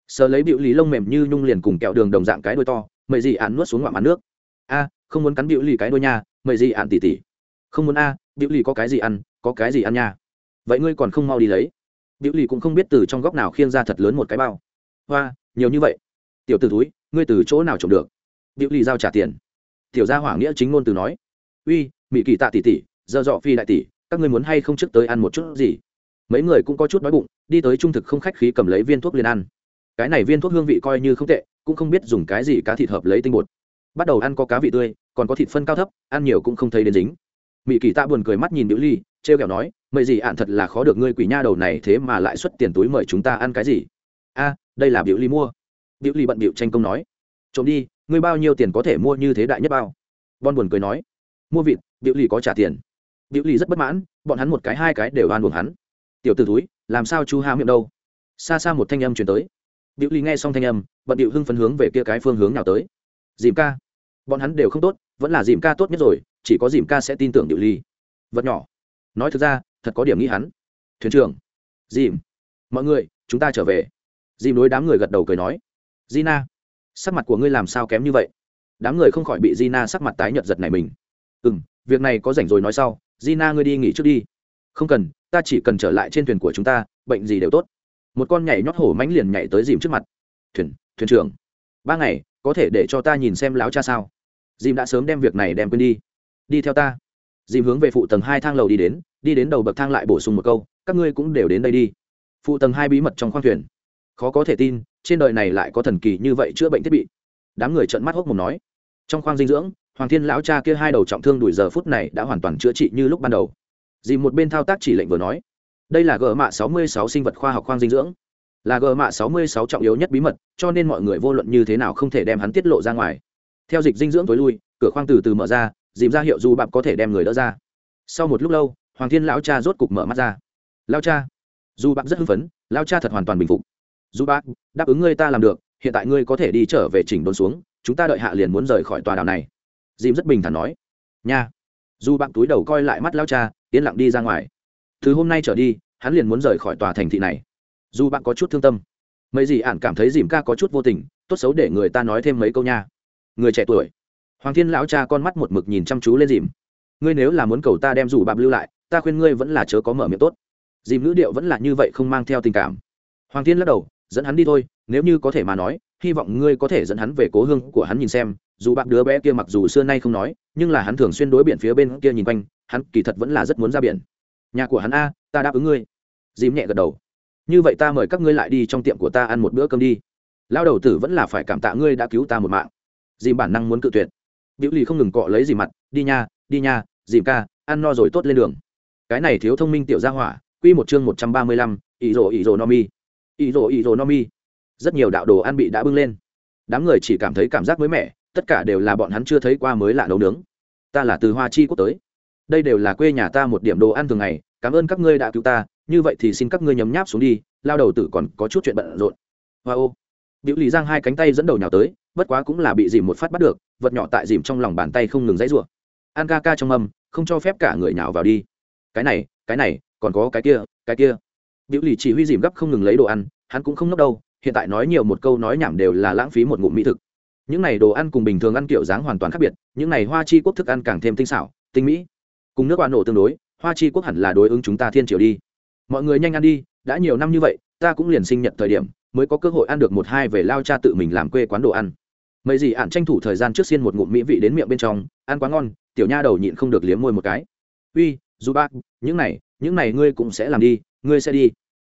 Sờ lấy Biểu lì lông mềm như nhung liền cùng kẹo đường đồng dạng cái đuôi to mày gì ạn nuốt xuống ngoạm ăn nước. A không muốn cắn Biểu lì cái đuôi nha mày gì ạn tỉ tỉ. Không muốn a à, điệu lì có cái gì ăn có cái gì ăn nha. Vậy ngươi còn không mau đi lấy. Biểu lì cũng không biết từ trong góc nào khiêng ra thật lớn một cái bao. Hoa nhiều như vậy. Tiểu t túi ngươi từ chỗ nào trộm được? Biểu lì giao trả tiền. Tiểu gia hỏa nghĩa chính ngôn từ nói. Uy mỹ kỳ tạ tỷ tỷ giờ dọ phi đại tỷ các ngươi muốn hay không trước tới ăn một chút gì? Mấy người cũng có chút đói bụng, đi tới trung thực không khách khí cầm lấy viên thuốc liền ăn. Cái này viên thuốc hương vị coi như không tệ, cũng không biết dùng cái gì cá thịt hợp lấy tinh bột. Bắt đầu ăn có cá vị tươi, còn có thịt phân cao thấp, ăn nhiều cũng không thấy đến dính. Mỹ kỳ tạ buồn cười mắt nhìn nữ ly, trêu kẹo nói, mày gì ạn thật là khó được ngươi quỷ nha đầu này thế mà lại xuất tiền túi mời chúng ta ăn cái gì? A, đây là biểu ly mua. Biểu ly bận biểu tranh công nói, trộm đi, ngươi bao nhiêu tiền có thể mua như thế đại nhất bao? Bon buồn cười nói, mua vịt biểu ly có trả tiền. Biểu ly rất bất mãn, bọn hắn một cái hai cái đều ăn buồn hắn tiểu t túi, làm sao chú há miệng đâu? Xa xa một thanh âm chuyển tới. Điệu ly nghe xong thanh âm, bận điệu hưng phấn hướng về kia cái phương hướng nào tới. Dìm ca. Bọn hắn đều không tốt, vẫn là dìm ca tốt nhất rồi, chỉ có dìm ca sẽ tin tưởng điệu ly. Vật nhỏ. Nói thực ra, thật có điểm nghĩ hắn. Thuyền trưởng. Dìm. Mọi người, chúng ta trở về. Dìm đối đám người gật đầu cười nói. Gina. Sắc mặt của ngươi làm sao kém như vậy? Đám người không khỏi bị gina sắc mặt tái nhợt giật này mình. Ừ m việc này có rảnh rồi nói sau. Gina, ngươi đi nghỉ trước đi. Không cần ta chỉ cần trở lại trên thuyền của chúng ta, bệnh gì đều tốt. Một con nhảy nhót hổ mánh liền nhảy tới dìm trước mặt. Thuyền thuyền trưởng, ba ngày, có thể để cho ta nhìn xem láo cha sao? Dìm đã sớm đem việc này đem quên đi. Đi theo ta. Dìm hướng về phụ tầng hai thang lầu đi đến đi đến đầu bậc thang lại bổ sung một câu, các ngươi cũng đều đến đây đi. Phụ tầng hai bí mật trong khoang thuyền. Khó có thể tin, trên đời này lại có thần kỳ như vậy chữa bệnh thiết bị. Đám người trợn mắt hốc mồm nói. Trong khoang dinh dưỡng, hoàng thiên lão cha kia hai đầu trọng thương đuổi giờ phút này đã hoàn toàn chữa trị như lúc ban đầu. Dì một bên thao tác chỉ lệnh vừa nói. Đây là gờ mạ 66 sinh vật khoa học khoang dinh dưỡng. Là gờ mạ 66 trọng yếu nhất bí mật, cho nên mọi người vô luận như thế nào không thể đem hắn tiết lộ ra ngoài. Theo dịch dinh dưỡng tối lui, cửa khoang từ từ mở ra, dìm ra hiệu dù bạp có thể đem người đỡ ra. Sau một lúc lâu, hoàng thiên lão cha rốt cục mở mắt ra. Lao cha. Dù bạp rất hưng phấn lao cha thật hoàn toàn bình phục. Dù bạp, đáp ứng ngươi ta làm được, hiện tại ngươi có thể đi trở về chỉnh đốn xuống, chúng ta đợi hạ liền muốn rời khỏi tòa đảo này. Dìm rất bình thản nói. Nha. Dù bạn túi đầu coi lại mắt lao cha yên lặng đi ra ngoài. Từ hôm nay trở đi, hắn liền muốn rời khỏi tòa thành thị này. Dù bạn có chút thương tâm, mấy gì ạn cảm thấy dìm ca có chút vô tình, tốt xấu để người ta nói thêm mấy câu nha. Người trẻ tuổi. Hoàng thiên lão cha con mắt một mực nhìn chăm chú lên dìm. Ngươi nếu là muốn cầu ta đem rủ bạp lưu lại, ta khuyên ngươi vẫn là chớ có mở miệng tốt. Dìm ngữ điệu vẫn là như vậy không mang theo tình cảm. Hoàng thiên lắc đầu, dẫn hắn đi thôi, nếu như có thể mà nói, hy vọng ngươi có thể dẫn hắn về cố hương của hắn nhìn xem dù bạn đứa bé kia mặc dù xưa nay không nói, nhưng là hắn thường xuyên đối biển phía bên kia nhìn quanh, hắn kỳ thật vẫn là rất muốn ra biển. Nhà của hắn a, ta đáp ứng ngươi. Dìm nhẹ gật đầu. Như vậy ta mời các ngươi lại đi trong tiệm của ta ăn một bữa cơm đi. Lao đầu tử vẫn là phải cảm tạ ngươi đã cứu ta một mạng. Dìm bản năng muốn cự tuyệt. Biểu lì không ngừng cọ lấy dìm mặt, đi nha đi nha, dìm ca, ăn no rồi tốt lên đường. Cái này thiếu thông minh tiểu gia hỏa, quy một chương một trăm ba mươi lăm, ỷ rồ ỷ rồ no mi. Ỷ rồ ỷ rồ no mi. Rất nhiều đạo đồ ăn bị đã bưng lên. Đám người chỉ cảm thấy cảm giác mới mẻ tất cả đều là bọn hắn chưa thấy qua mới lạ nấu nướng. Ta là từ hoa chi quốc tới. Đây đều là quê nhà ta một điểm đồ ăn thường ngày, cảm ơn các ngươi đã cứu ta, như vậy thì xin các ngươi nhấm nháp xuống đi, lao đầu tử còn có chút chuyện bận rộn. Hoa ô. Biểu lý giang hai cánh tay dẫn đầu nhào tới, bất quá cũng là bị dìm một phát bắt được, vật nhỏ tại dìm trong lòng bàn tay không ngừng dãy rủa. An ca ca trong mâm không cho phép cả người nào vào đi. Cái này cái này, còn có cái kia cái kia. Biểu lì chỉ huy dìm gấp không ngừng lấy đồ ăn, hắn cũng không nốc đâu, hiện tại nói nhiều một câu nói nhảm đều là lãng phí một ngụm mỹ thực những này đồ ăn cùng bình thường ăn kiểu dáng hoàn toàn khác biệt, những này hoa chi quốc thức ăn càng thêm tinh xảo, tinh mỹ. Cùng nước oan nổ tương đối, hoa chi quốc hẳn là đối ứng chúng ta thiên triều đi. Mọi người nhanh ăn đi, đã nhiều năm như vậy, ta cũng liền sinh nhật thời điểm, mới có cơ hội ăn được một hai về lao cha tự mình làm quê quán đồ ăn. Mấy gì ạn tranh thủ thời gian trước xiên một ngụm mỹ vị đến miệng bên trong, ăn quá ngon, tiểu nha đầu nhịn không được liếm môi một cái. Uy, dù bác, những này những này ngươi cũng sẽ làm đi, ngươi sẽ đi.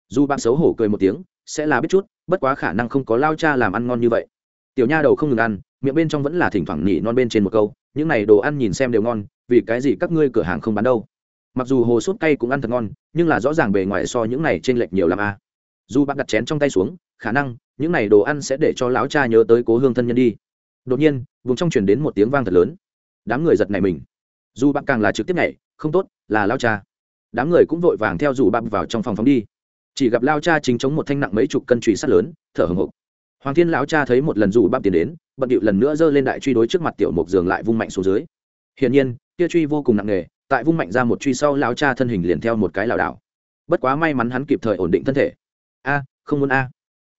Dù bác xấu hổ cười một tiếng, sẽ là biết chút, bất quá khả năng không có lao cha làm ăn ngon như vậy tiểu nha đầu không ngừng ăn, miệng bên trong vẫn là thỉnh thoảng nhỉ non bên trên một câu, những này đồ ăn nhìn xem đều ngon, vì cái gì các ngươi cửa hàng không bán đâu? Mặc dù hồ sốt cay cũng ăn thật ngon, nhưng là rõ ràng bề ngoài so những này t r ê n lệch nhiều làm a. À. dù bác đặt chén trong tay xuống, khả năng, những này đồ ăn sẽ để cho lão cha nhớ tới cố hương thân nhân đi. Đột nhiên, vùng trong chuyển đến một tiếng vang thật lớn. Đám người giật này mình. Dù bác càng là trực tiếp nhảy, không tốt, là lao cha. Đám người cũng vội vàng theo dù bác vào trong phòng phóng đi. Chỉ gặp lao cha chính chống một thanh nặng mấy chục cân trùy sắt lớn, thở hồng hộc hoàng thiên lão cha thấy một lần dù bắp tiến đến, bận điệu lần nữa giơ lên đại truy đối trước mặt tiểu mục giường lại vung mạnh xuống dưới. Hiển nhiên, kia truy vô cùng nặng nề, tại vung mạnh ra một truy sau Lão cha thân hình liền theo một cái lảo đảo. Bất quá may mắn hắn kịp thời ổn định thân thể. A, không muốn a.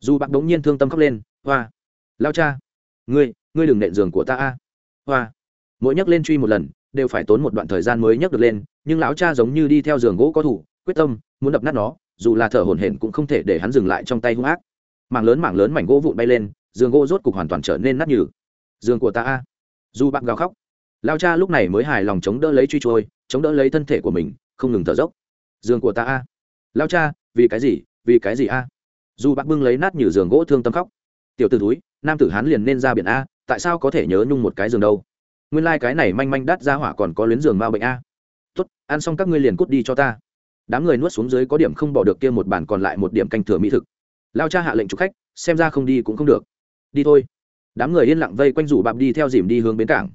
Dù bạc đống nhiên thương tâm khóc lên, hoa lao cha, ngươi ngươi đừng nện giường của ta a. Hoa. Mỗi nhấc lên truy một lần, đều phải tốn một đoạn thời gian mới nhấc được lên, nhưng lão cha giống như đi theo giường gỗ có thủ, quyết tâm, muốn đập nát nó, dù là thở hổn hển cũng không thể để hắn dừng lại trong tay hung ác mảng lớn mảng lớn mảnh gỗ vụn bay lên, giường gỗ rốt cục hoàn toàn trở nên nát nhừ. Giường của ta a. Dù bạn gào khóc. Lao cha lúc này mới hài lòng chống đỡ lấy truy trôi, chống đỡ lấy thân thể của mình, không ngừng thở dốc. Giường của ta a. Lao cha, vì cái gì, vì cái gì a? Dù bác bưng lấy nát nhừ giường gỗ thương tâm khóc. Tiểu t ử túi nam tử hán liền nên ra biển a, tại sao có thể nhớ nhung một cái giường đâu? Nguyên lai、like、cái này manh manh đắt ra hỏa còn có luyến giường ma bệnh a. Tốt, ăn xong các ngươi liền cút đi cho ta. Đám người nuốt xuống dưới có điểm không bỏ được kia một bản còn lại một điểm canh thừa mỹ thực lao cha hạ lệnh chụp khách, xem ra không đi cũng không được. Đi thôi. Đám người yên lặng vây quanh rủ bạp đi theo dìm đi hướng bến cảng.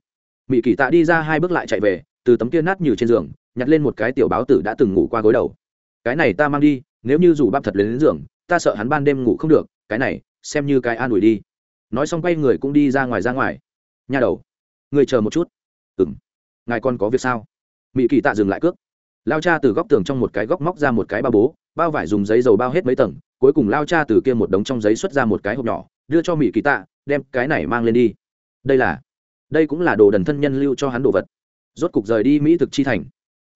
Mỹ kỳ tạ đi ra hai bước lại chạy về, từ tấm kia nát như trên giường, nhặt lên một cái tiểu báo tử đã từng ngủ qua gối đầu. Cái này ta mang đi, nếu như rủ bạp thật lên đến giường, ta sợ hắn ban đêm ngủ không được, cái này, xem như cái an ủi đi. Nói xong quay người cũng đi ra ngoài ra ngoài. Nhà đầu, người chờ một chút. Ừ m ngài còn có việc sao? Mỹ kỳ tạ dừng lại cước. Lao cha từ góc tường trong một cái góc móc ra một cái bao bố, bao vải dùng giấy dầu bao hết mấy tầng cuối cùng lao cha từ kia một đống trong giấy xuất ra một cái hộp nhỏ, đưa cho mỹ kỳ tạ, đem cái này mang lên đi. Đây là, đây cũng là đồ đần thân nhân lưu cho hắn đồ vật. Rốt cục rời đi mỹ thực chi thành.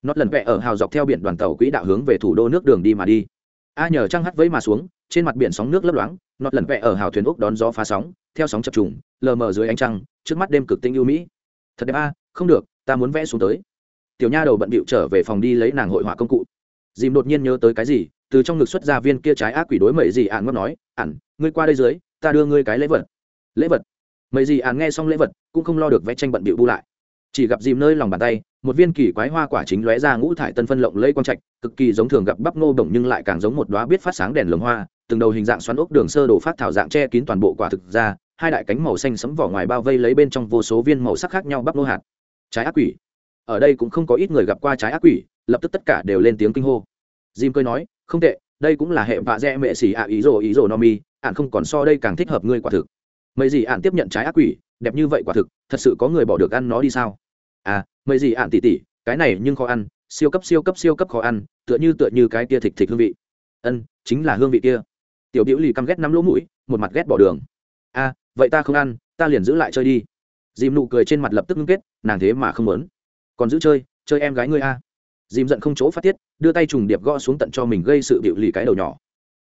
Nót lần vẽ ở hào dọc theo biển đoàn tàu quỹ đạo hướng về thủ đô nước đường đi mà đi. A nhờ trăng hắt vẫy mà xuống, trên mặt biển sóng nước lấp loáng nót lần vẽ ở hào thuyền úc đón gió phá sóng, theo sóng chập trùng, lờ mờ dưới ánh trăng, trước mắt đêm cực tinh ưu mỹ. Thật đẹp a, không được, ta muốn vẽ xuống tới. Tiểu nha đầu bận bịu trở về phòng đi lấy nàng hội họa công cụ. Dìm đột nhiên nhớ tới cái gì từ trong ngực xuất ra viên kia trái ác quỷ đối mậy dì ạn ngót nói ẳn ngươi qua đây dưới, ta đưa ngươi cái lễ vật. Lễ vật? Mấy dì ạn nghe xong lễ vật, cũng không lo được vẽ tranh bận bịu bu lại. Chỉ gặp dìm nơi lòng bàn tay, một viên kỳ quái hoa quả chính lóe ra ngũ thải tân phân lộng lẫy quang trạch, cực kỳ giống thường gặp bắp nô bổng nhưng lại càng giống một đóa biết phát sáng đèn lồng hoa, từng đầu hình dạng xoắn ốc đường sơ đồ phát thảo dạng che kín toàn bộ quả thực ra, hai đại cánh màu xanh sẫm vỏ ngoài bao vây lấy bên trong vô số viên màu sắc khác nhau bắp nô hạt. Trái ác quỷ? Ở đây cũng không có ít người gặp qua trái ác quỷ, lập tức tất cả đều lên tiếng kinh hô. Jim cười nói không tệ đây cũng là hệ vạ dẹ mẹ xỉ ạ ý rồ ý rồ no mi. Ạn không còn so đây càng thích hợp ngươi quả thực. Mấy gì ạn tiếp nhận trái ác quỷ đẹp như vậy quả thực thật sự có người bỏ được ăn nó đi sao? À mấy gì ạn tỉ tỉ cái này nhưng khó ăn siêu cấp siêu cấp siêu cấp khó ăn tựa như tựa như cái kia thịt thịt hương vị. Ân chính là hương vị kia. Tiểu biểu lì căm ghét năm lỗ mũi một mặt ghét bỏ đường. A à, vậy ta không ăn ta liền giữ lại chơi đi. Dìm nụ cười trên mặt lập tức ngưng kết nàng thế mà không muốn. Còn giữ chơi chơi em gái ngươi a dìm giận không chỗ phát tiết, đưa tay trùng điệp gõ xuống tận cho mình gây sự biểu lì cái đầu nhỏ.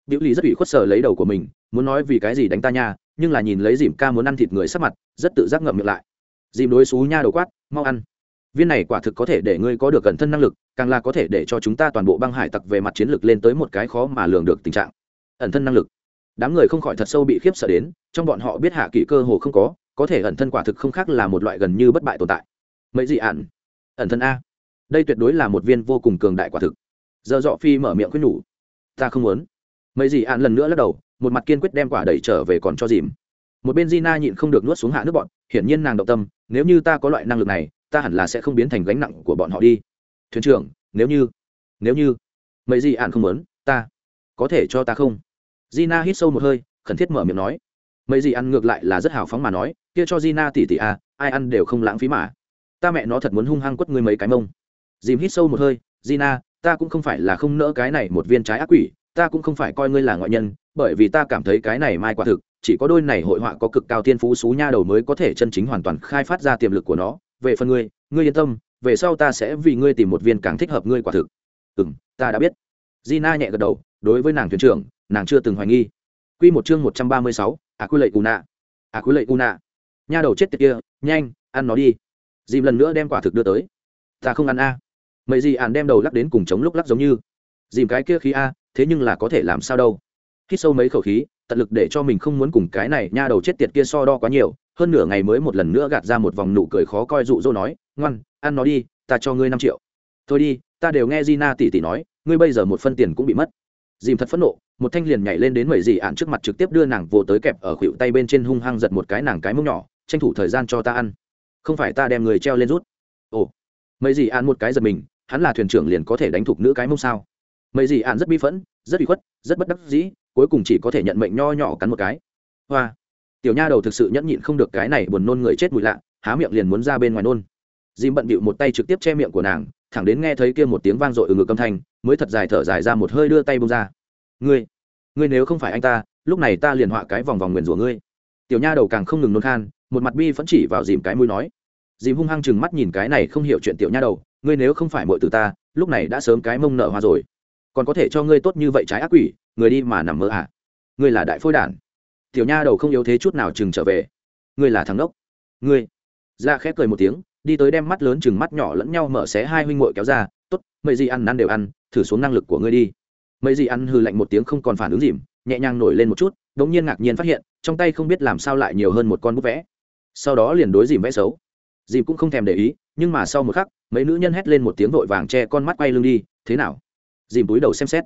Biểu lì rất ủy khuất sờ lấy đầu của mình, muốn nói vì cái gì đánh ta nha, nhưng là nhìn lấy dìm ca muốn ăn thịt người sắp mặt, rất tự giác ngậm miệng lại. Dìm đối xú nha đầu quát, mau ăn. Viên này quả thực có thể để ngươi có được gần thân năng lực, càng là có thể để cho chúng ta toàn bộ băng hải tặc về mặt chiến lược lên tới một cái khó mà lường được tình trạng. Ẩn thân năng lực. Đám người không khỏi thật sâu bị khiếp sợ đến, trong bọn họ biết hạ kỹ cơ hồ không có có thể ẩn thân quả thực không khác là một loại gần như bất bại tồn tại. Mấy gì ạn ẩn thân a đây tuyệt đối là một viên vô cùng cường đại quả thực. Giờ dọ phi mở miệng khuyên nhủ, ta không muốn. Mấy gì ạn lần nữa lắc đầu, một mặt kiên quyết đem quả đẩy trở về còn cho dìm. Một bên Gina nhịn không được nuốt xuống hạ nước bọn hiển nhiên nàng động tâm, nếu như ta có loại năng lực này, ta hẳn là sẽ không biến thành gánh nặng của bọn họ đi. Thuyền trưởng, nếu như nếu như mấy gì ạn không muốn, ta có thể cho ta không? Gina hít sâu một hơi, khẩn thiết mở miệng nói. Mấy gì ăn ngược lại là rất hào phóng mà nói, kia cho Gina tỷ tỷ à ai ăn đều không lãng phí mà. Ta mẹ nó thật muốn hung hăng quất ngươi mấy cái mông dìm hít sâu một hơi, gina, ta cũng không phải là không nỡ cái này một viên trái ác quỷ, ta cũng không phải coi ngươi là ngoại nhân, bởi vì ta cảm thấy cái này mai quả thực, chỉ có đôi này hội họa có cực cao thiên phú xú nha đầu mới có thể chân chính hoàn toàn khai phát ra tiềm lực của nó. Về phần ngươi ngươi yên tâm, về sau ta sẽ vì ngươi tìm một viên càng thích hợp ngươi quả thực. Ừ m ta đã biết. Gina nhẹ gật đầu, đối với nàng thuyền trưởng, nàng chưa từng hoài nghi. Q một chương một trăm ba mươi sáu à quy lệ u nạ à quy lệ u nạ nha đầu chết tiệt kia, nhanh, ăn nó đi. Dìm lần nữa đem quả thực đưa tới. Ta không ăn a. à mấy gì ạn đem đầu lắc đến cùng chống lúc lắc giống như. Dìm cái kia khí a, thế nhưng là có thể làm sao đâu. Hít sâu mấy khẩu khí, tận lực để cho mình không muốn cùng cái này nha đầu chết tiệt kia so đo quá nhiều, hơn nửa ngày mới một lần nữa gạt ra một vòng nụ cười khó coi dụ dỗ nói, ngoan, ăn nó đi, ta cho ngươi năm triệu. Thôi đi, ta đều nghe Gina tỉ tỉ nói, ngươi bây giờ một phân tiền cũng bị mất. Dìm thật phẫn nộ, một thanh liền nhảy lên đến mẩy dị ạn trước mặt trực tiếp đưa nàng vô tới kẹp ở khuỷu tay bên trên hung hăng giật một cái nàng cái mông nhỏ, tranh thủ thời gian cho ta ăn, không phải ta đem người treo lên rút. Ồ mấy dị ạn một cái giật mình hắn là thuyền trưởng liền có thể đánh thục nữ cái mông sao? Mấy gì ạn rất bi phẫn, rất bị khuất, rất bất đắc dĩ, cuối cùng chỉ có thể nhận mệnh nho nhỏ cắn một cái. Hoa! Tiểu nha đầu thực sự nhẫn nhịn không được cái này buồn nôn người chết mùi lạ, há miệng liền muốn ra bên ngoài nôn. Dìm bận bịu một tay trực tiếp che miệng của nàng, thẳng đến nghe thấy kia một tiếng vang dội ở ngực âm thanh, mới thật dài thở dài ra một hơi đưa tay bông ra. Ngươi ngươi nếu không phải anh ta, lúc này ta liền họa cái vòng vòng nguyền rủa ngươi. Tiểu nha đầu càng không ngừng nôn khan, một mặt bi vẫn chỉ vào dìm cái mũi nói. Dìm hung hăng chừng mắt nhìn cái này không hiểu chuyện tiểu nha đầu ngươi nếu không phải mọi từ ta, lúc này đã sớm cái mông nợ hoa rồi. Còn có thể cho ngươi tốt như vậy trái ác quỷ, người đi mà nằm mơ à? Ngươi là đại phôi đản. Tiểu nha đầu không yếu thế chút nào chừng trở về. Ngươi là thằng đốc ngươi. Ra dạ khép cười một tiếng, đi tới đem mắt lớn chừng mắt nhỏ lẫn nhau mở xé hai huynh muội kéo ra, tốt mấy gì ăn năn đều ăn, thử xuống năng lực của ngươi đi. Mấy gì ăn hư lạnh một tiếng không còn phản ứng dìm, nhẹ nhàng nổi lên một chút, đống nhiên ngạc nhiên phát hiện, trong tay không biết làm sao lại nhiều hơn một con bút vẽ. Sau đó liền đối dìm vẽ xấu. Dìm cũng không thèm để ý nhưng mà sau một khắc mấy nữ nhân hét lên một tiếng vội vàng che con mắt quay lưng đi thế nào? Dìm túi đầu xem xét.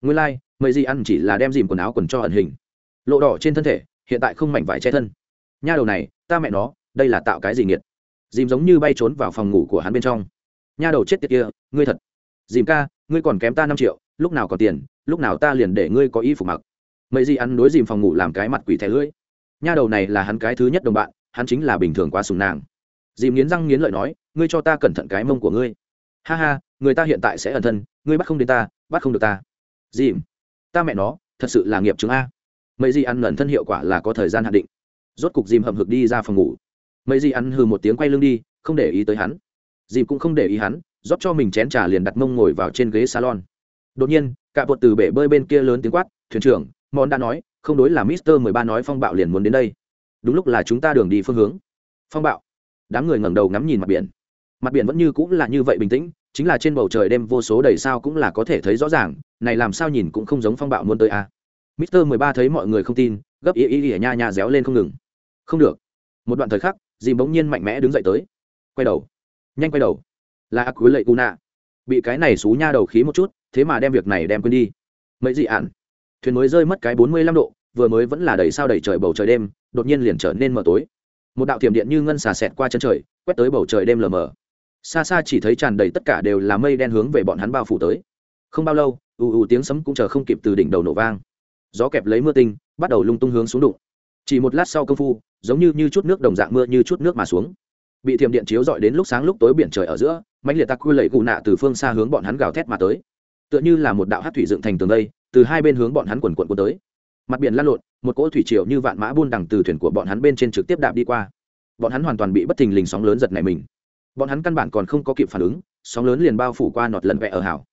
Nguyên lai、like, mấy gì ăn chỉ là đem dìm quần áo quần cho ẩn hình. Lộ đỏ trên thân thể hiện tại không mảnh vải che thân. Nha đầu này ta mẹ nó đây là tạo cái gì nghiệt? Dìm giống như bay trốn vào phòng ngủ của hắn bên trong. Nha đầu chết tiệt kia ngươi thật. Dìm ca ngươi còn kém ta năm triệu lúc nào có tiền lúc nào ta liền để ngươi có y phục mặc. Mấy gì ăn đối dìm phòng ngủ làm cái mặt quỷ thẻ lưỡi. Nha đầu này là hắn cái thứ nhất đồng bạn hắn chính là bình thường quá sùng nàng dìm nghiến răng nghiến lợi nói, ngươi cho ta cẩn thận cái mông của ngươi. Ha ha, người ta hiện tại sẽ ẩn thân, ngươi bắt không đến ta, bắt không được ta. Dìm, ta mẹ nó, thật sự là nghiệp chứng a. Mấy gì ăn ẩn thân hiệu quả là có thời gian hạn định. Rốt cục dìm hậm hực đi ra phòng ngủ. Mấy gì ăn hừ một tiếng quay lưng đi, không để ý tới hắn. Dìm cũng không để ý hắn, rót cho mình chén trà liền đặt mông ngồi vào trên ghế salon. Đột nhiên cả bột từ bể bơi bên kia lớn tiếng quát, thuyền trưởng, món đã nói, không đối là mister mười ba nói phong bạo liền muốn đến đây. Đúng lúc là chúng ta đường đi phương hướng. Phong bạo? Đám người ngẩng đầu ngắm nhìn mặt biển. Mặt biển vẫn như cũng là như vậy bình tĩnh, chính là trên bầu trời đêm vô số đầy sao cũng là có thể thấy rõ ràng, này làm sao nhìn cũng không giống phong bạo muốn tới a. À. mister mười ba thấy mọi người không tin, gấp ý ý ỉa nha nha réo lên không ngừng. Không được. Một đoạn thời khắc, dìm bỗng nhiên mạnh mẽ đứng dậy tới. Quay đầu. Nhanh quay đầu. Là ác quý lệ cù nạ bị cái này xú nha đầu khí một chút, thế mà đem việc này đem quên đi. Mấy dị ạn thuyền mới rơi mất cái bốn mươi lăm độ, vừa mới vẫn là đầy sao đầy trời bầu trời đêm, đột nhiên liền trở nên mờ tối một đạo thiểm điện như ngân xà xẹt qua chân trời, quét tới bầu trời đêm lờ mờ. Xa xa chỉ thấy tràn đầy tất cả đều là mây đen hướng về bọn hắn bao phủ tới. Không bao lâu, ù ù tiếng sấm cũng chờ không kịp từ đỉnh đầu nổ vang. Gió kẹp lấy mưa tinh, bắt đầu lung tung hướng xuống đụng. Chỉ một lát sau công phu, giống như như chút nước đồng dạng mưa như chút nước mà xuống. Bị thiểm điện chiếu dọi đến lúc sáng lúc tối biển trời ở giữa, mãnh liệt tặc quy lệ cụ nạ từ phương xa hướng bọn hắn gào thét mà tới. Tựa như là một đạo hát thủy dựng thành tường đây, từ hai bên hướng bọn hắn quần quận cuốn tới mặt biển lăn lộn, một cỗ thủy triều như vạn mã buôn đằng từ thuyền của bọn hắn bên trên trực tiếp đạp đi qua. Bọn hắn hoàn toàn bị bất thình lình sóng lớn giật này mình. Bọn hắn căn bản còn không có kịp phản ứng, sóng lớn liền bao phủ qua nọt lần vẹ ở hảo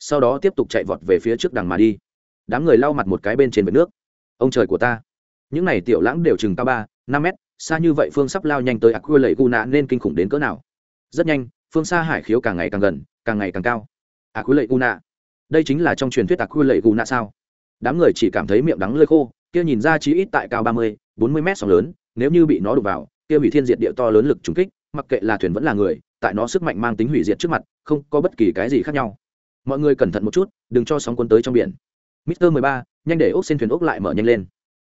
sau đó tiếp tục chạy vọt về phía trước đằng mà đi. Đám người lau mặt một cái bên trên vệt nước. Ông trời của ta. Những này tiểu lãng đều chừng cao ba, năm mét, xa như vậy phương sắp lao nhanh tới ạc quy lầy gu nạ nên kinh khủng đến cỡ nào? Rất nhanh, phương xa hải khiếu càng ngày càng gần, càng ngày càng cao. Ạc quy lầy gu nạ. Đây chính là trong truyền thuyết ạc quy lầy gu nạ sao? Đám người chỉ cảm thấy miệng đắng lơi khô kia nhìn ra chí ít tại cao ba mươi bốn mươi mét sóng lớn nếu như bị nó đụng vào kia hủy thiên diệt địa to lớn lực trúng kích mặc kệ là thuyền vẫn là người tại nó sức mạnh mang tính hủy diệt trước mặt không có bất kỳ cái gì khác nhau. Mọi người cẩn thận một chút đừng cho sóng quân tới trong biển. Mister mười ba nhanh để ốc xin thuyền ốc lại mở nhanh lên.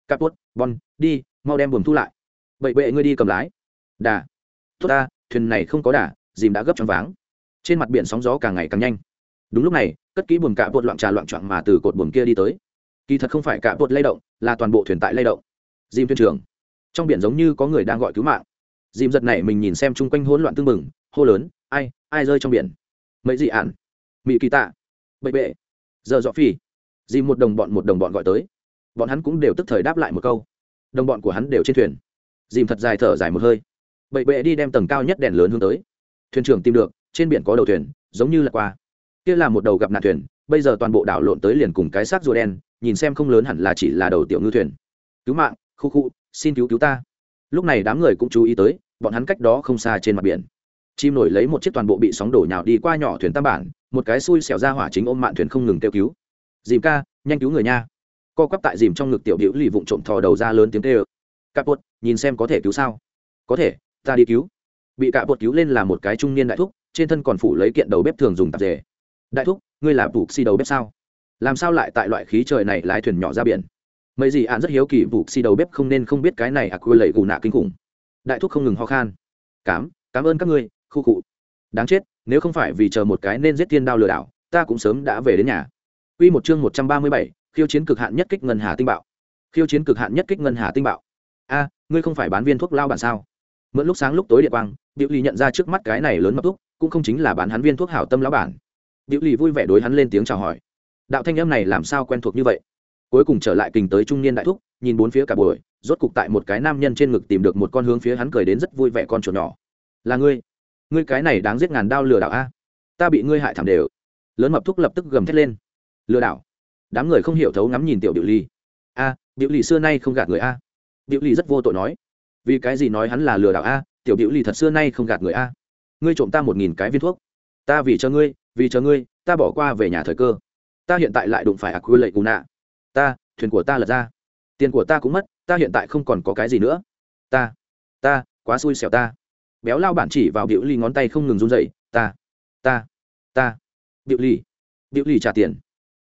Caput, bon đi mau đem buồm thu lại. Bậy bệ ngươi đi cầm lái. Đà. Tốt ta thuyền này không có đà dìm đã gấp trong váng. Trên mặt biển sóng gió càng ngày càng nhanh. Đúng lúc này cất kỹ buồm cạ bột loạn trà loạn trọn mà từ cột buồm kia đi tới kỳ thật không phải cả bột lay động, là toàn bộ thuyền tại lay động. Dìm thuyền trưởng. Trong biển giống như có người đang gọi cứu mạng. Dìm giật này mình nhìn xem chung quanh hỗn loạn tưng bừng, hô lớn, ai ai rơi trong biển? Mấy dị ạn mỹ kỳ tạ. Bậy bệ. Giờ dọ phi dìm một đồng bọn một đồng bọn gọi tới. Bọn hắn cũng đều tức thời đáp lại một câu. Đồng bọn của hắn đều trên thuyền. Dìm thật dài thở dài một hơi. Bậy bệ đi đem tầng cao nhất đèn lớn hướng tới. Thuyền trưởng tìm được, trên biển có đầu thuyền, giống như là qua. Kia là một đầu gặp nạn thuyền, bây giờ toàn bộ đảo lộn tới liền cùng cái xác rùa đen nhìn xem không lớn hẳn là chỉ là đầu tiểu ngư thuyền. Cứu mạng, khu khu, xin cứu cứu ta. Lúc này đám người cũng chú ý tới, bọn hắn cách đó không xa trên mặt biển. Chim nổi lấy một chiếc toàn bộ bị sóng đổ nhào đi qua nhỏ thuyền tam bản, một cái xui xẻo ra hỏa chính ôm mạn thuyền không ngừng kêu cứu. Dìm ca, nhanh cứu người nha. Co quắp tại dìm trong ngực tiểu biểu lì vụng trộm thò đầu ra lớn tiếng thề cạp bột nhìn xem có thể cứu sao? Có thể, ta đi cứu. Bị cạp bột cứu lên là một cái trung niên đại thúc, trên thân còn phủ lấy kiện đầu bếp thường dùng tạp dề. Đại thúc, ngươi là bụp xi đầu bếp sao? Làm sao lại tại loại khí trời này lái thuyền nhỏ ra biển mấy gì ạn rất hiếu kỳ vụ xì đầu bếp không nên không biết cái này à quê lầy gù nạ kinh khủng đại thúc không ngừng ho khan cám cảm ơn các ngươi khu cụ đáng chết nếu không phải vì chờ một cái nên giết thiên đao lừa đảo ta cũng sớm đã về đến nhà Quy một chương một trăm ba mươi bảy, khiêu chiến cực hạn nhất kích ngân hà tinh bạo. Khiêu chiến cực hạn nhất kích ngân hà tinh bạo. A, ngươi không phải bán viên thuốc lao bản sao? Mượn lúc sáng lúc tối địa quang, Diệu Ly nhận ra trước mắt cái này lớn mập thúc, cũng không chính là bán hắn viên thuốc hảo tâm lão bản. Diệu Ly vui vẻ đối hắn lên tiếng chào hỏi. Đạo thanh âm này làm sao quen thuộc như vậy? Cuối cùng trở lại kình tới trung niên đại thúc, nhìn bốn phía cả buổi, rốt cục tại một cái nam nhân trên ngực tìm được một con hướng phía hắn cười đến rất vui vẻ con chuột nhỏ. Là ngươi? Ngươi cái này đáng giết ngàn đao lừa đảo a? Ta bị ngươi hại thảm đều. Lớn mập thúc lập tức gầm thét lên. Lừa đảo? Đám người không hiểu thấu ngắm nhìn tiểu biểu Ly. A, à, Diệu Ly xưa nay không gạt người a. biểu Ly rất vô tội nói. Vì cái gì nói hắn là lừa đảo a? Tiểu biểu Ly thật xưa nay không gạt người a. Ngươi trộm ta một nghìn cái viên thuốc. Ta vì cho ngươi, vì cho ngươi, ta bỏ qua về nhà thời cơ ta hiện tại lại đụng phải ác quy lệ cù nạ. Ta, thuyền của ta lật ra. Tiền của ta cũng mất, ta hiện tại không còn có cái gì nữa. Ta ta, quá xui xẻo ta. Béo lao bản chỉ vào biểu ly ngón tay không ngừng run dậy ta ta ta. Biểu ly biểu ly trả tiền.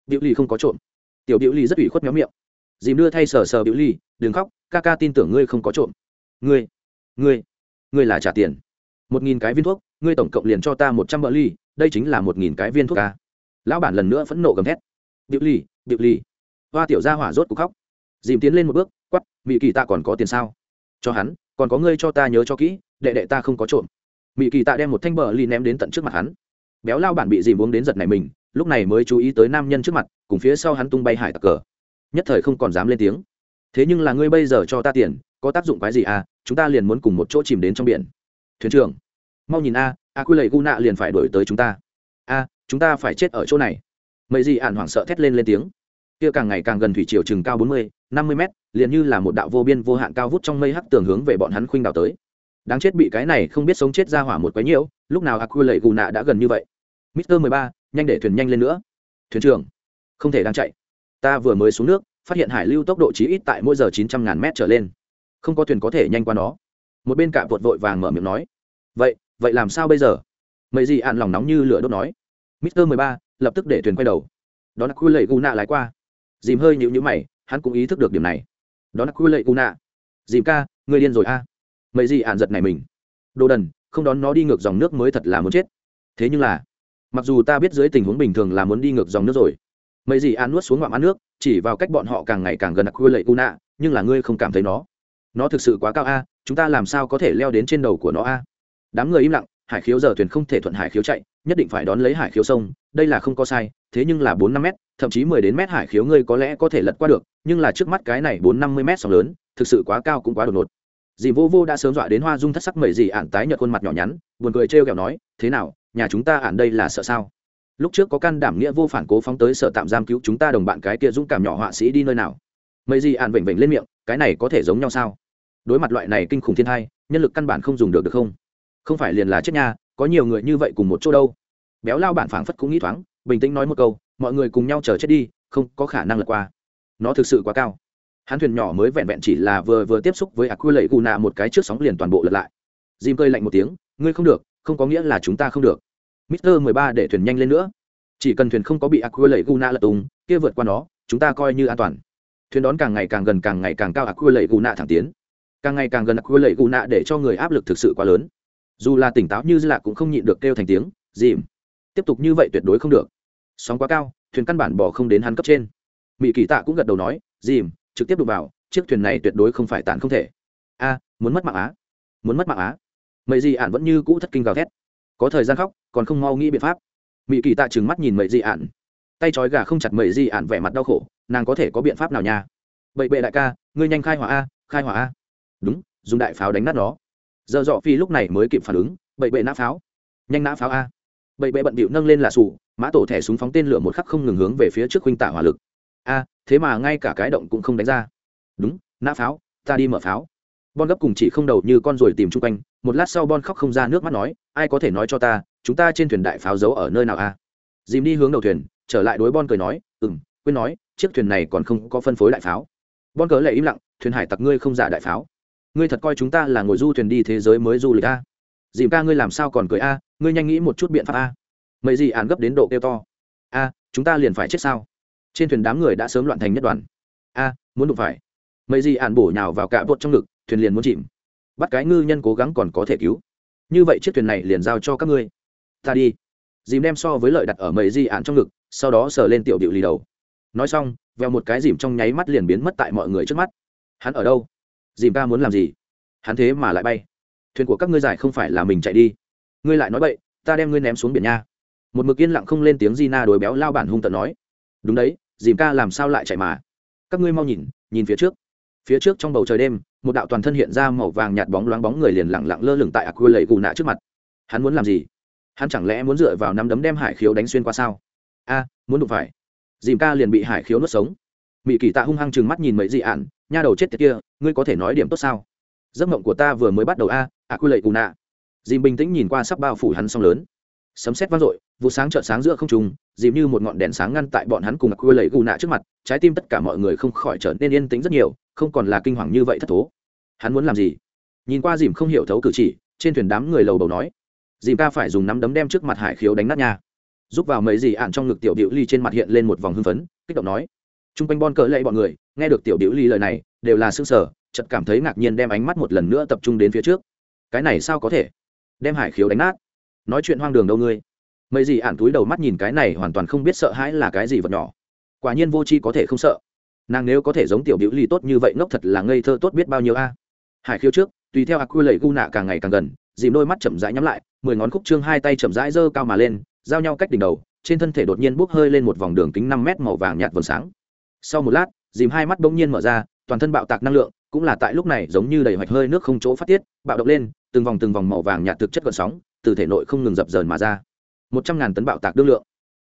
Biểu ly không có trộm. Tiểu biểu ly rất ủy khuất méo miệng. Dìm đưa thay sờ sờ biểu ly đừng khóc, ca ca tin tưởng ngươi không có trộm. Ngươi ngươi ngươi là trả tiền. Một nghìn cái viên thuốc, ngươi tổng cộng liền cho ta một trăm bờ ly đây chính là một nghìn cái viên thuốc ca lão bản lần nữa phẫn nộ gầm thét. Điệu lì điệu lì. Hoa tiểu gia hỏa rốt cục khóc. Dìm tiến lên một bước quắp mỹ kỳ tạ còn có tiền sao? Cho hắn, còn có ngươi cho ta nhớ cho kỹ, đệ đệ ta không có trộm. Mỹ kỳ tạ đem một thanh bờ ly ném đến tận trước mặt hắn. Béo lao bản bị dìm uống đến giật này mình, lúc này mới chú ý tới nam nhân trước mặt, cùng phía sau hắn tung bay hải tặc cờ. Nhất thời không còn dám lên tiếng. Thế nhưng là ngươi bây giờ cho ta tiền, có tác dụng cái gì à? Chúng ta liền muốn cùng một chỗ chìm đến trong biển. Thuyền trưởng, mau nhìn a a quy lầy gu nạ liền phải đổi tới chúng ta. A chúng ta phải chết ở chỗ này. Mấy gì ạn hoảng sợ thét lên lên tiếng. Kia càng ngày càng gần thủy triều chừng cao bốn mươi, năm mươi mét, liền như là một đạo vô biên vô hạn cao vút trong mây hắc tường hướng về bọn hắn khuynh đảo tới. Đáng chết bị cái này không biết sống chết ra hỏa một quái nhiễu, lúc nào aqua lệ gù nạ đã gần như vậy. Mister mười ba, nhanh để thuyền nhanh lên nữa. Thuyền trưởng, không thể đang chạy. Ta vừa mới xuống nước, phát hiện hải lưu tốc độ chí ít tại mỗi giờ chín trăm ngàn mét trở lên. Không có thuyền có thể nhanh qua nó. Một bên cạ vội vội vàng mở miệng nói. Vậy vậy làm sao bây giờ? Mấy gì ạn lòng nóng như lửa đốt nói mister mười ba, lập tức để thuyền quay đầu. Đó là quy lệ gu nạ lái qua. Dìm hơi nhịu nhữ mày, hắn cũng ý thức được điểm này. Đó là quy lệ gu nạ. Dìm ca, người điên rồi a. À. mấy gì ạn giật này mình. Đồ đần, không đón nó đi ngược dòng nước mới thật là muốn chết. Thế nhưng là, mặc dù ta biết dưới tình huống bình thường là muốn đi ngược dòng nước rồi, mấy gì ăn nuốt xuống ngoạm ăn nước, chỉ vào cách bọn họ càng ngày càng gần quy lệ U nạ, nhưng là ngươi không cảm thấy nó. Nó thực sự quá cao a, chúng ta làm sao có thể leo đến trên đầu của nó a? Đám người im lặng hải khiếu giờ thuyền không thể thuận hải khiếu chạy, nhất định phải đón lấy hải khiếu sông, đây là không có sai, thế nhưng là bốn năm m thậm chí mười đến mét hải khiếu ngươi có lẽ có thể lật qua được, nhưng là trước mắt cái này bốn năm mươi m sóng lớn, thực sự quá cao cũng quá đột ngột. Dì vô vô đã sớm dọa đến hoa dung thất sắc mẩy dì ạn tái nhợt khuôn mặt nhỏ nhắn, buồn cười trêu kẹo nói, thế nào, nhà chúng ta ạn đây là sợ sao? Lúc trước có can đảm nghĩa vô phản cố phóng tới sở tạm giam cứu chúng ta đồng bạn cái kia dũng cảm nhỏ họa sĩ đi nơi nào? Mây dì ạn vểnh vểnh lên miệng, cái này có thể giống nhau sao? Đối mặt loại này kinh khủng thiên thai nhân lực căn bản không dùng được được không? Không phải liền là chết nha, có nhiều người như vậy cùng một chỗ đâu. Béo lao bản phảng phất cũng nghĩ thoáng, bình tĩnh nói một câu, mọi người cùng nhau chờ chết đi, không có khả năng lật qua. Nó thực sự quá cao. Hắn thuyền nhỏ mới vẹn vẹn chỉ là vừa vừa tiếp xúc với aqua lệ gù nạ một cái trước sóng liền toàn bộ lật lại. Jim cơi lạnh một tiếng, ngươi không được, không có nghĩa là chúng ta không được. Mister mười ba để thuyền nhanh lên nữa. Chỉ cần thuyền không có bị aqua lệ gù nạ lật tung, kia vượt qua nó, chúng ta coi như an toàn. Thuyền đón càng ngày càng gần, càng ngày càng cao aqua lệ gù nạ thẳng tiến. Càng ngày càng gần aqua lệ gù nạ để cho người áp lực thực sự quá lớn dù là tỉnh táo như dư lạc cũng không nhịn được kêu thành tiếng, dìm, tiếp tục như vậy tuyệt đối không được. Sóng quá cao, thuyền căn bản bỏ không đến hắn cấp trên. Mỹ kỳ tạ cũng gật đầu nói, dìm, trực tiếp đụng vào, chiếc thuyền này tuyệt đối không phải tàn không thể. A, muốn mất mạng á? Muốn mất mạng á? Mấy dị ạn vẫn như cũ thất kinh gào thét. Có thời gian khóc, còn không mau nghĩ biện pháp. Mỹ kỳ tạ trừng mắt nhìn mấy dị ạn tay trói gà không chặt mấy dị ạn vẻ mặt đau khổ, nàng có thể có biện pháp nào nha? Bậy bệ đại ca, ngươi nhanh khai hỏa a, khai hỏa a. Đúng, dùng đại pháo đánh nát nó giờ dọ phi lúc này mới kịp phản ứng, bậy bệ nã pháo. Nhanh nã pháo a. Bậy bệ bận bịu nâng lên là sủ, mã tổ thẻ súng phóng tên lửa một khắc không ngừng hướng về phía trước huynh tả hỏa lực. A, thế mà ngay cả cái động cũng không đánh ra. Đúng, nã pháo, ta đi mở pháo. Bon gấp cùng chỉ không đầu như con ruồi tìm chung quanh, một lát sau bon khóc không ra nước mắt nói, ai có thể nói cho ta, chúng ta trên thuyền đại pháo giấu ở nơi nào a? Dìm đi hướng đầu thuyền, trở lại đối bon cười nói ừ m quên nói, chiếc thuyền này còn không có phân phối đại pháo. Bon cớ lại im lặng, thuyền hải tặc ngươi không giả đại pháo ngươi thật coi chúng ta là ngồi du thuyền đi thế giới mới du lịch a. Dìm ca, ngươi làm sao còn cười a? Ngươi nhanh nghĩ một chút biện pháp a. Mấy gì ạn gấp đến độ kêu to. A, chúng ta liền phải chết sao? Trên thuyền đám người đã sớm loạn thành nhất đoàn. A, muốn đụng phải. Mấy gì ạn bổ nhào vào cả bột trong ngực, thuyền liền muốn chìm. Bắt cái ngư nhân cố gắng còn có thể cứu. Như vậy chiếc thuyền này liền giao cho các ngươi. Ta đi. Dìm đem so với lợi đặt ở mấy di ạn trong ngực, sau đó sờ lên tiểu điệu lì đầu. Nói xong veo một cái dìm trong nháy mắt liền biến mất tại mọi người trước mắt. Hắn ở đâu? Dìm ca muốn làm gì? Hắn thế mà lại bay. Thuyền của các ngươi giải không phải là mình chạy đi. Ngươi lại nói bậy, ta đem ngươi ném xuống biển nha. Một mực yên lặng không lên tiếng di na đối béo lao bản hung tận nói. Đúng đấy, dìm ca làm sao lại chạy mà? Các ngươi mau nhìn nhìn phía trước. Phía trước trong bầu trời đêm, một đạo toàn thân hiện ra màu vàng nhạt bóng loáng bóng người liền lặng lặng lơ lửng tại aqua lầy gù nạ trước mặt. Hắn muốn làm gì? Hắn chẳng lẽ muốn dựa vào nắm đấm đem hải khiếu đánh xuyên qua sao? A, muốn đụng phải. Dìm ca liền bị hải khiếu nuốt sống. Mỹ kỳ tạ hung hăng chừng mắt nhìn mấy dị ạn nha đầu chết tiệt kia, ngươi có thể nói điểm tốt sao? Giấc mộng của ta vừa mới bắt đầu a ạ quy lệ cù nạ dìm bình tĩnh nhìn qua sắp bao phủ hắn song lớn. Sấm sét vang dội, vụ sáng trợn sáng giữa không trùng dìm như một ngọn đèn sáng ngăn tại bọn hắn cùng ạ quy lệ cù nạ trước mặt, trái tim tất cả mọi người không khỏi trở nên yên tĩnh rất nhiều, không còn là kinh hoàng như vậy thất thố. Hắn muốn làm gì? Nhìn qua dìm không hiểu thấu cử chỉ, trên thuyền đám người lầu bầu nói, dìm ca phải dùng nắm đấm đem trước mặt hải khiếu đánh nát nha. Giúp vào mấy gì ạn trong ngực tiểu điệu ly trên mặt hiện lên một vòng hưng phấn, kích động nói t r u n g quanh bon cỡ lệ bọn người, nghe được tiểu biểu ly lời này, đều là s ư ơ n g sở chật cảm thấy ngạc nhiên đem ánh mắt một lần nữa tập trung đến phía trước. Cái này sao có thể? Đem hải khiếu đánh nát. Nói chuyện hoang đường đâu ngươi? Mấy gì ạn túi đầu mắt nhìn cái này hoàn toàn không biết sợ hãi là cái gì vật nhỏ. Quả nhiên vô c h i có thể không sợ. Nàng nếu có thể giống tiểu biểu ly tốt như vậy ngốc thật là ngây thơ tốt biết bao nhiêu a. Hải khiếu trước, tùy theo ác quy lầy gu nạ càng ngày càng gần, dìm đôi mắt chậm rãi nhắm lại, mười ngón khúc trương hai tay chậm rãi giơ cao mà lên, giao nhau cách đỉnh đầu, trên thân thể đột nhiên bốc hơi lên một vòng đường kính năm mét màu vàng nhạt vầng sáng sau một lát, dìm hai mắt bỗng nhiên mở ra, toàn thân bạo tạc năng lượng, cũng là tại lúc này giống như đầy hoạch hơi nước không chỗ phát tiết, bạo động lên, từng vòng từng vòng màu vàng nhạt thực chất gợn sóng, từ thể nội không ngừng dập dờn mà ra. Một trăm ngàn tấn bạo tạc đương lượng.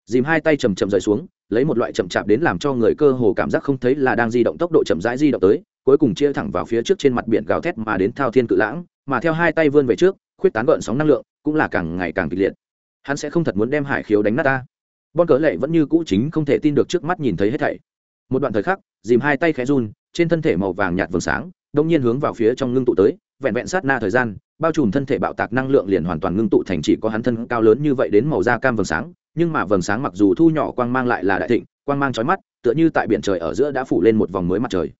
Dìm hai tay chầm chầm rời xuống, lấy một loại chậm chạp đến làm cho người cơ hồ cảm giác không thấy là đang di động tốc độ chậm rãi di động tới, cuối cùng chia thẳng vào phía trước trên mặt biển gào thét mà đến thao thiên cự lãng, mà theo hai tay vươn về trước, khuyết tán gợn sóng năng lượng, cũng là càng ngày càng kịch liệt. Hắn sẽ không thật muốn đem hải khiếu đánh nát ta. Bon cớ lệ vẫn như cũ chính không thể tin được trước mắt nhìn thấy hết thảy một đoạn thời khắc, dìm hai tay khẽ run, trên thân thể màu vàng nhạt vầng sáng, đông nhiên hướng vào phía trong ngưng tụ tới, vẹn vẹn sát na thời gian, bao trùm thân thể bạo tạc năng lượng liền hoàn toàn ngưng tụ thành chỉ có hắn thân cao lớn như vậy đến màu da cam vầng sáng, nhưng mà vầng sáng mặc dù thu nhỏ quang mang lại là đại thịnh, quang mang trói mắt, tựa như tại biển trời ở giữa đã phủ lên một vòng mới mặt trời.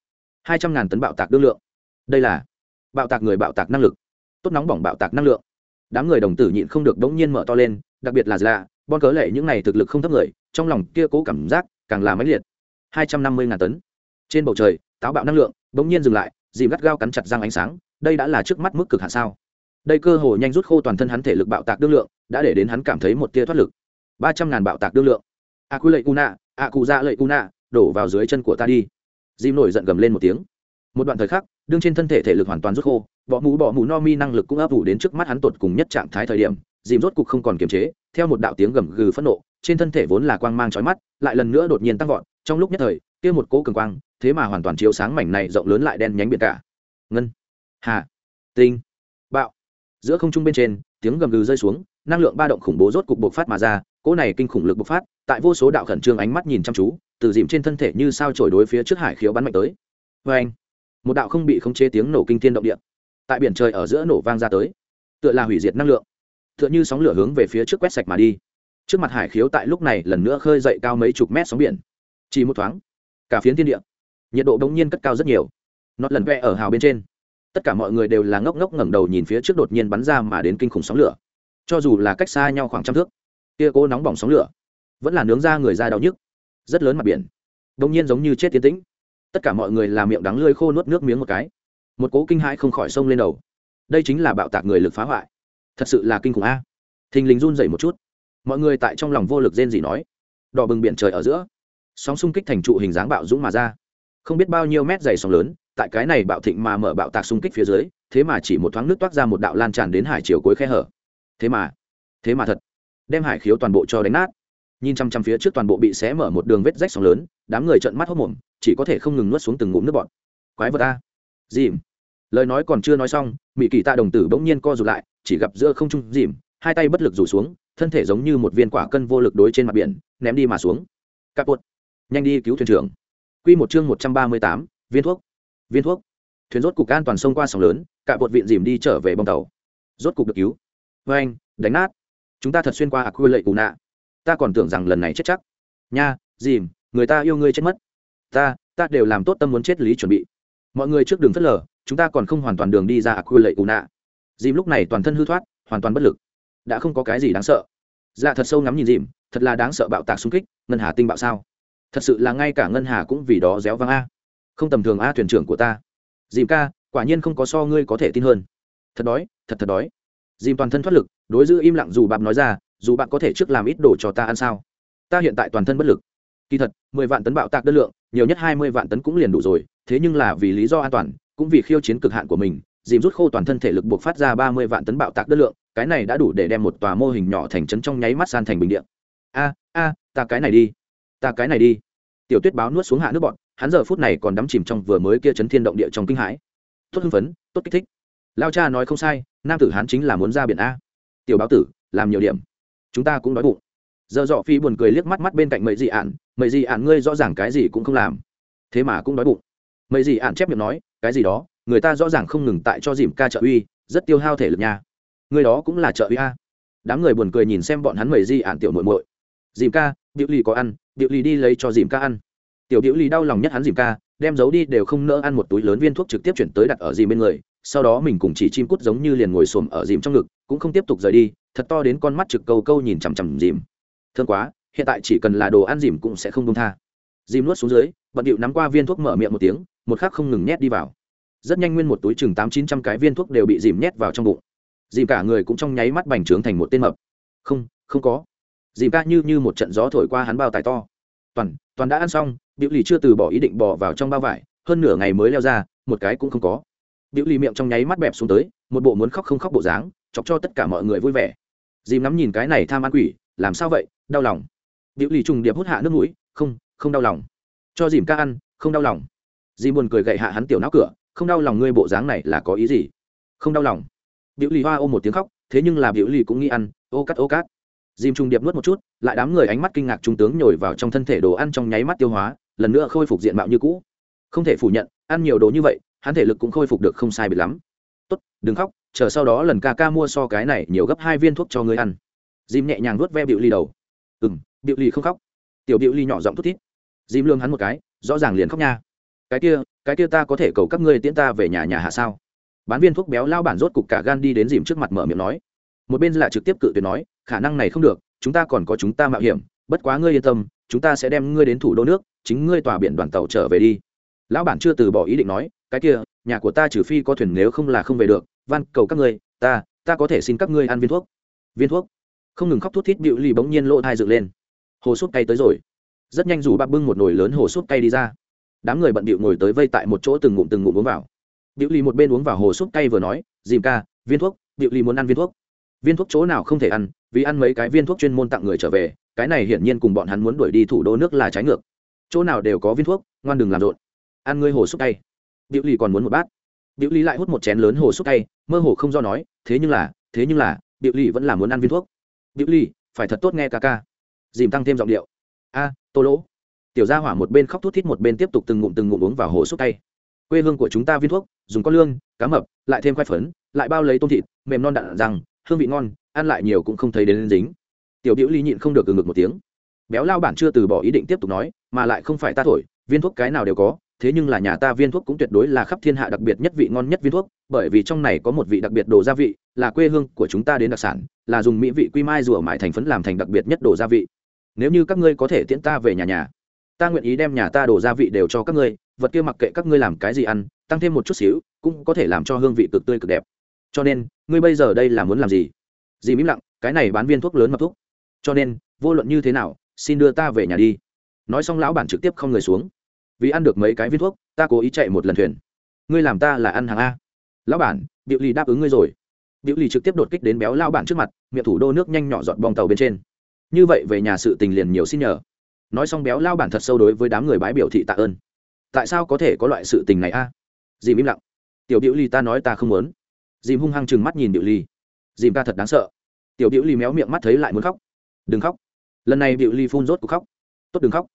Hai trăm ngàn tấn bạo tạc đương lượng. Đây là bạo tạc người bạo tạc năng lực. Tốt nóng bỏng bạo tạc năng lượng. Đám người đồng tử nhịn không được đống nhiên mở to lên, đặc biệt là dạ, lạ bon cớ lệ những này thực lực không thấp người, trong lòng kia cố cảm giác càng là máy liệt hai trăm năm mươi ngàn tấn. Trên bầu trời, táo bạo năng lượng bỗng nhiên dừng lại, dìm gắt gao cắn chặt răng ánh sáng, đây đã là trước mắt mức cực hạ sao? Đây cơ hồ nhanh rút khô toàn thân hắn thể lực bạo tạc đương lượng, đã để đến hắn cảm thấy một tia thoát lực. ba trăm ngàn bạo tạc đương lượng. A quy lệ u nạ a cụ ra lệ u nạ đổ vào dưới chân của ta đi. Dìm nổi giận gầm lên một tiếng. Một đoạn thời khắc, đương trên thân thể thể lực hoàn toàn rút khô, bọ mũ bọ mũ no mi năng lực cũng ấp ủ đến trước mắt hắn tột cùng nhất trạng thái thời điểm, dìm rốt cục không còn kiềm chế, theo một đạo tiếng gầm gừ phẫn nộ, trên thân thể vốn là quang mang chói mắt, lại lần nữa đột nhiên tăng vọt trong lúc nhất thời, kia một cỗ cường quang, thế mà hoàn toàn chiếu sáng mảnh này rộng lớn lại đen nhánh biển cả. Ngân, hà, tinh, bạo. Giữa không trung bên trên, tiếng gầm gừ rơi xuống, năng lượng ba động khủng bố rốt cục bộc phát mà ra, cỗ này kinh khủng lực bộc phát, tại vô số đạo khẩn trương ánh mắt nhìn chăm chú, từ dìm trên thân thể như sao trổi đối phía trước hải khiếu bắn mạnh tới. Vê anh, một đạo không bị khống chế tiếng nổ kinh thiên động địa, tại biển trời ở giữa nổ vang ra tới. Tựa là hủy diệt năng lượng, tựa như sóng lửa hướng về phía trước quét sạch mà đi. Trước mặt hải khiếu tại lúc này lần nữa khơi dậy cao mấy chục mét sóng biển chỉ một thoáng, cả phiến thiên địa, nhiệt độ bỗng nhiên cất cao rất nhiều. Nó lần vẽ ở hào bên trên. Tất cả mọi người đều là ngốc ngốc ngẩng đầu nhìn phía trước đột nhiên bắn ra mà đến kinh khủng sóng lửa. Cho dù là cách xa nhau khoảng trăm thước, kia cố nóng bỏng sóng lửa vẫn là nướng ra người ra đau nhức, rất lớn mặt biển, bỗng nhiên giống như chết tiến tĩnh. Tất cả mọi người làm miệng đắng lưỡi khô nuốt nước miếng một cái. Một cố kinh hãi không khỏi sông lên đầu. Đây chính là bạo tạc người lực phá hoại. Thật sự là kinh khủng a. Thình lình run dậy một chút. Mọi người tại trong lòng vô lực rên gì nói. Đỏ bừng biển trời ở giữa sóng xung kích thành trụ hình dáng bạo dũng mà ra. Không biết bao nhiêu mét dày sóng lớn, tại cái này bạo thịnh mà mở bạo tạc xung kích phía dưới, thế mà chỉ một thoáng nước toát ra một đạo lan tràn đến hải chiều cuối khe hở. Thế mà thế mà thật, đem hải khiếu toàn bộ cho đánh nát. Nhìn chăm chăm phía trước toàn bộ bị xé mở một đường vết rách sóng lớn, đám người trợn mắt hốc mồm chỉ có thể không ngừng nuốt xuống từng ngụm nước bọt. Quái vật a. Dìm. Lời nói còn chưa nói xong mỹ kỳ tạ đồng tử bỗng nhiên co rụt lại, chỉ gặp giữa không trung dìm, hai tay bất lực rủ xuống, thân thể giống như một viên quả cân vô lực đối trên mặt biển, ném đi mà xuống. Cặp bột nhanh đi cứu thuyền trưởng. Q một chương một trăm ba mươi tám, viên thuốc. Viên thuốc. Thuyền rốt cục an toàn sông qua sóng lớn, cả bột viện dìm đi trở về bông tàu. Rốt cục được cứu. Vê anh, đánh nát. Chúng ta thật xuyên qua ạc quy lệ cù nạ. Ta còn tưởng rằng lần này chết chắc. Nha, dìm, người ta yêu ngươi chết mất. Ta ta đều làm tốt tâm muốn chết lý chuẩn bị. Mọi người trước đường phất lờ, chúng ta còn không hoàn toàn đường đi ra ạc quy lệ cù nạ. Dìm lúc này toàn thân hư thoát, hoàn toàn bất lực. Đã không có cái gì đáng sợ. Dạ thật sâu ngắm nhìn dìm, thật là đáng sợ bạo tạc xung kích, ngân hà tinh bạo sao thật sự là ngay cả ngân hà cũng vì đó réo vang a. Không tầm thường a thuyền trưởng của ta. Dìm ca, quả nhiên không có so ngươi có thể tin hơn. Thật đói, thật thật đói. Dìm toàn thân thoát lực, đối giữ im lặng dù bạn nói ra, dù bạn có thể trước làm ít đồ cho ta ăn sao? Ta hiện tại toàn thân bất lực. Kỳ thật, mười vạn tấn bạo tạc đơn lượng, nhiều nhất hai mươi vạn tấn cũng liền đủ rồi, thế nhưng là vì lý do an toàn, cũng vì khiêu chiến cực hạn của mình, dìm rút khô toàn thân thể lực buộc phát ra ba mươi vạn tấn bạo tạc đơn lượng, cái này đã đủ để đem một tòa mô hình nhỏ thành trấn trong nháy mắt san thành bình điện a a, ta cái này đi ta cái này đi. Tiểu tuyết báo nuốt xuống hạ nước bọn, hắn giờ phút này còn đắm chìm trong vừa mới kia chấn thiên động địa trong kinh hãi. Tốt hưng phấn, tốt kích thích. Lao cha nói không sai, nam tử hắn chính là muốn ra biển a. Tiểu báo tử, làm nhiều điểm. Chúng ta cũng đói bụng. Giờ dọ phi buồn cười liếc mắt mắt bên cạnh mấy dị ạn mấy dị ạn ngươi rõ ràng cái gì cũng không làm. Thế mà cũng đói bụng. Mấy dị ạn chép miệng nói, cái gì đó, người ta rõ ràng không ngừng tại cho dìm ca trợ uy, rất tiêu hao thể lực nha. Người đó cũng là trợ uy a. Đám người buồn cười nhìn xem bọn hắn mấy dị ạn tiểu muội muội dìm ca, điệu lì có ăn, điệu lì đi lấy cho dìm ca ăn. Tiểu điệu lì đau lòng nhất hắn dìm ca, đem giấu đi đều không nỡ ăn một túi lớn viên thuốc trực tiếp chuyển tới đặt ở dìm bên người, sau đó mình cùng chỉ chim cút giống như liền ngồi xổm ở dìm trong ngực, cũng không tiếp tục rời đi, thật to đến con mắt trực câu câu nhìn chằm chằm dìm. Thương quá, hiện tại chỉ cần là đồ ăn dìm cũng sẽ không đông tha. Dìm nuốt xuống dưới, bận điệu nắm qua viên thuốc mở miệng một tiếng, một khắc không ngừng nhét đi vào. Rất nhanh nguyên một túi chừng tám chín trăm cái viên thuốc đều bị dìm nhét vào trong bụng. Dìm cả người cũng trong nháy mắt bành trướng thành một tên mập. Không không có dìm ca như như một trận gió thổi qua hắn bao tài to. Toàn toàn đã ăn xong, biểu lì chưa từ bỏ ý định bỏ vào trong bao vải, hơn nửa ngày mới leo ra, một cái cũng không có. Biểu lì miệng trong nháy mắt bẹp xuống tới, một bộ muốn khóc không khóc bộ dáng, chọc cho tất cả mọi người vui vẻ. Dìm nắm nhìn cái này tham ăn quỷ, làm sao vậy, đau lòng. Biểu lì trùng điệp hút hạ nước mũi, không không đau lòng. Cho dìm ca ăn, không đau lòng. Dìm buồn cười gậy hạ hắn tiểu não cửa, không đau lòng ngươi bộ dáng này là có ý gì? Không đau lòng. Biểu lì hoa ôm một tiếng khóc, thế nhưng là biểu lì cũng nghĩ ăn, ô cắt, ô cát dìm trùng điệp nuốt một chút, lại đám người ánh mắt kinh ngạc trung tướng nhồi vào trong thân thể đồ ăn trong nháy mắt tiêu hóa, lần nữa khôi phục diện mạo như cũ. Không thể phủ nhận, ăn nhiều đồ như vậy, hắn thể lực cũng khôi phục được không sai biệt lắm. Tốt, đừng khóc, chờ sau đó lần ca ca mua so cái này nhiều gấp hai viên thuốc cho ngươi ăn. Dìm nhẹ nhàng nuốt ve bịu ly đầu. Ừ m bịu ly không khóc. Tiểu bịu ly nhỏ giọng thút thít. Dìm lương hắn một cái, rõ ràng liền khóc nha. Cái kia cái kia ta có thể cầu các ngươi tiễn ta về nhà nhà hạ sao? Bán viên thuốc béo lao bản rốt cục cả gan đi đến dìm trước mặt mở miệng nói một bên là trực tiếp cự tuyệt nói, khả năng này không được, chúng ta còn có chúng ta mạo hiểm, bất quá ngươi yên tâm, chúng ta sẽ đem ngươi đến thủ đô nước, chính ngươi tòa biển đoàn tàu trở về đi. Lão bản chưa từ bỏ ý định nói, cái kia, nhà của ta trừ phi có thuyền nếu không là không về được, van cầu các ngươi, ta ta có thể xin các ngươi ăn viên thuốc. Viên thuốc? Không ngừng khóc thút thít bịu lì bỗng nhiên lỗ thai dựng lên. Hồ súp cay tới rồi. Rất nhanh dù bạc bưng một nồi lớn hồ súp cay đi ra. Đám người bận bịu ngồi tới vây tại một chỗ từng ngụm từng ngụm uống vào. Bịu lì một bên uống vào hồ súp cay vừa nói, dìm ca, viên thuốc, bịu lì muốn ăn viên thuốc viên thuốc chỗ nào không thể ăn, vì ăn mấy cái viên thuốc chuyên môn tặng người trở về, cái này hiển nhiên cùng bọn hắn muốn đuổi đi thủ đô nước là trái ngược. Chỗ nào đều có viên thuốc, ngoan đừng làm rộn. Ăn ngươi hồ xúc tay. Biểu lì còn muốn một bát. Biểu lì lại hút một chén lớn hồ xúc tay, mơ hồ không do nói, thế nhưng là, thế nhưng là, biểu lì vẫn là muốn ăn viên thuốc. Biểu lì, phải thật tốt nghe ca ca. Dìm tăng thêm giọng điệu. A, tô lỗ. Tiểu gia hỏa một bên khóc thút thít một bên tiếp tục từng ngụm từng ngụm uống vào hồ xúc tay. Quê hương của chúng ta viên thuốc, dùng con lương, cá mập, lại thêm khoai phấn, lại bao lấy tôm thịt, mềm non đạn rằng hương vị ngon, ăn lại nhiều cũng không thấy đến dính. Tiểu biểu ly nhịn không được từ ngực một tiếng. Béo lao bản chưa từ bỏ ý định tiếp tục nói, mà lại không phải ta thổi, viên thuốc cái nào đều có, thế nhưng là nhà ta viên thuốc cũng tuyệt đối là khắp thiên hạ đặc biệt nhất vị ngon nhất viên thuốc, bởi vì trong này có một vị đặc biệt đồ gia vị, là quê hương của chúng ta đến đặc sản, là dùng mỹ vị quy mai rùa mại thành phấn làm thành đặc biệt nhất đồ gia vị. Nếu như các ngươi có thể tiễn ta về nhà nhà, ta nguyện ý đem nhà ta đồ gia vị đều cho các ngươi, vật kia mặc kệ các ngươi làm cái gì ăn, tăng thêm một chút xíu, cũng có thể làm cho hương vị cực tươi cực đẹp cho nên, ngươi bây giờ đây là muốn làm gì? Dì im lặng, cái này bán viên thuốc lớn mập thuốc. Cho nên, vô luận như thế nào, xin đưa ta về nhà đi. Nói xong lão bản trực tiếp không người xuống. Vì ăn được mấy cái viên thuốc, ta cố ý chạy một lần thuyền. Ngươi làm ta là ăn hàng a. Lão bản, biểu lì đáp ứng ngươi rồi. Biểu lì trực tiếp đột kích đến béo lao bản trước mặt, miệng thủ đô nước nhanh nhỏ dọn bong tàu bên trên. Như vậy về nhà sự tình liền nhiều xin nhờ. Nói xong béo lao bản thật sâu đối với đám người bái biểu thị tạ ơn. Tại sao có thể có loại sự tình này a? À? dìm im lặng. Tiểu biểu lì ta nói ta không muốn dìm hung hăng chừng mắt nhìn điệu ly. Dìm ca thật đáng sợ. Tiểu điệu ly méo miệng mắt thấy lại muốn khóc. Đừng khóc. Lần này điệu ly phun rốt cuộc khóc. Tốt đừng khóc.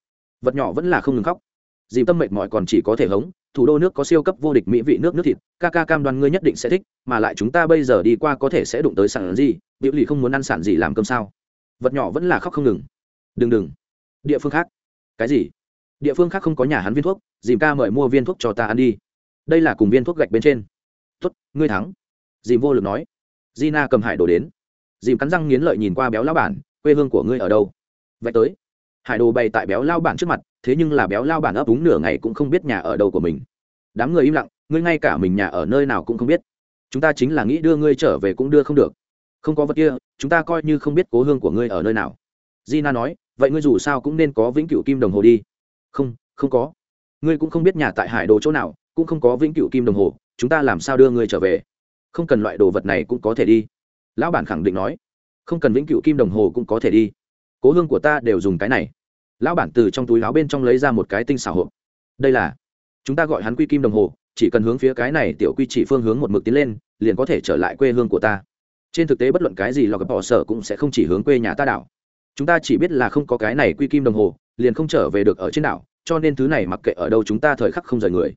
Vật nhỏ vẫn là không ngừng khóc. Dìm tâm mệt mỏi còn chỉ có thể hống, thủ đô nước có siêu cấp vô địch mỹ vị nước nước thịt, ca ca cam đoan ngươi nhất định sẽ thích, mà lại chúng ta bây giờ đi qua có thể sẽ đụng tới sản gì điệu ly không muốn ăn sản gì làm cơm sao. Vật nhỏ vẫn là khóc không ngừng. Đừng đừng. Địa phương khác. Cái gì? Địa phương khác không có nhà hắn viên thuốc, dìm ca mời mua viên thuốc cho ta ăn đi. Đây là cùng viên thuốc gạch bên trên. Tuất ngươi thắng dìm vô lực nói, gina cầm hải đồ đến. Dìm cắn răng nghiến lợi nhìn qua béo lao bản, quê hương của ngươi ở đâu? Vậy tới. Hải đồ bày tại béo lao bản trước mặt, thế nhưng là béo lao bản ấp úng nửa ngày cũng không biết nhà ở đâu của mình. Đám người im lặng, ngươi ngay cả mình nhà ở nơi nào cũng không biết. Chúng ta chính là nghĩ đưa ngươi trở về cũng đưa không được. Không có vật kia, chúng ta coi như không biết cố hương của ngươi ở nơi nào. Gina nói, vậy ngươi dù sao cũng nên có vĩnh cửu kim đồng hồ đi. Không không có. Ngươi cũng không biết nhà tại hải đồ chỗ nào, cũng không có vĩnh cửu kim đồng hồ, chúng ta làm sao đưa ngươi trở về? Không cần loại đồ vật này cũng có thể đi. Lão bản khẳng định nói, không cần vĩnh cửu kim đồng hồ cũng có thể đi. Cố hương của ta đều dùng cái này. Lão bản từ trong túi áo bên trong lấy ra một cái tinh xảo hộp. Đây là, chúng ta gọi hắn quy kim đồng hồ, chỉ cần hướng phía cái này tiểu quy chỉ phương hướng một mực tiến lên, liền có thể trở lại quê hương của ta. Trên thực tế bất luận cái gì lọc bỏ sở cũng sẽ không chỉ hướng quê nhà ta đảo. Chúng ta chỉ biết là không có cái này quy kim đồng hồ, liền không trở về được ở trên đảo, cho nên thứ này mặc kệ ở đâu chúng ta thời khắc không rời người.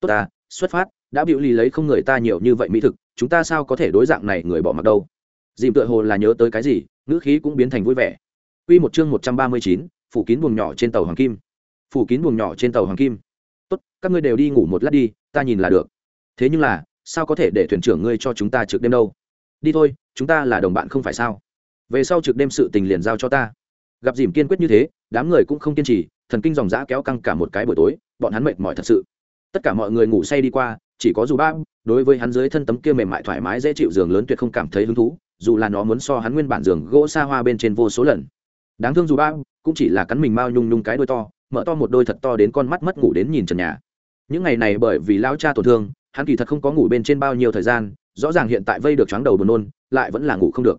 Tốt ta, xuất phát, đã biểu lì lấy không người ta nhiều như vậy mỹ thực chúng ta sao có thể đối dạng này người bỏ mặc đâu dìm tựa hồ là nhớ tới cái gì ngữ khí cũng biến thành vui vẻ Quy một chương một trăm ba mươi chín, phủ kín buồng nhỏ trên tàu hoàng kim. Phủ kín buồng nhỏ trên tàu hoàng kim. Tốt, các ngươi đều đi ngủ một lát đi, ta nhìn là được. Thế nhưng là, sao có thể để thuyền trưởng ngươi cho chúng ta trực đêm đâu? Đi thôi, chúng ta là đồng bạn không phải sao? Về sau trực đêm sự tình liền giao cho ta. Gặp dìm kiên quyết như thế, đám người cũng không kiên trì, thần kinh dòng dã kéo căng cả một cái buổi tối, bọn hắn mệt mỏi thật sự. Tất cả mọi người ngủ say đi qua, chỉ có dù ba đối với hắn dưới thân tấm kia mềm mại thoải mái dễ chịu giường lớn tuyệt không cảm thấy hứng thú, dù là nó muốn so hắn nguyên bản giường gỗ xa hoa bên trên vô số lần. Đáng thương dù ba cũng chỉ là cắn mình mao nhung nhung cái đôi to, mở to một đôi thật to đến con mắt mất ngủ đến nhìn trần nhà. Những ngày này bởi vì lao cha tổn thương, hắn kỳ thật không có ngủ bên trên bao nhiêu thời gian, rõ ràng hiện tại vây được chóng đầu buồn nôn, lại vẫn là ngủ không được.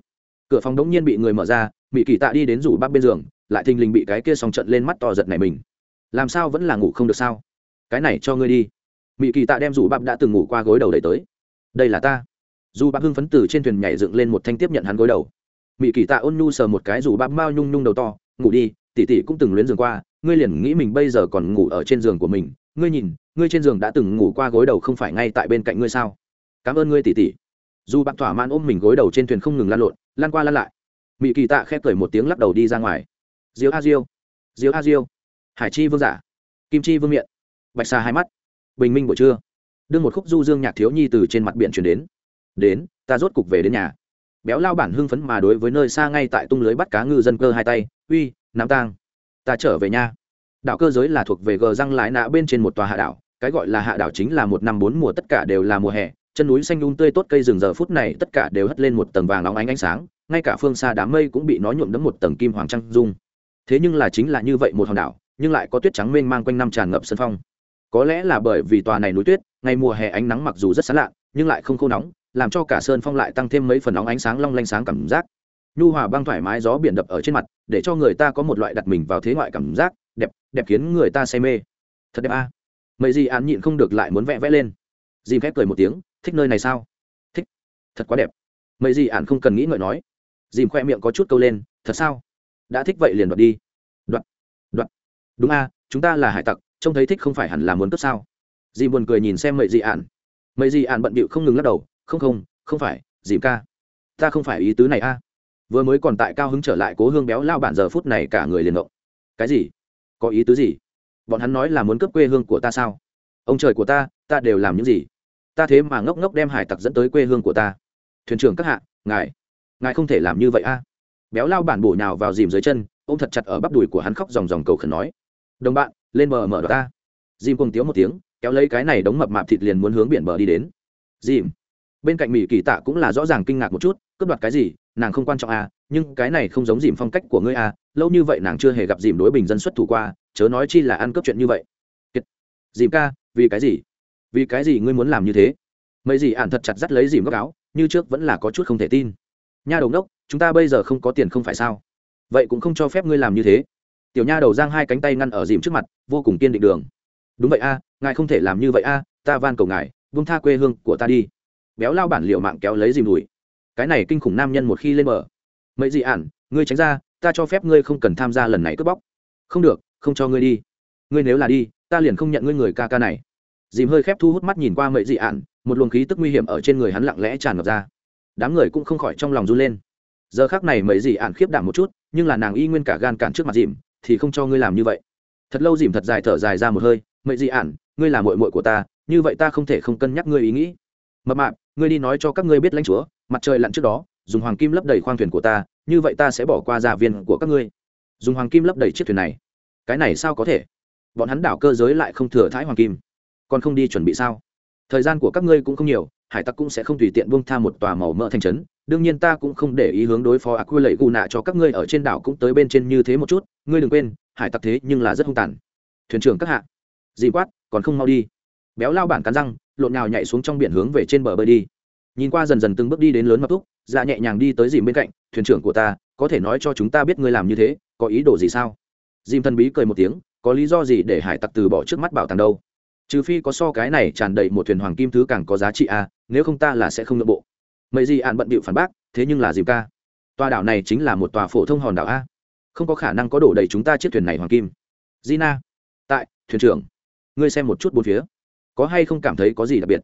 Cửa phòng đống nhiên bị người mở ra mỹ kỳ tạ đi đến rủ bác bên giường, lại thình lình bị cái kia song trận lên mắt to giật này mình. Làm sao vẫn là ngủ không được sao? Cái này cho ngươi đi mỹ kỳ tạ đem rủ bắp đã từng ngủ qua gối đầu đẩy tới. Đây là ta. Dù bắp hưng phấn từ trên thuyền nhảy dựng lên một thanh tiếp nhận hắn gối đầu. Mỹ kỳ tạ ôn nhu sờ một cái rủ bắp mao nhung nhung đầu to, ngủ đi, tỷ tỷ cũng từng luyến giường qua, ngươi liền nghĩ mình bây giờ còn ngủ ở trên giường của mình. Ngươi nhìn, ngươi trên giường đã từng ngủ qua gối đầu không phải ngay tại bên cạnh ngươi sao? Cảm ơn ngươi tỷ tỷ. Dù bắp thỏa mãn ôm mình gối đầu trên thuyền không ngừng lan lộn lan qua lan lại. Mỹ kỳ tạ khép cười một tiếng lắc đầu đi ra ngoài. Diếu a diêu diếu a diêu, hải chi vương giả, kim chi vương miện. Bạch xa hai mắt bình minh buổi trưa. Đưa một khúc du dương nhạc thiếu nhi từ trên mặt biển chuyển đến. Đến, ta rốt cục về đến nhà. Béo lao bản hưng phấn mà đối với nơi xa ngay tại tung lưới bắt cá ngư dân cơ hai tay, uy nắm tang, ta trở về nhà đảo cơ giới là thuộc về gờ răng lái nạ bên trên một tòa hạ đảo, cái gọi là hạ đảo chính là một năm bốn mùa tất cả đều là mùa hè, chân núi xanh đun tươi tốt cây rừng giờ phút này tất cả đều hất lên một tầng vàng óng ánh ánh sáng, ngay cả phương xa đám mây cũng bị nó nhuộm đẫm một tầng kim hoàng trăng dung. Thế nhưng là chính là như vậy một hòn đảo, nhưng lại có tuyết trắng mênh mang quanh năm tràn ngập sân phong có lẽ là bởi vì tòa này núi tuyết, ngày mùa hè ánh nắng mặc dù rất sán lạ nhưng lại không khô nóng, làm cho cả sơn phong lại tăng thêm mấy phần nóng ánh sáng long lanh sáng cảm giác. Nhu hòa băng thoải mái gió biển đập ở trên mặt, để cho người ta có một loại đặt mình vào thế ngoại cảm giác, đẹp đẹp khiến người ta say mê. Thật đẹp a. À. mấy gì án nhịn không được lại muốn vẽ vẽ lên. Dìm khép cười một tiếng, thích nơi này sao? Thích. Thật quá đẹp. Mấy gì án không cần nghĩ ngợi nói. Dìm khoe miệng có chút câu lên, thật sao? Đã thích vậy liền đoạt đi. Đoạt đoạt. Đúng a, chúng ta là hải tặc trông thấy thích không phải hẳn là muốn cướp sao? Dì buồn cười nhìn xem mậy dị ạn mậy dị ạn bận bịu không ngừng lắc đầu, không không không phải, dìm ca, ta không phải ý tứ này a. Vừa mới còn tại cao hứng trở lại cố hương béo lao bản giờ phút này cả người liền động cái gì? Có ý tứ gì? Bọn hắn nói là muốn cướp quê hương của ta sao? Ông trời của ta ta đều làm những gì? Ta thế mà ngốc ngốc đem hải tặc dẫn tới quê hương của ta. Thuyền trưởng các hạ, ngài ngài không thể làm như vậy a. Béo lao bản bổ nhào vào dìm dưới chân ô m thật chặt ở bắp đùi của hắn khóc dòng dòng cầu khẩn nói. Đồng bạn lên bờ mở đ ta. Dìm cùng tiếu một tiếng, kéo lấy cái này đống mập mạp thịt liền muốn hướng biển bờ đi đến. Dìm. Bên cạnh mỹ kỳ tạ cũng là rõ ràng kinh ngạc một chút, cướp đoạt cái gì, nàng không quan trọng à nhưng cái này không giống dìm phong cách của ngươi à lâu như vậy nàng chưa hề gặp dìm đối bình dân xuất thủ qua, chớ nói chi là ăn cướp chuyện như vậy. Kiệt. dìm ca, vì cái gì? Vì cái gì ngươi muốn làm như thế? Mấy gì ạn thật chặt dắt lấy dìm góc áo, như trước vẫn là có chút không thể tin. Nha đầu đốc, chúng ta bây giờ không có tiền không phải sao? Vậy cũng không cho phép ngươi làm như thế tiểu nha đầu giang hai cánh tay ngăn ở dìm trước mặt, vô cùng kiên định đường. Đúng vậy a, ngài không thể làm như vậy a, ta van cầu ngài vung tha quê hương của ta đi. Béo lao bản liệu mạng kéo lấy dìm đùi. Cái này kinh khủng nam nhân một khi lên mở mấy dị ản, ngươi tránh ra, ta cho phép ngươi không cần tham gia lần này cướp bóc. Không được, không cho ngươi đi. Ngươi nếu là đi, ta liền không nhận ngươi người ca ca này. Dìm hơi khép thu hút mắt nhìn qua mấy dị ản, một luồng khí tức nguy hiểm ở trên người hắn lặng lẽ tràn ngập ra. Đám người cũng không khỏi trong lòng run lên. Giờ khác này mấy dị ản khiếp đảm một chút, nhưng là nàng y nguyên cả gan cản trước mặt dìm thì không cho ngươi làm như vậy. Thật lâu dìm thật dài thở dài ra một hơi mấy dị ản, ngươi là mội mội của ta, như vậy ta không thể không cân nhắc ngươi ý nghĩ. Mập mạp, ngươi đi nói cho các ngươi biết lãnh chúa, mặt trời lặn trước đó, dùng hoàng kim lấp đầy khoang thuyền của ta, như vậy ta sẽ bỏ qua gia viên của các ngươi. Dùng hoàng kim lấp đầy chiếc thuyền này? Cái này sao có thể? Bọn hắn đảo cơ giới lại không thừa thái hoàng kim. Còn không đi chuẩn bị sao? Thời gian của các ngươi cũng không nhiều, hải tặc cũng sẽ không tùy tiện buông tha một tòa màu mỡ thành trấn đương nhiên ta cũng không để ý hướng đối phó ác quy lệ gù nạ cho các ngươi ở trên đảo cũng tới bên trên như thế một chút, ngươi đừng quên, hải tặc thế nhưng là rất hung tàn. Thuyền trưởng các hạ. Dì quát, còn không mau đi. Béo lao bản cắn răng, lộn nhào nhảy xuống trong biển hướng về trên bờ bơi đi. Nhìn qua dần dần từng bước đi đến lớn mập thúc dạ nhẹ nhàng đi tới dìm bên cạnh, thuyền trưởng của ta, có thể nói cho chúng ta biết ngươi làm như thế, có ý đồ gì sao? Dìm thần bí cười một tiếng, có lý do gì để hải tặc từ bỏ trước mắt bảo tàng đâu? Trừ phi có so cái này tràn đầy một thuyền hoàng kim thứ càng có giá trị à nếu không ta là sẽ không nội bộ mấy gì ạn bận bịu phản bác, thế nhưng là dìm ca. Tòa đảo này chính là một tòa phổ thông hòn đảo a. Không có khả năng có đổ đầy chúng ta chiếc thuyền này hoàng kim. Gina, tại, thuyền trưởng. Ngươi xem một chút bốn phía. Có hay không cảm thấy có gì đặc biệt?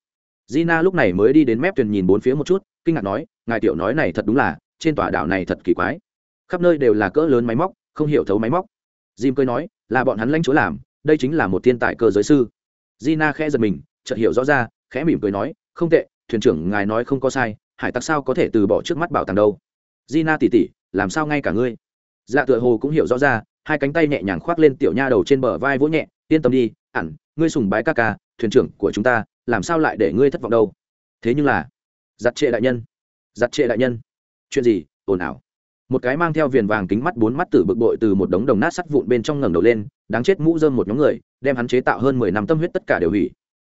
Gina lúc này mới đi đến mép thuyền nhìn bốn phía một chút, kinh ngạc nói, ngài tiểu nói này thật đúng là, trên tòa đảo này thật kỳ quái. Khắp nơi đều là cỡ lớn máy móc, không hiểu thấu máy móc. Jim cười nói, là bọn hắn lãnh chúa làm, đây chính là một thiên tài cơ giới sư. Gina khẽ giật mình, chợt hiểu rõ ra, khẽ mỉm cười nói, không tệ, thuyền trưởng, ngài nói không có sai hải tặc sao có thể từ bỏ trước mắt bảo tàng đâu? Gina tỉ tỉ, làm sao ngay cả ngươi? Dạ tựa hồ cũng hiểu rõ ra, hai cánh tay nhẹ nhàng khoác lên tiểu nha đầu trên bờ vai vỗ nhẹ, yên tâm đi ẳn ngươi sùng bái ca ca, thuyền trưởng của chúng ta, làm sao lại để ngươi thất vọng đâu? Thế nhưng là, giặt trệ đại nhân, giặt trệ đại nhân. Chuyện gì, ồn ào. Một cái mang theo viền vàng kính mắt bốn mắt tử bực bội từ một đống đồng nát sắt vụn bên trong ngẩng đầu lên, đáng chết mũ dơm một nhóm người, đem hắn chế tạo hơn mười năm tâm huyết tất cả đều hủy.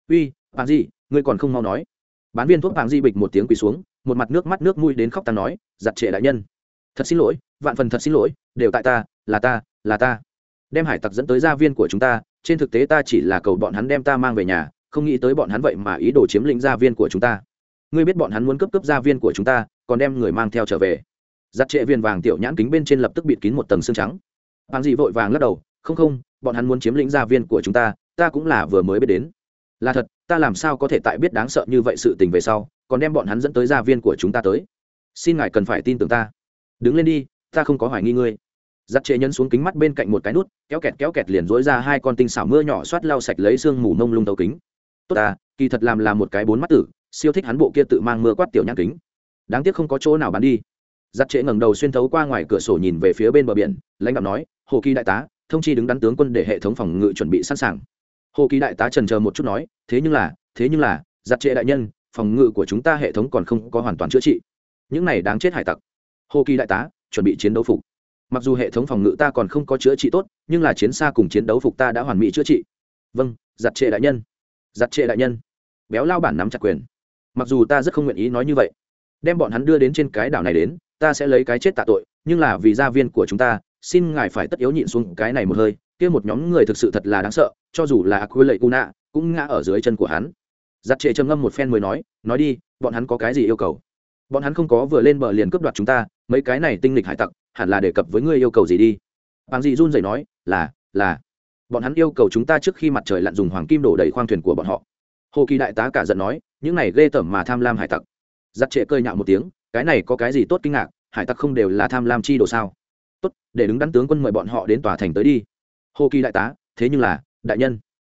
Uy bạn gì ngươi còn không mau nói. Bán viên thuốc bạn di bịch một tiếng quỳ xuống một mặt nước mắt nước mũi đến khóc ta nói, giặt trệ đại nhân. Thật xin lỗi, vạn phần thật xin lỗi, đều tại ta, là ta là ta. Đem hải tặc dẫn tới gia viên của chúng ta, trên thực tế ta chỉ là cầu bọn hắn đem ta mang về nhà, không nghĩ tới bọn hắn vậy mà ý đồ chiếm lĩnh gia viên của chúng ta. Ngươi biết bọn hắn muốn cấp cấp gia viên của chúng ta, còn đem người mang theo trở về. Giặt trệ viên vàng tiểu nhãn kính bên trên lập tức bịt kín một tầng xương trắng. Hàng dị vội vàng lắc đầu, không không, bọn hắn muốn chiếm lĩnh gia viên của chúng ta ta cũng là vừa mới biết đến. Là thật, ta làm sao có thể tại biết đáng sợ như vậy sự tình về sau còn đem bọn hắn dẫn tới gia viên của chúng ta tới. Xin ngài cần phải tin tưởng ta. Đứng lên đi, ta không có hoài nghi ngươi. Giặt trệ nhấn xuống kính mắt bên cạnh một cái nút, kéo kẹt kéo kẹt liền dối ra hai con tinh xảo mưa nhỏ xoát lau sạch lấy xương mù mông lung tấu kính. Tốt ta kỳ thật làm là một cái bốn mắt tử, siêu thích hắn bộ kia tự mang mưa quát tiểu nhãn kính. Đáng tiếc không có chỗ nào bán đi. Giặt trệ ngẩng đầu xuyên thấu qua ngoài cửa sổ nhìn về phía bên bờ biển, lãnh đạo nói, hồ kỳ đại tá, thông chi đứng đắn tướng quân để hệ thống phòng ngự chuẩn bị sẵn sàng. Hồ kỳ đại tá trần chờ một chút nói, thế nhưng là, thế nhưng là, giặt trệ đại nhân phòng ngự của chúng ta hệ thống còn không có hoàn toàn chữa trị. Những này đáng chết hải tặc. Hô kỳ đại tá, chuẩn bị chiến đấu phục. Mặc dù hệ thống phòng ngự ta còn không có chữa trị tốt, nhưng là chiến xa cùng chiến đấu phục ta đã hoàn mỹ chữa trị. Vâng giặt trệ đại nhân. Giặt trệ đại nhân. Béo lao bản nắm chặt quyền. Mặc dù ta rất không nguyện ý nói như vậy, đem bọn hắn đưa đến trên cái đảo này đến, ta sẽ lấy cái chết tạ tội, nhưng là vì gia viên của chúng ta, xin ngài phải tất yếu nhịn xuống cái này một hơi, kia một nhóm người thực sự thật là đáng sợ, cho dù là aquila lệ cuna cũng ngã ở dưới chân của hắn giặt trệ trầm ngâm một phen mới nói nói đi, bọn hắn có cái gì yêu cầu? Bọn hắn không có vừa lên bờ liền cướp đoạt chúng ta, mấy cái này tinh lịch hải tặc, hẳn là đề cập với ngươi yêu cầu gì đi. Bằng gì run rẩy nói, là là, bọn hắn yêu cầu chúng ta trước khi mặt trời lặn dùng hoàng kim đổ đầy khoang thuyền của bọn họ. Hồ kỳ đại tá cả giận nói, những này ghê tởm mà tham lam hải tặc. Giặt trệ cơi nhạo một tiếng, cái này có cái gì tốt kinh ngạc, hải tặc không đều là tham lam chi đồ sao? Tốt, để đứng đắn tướng quân mời bọn họ đến tòa thành tới đi. Hồ kỳ đại tá, thế nhưng là, đại nhân,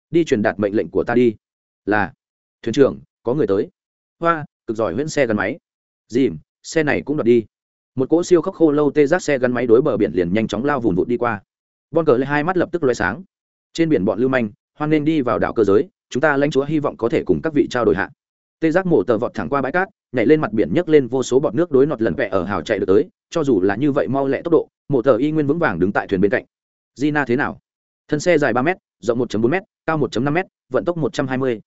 đi truyền đạt mệnh lệnh của ta đi. Là thuyền trưởng, có người tới. Hoa, cực giỏi huyễn xe gắn máy. Dìm, xe này cũng đoạt đi. Một cỗ siêu khốc khô lâu tê giác xe gắn máy đối bờ biển liền nhanh chóng lao vùn vụt đi qua. Bon cờ lấy hai mắt lập tức loay sáng. Trên biển bọn lưu manh, hoan nên đi vào đảo cơ giới, chúng ta lãnh chúa hy vọng có thể cùng các vị trao đổi hạ. Tê giác mổ tờ vọt thẳng qua bãi cát, nhảy lên mặt biển nhấc lên vô số bọt nước đối nọt lần vẹ ở hào chạy được tới, cho dù là như vậy mau lẹ tốc độ, mổ tờ y nguyên vững vàng đứng tại thuyền bên cạnh. Gina thế nào? Thân xe dài ba m rộng 1 4 m cao 1 5 m vận tốc 120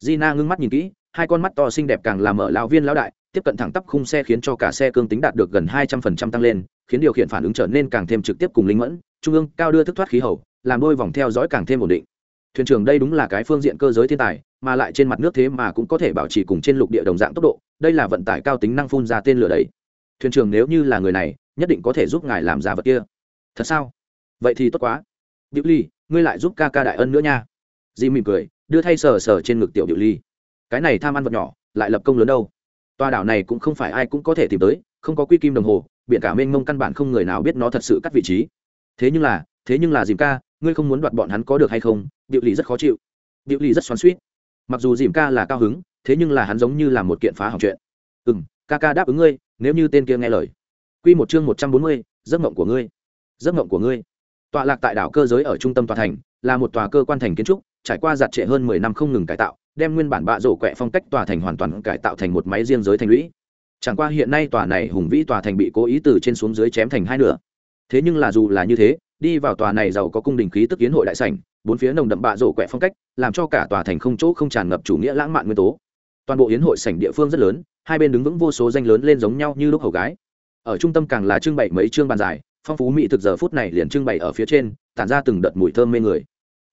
gina ngưng mắt nhìn kỹ, hai con mắt to xinh đẹp càng làm mở lão viên lão đại, tiếp cận thẳng tắp khung xe khiến cho cả xe cương tính đạt được gần hai trăm phần trăm tăng lên, khiến điều khiển phản ứng trở nên càng thêm trực tiếp cùng linh mẫn, trung ương cao đưa thức thoát khí hậu, làm đôi vòng theo dõi càng thêm ổn định. Thuyền trưởng đây đúng là cái phương diện cơ giới thiên tài, mà lại trên mặt nước thế mà cũng có thể bảo trì cùng trên lục địa đồng dạng tốc độ, đây là vận tải cao tính năng phun ra tên lửa đấy. Thuyền trưởng nếu như là người này, nhất định có thể giúp ngài làm ra vật kia. Thật sao? Vậy thì tốt quá. Diệu ly, ngươi lại giúp ca ca đại ân nữa nha. Di mỉm cười đưa thay sờ sờ trên ngực tiểu điệu ly. Cái này tham ăn vật nhỏ, lại lập công lớn đâu. Tòa đảo này cũng không phải ai cũng có thể tìm tới, không có quy kim đồng hồ, biển cả mênh mông căn bản không người nào biết nó thật sự cắt vị trí. Thế nhưng là, thế nhưng là dìm ca, ngươi không muốn đoạt bọn hắn có được hay không? Điệu ly rất khó chịu. Điệu ly rất xoắn suýt mặc dù dìm ca là cao hứng, thế nhưng là hắn giống như là một kiện phá hỏng chuyện. Ừ m ca ca đáp ứng ngươi, nếu như tên kia nghe lời. Q một chương một trăm bốn mươi, giấc mộng của ngươi. Giấc mộng của ngươi. Tọa lạc tại đảo cơ giới ở trung tâm tòa thành, là một tòa cơ quan thành kiến trúc trải qua giặt trệ hơn mười năm không ngừng cải tạo, đem nguyên bản bạ rổ quẹ phong cách tòa thành hoàn toàn cải tạo thành một máy riêng giới thành lũy. Chẳng qua hiện nay tòa này hùng vĩ tòa thành bị cố ý từ trên xuống dưới chém thành hai nửa. Thế nhưng là dù là như thế, đi vào tòa này giàu có cung đình khí tức kiến hội đại sảnh, bốn phía nồng đậm bạ rổ quẹ phong cách, làm cho cả tòa thành không chỗ không tràn ngập chủ nghĩa lãng mạn nguyên tố. Toàn bộ yến hội sảnh địa phương rất lớn, hai bên đứng vững vô số danh lớn lên giống nhau như lúc hầu gái. Ở trung tâm càng là trưng bày mấy chương bàn dài phong phú mỹ thực giờ phút này liền trưng bày ở phía trên, tản ra từng đợt mùi thơm mê người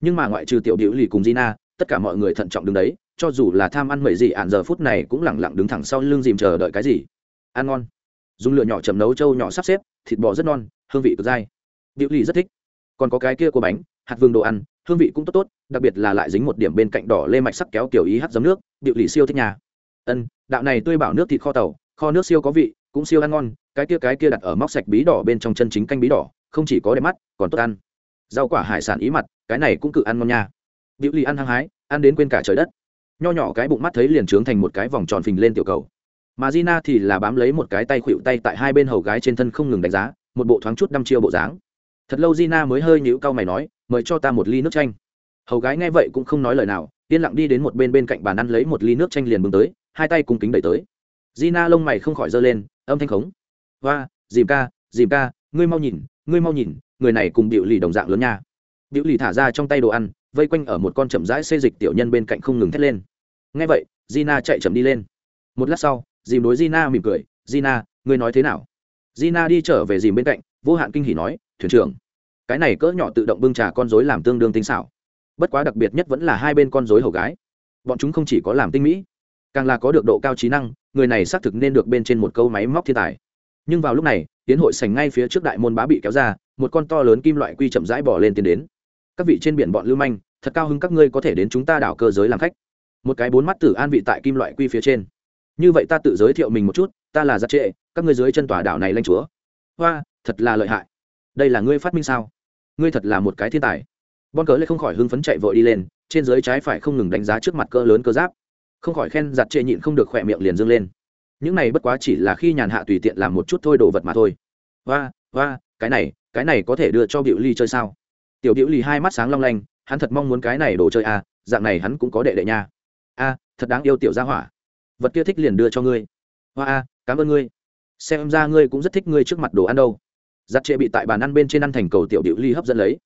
nhưng mà ngoại trừ tiểu điệu lì cùng Gina, tất cả mọi người thận trọng đứng đấy cho dù là tham ăn mẩy gì ạn giờ phút này cũng lẳng lặng đứng thẳng sau lưng dìm chờ đợi cái gì. Ăn ngon. Dùng lửa nhỏ chầm nấu trâu nhỏ sắp xếp thịt bò rất non hương vị cực dai. Điệu lì rất thích. Còn có cái kia của bánh hạt vương đồ ăn hương vị cũng tốt tốt đặc biệt là lại dính một điểm bên cạnh đỏ lê mạch sắc kéo kiểu ý hắt giấm nước điệu lì siêu thích nhà. Ân đạo này tươi bảo nước thịt kho tàu kho nước siêu có vị cũng siêu ăn ngon cái kia cái kia đặt ở móc sạch bí đỏ bên trong chân chính canh bí đỏ không chỉ có đẹp mắt còn tốt ăn. Rau quả hải sản ý mặt cái này cũng cự ăn ngon nha. Biểu lì ăn hăng hái, ăn đến quên cả trời đất. Nho nhỏ cái bụng mắt thấy liền trướng thành một cái vòng tròn phình lên tiểu cầu. Mà Gina thì là bám lấy một cái tay khuỵu tay tại hai bên hầu gái trên thân không ngừng đánh giá, một bộ thoáng chút đăm chiêu bộ dáng. Thật lâu Gina mới hơi nhíu cau mày nói, mời cho ta một ly nước chanh. Hầu gái nghe vậy cũng không nói lời nào, yên lặng đi đến một bên bên cạnh bàn ăn lấy một ly nước chanh liền bưng tới, hai tay cùng kính đẩy tới. Gina lông mày không khỏi giơ lên, âm thanh khống. Hoa dìm ca dìm ca, ngươi mau nhìn, ngươi mau nhìn, người này cùng biểu lì đồng dạng lớn nha biểu lì thả ra trong tay đồ ăn, vây quanh ở một con chậm rãi xê dịch tiểu nhân bên cạnh không ngừng thét lên. Ngay vậy, gina chạy chậm đi lên. Một lát sau, dìm đối gina mỉm cười, gina, ngươi nói thế nào? Gina đi trở về dìm bên cạnh, vô hạn kinh hỉ nói, thuyền trưởng, cái này cỡ nhỏ tự động bưng trà con dối làm tương đương tinh xảo. Bất quá đặc biệt nhất vẫn là hai bên con dối hầu gái. Bọn chúng không chỉ có làm tinh mỹ, càng là có được độ cao trí năng, người này xác thực nên được bên trên một câu máy móc thiên tài. Nhưng vào lúc này, tiến hội sành ngay phía trước đại môn bá bị kéo ra, một con to lớn kim loại quy chậm rãi bỏ lên tiến đến các vị trên biển bọn lưu manh, thật cao hứng các ngươi có thể đến chúng ta đảo cơ giới làm khách. Một cái bốn mắt tử an vị tại kim loại quy phía trên. Như vậy ta tự giới thiệu mình một chút, ta là giặc trệ, các ngươi dưới chân tòa đảo này lanh chúa. Hoa, thật là lợi hại. Đây là ngươi phát minh sao? Ngươi thật là một cái thiên tài. Bon cớ lại không khỏi hưng phấn chạy vội đi lên, trên dưới trái phải không ngừng đánh giá trước mặt cỡ lớn cơ giáp. Không khỏi khen giặt trệ nhịn không được khỏe miệng liền dâng lên. Những này bất quá chỉ là khi nhàn hạ tùy tiện làm một chút thôi đồ vật mà thôi. Hoa hoa, cái này cái này có thể đưa cho biểu ly chơi sao? Tiểu điệu lì hai mắt sáng long lanh, hắn thật mong muốn cái này đồ chơi à dạng này hắn cũng có đệ đệ nha. A thật đáng yêu tiểu gia hỏa. Vật kia thích liền đưa cho ngươi. Hoa a cảm ơn ngươi. Xem ra ngươi cũng rất thích ngươi trước mặt đồ ăn đâu. Giặt trệ bị tại bàn ăn bên trên ăn thành cầu tiểu điệu ly hấp dẫn lấy.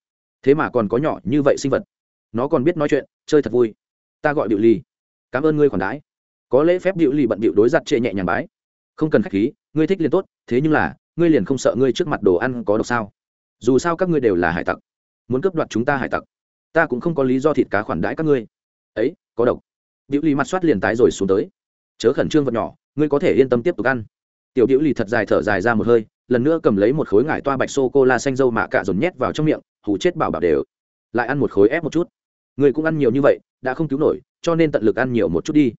Thế mà còn có nhỏ như vậy sinh vật. Nó còn biết nói chuyện, chơi thật vui. Ta gọi điệu ly cảm ơn ngươi khoản đãi. Có lễ phép điệu ly bận điệu đối giặt trệ nhẹ nhàng bái. Không cần khách khí, ngươi thích liền tốt, thế nhưng là, ngươi liền không sợ ngươi trước mặt đồ ăn có độc sao? Dù sao các ngươi đều là hải tặc muốn cướp đoạt chúng ta hải tặc. Ta cũng không có lý do thịt cá khoản đãi các ngươi. Ấy, có độc. Biểu ly mặt soát liền tái rồi xuống tới. Chớ khẩn trương vật nhỏ, ngươi có thể yên tâm tiếp tục ăn. Tiểu biểu ly thật dài thở dài ra một hơi, lần nữa cầm lấy một khối ngải toa bạch sô cô la xanh dâu mạ cạ dồn nhét vào trong miệng hủ chết bảo bảo đều. Lại ăn một khối ép một chút. Người cũng ăn nhiều như vậy, đã không cứu nổi, cho nên tận lực ăn nhiều một chút đi.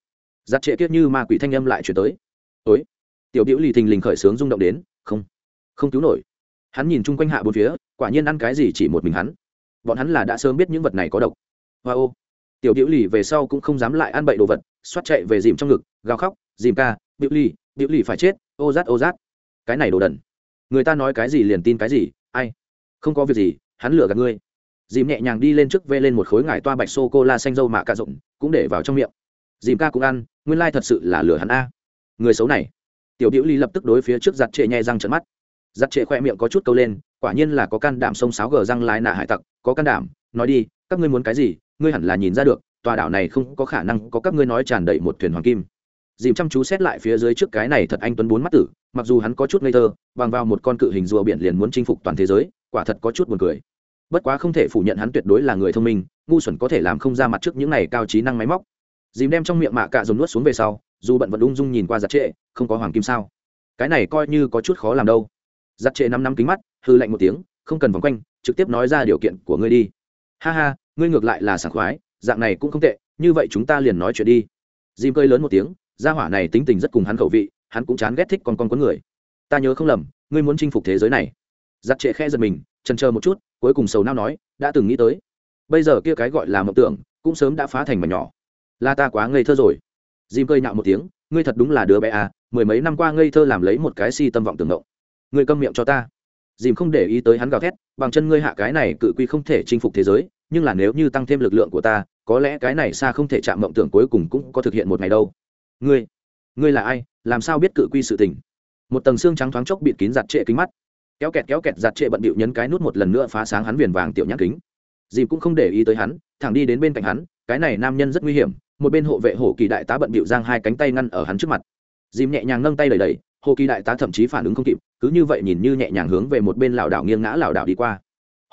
Giặt trệ kiết như ma quỷ thanh âm lại chuyển tới. Ối tiểu biểu lì thình lình khởi sướng rung động đến, không. Không cứu nổi hắn nhìn chung quanh hạ bốn phía, quả nhiên ăn cái gì chỉ một mình hắn. Bọn hắn là đã sớm biết những vật này có độc. Hoa ô. Tiểu điệu lì về sau cũng không dám lại ăn bậy đồ vật, xoát chạy về dìm trong ngực, gào khóc, dìm ca, điệu lì điệu lì phải chết, ô rát ô rát. Cái này đồ đần. Người ta nói cái gì liền tin cái gì, ai? Không có việc gì, hắn lừa gạt ngươi. Dìm nhẹ nhàng đi lên trước vê lên một khối ngải toa bạch sô cô la xanh dâu mạ cạ rộng cũng để vào trong miệng. Dìm ca cũng ăn, nguyên lai thật sự là lừa hắn a. Người xấu này. Tiểu điệu ly lập tức đối phía trước giặt trệ nhẹ răng trận mắt giặt trệ khoe miệng có chút câu lên, quả nhiên là có can đảm sông sáo gờ răng lái nạ hải tặc, có can đảm, nói đi, các ngươi muốn cái gì, ngươi hẳn là nhìn ra được, tòa đảo này không có khả năng có các ngươi nói tràn đầy một thuyền hoàng kim. Dìm chăm chú xét lại phía dưới trước cái này thật anh tuấn bốn mắt tử, mặc dù hắn có chút ngây thơ, bằng vào một con cự hình rùa biển liền muốn chinh phục toàn thế giới, quả thật có chút buồn cười. Bất quá không thể phủ nhận hắn tuyệt đối là người thông minh, ngu xuẩn có thể làm không ra mặt trước những này cao trí năng máy móc. Dìm đem trong miệng mạ cạ dồn nuốt xuống về sau, dù bận vẫn ung dung nhìn qua giặt trệ không có hoàng kim sao. Cái này coi như có chút khó làm đâu giặt trệ năm năm kính mắt, hư lạnh một tiếng, không cần vòng quanh, trực tiếp nói ra điều kiện của ngươi đi. Ha ha, ngươi ngược lại là sảng khoái, dạng này cũng không tệ, như vậy chúng ta liền nói chuyện đi. Dìm cơi lớn một tiếng, gia hỏa này tính tình rất cùng hắn khẩu vị, hắn cũng chán ghét thích con con quấn người. Ta nhớ không lầm, ngươi muốn chinh phục thế giới này. Giặt trệ khe giật mình trần chờ một chút, cuối cùng sầu nao nói, đã từng nghĩ tới. Bây giờ kia cái gọi là mộng tưởng, cũng sớm đã phá thành mà nhỏ. Là ta quá ngây thơ rồi. Dìm cơi nhạo một tiếng, ngươi thật đúng là đứa bé à mười mấy năm qua ngây thơ làm lấy một cái si tâm vọng tưởng động ngươi câm miệng cho ta. Dìm không để ý tới hắn gào thét, bằng chân ngươi hạ cái này cự quy không thể chinh phục thế giới, nhưng là nếu như tăng thêm lực lượng của ta, có lẽ cái này xa không thể chạm mộng tưởng cuối cùng cũng có thực hiện một ngày đâu. Ngươi ngươi là ai? Làm sao biết cự quy sự tình? Một tầng xương trắng thoáng chốc bịt kín giặt trệ kính mắt. Kéo kẹt kéo kẹt giặt trệ bận bịu nhấn cái nút một lần nữa phá sáng hắn viền vàng tiểu nhãn kính. Dìm cũng không để ý tới hắn, thẳng đi đến bên cạnh hắn, cái này nam nhân rất nguy hiểm, một bên hộ vệ hổ kỳ đại tá bận bịu giang hai cánh tay ngăn ở hắn trước mặt. Dìm nhẹ nhàng nâng tay đẩy đẩy, hồ kỳ đại tá thậm chí phản ứng không kịp cứ như vậy nhìn như nhẹ nhàng hướng về một bên lảo đảo nghiêng ngã lảo đảo đi qua.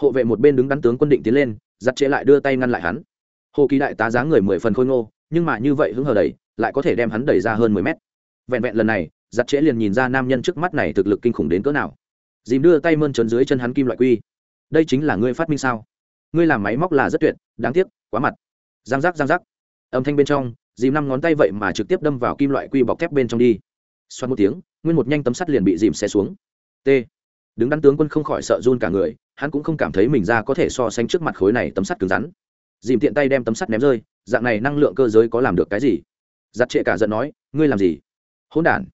Hộ vệ một bên đứng đắn tướng quân định tiến lên, giặt chế lại đưa tay ngăn lại hắn. Hồ kỳ đại tá dáng người mười phần khôi ngô, nhưng mà như vậy hứng hờ đẩy, lại có thể đem hắn đẩy ra hơn mười mét. Vẹn vẹn lần này, giặt chế liền nhìn ra nam nhân trước mắt này thực lực kinh khủng đến cỡ nào. Dìm đưa tay mơn trớn dưới chân hắn kim loại quy. Đây chính là ngươi phát minh sao? Ngươi làm máy móc là rất tuyệt, đáng tiếc, quá mặt. Giang giác giang giác. Âm thanh bên trong, dìm năm ngón tay vậy mà trực tiếp đâm vào kim loại quy bọc thép bên trong đi. Xoắn một tiếng nguyên một nhanh tấm sắt liền bị dìm xe xuống. T. Đứng đắn tướng quân không khỏi sợ run cả người, hắn cũng không cảm thấy mình ra có thể so sánh trước mặt khối này tấm sắt cứng rắn. Dìm tiện tay đem tấm sắt ném rơi, dạng này năng lượng cơ giới có làm được cái gì? Giặt trệ cả giận nói, ngươi làm gì? Hỗn đản.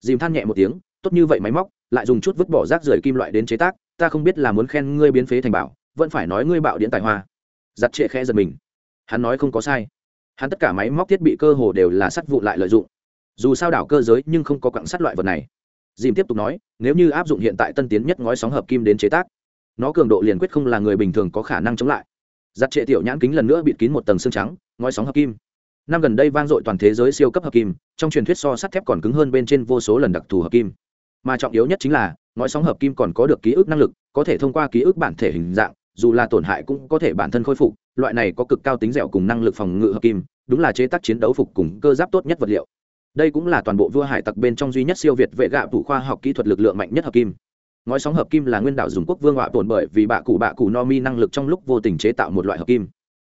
Dìm than nhẹ một tiếng, tốt như vậy máy móc, lại dùng chút vứt bỏ rác rưởi kim loại đến chế tác, ta không biết là muốn khen ngươi biến phế thành bảo, vẫn phải nói ngươi bạo điện tài hoa. Giặt trệ khẽ giật mình. Hắn nói không có sai. Hắn tất cả máy móc thiết bị cơ hồ đều là sắt vụ lại lợi dụng dù sao đảo cơ giới nhưng không có quặng sắt loại vật này. Dìm tiếp tục nói, nếu như áp dụng hiện tại tân tiến nhất ngói sóng hợp kim đến chế tác, nó cường độ liền quyết không là người bình thường có khả năng chống lại. Giặt trệ tiểu nhãn kính lần nữa bịt kín một tầng xương trắng, ngói sóng hợp kim. Năm gần đây vang dội toàn thế giới siêu cấp hợp kim, trong truyền thuyết so sắt thép còn cứng hơn bên trên vô số lần đặc thù hợp kim. Mà trọng yếu nhất chính là, ngói sóng hợp kim còn có được ký ức năng lực, có thể thông qua ký ức bản thể hình dạng, dù là tổn hại cũng có thể bản thân khôi phục, loại này có cực cao tính dẻo cùng năng lực phòng ngự hợp kim, đúng là chế tác chiến đấu phục cùng cơ giáp tốt nhất vật liệu đây cũng là toàn bộ vua hải tặc bên trong duy nhất siêu việt vệ gạ thủ khoa học kỹ thuật lực lượng mạnh nhất hợp kim. Ngói sóng hợp kim là nguyên đạo dùng quốc vương họa tổn bởi vì bạ cụ bạ cụ no mi năng lực trong lúc vô tình chế tạo một loại hợp kim.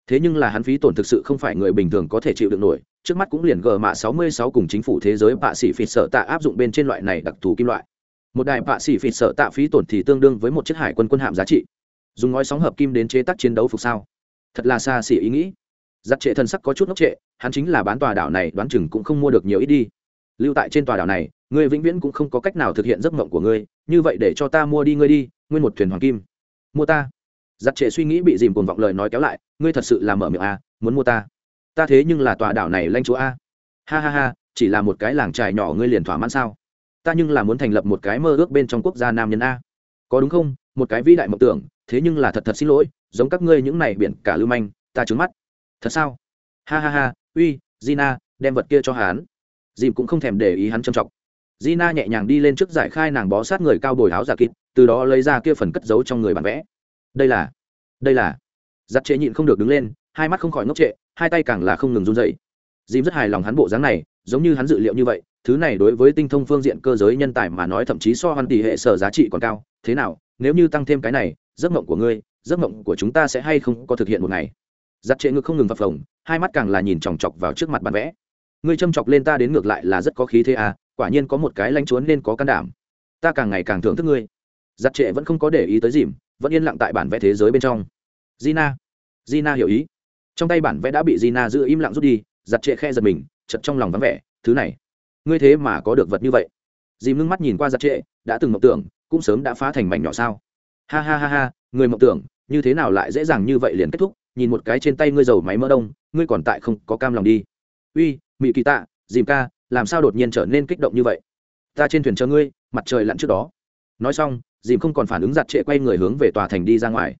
Thế nhưng là hắn phí tổn thực sự không phải người bình thường có thể chịu được nổi, trước mắt cũng liền gờ mạ 66 cùng chính phủ thế giới bạ sĩ phỉ sợ tạ áp dụng bên trên loại này đặc thù kim loại. Một đài bạ sĩ phỉ sợ tạ phí tổn thì tương đương với một chiếc hải quân quân hạm giá trị. Dùng ngói sóng hợp kim đến chế tác chiến đấu phục sao? Thật là xa xỉ ý nghĩ giặt trệ thần sắc có chút ngốc trệ hắn chính là bán tòa đảo này đoán chừng cũng không mua được nhiều ít đi. Lưu tại trên tòa đảo này ngươi vĩnh viễn cũng không có cách nào thực hiện giấc mộng của ngươi như vậy để cho ta mua đi ngươi đi nguyên một thuyền hoàng kim. Mua ta. Giặt trệ suy nghĩ bị dìm cuồng vọng lời nói kéo lại ngươi thật sự là mở miệng a à, muốn mua ta. Ta thế nhưng là tòa đảo này lanh chúa a. Ha ha ha chỉ là một cái làng trài nhỏ ngươi liền thỏa mãn sao? Ta nhưng là muốn thành lập một cái mơ ước bên trong quốc gia nam nhân a. Có đúng không? Một cái vĩ đại mộng tưởng thế nhưng là thật thật xin lỗi giống các ngươi những này biển cả lưu manh ta trướng mắt thật sao? Ha ha ha, uy, gina, đem vật kia cho hắn. Dìm cũng không thèm để ý hắn trầm trọng. Gina nhẹ nhàng đi lên trước giải khai nàng bó sát người cao bồi áo giả kịp, từ đó lấy ra kia phần cất giấu trong người bản vẽ. Đây là đây là. Giặt chế nhịn không được đứng lên, hai mắt không khỏi ngốc trệ, hai tay càng là không ngừng run dậy dìm rất hài lòng hắn bộ dáng này, giống như hắn dự liệu như vậy, thứ này đối với tinh thông phương diện cơ giới nhân tài mà nói thậm chí so hoàn tỷ hệ sở giá trị còn cao. Thế nào, nếu như tăng thêm cái này, giấc mộng của ngươi, giấc mộng của chúng ta sẽ hay không có thực hiện một ngày? Giặt trệ ngực không ngừng phập phồng, hai mắt càng là nhìn chòng chọc vào trước mặt bản vẽ. Ngươi châm chọc lên ta đến ngược lại là rất có khí thế à quả nhiên có một cái lanh chuốn nên có can đảm. Ta càng ngày càng thưởng thức ngươi. Giặt trệ vẫn không có để ý tới dìm, vẫn yên lặng tại bản vẽ thế giới bên trong. Gina gina hiểu ý. Trong tay bản vẽ đã bị gina giữ im lặng rút đi, giặt trệ khe giật mình chật trong lòng vắng vẻ, thứ này, ngươi thế mà có được vật như vậy? Dìm ngưng mắt nhìn qua giặt trệ, đã từng mộng tưởng, cũng sớm đã phá thành mảnh nhỏ sao? Ha ha ha ha, người mộng tưởng, như thế nào lại dễ dàng như vậy liền kết thúc? Nhìn một cái trên tay ngươi dầu máy mỡ đông ngươi còn tại không có cam lòng đi. Uy mỹ kỳ tạ dìm ca làm sao đột nhiên trở nên kích động như vậy? Ta trên thuyền chờ ngươi mặt trời lặn trước đó. Nói xong dìm không còn phản ứng giặt trệ quay người hướng về tòa thành đi ra ngoài.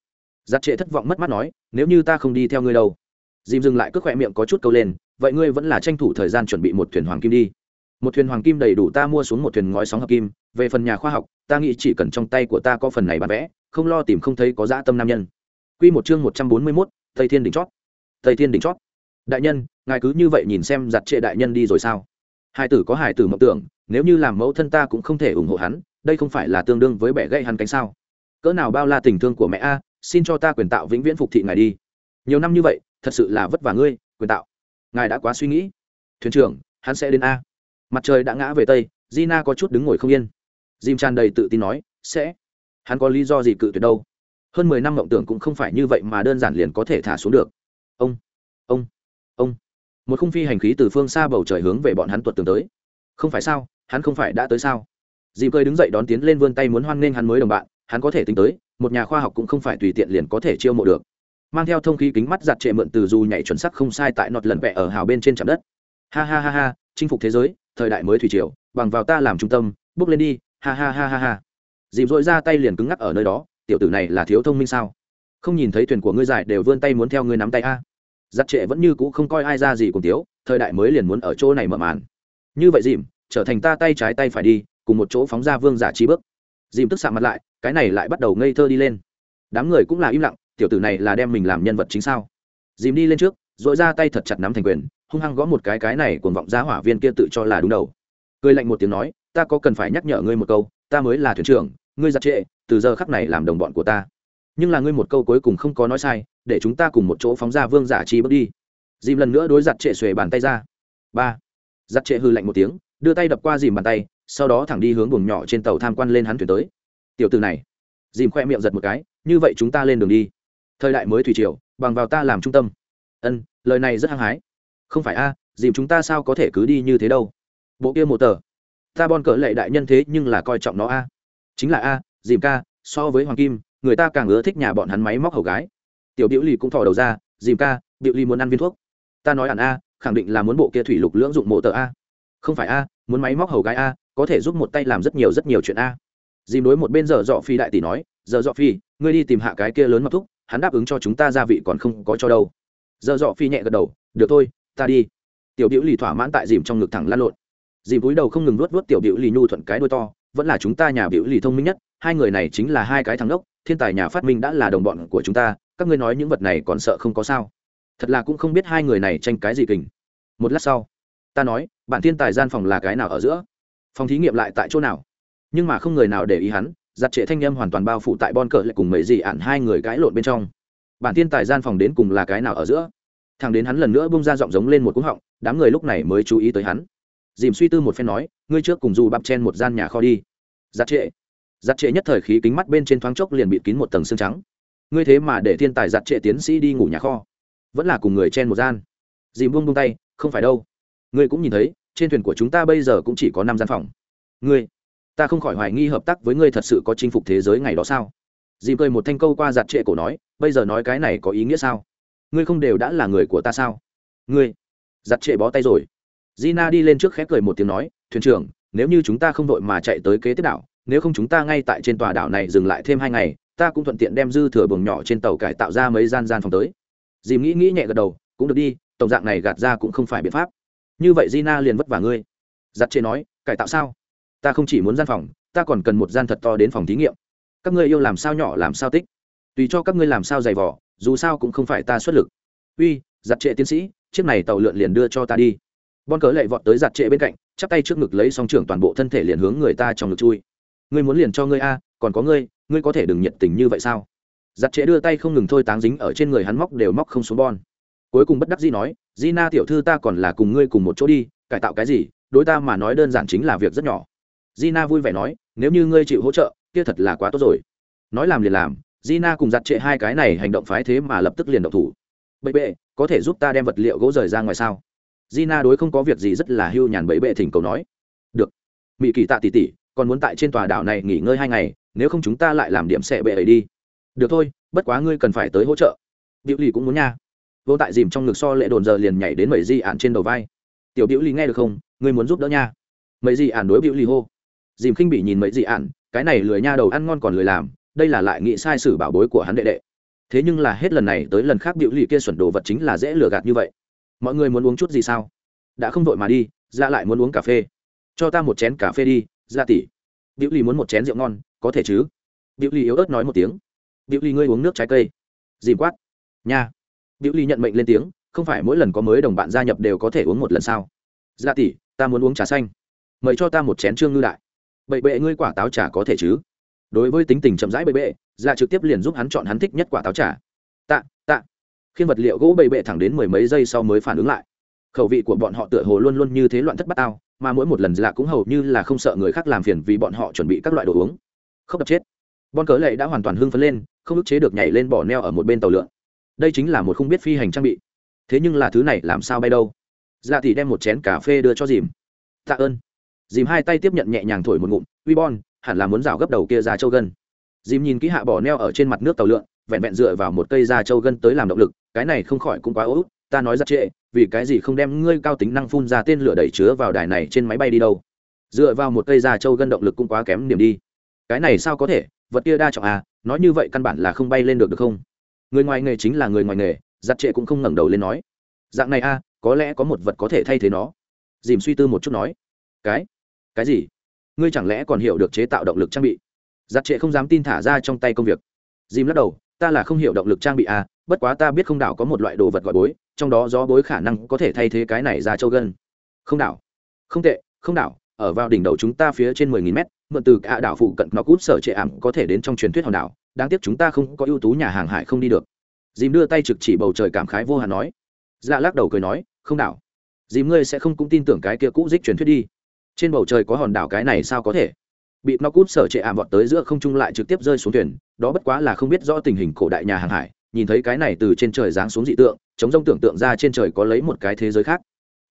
Giặt trệ thất vọng mất mắt nói nếu như ta không đi theo ngươi đâu. Dìm dừng lại cước khỏe miệng có chút câu lên vậy ngươi vẫn là tranh thủ thời gian chuẩn bị một thuyền hoàng kim đi. Một thuyền hoàng kim đầy đủ ta mua xuống một thuyền ngói sóng hợp kim về phần nhà khoa học ta nghĩ chỉ cần trong tay của ta có phần này bán vẽ không lo tìm không thấy có dã tâm nam nhân. Quy một chương một trăm bốn mươi 141, Tây Thiên đỉnh chót. Tây Thiên đỉnh chót. Đại nhân, ngài cứ như vậy nhìn xem giặt trệ đại nhân đi rồi sao? Hải tử có hải tử mộng tưởng, nếu như làm mẫu thân ta cũng không thể ủng hộ hắn, đây không phải là tương đương với bẻ gãy hắn cánh sao? Cỡ nào bao la tình thương của mẹ a, xin cho ta quyền tạo vĩnh viễn phục thị ngài đi. Nhiều năm như vậy, thật sự là vất vả ngươi, quyền tạo. Ngài đã quá suy nghĩ. Thuyền trưởng, hắn sẽ đến a. Mặt trời đã ngã về tây, Gina có chút đứng ngồi không yên. Jim tràn đầy tự tin nói, sẽ. Hắn có lý do gì cự tuyệt đâu? Hơn mười năm mộng tưởng cũng không phải như vậy mà đơn giản liền có thể thả xuống được. Ông ông ông. Một khung phi hành khí từ phương xa bầu trời hướng về bọn hắn tuột tường tới. Không phải sao? Hắn không phải đã tới sao? Dìm cơi đứng dậy đón tiến lên vươn tay muốn hoan nghênh hắn mới đồng bạn. Hắn có thể tính tới, một nhà khoa học cũng không phải tùy tiện liền có thể chiêu mộ được. Mang theo thông khí kính mắt giặt trệ mượn từ dù nhảy chuẩn sắc không sai tại nọt lần vẹ ở hào bên trên trạm đất. Ha ha ha ha, chinh phục thế giới, thời đại mới thủy triều, bằng vào ta làm trung tâm, bước lên đi, ha ha ha ha ha. Dìm dội ra tay liền cứng ngắc ở nơi đó tiểu tử này là thiếu thông minh sao? Không nhìn thấy thuyền của ngươi dài đều vươn tay muốn theo ngươi nắm tay a. Giặt trệ vẫn như cũ không coi ai ra gì cùng tiếu thời đại mới liền muốn ở chỗ này mở màn. Như vậy dìm, trở thành ta tay trái tay phải đi, cùng một chỗ phóng ra vương giả trí bước. Dìm tức sạm mặt lại, cái này lại bắt đầu ngây thơ đi lên. Đám người cũng là im lặng, tiểu tử này là đem mình làm nhân vật chính sao? Dìm đi lên trước dội ra tay thật chặt nắm thành quyền, hung hăng gõ một cái cái này cuồng vọng giá hỏa viên kia tự cho là đúng đầu. Cười lạnh một tiếng nói, ta có cần phải nhắc nhở ngươi một câu, ta mới là thuyền trưởng ngươi giặt trệ từ giờ khắc này làm đồng bọn của ta. Nhưng là ngươi một câu cuối cùng không có nói sai, để chúng ta cùng một chỗ phóng ra vương giả chi bước đi. Dìm lần nữa đối giặt trệ xuề bàn tay ra. Ba. Giặt trệ hư lạnh một tiếng, đưa tay đập qua dìm bàn tay, sau đó thẳng đi hướng buồng nhỏ trên tàu tham quan lên hắn thuyền tới. Tiểu từ này. Dìm khoe miệng giật một cái, như vậy chúng ta lên đường đi. Thời đại mới thủy triều, bằng vào ta làm trung tâm. Ân, lời này rất hăng hái. Không phải a, dìm chúng ta sao có thể cứ đi như thế đâu? Bộ kia một tờ. Ta bon cỡ lệ đại nhân thế nhưng là coi trọng nó a chính là a, dìm ca, so với hoàng kim, người ta càng ưa thích nhà bọn hắn máy móc hầu gái. Tiểu biểu lì cũng thò đầu ra, dìm ca, biểu lì muốn ăn viên thuốc. Ta nói hẳn a, khẳng định là muốn bộ kia thủy lục lưỡng dụng mộ tờ a. Không phải a, muốn máy móc hầu gái a, có thể giúp một tay làm rất nhiều rất nhiều chuyện a. Dìm đối một bên giờ dọ phi đại tỷ nói giờ dọ phi, ngươi đi tìm hạ cái kia lớn mập thúc, hắn đáp ứng cho chúng ta gia vị còn không có cho đâu. Giờ dọ phi nhẹ gật đầu, được thôi, ta đi. Tiểu biểu lì thỏa mãn tại dìm trong ngực thẳng lăn lộn. Dìm cúi đầu không ngừng nuốt nuốt tiểu biểu lì nhu thuận cái đôi to vẫn là chúng ta nhà biểu lì thông minh nhất, hai người này chính là hai cái thằng đốc, thiên tài nhà phát minh đã là đồng bọn của chúng ta, các ngươi nói những vật này còn sợ không có sao? Thật là cũng không biết hai người này tranh cái gì kình. Một lát sau, ta nói, bạn thiên tài gian phòng là cái nào ở giữa? Phòng thí nghiệm lại tại chỗ nào? Nhưng mà không người nào để ý hắn, giặt trệ thanh â m hoàn toàn bao phủ tại bon cờ lại cùng mấy gì ạn hai người cãi lộn bên trong. Bản thiên tài gian phòng đến cùng là cái nào ở giữa? Thằng đến hắn lần nữa bung ra giọng giống lên một cúng họng, đám người lúc này mới chú ý tới hắn dìm suy tư một phen nói, ngươi trước cùng dù bắp chen một gian nhà kho đi. Dạ giặt trệ giặt dạ trệ nhất thời khí kính mắt bên trên thoáng chốc liền bịt kín một tầng xương trắng. Ngươi thế mà để thiên tài dạ giặt trệ tiến sĩ đi ngủ nhà kho, vẫn là cùng người chen một gian. Dìm buông buông tay, không phải đâu. Ngươi cũng nhìn thấy, trên thuyền của chúng ta bây giờ cũng chỉ có năm gian phòng. Ngươi, ta không khỏi hoài nghi hợp tác với ngươi thật sự có chinh phục thế giới ngày đó sao? Dìm cười một thanh câu qua giặt trệ cổ nói, bây giờ nói cái này có ý nghĩa sao? Ngươi không đều đã là người của ta sao? Ngươi giặt trệ bó tay rồi. Gina đi lên trước khép cười một tiếng nói, "Thuyền trưởng, nếu như chúng ta không đội mà chạy tới kế tiếp đảo, nếu không chúng ta ngay tại trên tòa đảo này dừng lại thêm hai ngày, ta cũng thuận tiện đem dư thừa buồng nhỏ trên tàu cải tạo ra mấy gian gian phòng tới." Dìm nghĩ nghĩ nhẹ gật đầu, "Cũng được đi, tổng dạng này gạt ra cũng không phải biện pháp." Như vậy Gina liền vất vả ngươi. Giặt chế nói, "Cải tạo sao? Ta không chỉ muốn gian phòng, ta còn cần một gian thật to đến phòng thí nghiệm. Các ngươi yêu làm sao nhỏ làm sao tích, tùy cho các ngươi làm sao dày vò, dù sao cũng không phải ta xuất lực." "Uy, giặt trệ tiến sĩ, chiếc này tàu lượn liền đưa cho ta đi." Bon cớ lệ vọt tới giặt trệ bên cạnh, chắp tay trước ngực lấy song trưởng toàn bộ thân thể liền hướng người ta trong ngực chui. Ngươi muốn liền cho ngươi a, còn có ngươi ngươi có thể đừng nhiệt tình như vậy sao? Giặt trệ đưa tay không ngừng thôi táng dính ở trên người hắn móc đều móc không xuống bon. Cuối cùng bất đắc dĩ nói di na tiểu thư ta còn là cùng ngươi cùng một chỗ đi, cải tạo cái gì, đối ta mà nói đơn giản chính là việc rất nhỏ. Di na vui vẻ nói, nếu như ngươi chịu hỗ trợ, kia thật là quá tốt rồi. Nói làm liền làm di na cùng giặt trệ hai cái này hành động phái thế mà lập tức liền động thủ. Bệ bệ, có thể giúp ta đem vật liệu gỗ rời ra ngoài sao? Gina đối không có việc gì rất là hưu nhàn bẫy bệ thỉnh cầu nói. Được. Mị kỳ tạ tỷ tỷ, còn muốn tại trên tòa đảo này nghỉ ngơi hai ngày, nếu không chúng ta lại làm điểm sẽ bệ ấy đi. Được thôi, bất quá ngươi cần phải tới hỗ trợ. Diệu lì cũng muốn nha. Vô tại dìm trong ngực so lệ đồn giờ liền nhảy đến mẩy di ạn trên đầu vai. tiểu Diệu Lì nghe được không ngươi muốn giúp đỡ nha mấy Di ản đối Diệu Lì hô dìm khinh bị nhìn mấy Di ản cái này lười nha đầu ăn ngon còn lười làm đây là lại nghĩ sai sử bảo bối của hắn đệ đệ thế nhưng là hết lần này tới lần khác biểu lì kia xuẩn đồ vật chính là dễ lừa gạt như vậy mọi người muốn uống chút gì sao? Đã không vội mà đi ra lại muốn uống cà phê. Cho ta một chén cà phê đi ra tỷ. Biểu ly muốn một chén rượu ngon, có thể chứ? Biểu ly yếu ớt nói một tiếng. Biểu ly ngươi uống nước trái cây. Dìm quát. Nha. Biểu ly nhận mệnh lên tiếng, không phải mỗi lần có mới đồng bạn gia nhập đều có thể uống một lần sao? Dạ tỷ, ta muốn uống trà xanh. Mời cho ta một chén trương ngư đại. Bậy bệ ngươi quả táo trà có thể chứ? Đối với tính tình chậm rãi bậy bệ dạ trực tiếp liền giúp hắn chọn hắn thích nhất quả táo trà. Tạ tạ khiên vật liệu gỗ bầy bệ thẳng đến mười mấy giây sau mới phản ứng lại. Khẩu vị của bọn họ tựa hồ luôn luôn như thế loạn thất bát ao mà mỗi một lần lạ cũng hầu như là không sợ người khác làm phiền vì bọn họ chuẩn bị các loại đồ uống. Không đập chết. Bon cớ lệ đã hoàn toàn hưng phấn lên, không ức chế được nhảy lên bỏ neo ở một bên tàu lượn. Đây chính là một không biết phi hành trang bị. Thế nhưng là thứ này làm sao bay đâu? Dạ thì đem một chén cà phê đưa cho dìm. Tạ ơn. Dìm hai tay tiếp nhận nhẹ nhàng thổi một ngụm. Uy bon, hẳn là muốn rào gấp đầu kia ra châu gân. Dìm nhìn kỹ hạ bỏ neo ở trên mặt nước tàu lượn vẹn vẹn dựa vào một cây da châu gân tới làm động lực, cái này không khỏi cũng quá ố ta nói ra trệ vì cái gì không đem ngươi cao tính năng phun ra tên lửa đẩy chứa vào đài này trên máy bay đi đâu? Dựa vào một cây da châu gân động lực cũng quá kém điểm đi. Cái này sao có thể, vật kia đa trọng à nói như vậy căn bản là không bay lên được được không? Người ngoài nghề chính là người ngoài nghề, giặt trệ cũng không ngẩng đầu lên nói. Dạng này a có lẽ có một vật có thể thay thế nó. Dìm suy tư một chút nói. Cái? Cái gì? Ngươi chẳng lẽ còn hiểu được chế tạo động lực trang bị? Giặt trệ không dám tin thả ra trong tay công việc. Dìm lắc đầu ta là không hiểu động lực trang bị à. bất quá ta biết không đảo có một loại đồ vật gọi bối, trong đó gió bối khả năng có thể thay thế cái này ra châu gân. Không đảo. Không tệ, không đảo, ở vào đỉnh đầu chúng ta phía trên mười nghìn mét, mượn từ cả đảo phụ cận nó cút sở trệ ảm có thể đến trong truyền thuyết hòn đảo, đáng tiếc chúng ta không có ưu tú nhà hàng hải không đi được. Dìm đưa tay trực chỉ bầu trời cảm khái vô hạn nói. Dạ lắc đầu cười nói, không đảo. Dìm ngươi sẽ không cũng tin tưởng cái kia cũ dích truyền thuyết đi. Trên bầu trời có hòn đảo cái này sao có thể? Bị nó cút sở trệ ảm vọt tới giữa không trung lại trực tiếp rơi xuống thuyền, đó bất quá là không biết rõ tình hình cổ đại nhà hàng hải, nhìn thấy cái này từ trên trời giáng xuống dị tượng, chống rông tưởng tượng ra trên trời có lấy một cái thế giới khác.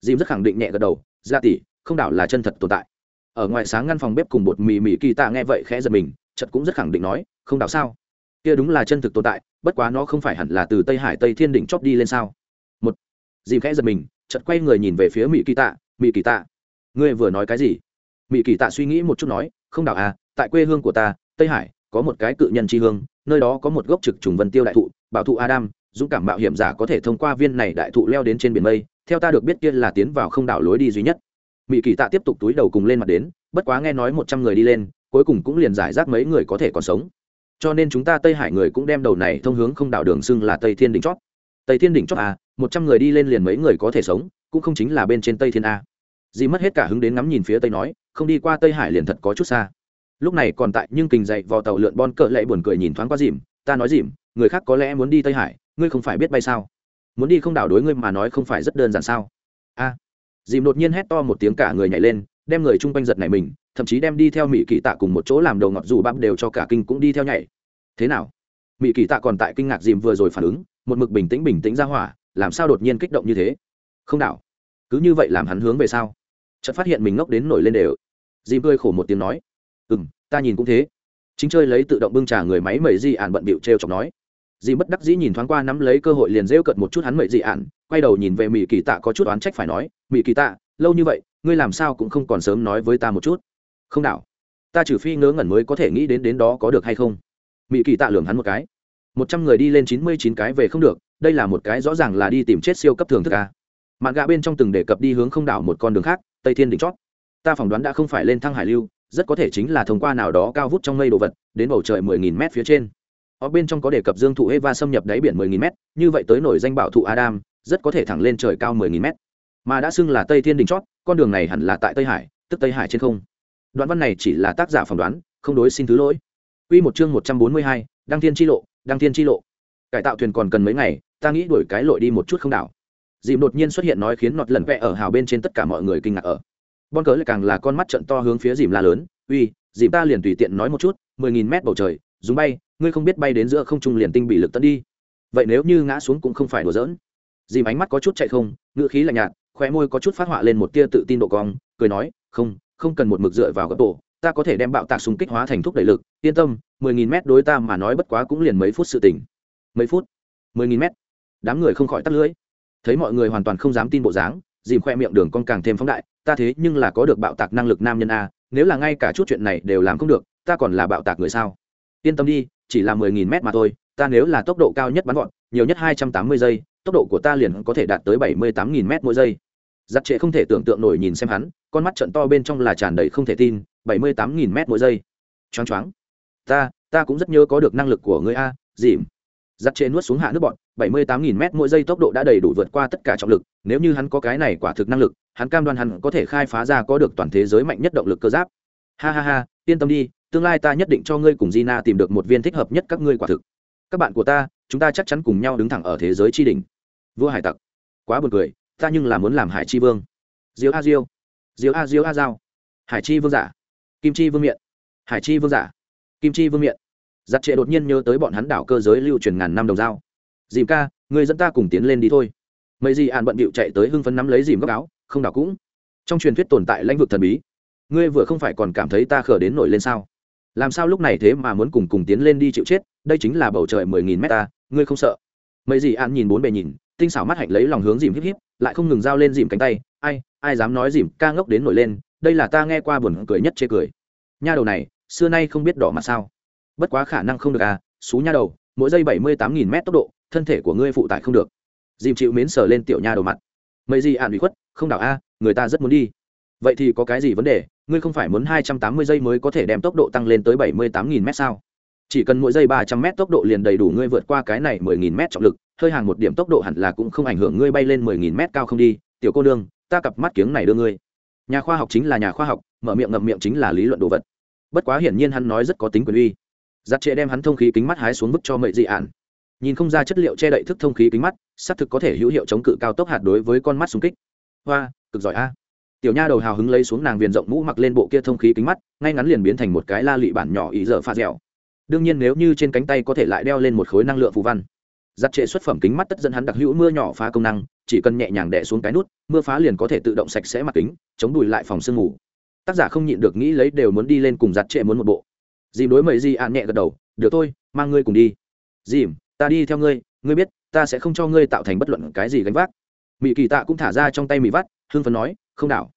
Dìm rất khẳng định nhẹ gật đầu ra tỷ, không đảo là chân thật tồn tại. Ở ngoài sáng ngăn phòng bếp cùng bột mì mì kỳ tạ nghe vậy khẽ giật mình chật cũng rất khẳng định nói, không đảo sao? Kia đúng là chân thực tồn tại, bất quá nó không phải hẳn là từ tây hải tây thiên đỉnh chóp đi lên sao? Một dìm khẽ giật mình chật quay người nhìn về phía mỹ kỳ tạ mỹ kỳ tạ, ngươi vừa nói cái gì? Mỹ kỳ tạ suy nghĩ một chút nói không đảo à tại quê hương của ta, tây hải, có một cái cự nhân tri hương, nơi đó có một gốc trực trùng vân tiêu đại thụ, bảo thụ adam, dũng cảm mạo hiểm giả có thể thông qua viên này đại thụ leo đến trên biển mây, theo ta được biết kia là tiến vào không đảo lối đi duy nhất. Mỹ kỳ tạ tiếp tục túi đầu cùng lên mặt đến, bất quá nghe nói một trăm người đi lên, cuối cùng cũng liền giải rác mấy người có thể còn sống. Cho nên chúng ta tây hải người cũng đem đầu này thông hướng không đảo đường xưng là tây thiên đỉnh chót. Tây thiên đỉnh chót à một trăm người đi lên liền mấy người có thể sống, cũng không chính là bên trên tây thiên a dì mất hết cả hứng đến ngắm nhìn phía tây nói, không đi qua tây hải liền thật có chút xa. Lúc này còn tại nhưng kình dậy vào tàu lượn bon cỡ lệ buồn cười nhìn thoáng qua dìm, ta nói dìm, người khác có lẽ muốn đi tây hải, ngươi không phải biết bay sao? Muốn đi không đảo đối ngươi mà nói không phải rất đơn giản sao? A, dìm đột nhiên hét to một tiếng cả người nhảy lên, đem người chung quanh giật này mình, thậm chí đem đi theo mỹ kỳ tạ cùng một chỗ làm đầu ngọt dù bắp đều cho cả kinh cũng đi theo nhảy. Thế nào? Mỹ kỳ tạ còn tại kinh ngạc dìm vừa rồi phản ứng, một mực bình tĩnh bình tĩnh ra hỏa, làm sao đột nhiên kích động như thế? Không đảo. Cứ như vậy làm hắn hướng về sao? Chợt phát hiện mình ngốc đến nổi lên đều. Dìm cười khổ một tiếng nói ừ m ta nhìn cũng thế. Chính chơi lấy tự động bưng trà người máy mẩy di ạn bận bịu t r e o chọc nói. Dì bất đắc dĩ nhìn thoáng qua nắm lấy cơ hội liền rêu cận một chút hắn mẩy dị ạn quay đầu nhìn về mỹ kỳ tạ có chút oán trách phải nói mỹ kỳ tạ, lâu như vậy, ngươi làm sao cũng không còn sớm nói với ta một chút. Không đảo. Ta trừ phi ngớ ngẩn mới có thể nghĩ đến đến đó có được hay không. Mỹ kỳ tạ lường hắn một cái. Một trăm người đi lên chín mươi chín cái về không được, đây là một cái rõ ràng là đi tìm chết siêu cấp thường thức ca mạn gạ bên trong từng đề cập đi hướng không đảo một con đường khác tây thiên đỉnh chót. Ta phỏng đoán đã không phải lên thăng hải lưu rất có thể chính là thông qua nào đó cao vút trong mây đồ vật đến bầu trời mười nghìn mét phía trên. Ở bên trong có đề cập dương thụ eva xâm nhập đáy biển mười nghìn mét như vậy tới nổi danh bảo thụ adam rất có thể thẳng lên trời cao mười nghìn mét. Mà đã xưng là tây thiên đỉnh chót con đường này hẳn là tại tây hải tức tây hải trên không. Đoạn văn này chỉ là tác giả phỏng đoán không đối xin thứ lỗi. Quy một chương một trăm bốn mươi hai, đăng thiên chi lộ đăng thiên chi lộ. Cải tạo thuyền còn cần mấy ngày ta nghĩ đổi cái lội đi một chút không đảo dìm đột nhiên xuất hiện nói khiến nọt lần vẽ ở hào bên trên tất cả mọi người kinh ngạc ở. Bon cớ lại càng là con mắt trận to hướng phía dìm la lớn. Uy dìm ta liền tùy tiện nói một chút mười nghìn mét bầu trời dùng bay ngươi không biết bay đến giữa không trung liền tinh bị lực tấn đi. Vậy nếu như ngã xuống cũng không phải đùa giỡn. Dìm ánh mắt có chút chạy không ngữ khí lạnh nhạt khóe môi có chút phát họa lên một tia tự tin độ cong cười nói không không cần một mực dựa vào gấp tổ, ta có thể đem bạo tạc súng kích hóa thành thúc đẩy lực yên tâm mười nghìn mét đối ta mà nói bất quá cũng liền mấy phút sự tỉnh mấy phút? Mười nghìn mét. Đám người không khỏi tắt lưỡi thấy mọi người hoàn toàn không dám tin bộ dáng, dìm khoe miệng đường con càng thêm phóng đại, ta thế nhưng là có được bạo tạc năng lực nam nhân a, nếu là ngay cả chút chuyện này đều làm không được, ta còn là bạo tạc người sao? Yên tâm đi, chỉ là mười nghìn mét mà thôi, ta nếu là tốc độ cao nhất bắn gọn, nhiều nhất hai trăm tám mươi giây, tốc độ của ta liền có thể đạt tới bảy mươi tám nghìn mét mỗi giây. Giặc trệ không thể tưởng tượng nổi nhìn xem hắn, con mắt trận to bên trong là tràn đầy không thể tin, bảy mươi tám nghìn mét mỗi giây. Choáng choáng, ta ta cũng rất nhớ có được năng lực của người a, dìm giặt chế nuốt xuống hạ nước bọn, bảy mươi tám nghìn mét mỗi giây tốc độ đã đầy đủ vượt qua tất cả trọng lực, nếu như hắn có cái này quả thực năng lực, hắn cam đoan hắn có thể khai phá ra có được toàn thế giới mạnh nhất động lực cơ giáp. Ha ha ha, yên tâm đi, tương lai ta nhất định cho ngươi cùng Gina tìm được một viên thích hợp nhất các ngươi quả thực. Các bạn của ta, chúng ta chắc chắn cùng nhau đứng thẳng ở thế giới tri đỉnh. Vua hải tặc, quá buồn cười, ta nhưng là muốn làm hải chi vương. Diếu a diêu diếu a diêu a giao. Hải chi vương giả, kim chi vương miện. Hải chi vương giả, kim chi vương miện giặt trệ đột nhiên nhớ tới bọn hắn đảo cơ giới lưu truyền ngàn năm đồng dao. Dìm ca, người dẫn ta cùng tiến lên đi thôi. Mấy gì ạn bận bịu chạy tới hưng phấn nắm lấy dìm góc áo, không đảo cũng. Trong truyền thuyết tồn tại lãnh vực thần bí, ngươi vừa không phải còn cảm thấy ta khở đến nổi lên sao? Làm sao lúc này thế mà muốn cùng cùng tiến lên đi chịu chết, đây chính là bầu trời mười nghìn mét ta, ngươi không sợ. Mấy gì ạn nhìn bốn bề nhìn, tinh xảo mắt hạnh lấy lòng hướng dìm híp híp, lại không ngừng giao lên dìm cánh tay. Ai ai dám nói dìm ca ngốc đến nổi lên, đây là ta nghe qua buồn cười nhất chê cười. Nha đầu này, xưa nay không biết đỏ mà sao bất quá khả năng không được à xú nha đầu, mỗi giây bảy mươi tám nghìn mét tốc độ, thân thể của ngươi phụ tải không được. Dìm chịu mến sờ lên tiểu nha đầu mặt. Mấy gì ạn bị khuất, không đảo a, người ta rất muốn đi. Vậy thì có cái gì vấn đề, ngươi không phải muốn hai trăm tám mươi giây mới có thể đem tốc độ tăng lên tới bảy mươi tám nghìn mét sao? Chỉ cần mỗi giây ba trăm mét tốc độ liền đầy đủ ngươi vượt qua cái này mười nghìn mét trọng lực, hơi hàng một điểm tốc độ hẳn là cũng không ảnh hưởng ngươi bay lên mười nghìn mét cao không đi. Tiểu cô nương, ta cặp mắt kiếng này đưa ngươi. Nhà khoa học chính là nhà khoa học, mở miệng ngậm miệng chính là lý luận đồ vật. Bất quá hiển nhiên hắn nói rất có tính quyền uy giặt trệ đem hắn thông khí kính mắt hái xuống bức cho mậy dị ạn nhìn không ra chất liệu che đậy thức thông khí kính mắt, xác thực có thể hữu hiệu chống cự cao tốc hạt đối với con mắt xung kích. Hoa, cực giỏi a. Tiểu nha đầu hào hứng lấy xuống nàng viền rộng mũ mặc lên bộ kia thông khí kính mắt, ngay ngắn liền biến thành một cái la lị bản nhỏ ý dở pha dẻo. Đương nhiên nếu như trên cánh tay có thể lại đeo lên một khối năng lượng phù văn. Giặt trệ xuất phẩm kính mắt tất dẫn hắn đặc hữu mưa nhỏ phá công năng, chỉ cần nhẹ nhàng đẻ xuống cái nút, mưa phá liền có thể tự động sạch sẽ mặt kính, chống đùi lại phòng sương ngủ tác giả không nhịn được nghĩ lấy đều muốn đi lên cùng giặt trệ muốn một bộ dìm đối mầy di ạn nhẹ gật đầu, được thôi, mang ngươi cùng đi. Dìm, ta đi theo ngươi ngươi biết, ta sẽ không cho ngươi tạo thành bất luận cái gì gánh vác. Mỹ kỳ tạ cũng thả ra trong tay mỹ vắt hương phấn nói, không đảo.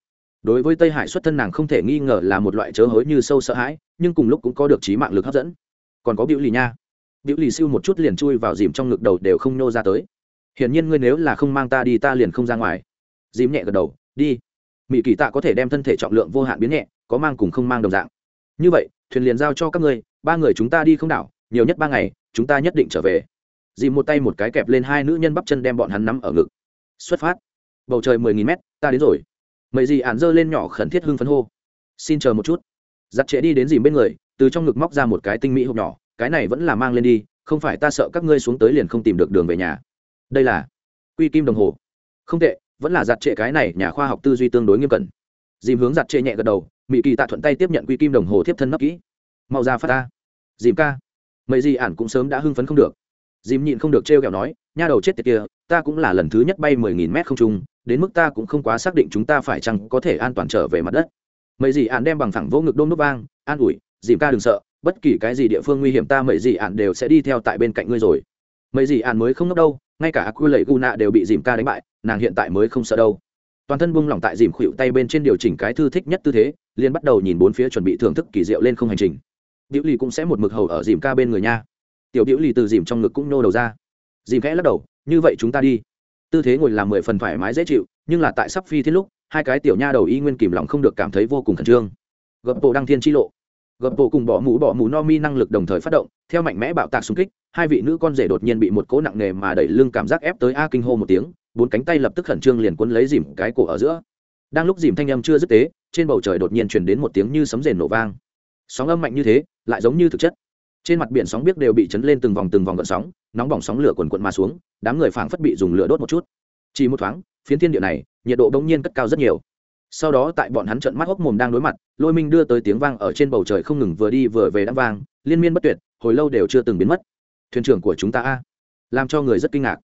Đối với tây hải xuất thân nàng không thể nghi ngờ là một loại chớ hối như sâu sợ hãi, nhưng cùng lúc cũng có được trí mạng lực hấp dẫn. Còn có biểu lì nha. Biểu lì siêu một chút liền chui vào dìm trong ngực đầu đều không nô ra tới. Hiển nhiên ngươi nếu là không mang ta đi, ta liền không ra ngoài. Dìm nhẹ gật đầu, đi. Mỹ kỳ tạ có thể đem thân thể trọng lượng vô hạn biến nhẹ, có mang cùng không mang đồng dạng. Như vậy thuyền liền giao cho các ngươi, ba người chúng ta đi không đảo, nhiều nhất ba ngày, chúng ta nhất định trở về. Dì một tay một cái kẹp lên hai nữ nhân bắp chân đem bọn hắn nắm ở ngực. Xuất phát. Bầu trời mười nghìn mét, ta đến rồi. Mấy gì ạn dơ lên nhỏ khẩn thiết hưng phấn hô. Xin chờ một chút. Giặt trễ đi đến dìm bên người, từ trong ngực móc ra một cái tinh mỹ hộp nhỏ, cái này vẫn là mang lên đi, không phải ta sợ các ngươi xuống tới liền không tìm được đường về nhà. Đây là quy kim đồng hồ. Không tệ, vẫn là giặt trệ cái này, nhà khoa học tư duy tương đối nghiêm cẩn. Dìm hướng giặt trệ nhẹ gật đầu mỹ kỳ tạ thuận tay tiếp nhận quy kim đồng hồ tiếp thân nấp kỹ. Mau ra phát ta. Dìm ca. Mấy gì ản cũng sớm đã hưng phấn không được. Dìm nhịn không được trêu kẹo nói, nha đầu chết tiệt kia, ta cũng là lần thứ nhất bay mười nghìn mét không trung, đến mức ta cũng không quá xác định chúng ta phải chăng có thể an toàn trở về mặt đất. Mấy gì ản đem bằng thẳng vô ngực đôm nút vang, an ủi, dìm ca đừng sợ, bất kỳ cái gì địa phương nguy hiểm ta mấy gì ản đều sẽ đi theo tại bên cạnh ngươi rồi. Mấy gì ản mới không ngốc đâu, ngay cả quy lầy gu nạ đều bị dìm ca đánh bại, nàng hiện tại mới không sợ đâu toàn thân buông lỏng tại dìm khuỵu tay bên trên điều chỉnh cái thư thích nhất tư thế, liền bắt đầu nhìn bốn phía chuẩn bị thưởng thức kỳ diệu lên không hành trình. Điệu lì cũng sẽ một mực hầu ở dìm ca bên người nha. Tiểu điệu lì từ dìm trong ngực cũng nô đầu ra. Dìm khẽ lắc đầu, như vậy chúng ta đi. Tư thế ngồi làm mười phần thoải mái dễ chịu, nhưng là tại sắp phi thiết lúc, hai cái tiểu nha đầu y nguyên kìm lòng không được cảm thấy vô cùng khẩn trương. Gập bộ đăng thiên chi lộ. Gập bộ cùng bỏ mũ bỏ mũ no mi năng lực đồng thời phát động, theo mạnh mẽ bạo tạc xung kích, hai vị nữ con rể đột nhiên bị một cỗ nặng nề mà đẩy lưng cảm giác ép tới a kinh hô một tiếng bốn cánh tay lập tức khẩn trương liền quấn lấy dìm cái cổ ở giữa. Đang lúc dìm thanh âm chưa dứt tế, trên bầu trời đột nhiên truyền đến một tiếng như sấm rền nổ vang. Sóng âm mạnh như thế, lại giống như thực chất. Trên mặt biển sóng biết đều bị chấn lên từng vòng từng vòng gợn sóng, nóng bỏng sóng lửa quần quận mà xuống, đám người phảng phất bị dùng lửa đốt một chút. Chỉ một thoáng, phiến thiên địa này, nhiệt độ bỗng nhiên cất cao rất nhiều. Sau đó tại bọn hắn trận mắt hốc mồm đang đối mặt, lôi minh đưa tới tiếng vang ở trên bầu trời không ngừng vừa đi vừa về đám vang, liên miên bất tuyệt, hồi lâu đều chưa từng biến mất. Thuyền trưởng của chúng ta a, làm cho người rất kinh ngạc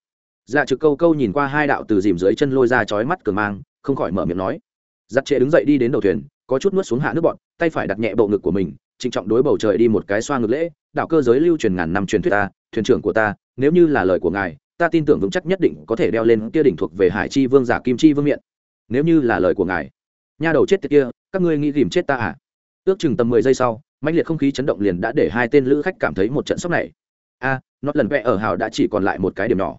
dạ trực câu câu nhìn qua hai đạo từ dìm dưới chân lôi ra chói mắt cường mang không khỏi mở miệng nói. Giặt trệ đứng dậy đi đến đầu thuyền có chút nuốt xuống hạ nước bọn tay phải đặt nhẹ bộ ngực của mình trịnh trọng đối bầu trời đi một cái xoa ngực lễ đạo cơ giới lưu truyền ngàn năm truyền thuyết ta thuyền trưởng của ta nếu như là lời của ngài ta tin tưởng vững chắc nhất định có thể đeo lên kia đỉnh thuộc về hải chi vương giả kim chi vương miện nếu như là lời của ngài nha đầu chết tiệt kia các ngươi nghĩ tìm chết ta à? Ước chừng tầm mười giây sau mạnh liệt không khí chấn động liền đã để hai tên lữ khách cảm thấy một trận sốc này. A à, nó lần vẽ ở hào đã chỉ còn lại một cái điểm nhỏ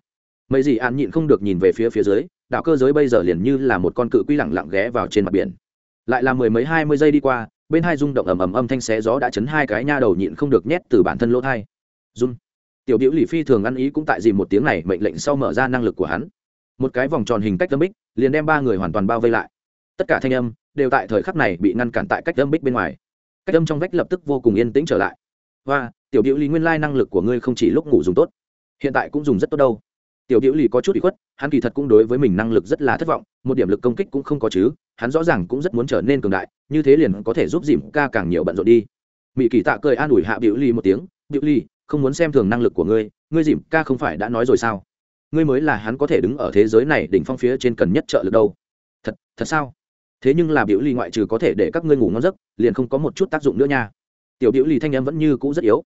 mấy gì an nhịn không được nhìn về phía phía dưới, đảo cơ giới bây giờ liền như là một con cự quy lẳng lặng ghé vào trên mặt biển. Lại là mười mấy hai mươi giây đi qua, bên hai rung động ầm ầm âm thanh xé gió đã chấn hai cái nha đầu nhịn không được nhét từ bản thân lỗ thai. Run. Tiểu biểu lì phi thường ăn ý cũng tại dìm một tiếng này, mệnh lệnh sau mở ra năng lực của hắn. Một cái vòng tròn hình cách tâm bích, liền đem ba người hoàn toàn bao vây lại. Tất cả thanh âm đều tại thời khắc này bị ngăn cản tại cách âm bích bên ngoài. Cách âm trong vách lập tức vô cùng yên tĩnh trở lại. Và tiểu biểu lì nguyên lai năng lực của ngươi không chỉ lúc ngủ dùng tốt, hiện tại cũng dùng rất tốt đâu tiểu biểu lì có chút bị khuất, hắn kỳ thật cũng đối với mình năng lực rất là thất vọng, một điểm lực công kích cũng không có chứ, hắn rõ ràng cũng rất muốn trở nên cường đại, như thế liền có thể giúp dìm ca càng nhiều bận rộn đi. Mỹ kỳ tạ cười an ủi hạ biểu ly một tiếng, biểu ly không muốn xem thường năng lực của ngươi ngươi dìm ca không phải đã nói rồi sao? Ngươi mới là hắn có thể đứng ở thế giới này đỉnh phong phía trên cần nhất trợ lực đâu. Thật thật sao? Thế nhưng là biểu ly ngoại trừ có thể để các ngươi ngủ ngon giấc, liền không có một chút tác dụng nữa nha. Tiểu biểu ly thanh em vẫn như cũ rất yếu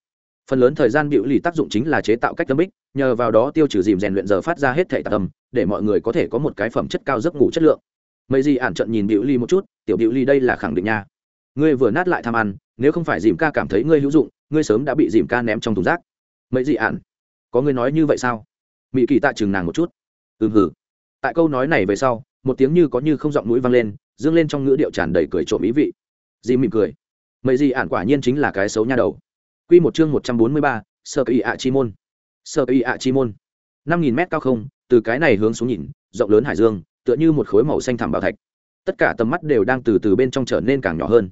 phần lớn thời gian biểu lì tác dụng chính là chế tạo cách tâm bích, nhờ vào đó tiêu trừ dìm rèn luyện giờ phát ra hết thể tạc tâm để mọi người có thể có một cái phẩm chất cao giấc ngủ chất lượng. Mấy gì ản trận nhìn biểu ly một chút, tiểu biểu ly đây là khẳng định nha. Ngươi vừa nát lại tham ăn, nếu không phải dìm ca cảm thấy ngươi hữu dụng, ngươi sớm đã bị dìm ca ném trong thùng rác. Mấy gì ản? Có ngươi nói như vậy sao? Mỹ kỳ tạ chừng nàng một chút. Ừ hử tại câu nói này về sau, một tiếng như có như không giọng mũi vang lên, dương lên trong ngữ điệu tràn đầy cười trộm ý vị. Dì mỉm cười. Mấy gì ản quả nhiên chính là cái xấu nha đầu. Quy một chương một trăm bốn mươi ba, Sơ Kỳ ạ chi môn. Sơ Kỳ ạ chi môn. năm nghìn mét cao không, từ cái này hướng xuống nhìn, rộng lớn hải dương, tựa như một khối màu xanh thẳm bảo thạch. Tất cả tầm mắt đều đang từ từ bên trong trở nên càng nhỏ hơn.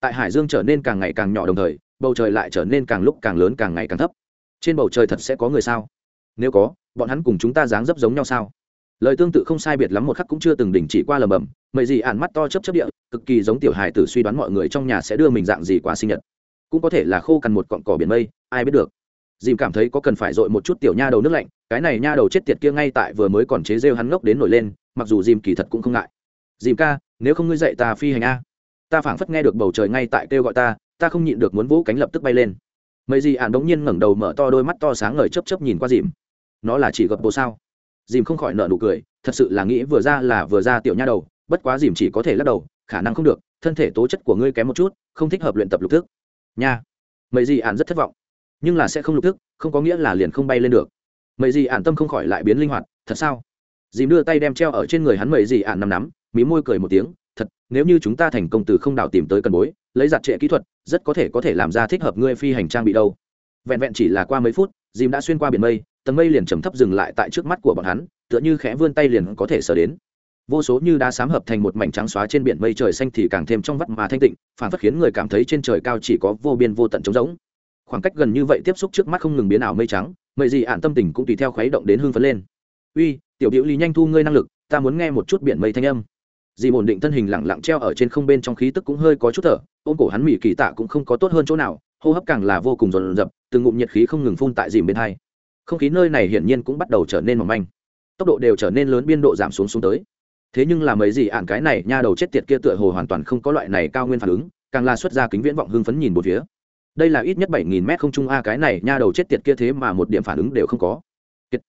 Tại hải dương trở nên càng ngày càng nhỏ đồng thời, bầu trời lại trở nên càng lúc càng lớn càng ngày càng thấp. Trên bầu trời thật sẽ có người sao? Nếu có, bọn hắn cùng chúng ta dáng dấp giống nhau sao? Lời tương tự không sai biệt lắm một khắc cũng chưa từng đỉnh chỉ qua lầm bầm, mấy gì ản mắt to chớp chớp địa, cực kỳ giống tiểu hài tử suy đoán mọi người trong nhà sẽ đưa mình dạng gì quá sinh nhật cũng có thể là khô cằn một cọn cỏ biển mây, ai biết được. Dìm cảm thấy có cần phải dội một chút tiểu nha đầu nước lạnh, cái này nha đầu chết tiệt kia ngay tại vừa mới còn chế rêu hắn ngốc đến nổi lên, mặc dù dìm kỳ thật cũng không ngại. Dìm ca, nếu không ngươi dậy ta phi hành a. Ta phảng phất nghe được bầu trời ngay tại kêu gọi ta ta không nhịn được muốn vũ cánh lập tức bay lên. Mấy gì ạn đống nhiên ngẩng đầu mở to đôi mắt to sáng ngời chấp chấp nhìn qua dìm. Nó là chỉ gập bộ sao? Dìm không khỏi nợ nụ cười, thật sự là nghĩ vừa ra là vừa ra tiểu nha đầu, bất quá dìm chỉ có thể lắc đầu, khả năng không được, thân thể tố chất của ngươi kém một chút, không thích hợp luyện tập lục thức nha. Mấy gì ạn rất thất vọng. Nhưng là sẽ không lục thức không có nghĩa là liền không bay lên được. Mấy gì ạn tâm không khỏi lại biến linh hoạt, thật sao? Dìm đưa tay đem treo ở trên người hắn mấy gì ạn nằm nắm, mí môi cười một tiếng, thật, nếu như chúng ta thành công từ không đảo tìm tới cần bối, lấy giặt trệ kỹ thuật, rất có thể có thể làm ra thích hợp ngươi phi hành trang bị đâu. Vẹn vẹn chỉ là qua mấy phút, dìm đã xuyên qua biển mây, tầng mây liền trầm thấp dừng lại tại trước mắt của bọn hắn, tựa như khẽ vươn tay liền có thể sờ đến vô số như đá sám hợp thành một mảnh trắng xóa trên biển mây trời xanh thì càng thêm trong vắt mà thanh tịnh, phản phất khiến người cảm thấy trên trời cao chỉ có vô biên vô tận trống rỗng. Khoảng cách gần như vậy tiếp xúc trước mắt không ngừng biến ảo mây trắng, mây gì ạn tâm tình cũng tùy theo khuấy động đến hương phấn lên. Uy, tiểu biểu lý, nhanh thu ngươi năng lực, ta muốn nghe một chút biển mây thanh âm. Dì ổn định thân hình lẳng lặng treo ở trên không bên trong khí tức cũng hơi có chút thở, ôm cổ hắn mỹ kỳ tạ cũng không có tốt hơn chỗ nào, hô hấp càng là vô cùng rồn rập từng ngụm nhiệt khí không ngừng phun tại dìm bên hai. Không khí nơi này hiển nhiên cũng bắt đầu trở nên mỏng manh. Tốc độ đều trở nên lớn, biên độ giảm xuống xuống tới thế nhưng là mấy gì ạn cái này, nha đầu chết tiệt kia tựa hồ hoàn toàn không có loại này cao nguyên phản ứng, càng là xuất ra kính viễn vọng hưng phấn nhìn một phía. Đây là ít nhất bảy nghìn mét không trung a, cái này, nha đầu chết tiệt kia thế mà một điểm phản ứng đều không có. Kiệt.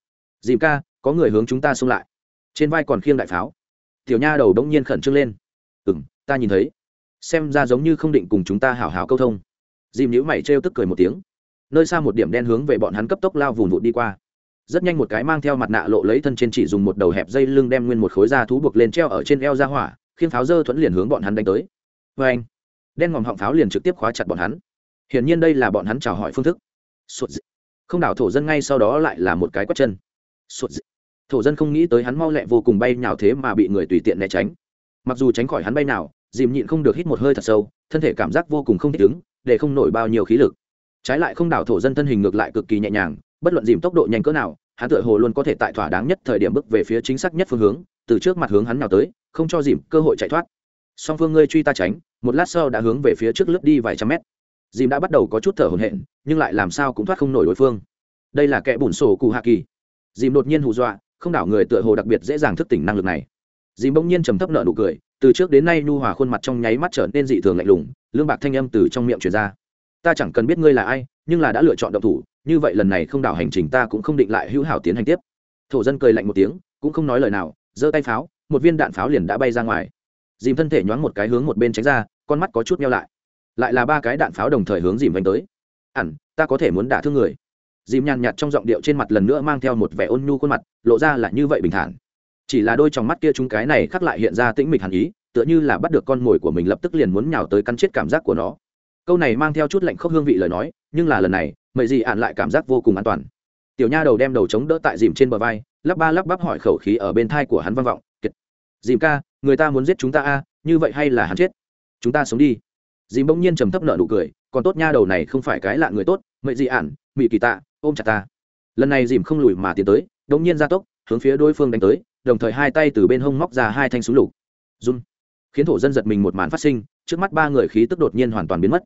Dìm ca, có người hướng chúng ta xông lại. Trên vai còn khiêng đại pháo. Tiểu nha đầu đông nhiên khẩn trương lên. Ừ m ta nhìn thấy. Xem ra giống như không định cùng chúng ta hào hào câu thông. Dìm nhữ mày trêu tức cười một tiếng. Nơi xa một điểm đen hướng về bọn hắn cấp tốc lao vùn vụt đi qua rất nhanh một cái mang theo mặt nạ lộ lấy thân trên chỉ dùng một đầu hẹp dây lưng đem nguyên một khối da thú buộc lên treo ở trên eo ra hỏa khiến pháo dơ thuẫn liền hướng bọn hắn đánh tới. Vê anh, đen ngòm họng pháo liền trực tiếp khóa chặt bọn hắn. Hiển nhiên đây là bọn hắn chào hỏi phương thức. Sụt dị. không đảo thổ dân ngay sau đó lại là một cái quất chân. Sụt dị. thổ dân không nghĩ tới hắn mau lẹ vô cùng bay nhào thế mà bị người tùy tiện né tránh. Mặc dù tránh khỏi hắn bay nào, dìm nhịn không được hít một hơi thật sâu, thân thể cảm giác vô cùng không thích ứng, để không nổi bao nhiêu khí lực. Trái lại không đảo thổ dân thân hình ngược lại cực kỳ nhẹ nhàng bất luận dìm tốc độ nhanh cỡ nào, hắn tựa hồ luôn có thể tại thỏa đáng nhất thời điểm bước về phía chính xác nhất phương hướng, từ trước mặt hướng hắn nào tới, không cho dìm cơ hội chạy thoát. Song phương ngươi truy ta tránh, một lát sau đã hướng về phía trước lướt đi vài trăm mét. Dìm đã bắt đầu có chút thở hổn hển, nhưng lại làm sao cũng thoát không nổi đối phương. Đây là kẻ bùn sổ cụ hạ kỳ. Dìm đột nhiên hù dọa, không đảo người tựa hồ đặc biệt dễ dàng thức tỉnh năng lực này. Dìm bỗng nhiên trầm thấp nợ nụ cười, từ trước đến nay nhu hòa khuôn mặt trong nháy mắt trở nên dị thường lạnh lùng, lương bạc thanh âm từ trong miệng truyền ra. Ta chẳng cần biết ngươi là ai, nhưng là đã lựa chọn động thủ như vậy lần này không đảo hành trình ta cũng không định lại hữu hảo tiến hành tiếp. Thổ dân cười lạnh một tiếng, cũng không nói lời nào, giơ tay pháo, một viên đạn pháo liền đã bay ra ngoài. Dìm thân thể nhoáng một cái hướng một bên tránh ra, con mắt có chút meo lại. Lại là ba cái đạn pháo đồng thời hướng dìm vánh tới. Ẳn ta có thể muốn đả thương người. Dìm nhàn nhạt trong giọng điệu trên mặt lần nữa mang theo một vẻ ôn nhu khuôn mặt, lộ ra là như vậy bình thản. Chỉ là đôi trong mắt kia chúng cái này khắc lại hiện ra tĩnh mịch hẳn ý, tựa như là bắt được con mồi của mình lập tức liền muốn nhào tới cắn chết cảm giác của nó. Câu này mang theo chút lạnh khốc hương vị lời nói, nhưng là lần này mậy gì ạn lại cảm giác vô cùng an toàn. Tiểu nha đầu đem đầu chống đỡ tại dìm trên bờ vai, lắp ba lắp bắp hỏi khẩu khí ở bên thai của hắn vang vọng kiệt dìm ca, người ta muốn giết chúng ta a, như vậy hay là hắn chết? Chúng ta sống đi. Dìm bỗng nhiên trầm thấp nợ nụ cười, còn tốt nha đầu này không phải cái lạ người tốt mậy gì ạn mị kỳ tạ, ôm chặt ta. Lần này dìm không lùi mà tiến tới đống nhiên ra tốc, hướng phía đối phương đánh tới, đồng thời hai tay từ bên hông móc ra hai thanh súng lục. Run. Khiến thổ dân giật mình một màn phát sinh, trước mắt ba người khí tức đột nhiên hoàn toàn biến mất.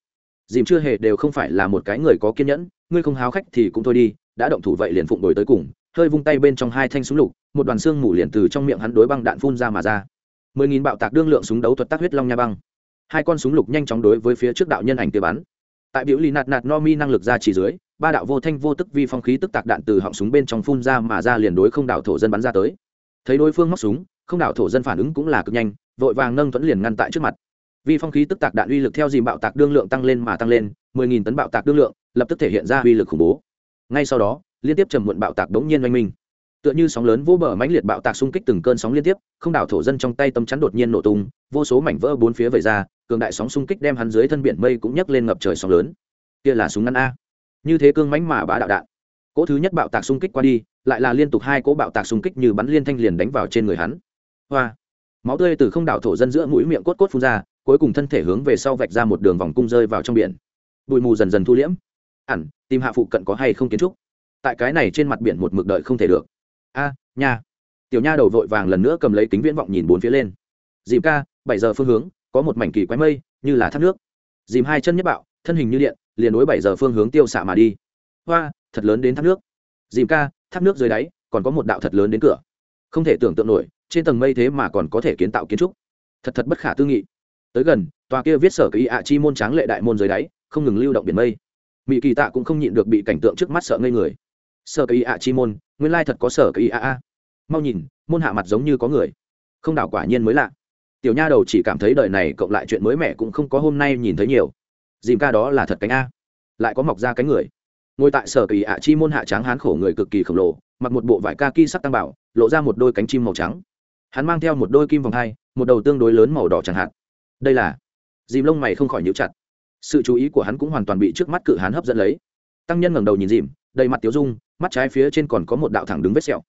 Dìm chưa hề đều không phải là một cái người có kiên nhẫn ngươi không háo khách thì cũng thôi đi, đã động thủ vậy liền phụng đổi tới cùng, hơi vung tay bên trong hai thanh súng lục, một đoàn xương mù liền từ trong miệng hắn đối băng đạn phun ra mà ra. Mười nghìn bạo tạc đương lượng súng đấu thuật tác huyết long nha băng. Hai con súng lục nhanh chóng đối với phía trước đạo nhân ảnh tiêu bắn. Tại biểu lì nạt nạt no mi năng lực ra chỉ dưới, ba đạo vô thanh vô tức vi phong khí tức tạc đạn từ họng súng bên trong phun ra mà ra liền đối không đảo thổ dân bắn ra tới. Thấy đối phương móc súng, không đảo thổ dân phản ứng cũng là cực nhanh, vội vàng nâng thuẫn liền ngăn tại trước mặt. Vi phong khí tức tạc đạn uy lực theo dìm bạo tạc đương lượng tăng lên mà tăng lên, mười nghìn tấn bạo tạc đương lượng lập tức thể hiện ra uy lực khủng bố. Ngay sau đó, liên tiếp trầm muộn bạo tạc đống nhiên oanh minh. Tựa như sóng lớn vô bờ mãnh liệt bạo tạc xung kích từng cơn sóng liên tiếp, không đảo thổ dân trong tay tâm chắn đột nhiên nổ tung, vô số mảnh vỡ bốn phía vẩy ra, cường đại sóng xung kích đem hắn dưới thân biển mây cũng nhấc lên ngập trời sóng lớn. Kia là súng ngắn a. Như thế cương mãnh mà bá đạo đạn. Cỗ thứ nhất bạo tạc xung kích qua đi, lại là liên tục hai cỗ bạo tạc xung kích như bắn liên thanh liền đánh vào trên người hắn. Hoa. Máu tươi từ không đảo thổ dân giữa mũi miệng cốt cốt phun ra, cuối cùng thân thể hướng về sau vạch ra một đường vòng cung rơi vào trong biển. Bụi mù dần dần thu liễm ẩn, tìm hạ phụ cận có hay không kiến trúc. Tại cái này trên mặt biển một mực đợi không thể được. A nha. Tiểu nha đầu vội vàng lần nữa cầm lấy kính viễn vọng nhìn bốn phía lên. Dìm ca bảy giờ phương hướng có một mảnh kỳ quái mây như là thác nước. Dìm hai chân nhất bạo thân hình như điện liền đối bảy giờ phương hướng tiêu xạ mà đi. Hoa thật lớn đến thác nước. Dìm ca thác nước dưới đáy còn có một đạo thật lớn đến cửa. Không thể tưởng tượng nổi trên tầng mây thế mà còn có thể kiến tạo kiến trúc. Thật thật bất khả tư nghị. Tới gần tòa kia viết sở kỳ ạ chi môn tráng lệ đại môn dưới đáy không ngừng lưu động biển mây mỹ kỳ tạ cũng không nhịn được bị cảnh tượng trước mắt sợ ngây người. Sở kỳ ạ chi môn, nguyên lai thật có sở kỳ ạ a. Mau nhìn, môn hạ mặt giống như có người. Không đảo quả nhiên mới lạ. Tiểu nha đầu chỉ cảm thấy đời này cộng lại chuyện mới mẻ cũng không có hôm nay nhìn thấy nhiều. Dìm ca đó là thật cánh a. Lại có mọc ra cánh người. Ngồi tại sở kỳ ạ chi môn hạ tráng hán khổ người cực kỳ khổng lồ, mặc một bộ vải ca ki sắc tăng bảo, lộ ra một đôi cánh chim màu trắng. Hắn mang theo một đôi kim vòng hai, một đầu tương đối lớn màu đỏ chẳng hạn. Đây là dìm lông mày không khỏi nhíu chặt sự chú ý của hắn cũng hoàn toàn bị trước mắt cự hán hấp dẫn lấy. Tăng nhân ngẩng đầu nhìn dìm, đầy mặt tiếu dung, mắt trái phía trên còn có một đạo thẳng đứng vết sẹo.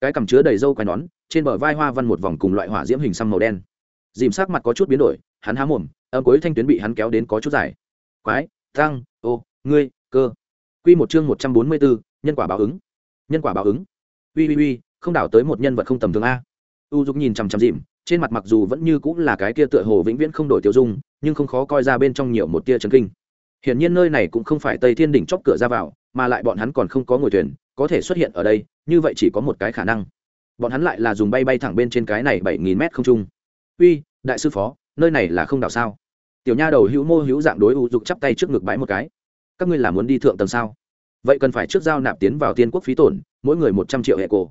Cái cằm chứa đầy râu quai nón, trên bờ vai hoa văn một vòng cùng loại hỏa diễm hình xăm màu đen. Dìm sắc mặt có chút biến đổi, hắn há mồm, âm cuối thanh tuyến bị hắn kéo đến có chút dài. Quái, tăng, ô, ngươi, cơ. Quy một chương một trăm bốn mươi bốn, nhân quả báo ứng. Nhân quả báo ứng. Uy uy uy, không đảo tới một nhân vật không tầm thường a. U dục nhìn chằm chằm dìm trên mặt mặc dù vẫn như cũng là cái kia tựa hồ vĩnh viễn không đổi tiêu dung, nhưng không khó coi ra bên trong nhiều một tia chấn kinh. Hiển nhiên nơi này cũng không phải tây thiên đỉnh chóp cửa ra vào, mà lại bọn hắn còn không có ngồi thuyền, có thể xuất hiện ở đây, như vậy chỉ có một cái khả năng. Bọn hắn lại là dùng bay bay thẳng bên trên cái này bảy nghìn mét không trung. Uy, đại sư phó, nơi này là không đảo sao? Tiểu nha đầu hữu mô hữu dạng đối u dục chắp tay trước ngực bãi một cái. Các ngươi là muốn đi thượng tầng sao? Vậy cần phải trước giao nạp tiến vào tiên quốc phí tổn, mỗi người một trăm triệu hệ cổ.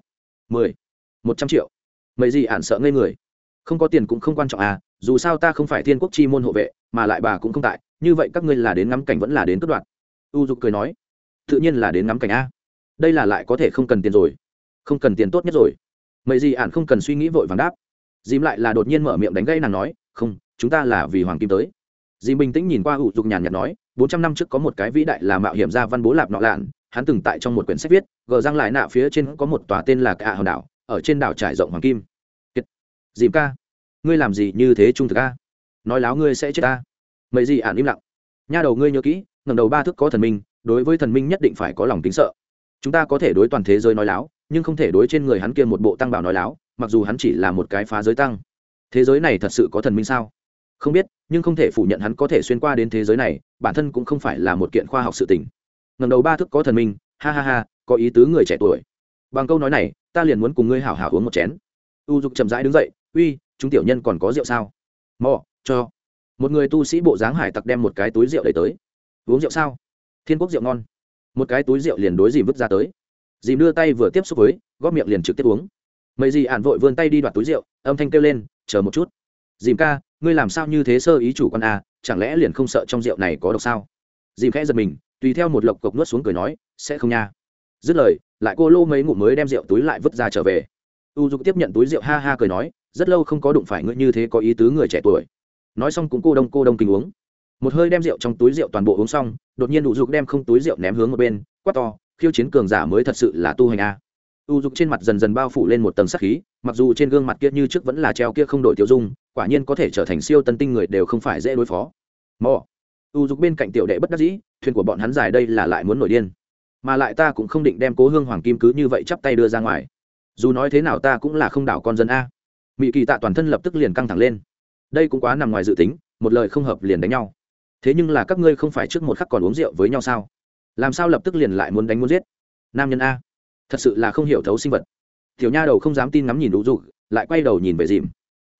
Mười, một trăm triệu. Mấy gì ản sợ ngây người không có tiền cũng không quan trọng à dù sao ta không phải thiên quốc chi môn hộ vệ, mà lại bà cũng không tại, như vậy các ngươi là đến ngắm cảnh vẫn là đến cất đoạn u dục cười nói, tự nhiên là đến ngắm cảnh a đây là lại có thể không cần tiền rồi, không cần tiền tốt nhất rồi. Mấy gì ản không cần suy nghĩ vội vàng đáp. Dìm lại là đột nhiên mở miệng đánh gây nàng nói, không, chúng ta là vì hoàng kim tới. Dìm bình tĩnh nhìn qua u dục nhàn nhạt nói, bốn trăm năm trước có một cái vĩ đại là mạo hiểm gia văn bố lạp nọ lạn, hắn từng tại trong một quyển sách viết, gờ răng lại nạ phía trên có một tòa tên là cả hòn đảo, ở trên đảo trải rộng hoàng kim dìm ca. Ngươi làm gì như thế trung thực ca nói láo ngươi sẽ chết ta. Mấy gì ạn im lặng. Nha đầu ngươi nhớ kỹ ngầm đầu ba thức có thần minh, đối với thần minh nhất định phải có lòng tính sợ. Chúng ta có thể đối toàn thế giới nói láo, nhưng không thể đối trên người hắn kia một bộ tăng bảo nói láo, mặc dù hắn chỉ là một cái phá giới tăng. Thế giới này thật sự có thần minh sao? Không biết, nhưng không thể phủ nhận hắn có thể xuyên qua đến thế giới này, bản thân cũng không phải là một kiện khoa học sự tình. Ngầm đầu ba thức có thần minh, ha ha ha, có ý tứ người trẻ tuổi. Bằng câu nói này, ta liền muốn cùng ngươi hảo hảo uống một chén. U dục chậm rãi đứng dậy uy, chúng tiểu nhân còn có rượu sao? Mò, cho. Một người tu sĩ bộ dáng hải tặc đem một cái túi rượu đẩy tới. Uống rượu sao? Thiên quốc rượu ngon. Một cái túi rượu liền đối dìm vứt ra tới. Dìm đưa tay vừa tiếp xúc với, góp miệng liền trực tiếp uống. Mấy gì ạn vội vươn tay đi đoạt túi rượu, âm thanh kêu lên, chờ một chút. Dìm ca, ngươi làm sao như thế sơ ý chủ con à? chẳng lẽ liền không sợ trong rượu này có độc sao? Dìm khẽ giật mình, tùy theo một lộc cộc nuốt xuống cười nói, sẽ không nha. Dứt lời, lại cô lô mấy ngụm mới đem rượu túi lại vứt ra trở về. U dục tiếp nhận túi rượu ha ha cười nói rất lâu không có đụng phải ngươi như thế có ý tứ người trẻ tuổi. Nói xong cũng cô đông cô đông kinh uống. Một hơi đem rượu trong túi rượu toàn bộ uống xong, đột nhiên u dục đem không túi rượu ném hướng một bên, quát to, khiêu chiến cường giả mới thật sự là tu hành a. U dục trên mặt dần dần bao phủ lên một tầng sắc khí, mặc dù trên gương mặt kia như trước vẫn là treo kia không đổi tiêu dung, quả nhiên có thể trở thành siêu tân tinh người đều không phải dễ đối phó. Mò. U dục bên cạnh tiểu đệ bất đắc dĩ, thuyền của bọn hắn dài đây là lại muốn nổi điên. Mà lại ta cũng không định đem cố hương hoàng kim cứ như vậy chắp tay đưa ra ngoài. Dù nói thế nào ta cũng là không đảo con dân a mỹ kỳ tạ toàn thân lập tức liền căng thẳng lên. Đây cũng quá nằm ngoài dự tính, một lời không hợp liền đánh nhau. Thế nhưng là các ngươi không phải trước một khắc còn uống rượu với nhau sao? Làm sao lập tức liền lại muốn đánh muốn giết? Nam nhân a, thật sự là không hiểu thấu sinh vật. Tiểu nha đầu không dám tin ngắm nhìn đủ dục, lại quay đầu nhìn về dìm.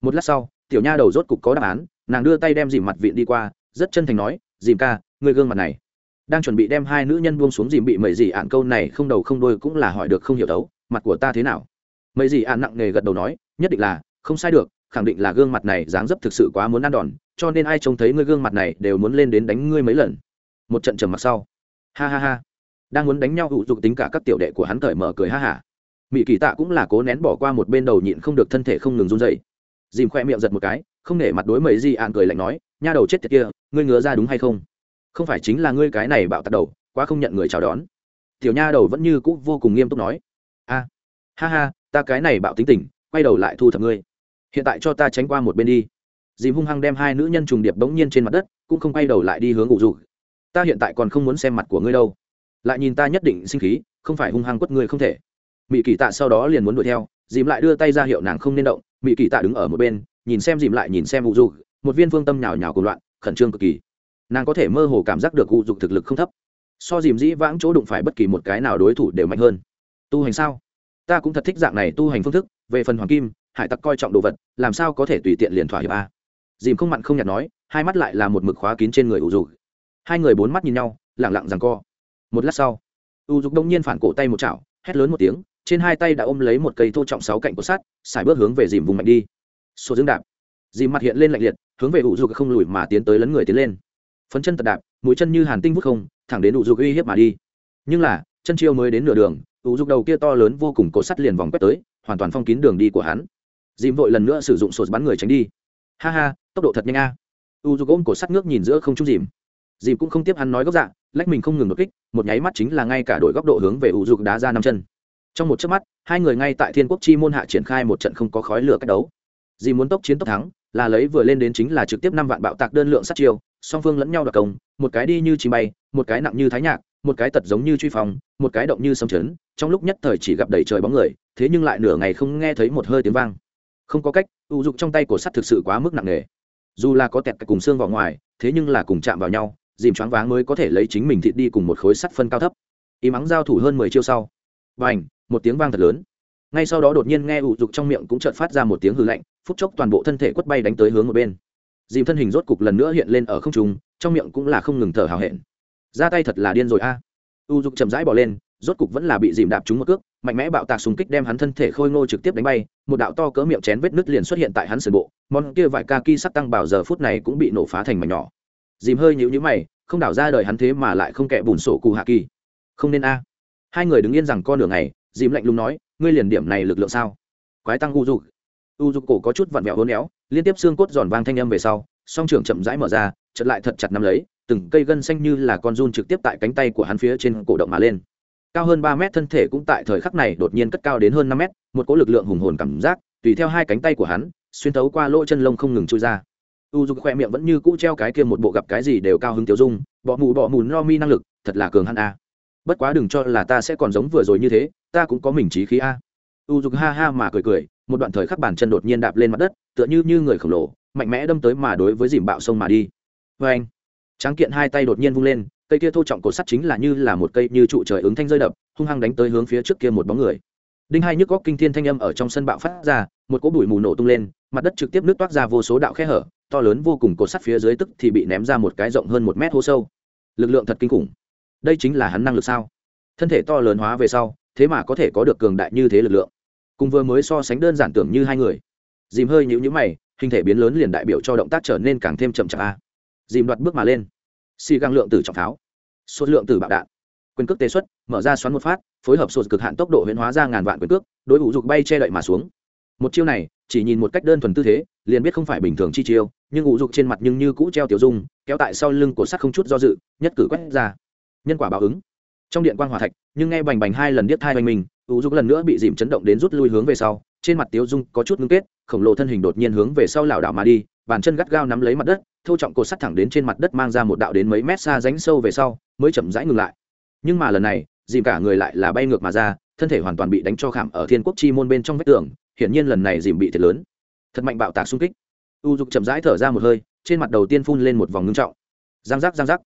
Một lát sau, tiểu nha đầu rốt cục có đáp án, nàng đưa tay đem dìm mặt vịn đi qua, rất chân thành nói, dìm ca người gương mặt này, đang chuẩn bị đem hai nữ nhân buông xuống dìm bị mẩy dì ạn câu này không đầu không đôi cũng là hỏi được không hiểu thấu, mặt của ta thế nào? Mẩy dì ạn nặng nề gật đầu nói, nhất định là không sai được, khẳng định là gương mặt này dáng dấp thực sự quá muốn ăn đòn, cho nên ai trông thấy ngươi gương mặt này đều muốn lên đến đánh ngươi mấy lần. Một trận trầm mặc sau. Ha ha ha. Đang muốn đánh nhau hữu dụng tính cả các tiểu đệ của hắn cởi mở cười ha hả. Mỹ kỳ tạ cũng là cố nén bỏ qua một bên đầu nhịn không được thân thể không ngừng run dậy dìm khoe miệng giật một cái, không nể mặt đối mấy gì ạn cười lạnh nói, nha đầu chết tiệt kia, ngươi ngứa ra đúng hay không? Không phải chính là ngươi cái này bạo tạt đầu, quá không nhận người chào đón. Tiểu nha đầu vẫn như cũ vô cùng nghiêm túc nói. A, ha ha, ta cái này bạo tính tình, quay đầu lại thu thập ngươi hiện tại cho ta tránh qua một bên đi. Dìm hung hăng đem hai nữ nhân trùng điệp bỗng nhiên trên mặt đất, cũng không quay đầu lại đi hướng ủ rủ. Ta hiện tại còn không muốn xem mặt của ngươi đâu. Lại nhìn ta nhất định sinh khí, không phải hung hăng quất ngươi không thể. Mỹ kỳ tạ sau đó liền muốn đuổi theo, dìm lại đưa tay ra hiệu nàng không nên động mỹ kỳ tạ đứng ở một bên, nhìn xem dìm lại nhìn xem ủ rủ. Một viên phương tâm nhào nhào cùng loạn, khẩn trương cực kỳ. Nàng có thể mơ hồ cảm giác được ủ rủ thực lực không thấp. So dìm dĩ vãng chỗ đụng phải bất kỳ một cái nào đối thủ đều mạnh hơn. Tu hành sao? Ta cũng thật thích dạng này tu hành phương thức, về phần hoàng kim hải tặc coi trọng đồ vật, làm sao có thể tùy tiện liền thỏa hiệp a? Dìm không mặn không nhạt nói, hai mắt lại là một mực khóa kín trên người ủ Dục. hai người bốn mắt nhìn nhau lẳng lặng rằng co. Một lát sau u dục đông nhiên phản cổ tay một chảo, hét lớn một tiếng, trên hai tay đã ôm lấy một cây thô trọng sáu cạnh của sắt, xài bước hướng về dìm vùng mạnh đi. Số dương đạp. Dìm mặt hiện lên lạnh liệt, hướng về u dục không lùi mà tiến tới lấn người tiến lên. Phấn chân tật đạp, mũi chân như hàn tinh vút không, thẳng đến u dục uy hiếp mà đi. Nhưng là, chân chiêu mới đến nửa đường u dục đầu kia to lớn vô cùng cột sắt liền vòng quét tới, hoàn toàn phong kín đường đi của hắn dìm vội lần nữa sử dụng sột bắn người tránh đi. Ha ha, tốc độ thật nhanh a. U dục ôm cổ sắt nước nhìn giữa không trung dìm. Dìm cũng không tiếp hắn nói góc dạng, lách mình không ngừng đột kích, một nháy mắt chính là ngay cả đội góc độ hướng về u dục đá ra năm chân. Trong một chớp mắt, hai người ngay tại thiên quốc chi môn hạ triển khai một trận không có khói lửa cách đấu. Dìm muốn tốc chiến tốc thắng, là lấy vừa lên đến chính là trực tiếp năm vạn bạo tạc đơn lượng sát chiêu, song phương lẫn nhau đặc công, một cái đi như chim bay, một cái nặng như thái nhạc, một cái tật giống như truy phòng một cái động như sông chấn, trong lúc nhất thời chỉ gặp đầy trời bóng người, thế nhưng lại nửa ngày không nghe thấy một hơi tiếng vang không có cách, ưu dụng trong tay của sắt thực sự quá mức nặng nề. Dù là có tẹt cùng xương vào ngoài, thế nhưng là cùng chạm vào nhau, dìm choáng váng mới có thể lấy chính mình thịt đi cùng một khối sắt phân cao thấp. Y mắng giao thủ hơn mười chiêu sau và ảnh một tiếng vang thật lớn. Ngay sau đó đột nhiên nghe ụ dục trong miệng cũng chợt phát ra một tiếng hư lạnh, phút chốc toàn bộ thân thể quất bay đánh tới hướng một bên. Dìm thân hình rốt cục lần nữa hiện lên ở không trung, trong miệng cũng là không ngừng thở hào hẹn. Ra tay thật là điên rồi a. À. u dục chậm rãi bỏ lên, rốt cục vẫn là bị dìm đạp trúng một cước mạnh mẽ bạo tạc súng kích đem hắn thân thể khôi ngô trực tiếp đánh bay, một đạo to cỡ miệng chén vết nứt liền xuất hiện tại hắn sườn bộ, món kia vải ca ki sắc tăng bảo giờ phút này cũng bị nổ phá thành mảnh nhỏ. Dìm hơi nhũ nhíu mày, không đảo ra đời hắn thế mà lại không kẹ bùn sổ cụ hạ kỳ. Không nên a. Hai người đứng yên rằng con đường này dìm lạnh lùng nói, ngươi liền điểm này lực lượng sao? Quái tăng u dục. U dục cổ có chút vặn vẹo hôn éo, liên tiếp xương cốt giòn vang thanh âm về sau, song trường chậm rãi mở ra chật lại thật chặt nắm lấy, từng cây gân xanh như là con run trực tiếp tại cánh tay của hắn phía trên cổ động mà lên cao hơn ba mét thân thể cũng tại thời khắc này đột nhiên cất cao đến hơn năm mét, một cỗ lực lượng hùng hồn cảm giác, tùy theo hai cánh tay của hắn, xuyên thấu qua lỗ chân lông không ngừng trôi ra. U dục khoe miệng vẫn như cũ treo cái kia một bộ gặp cái gì đều cao hứng tiêu dung, bọ mù bọ mù, no mi năng lực, thật là cường hắn a. Bất quá đừng cho là ta sẽ còn giống vừa rồi như thế, ta cũng có mình trí khí a. U dục ha ha mà cười cười, một đoạn thời khắc bàn chân đột nhiên đạp lên mặt đất, tựa như như người khổng lồ, mạnh mẽ đâm tới mà đối với dìm bạo sông mà đi. Vê anh tráng kiện hai tay đột nhiên vung lên cây kia thô trọng cột sắt chính là như là một cây như trụ trời ứng thanh rơi đập, hung hăng đánh tới hướng phía trước kia một bóng người. Đinh hai nhức góc kinh thiên thanh âm ở trong sân bạo phát ra, một cỗ bụi mù nổ tung lên, mặt đất trực tiếp nước toát ra vô số đạo khe hở, to lớn vô cùng cột sắt phía dưới tức thì bị ném ra một cái rộng hơn một mét hố sâu. Lực lượng thật kinh khủng. Đây chính là hắn năng lực sao? Thân thể to lớn hóa về sau, thế mà có thể có được cường đại như thế lực lượng. Cùng vừa mới so sánh đơn giản tưởng như hai người. Dìm hơi nhũ nhũ mày, hình thể biến lớn liền đại biểu cho động tác trở nên càng thêm chậm chạp a. Dìm đoạt bước mà lên xì găng lượng tử trọng tháo số lượng tử bạo đạn. Quyền cước tê xuất, mở ra xoắn một phát, phối hợp sột cực hạn tốc độ huyễn hóa ra ngàn vạn quyền cước, đối ủ dục bay che đậy mà xuống. Một chiêu này, chỉ nhìn một cách đơn thuần tư thế, liền biết không phải bình thường chi chiêu, nhưng ủ dục trên mặt nhưng như cũ treo tiểu dung, kéo tại sau lưng của sắt không chút do dự, nhất cử quét ra. Nhân quả báo ứng. Trong điện quan hòa thạch, nhưng nghe bành bành hai lần điếc thai oanh mình ủ dục lần nữa bị dìm chấn động đến rút lui hướng về sau, trên mặt tiểu dung có chút ngưng kết, khổng lồ thân hình đột nhiên hướng về sau lảo đảo mà đi, bàn chân gắt gao nắm lấy mặt đất thô trọng cột sắt thẳng đến trên mặt đất mang ra một đạo đến mấy mét xa ránh sâu về sau, mới chậm rãi ngừng lại. Nhưng mà lần này, dìm cả người lại là bay ngược mà ra, thân thể hoàn toàn bị đánh cho khảm ở thiên quốc chi môn bên trong vách tường, hiển nhiên lần này dìm bị thiệt lớn. Thật mạnh bạo tạc xung kích. U dục chậm rãi thở ra một hơi, trên mặt đầu tiên phun lên một vòng ngưng trọng. Giang giác giang giác.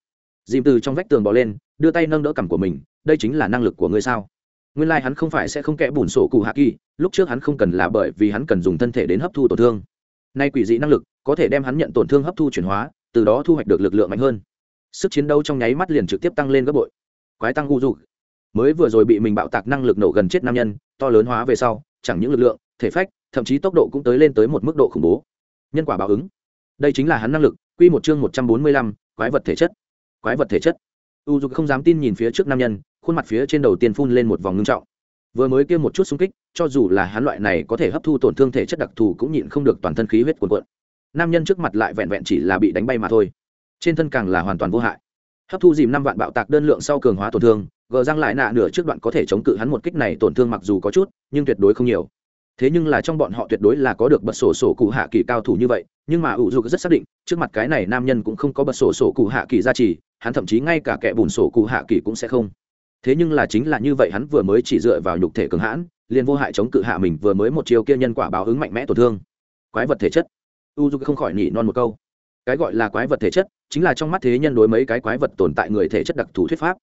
Dìm từ trong vách tường bỏ lên, đưa tay nâng đỡ cằm của mình, đây chính là năng lực của ngươi sao? Nguyên lai、like、hắn không phải sẽ không kẽ bùn sổ cụ hạ kỳ, lúc trước hắn không cần là bởi vì hắn cần dùng thân thể đến hấp thu tổn thương. Nay quỷ dị năng lực có thể đem hắn nhận tổn thương hấp thu chuyển hóa, từ đó thu hoạch được lực lượng mạnh hơn. Sức chiến đấu trong nháy mắt liền trực tiếp tăng lên gấp bội. Quái tăng u dục. Mới vừa rồi bị mình bạo tạc năng lực nổ gần chết nam nhân, to lớn hóa về sau, chẳng những lực lượng, thể phách, thậm chí tốc độ cũng tới lên tới một mức độ khủng bố. Nhân quả báo ứng. Đây chính là hắn năng lực, quy một chương một trăm bốn mươi lăm, quái vật thể chất. Quái vật thể chất. U dục không dám tin nhìn phía trước nam nhân, khuôn mặt phía trên đầu tiên phun lên một vòng ngưng trọng. Vừa mới kia một chút xung kích, cho dù là hắn loại này có thể hấp thu tổn thương thể chất đặc thù cũng nhịn không được toàn thân khí huyết cuồn cuộn nam nhân trước mặt lại vẹn vẹn chỉ là bị đánh bay mà thôi. Trên thân càng là hoàn toàn vô hại. Hấp thu dìm năm vạn bạo tạc đơn lượng sau cường hóa tổn thương, gờ răng lại nạ nửa trước đoạn có thể chống cự hắn một kích này tổn thương mặc dù có chút, nhưng tuyệt đối không nhiều. Thế nhưng là trong bọn họ tuyệt đối là có được bật sổ sổ cụ hạ kỳ cao thủ như vậy, nhưng mà ủ dục rất xác định, trước mặt cái này nam nhân cũng không có bật sổ sổ cụ hạ kỳ gia trì, hắn thậm chí ngay cả kẻ bùn sổ cụ hạ kỳ cũng sẽ không. Thế nhưng là chính là như vậy hắn vừa mới chỉ dựa vào nhục thể cường hãn, liền vô hại chống cự hạ mình vừa mới một chiều kia nhân quả báo ứng mạnh mẽ tổn thương. Quái vật thể chất u dục không khỏi nhỉ non một câu. Cái gọi là quái vật thể chất, chính là trong mắt thế nhân đối mấy cái quái vật tồn tại người thể chất đặc thù thuyết pháp.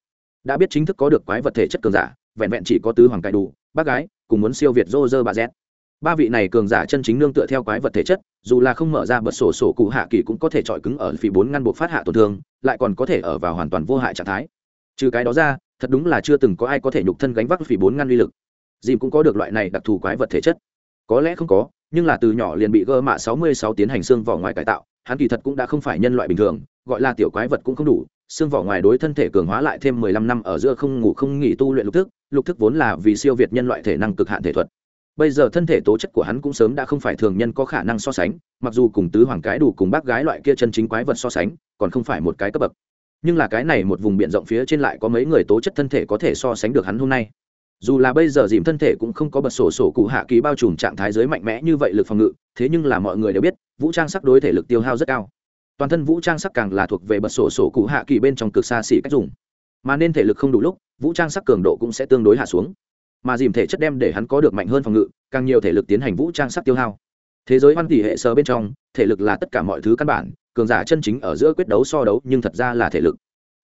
Đã biết chính thức có được quái vật thể chất cường giả, vẹn vẹn chỉ có tứ hoàng cải đủ, bác gái, cùng muốn siêu việt rô rơ bà z ba vị này cường giả chân chính nương tựa theo quái vật thể chất, dù là không mở ra bật sổ sổ cụ hạ kỳ cũng có thể chọi cứng ở phỉ bốn ngăn buộc phát hạ tổn thương, lại còn có thể ở vào hoàn toàn vô hại trạng thái. Trừ cái đó ra, thật đúng là chưa từng có ai có thể nhục thân gánh vác phỉ bốn ngăn uy lực. Dìm cũng có được loại này đặc thù quái vật thể chất. Có lẽ không có nhưng là từ nhỏ liền bị gơ mạ sáu mươi sáu tiến hành xương vỏ ngoài cải tạo, hắn kỳ thật cũng đã không phải nhân loại bình thường, gọi là tiểu quái vật cũng không đủ, xương vỏ ngoài đối thân thể cường hóa lại thêm mười lăm năm ở giữa không ngủ không nghỉ tu luyện lục thức lục thức vốn là vì siêu việt nhân loại thể năng cực hạn thể thuật. Bây giờ thân thể tố chất của hắn cũng sớm đã không phải thường nhân có khả năng so sánh, mặc dù cùng tứ hoàng cái đủ cùng bác gái loại kia chân chính quái vật so sánh, còn không phải một cái cấp bậc. Nhưng là cái này một vùng biển rộng phía trên lại có mấy người tố chất thân thể có thể so sánh được hắn hôm nay dù là bây giờ dìm thân thể cũng không có bật sổ sổ cụ hạ kỳ bao trùm trạng thái giới mạnh mẽ như vậy lực phòng ngự, thế nhưng là mọi người đều biết, vũ trang sắc đối thể lực tiêu hao rất cao. Toàn thân vũ trang sắc càng là thuộc về bật sổ sổ cụ hạ kỳ bên trong cực xa xỉ cách dùng. Mà nên thể lực không đủ lúc, vũ trang sắc cường độ cũng sẽ tương đối hạ xuống. Mà dìm thể chất đem để hắn có được mạnh hơn phòng ngự, càng nhiều thể lực tiến hành vũ trang sắc tiêu hao. Thế giới hoan tỷ hệ sơ bên trong, thể lực là tất cả mọi thứ căn bản, cường giả chân chính ở giữa quyết đấu so đấu nhưng thật ra là thể lực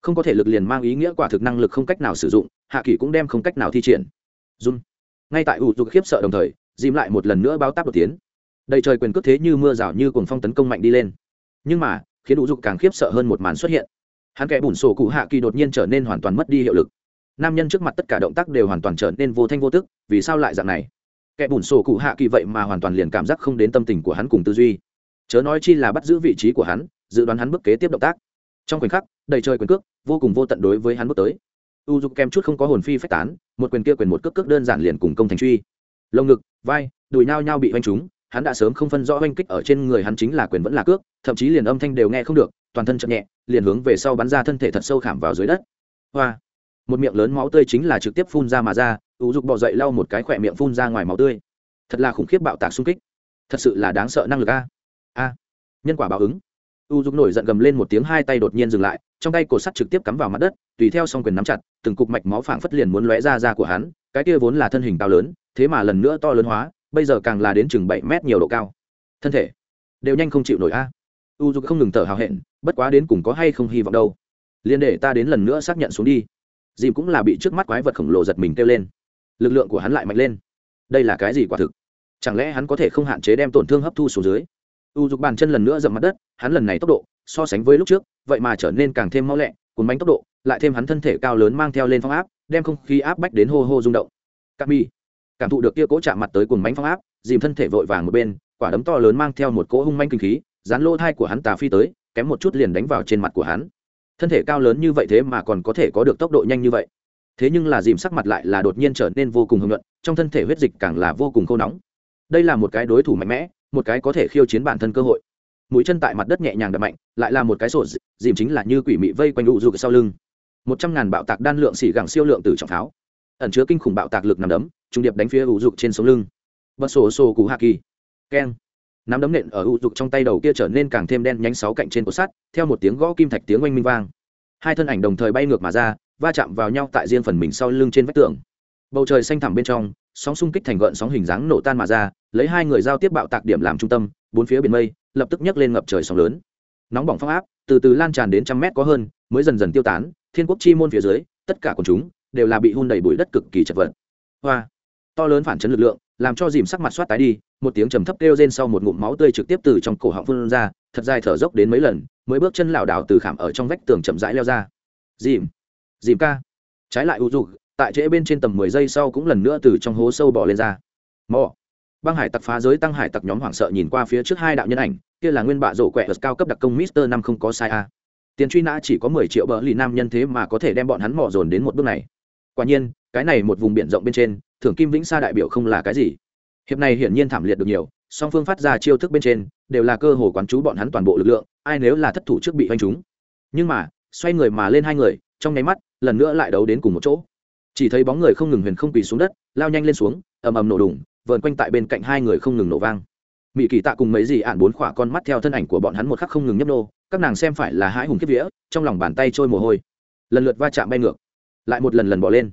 không có thể lực liền mang ý nghĩa quả thực năng lực không cách nào sử dụng, hạ kỳ cũng đem không cách nào thi triển. Run. Ngay tại ủ dục khiếp sợ đồng thời, dìm lại một lần nữa báo táp đột tiến. Đầy trời quyền cước thế như mưa rào như cuồng phong tấn công mạnh đi lên. Nhưng mà, khiến ủ dục càng khiếp sợ hơn một màn xuất hiện. Hắn kẻ bùn sổ cụ hạ kỳ đột nhiên trở nên hoàn toàn mất đi hiệu lực. Nam nhân trước mặt tất cả động tác đều hoàn toàn trở nên vô thanh vô tức, vì sao lại dạng này? Kẻ bùn sổ cụ hạ kỳ vậy mà hoàn toàn liền cảm giác không đến tâm tình của hắn cùng tư duy. Chớ nói chi là bắt giữ vị trí của hắn, dự đoán hắn bước kế tiếp động tác. Trong khoảnh khắc đầy trời quyền cước, vô cùng vô tận đối với hắn bước tới. U dục kem chút không có hồn phi phách tán, một quyền kia quyền một cước cước đơn giản liền cùng công thành truy. Lồng ngực, vai, đùi nao nhau bị oanh trúng, hắn đã sớm không phân rõ oanh kích ở trên người hắn chính là quyền vẫn là cước, thậm chí liền âm thanh đều nghe không được, toàn thân chậm nhẹ, liền hướng về sau bắn ra thân thể thật sâu khảm vào dưới đất. Hoa! Một miệng lớn máu tươi chính là trực tiếp phun ra mà ra, u dục bỏ dậy lau một cái khỏe miệng phun ra ngoài máu tươi. Thật là khủng khiếp bạo tạc xung kích. Thật sự là đáng sợ năng lực a. A! Nhân quả báo ứng. U dục nổi giận gầm lên một tiếng, hai tay đột nhiên dừng lại trong tay cổ sắt trực tiếp cắm vào mặt đất, tùy theo s quyền nắm chặt, từng cục mạch máu phảng phất liền muốn lóe ra ra của hắn, cái kia vốn là thân hình cao lớn, thế mà lần nữa to lớn hóa, bây giờ càng là đến chừng bảy mét nhiều độ cao. Thân thể đều nhanh không chịu nổi a. U dục không ngừng thở hào hẹn, bất quá đến cùng có hay không hy vọng đâu. Liền để ta đến lần nữa xác nhận xuống đi. Dìm cũng là bị trước mắt quái vật khổng lồ giật mình kêu lên. Lực lượng của hắn lại mạnh lên. Đây là cái gì quả thực? Chẳng lẽ hắn có thể không hạn chế đem tổn thương hấp thu xuống dưới? U dục bàn chân lần nữa dậm mặt đất, hắn lần này tốc độ, so sánh với lúc trước, vậy mà trở nên càng thêm mau lẹ, cuốn bánh tốc độ, lại thêm hắn thân thể cao lớn mang theo lên phong áp, đem không khí áp bách đến hô hô rung động. Các mi, cảm thụ được kia cố chạm mặt tới cuốn bánh phong áp, dìm thân thể vội vàng một bên, quả đấm to lớn mang theo một cỗ hung manh kinh khí, dán lỗ thai của hắn tà phi tới, kém một chút liền đánh vào trên mặt của hắn. Thân thể cao lớn như vậy thế mà còn có thể có được tốc độ nhanh như vậy? Thế nhưng là dìm sắc mặt lại là đột nhiên trở nên vô cùng hưng luận trong thân thể huyết dịch càng là vô cùng khô nóng. Đây là một cái đối thủ mạnh mẽ một cái có thể khiêu chiến bản thân cơ hội. Mũi chân tại mặt đất nhẹ nhàng đập mạnh, lại là một cái sổ dìm chính là như quỷ mị vây quanh u dục sau lưng. Một trăm ngàn bạo tạc đan lượng xỉ gẳng siêu lượng từ trọng pháo ẩn chứa kinh khủng bạo tạc lực nằm đấm, trung điệp đánh phía u dục trên sống lưng. Bật sổ sổ cú hạ kỳ. Keng. Nắm đấm nện ở u dục trong tay đầu kia trở nên càng thêm đen nhánh sáu cạnh trên cột sắt, theo một tiếng gõ kim thạch tiếng oanh minh vang. Hai thân ảnh đồng thời bay ngược mà ra, va chạm vào nhau tại riêng phần mình sau lưng trên vách tường. Bầu trời xanh thẳm bên trong sóng xung kích thành gợn sóng hình dáng nổ tan mà ra, lấy hai người giao tiếp bạo tạc điểm làm trung tâm, bốn phía biển mây, lập tức nhấc lên ngập trời sóng lớn. Nóng bỏng phong áp, từ từ lan tràn đến trăm mét có hơn, mới dần dần tiêu tán, thiên quốc chi môn phía dưới, tất cả quần chúng đều là bị hun đầy bụi đất cực kỳ chật vật. Hoa! To lớn phản chấn lực lượng, làm cho dìm sắc mặt soát tái đi, một tiếng trầm thấp kêu rên sau một ngụm máu tươi trực tiếp từ trong cổ họng phun ra, thật dài thở dốc đến mấy lần, mới bước chân lảo đảo từ khảm ở trong vách tường chậm rãi leo ra. Dìm! Dìm ca! Trái lại u dục tại trễ bên trên tầm mười giây sau cũng lần nữa từ trong hố sâu bỏ lên ra. Mò. Băng hải tặc phá giới tăng hải tặc nhóm hoảng sợ nhìn qua phía trước hai đạo nhân ảnh, kia là nguyên bạ rổ quẹ vật cao cấp đặc công mister năm không có sai a. Tiền truy nã chỉ có mười triệu bờ lì nam nhân thế mà có thể đem bọn hắn mò dồn đến một bước này. Quả nhiên, cái này một vùng biển rộng bên trên, thưởng kim vĩnh sa đại biểu không là cái gì. Hiệp này hiển nhiên thảm liệt được nhiều, song phương phát ra chiêu thức bên trên, đều là cơ hồ quán chú bọn hắn toàn bộ lực lượng, ai nếu là thất thủ trước bị hoành chúng. Nhưng mà, xoay người mà lên hai người, trong nháy mắt, lần nữa lại đấu đến cùng một chỗ chỉ thấy bóng người không ngừng huyền không quỳ xuống đất, lao nhanh lên xuống, ầm ầm nổ đùng, vờn quanh tại bên cạnh hai người không ngừng nổ vang. Mỹ kỳ tạ cùng mấy gì ạn bốn khỏa con mắt theo thân ảnh của bọn hắn một khắc không ngừng nhấp nô, các nàng xem phải là hãi hùng kiếp vía, trong lòng bàn tay trôi mồ hôi. Lần lượt va chạm bay ngược, lại một lần lần bỏ lên.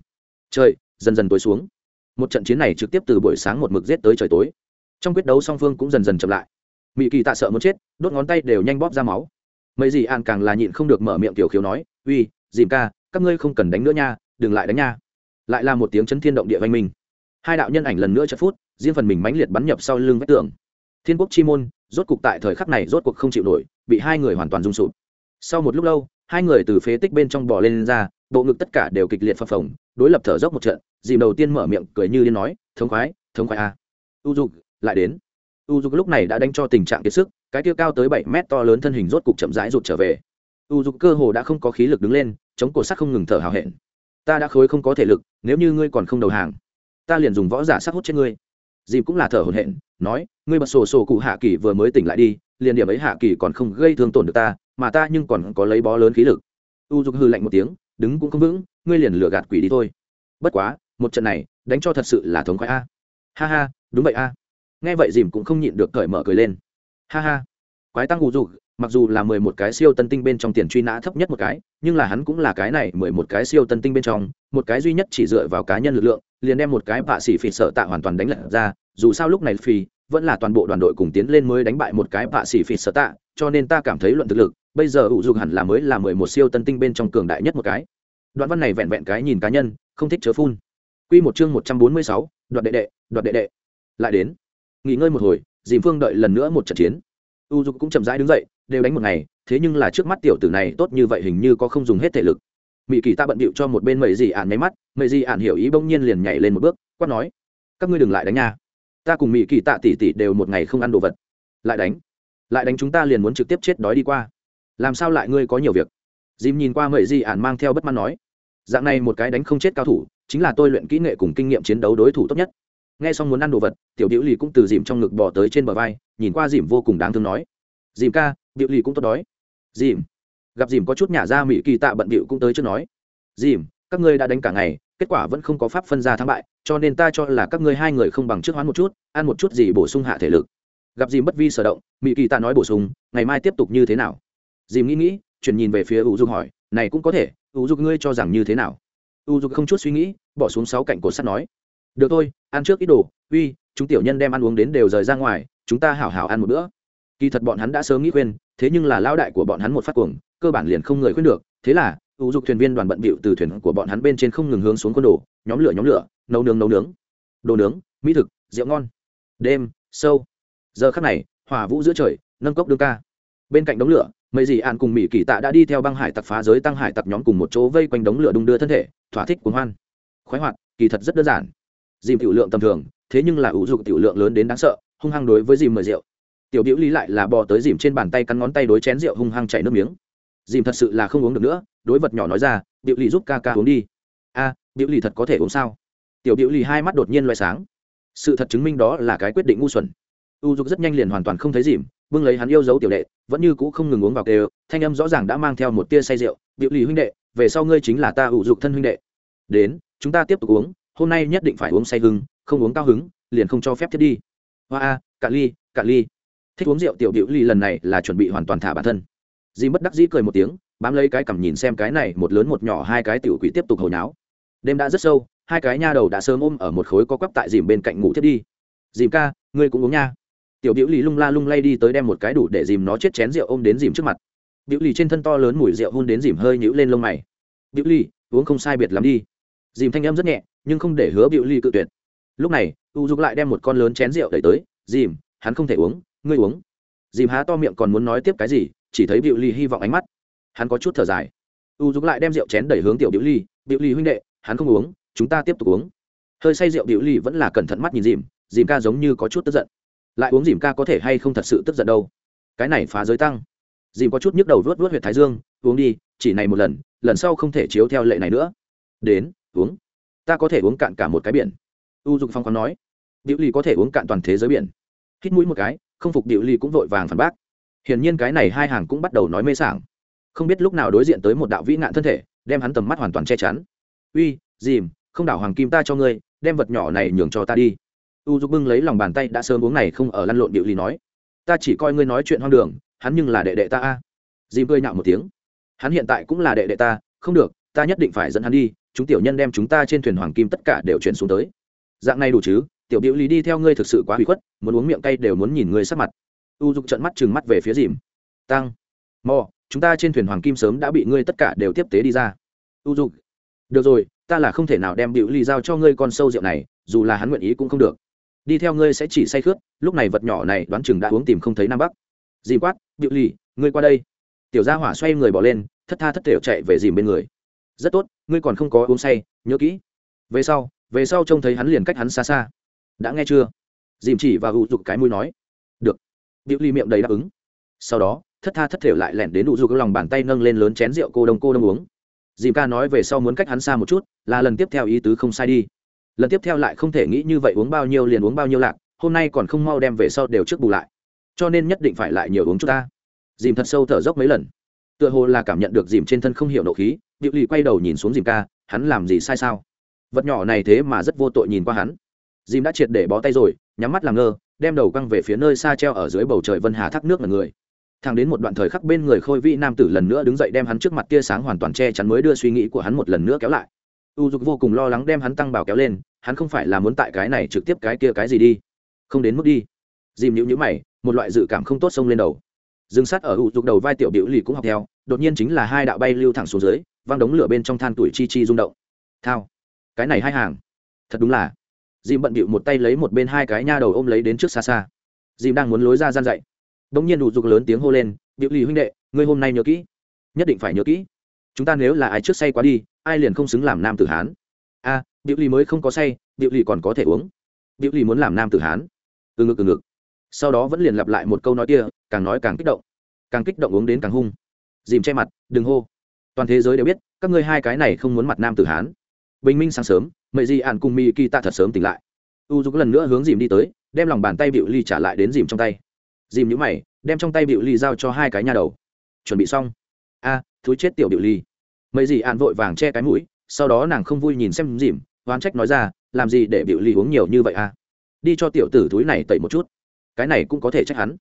Trời, dần dần tối xuống. Một trận chiến này trực tiếp từ buổi sáng một mực rét tới trời tối. Trong quyết đấu song phương cũng dần dần chậm lại. Mỹ kỳ tạ sợ muốn chết, đốt ngón tay đều nhanh bóp ra máu. Mấy gì ạn càng là nhịn không được mở miệng tiểu khiếu nói, uy, dìm ca, các ngươi không cần đánh nữa nha, đừng lại đánh nha lại là một tiếng chấn thiên động địa vang minh. Hai đạo nhân ảnh lần nữa chật phút riêng phần mình mãnh liệt bắn nhập sau lưng vách tường. Thiên quốc chi môn rốt cục tại thời khắc này rốt cuộc không chịu nổi bị hai người hoàn toàn rung sụp. Sau một lúc lâu hai người từ phế tích bên trong bò lên, lên ra bộ ngực tất cả đều kịch liệt phập phồng đối lập thở dốc một trận dìm đầu tiên mở miệng cười như điên nói thống khoái thống khoái a. À. u dục lại đến. U dục lúc này đã đánh cho tình trạng kiệt sức cái tiêu cao tới bảy mét to lớn thân hình rốt cục chậm rãi rụt trở về. U dục cơ hồ đã không có khí lực đứng lên chống cổ sắc không ngừng thở hào hẹn ta đã khối không có thể lực, nếu như ngươi còn không đầu hàng, ta liền dùng võ giả sắc hút trên ngươi. Dìm cũng là thở hổn hển, nói, ngươi bật sổ sổ cụ hạ kỳ vừa mới tỉnh lại đi, liền điểm ấy hạ kỳ còn không gây thương tổn được ta, mà ta nhưng còn có lấy bó lớn khí lực. U dục hư lạnh một tiếng, đứng cũng không vững, ngươi liền lừa gạt quỷ đi thôi. Bất quá, một trận này, đánh cho thật sự là thống khoái a. Ha ha, đúng vậy a. Nghe vậy dìm cũng không nhịn được cởi mở cười lên. Ha ha. Quái tăng u dục mặc dù là mười một cái siêu tân tinh bên trong tiền truy nã thấp nhất một cái nhưng là hắn cũng là cái này mười một cái siêu tân tinh bên trong một cái duy nhất chỉ dựa vào cá nhân lực lượng liền đem một cái bạ sĩ phỉ sợ tạ hoàn toàn đánh lật ra dù sao lúc này phỉ vẫn là toàn bộ đoàn đội cùng tiến lên mới đánh bại một cái bạ sĩ phỉ sợ tạ cho nên ta cảm thấy luận thực lực bây giờ ủ dục hẳn là mới là mười một siêu tân tinh bên trong cường đại nhất một cái đoạn văn này vẹn vẹn cái nhìn cá nhân không thích chớ phun Quy một chương một trăm bốn mươi sáu, đoạn đệ đệ, đoạn đệ đệ. Lại đến. Nghỉ ngơi một hồi, Dìm Phương đợi lần nữa một trận chiến. U Dục cũng chậm rãi đứng dậy, đều đánh một ngày, thế nhưng là trước mắt tiểu tử này tốt như vậy hình như có không dùng hết thể lực. Mị Kỳ ta bận bịu cho một bên mầy gì ản mấy mắt, mầy gì ản hiểu ý bỗng nhiên liền nhảy lên một bước, quát nói: "Các ngươi đừng lại đánh nha. Ta cùng Mị Kỳ tạ tỷ tỷ đều một ngày không ăn đồ vật. Lại đánh, lại đánh chúng ta liền muốn trực tiếp chết đói đi qua. Làm sao lại ngươi có nhiều việc?" Dìm nhìn qua mầy gì ản mang theo bất mãn nói: "Dạng này một cái đánh không chết cao thủ, chính là tôi luyện kỹ nghệ cùng kinh nghiệm chiến đấu đối thủ tốt nhất." Nghe xong muốn ăn đồ vật, tiểu điệu Lì cũng từ dìm trong ngực bỏ tới trên bờ vai, nhìn qua dìm vô cùng đáng thương nói: "Dìm ca, Diệu Lì cũng tốt đói." Dìm. Gặp dìm có chút nhả ra mỹ kỳ tạ bận bịu cũng tới chưa nói. Dìm, các ngươi đã đánh cả ngày, kết quả vẫn không có pháp phân ra thắng bại, cho nên ta cho là các ngươi hai người không bằng trước hoán một chút, ăn một chút gì bổ sung hạ thể lực. Gặp dìm bất vi sở động mỹ kỳ tạ nói bổ sung, ngày mai tiếp tục như thế nào? Dìm nghĩ nghĩ, chuyển nhìn về phía u dục hỏi, này cũng có thể, u dục ngươi cho rằng như thế nào? U dục không chút suy nghĩ, bỏ xuống sáu cạnh cột sắt nói. Được thôi, ăn trước ít đồ, uy, chúng tiểu nhân đem ăn uống đến đều rời ra ngoài, chúng ta hảo hảo ăn một bữa kỳ thật bọn hắn đã sớm nghĩ khuyên, thế nhưng là lão đại của bọn hắn một phát cuồng, cơ bản liền không người khuyên được. Thế là ưu dục thuyền viên đoàn bận bịu từ thuyền của bọn hắn bên trên không ngừng hướng xuống quân đồ, nhóm lửa nhóm lửa, nấu nướng nấu nướng. Đồ nướng, mỹ thực, rượu ngon. Đêm, sâu. Giờ khắc này, hỏa vũ giữa trời, nâng cốc đương ca. Bên cạnh đống lửa, mấy dì an cùng mỹ kỳ tạ đã đi theo băng hải tặc phá giới tăng hải tặc nhóm cùng một chỗ vây quanh đống lửa đung đưa thân thể, thỏa thích cuốn hoan. Khoái hoạt, kỳ thật rất đơn giản. Dìm tiểu lượng tầm thường, thế nhưng là ủ dục tiểu lượng lớn đến đáng sợ, hung hăng đối với dìm mời rượu tiểu biểu Lý lại là bò tới dìm trên bàn tay cắn ngón tay đối chén rượu hung hăng chảy nước miếng. Dìm thật sự là không uống được nữa đối vật nhỏ nói ra biểu Lý giúp ca ca uống đi. A à, biểu lý thật có thể uống sao? Tiểu biểu Lý hai mắt đột nhiên loại sáng. Sự thật chứng minh đó là cái quyết định ngu xuẩn. U dục rất nhanh liền hoàn toàn không thấy dìm bưng lấy hắn yêu dấu tiểu đệ vẫn như cũ không ngừng uống vào kêu thanh âm rõ ràng đã mang theo một tia say rượu biểu Lý huynh đệ về sau ngươi chính là ta u dục thân huynh đệ. Đến chúng ta tiếp tục uống hôm nay nhất định phải uống say hưng không uống cao hứng liền không cho phép thiết đi. Hoa a cạn ly cạn ly thích uống rượu tiểu biểu ly lần này là chuẩn bị hoàn toàn thả bản thân. Dì bất đắc dĩ cười một tiếng, bám lấy cái cằm nhìn xem cái này, một lớn một nhỏ hai cái tiểu quỷ tiếp tục hồi náo. Đêm đã rất sâu, hai cái nha đầu đã sớm ôm ở một khối có quắp tại dìm bên cạnh ngủ thiết đi. Dìm ca, ngươi cũng uống nha. Tiểu biểu lì lung la lung lay đi tới đem một cái đủ để dìm nó chết chén rượu ôm đến dìm trước mặt. Biểu lì trên thân to lớn mùi rượu hôn đến dìm hơi nhũ lên lông mày. Biểu lì uống không sai biệt lắm đi. Dìm thanh âm rất nhẹ, nhưng không để hứa biểu lì cự tuyệt. Lúc này, u dục lại đem một con lớn chén rượu đẩy tới. Dìm, hắn không thể uống ngươi uống. Dìm há to miệng còn muốn nói tiếp cái gì, chỉ thấy biểu Ly hy vọng ánh mắt. Hắn có chút thở dài. U dục lại đem rượu chén đẩy hướng tiểu biểu Ly. biểu Ly huynh đệ, hắn không uống, chúng ta tiếp tục uống. Hơi say rượu biểu Ly vẫn là cẩn thận mắt nhìn dìm dìm ca giống như có chút tức giận. Lại uống dìm ca có thể hay không thật sự tức giận đâu? Cái này phá giới tăng. Dìm có chút nhức đầu vớt vớt huyệt thái dương, uống đi, chỉ này một lần lần sau không thể chiếu theo lệ này nữa. Đến, uống. Ta có thể uống cạn cả một cái biển. U dục phong còn nói. Biểu ly có thể uống cạn toàn thế giới biển. Hít mũi một cái không phục điệu ly cũng vội vàng phản bác. Hiển nhiên cái này hai hàng cũng bắt đầu nói mê sảng. Không biết lúc nào đối diện tới một đạo vĩ nạn thân thể, đem hắn tầm mắt hoàn toàn che chắn. Uy, dìm, không đảo hoàng kim ta cho ngươi, đem vật nhỏ này nhường cho ta đi. U dục bưng lấy lòng bàn tay đã sớm uống này không ở lăn lộn điệu ly nói. Ta chỉ coi ngươi nói chuyện hoang đường, hắn nhưng là đệ đệ ta a. Dìm cười nhạo một tiếng. Hắn hiện tại cũng là đệ đệ ta, không được, ta nhất định phải dẫn hắn đi, chúng tiểu nhân đem chúng ta trên thuyền hoàng kim tất cả đều chuyển xuống tới. Dạng này đủ chứ? Tiểu biểu lý đi theo ngươi thực sự quá hủy khuất, muốn uống miệng cay đều muốn nhìn ngươi sắc mặt. U dục trận mắt chừng mắt về phía dìm. Tăng. Mò, chúng ta trên thuyền hoàng kim sớm đã bị ngươi tất cả đều tiếp tế đi ra. U dục. Được rồi, ta là không thể nào đem biểu lý giao cho ngươi con sâu rượu này, dù là hắn nguyện ý cũng không được. Đi theo ngươi sẽ chỉ say khướt, lúc này vật nhỏ này đoán chừng đã uống tìm không thấy nam bắc. Dìm quát, biểu lý, ngươi qua đây. Tiểu gia hỏa xoay người bỏ lên, thất tha thất thểu chạy về dìm bên người. Rất tốt, ngươi còn không có uống say, nhớ kỹ. Về sau về sau trông thấy hắn liền cách hắn xa xa đã nghe chưa? Dìm chỉ và hữu dục cái mũi nói. Được. Điệu ly miệng đầy đáp ứng. Sau đó, thất tha thất thể lại lẻn đến đủ dục lòng bàn tay nâng lên lớn chén rượu cô đông cô đông uống. Dìm ca nói về sau muốn cách hắn xa một chút, là lần tiếp theo ý tứ không sai đi. Lần tiếp theo lại không thể nghĩ như vậy uống bao nhiêu liền uống bao nhiêu lạc, hôm nay còn không mau đem về sau đều trước bù lại. Cho nên nhất định phải lại nhiều uống chút ta. Dìm thật sâu thở dốc mấy lần. Tựa hồ là cảm nhận được dìm trên thân không hiểu nộ khí, điệu lì quay đầu nhìn xuống dìm ca, hắn làm gì sai sao? Vật nhỏ này thế mà rất vô tội nhìn qua hắn dìm đã triệt để bó tay rồi, nhắm mắt làm ngơ, đem đầu căng về phía nơi xa treo ở dưới bầu trời vân hà thác nước là người. Thang đến một đoạn thời khắc bên người khôi vị nam tử lần nữa đứng dậy đem hắn trước mặt tia sáng hoàn toàn che chắn mới đưa suy nghĩ của hắn một lần nữa kéo lại. U dục vô cùng lo lắng đem hắn tăng bảo kéo lên, hắn không phải là muốn tại cái này trực tiếp cái kia cái gì đi. Không đến mức đi. Dìm nhíu nhíu mày, một loại dự cảm không tốt xông lên đầu. Dừng sát ở u dục đầu vai tiểu biểu lì cũng học theo, đột nhiên chính là hai đạo bay lưu thẳng xuống dưới văng đống lửa bên trong than tuổi chi chi rung động. Thao. Cái này hai hàng. Thật đúng là dìm bận bịu một tay lấy một bên hai cái nha đầu ôm lấy đến trước xa xa. Dìm đang muốn lối ra gian dậy bỗng nhiên đủ dục lớn tiếng hô lên biểu lì huynh đệ ngươi hôm nay nhớ kỹ. Nhất định phải nhớ kỹ. Chúng ta nếu là ai trước say quá đi ai liền không xứng làm nam tử hán. A à, biểu lì mới không có say biểu lì còn có thể uống. Biểu lì muốn làm nam tử hán. Từ ngực từ ngực. Sau đó vẫn liền lặp lại một câu nói kia càng nói càng kích động. Càng kích động uống đến càng hung. Dìm che mặt đừng hô. Toàn thế giới đều biết các ngươi hai cái này không muốn mặt nam tử hán. Bình minh sáng sớm mệ di ạn cùng mi kỳ tạ thật sớm tỉnh lại. U dục lần nữa hướng dìm đi tới đem lòng bàn tay bịu ly trả lại đến dìm trong tay. Dìm nhũ mày đem trong tay bịu ly giao cho hai cái nhà đầu. Chuẩn bị xong. A à, thú chết tiểu bịu ly. Mệ di ạn vội vàng che cái mũi sau đó nàng không vui nhìn xem dìm oán trách nói ra làm gì để bịu ly uống nhiều như vậy a? Đi cho tiểu tử túi này tẩy một chút. Cái này cũng có thể trách hắn.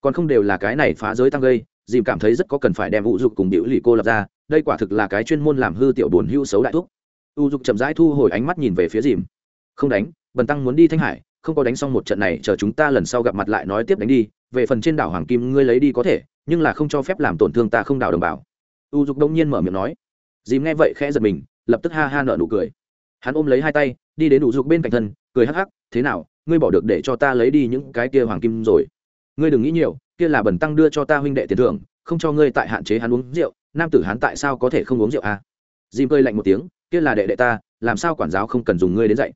Còn không đều là cái này phá giới tăng gây dìm cảm thấy rất có cần phải đem vụ dục cùng biểu lì cô lập ra đây quả thực là cái chuyên môn làm hư tiểu buồn hưu xấu đại thuốc u dục chậm rãi thu hồi ánh mắt nhìn về phía dìm. Không đánh, bần tăng muốn đi thanh hải, không có đánh xong một trận này, chờ chúng ta lần sau gặp mặt lại nói tiếp đánh đi, về phần trên đảo hoàng kim ngươi lấy đi có thể, nhưng là không cho phép làm tổn thương ta không đảo đồng bào. U dục đông nhiên mở miệng nói. Dìm nghe vậy khẽ giật mình, lập tức ha ha nợ nụ cười. Hắn ôm lấy hai tay, đi đến u dục bên cạnh thân, cười hắc hắc, thế nào, ngươi bỏ được để cho ta lấy đi những cái kia hoàng kim rồi? Ngươi đừng nghĩ nhiều, kia là bần tăng đưa cho ta huynh đệ tiền thưởng, không cho ngươi tại hạn chế hắn uống rượu, nam tử hắn tại sao có thể không uống rượu à? dìm cười lạnh một tiếng kia là đệ đệ ta, làm sao quản giáo không cần dùng ngươi đến dạy?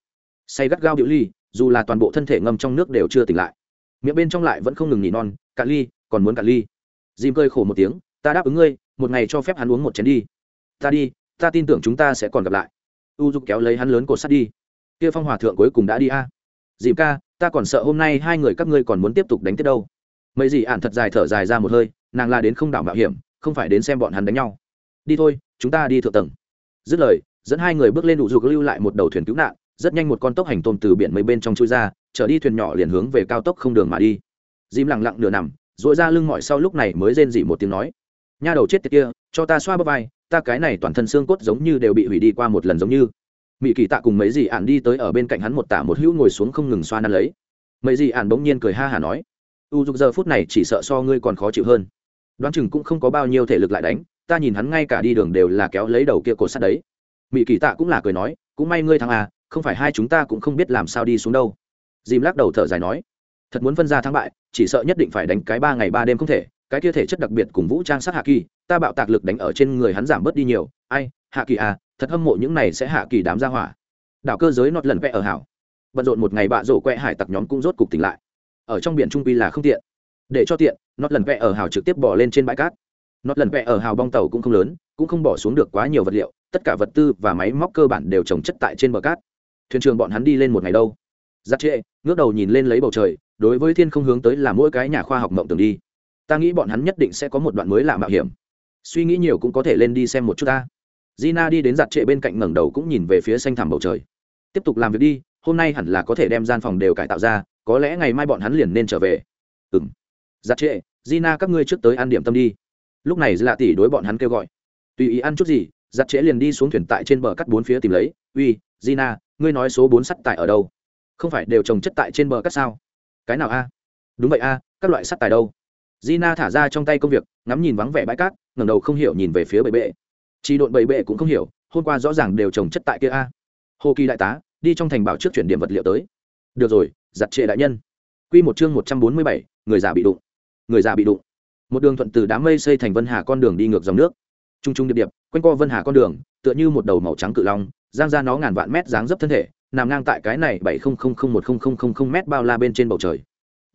Say gắt gao điệu ly, dù là toàn bộ thân thể ngâm trong nước đều chưa tỉnh lại. Miệng bên trong lại vẫn không ngừng nhỉ non, cạn ly, còn muốn cạn ly. Dìm cơi khổ một tiếng, ta đáp ứng ngươi, một ngày cho phép hắn uống một chén đi. Ta đi, ta tin tưởng chúng ta sẽ còn gặp lại. U dục kéo lấy hắn lớn cột sắt đi. Kia phong hòa thượng cuối cùng đã đi a. À. dìm ca, ta còn sợ hôm nay hai người các ngươi còn muốn tiếp tục đánh tiếp đâu. Mấy gì ạn thật dài thở dài ra một hơi, nàng la đến không đảo mạo hiểm, không phải đến xem bọn hắn đánh nhau. Đi thôi, chúng ta đi thượng tầng. Dứt lời dẫn hai người bước lên đủ dục lưu lại một đầu thuyền cứu nạn, rất nhanh một con tốc hành tôm từ biển mấy bên trong chui ra, chở đi thuyền nhỏ liền hướng về cao tốc không đường mà đi. Dìm lặng lặng nửa nằm dội ra lưng mọi sau lúc này mới rên dỉ một tiếng nói, nha đầu chết tiệt kia, cho ta xoa bắp vai, ta cái này toàn thân xương cốt giống như đều bị hủy đi qua một lần giống như. Mỹ kỳ tạ cùng mấy dì ạn đi tới ở bên cạnh hắn một tả một hữu ngồi xuống không ngừng xoa năn lấy. Mấy dì ạn bỗng nhiên cười ha hả nói, u dục giờ phút này chỉ sợ so ngươi còn khó chịu hơn. Đoán chừng cũng không có bao nhiêu thể lực lại đánh, ta nhìn hắn ngay cả đi đường đều là kéo lấy đầu kia cột sắt đấy mỹ kỳ tạ cũng là cười nói, cũng may ngươi thằng à không phải hai chúng ta cũng không biết làm sao đi xuống đâu. Dìm lắc đầu thở dài nói, thật muốn phân ra thắng bại, chỉ sợ nhất định phải đánh cái ba ngày ba đêm không thể, cái kia thể chất đặc biệt cùng vũ trang sát hạ kỳ, ta bạo tạc lực đánh ở trên người hắn giảm bớt đi nhiều, ai, hạ kỳ à thật hâm mộ những này sẽ hạ kỳ đám ra hỏa. Đảo cơ giới nọt lần vẽ ở hảo. Bận rộn một ngày bạ rổ quẹ hải tặc nhóm cũng rốt cục tỉnh lại. Ở trong biển trung pi là không tiện. Để cho tiện, nọt lần vẽ ở hảo trực tiếp bỏ lên trên bãi cát. Nọt lần vẽ ở hào bong tàu cũng không lớn, cũng không bỏ xuống được quá nhiều vật liệu tất cả vật tư và máy móc cơ bản đều trồng chất tại trên bờ cát. Thuyền trường bọn hắn đi lên một ngày đâu. Giặt trệ ngước đầu nhìn lên lấy bầu trời, đối với thiên không hướng tới là mỗi cái nhà khoa học mộng tưởng đi. Ta nghĩ bọn hắn nhất định sẽ có một đoạn mới lạ mạo hiểm. Suy nghĩ nhiều cũng có thể lên đi xem một chút ta. Gina đi đến giặt trệ bên cạnh ngẩng đầu cũng nhìn về phía xanh thẳm bầu trời. Tiếp tục làm việc đi, hôm nay hẳn là có thể đem gian phòng đều cải tạo ra, có lẽ ngày mai bọn hắn liền nên trở về. Ừng giặt trệ Gina các ngươi trước tới ăn điểm tâm đi. Lúc này lạ tỷ đối bọn hắn kêu gọi. Tùy ý ăn chút gì giặt trễ liền đi xuống thuyền tại trên bờ cắt bốn phía tìm lấy. Uy, gina, ngươi nói số bốn sắt tài ở đâu? Không phải đều trồng chất tại trên bờ cắt sao? Cái nào a? Đúng vậy a, các loại sắt tài đâu? Gina thả ra trong tay công việc, ngắm nhìn vắng vẻ bãi cát, ngẩng đầu không hiểu nhìn về phía bầy bệ. Chỉ đội bầy bệ cũng không hiểu, hôm qua rõ ràng đều trồng chất tại kia a. Hồ kỳ đại tá, đi trong thành bảo trước chuyển điểm vật liệu tới. Được rồi, giặt trệ đại nhân. Q một chương một trăm bốn mươi bảy, người già bị đụng. Người già bị đụng. Một đường thuận từ đám mây xây thành vân hà con đường đi ngược dòng nước t r u n g t r u n g điệp điệp, quanh co vân hà con đường, tựa như một đầu màu trắng cự long, giang ra nó ngàn vạn mét dáng dấp thân thể, nằm ngang tại cái này bảy không không không một không không không không mét bao la bên trên bầu trời.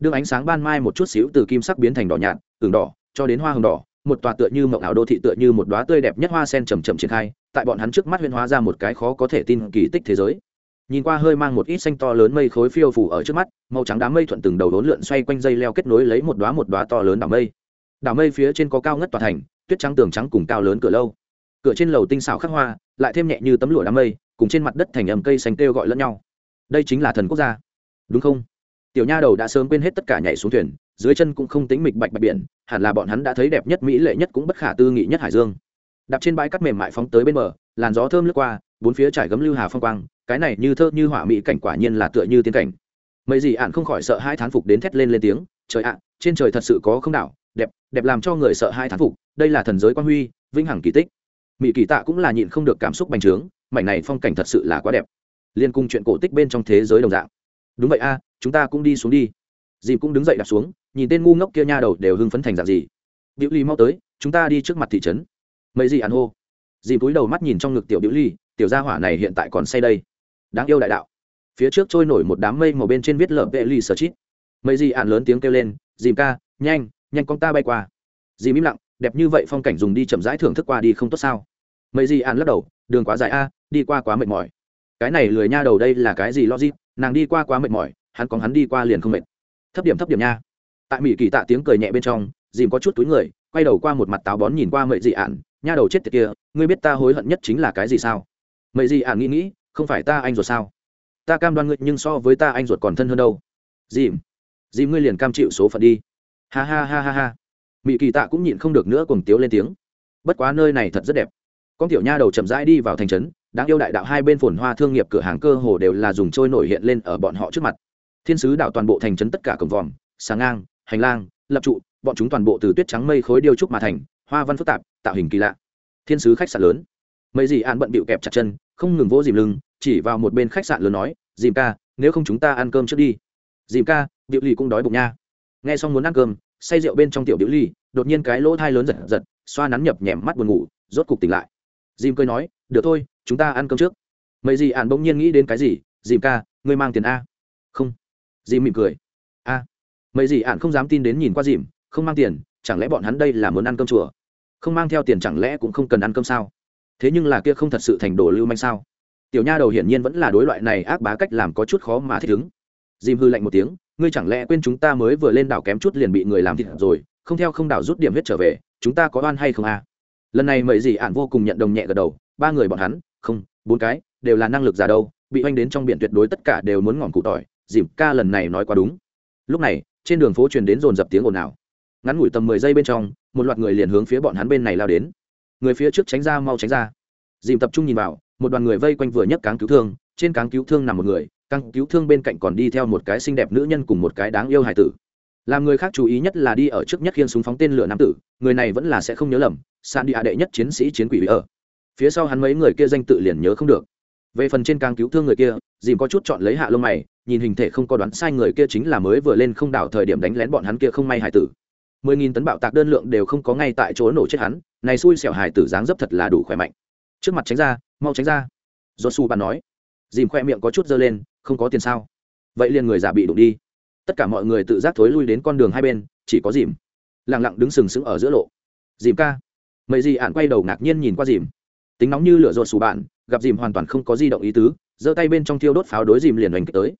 Đương ánh sáng ban mai một chút xíu từ kim sắc biến thành đỏ nhạt, ửng đỏ, cho đến hoa hồng đỏ, một tòa tựa như mộng ảo đô thị tựa như một đoá tươi đẹp nhất hoa sen chầm chậm triển khai, tại bọn hắn trước mắt huyên hóa ra một cái khó có thể tin kỳ tích thế giới. Nhìn qua hơi mang một ít xanh to lớn mây khối phiêu phủ ở trước mắt, màu trắng đám mây thuận từng đầu đốn lượn xoay quanh dây leo kết nối lấy một đoá một đoá to lớn đảo mây. Đảo mây phía trên có cao ngất tòa thành tuyết trắng tường trắng cùng cao lớn cửa lâu. Cửa trên lầu tinh xảo khắc hoa, lại thêm nhẹ như tấm lụa đám mây, cùng trên mặt đất thành ầm cây xanh kêu gọi lẫn nhau. Đây chính là thần quốc gia. Đúng không? Tiểu nha đầu đã sớm quên hết tất cả nhảy xuống thuyền, dưới chân cũng không tính mịch bạch bạch biển, hẳn là bọn hắn đã thấy đẹp nhất mỹ lệ nhất cũng bất khả tư nghị nhất hải dương. Đạp trên bãi cắt mềm mại phóng tới bên bờ, làn gió thơm lướt qua, bốn phía trải gấm lưu hà phong quang, cái này như thơ như hỏa mỹ cảnh quả nhiên là tựa như tiên cảnh. Mấy gì ạn không khỏi sợ hai thán phục đến thét lên lên tiếng, trời ạ, trên trời thật sự có không đảo đẹp đẹp làm cho người sợ hai thán phục, đây là thần giới quan huy, vĩnh hằng kỳ tích. Mỹ kỳ tạ cũng là nhịn không được cảm xúc bành trướng, mảnh này phong cảnh thật sự là quá đẹp. Liên cung chuyện cổ tích bên trong thế giới đồng dạng. Đúng vậy a, chúng ta cũng đi xuống đi. Dìm cũng đứng dậy đặt xuống, nhìn tên ngu ngốc kia nha đầu đều hưng phấn thành dạng gì. Biểu ly mau tới, chúng ta đi trước mặt thị trấn. Mấy gì ăn hô? Dìm cúi đầu mắt nhìn trong ngực tiểu biểu ly, tiểu gia hỏa này hiện tại còn say đây. Đáng yêu đại đạo. Phía trước trôi nổi một đám mây màu bên trên viết lở vệ ly sở chít. Mấy gì ăn lớn tiếng kêu lên, dìm ca, nhanh nhanh con ta bay qua. Dì im lặng, đẹp như vậy phong cảnh dùng đi chậm rãi thưởng thức qua đi không tốt sao? Mấy dì ạn lắc đầu, đường quá dài a, đi qua quá mệt mỏi. Cái này lười nha đầu đây là cái gì logic? Nàng đi qua quá mệt mỏi, hắn còn hắn đi qua liền không mệt. Thấp điểm thấp điểm nha. Tại mỹ kỳ tạ tiếng cười nhẹ bên trong dìm có chút túi người, quay đầu qua một mặt táo bón nhìn qua mậy dị ạn nha đầu chết tiệt kia, ngươi biết ta hối hận nhất chính là cái gì sao? Mậy dị ạn nghĩ nghĩ, không phải ta anh ruột sao? Ta cam đoan ngươi, nhưng so với ta anh ruột còn thân hơn đâu. Dìm dìm ngươi liền cam chịu số phận đi ha ha ha ha ha. Mỹ kỳ tạ cũng nhịn không được nữa cùng tiếu lên tiếng. Bất quá nơi này thật rất đẹp. Con tiểu nha đầu chậm rãi đi vào thành trấn, đáng yêu đại đạo hai bên phồn hoa thương nghiệp cửa hàng cơ hồ đều là dùng trôi nổi hiện lên ở bọn họ trước mặt. Thiên sứ đạo toàn bộ thành trấn tất cả cổng vòm sáng ngang, hành lang, lập trụ, bọn chúng toàn bộ từ tuyết trắng mây khối điêu trúc mà thành, hoa văn phức tạp, tạo hình kỳ lạ. Thiên sứ khách sạn lớn. Mấy gì an bận bịu kẹp chặt chân, không ngừng vỗ dìm lưng, chỉ vào một bên khách sạn lớn nói, dìm ca, nếu không chúng ta ăn cơm trước đi. Dìm ca điệu lì cũng đói bụng nha nghe xong muốn ăn cơm, say rượu bên trong tiểu biểu ly, đột nhiên cái lỗ thai lớn giật giật, xoa nắn nhập nhèm mắt buồn ngủ, rốt cục tỉnh lại. Dìm cười nói, được thôi, chúng ta ăn cơm trước. Mấy gì ạn bỗng nhiên nghĩ đến cái gì, dìm ca, ngươi mang tiền a. Không. Dìm mỉm cười. A. Mấy gì ạn không dám tin đến nhìn qua dìm, không mang tiền, chẳng lẽ bọn hắn đây là muốn ăn cơm chùa? Không mang theo tiền chẳng lẽ cũng không cần ăn cơm sao? Thế nhưng là kia không thật sự thành đồ lưu manh sao? Tiểu nha đầu hiển nhiên vẫn là đối loại này ác bá cách làm có chút khó mà thích ứng dìm hư lạnh một tiếng, ngươi chẳng lẽ quên chúng ta mới vừa lên đảo kém chút liền bị người làm thịt rồi, không theo không đảo rút điểm huyết trở về, chúng ta có oan hay không à lần này mấy gì ạn vô cùng nhận đồng nhẹ gật đầu, ba người bọn hắn, không, bốn cái, đều là năng lực giả đâu, bị oanh đến trong biển tuyệt đối tất cả đều muốn ngỏm cụ tỏi, dìm ca lần này nói quá đúng. Lúc này, trên đường phố truyền đến dồn dập tiếng ồn ào. Ngắn ngủi tầm mười giây bên trong, một loạt người liền hướng phía bọn hắn bên này lao đến. Người phía trước tránh ra, mau tránh ra. Dìm tập trung nhìn vào, một đoàn người vây quanh vừa nhấc cáng cứu thương, trên cáng cứu thương nằm một người căng cứu thương bên cạnh còn đi theo một cái xinh đẹp nữ nhân cùng một cái đáng yêu hài tử. Làm người khác chú ý nhất là đi ở trước nhất khiên súng phóng tên lửa nam tử, người này vẫn là sẽ không nhớ lầm san đi hạ đệ nhất chiến sĩ chiến quỷ ở. Phía sau hắn mấy người kia danh tự liền nhớ không được. Về phần trên càng cứu thương người kia, dìm có chút chọn lấy hạ lông mày, nhìn hình thể không có đoán sai người kia chính là mới vừa lên không đảo thời điểm đánh lén bọn hắn kia không may hải tử. Mười nghìn tấn bạo tạc đơn lượng đều không có ngay tại chỗ nổ chết hắn, này xui xẻo hải tử dáng dấp thật là đủ khỏe mạnh. Trước mặt tránh ra, mau tránh ra. Do su bàn nói. Dìm khoe miệng có chút dơ lên không có tiền sao? Vậy liền người giả bị đụng đi. Tất cả mọi người tự giác thối lui đến con đường hai bên, chỉ có dìm. Lẳng lặng đứng sừng sững ở giữa lộ. Dìm ca. Mấy gì ạn quay đầu ngạc nhiên nhìn qua dìm. Tính nóng như lửa rột xù bạn, gặp dìm hoàn toàn không có di động ý tứ, giơ tay bên trong thiêu đốt pháo đối dìm liền đánh tới.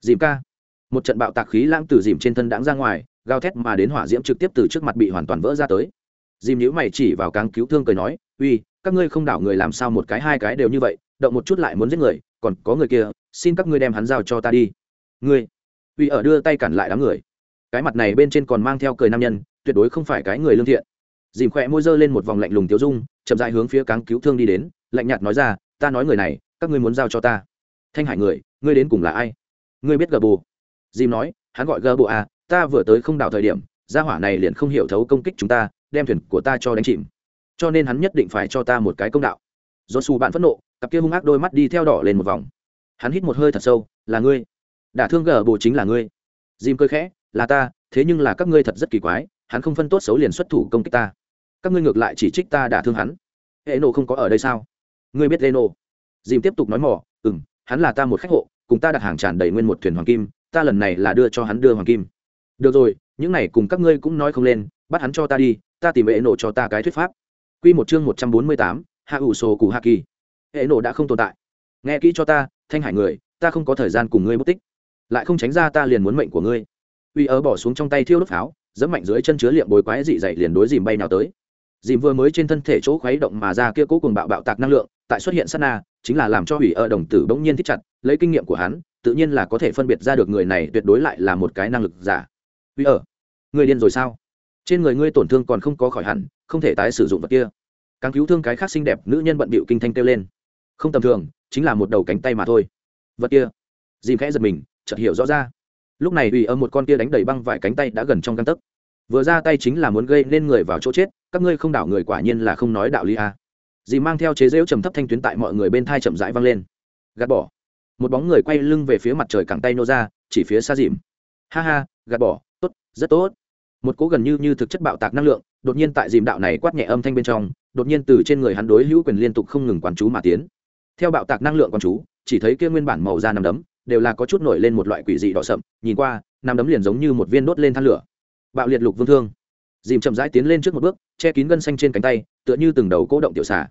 Dìm ca. Một trận bạo tạc khí lãng từ dìm trên thân đãng ra ngoài, gào thét mà đến hỏa diễm trực tiếp từ trước mặt bị hoàn toàn vỡ ra tới. Dìm nhữ mày chỉ vào cáng cứu thương cười nói, uy, các ngươi không đảo người làm sao một cái hai cái đều như vậy, động một chút lại muốn giết người, còn có người kia xin các ngươi đem hắn giao cho ta đi. Ngươi, uy ở đưa tay cản lại đám người. Cái mặt này bên trên còn mang theo cười nam nhân, tuyệt đối không phải cái người lương thiện. Dìm khỏe môi dơ lên một vòng lạnh lùng tiêu dung, chậm dại hướng phía cáng cứu thương đi đến, lạnh nhạt nói ra, ta nói người này, các ngươi muốn giao cho ta. Thanh hải người, ngươi đến cùng là ai? Ngươi biết gờ bù? Dìm nói, hắn gọi gờ bù à ta vừa tới không đảo thời điểm, gia hỏa này liền không hiểu thấu công kích chúng ta, đem thuyền của ta cho đánh chìm. Cho nên hắn nhất định phải cho ta một cái công đạo. Do xù bạn phẫn nộ, cặp kia hung ác đôi mắt đi theo đỏ lên một vòng hắn hít một hơi thật sâu, là ngươi. Đả thương gờ bù chính là ngươi. Dìm cơ khẽ, là ta, thế nhưng là các ngươi thật rất kỳ quái, hắn không phân tốt xấu liền xuất thủ công kích ta. Các ngươi ngược lại chỉ trích ta đả thương hắn. Hệ nộ không có ở đây sao? Ngươi biết lê nộ dìm tiếp tục nói mỏ ừ m hắn là ta một khách hộ, cùng ta đặt hàng tràn đầy nguyên một thuyền hoàng kim, ta lần này là đưa cho hắn đưa hoàng kim. Được rồi, những này cùng các ngươi cũng nói không lên, bắt hắn cho ta đi, ta tìm hệ nộ cho ta cái thuyết pháp. Q một chương một trăm bốn mươi tám, hạ ủ sổ cụ hạ kỳ. Hệ nộ đã không tồn tại nghe kỹ cho ta, thanh hải người, ta không có thời gian cùng ngươi mất tích. Lại không tránh ra ta liền muốn mệnh của ngươi. Uy ớ bỏ xuống trong tay thiêu đốt pháo dẫm mạnh dưới chân chứa liệm bồi quái dị dậy liền đối dìm bay nào tới. Dìm vừa mới trên thân thể chỗ khuấy động mà ra kia cố cùng bạo bạo tạc năng lượng, tại xuất hiện sát na, chính là làm cho hủy ở đồng tử bỗng nhiên thích chặt, lấy kinh nghiệm của hắn, tự nhiên là có thể phân biệt ra được người này tuyệt đối lại là một cái năng lực giả. Uy ở người điên rồi sao? Trên người ngươi tổn thương còn không có khỏi hẳn, không thể tái sử dụng vật kia. Càng cứu thương cái khác xinh đẹp nữ nhân bận bịu kinh thanh kêu lên. Không tầm thường chính là một đầu cánh tay mà thôi. Vật kia. Dìm khẽ giật mình, chợt hiểu rõ ra. Lúc này ủy ở một con kia đánh đầy băng vải cánh tay đã gần trong căn tấc. Vừa ra tay chính là muốn gây nên người vào chỗ chết, các ngươi không đảo người quả nhiên là không nói đạo lý a. À. dì mang theo chế rễu trầm thấp thanh tuyến tại mọi người bên thai chậm rãi vang lên. Gạt bỏ. Một bóng người quay lưng về phía mặt trời cẳng tay nô ra, chỉ phía xa dìm. Ha ha, gạt bỏ, tốt, rất tốt. Một cố gần như như thực chất bạo tạc năng lượng, đột nhiên tại dìm đạo này quát nhẹ âm thanh bên trong, đột nhiên từ trên người hắn đối hữu quyền liên tục không ngừng quán chú mà tiến theo bạo tạc năng lượng con chú, chỉ thấy kia nguyên bản màu da nằm đấm đều là có chút nổi lên một loại quỷ dị đỏ sậm, nhìn qua, nằm đấm liền giống như một viên đốt lên than lửa. Bạo liệt lục vương thương. Dìm chậm rãi tiến lên trước một bước, che kín gân xanh trên cánh tay, tựa như từng đầu cố động tiểu xả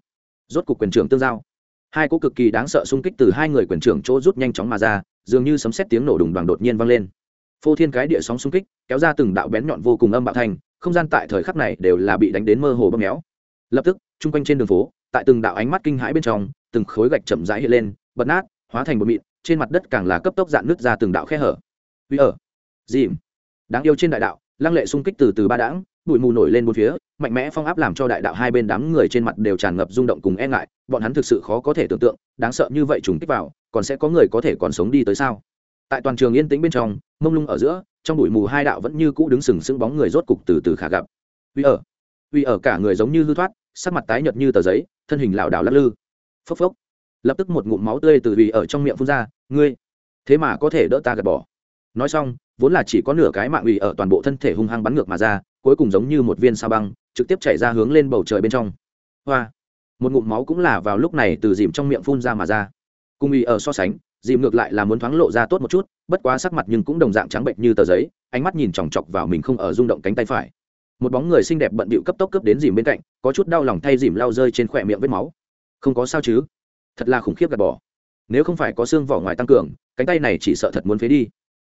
rốt cục quyền trưởng tương giao. Hai cỗ cực kỳ đáng sợ xung kích từ hai người quyền trưởng chỗ rút nhanh chóng mà ra, dường như sấm xét tiếng nổ đùng đoàn đột nhiên vang lên. Phô thiên cái địa sóng xung kích, kéo ra từng đạo bén nhọn vô cùng âm bạo thành, không gian tại thời khắc này đều là bị đánh đến mơ hồ bơm méo. Lập tức, chung quanh trên đường phố tại từng đạo ánh mắt kinh hãi bên trong, từng khối gạch chậm rãi hiện lên, bật nát, hóa thành bột mịn, trên mặt đất càng là cấp tốc dạn nứt ra từng đạo khe hở. Uy ở, dìm. Đáng yêu trên đại đạo, lăng lệ xung kích từ từ ba đãng, bụi mù nổi lên bốn phía, mạnh mẽ phong áp làm cho đại đạo hai bên đám người trên mặt đều tràn ngập rung động cùng e ngại, bọn hắn thực sự khó có thể tưởng tượng, đáng sợ như vậy trùng kích vào, còn sẽ có người có thể còn sống đi tới sao? Tại toàn trường yên tĩnh bên trong, mông lung ở giữa, trong bụi mù hai đạo vẫn như cũ đứng sừng sững bóng người rốt cục từ từ khả gặp. Uy ở uy ở cả người giống như hư thoát sắc mặt tái nhợt như tờ giấy, thân hình lảo đảo lắc lư. Phốc phốc. Lập tức một ngụm máu tươi từ vì ở trong miệng phun ra, ngươi, thế mà có thể đỡ ta gạt bỏ. Nói xong, vốn là chỉ có nửa cái mạng ủy ở toàn bộ thân thể hung hăng bắn ngược mà ra, cuối cùng giống như một viên sao băng, trực tiếp chạy ra hướng lên bầu trời bên trong. Hoa. Một ngụm máu cũng là vào lúc này từ dìm trong miệng phun ra mà ra. Cùng ủy ở so sánh, dìm ngược lại là muốn thoáng lộ ra tốt một chút, bất quá sắc mặt nhưng cũng đồng dạng trắng bệnh như tờ giấy, ánh mắt nhìn chòng chọc vào mình không ở rung động cánh tay phải một bóng người xinh đẹp bận bịu cấp tốc cấp đến dìm bên cạnh, có chút đau lòng thay dìm lao rơi trên khỏe miệng vết máu. Không có sao chứ? Thật là khủng khiếp gạt bỏ. Nếu không phải có xương vỏ ngoài tăng cường, cánh tay này chỉ sợ thật muốn phế đi.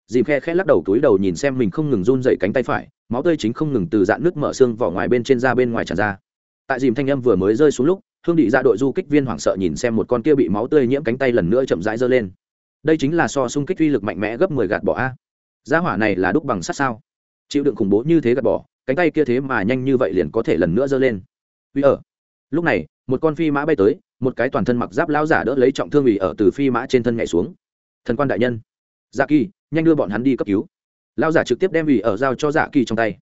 Dìm khe khẽ lắc đầu túi đầu nhìn xem mình không ngừng run dậy cánh tay phải, máu tươi chính không ngừng từ dạn nước mở xương vỏ ngoài bên trên ra bên ngoài tràn ra. Tại dìm thanh âm vừa mới rơi xuống lúc, hương đị ra đội du kích viên hoảng sợ nhìn xem một con kia bị máu tươi nhiễm cánh tay lần nữa chậm rãi giơ lên. Đây chính là so xung kích uy lực mạnh mẽ gấp mười gạt bỏ a. Gia hỏa này là đúc bằng sắt sao? Chịu đựng khủng bố như thế gạt bỏ cánh tay kia thế mà nhanh như vậy liền có thể lần nữa giơ lên. Uy ở. Lúc này, một con phi mã bay tới, một cái toàn thân mặc giáp lao giả đỡ lấy trọng thương ủy ở từ phi mã trên thân nhảy xuống. Thần quan đại nhân. Dạ kỳ, nhanh đưa bọn hắn đi cấp cứu. Lao giả trực tiếp đem ủy ở giao cho dạ kỳ trong tay.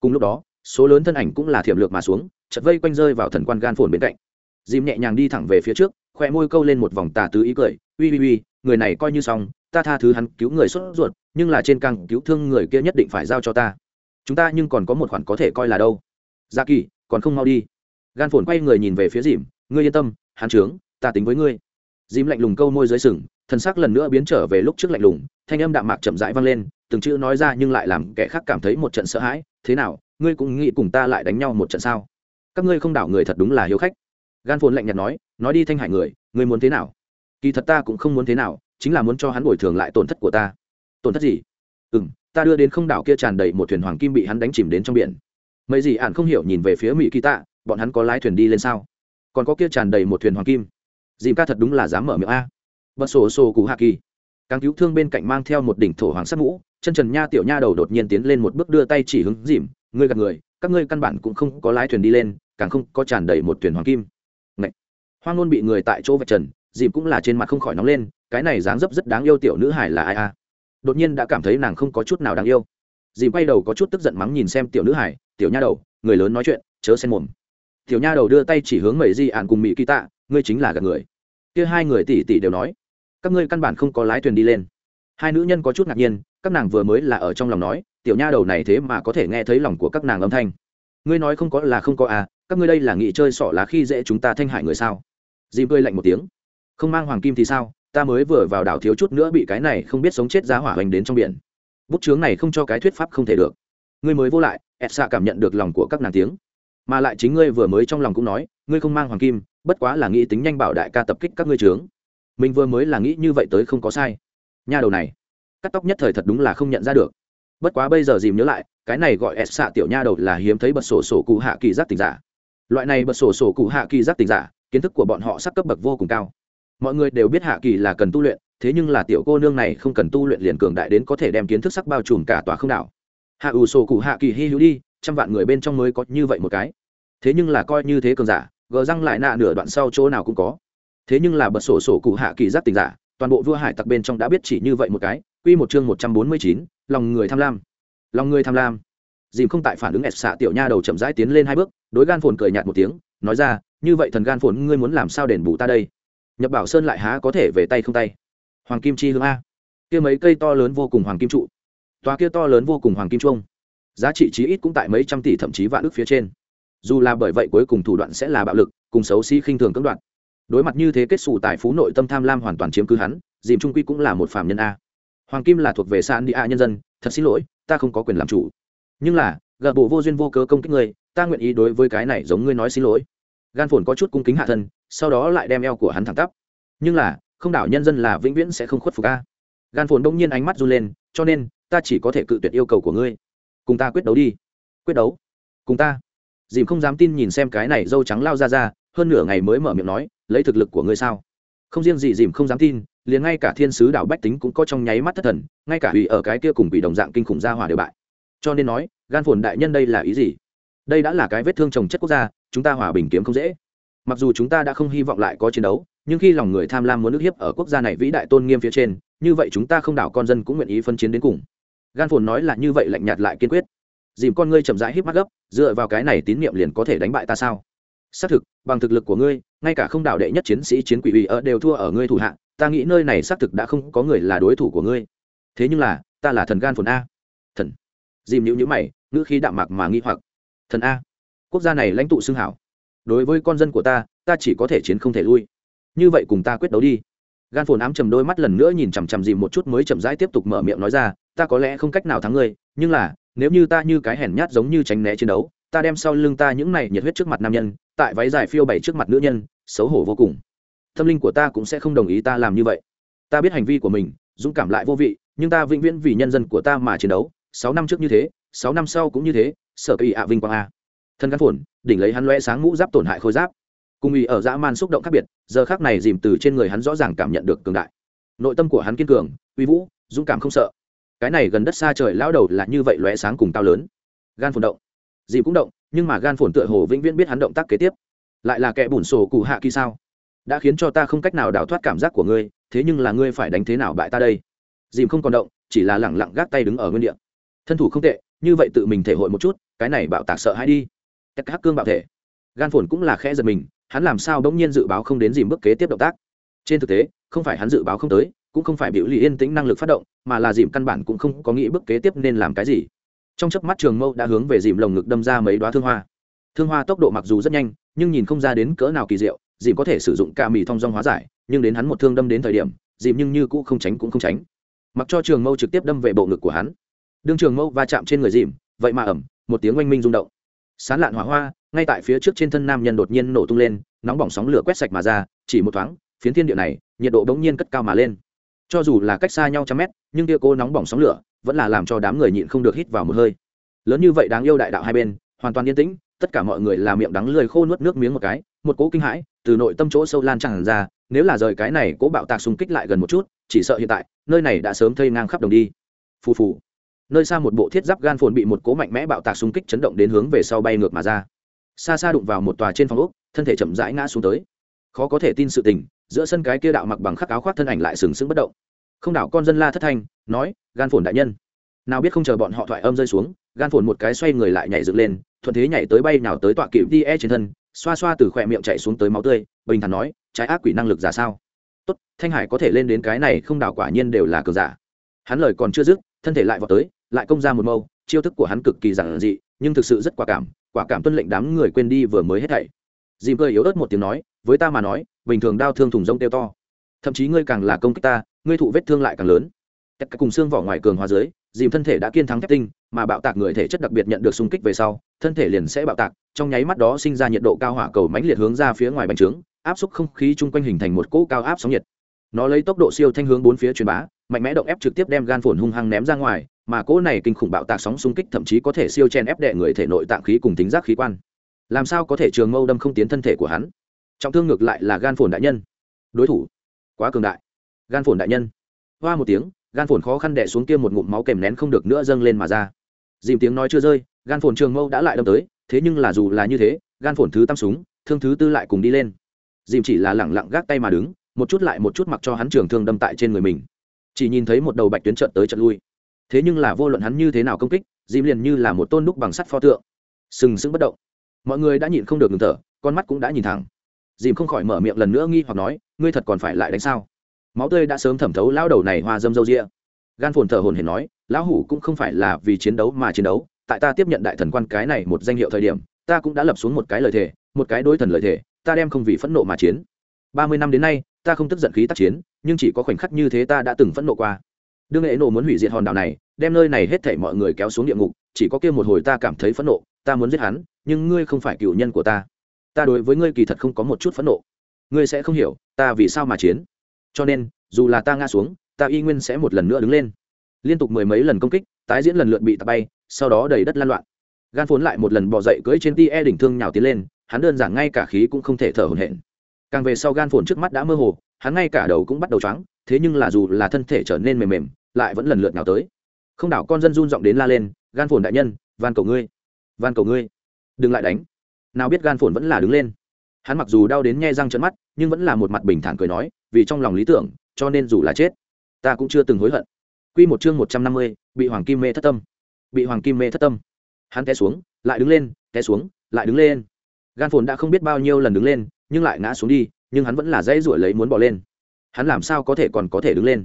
Cùng lúc đó, số lớn thân ảnh cũng là thiểm lược mà xuống chật vây quanh rơi vào thần quan gan phồn bên cạnh. Dìm nhẹ nhàng đi thẳng về phía trước khoe môi câu lên một vòng tà tứ ý cười, uy uy uy, người này coi như xong, ta tha thứ hắn cứu người xuất ruột, nhưng là trên càng cứu thương người kia nhất định phải giao cho ta chúng ta nhưng còn có một khoản có thể coi là đâu. Gia kỳ, còn không mau đi. Gan phồn quay người nhìn về phía dìm, ngươi yên tâm hắn trướng, ta tính với ngươi. Dìm lạnh lùng câu môi dưới sừng, thân xác lần nữa biến trở về lúc trước lạnh lùng, thanh âm đạm mạc chậm rãi vang lên, từng chữ nói ra nhưng lại làm kẻ khác cảm thấy một trận sợ hãi, thế nào, ngươi cũng nghĩ cùng ta lại đánh nhau một trận sao? Các ngươi không đảo người thật đúng là hiếu khách. Gan phồn lạnh nhạt nói nói đi thanh hải người, ngươi muốn thế nào? Kỳ thật ta cũng không muốn thế nào, chính là muốn cho hắn bồi thường lại tổn thất của ta. Tổn thất gì? Ừ m ta đưa đến không đảo kia tràn đầy một thuyền hoàng kim bị hắn đánh chìm đến trong biển. Mấy gì ạn không hiểu nhìn về phía mỹ kỳ tạ, bọn hắn có lái thuyền đi lên sao? Còn có kia tràn đầy một thuyền hoàng kim. Dìm ca thật đúng là dám mở miệng a. Bật sổ sổ cụ hạ kỳ. Càng cứu thương bên cạnh mang theo một đỉnh thổ hoàng sắt mũ, chân trần nha tiểu nha đầu đột nhiên tiến lên một bước đưa tay chỉ hướng dìm, ngươi gạt người, các ngươi căn bản cũng không có lái thuyền đi lên, càng không có tràn đầy một thuyền hoàng kim. Ngậy! hoang ngôn bị người tại chỗ vạch trần, dìm cũng là trên mặt không khỏi nóng lên, cái này dáng dấp rất đáng yêu tiểu nữ hải là ai a? Đột nhiên đã cảm thấy nàng không có chút nào đáng yêu. Dìm quay đầu có chút tức giận mắng nhìn xem tiểu nữ hải tiểu nha đầu, người lớn nói chuyện, chớ xen mồm. Tiểu nha đầu đưa tay chỉ hướng mẩy di ạn cùng mỹ kỳ tạ, ngươi chính là gạt người. Kia hai người tỷ tỷ đều nói, các ngươi căn bản không có lái thuyền đi lên. Hai nữ nhân có chút ngạc nhiên, các nàng vừa mới là ở trong lòng nói, tiểu nha đầu này thế mà có thể nghe thấy lòng của các nàng âm thanh. Ngươi nói không có là không có à các ngươi đây là nghị chơi sỏ lá khi dễ chúng ta thanh hại người sao? Dìm cười lạnh một tiếng, không mang hoàng kim thì sao? Ta mới vừa vào đảo thiếu chút nữa bị cái này không biết sống chết giá hỏa hoành đến trong biển. Bút chướng này không cho cái thuyết pháp không thể được. Ngươi mới vô lại ẹt xạ cảm nhận được lòng của các nàng tiếng. Mà lại chính ngươi vừa mới trong lòng cũng nói, ngươi không mang hoàng kim, bất quá là nghĩ tính nhanh bảo đại ca tập kích các ngươi trướng mình vừa mới là nghĩ như vậy tới không có sai. Nha đầu này, cắt tóc nhất thời thật đúng là không nhận ra được. Bất quá bây giờ dìm nhớ lại, cái này gọi ẹt xạ tiểu nha đầu là hiếm thấy bật sổ sổ cụ hạ kỳ giác tình giả. Loại này bật sổ sổ cụ hạ kỳ giác tình giả, kiến thức của bọn họ sắc cấp bậc vô cùng cao mọi người đều biết hạ kỳ là cần tu luyện, thế nhưng là tiểu cô nương này không cần tu luyện liền cường đại đến có thể đem kiến thức sắc bao trùm cả tòa không đảo. Hạ ủ sổ cụ hạ kỳ hy hữu đi, trăm vạn người bên trong mới có như vậy một cái. Thế nhưng là coi như thế cường giả, gờ răng lại nạ nửa đoạn sau chỗ nào cũng có. Thế nhưng là bật sổ sổ cụ hạ kỳ giác tình giả, toàn bộ vua hải tặc bên trong đã biết chỉ như vậy một cái. Quy một chương một trăm bốn mươi chín, lòng người tham lam. Lòng người tham lam. Dìm không tại phản ứng ẹt xạ tiểu nha đầu chậm rãi tiến lên hai bước, đối gan phồn cười nhạt một tiếng, nói ra, như vậy thần gan phồn ngươi muốn làm sao đền bù ta đây? Nhập bảo sơn lại há có thể về tay không tay? Hoàng kim chi hương a. Kia mấy cây to lớn vô cùng hoàng kim trụ. Tòa kia to lớn vô cùng hoàng kim trung giá trị chí ít cũng tại mấy trăm tỷ thậm chí vạn ước phía trên. Dù là bởi vậy cuối cùng thủ đoạn sẽ là bạo lực cùng xấu xí khinh thường cưỡng đoạn đối mặt như thế kết xù tài phú nội tâm tham lam hoàn toàn chiếm cứ hắn dìm trung quy cũng là một phạm nhân a. Hoàng kim là thuộc về san đi a nhân dân thật xin lỗi ta không có quyền làm chủ. Nhưng là gợ bộ vô duyên vô cớ công kích người, ta nguyện ý đối với cái này giống ngươi nói xin lỗi. Gan phồn có chút cung kính hạ thân sau đó lại đem eo của hắn thẳng tắp. Nhưng là, không đảo nhân dân là vĩnh viễn sẽ không khuất phục ca gan phồn đông nhiên ánh mắt run lên, cho nên, ta chỉ có thể cự tuyệt yêu cầu của ngươi. Cùng ta quyết đấu đi. Quyết đấu? Cùng ta. Dìm không dám tin nhìn xem cái này dâu trắng lao ra ra, hơn nửa ngày mới mở miệng nói, lấy thực lực của ngươi sao? Không riêng gì dìm không dám tin, liền ngay cả thiên sứ đảo bách tính cũng có trong nháy mắt thất thần, ngay cả hủy ở cái kia cùng bị đồng dạng kinh khủng gia hỏa đều bại. Cho nên nói, gan phồn đại nhân đây là ý gì? Đây đã là cái vết thương trồng chất quốc gia, chúng ta hòa bình kiếm không dễ mặc dù chúng ta đã không hy vọng lại có chiến đấu, nhưng khi lòng người tham lam muốn nước hiếp ở quốc gia này vĩ đại tôn nghiêm phía trên, như vậy chúng ta không đảo con dân cũng nguyện ý phân chiến đến cùng. Gan phồn nói là như vậy lạnh nhạt lại kiên quyết. Dìm con ngươi chậm rãi híp mắt gấp, dựa vào cái này tín nhiệm liền có thể đánh bại ta sao? Xác thực, bằng thực lực của ngươi, ngay cả không đảo đệ nhất chiến sĩ chiến quỷ ủy ở đều thua ở ngươi thủ hạ, ta nghĩ nơi này xác thực đã không có người là đối thủ của ngươi. Thế nhưng là, ta là thần gan phồn a. Thần. Dìm nhữ nhữ mày, ngữ khí đạm mạc mà nghi hoặc. Thần a. Quốc gia này lãnh tụ xưng hảo đối với con dân của ta ta chỉ có thể chiến không thể lui. Như vậy cùng ta quyết đấu đi. Gan phồn ám chầm đôi mắt lần nữa nhìn chằm chằm dìm một chút mới chậm rãi tiếp tục mở miệng nói ra, ta có lẽ không cách nào thắng ngươi, nhưng là, nếu như ta như cái hèn nhát giống như tránh né chiến đấu, ta đem sau lưng ta những này nhiệt huyết trước mặt nam nhân, tại váy dài phiêu bày trước mặt nữ nhân, xấu hổ vô cùng. Tâm linh của ta cũng sẽ không đồng ý ta làm như vậy. Ta biết hành vi của mình, dũng cảm lại vô vị, nhưng ta vĩnh viễn vì nhân dân của ta mà chiến đấu. Sáu năm trước như thế, sáu năm sau cũng như thế, sở kỳ ạ vinh quang a thân gắn phồn, đỉnh lấy hắn loe sáng mũ giáp tổn hại khôi giáp. Cùng ý ở dã man xúc động khác biệt, giờ khác này dìm từ trên người hắn rõ ràng cảm nhận được cường đại. Nội tâm của hắn kiên cường, uy vũ, dũng cảm không sợ. Cái này gần đất xa trời lao đầu là như vậy lóe sáng cùng cao lớn. Gan phồn động. Dìm cũng động, nhưng mà gan phồn tựa hồ vĩnh viễn biết hắn động tác kế tiếp. Lại là kẻ bùn sổ cụ hạ kỳ sao? Đã khiến cho ta không cách nào đào thoát cảm giác của ngươi, thế nhưng là ngươi phải đánh thế nào bại ta đây? Dìm không còn động, chỉ là lẳng lặng gác tay đứng ở nguyên địa. Thân thủ không tệ, như vậy tự mình thể hội một chút, cái này bảo tạc sợ hãi đi tất hắc cương bạo thể. Gan phồn cũng là khẽ giật mình, hắn làm sao bỗng nhiên dự báo không đến dìm bước kế tiếp động tác. Trên thực tế, không phải hắn dự báo không tới, cũng không phải biểu lì yên tĩnh năng lực phát động, mà là dìm căn bản cũng không có nghĩ bước kế tiếp nên làm cái gì. Trong chớp mắt trường mâu đã hướng về dìm lồng ngực đâm ra mấy đoá thương hoa. Thương hoa tốc độ mặc dù rất nhanh, nhưng nhìn không ra đến cỡ nào kỳ diệu, dìm có thể sử dụng ca mì thong dong hóa giải, nhưng đến hắn một thương đâm đến thời điểm, dìm nhưng như cũ không tránh cũng không tránh. Mặc cho trường mâu trực tiếp đâm về bộ ngực của hắn. Đương trường mâu va chạm trên người dìm, vậy mà ẩm, một tiếng oanh minh rung động sán lạn hỏa hoa, ngay tại phía trước trên thân nam nhân đột nhiên nổ tung lên, nóng bỏng sóng lửa quét sạch mà ra, chỉ một thoáng, phiến thiên địa này, nhiệt độ bỗng nhiên cất cao mà lên. Cho dù là cách xa nhau trăm mét, nhưng kia cô nóng bỏng sóng lửa vẫn là làm cho đám người nhịn không được hít vào một hơi. Lớn như vậy đáng yêu đại đạo hai bên, hoàn toàn yên tĩnh, tất cả mọi người làm miệng đắng lười khô nuốt nước miếng một cái, một cỗ kinh hãi từ nội tâm chỗ sâu lan tràn ra, nếu là rời cái này cỗ bạo tạc xung kích lại gần một chút, chỉ sợ hiện tại, nơi này đã sớm thây ngang khắp đồng đi. Phù phù nơi xa một bộ thiết giáp gan phồn bị một cố mạnh mẽ bạo tạc xung kích chấn động đến hướng về sau bay ngược mà ra. Xa xa đụng vào một tòa trên phòng ốc, thân thể chậm rãi ngã xuống tới. Khó có thể tin sự tình, giữa sân cái kia đạo mặc bằng khắc áo khoác thân ảnh lại sừng sững bất động. Không đảo con dân la thất thanh, nói, gan phồn đại nhân. Nào biết không chờ bọn họ thoại âm rơi xuống, gan phồn một cái xoay người lại nhảy dựng lên, thuận thế nhảy tới bay nào tới tọa kỵ đi e trên thân, xoa xoa từ khỏe miệng chạy xuống tới máu tươi, bình thản nói, trái ác quỷ năng lực giả sao? Tốt, thanh hải có thể lên đến cái này không đảo quả nhiên đều là cờ giả. Hắn lời còn chưa dứt, thân thể lại vào tới lại công ra một mâu, chiêu thức của hắn cực kỳ giản dị, nhưng thực sự rất quả cảm quả cảm tuân lệnh đám người quên đi vừa mới hết thảy. Dìm cười yếu ớt một tiếng nói, với ta mà nói, bình thường đau thương thùng rông tiêu to, thậm chí ngươi càng là công kích ta, ngươi thụ vết thương lại càng lớn. Tất cả cùng xương vỏ ngoài cường hóa dưới, dìm thân thể đã kiên thắng thép tinh, mà bạo tạc người thể chất đặc biệt nhận được xung kích về sau, thân thể liền sẽ bạo tạc, trong nháy mắt đó sinh ra nhiệt độ cao hỏa cầu mãnh liệt hướng ra phía ngoài bành trướng, áp suất không khí chung quanh hình thành một cỗ cao áp sóng nhiệt nó lấy tốc độ siêu thanh hướng bốn phía truyền bá, mạnh mẽ động ép trực tiếp đem gan phồn hung hăng ném ra ngoài, mà cỗ này kinh khủng bạo tạc sóng xung kích thậm chí có thể siêu chen ép đệ người thể nội tạng khí cùng tính giác khí quan. Làm sao có thể trường mâu đâm không tiến thân thể của hắn? Trọng thương ngược lại là gan phồn đại nhân. Đối thủ. Quá cường đại. Gan phồn đại nhân. Hoa một tiếng, gan phồn khó khăn đẻ xuống kia một ngụm máu kèm nén không được nữa dâng lên mà ra. Dìm tiếng nói chưa rơi, gan phồn trường mâu đã lại đâm tới, thế nhưng là dù là như thế, gan phồn thứ tam súng, thương thứ tư lại cùng đi lên. Dìm chỉ là lẳng lặng gác tay mà đứng một chút lại một chút mặc cho hắn trường thương đâm tại trên người mình. Chỉ nhìn thấy một đầu bạch tuyến trận tới trận lui. Thế nhưng là vô luận hắn như thế nào công kích dìm liền như là một tôn đúc bằng sắt pho tượng. Sừng sững bất động. Mọi người đã nhìn không được ngừng thở, con mắt cũng đã nhìn thẳng. Dìm không khỏi mở miệng lần nữa nghi hoặc nói, ngươi thật còn phải lại đánh sao? Máu tươi đã sớm thẩm thấu lão đầu này hoa dâm dâu rịa gan phồn thở hồn hển nói, lão hủ cũng không phải là vì chiến đấu mà chiến đấu, tại ta tiếp nhận đại thần quan cái này một danh hiệu thời điểm, ta cũng đã lập xuống một cái lời thề, một cái đối thần lời thề, ta đem không vì phẫn nộ mà chiến. Ba mươi năm đến nay ta không tức giận khí tác chiến, nhưng chỉ có khoảnh khắc như thế ta đã từng phẫn nộ qua. Đương nghệ nộ muốn hủy diệt hòn đảo này, đem nơi này hết thảy mọi người kéo xuống địa ngục, chỉ có kia một hồi ta cảm thấy phẫn nộ, ta muốn giết hắn, nhưng ngươi không phải cựu nhân của ta. Ta đối với ngươi kỳ thật không có một chút phẫn nộ. Ngươi sẽ không hiểu, ta vì sao mà chiến. Cho nên, dù là ta ngã xuống, ta y nguyên sẽ một lần nữa đứng lên. Liên tục mười mấy lần công kích, tái diễn lần lượt bị tạt bay, sau đó đầy đất lan loạn. Gan phốn lại một lần bỏ dậy cưỡi trên ti e đỉnh thương nhào tiến lên, hắn đơn giản ngay cả khí cũng không thể thở hổn hển càng về sau gan phồn trước mắt đã mơ hồ hắn ngay cả đầu cũng bắt đầu choáng thế nhưng là dù là thân thể trở nên mềm mềm lại vẫn lần lượt nào tới không đảo con dân run giọng đến la lên gan phồn đại nhân van cầu ngươi van cầu ngươi đừng lại đánh nào biết gan phồn vẫn là đứng lên hắn mặc dù đau đến nhe răng trận mắt nhưng vẫn là một mặt bình thản cười nói vì trong lòng lý tưởng cho nên dù là chết ta cũng chưa từng hối hận Quy một chương một trăm năm mươi, bị hoàng kim mê thất tâm. Bị hoàng kim mê thất tâm. Hắn té xuống, lại đứng lên, té xuống, lại đứng lên. Gan phồn đã không biết bao nhiêu lần đứng lên, nhưng lại ngã xuống đi, nhưng hắn vẫn là dãy rủi lấy muốn bỏ lên. Hắn làm sao có thể còn có thể đứng lên?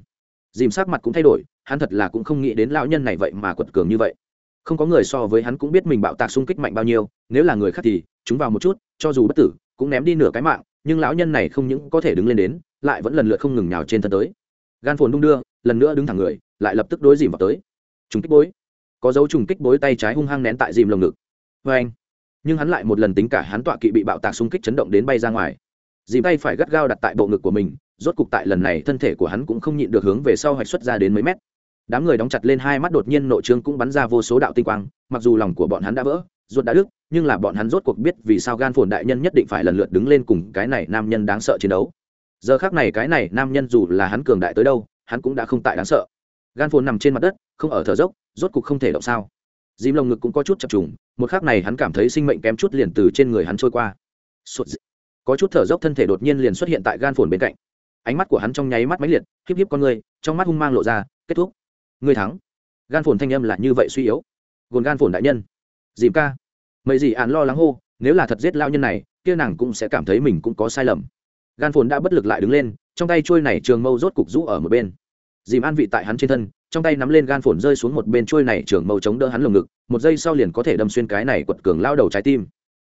Dìm sát mặt cũng thay đổi, hắn thật là cũng không nghĩ đến lão nhân này vậy mà quật cường như vậy. Không có người so với hắn cũng biết mình bạo tạc xung kích mạnh bao nhiêu, nếu là người khác thì chúng vào một chút, cho dù bất tử, cũng ném đi nửa cái mạng, nhưng lão nhân này không những có thể đứng lên đến, lại vẫn lần lượt không ngừng nhào trên thân tới gan phồn đung đưa lần nữa đứng thẳng người lại lập tức đối dìm vào tới trùng kích bối có dấu trùng kích bối tay trái hung hăng nén tại dìm lồng ngực vê anh nhưng hắn lại một lần tính cả hắn tọa kỵ bị bạo tạc xung kích chấn động đến bay ra ngoài. Dìm tay phải gắt gao đặt tại bộ ngực của mình, rốt cục tại lần này thân thể của hắn cũng không nhịn được hướng về sau hoạch xuất ra đến mấy mét. Đám người đóng chặt lên hai mắt đột nhiên nội trương cũng bắn ra vô số đạo tinh quang, mặc dù lòng của bọn hắn đã vỡ, ruột đã đứt, nhưng là bọn hắn rốt cuộc biết vì sao gan phồn đại nhân nhất định phải lần lượt đứng lên cùng cái này nam nhân đáng sợ chiến đấu. Giờ khác này cái này nam nhân dù là hắn cường đại tới đâu, hắn cũng đã không tại đáng sợ. Gan phồn nằm trên mặt đất, không ở thở dốc, rốt cuộc không thể động sao. Dìm lồng ngực cũng có chút chập trùng một khắc này hắn cảm thấy sinh mệnh kém chút liền từ trên người hắn trôi qua. Sụt có chút thở dốc thân thể đột nhiên liền xuất hiện tại gan phồn bên cạnh. Ánh mắt của hắn trong nháy mắt máy liệt híp híp con người, trong mắt hung mang lộ ra, kết thúc. Người thắng. Gan phồn thanh âm là như vậy suy yếu. Gồn gan phồn đại nhân. Dìm ca. Mấy gì án lo lắng hô, nếu là thật giết lao nhân này, kia nàng cũng sẽ cảm thấy mình cũng có sai lầm. Gan phồn đã bất lực lại đứng lên, trong tay trôi này trường mâu rốt cục rũ ở một bên dìm an vị tại hắn trên thân, trong tay nắm lên gan phổn rơi xuống một bên trôi này trường mâu chống đỡ hắn lồng ngực, một giây sau liền có thể đâm xuyên cái này quật cường lao đầu trái tim.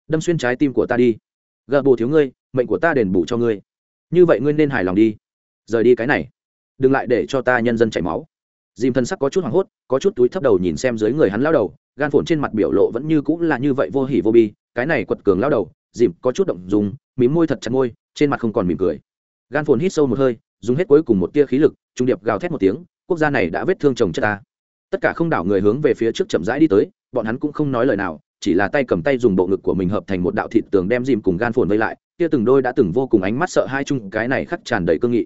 Đâm xuyên trái tim của ta đi. Gợ bù thiếu ngươi, mệnh của ta đền bù cho ngươi. Như vậy ngươi nên hài lòng đi. Rời đi cái này. Đừng lại để cho ta nhân dân chảy máu. Dìm thân sắc có chút hoảng hốt, có chút túi thấp đầu nhìn xem dưới người hắn lao đầu, gan phổn trên mặt biểu lộ vẫn như cũng là như vậy vô hỉ vô bi, cái này quật cường lao đầu, dìm có chút động dùng mím môi thật chặt môi, trên mặt không còn mỉm cười. Gan phồn hít sâu một hơi dùng hết cuối cùng một tia khí lực, trung điệp gào thét một tiếng, quốc gia này đã vết thương chồng chất ta. Tất cả không đảo người hướng về phía trước chậm rãi đi tới, bọn hắn cũng không nói lời nào, chỉ là tay cầm tay dùng bộ ngực của mình hợp thành một đạo thịt tường đem dìm cùng gan phồn vây lại, kia từng đôi đã từng vô cùng ánh mắt sợ hai chung, cái này khắc tràn đầy cương nghị.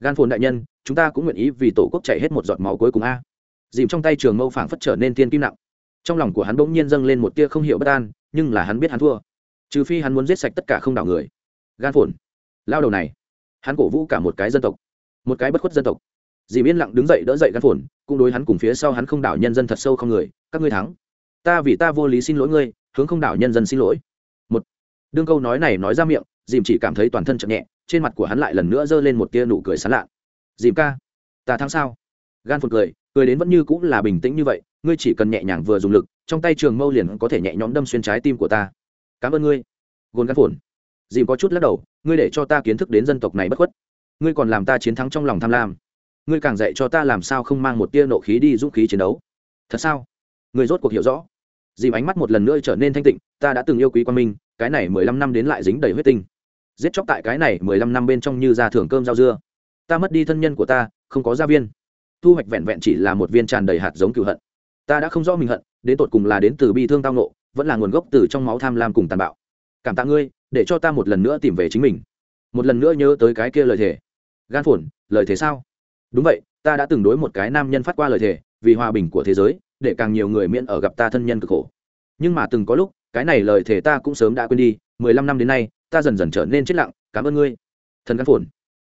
Gan phồn đại nhân, chúng ta cũng nguyện ý vì tổ quốc chạy hết một giọt máu cuối cùng a. Dìm trong tay trường mâu phảng phất trở nên tiên kim nặng. Trong lòng của hắn bỗng nhiên dâng lên một tia không hiểu bất an, nhưng là hắn biết hắn thua. Trừ phi hắn muốn giết sạch tất cả không đảo người. Gan phồn, lao đầu này hắn cổ vũ cả một cái dân tộc, một cái bất khuất dân tộc. Dì yên lặng đứng dậy đỡ dậy gan phồn, cũng đối hắn cùng phía sau hắn không đảo nhân dân thật sâu không người, các ngươi thắng. Ta vì ta vô lý xin lỗi ngươi, hướng không đảo nhân dân xin lỗi. Một, đương câu nói này nói ra miệng, dìm chỉ cảm thấy toàn thân chậm nhẹ, trên mặt của hắn lại lần nữa giơ lên một tia nụ cười sán lạ. Dìm ca, ta thắng sao? Gan phồn cười cười đến vẫn như cũng là bình tĩnh như vậy, ngươi chỉ cần nhẹ nhàng vừa dùng lực, trong tay trường mâu liền có thể nhẹ nhõm đâm xuyên trái tim của ta. Cảm ơn ngươi. Gồn gan phồn dìm có chút lắc đầu, ngươi để cho ta kiến thức đến dân tộc này bất khuất. Ngươi còn làm ta chiến thắng trong lòng tham lam. Ngươi càng dạy cho ta làm sao không mang một tia nộ khí đi dũng khí chiến đấu. Thật sao? Ngươi rốt cuộc hiểu rõ. Dìm ánh mắt một lần nữa trở nên thanh tịnh, ta đã từng yêu quý quan minh, cái này mười lăm năm đến lại dính đầy huyết tinh. Giết chóc tại cái này mười lăm năm bên trong như ra thưởng cơm rau dưa. Ta mất đi thân nhân của ta, không có gia viên. Thu hoạch vẹn vẹn chỉ là một viên tràn đầy hạt giống cựu hận. Ta đã không rõ mình hận, đến tột cùng là đến từ bi thương tao nộ vẫn là nguồn gốc từ trong máu tham lam cùng tàn bạo. Cảm tạ ngươi để cho ta một lần nữa tìm về chính mình. Một lần nữa nhớ tới cái kia lời thề. Gan phổn lời thề sao? Đúng vậy, ta đã từng đối một cái nam nhân phát qua lời thề, vì hòa bình của thế giới, để càng nhiều người miễn ở gặp ta thân nhân cực khổ. Nhưng mà từng có lúc, cái này lời thề ta cũng sớm đã quên đi, mười lăm năm đến nay, ta dần dần trở nên chết lặng, cảm ơn ngươi. Thần gan phổn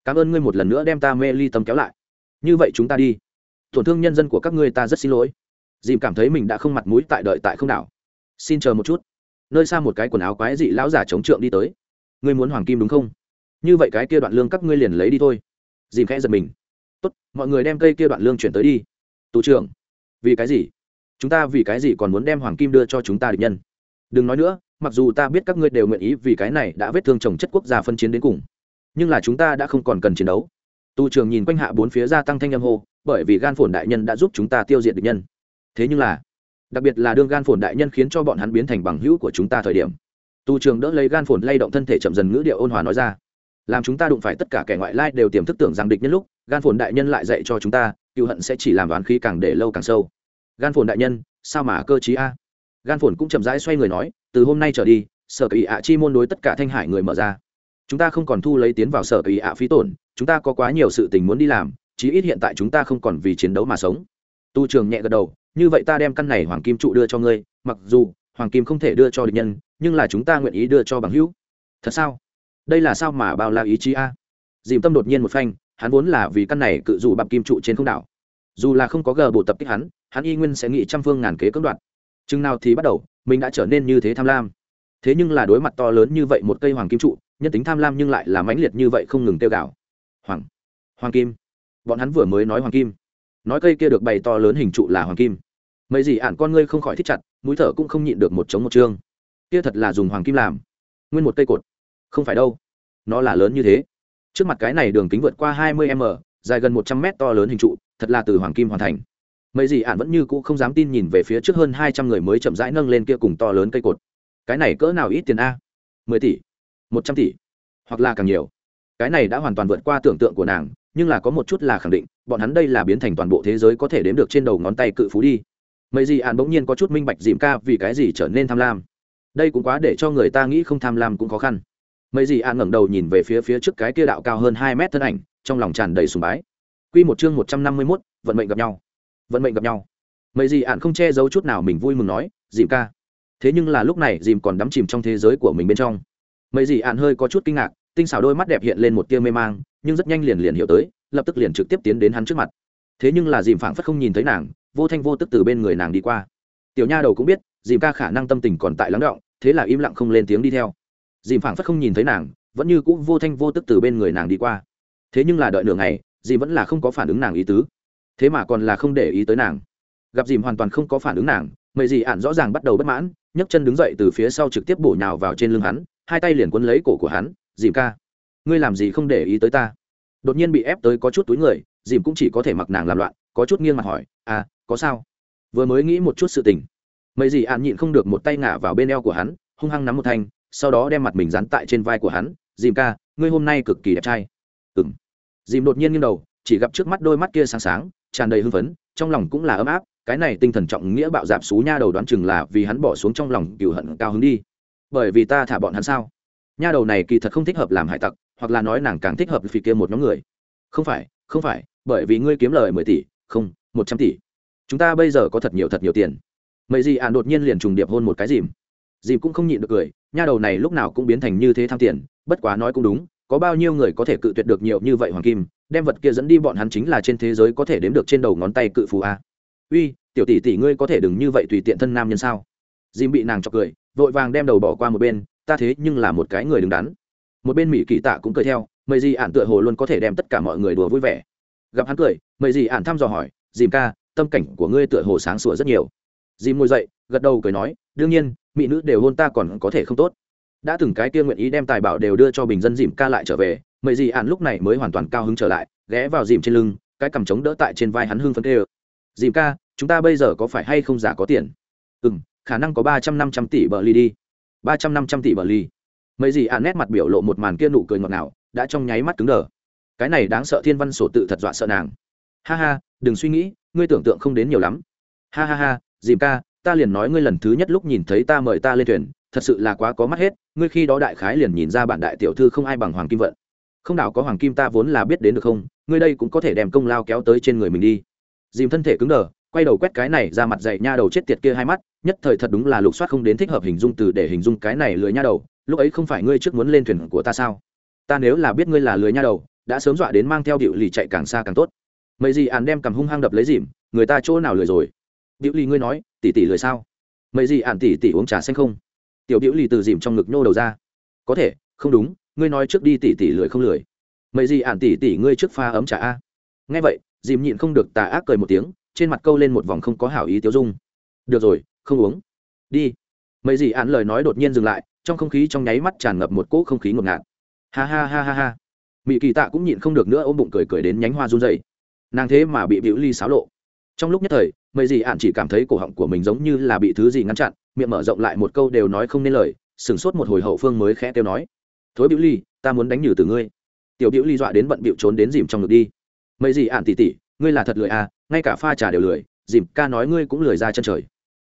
cảm ơn ngươi một lần nữa đem ta mê ly tâm kéo lại. Như vậy chúng ta đi. Tổn thương nhân dân của các ngươi ta rất xin lỗi. Dìm cảm thấy mình đã không mặt mũi tại đợi tại không đảo. Xin chờ một chút nơi xa một cái quần áo quái dị lão giả chống trượng đi tới. Ngươi muốn hoàng kim đúng không? Như vậy cái kia đoạn lương các ngươi liền lấy đi thôi. Dìm khẽ giật mình. Tốt, mọi người đem cây kia đoạn lương chuyển tới đi. Tù trưởng, vì cái gì? Chúng ta vì cái gì còn muốn đem hoàng kim đưa cho chúng ta địch nhân? Đừng nói nữa, mặc dù ta biết các ngươi đều nguyện ý vì cái này đã vết thương chồng chất quốc gia phân chiến đến cùng, nhưng là chúng ta đã không còn cần chiến đấu. Tù trưởng nhìn quanh hạ bốn phía gia tăng thanh âm hô, bởi vì gan phổn đại nhân đã giúp chúng ta tiêu diệt địch nhân. Thế nhưng là đặc biệt là đương gan phồn đại nhân khiến cho bọn hắn biến thành bằng hữu của chúng ta thời điểm. Tu trường đỡ lấy gan phồn lay động thân thể chậm dần ngữ điệu ôn hòa nói ra. Làm chúng ta đụng phải tất cả kẻ ngoại lai đều tiềm thức tưởng rằng địch nhân lúc, gan phồn đại nhân lại dạy cho chúng ta, cựu hận sẽ chỉ làm đoán khí càng để lâu càng sâu. Gan phồn đại nhân, sao mà cơ chí a? Gan phồn cũng chậm rãi xoay người nói, từ hôm nay trở đi, sở kỳ ạ chi môn đối tất cả thanh hải người mở ra. Chúng ta không còn thu lấy tiến vào sở kỳ ạ phí tổn, chúng ta có quá nhiều sự tình muốn đi làm, chí ít hiện tại chúng ta không còn vì chiến đấu mà sống. Tu trường nhẹ gật đầu như vậy ta đem căn này hoàng kim trụ đưa cho ngươi, mặc dù hoàng kim không thể đưa cho địch nhân, nhưng là chúng ta nguyện ý đưa cho bằng hữu. Thật sao? Đây là sao mà bao la ý chí a? Dìm tâm đột nhiên một phanh, hắn vốn là vì căn này cự dù bạc kim trụ trên không đảo. Dù là không có gờ bộ tập kích hắn hắn y nguyên sẽ nghĩ trăm phương ngàn kế cưỡng đoạt. Chừng nào thì bắt đầu, mình đã trở nên như thế tham lam. Thế nhưng là đối mặt to lớn như vậy một cây hoàng kim trụ, nhân tính tham lam nhưng lại là mãnh liệt như vậy không ngừng tiêu gạo. Hoàng hoàng kim. Bọn hắn vừa mới nói hoàng kim. Nói cây kia được bày to lớn hình trụ là hoàng kim mấy gì ạn con ngươi không khỏi thích chặt, mũi thở cũng không nhịn được một chống một chương kia thật là dùng hoàng kim làm. Nguyên một cây cột. Không phải đâu. Nó là lớn như thế. Trước mặt cái này đường kính vượt qua hai mươi m, dài gần một trăm mét to lớn hình trụ, thật là từ hoàng kim hoàn thành. Mấy gì ạn vẫn như cũ không dám tin nhìn về phía trước hơn hai trăm người mới chậm rãi nâng lên kia cùng to lớn cây cột. Cái này cỡ nào ít tiền a? mười tỷ, một trăm tỷ, hoặc là càng nhiều. Cái này đã hoàn toàn vượt qua tưởng tượng của nàng, nhưng là có một chút là khẳng định, bọn hắn đây là biến thành toàn bộ thế giới có thể đếm được trên đầu ngón tay cự phú đi mấy gì ạn bỗng nhiên có chút minh bạch dìm ca vì cái gì trở nên tham lam đây cũng quá để cho người ta nghĩ không tham lam cũng khó khăn mấy gì ạn ngẩng đầu nhìn về phía phía trước cái kia đạo cao hơn hai mét thân ảnh trong lòng tràn đầy sùng bái Quy một chương một trăm năm mươi 151, vận mệnh gặp nhau. Vận mệnh gặp nhau. Mấy gì ạn không che giấu chút nào mình vui mừng nói, "Dìm ca." Thế nhưng là lúc này Dìm còn đắm chìm trong thế giới của mình bên trong. Mấy gì ạn hơi có chút kinh ngạc, tinh xảo đôi mắt đẹp hiện lên một tia mê mang, nhưng rất nhanh liền liền hiểu tới, lập tức liền trực tiếp tiến đến hắn trước mặt. Thế nhưng là Dìm phảng phất không nhìn thấy nàng, vô thanh vô tức từ bên người nàng đi qua. Tiểu nha đầu cũng biết, Dìm ca khả năng tâm tình còn tại lắng đọng, thế là im lặng không lên tiếng đi theo. Dìm phảng phất không nhìn thấy nàng, vẫn như cũ vô thanh vô tức từ bên người nàng đi qua. Thế nhưng là đợi nửa ngày, dì vẫn là không có phản ứng nàng ý tứ thế mà còn là không để ý tới nàng gặp dìm hoàn toàn không có phản ứng nàng mệ dì ạn rõ ràng bắt đầu bất mãn nhấc chân đứng dậy từ phía sau trực tiếp bổ nhào vào trên lưng hắn hai tay liền quấn lấy cổ của hắn dìm ca ngươi làm gì không để ý tới ta đột nhiên bị ép tới có chút túi người dìm cũng chỉ có thể mặc nàng làm loạn, có chút nghiêng mặt hỏi à có sao? Vừa mới nghĩ một chút sự tình. Mấy gì ạn nhịn không được một tay ngả vào bên eo của hắn, hung hăng nắm một thanh, sau đó đem mặt mình dán tại trên vai của hắn, dìm ca, ngươi hôm nay cực kỳ đẹp trai. Ừng dìm đột nhiên nghiêng đầu, chỉ gặp trước mắt đôi mắt kia sáng sáng, tràn đầy hưng phấn, trong lòng cũng là ấm áp, cái này tinh thần trọng nghĩa bạo dạp xú nha đầu đoán chừng là vì hắn bỏ xuống trong lòng cựu hận cao hứng đi. Bởi vì ta thả bọn hắn sao? Nha đầu này kỳ thật không thích hợp làm hải tặc, hoặc là nói nàng càng thích hợp vì kia một nhóm người. Không phải không phải bởi vì ngươi kiếm lời mười tỷ, không, một trăm tỷ. Chúng ta bây giờ có thật nhiều thật nhiều tiền. Mấy gì ạn đột nhiên liền trùng điệp hôn một cái dìm. Dìm cũng không nhịn được cười, nha đầu này lúc nào cũng biến thành như thế tham tiền, bất quá nói cũng đúng, có bao nhiêu người có thể cự tuyệt được nhiều như vậy hoàng kim, đem vật kia dẫn đi bọn hắn chính là trên thế giới có thể đếm được trên đầu ngón tay cự phù a. Uy, tiểu tỷ tỷ ngươi có thể đừng như vậy tùy tiện thân nam nhân sao? Dìm bị nàng chọc cười, vội vàng đem đầu bỏ qua một bên, ta thế nhưng là một cái người đứng đắn. Một bên mỹ kỳ tạ cũng cười theo mây gì ạn tựa hồ luôn có thể đem tất cả mọi người đùa vui vẻ gặp hắn cười mây gì ạn thăm dò hỏi, dìm ca, tâm cảnh của ngươi tựa hồ sáng sủa rất nhiều. Dìm ngồi dậy, gật đầu cười nói, đương nhiên, mỹ nữ đều hôn ta còn có thể không tốt. Đã từng cái kia nguyện ý đem tài bảo đều đưa cho bình dân dìm ca lại trở về mậy dì ạn lúc này mới hoàn toàn cao hứng trở lại, ghé vào dìm trên lưng, cái cầm trống đỡ tại trên vai hắn hưng phấn tê ơ dìm ca, chúng ta bây giờ có phải hay không giả có tiền? Ừ m khả năng có ba trăm năm trăm tỷ bờ ly đi. Ba trăm năm trăm tỷ bờ ly. Mấy gì ạn nét mặt biểu lộ một màn kia nụ cười ngọt ngào, đã trong nháy mắt cứng đờ cái này đáng sợ thiên văn sổ tự thật dọa sợ nàng. Ha ha, đừng suy nghĩ, ngươi tưởng tượng không đến nhiều lắm. Ha ha ha, dìm ca, ta liền nói ngươi lần thứ nhất lúc nhìn thấy ta mời ta lên thuyền, thật sự là quá có mắt hết, ngươi khi đó đại khái liền nhìn ra bản đại tiểu thư không ai bằng hoàng kim vận. Không nào có hoàng kim ta vốn là biết đến được không, ngươi đây cũng có thể đem công lao kéo tới trên người mình đi. Dìm thân thể cứng đờ, quay đầu quét cái này ra mặt dậy nha đầu chết tiệt kia hai mắt, nhất thời thật đúng là lục soát không đến thích hợp hình dung từ để hình dung cái này lười nha đầu, lúc ấy không phải ngươi trước muốn lên thuyền của ta sao? Ta nếu là biết ngươi là lười nha đầu đã sớm dọa đến mang theo điệu lì chạy càng xa càng tốt. Mấy gì ạn đem cầm hung hăng đập lấy dìm, người ta chỗ nào lười rồi? Điệu lì ngươi nói tỉ tỉ lười sao? Mấy gì ạn tỉ tỉ uống trà xanh không? Tiểu điệu lì từ dìm trong ngực nhô đầu ra. Có thể, không đúng, ngươi nói trước đi tỉ tỉ lười không lười. Mấy gì ạn tỉ tỉ ngươi trước pha ấm trà a. Nghe vậy, dìm nhịn không được tà ác cười một tiếng, trên mặt câu lên một vòng không có hảo ý tiêu dung. Được rồi, không uống. Đi. Mấy gì ạn lời nói đột nhiên dừng lại, trong không khí trong nháy mắt tràn ngập một cỗ không khí ngột ngạt. Ha ha ha ha ha mỹ kỳ tạ cũng nhịn không được nữa ôm bụng cười cười đến nhánh hoa run dày nàng thế mà bị biểu ly xáo lộ. Trong lúc nhất thời mấy gì ạn chỉ cảm thấy cổ họng của mình giống như là bị thứ gì ngăn chặn, miệng mở rộng lại một câu đều nói không nên lời, sửng sốt một hồi hậu phương mới khẽ kêu nói, thối biểu ly, ta muốn đánh nhử từ ngươi. Tiểu biểu ly dọa đến bận bịu trốn đến dìm trong ngực đi. Mấy gì ạn tỉ tỉ ngươi là thật lười à ngay cả pha trà đều lười, dìm ca nói ngươi cũng lười ra chân trời.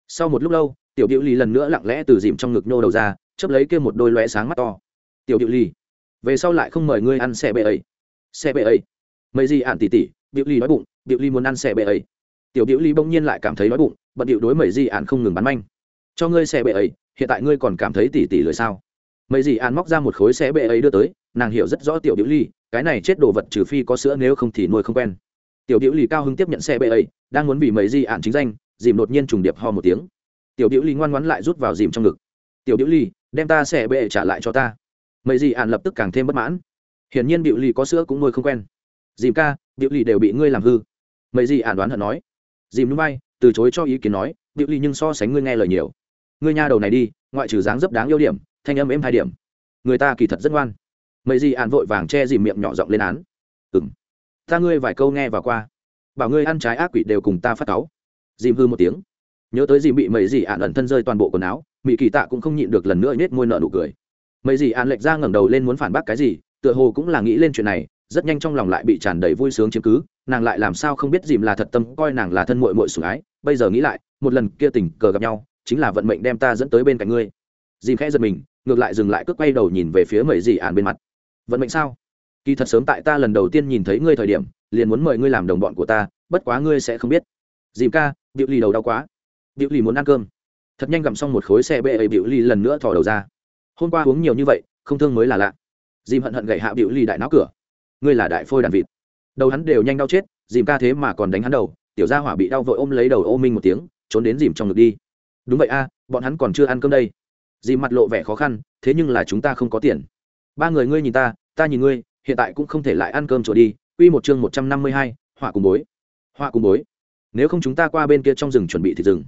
Sau một lúc lâu, tiểu biểu ly lần nữa lặng lẽ từ dìm trong ngực nhô đầu ra chấp lấy kia một đôi lóe sáng mắt to. Tiểu biểu ly về sau lại không mời ngươi ăn xe bệ ấy. Xe bệ ấy. Mấy gì ạn tỉ tỉ, biểu ly nói bụng, biểu ly muốn ăn xe bệ ấy. Tiểu biểu ly bỗng nhiên lại cảm thấy nói bụng, bận điệu đối mấy gì ạn không ngừng bắn manh. Cho ngươi xe bệ ấy, hiện tại ngươi còn cảm thấy tỉ tỉ lười sao? Mấy gì ạn móc ra một khối xe bệ ấy đưa tới, nàng hiểu rất rõ tiểu biểu ly, cái này chết đồ vật trừ phi có sữa nếu không thì nuôi không quen. Tiểu biểu ly cao hứng tiếp nhận xe bệ ấy, đang muốn bị mấy gì ạn chính danh, dìm đột nhiên trùng điệp ho một tiếng. Tiểu biểu ly ngoan ngoãn lại rút vào dìm trong ngực. Tiểu biểu ly, đem ta xe bệ trả lại cho ta mấy gì ạn lập tức càng thêm bất mãn. Hiển nhiên biểu ly có sữa cũng nuôi không quen. Dìm ca, biểu ly đều bị ngươi làm hư. Mấy gì ạn đoán hận nói. Dìm núi bay, từ chối cho ý kiến nói, biểu ly nhưng so sánh ngươi nghe lời nhiều. Ngươi nha đầu này đi, ngoại trừ dáng dấp đáng yêu điểm, thanh âm êm hai điểm. Người ta kỳ thật rất ngoan. Mấy gì ạn vội vàng che dìm miệng nhỏ giọng lên án. Ừ m ta ngươi vài câu nghe và qua. Bảo ngươi ăn trái ác quỷ đều cùng ta phát cáu. Dìm hư một tiếng. Nhớ tới dìm bị mấy gì ạn ẩn thân rơi toàn bộ quần áo mỹ kỳ tạ cũng không nhịn được lần nữa nết môi nợ nụ cười mấy gì an lệch ra ngẩng đầu lên muốn phản bác cái gì, tựa hồ cũng là nghĩ lên chuyện này, rất nhanh trong lòng lại bị tràn đầy vui sướng chiếm cứ, nàng lại làm sao không biết dìm là thật tâm, coi nàng là thân mội mội sủng ái, bây giờ nghĩ lại, một lần kia tình cờ gặp nhau, chính là vận mệnh đem ta dẫn tới bên cạnh ngươi. Dìm khẽ giật mình, ngược lại dừng lại cước quay đầu nhìn về phía mấy gì ạn bên mặt. Vận mệnh sao? Kỳ thật sớm tại ta lần đầu tiên nhìn thấy ngươi thời điểm, liền muốn mời ngươi làm đồng bọn của ta, bất quá ngươi sẽ không biết. Dìm ca, biểu lì đầu đau quá. Biểu lì muốn ăn cơm. Thật nhanh gặm xong một khối xe bê ấy biểu lì lần nữa thò đầu ra hôm qua uống nhiều như vậy không thương mới là lạ dìm hận hận gậy hạ bịu lì đại náo cửa ngươi là đại phôi đàn vịt đầu hắn đều nhanh đau chết dìm ca thế mà còn đánh hắn đầu tiểu gia hỏa bị đau vội ôm lấy đầu ô minh một tiếng trốn đến dìm trong ngực đi đúng vậy a bọn hắn còn chưa ăn cơm đây dìm mặt lộ vẻ khó khăn thế nhưng là chúng ta không có tiền ba người ngươi nhìn ta ta nhìn ngươi hiện tại cũng không thể lại ăn cơm chỗ đi Quy một chương một trăm năm mươi hai, họa cùng bối. Họa cùng bối. Nếu không chúng ta qua bên kia trong rừng chuẩn bị thịt rừng.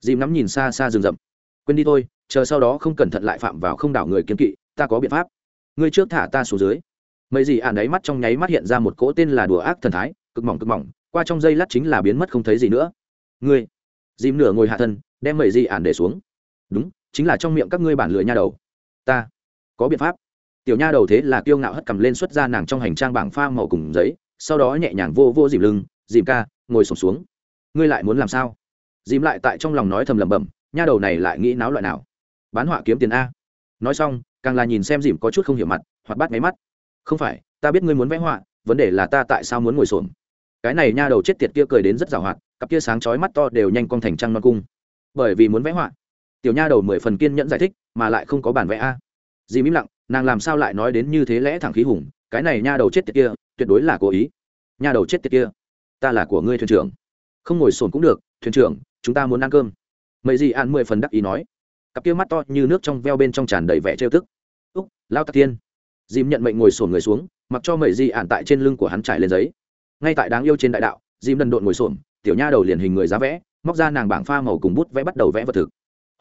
Dìm ngắm nhìn xa xa rừng rậm. Quên đi thôi, chờ sau đó không cẩn thận lại phạm vào không đảo người kiên kỵ, ta có biện pháp. Ngươi trước thả ta xuống dưới. Mấy gì ản ấy mắt trong nháy mắt hiện ra một cỗ tên là đùa ác thần thái, cực mỏng cực mỏng, qua trong dây lát chính là biến mất không thấy gì nữa. Ngươi. Dìm nửa ngồi hạ thân, đem mấy gì ản để xuống. Đúng, chính là trong miệng các ngươi bản lửa nha đầu. Ta có biện pháp tiểu nha đầu thế là kiêu ngạo hất cầm lên xuất ra nàng trong hành trang bảng pha màu cùng giấy sau đó nhẹ nhàng vô vô dìm lưng dìm ca ngồi sổm xuống, xuống ngươi lại muốn làm sao dìm lại tại trong lòng nói thầm lẩm bẩm nha đầu này lại nghĩ náo loại nào bán họa kiếm tiền a. Nói xong, càng là nhìn xem dìm có chút không hiểu mặt, hoặc bắt máy mắt. Không phải, ta biết ngươi muốn vẽ họa, vấn đề là ta tại sao muốn ngồi xổm. Cái này nha đầu chết tiệt kia cười đến rất giàu hoạt, cặp kia sáng chói mắt to đều nhanh con thành trăng non cung. Bởi vì muốn vẽ họa. Tiểu nha đầu mười phần kiên nhẫn giải thích, mà lại không có bản vẽ a. Dìm im lặng, nàng làm sao lại nói đến như thế lẽ thẳng khí hùng, cái này nha đầu chết tiệt kia, tuyệt đối là cố ý. Nha đầu chết tiệt kia, ta là của ngươi thuyền trưởng. Không ngồi sồn cũng được, thuyền trưởng, chúng ta muốn ăn cơm. Mấy gì ăn mười phần đắc ý nói cặp kia mắt to như nước trong veo bên trong tràn đầy vẻ trêu tức. Úc, lao tạc tiên dìm nhận mệnh ngồi sổn người xuống, mặc cho mẩy di ạn tại trên lưng của hắn trải lên giấy. Ngay tại đáng yêu trên đại đạo, dìm đần độn ngồi sổn tiểu nha đầu liền hình người giá vẽ, móc ra nàng bảng pha màu cùng bút vẽ bắt đầu vẽ vật thực.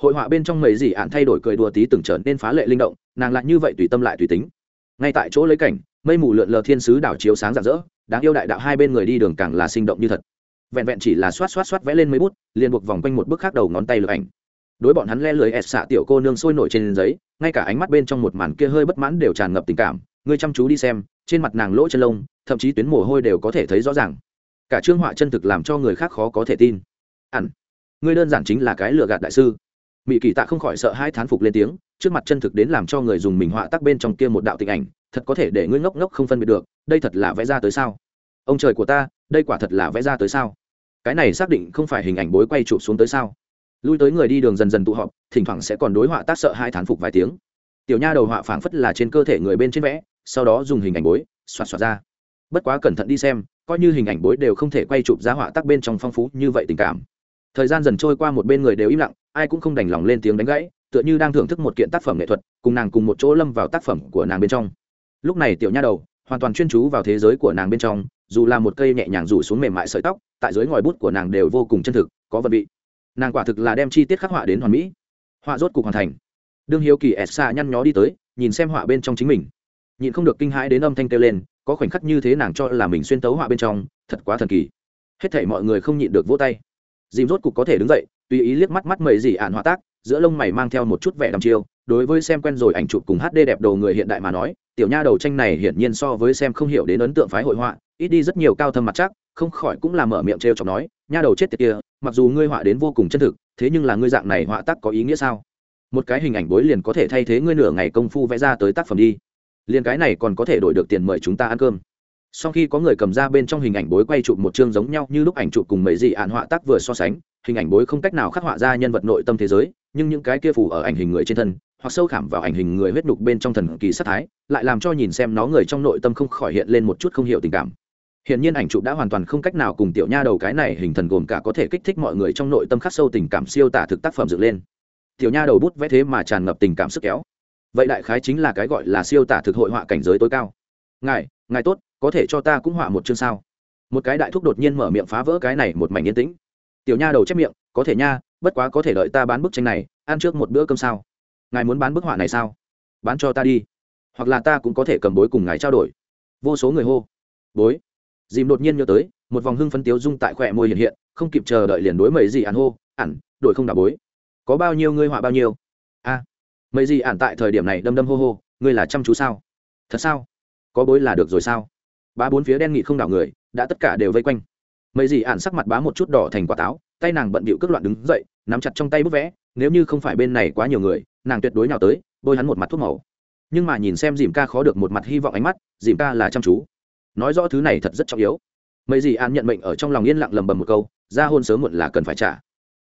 Hội họa bên trong mẩy gì ạn thay đổi cười đùa tí từng trở nên phá lệ linh động, nàng lại như vậy tùy tâm lại tùy tính. Ngay tại chỗ lấy cảnh, mây mù lượn lờ thiên sứ đảo chiếu sáng rạng rỡ, đáng yêu đại đạo hai bên người đi đường càng là sinh động như thật. Vẹn vẹn chỉ là xoát xoát xoát vẽ lên mấy bút, liền buộc vòng quanh một bức khác đầu ngón tay lược ảnh đối bọn hắn le lưới ẹt xạ tiểu cô nương sôi nổi trên giấy, ngay cả ánh mắt bên trong một màn kia hơi bất mãn đều tràn ngập tình cảm. Ngươi chăm chú đi xem, trên mặt nàng lỗ chân lông, thậm chí tuyến mồ hôi đều có thể thấy rõ ràng. Cả trương họa chân thực làm cho người khác khó có thể tin. Ẳn ngươi đơn giản chính là cái lừa gạt đại sư. Mỹ kỳ tạ không khỏi sợ hai thán phục lên tiếng, trước mặt chân thực đến làm cho người dùng mình họa tác bên trong kia một đạo tình ảnh, thật có thể để ngươi ngốc ngốc không phân biệt được, đây thật là vẽ ra tới sao? Ông trời của ta, đây quả thật là vẽ ra tới sao? Cái này xác định không phải hình ảnh bối quay chụp xuống tới sao? Lui tới người đi đường dần dần tụ họp, thỉnh thoảng sẽ còn đối họa tác sợ hai thán phục vài tiếng. Tiểu nha đầu họa phảng phất là trên cơ thể người bên trên vẽ, sau đó dùng hình ảnh bối, xoạt xoạt ra. Bất quá cẩn thận đi xem, coi như hình ảnh bối đều không thể quay chụp ra họa tác bên trong phong phú như vậy tình cảm. Thời gian dần trôi qua một bên người đều im lặng, ai cũng không đành lòng lên tiếng đánh gãy, tựa như đang thưởng thức một kiện tác phẩm nghệ thuật, cùng nàng cùng một chỗ lâm vào tác phẩm của nàng bên trong. Lúc này tiểu nha đầu, hoàn toàn chuyên chú vào thế giới của nàng bên trong, dù là một cây nhẹ nhàng rủ xuống mềm mại sợi tóc, tại dưới ngòi bút của nàng đều vô cùng chân thực, có vật vị nàng quả thực là đem chi tiết khắc họa đến hoàn mỹ. Họa rốt cục hoàn thành. Đương hiếu kỳ ẹt xa nhăn nhó đi tới, nhìn xem họa bên trong chính mình. Nhịn không được kinh hãi đến âm thanh kêu lên, có khoảnh khắc như thế nàng cho là mình xuyên tấu họa bên trong, thật quá thần kỳ. Hết thảy mọi người không nhịn được vỗ tay. Dìm rốt cục có thể đứng dậy, tùy ý liếc mắt mắt mầy dị ạn họa tác, giữa lông mày mang theo một chút vẻ đăm chiêu, đối với xem quen rồi ảnh chụp cùng hd đẹp đồ người hiện đại mà nói, tiểu nha đầu tranh này hiển nhiên so với xem không hiểu đến ấn tượng phái hội họa, ít đi rất nhiều cao thâm mặt chắc, không khỏi cũng là mở miệng trêu chọc nói nha đầu chết tiệt kia, mặc dù ngươi họa đến vô cùng chân thực, thế nhưng là ngươi dạng này họa tác có ý nghĩa sao? Một cái hình ảnh bối liền có thể thay thế ngươi nửa ngày công phu vẽ ra tới tác phẩm đi. Liền cái này còn có thể đổi được tiền mời chúng ta ăn cơm. Sau khi có người cầm ra bên trong hình ảnh bối quay chụp một chương giống nhau như lúc ảnh chụp cùng mấy dị ạn họa tác vừa so sánh, hình ảnh bối không cách nào khắc họa ra nhân vật nội tâm thế giới, nhưng những cái kia phù ở ảnh hình người trên thân, hoặc sâu khảm vào ảnh hình người huyết nhục bên trong thần kỳ sát thái, lại làm cho nhìn xem nó người trong nội tâm không khỏi hiện lên một chút không hiểu tình cảm hiện nhiên ảnh chụp đã hoàn toàn không cách nào cùng tiểu nha đầu cái này hình thần gồm cả có thể kích thích mọi người trong nội tâm khắc sâu tình cảm siêu tả thực tác phẩm dựng lên. Tiểu nha đầu bút vẽ thế mà tràn ngập tình cảm sức kéo. Vậy đại khái chính là cái gọi là siêu tả thực hội họa cảnh giới tối cao. Ngài ngài tốt, có thể cho ta cũng họa một chương sao? Một cái đại thúc đột nhiên mở miệng phá vỡ cái này một mảnh yên tĩnh. Tiểu nha đầu chép miệng, có thể nha, bất quá có thể đợi ta bán bức tranh này, ăn trước một bữa cơm sao? Ngài muốn bán bức họa này sao? Bán cho ta đi. Hoặc là ta cũng có thể cầm bối cùng ngài trao đổi. Vô số người hô. Bối dìm đột nhiên nhớ tới, một vòng hưng phấn tiếu dung tại khỏe môi hiện hiện, không kịp chờ đợi liền đối mấy gì ạn hô, ản đội không đả bối. Có bao nhiêu ngươi họa bao nhiêu? A. Mấy gì ạn tại thời điểm này đâm đâm hô hô, ngươi là chăm chú sao? Thật sao? Có bối là được rồi sao? Ba bốn phía đen nghị không đảo người, đã tất cả đều vây quanh. Mấy gì ạn sắc mặt bá một chút đỏ thành quả táo, tay nàng bận bịu cước loạn đứng dậy, nắm chặt trong tay bút vẽ, nếu như không phải bên này quá nhiều người, nàng tuyệt đối nào tới, bôi hắn một mặt thuốc màu. Nhưng mà nhìn xem dìm ca khó được một mặt hy vọng ánh mắt, dìm ca là chăm chú nói rõ thứ này thật rất trọng yếu. Mấy gì an nhận mệnh ở trong lòng yên lặng lầm bầm một câu, ra hôn sớm muộn là cần phải trả.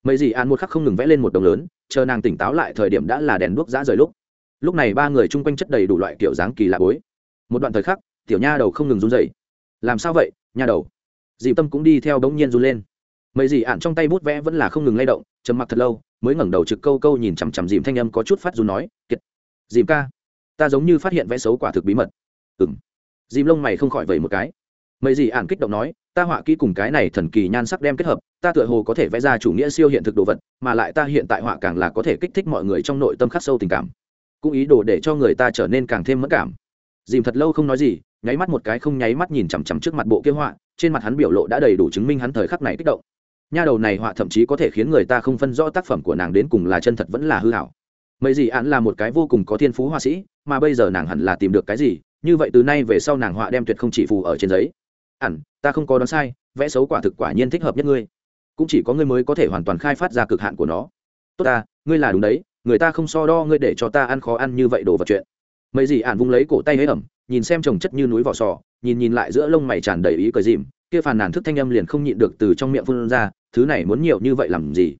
Mấy gì an một khắc không ngừng vẽ lên một đồng lớn, chờ nàng tỉnh táo lại thời điểm đã là đèn đuốc giã rời lúc. Lúc này ba người chung quanh chất đầy đủ loại kiểu dáng kỳ lạ bối. Một đoạn thời khắc, tiểu nha đầu không ngừng run dậy làm sao vậy, nha đầu? Dì tâm cũng đi theo bỗng nhiên run lên. Mấy gì ạn trong tay bút vẽ vẫn là không ngừng lay động, trầm mặc thật lâu, mới ngẩng đầu trực câu câu nhìn chằm chằm dìm thanh âm có chút phát run nói, kiệt, dìm ca, ta giống như phát hiện vẽ xấu quả thực bí mật. Ừng dìm lông mày không khỏi vẩy một cái. Mấy gì ản kích động nói, ta họa kỹ cùng cái này thần kỳ nhan sắc đem kết hợp, ta tựa hồ có thể vẽ ra chủ nghĩa siêu hiện thực đồ vật, mà lại ta hiện tại họa càng là có thể kích thích mọi người trong nội tâm khắc sâu tình cảm. Cũng ý đồ để cho người ta trở nên càng thêm mất cảm. Dìm thật lâu không nói gì, nháy mắt một cái không nháy mắt nhìn chằm chằm trước mặt bộ kia họa, trên mặt hắn biểu lộ đã đầy đủ chứng minh hắn thời khắc này kích động. Nha đầu này họa thậm chí có thể khiến người ta không phân rõ tác phẩm của nàng đến cùng là chân thật vẫn là hư hảo. Mấy gì ạn là một cái vô cùng có thiên phú họa sĩ, mà bây giờ nàng hẳn là tìm được cái gì như vậy từ nay về sau nàng họa đem tuyệt không chỉ phù ở trên giấy. Ẳn ta không có đoán sai, vẽ xấu quả thực quả nhiên thích hợp nhất ngươi. Cũng chỉ có ngươi mới có thể hoàn toàn khai phát ra cực hạn của nó. Tốt ta, ngươi là đúng đấy, người ta không so đo ngươi để cho ta ăn khó ăn như vậy đồ vật chuyện. Mấy gì ạn vung lấy cổ tay hế ẩm, nhìn xem trồng chất như núi vỏ sò, nhìn nhìn lại giữa lông mày tràn đầy ý cười dìm kia phàn nàn thức thanh âm liền không nhịn được từ trong miệng phun ra, thứ này muốn nhiều như vậy làm gì?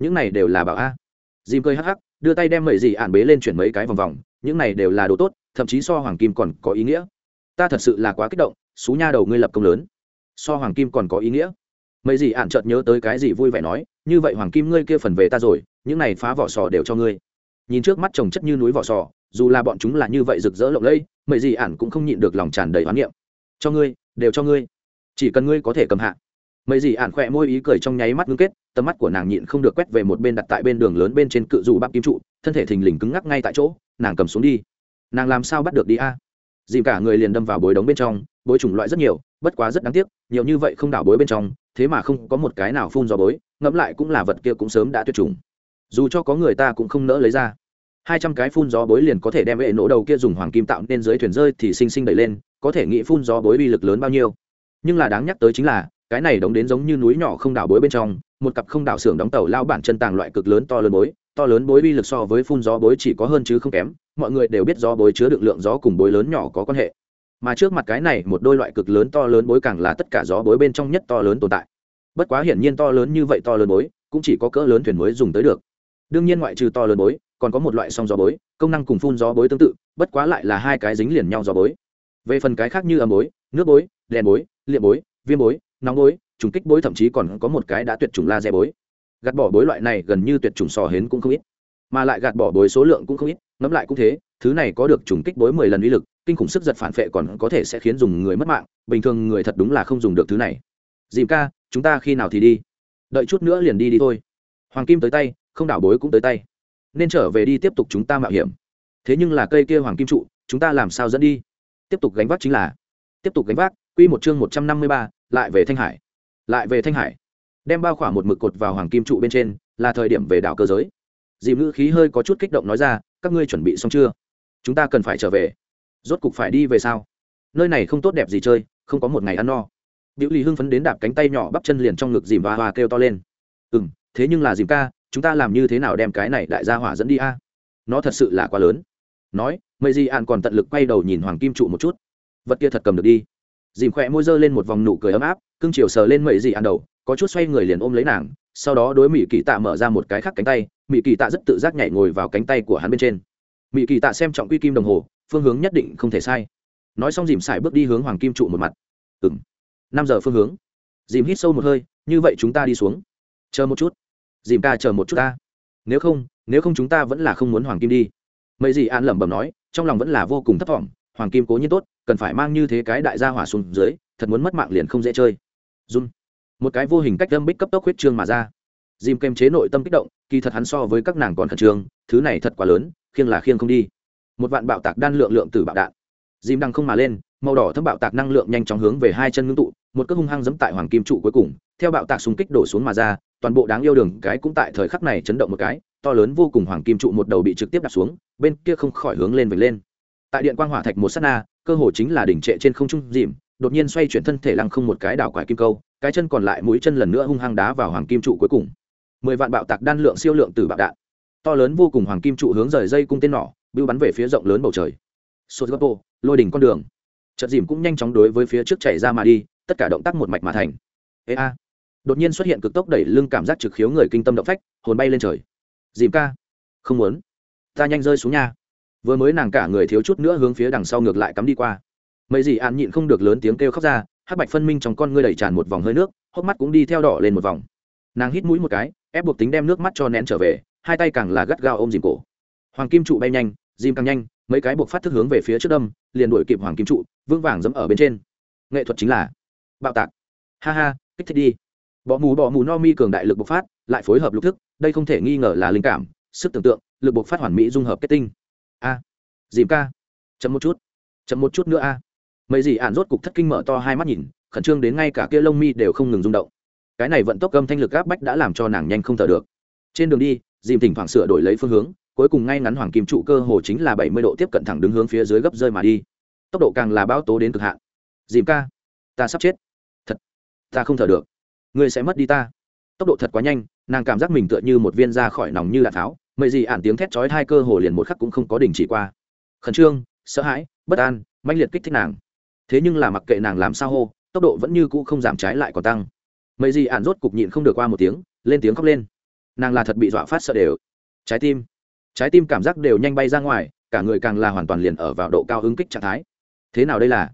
Những này đều là bảo a. Dìm cười hắc hắc, đưa tay đem mấy gì ạn bế lên chuyển mấy cái vòng vòng, những này đều là đồ tốt thậm chí so hoàng kim còn có ý nghĩa. Ta thật sự là quá kích động, xú nha đầu ngươi lập công lớn. So hoàng kim còn có ý nghĩa. Mấy gì ạn chợt nhớ tới cái gì vui vẻ nói, như vậy hoàng kim ngươi kia phần về ta rồi, những này phá vỏ sò đều cho ngươi. Nhìn trước mắt trồng chất như núi vỏ sò, dù là bọn chúng là như vậy rực rỡ lộng lẫy, mấy gì ạn cũng không nhịn được lòng tràn đầy hoán niệm. Cho ngươi, đều cho ngươi. Chỉ cần ngươi có thể cầm hạ. Mấy gì ạn khỏe môi ý cười trong nháy mắt ngưng kết, tầm mắt của nàng nhịn không được quét về một bên đặt tại bên đường lớn bên trên cự dù bắp kim trụ, thân thể thình lình cứng ngắc ngay tại chỗ, nàng cầm xuống đi nàng làm sao bắt được đi a? À? dìm cả người liền đâm vào bối đống bên trong, bối chủng loại rất nhiều, bất quá rất đáng tiếc, nhiều như vậy không đảo bối bên trong, thế mà không có một cái nào phun gió bối, ngẫm lại cũng là vật kia cũng sớm đã tuyệt chủng. Dù cho có người ta cũng không nỡ lấy ra. Hai trăm cái phun gió bối liền có thể đem vệ nổ đầu kia dùng hoàng kim tạo nên dưới thuyền rơi thì sinh sinh đẩy lên, có thể nghĩ phun gió bối uy lực lớn bao nhiêu. Nhưng là đáng nhắc tới chính là, cái này đóng đến giống như núi nhỏ không đảo bối bên trong, một cặp không đảo xưởng đóng tàu lao bản chân tàng loại cực lớn to lớn bối to lớn bối uy lực so với phun gió bối chỉ có hơn chứ không kém, mọi người đều biết gió bối chứa được lượng gió cùng bối lớn nhỏ có quan hệ. Mà trước mặt cái này, một đôi loại cực lớn to lớn bối càng là tất cả gió bối bên trong nhất to lớn tồn tại. Bất quá hiển nhiên to lớn như vậy to lớn bối, cũng chỉ có cỡ lớn thuyền mới dùng tới được. Đương nhiên ngoại trừ to lớn bối, còn có một loại song gió bối, công năng cùng phun gió bối tương tự, bất quá lại là hai cái dính liền nhau gió bối. Về phần cái khác như ấm bối, nước bối, đèn bối, liệm bối, viêm bối, nóng bối, trùng kích bối thậm chí còn có một cái đã tuyệt chủng laser bối gạt bỏ bối loại này gần như tuyệt chủng sò hến cũng không ít. Mà lại gạt bỏ bối số lượng cũng không ít, ngẫm lại cũng thế, thứ này có được trùng kích bối mười lần uy lực, kinh khủng sức giật phản phệ còn có thể sẽ khiến dùng người mất mạng, bình thường người thật đúng là không dùng được thứ này. Dìm ca, chúng ta khi nào thì đi? Đợi chút nữa liền đi đi thôi. Hoàng kim tới tay, không đảo bối cũng tới tay. Nên trở về đi tiếp tục chúng ta mạo hiểm. Thế nhưng là cây kia hoàng kim trụ, chúng ta làm sao dẫn đi? Tiếp tục gánh vác chính là, tiếp tục gánh vác, quy một chương một trăm năm mươi ba, lại về thanh hải. Lại về thanh hải đem bao khỏa một mực cột vào hoàng kim trụ bên trên, là thời điểm về đảo cơ giới. Dìm ngữ khí hơi có chút kích động nói ra, các ngươi chuẩn bị xong chưa? Chúng ta cần phải trở về. Rốt cục phải đi về sao? Nơi này không tốt đẹp gì chơi, không có một ngày ăn no. Biểu lì hưng phấn đến đạp cánh tay nhỏ bắp chân liền trong ngực dìm và hòa kêu to lên. Ừ m thế nhưng là dìm ca, chúng ta làm như thế nào đem cái này đại gia hỏa dẫn đi a? Nó thật sự là quá lớn. Nói mây di an còn tận lực quay đầu nhìn hoàng kim trụ một chút. Vật kia thật cầm được đi. Dìm khỏe môi dơ lên một vòng nụ cười ấm áp, cưng chiều sờ lên mây di an đầu có chút xoay người liền ôm lấy nàng, sau đó đối mỹ kỳ tạ mở ra một cái khác cánh tay mỹ kỳ tạ rất tự giác nhảy ngồi vào cánh tay của hắn bên trên. Mỹ kỳ tạ xem trọng quy kim đồng hồ, phương hướng nhất định không thể sai. Nói xong dìm xài bước đi hướng hoàng kim trụ một mặt. Ừng năm giờ phương hướng. Dìm hít sâu một hơi, như vậy chúng ta đi xuống. Chờ một chút. Dìm ca chờ một chút ta. Nếu không nếu không chúng ta vẫn là không muốn hoàng kim đi. Mấy gì an lẩm bẩm nói, trong lòng vẫn là vô cùng thấp thỏm, hoàng kim cố nhiên tốt, cần phải mang như thế cái đại gia hỏa xuống dưới, thật muốn mất mạng liền không dễ chơi. Run một cái vô hình cách đâm bích cấp tốc huyết trương mà ra. Dìm kềm chế nội tâm kích động, kỳ thật hắn so với các nàng còn khẩn trương, thứ này thật quá lớn, khiêng là khiêng không đi. Một vạn bạo tạc đan lượng lượng từ bạo đạn. Dìm đang không mà lên, màu đỏ thâm bạo tạc năng lượng nhanh chóng hướng về hai chân ngưng tụ, một cước hung hăng dẫm tại hoàng kim trụ cuối cùng, theo bạo tạc xung kích đổ xuống mà ra, toàn bộ đáng yêu đường cái cũng tại thời khắc này chấn động một cái, to lớn vô cùng hoàng kim trụ một đầu bị trực tiếp đặt xuống, bên kia không khỏi hướng lên vệt lên. Tại điện quang hỏa thạch một sát na, cơ hồ chính là đỉnh trệ trên không trung dìm, đột nhiên xoay chuyển thân thể lăng không một cái đảo quải kim câu cái chân còn lại mũi chân lần nữa hung hăng đá vào hoàng kim trụ cuối cùng. Mười vạn bạo tạc đan lượng siêu lượng từ bạo đạn. To lớn vô cùng hoàng kim trụ hướng rời dây cung tên nỏ, bưu bắn về phía rộng lớn bầu trời. Sốt gấp bộ lôi đỉnh con đường. Chợt dìm cũng nhanh chóng đối với phía trước chạy ra mà đi, tất cả động tác một mạch mà thành. Ê a. Đột nhiên xuất hiện cực tốc đẩy lưng cảm giác trực khiếu người kinh tâm động phách, hồn bay lên trời. Dìm ca. Không muốn. Ta nhanh rơi xuống nhà vừa mới nàng cả người thiếu chút nữa hướng phía đằng sau ngược lại cắm đi qua. Mấy gì an nhịn không được lớn tiếng kêu khóc ra hắc bạch phân minh trong con ngươi đầy tràn một vòng hơi nước, hốc mắt cũng đi theo đỏ lên một vòng. Nàng hít mũi một cái, ép buộc tính đem nước mắt cho nén trở về, hai tay càng là gắt gao ôm dìm cổ. Hoàng kim trụ bay nhanh, dìm càng nhanh, mấy cái buộc phát thức hướng về phía trước đâm, liền đuổi kịp hoàng kim trụ, vững vàng dẫm ở bên trên. Nghệ thuật chính là bạo tạc. Ha ha, kích thích đi. Bọ mù bọ mù no mi cường đại lực bộc phát, lại phối hợp lục thức, đây không thể nghi ngờ là linh cảm, sức tưởng tượng, lực bộc phát hoàn mỹ dung hợp kết tinh. A, dìm ca, chậm một chút, chậm một chút nữa a mấy gì ạn rốt cục thất kinh mở to hai mắt nhìn, khẩn trương đến ngay cả kia lông mi đều không ngừng rung động. Cái này vận tốc âm thanh lực áp bách đã làm cho nàng nhanh không thở được. Trên đường đi, dìm thỉnh thoảng sửa đổi lấy phương hướng, cuối cùng ngay ngắn hoàng kim trụ cơ hồ chính là bảy mươi độ tiếp cận thẳng đứng hướng phía dưới gấp rơi mà đi. Tốc độ càng là bão tố đến cực hạn. Dìm ca, ta sắp chết. Thật, ta không thở được. Ngươi sẽ mất đi ta. Tốc độ thật quá nhanh, nàng cảm giác mình tựa như một viên ra khỏi nòng như đạn tháo. Mậy gì ản tiếng thét chói hai cơ hồ liền một khắc cũng không có đình chỉ qua. Khẩn trương, sợ hãi, bất an, mãnh liệt kích thích nàng thế nhưng là mặc kệ nàng làm sao hô, tốc độ vẫn như cũ không giảm trái lại còn tăng. Mấy gì ạn rốt cục nhịn không được qua một tiếng, lên tiếng khóc lên. Nàng là thật bị dọa phát sợ đều. Trái tim. Trái tim cảm giác đều nhanh bay ra ngoài, cả người càng là hoàn toàn liền ở vào độ cao ứng kích trạng thái. Thế nào đây là?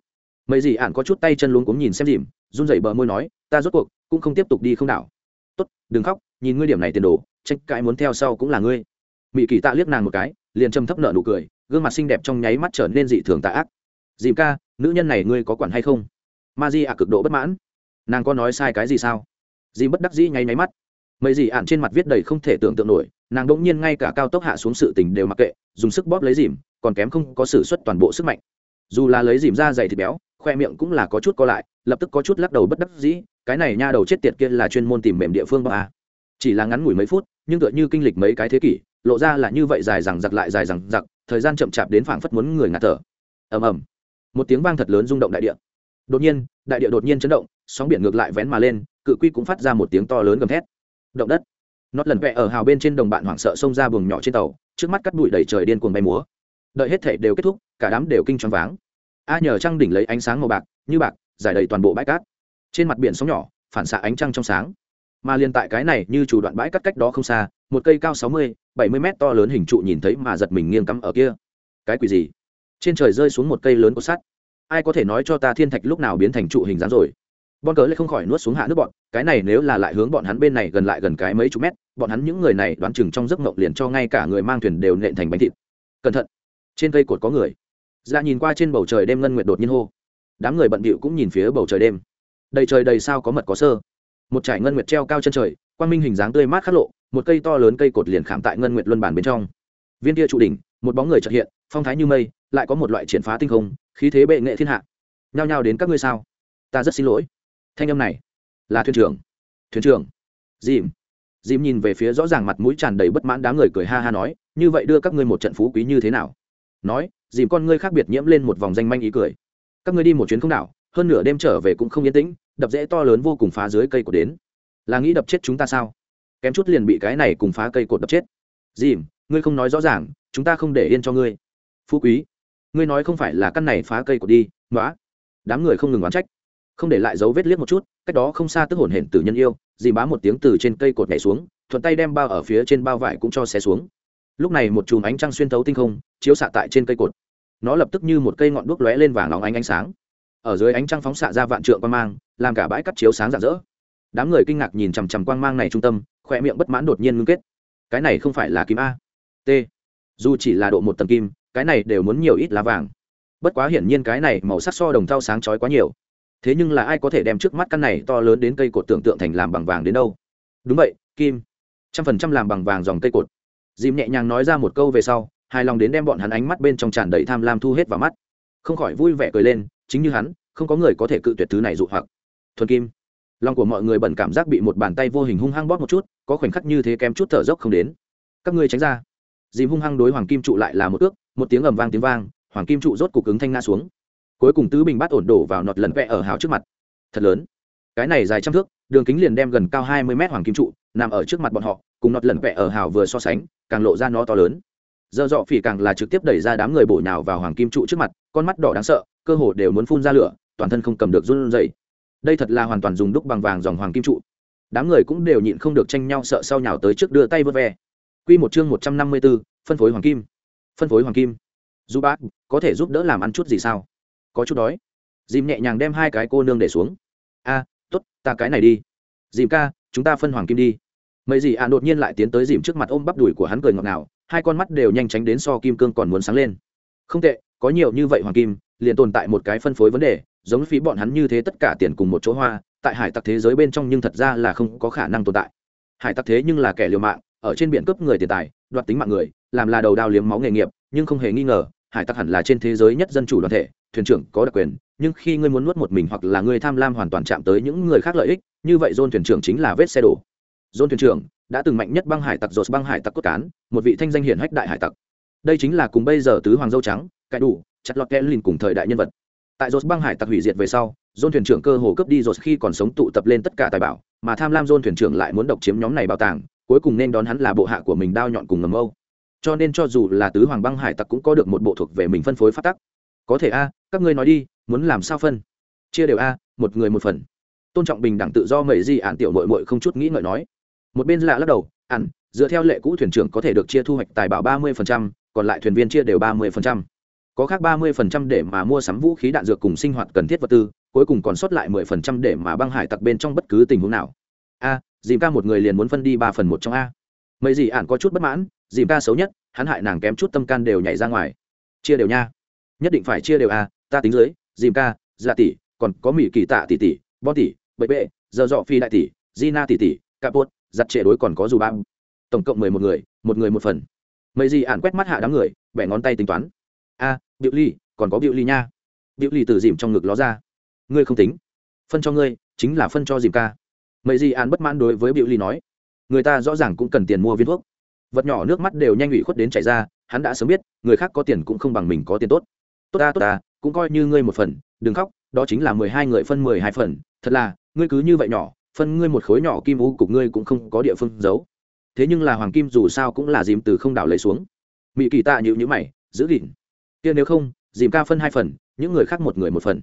Mấy gì ạn có chút tay chân luống cuống nhìn xem dìm, run rẩy bờ môi nói, ta rốt cuộc cũng không tiếp tục đi không đảo. Tốt, đừng khóc, nhìn ngươi điểm này tiền đồ, tranh cãi muốn theo sau cũng là ngươi. Mỹ kỳ tạ liếc nàng một cái, liền châm thấp nợ nụ cười, gương mặt xinh đẹp trong nháy mắt trở nên dị thường tạ ác. Dìm ca nữ nhân này ngươi có quản hay không? Ma di ạ cực độ bất mãn. Nàng có nói sai cái gì sao? Dì bất đắc dĩ nháy máy mắt. Mấy gì ạn trên mặt viết đầy không thể tưởng tượng nổi, nàng đ ỗ n g nhiên ngay cả cao tốc hạ xuống sự tình đều mặc kệ, dùng sức bóp lấy dìm, còn kém không có s ử suất toàn bộ sức mạnh. Dù là lấy dìm ra dày thịt béo, khoe miệng cũng là có chút co lại, lập tức có chút lắc đầu bất đắc dĩ, cái này nha đầu chết tiệt kia là chuyên môn tìm mềm địa phương ba à. chỉ là ngắn ngủi mấy phút, nhưng tựa như kinh lịch mấy cái thế kỷ, lộ ra là như vậy dài rằng giặc lại dài rằng giặc thời gian chậm chạp đến phảng phất muốn người ngạt thở. Ầm ầm một tiếng vang thật lớn rung động đại địa. Đột nhiên, đại địa đột nhiên chấn động, sóng biển ngược lại vén mà lên, cự quy cũng phát ra một tiếng to lớn gầm thét. Động đất. Nót lần vẽ ở hào bên trên đồng bạn hoảng sợ xông ra buồng nhỏ trên tàu, trước mắt cắt bụi đầy trời điên cuồng bay múa. Đợi hết thể đều kết thúc, cả đám đều kinh choáng váng. A nhờ trăng đỉnh lấy ánh sáng màu bạc, như bạc, giải đầy toàn bộ bãi cát. Trên mặt biển sóng nhỏ, phản xạ ánh trăng trong sáng. Mà liền tại cái này như chủ đoạn bãi cắt cách đó không xa, một cây cao sáu mươi, bảy mươi mét to lớn hình trụ nhìn thấy mà giật mình nghiêng cắm ở kia. Cái quỷ gì? Trên trời rơi xuống một cây lớn cột sắt. Ai có thể nói cho ta thiên thạch lúc nào biến thành trụ hình dáng rồi? Bon cớ lại không khỏi nuốt xuống hạ nước bọn, cái này nếu là lại hướng bọn hắn bên này gần lại gần cái mấy chục mét, bọn hắn những người này đoán chừng trong giấc mộng liền cho ngay cả người mang thuyền đều nện thành bánh thịt. Cẩn thận, trên cây cột có người. Ra nhìn qua trên bầu trời đêm ngân nguyệt đột nhiên hô. Đám người bận bịu cũng nhìn phía bầu trời đêm. Đầy trời đầy sao có mật có sơ. Một trải ngân nguyệt treo cao chân trời, quang minh hình dáng tươi mát khắc lộ, một cây to lớn cây cột liền khảm tại ngân nguyệt luân bản bên trong. Viên kia trụ đỉnh, một bóng người trật hiện phong thái như mây, lại có một loại triển phá tinh không, khí thế bệ nghệ thiên hạ. Nhao nhao đến các ngươi sao? Ta rất xin lỗi. Thanh âm này là thuyền trưởng. Thuyền trưởng. Dìm. Dìm nhìn về phía rõ ràng mặt mũi tràn đầy bất mãn đám người cười ha ha nói, như vậy đưa các ngươi một trận phú quý như thế nào? Nói, dìm con ngươi khác biệt nhiễm lên một vòng danh manh ý cười. Các ngươi đi một chuyến không đảo, hơn nửa đêm trở về cũng không yên tĩnh, đập rễ to lớn vô cùng phá dưới cây cột đến. Là nghĩ đập chết chúng ta sao? Kém chút liền bị cái này cùng phá cây cột đập chết. Dìm, ngươi không nói rõ ràng, chúng ta không để yên cho ngươi phú quý. Ngươi nói không phải là căn này phá cây của đi nói đám người không ngừng oán trách. Không để lại dấu vết liếc một chút, cách đó không xa tức hổn hển tử nhân yêu, dì bá một tiếng từ trên cây cột nhảy xuống, thuận tay đem bao ở phía trên bao vải cũng cho xé xuống. Lúc này một chùm ánh trăng xuyên thấu tinh không, chiếu xạ tại trên cây cột. Nó lập tức như một cây ngọn đuốc lóe lên vàng óng ánh ánh sáng. Ở dưới ánh trăng phóng xạ ra vạn trượng quang mang, làm cả bãi cắt chiếu sáng rạng rỡ. Đám người kinh ngạc nhìn chằm chằm quang mang này trung tâm khoe miệng bất mãn đột nhiên ngưng kết. Cái này không phải là kim a. T. Dù chỉ là độ một tầng kim cái này đều muốn nhiều ít lá vàng. Bất quá hiển nhiên cái này màu sắc so đồng thau sáng chói quá nhiều. Thế nhưng là ai có thể đem trước mắt căn này to lớn đến cây cột tưởng tượng thành làm bằng vàng đến đâu? Đúng vậy, kim. Trăm phần trăm làm bằng vàng dòng cây cột. Dìm nhẹ nhàng nói ra một câu về sau, hài lòng đến đem bọn hắn ánh mắt bên trong tràn đầy tham lam thu hết vào mắt. Không khỏi vui vẻ cười lên, chính như hắn, không có người có thể cự tuyệt thứ này dụ hoặc. Thuần kim. Lòng của mọi người bẩn cảm giác bị một bàn tay vô hình hung hăng bóp một chút, có khoảnh khắc như thế kém chút thở dốc không đến. Các ngươi tránh ra. Dìm hung hăng đối hoàng kim trụ lại là một ước một tiếng ầm vang tiếng vang hoàng kim trụ rốt cục ứng thanh nga xuống. Cuối cùng tứ bình bát ổn đổ vào nọt lần vẽ ở hào trước mặt. Thật lớn. Cái này dài trăm thước đường kính liền đem gần cao hai mươi mét hoàng kim trụ nằm ở trước mặt bọn họ cùng nọt lần vẽ ở hào vừa so sánh càng lộ ra nó to lớn. Dơ dọ phỉ càng là trực tiếp đẩy ra đám người bổ nhào vào hoàng kim trụ trước mặt con mắt đỏ đáng sợ cơ hồ đều muốn phun ra lửa toàn thân không cầm được run rẩy. Đây thật là hoàn toàn dùng đúc bằng vàng dòng hoàng kim trụ. Đám người cũng đều nhịn không được tranh nhau sợ sau nhào tới trước đưa tay vớt ve. Quy một chương một trăm năm mươi 154, phân phối hoàng kim. Phân phối hoàng kim. Du bác, có thể giúp đỡ làm ăn chút gì sao? Có chút đói. Dìm nhẹ nhàng đem hai cái cô nương để xuống. A, tốt, ta cái này đi. Dìm ca, chúng ta phân hoàng kim đi. Mấy gì à đột nhiên lại tiến tới dìm trước mặt ôm bắp đùi của hắn cười ngọt ngào, hai con mắt đều nhanh tránh đến so kim cương còn muốn sáng lên. Không tệ, có nhiều như vậy hoàng kim, liền tồn tại một cái phân phối vấn đề, giống phí bọn hắn như thế tất cả tiền cùng một chỗ hoa, tại hải tặc thế giới bên trong nhưng thật ra là không có khả năng tồn tại. Hải tặc thế nhưng là kẻ liều mạng, ở trên biển cướp người tiền tài đoạt tính mạng người làm là đầu đao liếm máu nghề nghiệp, nhưng không hề nghi ngờ, hải tặc hẳn là trên thế giới nhất dân chủ đoàn thể, thuyền trưởng có đặc quyền, nhưng khi ngươi muốn nuốt một mình hoặc là ngươi tham lam hoàn toàn chạm tới những người khác lợi ích, như vậy dôn thuyền trưởng chính là vết xe đổ. Dôn thuyền trưởng, đã từng mạnh nhất băng hải tặc dột băng hải tặc cốt cán, một vị thanh danh hiển hách đại hải tặc. Đây chính là cùng bây giờ tứ hoàng dâu trắng cãi đủ, chặt lọt kẽ lìn cùng thời đại nhân vật. Tại dột băng hải tặc hủy diệt về sau dôn thuyền trưởng cơ hồ cướp đi dột khi còn sống tụ tập lên tất cả tài bảo, mà tham lam dôn thuyền trưởng lại muốn độc chiếm nhóm này bảo tàng, cuối cùng nên đón hắn là bộ hạ của mình đao nhọn cùng ngầm âu cho nên cho dù là tứ hoàng băng hải tặc cũng có được một bộ thuộc về mình phân phối phát tắc. Có thể a à, các ngươi nói đi, muốn làm sao phân? Chia đều a à, một người một phần. Tôn trọng bình đẳng tự do mẩy di ạn tiểu mội mội không chút nghĩ ngợi nói. Một bên lạ lắc đầu ạn dựa theo lệ cũ thuyền trưởng có thể được chia thu hoạch tài bảo ba mươi còn lại thuyền viên chia đều ba mươi có khác ba mươi để mà mua sắm vũ khí đạn dược cùng sinh hoạt cần thiết vật tư, cuối cùng còn sót lại mười phần trăm để mà băng hải tặc bên trong bất cứ tình huống nào. A, dìm ca một người liền muốn phân đi ba phần một trong a mấy gì ạn có chút bất mãn dìm ca xấu nhất hắn hại nàng kém chút tâm can đều nhảy ra ngoài. Chia đều nha. Nhất định phải chia đều à, ta tính dưới dìm ca dạ tỷ còn có mỹ kỳ tạ tỷ tỷ bon tỷ bậy bệ giờ dọ phi đại tỷ gina tỷ tỷ capot giặt trệ đối còn có dù ba tổng cộng mười một người một người một phần. Mấy gì ạn quét mắt hạ đám người bẻ ngón tay tính toán. A biểu ly còn có biểu ly nha. Biểu ly từ dìm trong ngực ló ra. Ngươi không tính. Phân cho ngươi chính là phân cho dìm ca. Mấy gì ạn bất mãn đối với biểu ly nói người ta rõ ràng cũng cần tiền mua viên thuốc. Vật nhỏ nước mắt đều nhanh ủy khuất đến chảy ra, hắn đã sớm biết, người khác có tiền cũng không bằng mình có tiền tốt. Tốt ta tốt ta, cũng coi như ngươi một phần, đừng khóc, đó chính là mười hai người phân mười hai phần. Thật là, ngươi cứ như vậy nhỏ, phân ngươi một khối nhỏ kim u cục ngươi cũng không có địa phương giấu. Thế nhưng là hoàng kim dù sao cũng là dìm từ không đảo lấy xuống. Mỹ kỳ tạ nhịu nhữ mày, giữ gìn. Kia nếu không, dìm ca phân hai phần, những người khác một người một phần.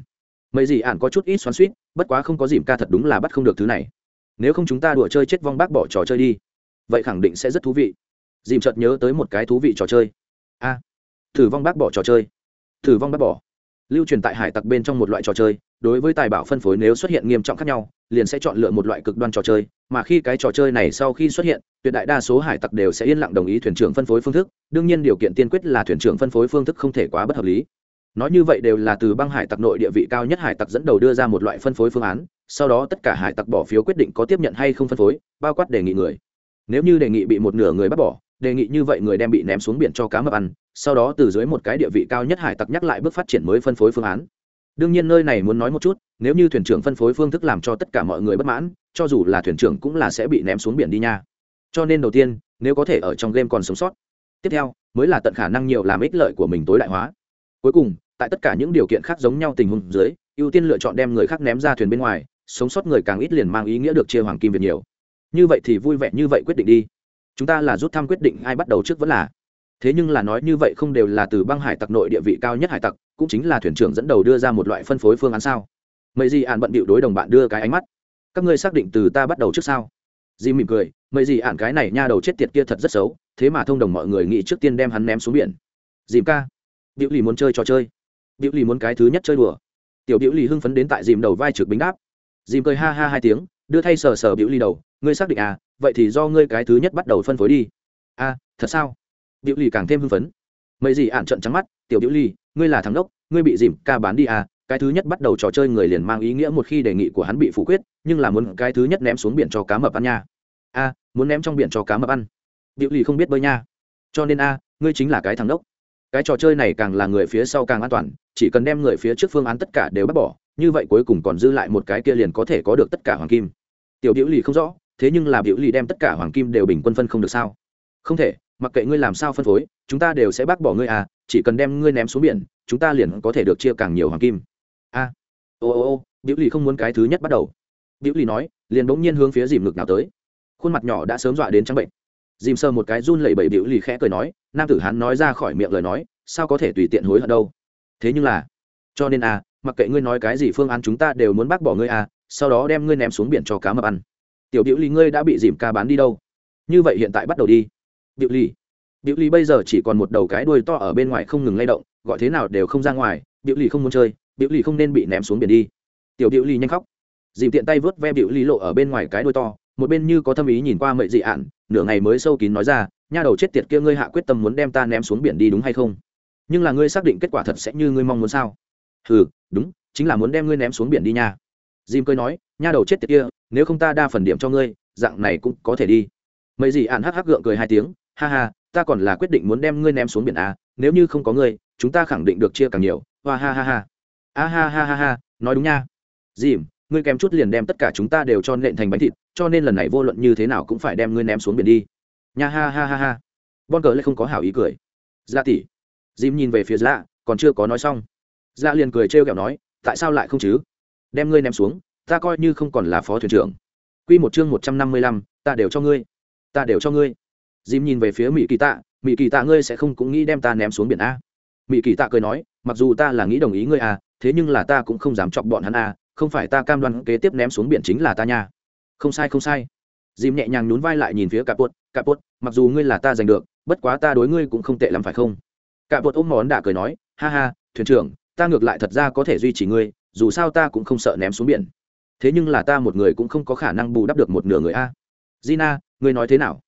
Mấy gì ạn có chút ít xoắn suýt bất quá không có dìm ca thật đúng là bắt không được thứ này nếu không chúng ta đùa chơi chết vong bác bỏ trò chơi đi. Vậy khẳng định sẽ rất thú vị. Dìm chợt nhớ tới một cái thú vị trò chơi. A à, thử vong bác bỏ trò chơi. Thử vong bác bỏ. Lưu truyền tại hải tặc bên trong một loại trò chơi đối với tài bảo phân phối nếu xuất hiện nghiêm trọng khác nhau liền sẽ chọn lựa một loại cực đoan trò chơi mà khi cái trò chơi này sau khi xuất hiện tuyệt đại đa số hải tặc đều sẽ yên lặng đồng ý thuyền trưởng phân phối phương thức. Đương nhiên điều kiện tiên quyết là thuyền trưởng phân phối phương thức không thể quá bất hợp lý nói như vậy đều là từ băng hải tặc nội địa vị cao nhất hải tặc dẫn đầu đưa ra một loại phân phối phương án, sau đó tất cả hải tặc bỏ phiếu quyết định có tiếp nhận hay không phân phối, bao quát đề nghị người. Nếu như đề nghị bị một nửa người bắt bỏ, đề nghị như vậy người đem bị ném xuống biển cho cá mập ăn, sau đó từ dưới một cái địa vị cao nhất hải tặc nhắc lại bước phát triển mới phân phối phương án. Đương nhiên nơi này muốn nói một chút, nếu như thuyền trưởng phân phối phương thức làm cho tất cả mọi người bất mãn, cho dù là thuyền trưởng cũng là sẽ bị ném xuống biển đi nha. Cho nên đầu tiên, nếu có thể ở trong game còn sống sót. Tiếp theo, mới là tận khả năng nhiều làm ích lợi của mình tối đại hóa. Cuối cùng tại tất cả những điều kiện khác giống nhau tình huống dưới, ưu tiên lựa chọn đem người khác ném ra thuyền bên ngoài, sống sót người càng ít liền mang ý nghĩa được chia hoàng kim việt nhiều. Như vậy thì vui vẻ, như vậy quyết định đi. Chúng ta là rút thăm quyết định, ai bắt đầu trước vẫn là. Thế nhưng là nói như vậy không đều là từ băng hải tặc nội địa vị cao nhất hải tặc, cũng chính là thuyền trưởng dẫn đầu đưa ra một loại phân phối phương án sao? Mấy gì ạn bận bịu đối đồng bạn đưa cái ánh mắt. Các ngươi xác định từ ta bắt đầu trước sao? Di mỉm cười mấy gì ạn cái này nha đầu chết tiệt kia thật rất xấu, thế mà thông đồng mọi người nghĩ trước tiên đem hắn ném xuống biển. Dìm ca biểu lì muốn chơi trò chơi biểu lì muốn cái thứ nhất chơi đùa. Tiểu biểu lì hưng phấn đến tại dìm đầu vai trực bính đáp. Dìm cười ha ha hai tiếng đưa thay sờ sờ biểu ly đầu. Ngươi xác định à vậy thì do ngươi cái thứ nhất bắt đầu phân phối đi. A à, thật sao? Biểu ly càng thêm hưng phấn. Mấy gì ạn trận trắng mắt tiểu biểu ly ngươi là thằng đốc ngươi bị dìm ca bán đi à. Cái thứ nhất bắt đầu trò chơi người liền mang ý nghĩa một khi đề nghị của hắn bị phủ quyết nhưng là muốn cái thứ nhất ném xuống biển cho cá mập ăn nha. A muốn ném trong biển cho cá mập ăn. Biểu ly không biết bơi nha. Cho nên a ngươi chính là cái thằng đốc. Cái trò chơi này càng là người phía sau càng an toàn chỉ cần đem người phía trước phương án tất cả đều bác bỏ như vậy cuối cùng còn dư lại một cái kia liền có thể có được tất cả hoàng kim. Tiểu biểu lì không rõ thế nhưng là biểu lì đem tất cả hoàng kim đều bình quân phân không được sao? Không thể mặc kệ ngươi làm sao phân phối chúng ta đều sẽ bác bỏ ngươi à chỉ cần đem ngươi ném xuống biển chúng ta liền có thể được chia càng nhiều hoàng kim. A. À, ô ô ô biểu lì không muốn cái thứ nhất bắt đầu. Biểu lì nói liền bỗng nhiên hướng phía dìm ngực nào tới. Khuôn mặt nhỏ đã sớm dọa đến trắng bệnh. Dìm sờ một cái run lẩy bẩy biểu lì khẽ cười nói nam tử hắn nói ra khỏi miệng lời nói sao có thể tùy tiện hối hận đâu? Thế nhưng là, cho nên à mặc kệ ngươi nói cái gì phương án chúng ta đều muốn bác bỏ ngươi à sau đó đem ngươi ném xuống biển cho cá mập ăn. Tiểu biểu lì ngươi đã bị dìm ca bán đi đâu? Như vậy hiện tại bắt đầu đi. Biểu lì biểu lì bây giờ chỉ còn một đầu cái đuôi to ở bên ngoài không ngừng lay động, gọi thế nào đều không ra ngoài, biểu lì không muốn chơi, biểu lì không nên bị ném xuống biển đi. Tiểu biểu lì nhanh khóc. Dìm tiện tay vớt ve biểu lì lộ ở bên ngoài cái đuôi to, một bên như có tâm ý nhìn qua mậy dị ạn, nửa ngày mới sâu kín nói ra, nha đầu chết tiệt kia ngươi hạ quyết tâm muốn đem ta ném xuống biển đi đúng hay không? Nhưng là ngươi xác định kết quả thật sẽ như ngươi mong muốn sao? Ừ đúng, chính là muốn đem ngươi ném xuống biển đi nha. Dìm cười nói, nha đầu chết tiệt kia, nếu không ta đa phần điểm cho ngươi, dạng này cũng có thể đi. Mấy gì ạn hắc hắc gượng cười hai tiếng, ha ha, ta còn là quyết định muốn đem ngươi ném xuống biển à nếu như không có ngươi, chúng ta khẳng định được chia càng nhiều. Hoa ha ha ha. A ha ha ha ha, nói đúng nha. Dìm ngươi kém chút liền đem tất cả chúng ta đều cho nện thành bánh thịt, cho nên lần này vô luận như thế nào cũng phải đem ngươi ném xuống biển đi. Nha ha ha ha ha. Bon cờ lại không có hảo ý cười. Dạ tỷ dìm nhìn về phía dạ còn chưa có nói xong. Dạ liền cười trêu ghẹo nói, tại sao lại không chứ? Đem ngươi ném xuống, ta coi như không còn là phó thuyền trưởng. Quy một chương một trăm năm mươi lăm, ta đều cho ngươi. Ta đều cho ngươi. Dìm nhìn về phía mỹ kỳ tạ mỹ kỳ tạ ngươi sẽ không cũng nghĩ đem ta ném xuống biển a. Mỹ kỳ tạ cười nói, mặc dù ta là nghĩ đồng ý ngươi a, thế nhưng là ta cũng không dám chọc bọn hắn a, không phải ta cam đoan kế tiếp ném xuống biển chính là ta nha. Không sai không sai. Dìm nhẹ nhàng nhún vai lại nhìn phía cà bột cà bột mặc dù ngươi là ta giành được, bất quá ta đối ngươi cũng không tệ lắm phải không? Cả vợt ôm món đã cười nói, ha ha, thuyền trưởng, ta ngược lại thật ra có thể duy trì ngươi, dù sao ta cũng không sợ ném xuống biển. Thế nhưng là ta một người cũng không có khả năng bù đắp được một nửa người a. Gina, ngươi nói thế nào?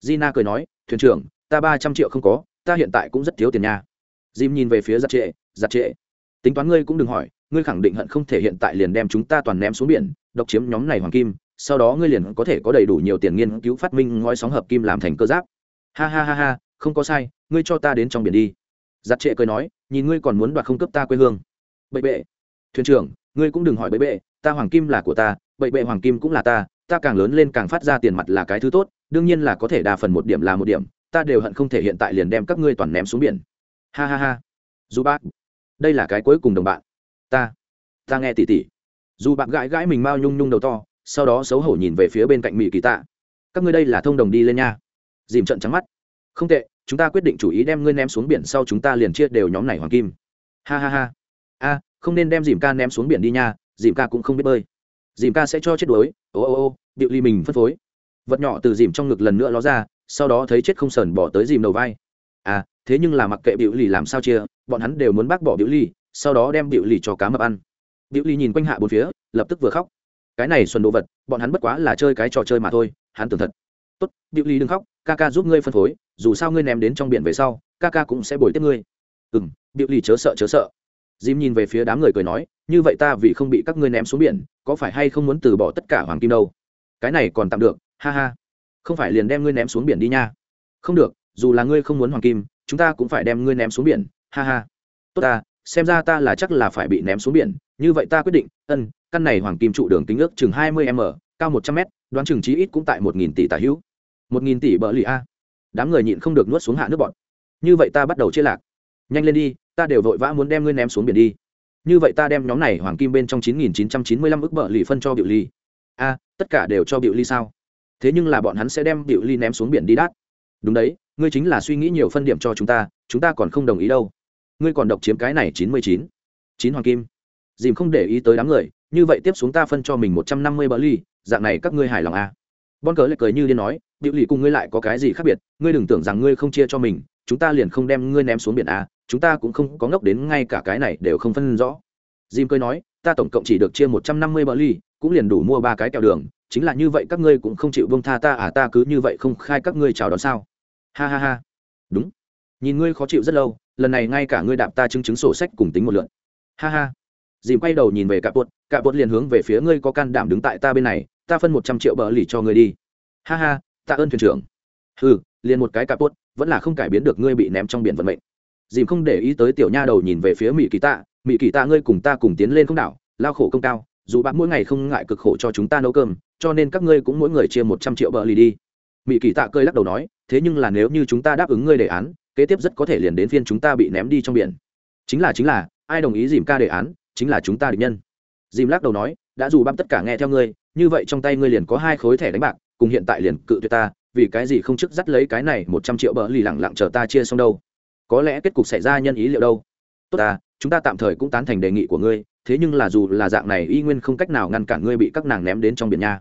Gina cười nói, thuyền trưởng, ta ba trăm triệu không có, ta hiện tại cũng rất thiếu tiền nha. Jim nhìn về phía giặt trệ giặt trệ, tính toán ngươi cũng đừng hỏi, ngươi khẳng định hận không thể hiện tại liền đem chúng ta toàn ném xuống biển, độc chiếm nhóm này hoàng kim, sau đó ngươi liền có thể có đầy đủ nhiều tiền nghiên cứu phát minh ngói sóng hợp kim làm thành cơ giáp. Ha ha ha ha, không có sai, ngươi cho ta đến trong biển đi giặt trệ cười nói, nhìn ngươi còn muốn đoạt không cấp ta quê hương. Bậy bệ. Thuyền trưởng, ngươi cũng đừng hỏi bậy bệ, ta hoàng kim là của ta, bậy bệ hoàng kim cũng là ta ta càng lớn lên càng phát ra tiền mặt là cái thứ tốt, đương nhiên là có thể đa phần một điểm là một điểm, ta đều hận không thể hiện tại liền đem các ngươi toàn ném xuống biển. Ha ha ha. Dù bác, đây là cái cuối cùng đồng bạn. Ta ta nghe tỉ tỉ. Dù bạn gãi gãi mình mau nhung nhung đầu to, sau đó xấu hổ nhìn về phía bên cạnh mỹ kỳ tạ. Các ngươi đây là thông đồng đi lên nha. Dìm trận trắng mắt. Không tệ chúng ta quyết định chủ ý đem ngươi ném xuống biển sau chúng ta liền chia đều nhóm này hoàng kim. Ha ha ha. A, không nên đem dìm ca ném xuống biển đi nha, dìm ca cũng không biết bơi. Dìm ca sẽ cho chết đuối. Ô ô ô, điệu ly mình phân phối. Vật nhỏ từ dìm trong ngực lần nữa ló ra, sau đó thấy chết không sờn bỏ tới dìm đầu vai. À thế nhưng là mặc kệ biểu lì làm sao chia, bọn hắn đều muốn bác bỏ biểu lì sau đó đem biểu lì cho cá mập ăn. Biểu lì nhìn quanh hạ bốn phía, lập tức vừa khóc. Cái này xuân đồ vật, bọn hắn bất quá là chơi cái trò chơi mà thôi, hắn tưởng thật tốt điệu ly đừng khóc, ca ca giúp ngươi phân phối, dù sao ngươi ném đến trong biển về sau, ca ca cũng sẽ bồi tiếp ngươi. Ừ m điệu ly chớ sợ chớ sợ. Dìm nhìn về phía đám người cười nói, như vậy ta vì không bị các ngươi ném xuống biển, có phải hay không muốn từ bỏ tất cả hoàng kim đâu? Cái này còn tạm được, ha ha. Không phải liền đem ngươi ném xuống biển đi nha. Không được, dù là ngươi không muốn hoàng kim, chúng ta cũng phải đem ngươi ném xuống biển, ha ha. Tốt ta, xem ra ta là chắc là phải bị ném xuống biển, như vậy ta quyết định, ân, căn này hoàng kim trụ đường kính ước chừng hai mươi m, cao một trăm m đoán chừng chí ít cũng tại một nghìn tỷ tà hữu một nghìn tỷ bờ lì a. Đám người nhịn không được nuốt xuống hạ nước bọn. Như vậy ta bắt đầu chia lạc. Nhanh lên đi, ta đều vội vã muốn đem ngươi ném xuống biển đi. Như vậy ta đem nhóm này hoàng kim bên trong chín nghìn chín trăm chín mươi lăm ức bợ lì phân cho biểu ly. A, tất cả đều cho biểu ly sao? Thế nhưng là bọn hắn sẽ đem biểu ly ném xuống biển đi đát. đúng đấy, ngươi chính là suy nghĩ nhiều phân điểm cho chúng ta chúng ta còn không đồng ý đâu. Ngươi còn độc chiếm cái này chín mươi chín. Chín hoàng kim. Dìm không để ý tới đám người, như vậy tiếp xuống ta phân cho mình một trăm năm mươi bờ ly dạng này các ngươi hài lòng à bon cờ lại cười như điên nói điệu ly cùng ngươi lại có cái gì khác biệt? Ngươi đừng tưởng rằng ngươi không chia cho mình chúng ta liền không đem ngươi ném xuống biển à, chúng ta cũng không có ngốc đến ngay cả cái này đều không phân rõ. Jim cười nói ta tổng cộng chỉ được chia một trăm năm mươi bờ ly cũng liền đủ mua ba cái kẹo đường chính là như vậy các ngươi cũng không chịu bông tha ta à ta cứ như vậy không khai các ngươi chào đón sao? Ha ha ha. Đúng. Nhìn ngươi khó chịu rất lâu lần này ngay cả ngươi đạp ta chứng chứng sổ sách cùng tính một lượn ha ha. Dìm quay đầu nhìn về cạ bột cạ bột liền hướng về phía ngươi có can đảm đứng tại ta bên này ta phân một trăm triệu bờ lì cho ngươi đi. Ha ha, tạ ơn thuyền trưởng. Ừ liền một cái cà tuốt vẫn là không cải biến được ngươi bị ném trong biển vận mệnh. Dìm không để ý tới tiểu nha đầu nhìn về phía mỹ kỳ tạ. Mỹ kỳ tạ ngươi cùng ta cùng tiến lên không đảo, lao khổ công cao, dù bạn mỗi ngày không ngại cực khổ cho chúng ta nấu cơm, cho nên các ngươi cũng mỗi người chia một trăm triệu bờ lì đi. Mỹ kỳ tạ cơi lắc đầu nói, thế nhưng là nếu như chúng ta đáp ứng ngươi đề án, kế tiếp rất có thể liền đến phiên chúng ta bị ném đi trong biển. Chính là chính là, ai đồng ý dìm ca đề án, chính là chúng ta địch nhân. Dìm lắc đầu nói, đã dù băm tất cả nghe theo ngươi như vậy trong tay ngươi liền có hai khối thẻ đánh bạc, cùng hiện tại liền cự tuyệt ta, vì cái gì không chức dắt lấy cái này một trăm triệu bờ lì lẳng lặng chờ ta chia xong đâu? Có lẽ kết cục xảy ra nhân ý liệu đâu? Tốt ta, chúng ta tạm thời cũng tán thành đề nghị của ngươi, thế nhưng là dù là dạng này y nguyên không cách nào ngăn cản ngươi bị các nàng ném đến trong biển nha.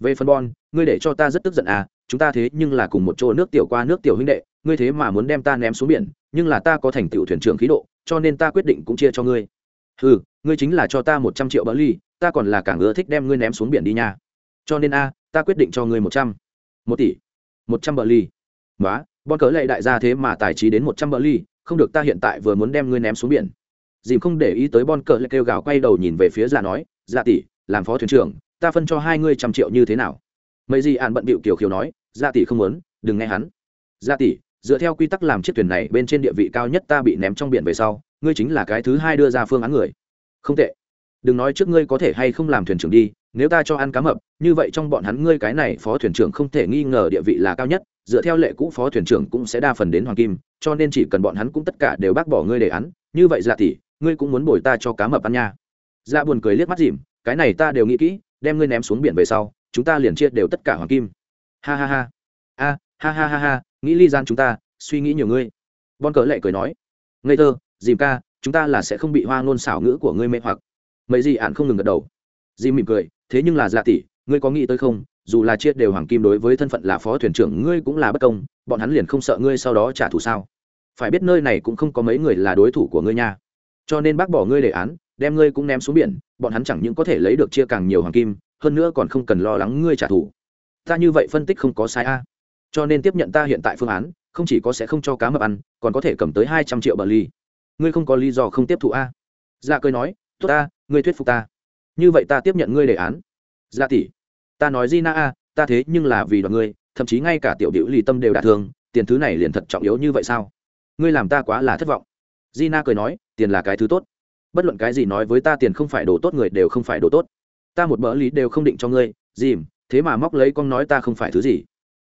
Về phân bon, ngươi để cho ta rất tức giận à chúng ta thế nhưng là cùng một chỗ nước tiểu qua nước tiểu huynh đệ, ngươi thế mà muốn đem ta ném xuống biển, nhưng là ta có thành tựu thuyền trưởng khí độ, cho nên ta quyết định cũng chia cho ngươi. Ừ ngươi chính là cho ta một trăm triệu bỡ ly ta còn là càng ưa thích đem ngươi ném xuống biển đi nha. Cho nên a, ta quyết định cho ngươi một trăm. Một tỷ. Một trăm bỡ ly. Nói bon cỡ lệ đại gia thế mà tài trí đến một trăm bỡ ly, không được ta hiện tại vừa muốn đem ngươi ném xuống biển. Dìm không để ý tới bon cờ lại kêu gào quay đầu nhìn về phía dạ nói dạ tỷ, làm phó thuyền trưởng, ta phân cho hai ngươi trăm triệu như thế nào? Mấy gì ạn bận bịu kiểu khiếu nói dạ tỷ không muốn, đừng nghe hắn. Dạ tỷ, dựa theo quy tắc làm chiếc thuyền này bên trên địa vị cao nhất ta bị ném trong biển về sau, ngươi chính là cái thứ hai đưa ra phương án người. Không tệ đừng nói trước ngươi có thể hay không làm thuyền trưởng đi, nếu ta cho ăn cá mập, như vậy trong bọn hắn ngươi cái này phó thuyền trưởng không thể nghi ngờ địa vị là cao nhất, dựa theo lệ cũ phó thuyền trưởng cũng sẽ đa phần đến hoàng kim, cho nên chỉ cần bọn hắn cũng tất cả đều bác bỏ ngươi đề án như vậy dạ tỷ, ngươi cũng muốn bồi ta cho cá mập ăn nha. Dạ buồn cười liếc mắt dìm, cái này ta đều nghĩ kỹ, đem ngươi ném xuống biển về sau, chúng ta liền chia đều tất cả hoàng kim. Ha ha ha. A, ha ha ha ha, nghĩ ly gian chúng ta, suy nghĩ nhiều ngươi. Bon cỡ lệ cười nói, ngây thơ, dìm ca, chúng ta là sẽ không bị hoa ngôn xảo ngữ của ngươi mê hoặc mấy gì ạn không ngừng gật đầu. Dìm mỉm cười, thế nhưng là dạ tỷ, ngươi có nghĩ tới không? Dù là chia đều hoàng kim đối với thân phận là phó thuyền trưởng ngươi cũng là bất công, bọn hắn liền không sợ ngươi sau đó trả thù sao? Phải biết nơi này cũng không có mấy người là đối thủ của ngươi nha. Cho nên bác bỏ ngươi đề án, đem ngươi cũng ném xuống biển, bọn hắn chẳng những có thể lấy được chia càng nhiều hoàng kim, hơn nữa còn không cần lo lắng ngươi trả thù. Ta như vậy phân tích không có sai a. Cho nên tiếp nhận ta hiện tại phương án, không chỉ có sẽ không cho cá mập ăn, còn có thể cầm tới hai trăm triệu bờ ly. Ngươi không có lý do không tiếp thụ a. Dạ cười nói, tốt ta ngươi thuyết phục ta. Như vậy ta tiếp nhận ngươi đề án. Dạ tỷ, ta nói di na a, ta thế nhưng là vì đoàn ngươi, thậm chí ngay cả tiểu điệu lì tâm đều đả thương, tiền thứ này liền thật trọng yếu như vậy sao? Ngươi làm ta quá là thất vọng. Di na cười nói, tiền là cái thứ tốt. Bất luận cái gì nói với ta tiền không phải đồ tốt, người đều không phải đồ tốt. Ta một bỡ lý đều không định cho ngươi, dìm, thế mà móc lấy con nói ta không phải thứ gì.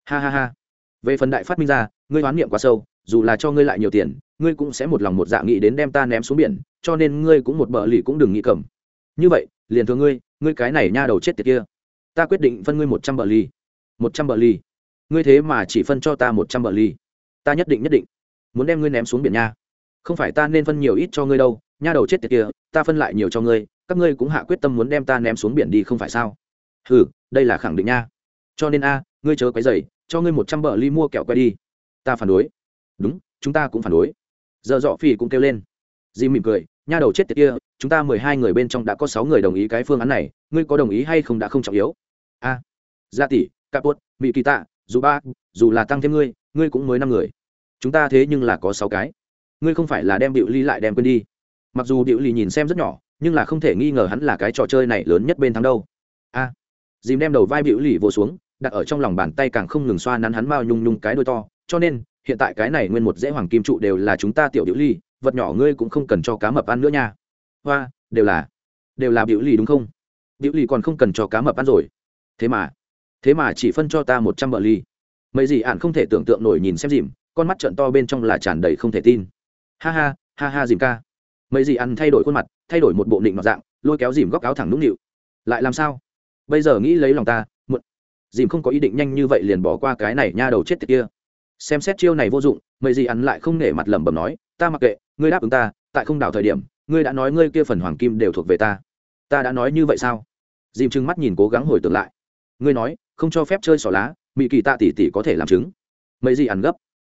Ha ha ha. Về phần đại phát minh ra, ngươi hoán niệm quá sâu, dù là cho ngươi lại nhiều tiền, ngươi cũng sẽ một lòng một dạ nghĩ đến đem ta ném xuống biển cho nên ngươi cũng một bờ lì cũng đừng nghĩ cầm. Như vậy, liền thưa ngươi ngươi cái này nha đầu chết tiệt kia. Ta quyết định phân ngươi một trăm bờ lì. Một trăm bờ lì. Ngươi thế mà chỉ phân cho ta một trăm bờ lì. Ta nhất định nhất định muốn đem ngươi ném xuống biển nha. Không phải ta nên phân nhiều ít cho ngươi đâu, nha đầu chết tiệt kia, ta phân lại nhiều cho ngươi, các ngươi cũng hạ quyết tâm muốn đem ta ném xuống biển đi không phải sao? Ừ đây là khẳng định nha. Cho nên a, ngươi chớ quấy dày cho ngươi một trăm bờ ly mua kẹo quay đi. Ta phản đối. Đúng, chúng ta cũng phản đối. Giờ dọ phi cũng kêu lên. Di mỉm cười nha đầu chết tiệt kia chúng ta mười hai người bên trong đã có sáu người đồng ý cái phương án này ngươi có đồng ý hay không đã không trọng yếu. A à, gia tỷ caput mỹ kỳ tạ dù ba dù là tăng thêm ngươi ngươi cũng mới năm người. Chúng ta thế nhưng là có sáu cái. Ngươi không phải là đem điệu ly lại đem quên đi. Mặc dù điệu ly nhìn xem rất nhỏ nhưng là không thể nghi ngờ hắn là cái trò chơi này lớn nhất bên thắng đâu. A à, dìm đem đầu vai điệu ly vô xuống đặt ở trong lòng bàn tay càng không ngừng xoa nắn hắn bao nhung nhung cái đôi to. Cho nên hiện tại cái này nguyên một dễ hoàng kim trụ đều là chúng ta tiểu điệu ly vật nhỏ ngươi cũng không cần cho cá mập ăn nữa nha. Hoa, đều là đều là biểu lì đúng không? Biểu lì còn không cần cho cá mập ăn rồi. Thế mà thế mà chỉ phân cho ta một trăm bờ ly mấy gì ạn không thể tưởng tượng nổi nhìn xem dìm, con mắt trận to bên trong là tràn đầy không thể tin. Ha ha ha ha dìm ca. Mấy gì ăn thay đổi khuôn mặt, thay đổi một bộ định mặt dạng, lôi kéo dìm góc áo thẳng nũng nịu. Lại làm sao? Bây giờ nghĩ lấy lòng ta, muộn. Dìm không có ý định nhanh như vậy liền bỏ qua cái này nha đầu chết tiệt kia. Xem xét chiêu này vô dụng, mấy gì ăn lại không nể mặt lẩm bẩm nói ta mặc kệ, ngươi đáp ứng ta, tại không đảo thời điểm, ngươi đã nói ngươi kia phần hoàng kim đều thuộc về ta. Ta đã nói như vậy sao? Dìm trừng mắt nhìn cố gắng hồi tưởng lại. Ngươi nói, không cho phép chơi xỏ lá mỹ kỳ tạ tỷ tỷ có thể làm chứng. Mấy gì ăn gấp?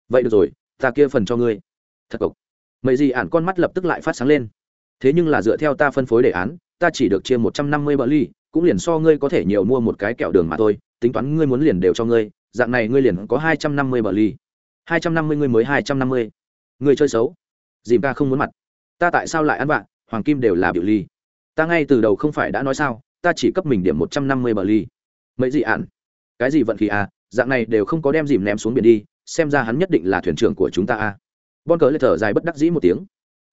Vậy được rồi, ta kia phần cho ngươi. Thật cộc. Mấy gì ản con mắt lập tức lại phát sáng lên. Thế nhưng là dựa theo ta phân phối đề án, ta chỉ được chia một trăm năm mươi bờ ly, cũng liền so ngươi có thể nhiều mua một cái kẹo đường mà thôi, tính toán ngươi muốn liền đều cho ngươi, dạng này ngươi liền có hai trăm năm mươi bờ ly. Hai trăm năm mươi ngươi mới hai trăm năm mươi người chơi xấu. Dìm ca không muốn mặt. Ta tại sao lại ăn vạ? Hoàng kim đều là biểu ly. Ta ngay từ đầu không phải đã nói sao? Ta chỉ cấp mình điểm một trăm năm mươi bờ ly. Mấy gì ạn? Cái gì vận khí à? Dạng này đều không có đem dìm ném xuống biển đi. Xem ra hắn nhất định là thuyền trưởng của chúng ta à, bon cờ lại thở dài bất đắc dĩ một tiếng.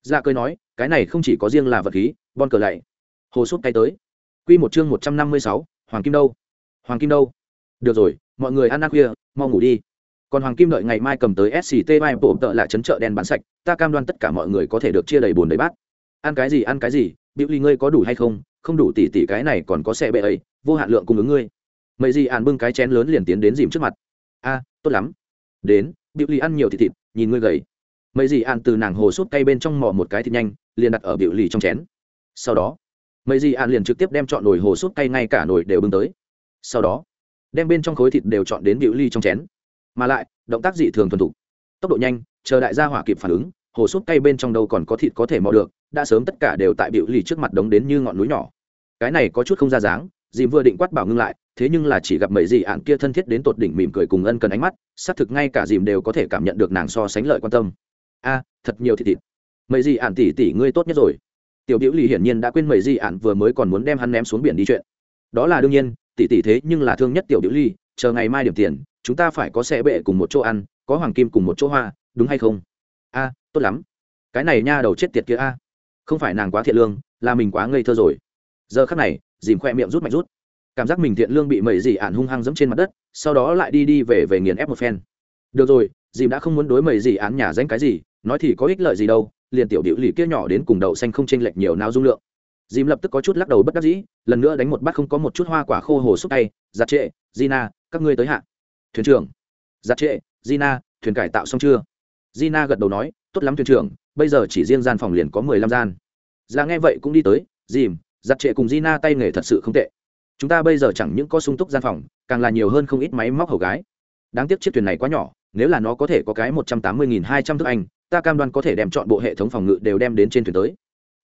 Dạ cười nói cái này không chỉ có riêng là vật khí bon cờ lạy hồ sút tay tới. Q một chương một trăm năm mươi sáu hoàng kim đâu? Hoàng kim đâu? Được rồi mọi người ăn ăn khuya mau ngủ đi còn hoàng kim đợi ngày mai cầm tới sct mai bộ tợ lại chấn trợ đen bán sạch, ta cam đoan tất cả mọi người có thể được chia đầy bùn đầy bát. Ăn cái gì, ăn cái gì, biểu ly ngươi có đủ hay không? Không đủ tỷ tỷ cái này còn có xe bệ ấy, vô hạn lượng cung ứng ngươi. Mấy gì ạn bưng cái chén lớn liền tiến đến dìm trước mặt. A, tốt lắm. Đến, biểu ly ăn nhiều thịt thịt, nhìn ngươi gầy. Mấy gì ạn từ nàng hồ sút cây bên trong mò một cái thịt nhanh, liền đặt ở biểu ly trong chén. Sau đó mấy gì ạn liền trực tiếp đem chọn nồi hồ sút cây ngay cả nồi đều bưng tới. Sau đó, đem bên trong khối thịt đều chọn đến biểu ly trong chén mà lại, động tác dị thường thuần thục. Tốc độ nhanh, chờ đại gia hỏa kịp phản ứng, hồ súp cây bên trong đâu còn có thịt có thể mò được, đã sớm tất cả đều tại biểu lì trước mặt đống đến như ngọn núi nhỏ. Cái này có chút không ra dáng dìm vừa định quát bảo ngưng lại, thế nhưng là chỉ gặp mấy dì ạn kia thân thiết đến tột đỉnh mỉm cười cùng ân cần ánh mắt, xác thực ngay cả dìm đều có thể cảm nhận được nàng so sánh lợi quan tâm. A, thật nhiều thịt thịt. Mấy dì ạn tỷ tỷ ngươi tốt nhất rồi. Tiểu biểu lì hiển nhiên đã quên mấy dì ạn vừa mới còn muốn đem hắn ném xuống biển đi chuyện. Đó là đương nhiên tỷ tỷ thế nhưng là thương nhất tiểu biểu lì chờ ngày mai điểm tiền, chúng ta phải có xe bệ cùng một chỗ ăn, có hoàng kim cùng một chỗ hoa, đúng hay không? A, tốt lắm. Cái này nha đầu chết tiệt kia a. Không phải nàng quá thiện lương, là mình quá ngây thơ rồi. Giờ khắc này, dìm khoe miệng rút mạnh rút. Cảm giác mình thiện lương bị mẩy dị ạn hung hăng dẫm trên mặt đất, sau đó lại đi đi về về nghiền ép một phen. Được rồi, dìm đã không muốn đối mẩy dị án nhà danh cái gì, nói thì có ích lợi gì đâu, liền tiểu điệu lì kia nhỏ đến cùng đậu xanh không chênh lệch nhiều nào dung lượng. Dìm lập tức có chút lắc đầu bất đắc dĩ, lần nữa đánh một bát không có một chút hoa quả khô hồ xúc tay, giặt trệ, gina các ngươi tới hạ. Thuyền trưởng. Giặt trệ gina, thuyền cải tạo xong chưa? Gina gật đầu nói, tốt lắm thuyền trưởng, bây giờ chỉ riêng gian phòng liền có mười lăm gian. Ra nghe vậy cũng đi tới, dìm, giặt trệ cùng gina tay nghề thật sự không tệ. Chúng ta bây giờ chẳng những có sung túc gian phòng, càng là nhiều hơn không ít máy móc hầu gái. Đáng tiếc chiếc thuyền này quá nhỏ, nếu là nó có thể có cái một trăm tám mươi nghìn hai trăm thước anh, ta cam đoan có thể đem chọn bộ hệ thống phòng ngự đều đem đến trên thuyền tới.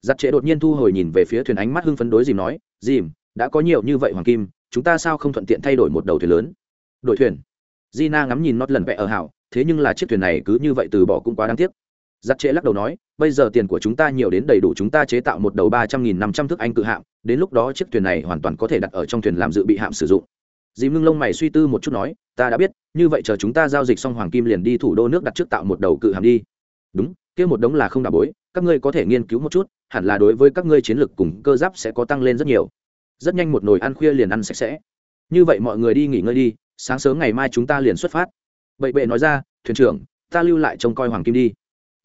Giặt trệ đột nhiên thu hồi nhìn về phía thuyền ánh mắt hưng phấn đối dìm nói, dìm, đã có nhiều như vậy hoàng kim chúng ta sao không thuận tiện thay đổi một đầu thuyền lớn? Đội thuyền? Gina ngắm nhìn nót lần vẽ ở hảo, thế nhưng là chiếc thuyền này cứ như vậy từ bỏ cũng quá đáng tiếc. Giặt trệ lắc đầu nói, bây giờ tiền của chúng ta nhiều đến đầy đủ chúng ta chế tạo một đầu ba trăm nghìn năm trăm thước anh cự hạm, đến lúc đó chiếc thuyền này hoàn toàn có thể đặt ở trong thuyền làm dự bị hạm sử dụng. Dìm ngưng lông mày suy tư một chút nói, ta đã biết, như vậy chờ chúng ta giao dịch xong hoàng kim liền đi thủ đô nước đặt trước tạo một đầu cự hạm đi. Đúng, kia một đống là không đả bối các ngươi có thể nghiên cứu một chút, hẳn là đối với các ngươi chiến lược cùng cơ giáp sẽ có tăng lên rất nhiều rất nhanh một nồi ăn khuya liền ăn sạch sẽ. Như vậy mọi người đi nghỉ ngơi đi, sáng sớm ngày mai chúng ta liền xuất phát. Vậy bệ nói ra, thuyền trưởng, ta lưu lại trông coi hoàng kim đi.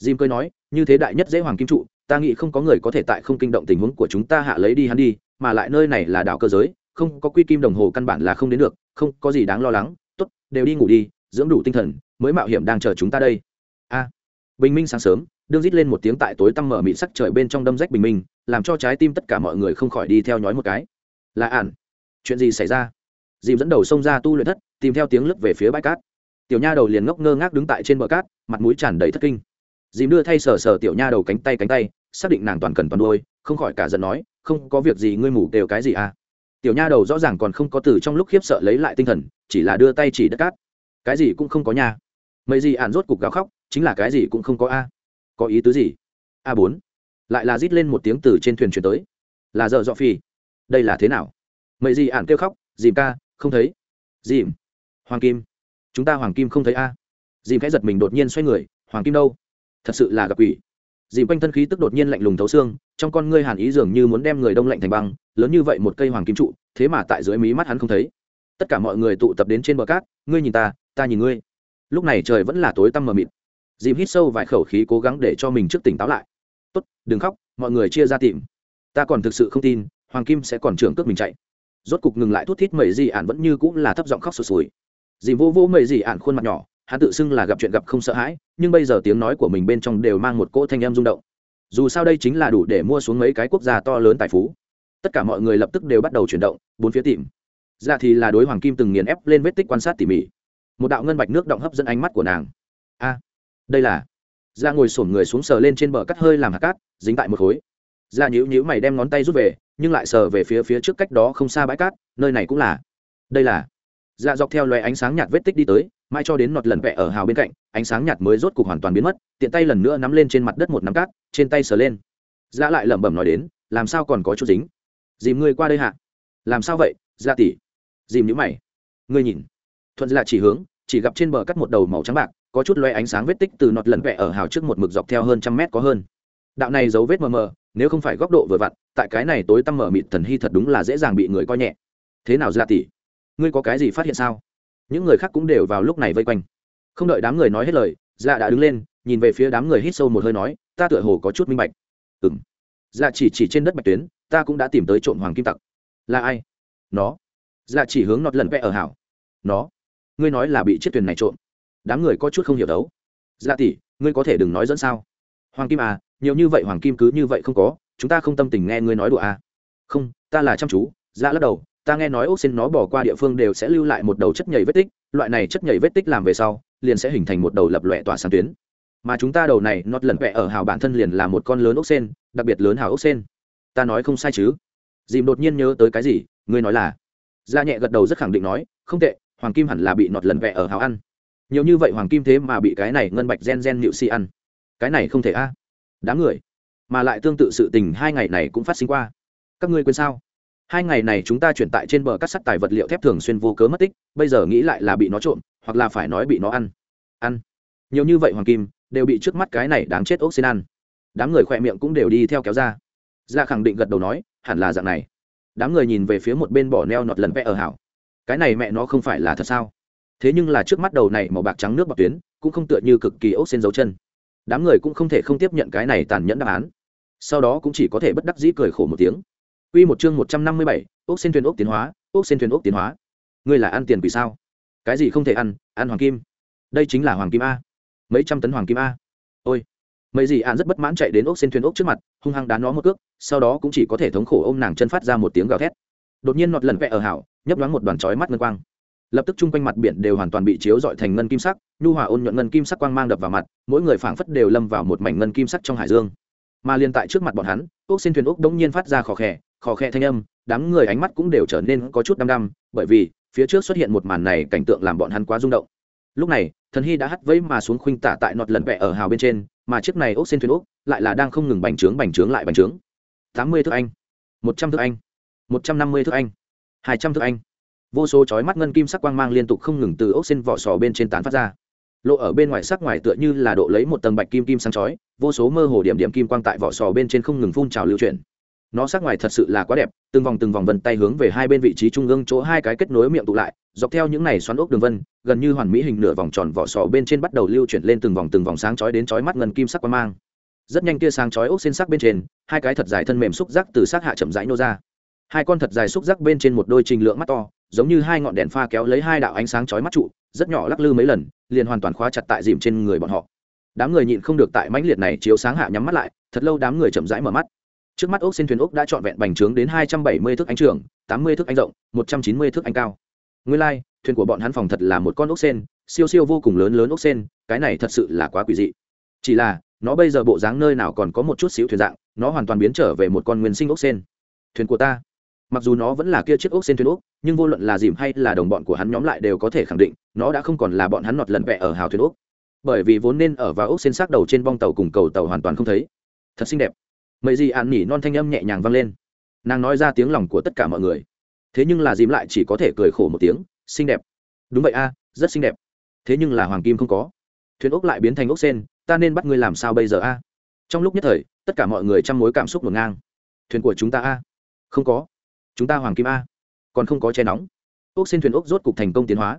Jim cười nói, như thế đại nhất dễ hoàng kim trụ, ta nghĩ không có người có thể tại không kinh động tình huống của chúng ta hạ lấy đi hắn đi, mà lại nơi này là đảo cơ giới, không có quy kim đồng hồ căn bản là không đến được, không có gì đáng lo lắng. Tốt, đều đi ngủ đi, dưỡng đủ tinh thần, mới mạo hiểm đang chờ chúng ta đây. A. Bình minh sáng sớm, đương rít lên một tiếng tại tối tăm mở mịt sắc trời bên trong đâm rách bình minh, làm cho trái tim tất cả mọi người không khỏi đi theo nhói một cái là ản. Chuyện gì xảy ra? Dìm dẫn đầu xông ra tu luyện thất, tìm theo tiếng lấp về phía bãi cát. Tiểu nha đầu liền ngốc ngơ ngác đứng tại trên bờ cát, mặt mũi tràn đầy thất kinh. Dìm đưa thay sờ sờ tiểu nha đầu cánh tay cánh tay, xác định nàng toàn cần toàn đôi không khỏi cả giận nói, không có việc gì, ngươi mù đều cái gì à? Tiểu nha đầu rõ ràng còn không có từ trong lúc khiếp sợ lấy lại tinh thần, chỉ là đưa tay chỉ đất cát. Cái gì cũng không có nha. Mấy gì ạn rốt cục gào khóc, chính là cái gì cũng không có a. Có ý tứ gì? A bốn. Lại là rít lên một tiếng từ trên thuyền chuyển tới. Là giờ dọ phi đây là thế nào? Mày gì ạn kêu khóc, dìm ca, không thấy. Dìm. Hoàng kim. Chúng ta hoàng kim không thấy a. Dìm khẽ giật mình đột nhiên xoay người, hoàng kim đâu? Thật sự là gặp quỷ. Dìm quanh thân khí tức đột nhiên lạnh lùng thấu xương, trong con ngươi hàn ý dường như muốn đem người đông lạnh thành băng, lớn như vậy một cây hoàng kim trụ, thế mà tại dưới mí mắt hắn không thấy. Tất cả mọi người tụ tập đến trên bờ cát, ngươi nhìn ta ta nhìn ngươi. Lúc này trời vẫn là tối tăm mờ mịt. Dìm hít sâu vài khẩu khí cố gắng để cho mình trước tỉnh táo lại. Tốt, đừng khóc, mọi người chia ra tìm. Ta còn thực sự không tin hoàng kim sẽ còn trưởng cước mình chạy. Rốt cục ngừng lại thút thít mẩy dị ạn vẫn như cũng là thấp giọng khóc sụt sùi. Dì vô vô mẩy dị ạn khuôn mặt nhỏ, hắn tự xưng là gặp chuyện gặp không sợ hãi, nhưng bây giờ tiếng nói của mình bên trong đều mang một cỗ thanh em rung động. Dù sao đây chính là đủ để mua xuống mấy cái quốc gia to lớn tài phú. Tất cả mọi người lập tức đều bắt đầu chuyển động, bốn phía tìm. Ra thì là đối hoàng kim từng nghiền ép lên vết tích quan sát tỉ mỉ. Một đạo ngân bạch nước động hấp dẫn ánh mắt của nàng. A, đây là. Ra ngồi sổm người xuống sờ lên trên bờ cắt hơi làm hạt cát, dính tại một khối ra dạ nhữ nhữ mày đem ngón tay rút về, nhưng lại sờ về phía phía trước cách đó không xa bãi cát, nơi này cũng là. Đây là. Dạ dọc theo loài ánh sáng nhạt vết tích đi tới mai cho đến nọt lần vẹ ở hào bên cạnh, ánh sáng nhạt mới rốt cục hoàn toàn biến mất, tiện tay lần nữa nắm lên trên mặt đất một nắm cát, trên tay sờ lên. Dạ lại lẩm bẩm nói đến, làm sao còn có chút dính? Dìm ngươi qua đây hạ. Làm sao vậy dạ tỉ dìm nhữ mày. Ngươi nhìn. Thuận là chỉ hướng, chỉ gặp trên bờ cắt một đầu màu trắng bạc, có chút loe ánh sáng vết tích từ nọt lần vẽ ở hào trước một mực dọc theo hơn trăm mét có hơn đạo này dấu vết mờ mờ, nếu không phải góc độ vừa vặn, tại cái này tối tăm mở mịt thần hy thật đúng là dễ dàng bị người coi nhẹ. Thế nào ra tỷ? Ngươi có cái gì phát hiện sao? Những người khác cũng đều vào lúc này vây quanh. Không đợi đám người nói hết lời dạ đã đứng lên, nhìn về phía đám người hít sâu một hơi nói, ta tựa hồ có chút minh bạch. Ừ m dạ chỉ chỉ trên đất bạch tuyến, ta cũng đã tìm tới trộm hoàng kim tặc. Là ai? Nó. Dạ chỉ hướng nọt lần vẽ ở hảo. Nó. Ngươi nói là bị chiếc thuyền này trộm. Đám người có chút không hiểu đấu. Dạ tỷ, ngươi có thể đừng nói dẫn sao? Hoàng kim à nhiều như vậy hoàng kim cứ như vậy không có, chúng ta không tâm tình nghe ngươi nói đùa à. Không, ta là chăm chú dạ lắc đầu, ta nghe nói ốc xin nó bỏ qua địa phương đều sẽ lưu lại một đầu chất nhảy vết tích, loại này chất nhảy vết tích làm về sau, liền sẽ hình thành một đầu lập lòe tỏa sáng tuyến. Mà chúng ta đầu này nót lần vẽ ở hào bản thân liền là một con lớn ốc sen đặc biệt lớn hào ốc sen ta nói không sai chứ? Dìm đột nhiên nhớ tới cái gì, ngươi nói là? Da nhẹ gật đầu rất khẳng định nói, không tệ, hoàng kim hẳn là bị nọt lần vẽ ở hào ăn. Nhiều như vậy hoàng kim thế mà bị cái này ngân bạch gen gen nhịu si ăn. Cái này không thể a. à đáng người. Mà lại tương tự sự tình hai ngày này cũng phát sinh qua. Các ngươi quên sao? Hai ngày này chúng ta chuyển tại trên bờ cắt sắt tài vật liệu thép thường xuyên vô cớ mất tích, bây giờ nghĩ lại là bị nó trộm, hoặc là phải nói bị nó ăn. Ăn. Nhiều như vậy hoàng kim, đều bị trước mắt cái này đáng chết ốc xin ăn. Đám người khỏe miệng cũng đều đi theo kéo ra. Ra khẳng định gật đầu nói, hẳn là dạng này. Đám người nhìn về phía một bên bỏ neo nọt lần vẽ ở hảo. Cái này mẹ nó không phải là thật sao? Thế nhưng là trước mắt đầu này màu bạc trắng nước bọc tuyến, cũng không tựa như cực kỳ ốc xin dấu chân đám người cũng không thể không tiếp nhận cái này tàn nhẫn đáp án sau đó cũng chỉ có thể bất đắc dĩ cười khổ một tiếng Quy một chương một trăm năm mươi bảy, ốc xin thuyền ốc tiến hóa, ốc xin thuyền ốc tiến hóa. Ngươi là ăn tiền vì sao? Cái gì không thể ăn, ăn hoàng kim. Đây chính là hoàng kim a. Mấy trăm tấn hoàng kim a. Ôi. Mấy gì ăn rất bất mãn chạy đến ốc xin thuyền ốc trước mặt, hung hăng đá nó một cước, sau đó cũng chỉ có thể thống khổ ôm nàng chân phát ra một tiếng gào thét. Đột nhiên nọt lần vẹ ở hảo, nhấp nhoáng một đoàn chói mắt ngân quang lập tức chung quanh mặt biển đều hoàn toàn bị chiếu dọi thành ngân kim sắc, nhu hòa ôn nhuận ngân kim sắc quang mang đập vào mặt, mỗi người phảng phất đều lâm vào một mảnh ngân kim sắc trong hải dương. Mà liên tại trước mặt bọn hắn, ốc xin thuyền ốc đống nhiên phát ra khò khè khò khè thanh âm, đám người ánh mắt cũng đều trở nên có chút đăm đăm, bởi vì, phía trước xuất hiện một màn này cảnh tượng làm bọn hắn quá rung động. Lúc này, thần hy đã hắt vẫy mà xuống khuynh tả tại nọt lần vẹ ở hào bên trên, mà chiếc này ốc xin thuyền ốc lại là đang không ngừng bành trướng bành trướng lại bành trướng. Tám mươi thước anh, một trăm thước anh, một trăm năm mươi thước anh, hai trăm thước anh vô số chói mắt ngân kim sắc quang mang liên tục không ngừng từ ốc xin vỏ sò bên trên tán phát ra. Lộ ở bên ngoài sắc ngoài tựa như là độ lấy một tầng bạch kim kim sáng chói, vô số mơ hồ điểm điểm kim quang tại vỏ sò bên trên không ngừng phun trào lưu chuyển. Nó sắc ngoài thật sự là quá đẹp, từng vòng từng vòng vân tay hướng về hai bên vị trí trung ương chỗ hai cái kết nối miệng tụ lại, dọc theo những này xoắn ốc đường vân, gần như hoàn mỹ hình nửa vòng tròn vỏ sò bên trên bắt đầu lưu chuyển lên từng vòng từng vòng sáng chói đến chói mắt ngân kim sắc quang mang. Rất nhanh tia sáng chói ốc xin sắc bên trên, hai cái thật dài thân mềm xúc giác từ sắc hạ chậm rãi nô ra. Hai con thật dài xúc giác bên trên một đôi trình lượng mắt to giống như hai ngọn đèn pha kéo lấy hai đạo ánh sáng chói mắt trụ rất nhỏ lắc lư mấy lần liền hoàn toàn khóa chặt tại dìm trên người bọn họ. Đám người nhịn không được tại mãnh liệt này chiếu sáng hạ nhắm mắt lại thật lâu đám người chậm rãi mở mắt. Trước mắt ốc xin thuyền ốc đã trọn vẹn bành trướng đến hai trăm bảy mươi thước ánh trường tám mươi thước ánh rộng một trăm chín mươi thước ánh cao. Nguyên lai、like, thuyền của bọn hắn phòng thật là một con ốc sen siêu siêu vô cùng lớn lớn ốc sen cái này thật sự là quá quỷ dị. Chỉ là nó bây giờ bộ dáng nơi nào còn có một chút xíu thuyền dạng nó hoàn toàn biến trở về một con nguyên sinh ốc sen thuyền của ta mặc dù nó vẫn là kia chiếc ốc sen thuyền ốc nhưng vô luận là dìm hay là đồng bọn của hắn nhóm lại đều có thể khẳng định, nó đã không còn là bọn hắn nọt lần vẹ ở hào thuyền ốc bởi vì vốn nên ở vào ốc sen xác đầu trên bong tàu cùng cầu tàu hoàn toàn không thấy. Thật xinh đẹp. Mấy gì ạn nỉ non thanh âm nhẹ nhàng vang lên. Nàng nói ra tiếng lòng của tất cả mọi người. Thế nhưng là dìm lại chỉ có thể cười khổ một tiếng, xinh đẹp. Đúng vậy a, rất xinh đẹp. Thế nhưng là hoàng kim không có. Thuyền ốc lại biến thành ốc sen ta nên bắt ngươi làm sao bây giờ a? Trong lúc nhất thời, tất cả mọi người chăm mối cảm xúc ngổn ngang. Thuyền của chúng ta a? Không có chúng ta hoàng kim a. Còn không có che nóng. Ốc xin thuyền ốc rốt cục thành công tiến hóa.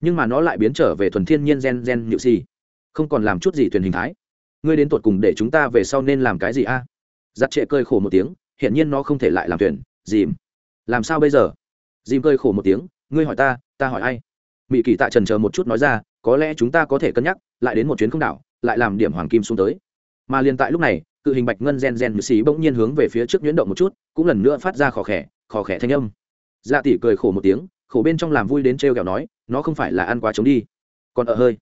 Nhưng mà nó lại biến trở về thuần thiên nhiên gen gen nhự xì. Không còn làm chút gì thuyền hình thái. Ngươi đến tột cùng để chúng ta về sau nên làm cái gì a? Giặt trệ cơi khổ một tiếng hiện nhiên nó không thể lại làm thuyền. Dìm. Làm sao bây giờ? Dìm cơi khổ một tiếng, ngươi hỏi ta ta hỏi ai? Mỹ kỳ tạ trần chờ một chút nói ra, có lẽ chúng ta có thể cân nhắc, lại đến một chuyến không đảo, lại làm điểm hoàng kim xuống tới. Mà liền tại lúc này, cự hình bạch ngân gen gen nhự xì bỗng nhiên hướng về phía trước nhuyễn động một chút, cũng lần nữa phát ra khỏ khẽ khỏ khẽ thanh âm. Dạ tỷ cười khổ một tiếng, khổ bên trong làm vui đến trêu kẹo nói, nó không phải là ăn quá trống đi. Còn ở hơi.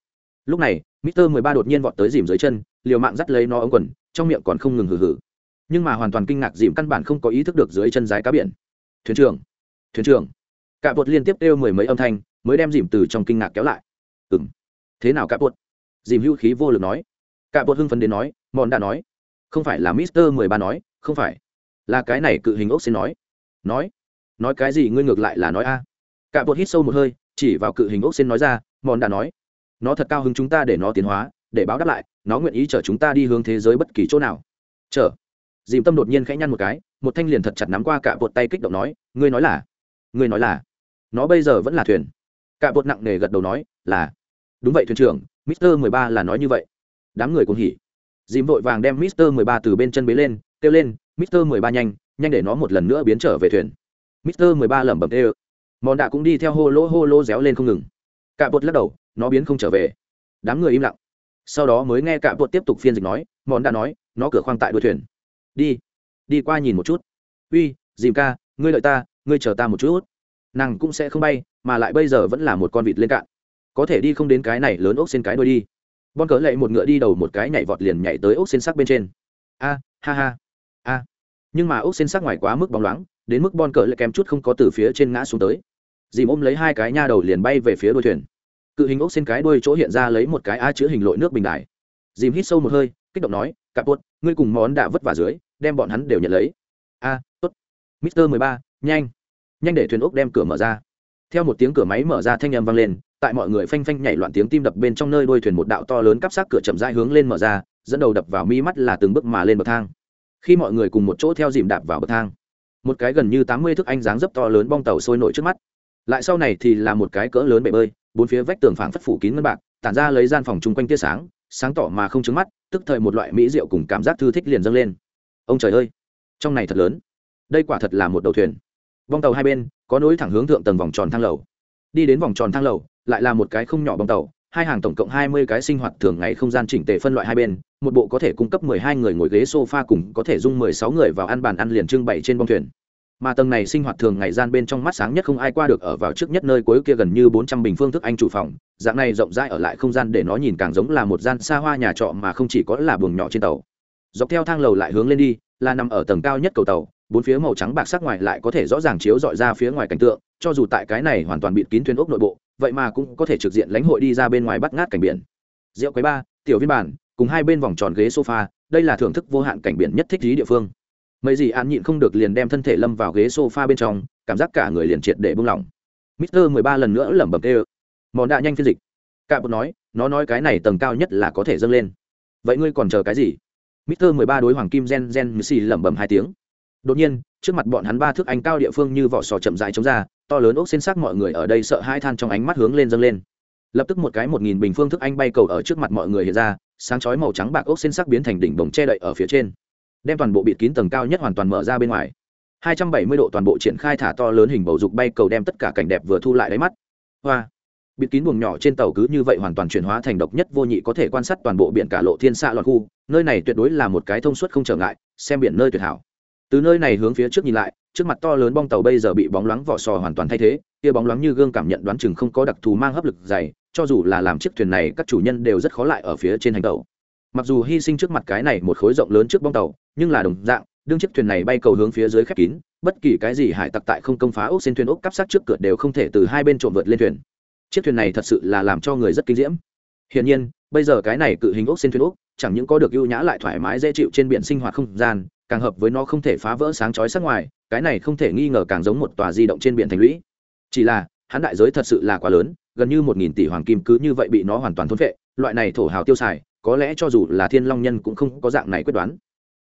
Lúc này mister mười ba đột nhiên vọt tới dìm dưới chân, liều mạng dắt lấy nó ống quần, trong miệng còn không ngừng hừ hừ. Nhưng mà hoàn toàn kinh ngạc dìm căn bản không có ý thức được dưới chân rái cá biển. Thuyền trưởng thuyền trưởng. Cả bột liên tiếp kêu mười mấy âm thanh, mới đem dìm từ trong kinh ngạc kéo lại. Ừng thế nào cả bột dìm hữu khí vô lực nói. Cả bột hưng phấn đến nói mòn đã nói, không phải là mister mười ba nói, không phải. Là cái này cự hình ốc xin nói nói nói cái gì ngươi ngược lại là nói a. Cả bột hít sâu một hơi, chỉ vào cự hình ốc xin nói ra, mòn đã nói, nó thật cao hứng chúng ta để nó tiến hóa, để báo đáp lại, nó nguyện ý chở chúng ta đi hướng thế giới bất kỳ chỗ nào. Chở? Dìm tâm đột nhiên khẽ nhăn một cái, một thanh liền thật chặt nắm qua cả bột tay kích động nói, ngươi nói là, ngươi nói là, nó bây giờ vẫn là thuyền. Cả bột nặng nề gật đầu nói, là. Đúng vậy thuyền trưởng, mister mười ba là nói như vậy. Đám người cũng hỉ. Dìm vội vàng đem mister mười ba từ bên chân bế lên, kêu lên, mister mười ba nhanh nhanh để nó một lần nữa biến trở về thuyền. Mister mười ba lẩm bẩm kêu. Mòn đạ cũng đi theo hô lô hô lô réo lên không ngừng. Cả bột lắc đầu, nó biến không trở về. Đám người im lặng. Sau đó mới nghe cả bột tiếp tục phiên dịch nói, mòn đã nói, nó cửa khoang tại đuôi thuyền. Đi đi qua nhìn một chút. Uy, dìm ca, ngươi lợi ta, ngươi chờ ta một chút. Nàng cũng sẽ không bay, mà lại bây giờ vẫn là một con vịt lên cạn. Có thể đi không đến cái này lớn ốc xên cái đôi đi. Bon cớ lệ một ngựa đi đầu một cái nhảy vọt liền nhảy tới ốc xên sắc bên trên. A, ha ha. A nhưng mà ốc xên sắc ngoài quá mức bóng loáng, đến mức bon cờ lại kém chút không có từ phía trên ngã xuống tới. Dìm ôm lấy hai cái nha đầu liền bay về phía đuôi thuyền. Cự hình ốc xên cái đuôi chỗ hiện ra lấy một cái a chữ hình lội nước bình đại dìm hít sâu một hơi, kích động nói cặp bột ngươi cùng món đã vất vả dưới, đem bọn hắn đều nhận lấy. A, tốt. Mister mười ba, nhanh. Nhanh để thuyền ốc đem cửa mở ra. Theo một tiếng cửa máy mở ra thanh âm vang lên, tại mọi người phanh phanh nhảy loạn tiếng tim đập bên trong nơi đuôi thuyền một đạo to lớn cắp xác cửa chậm rãi hướng lên mở ra, dẫn đầu đập vào mi mắt là từng bước mà lên bậc thang khi mọi người cùng một chỗ theo dìm đạp vào bậc thang. Một cái gần như tám mươi thước anh dáng dấp to lớn bong tàu sôi nổi trước mắt. Lại sau này thì là một cái cỡ lớn bể bơi, bốn phía vách tường phảng phất phủ kín ngân bạc, tản ra lấy gian phòng chung quanh tia sáng sáng tỏ mà không trứng mắt, tức thời một loại mỹ rượu cùng cảm giác thư thích liền dâng lên. Ông trời ơi, trong này thật lớn. Đây quả thật là một đầu thuyền. Bong tàu hai bên, có nối thẳng hướng thượng tầng vòng tròn thang lầu. Đi đến vòng tròn thang lầu, lại là một cái không nhỏ bong tàu hai hàng tổng cộng hai mươi cái sinh hoạt thường ngày không gian chỉnh tề phân loại hai bên, một bộ có thể cung cấp mười hai người ngồi ghế sofa cùng có thể dung mười sáu người vào ăn bàn ăn liền trưng bày trên bông thuyền. Mà tầng này sinh hoạt thường ngày gian bên trong mắt sáng nhất không ai qua được ở vào trước nhất nơi cuối kia gần như bốn trăm bình phương thức anh chủ phòng, dạng này rộng rãi ở lại không gian để nó nhìn càng giống là một gian xa hoa nhà trọ mà không chỉ có là buồng nhỏ trên tàu. Dọc theo thang lầu lại hướng lên đi, là nằm ở tầng cao nhất cầu tàu bốn phía màu trắng bạc sắc ngoài lại có thể rõ ràng chiếu dọi ra phía ngoài cảnh tượng, cho dù tại cái này hoàn toàn bịt kín thuyền ốc nội bộ, vậy mà cũng có thể trực diện lãnh hội đi ra bên ngoài bắt ngát cảnh biển. Rượu quấy ba, tiểu viên bản, cùng hai bên vòng tròn ghế sofa, đây là thưởng thức vô hạn cảnh biển nhất thích lý địa phương. Mấy gì an nhịn không được liền đem thân thể lâm vào ghế sofa bên trong, cảm giác cả người liền triệt để buông lỏng. Mister mười ba lần nữa lẩm bẩm kêu. Món đã nhanh phiên dịch. Cạ bột nói, nó nói cái này tầng cao nhất là có thể dâng lên. Vậy ngươi còn chờ cái gì? Mister mười ba đối hoàng kim gen gen xì lẩm bẩm hai tiếng đột nhiên, trước mặt bọn hắn ba thước anh cao địa phương như vỏ sò chậm dài chống ra, to lớn ốc xên xác mọi người ở đây sợ hai than trong ánh mắt hướng lên dâng lên. Lập tức một cái một nghìn bình phương thức anh bay cầu ở trước mặt mọi người hiện ra, sáng chói màu trắng bạc ốc xên sắc biến thành đỉnh đồng che đậy ở phía trên. Đem toàn bộ bịt kín tầng cao nhất hoàn toàn mở ra bên ngoài. 270 độ toàn bộ triển khai thả to lớn hình bầu dục bay cầu đem tất cả cảnh đẹp vừa thu lại đáy mắt. Hoa! Bịt kín buồng nhỏ trên tàu cứ như vậy hoàn toàn chuyển hóa thành độc nhất vô nhị có thể quan sát toàn bộ biển cả lộ thiên xạ loạn khu, nơi này tuyệt đối là một cái thông suốt không trở ngại, xem biển nơi tuyệt hảo từ nơi này hướng phía trước nhìn lại, trước mặt to lớn bong tàu bây giờ bị bóng loáng vỏ sò hoàn toàn thay thế, kia bóng loáng như gương cảm nhận đoán chừng không có đặc thù mang hấp lực dày, cho dù là làm chiếc thuyền này, các chủ nhân đều rất khó lại ở phía trên hành tàu. Mặc dù hy sinh trước mặt cái này một khối rộng lớn trước bong tàu, nhưng là đồng dạng, đương chiếc thuyền này bay cầu hướng phía dưới khép kín, bất kỳ cái gì hải tặc tại không công phá ốc xin thuyền ốc cắp sát trước cửa đều không thể từ hai bên trộm vượt lên thuyền. Chiếc thuyền này thật sự là làm cho người rất kinh diễm. Hiển nhiên bây giờ cái này cự hình ốc xin thuyền ốc, chẳng những có được ưu nhã lại thoải mái dễ chịu trên biển sinh hoạt không gian, càng hợp với nó không thể phá vỡ sáng chói sắc ngoài, cái này không thể nghi ngờ càng giống một tòa di động trên biển thành lũy. Chỉ là, hắn đại giới thật sự là quá lớn, gần như một nghìn tỷ hoàng kim cứ như vậy bị nó hoàn toàn thốn vệ loại này thổ hào tiêu xài, có lẽ cho dù là thiên long nhân cũng không có dạng này quyết đoán.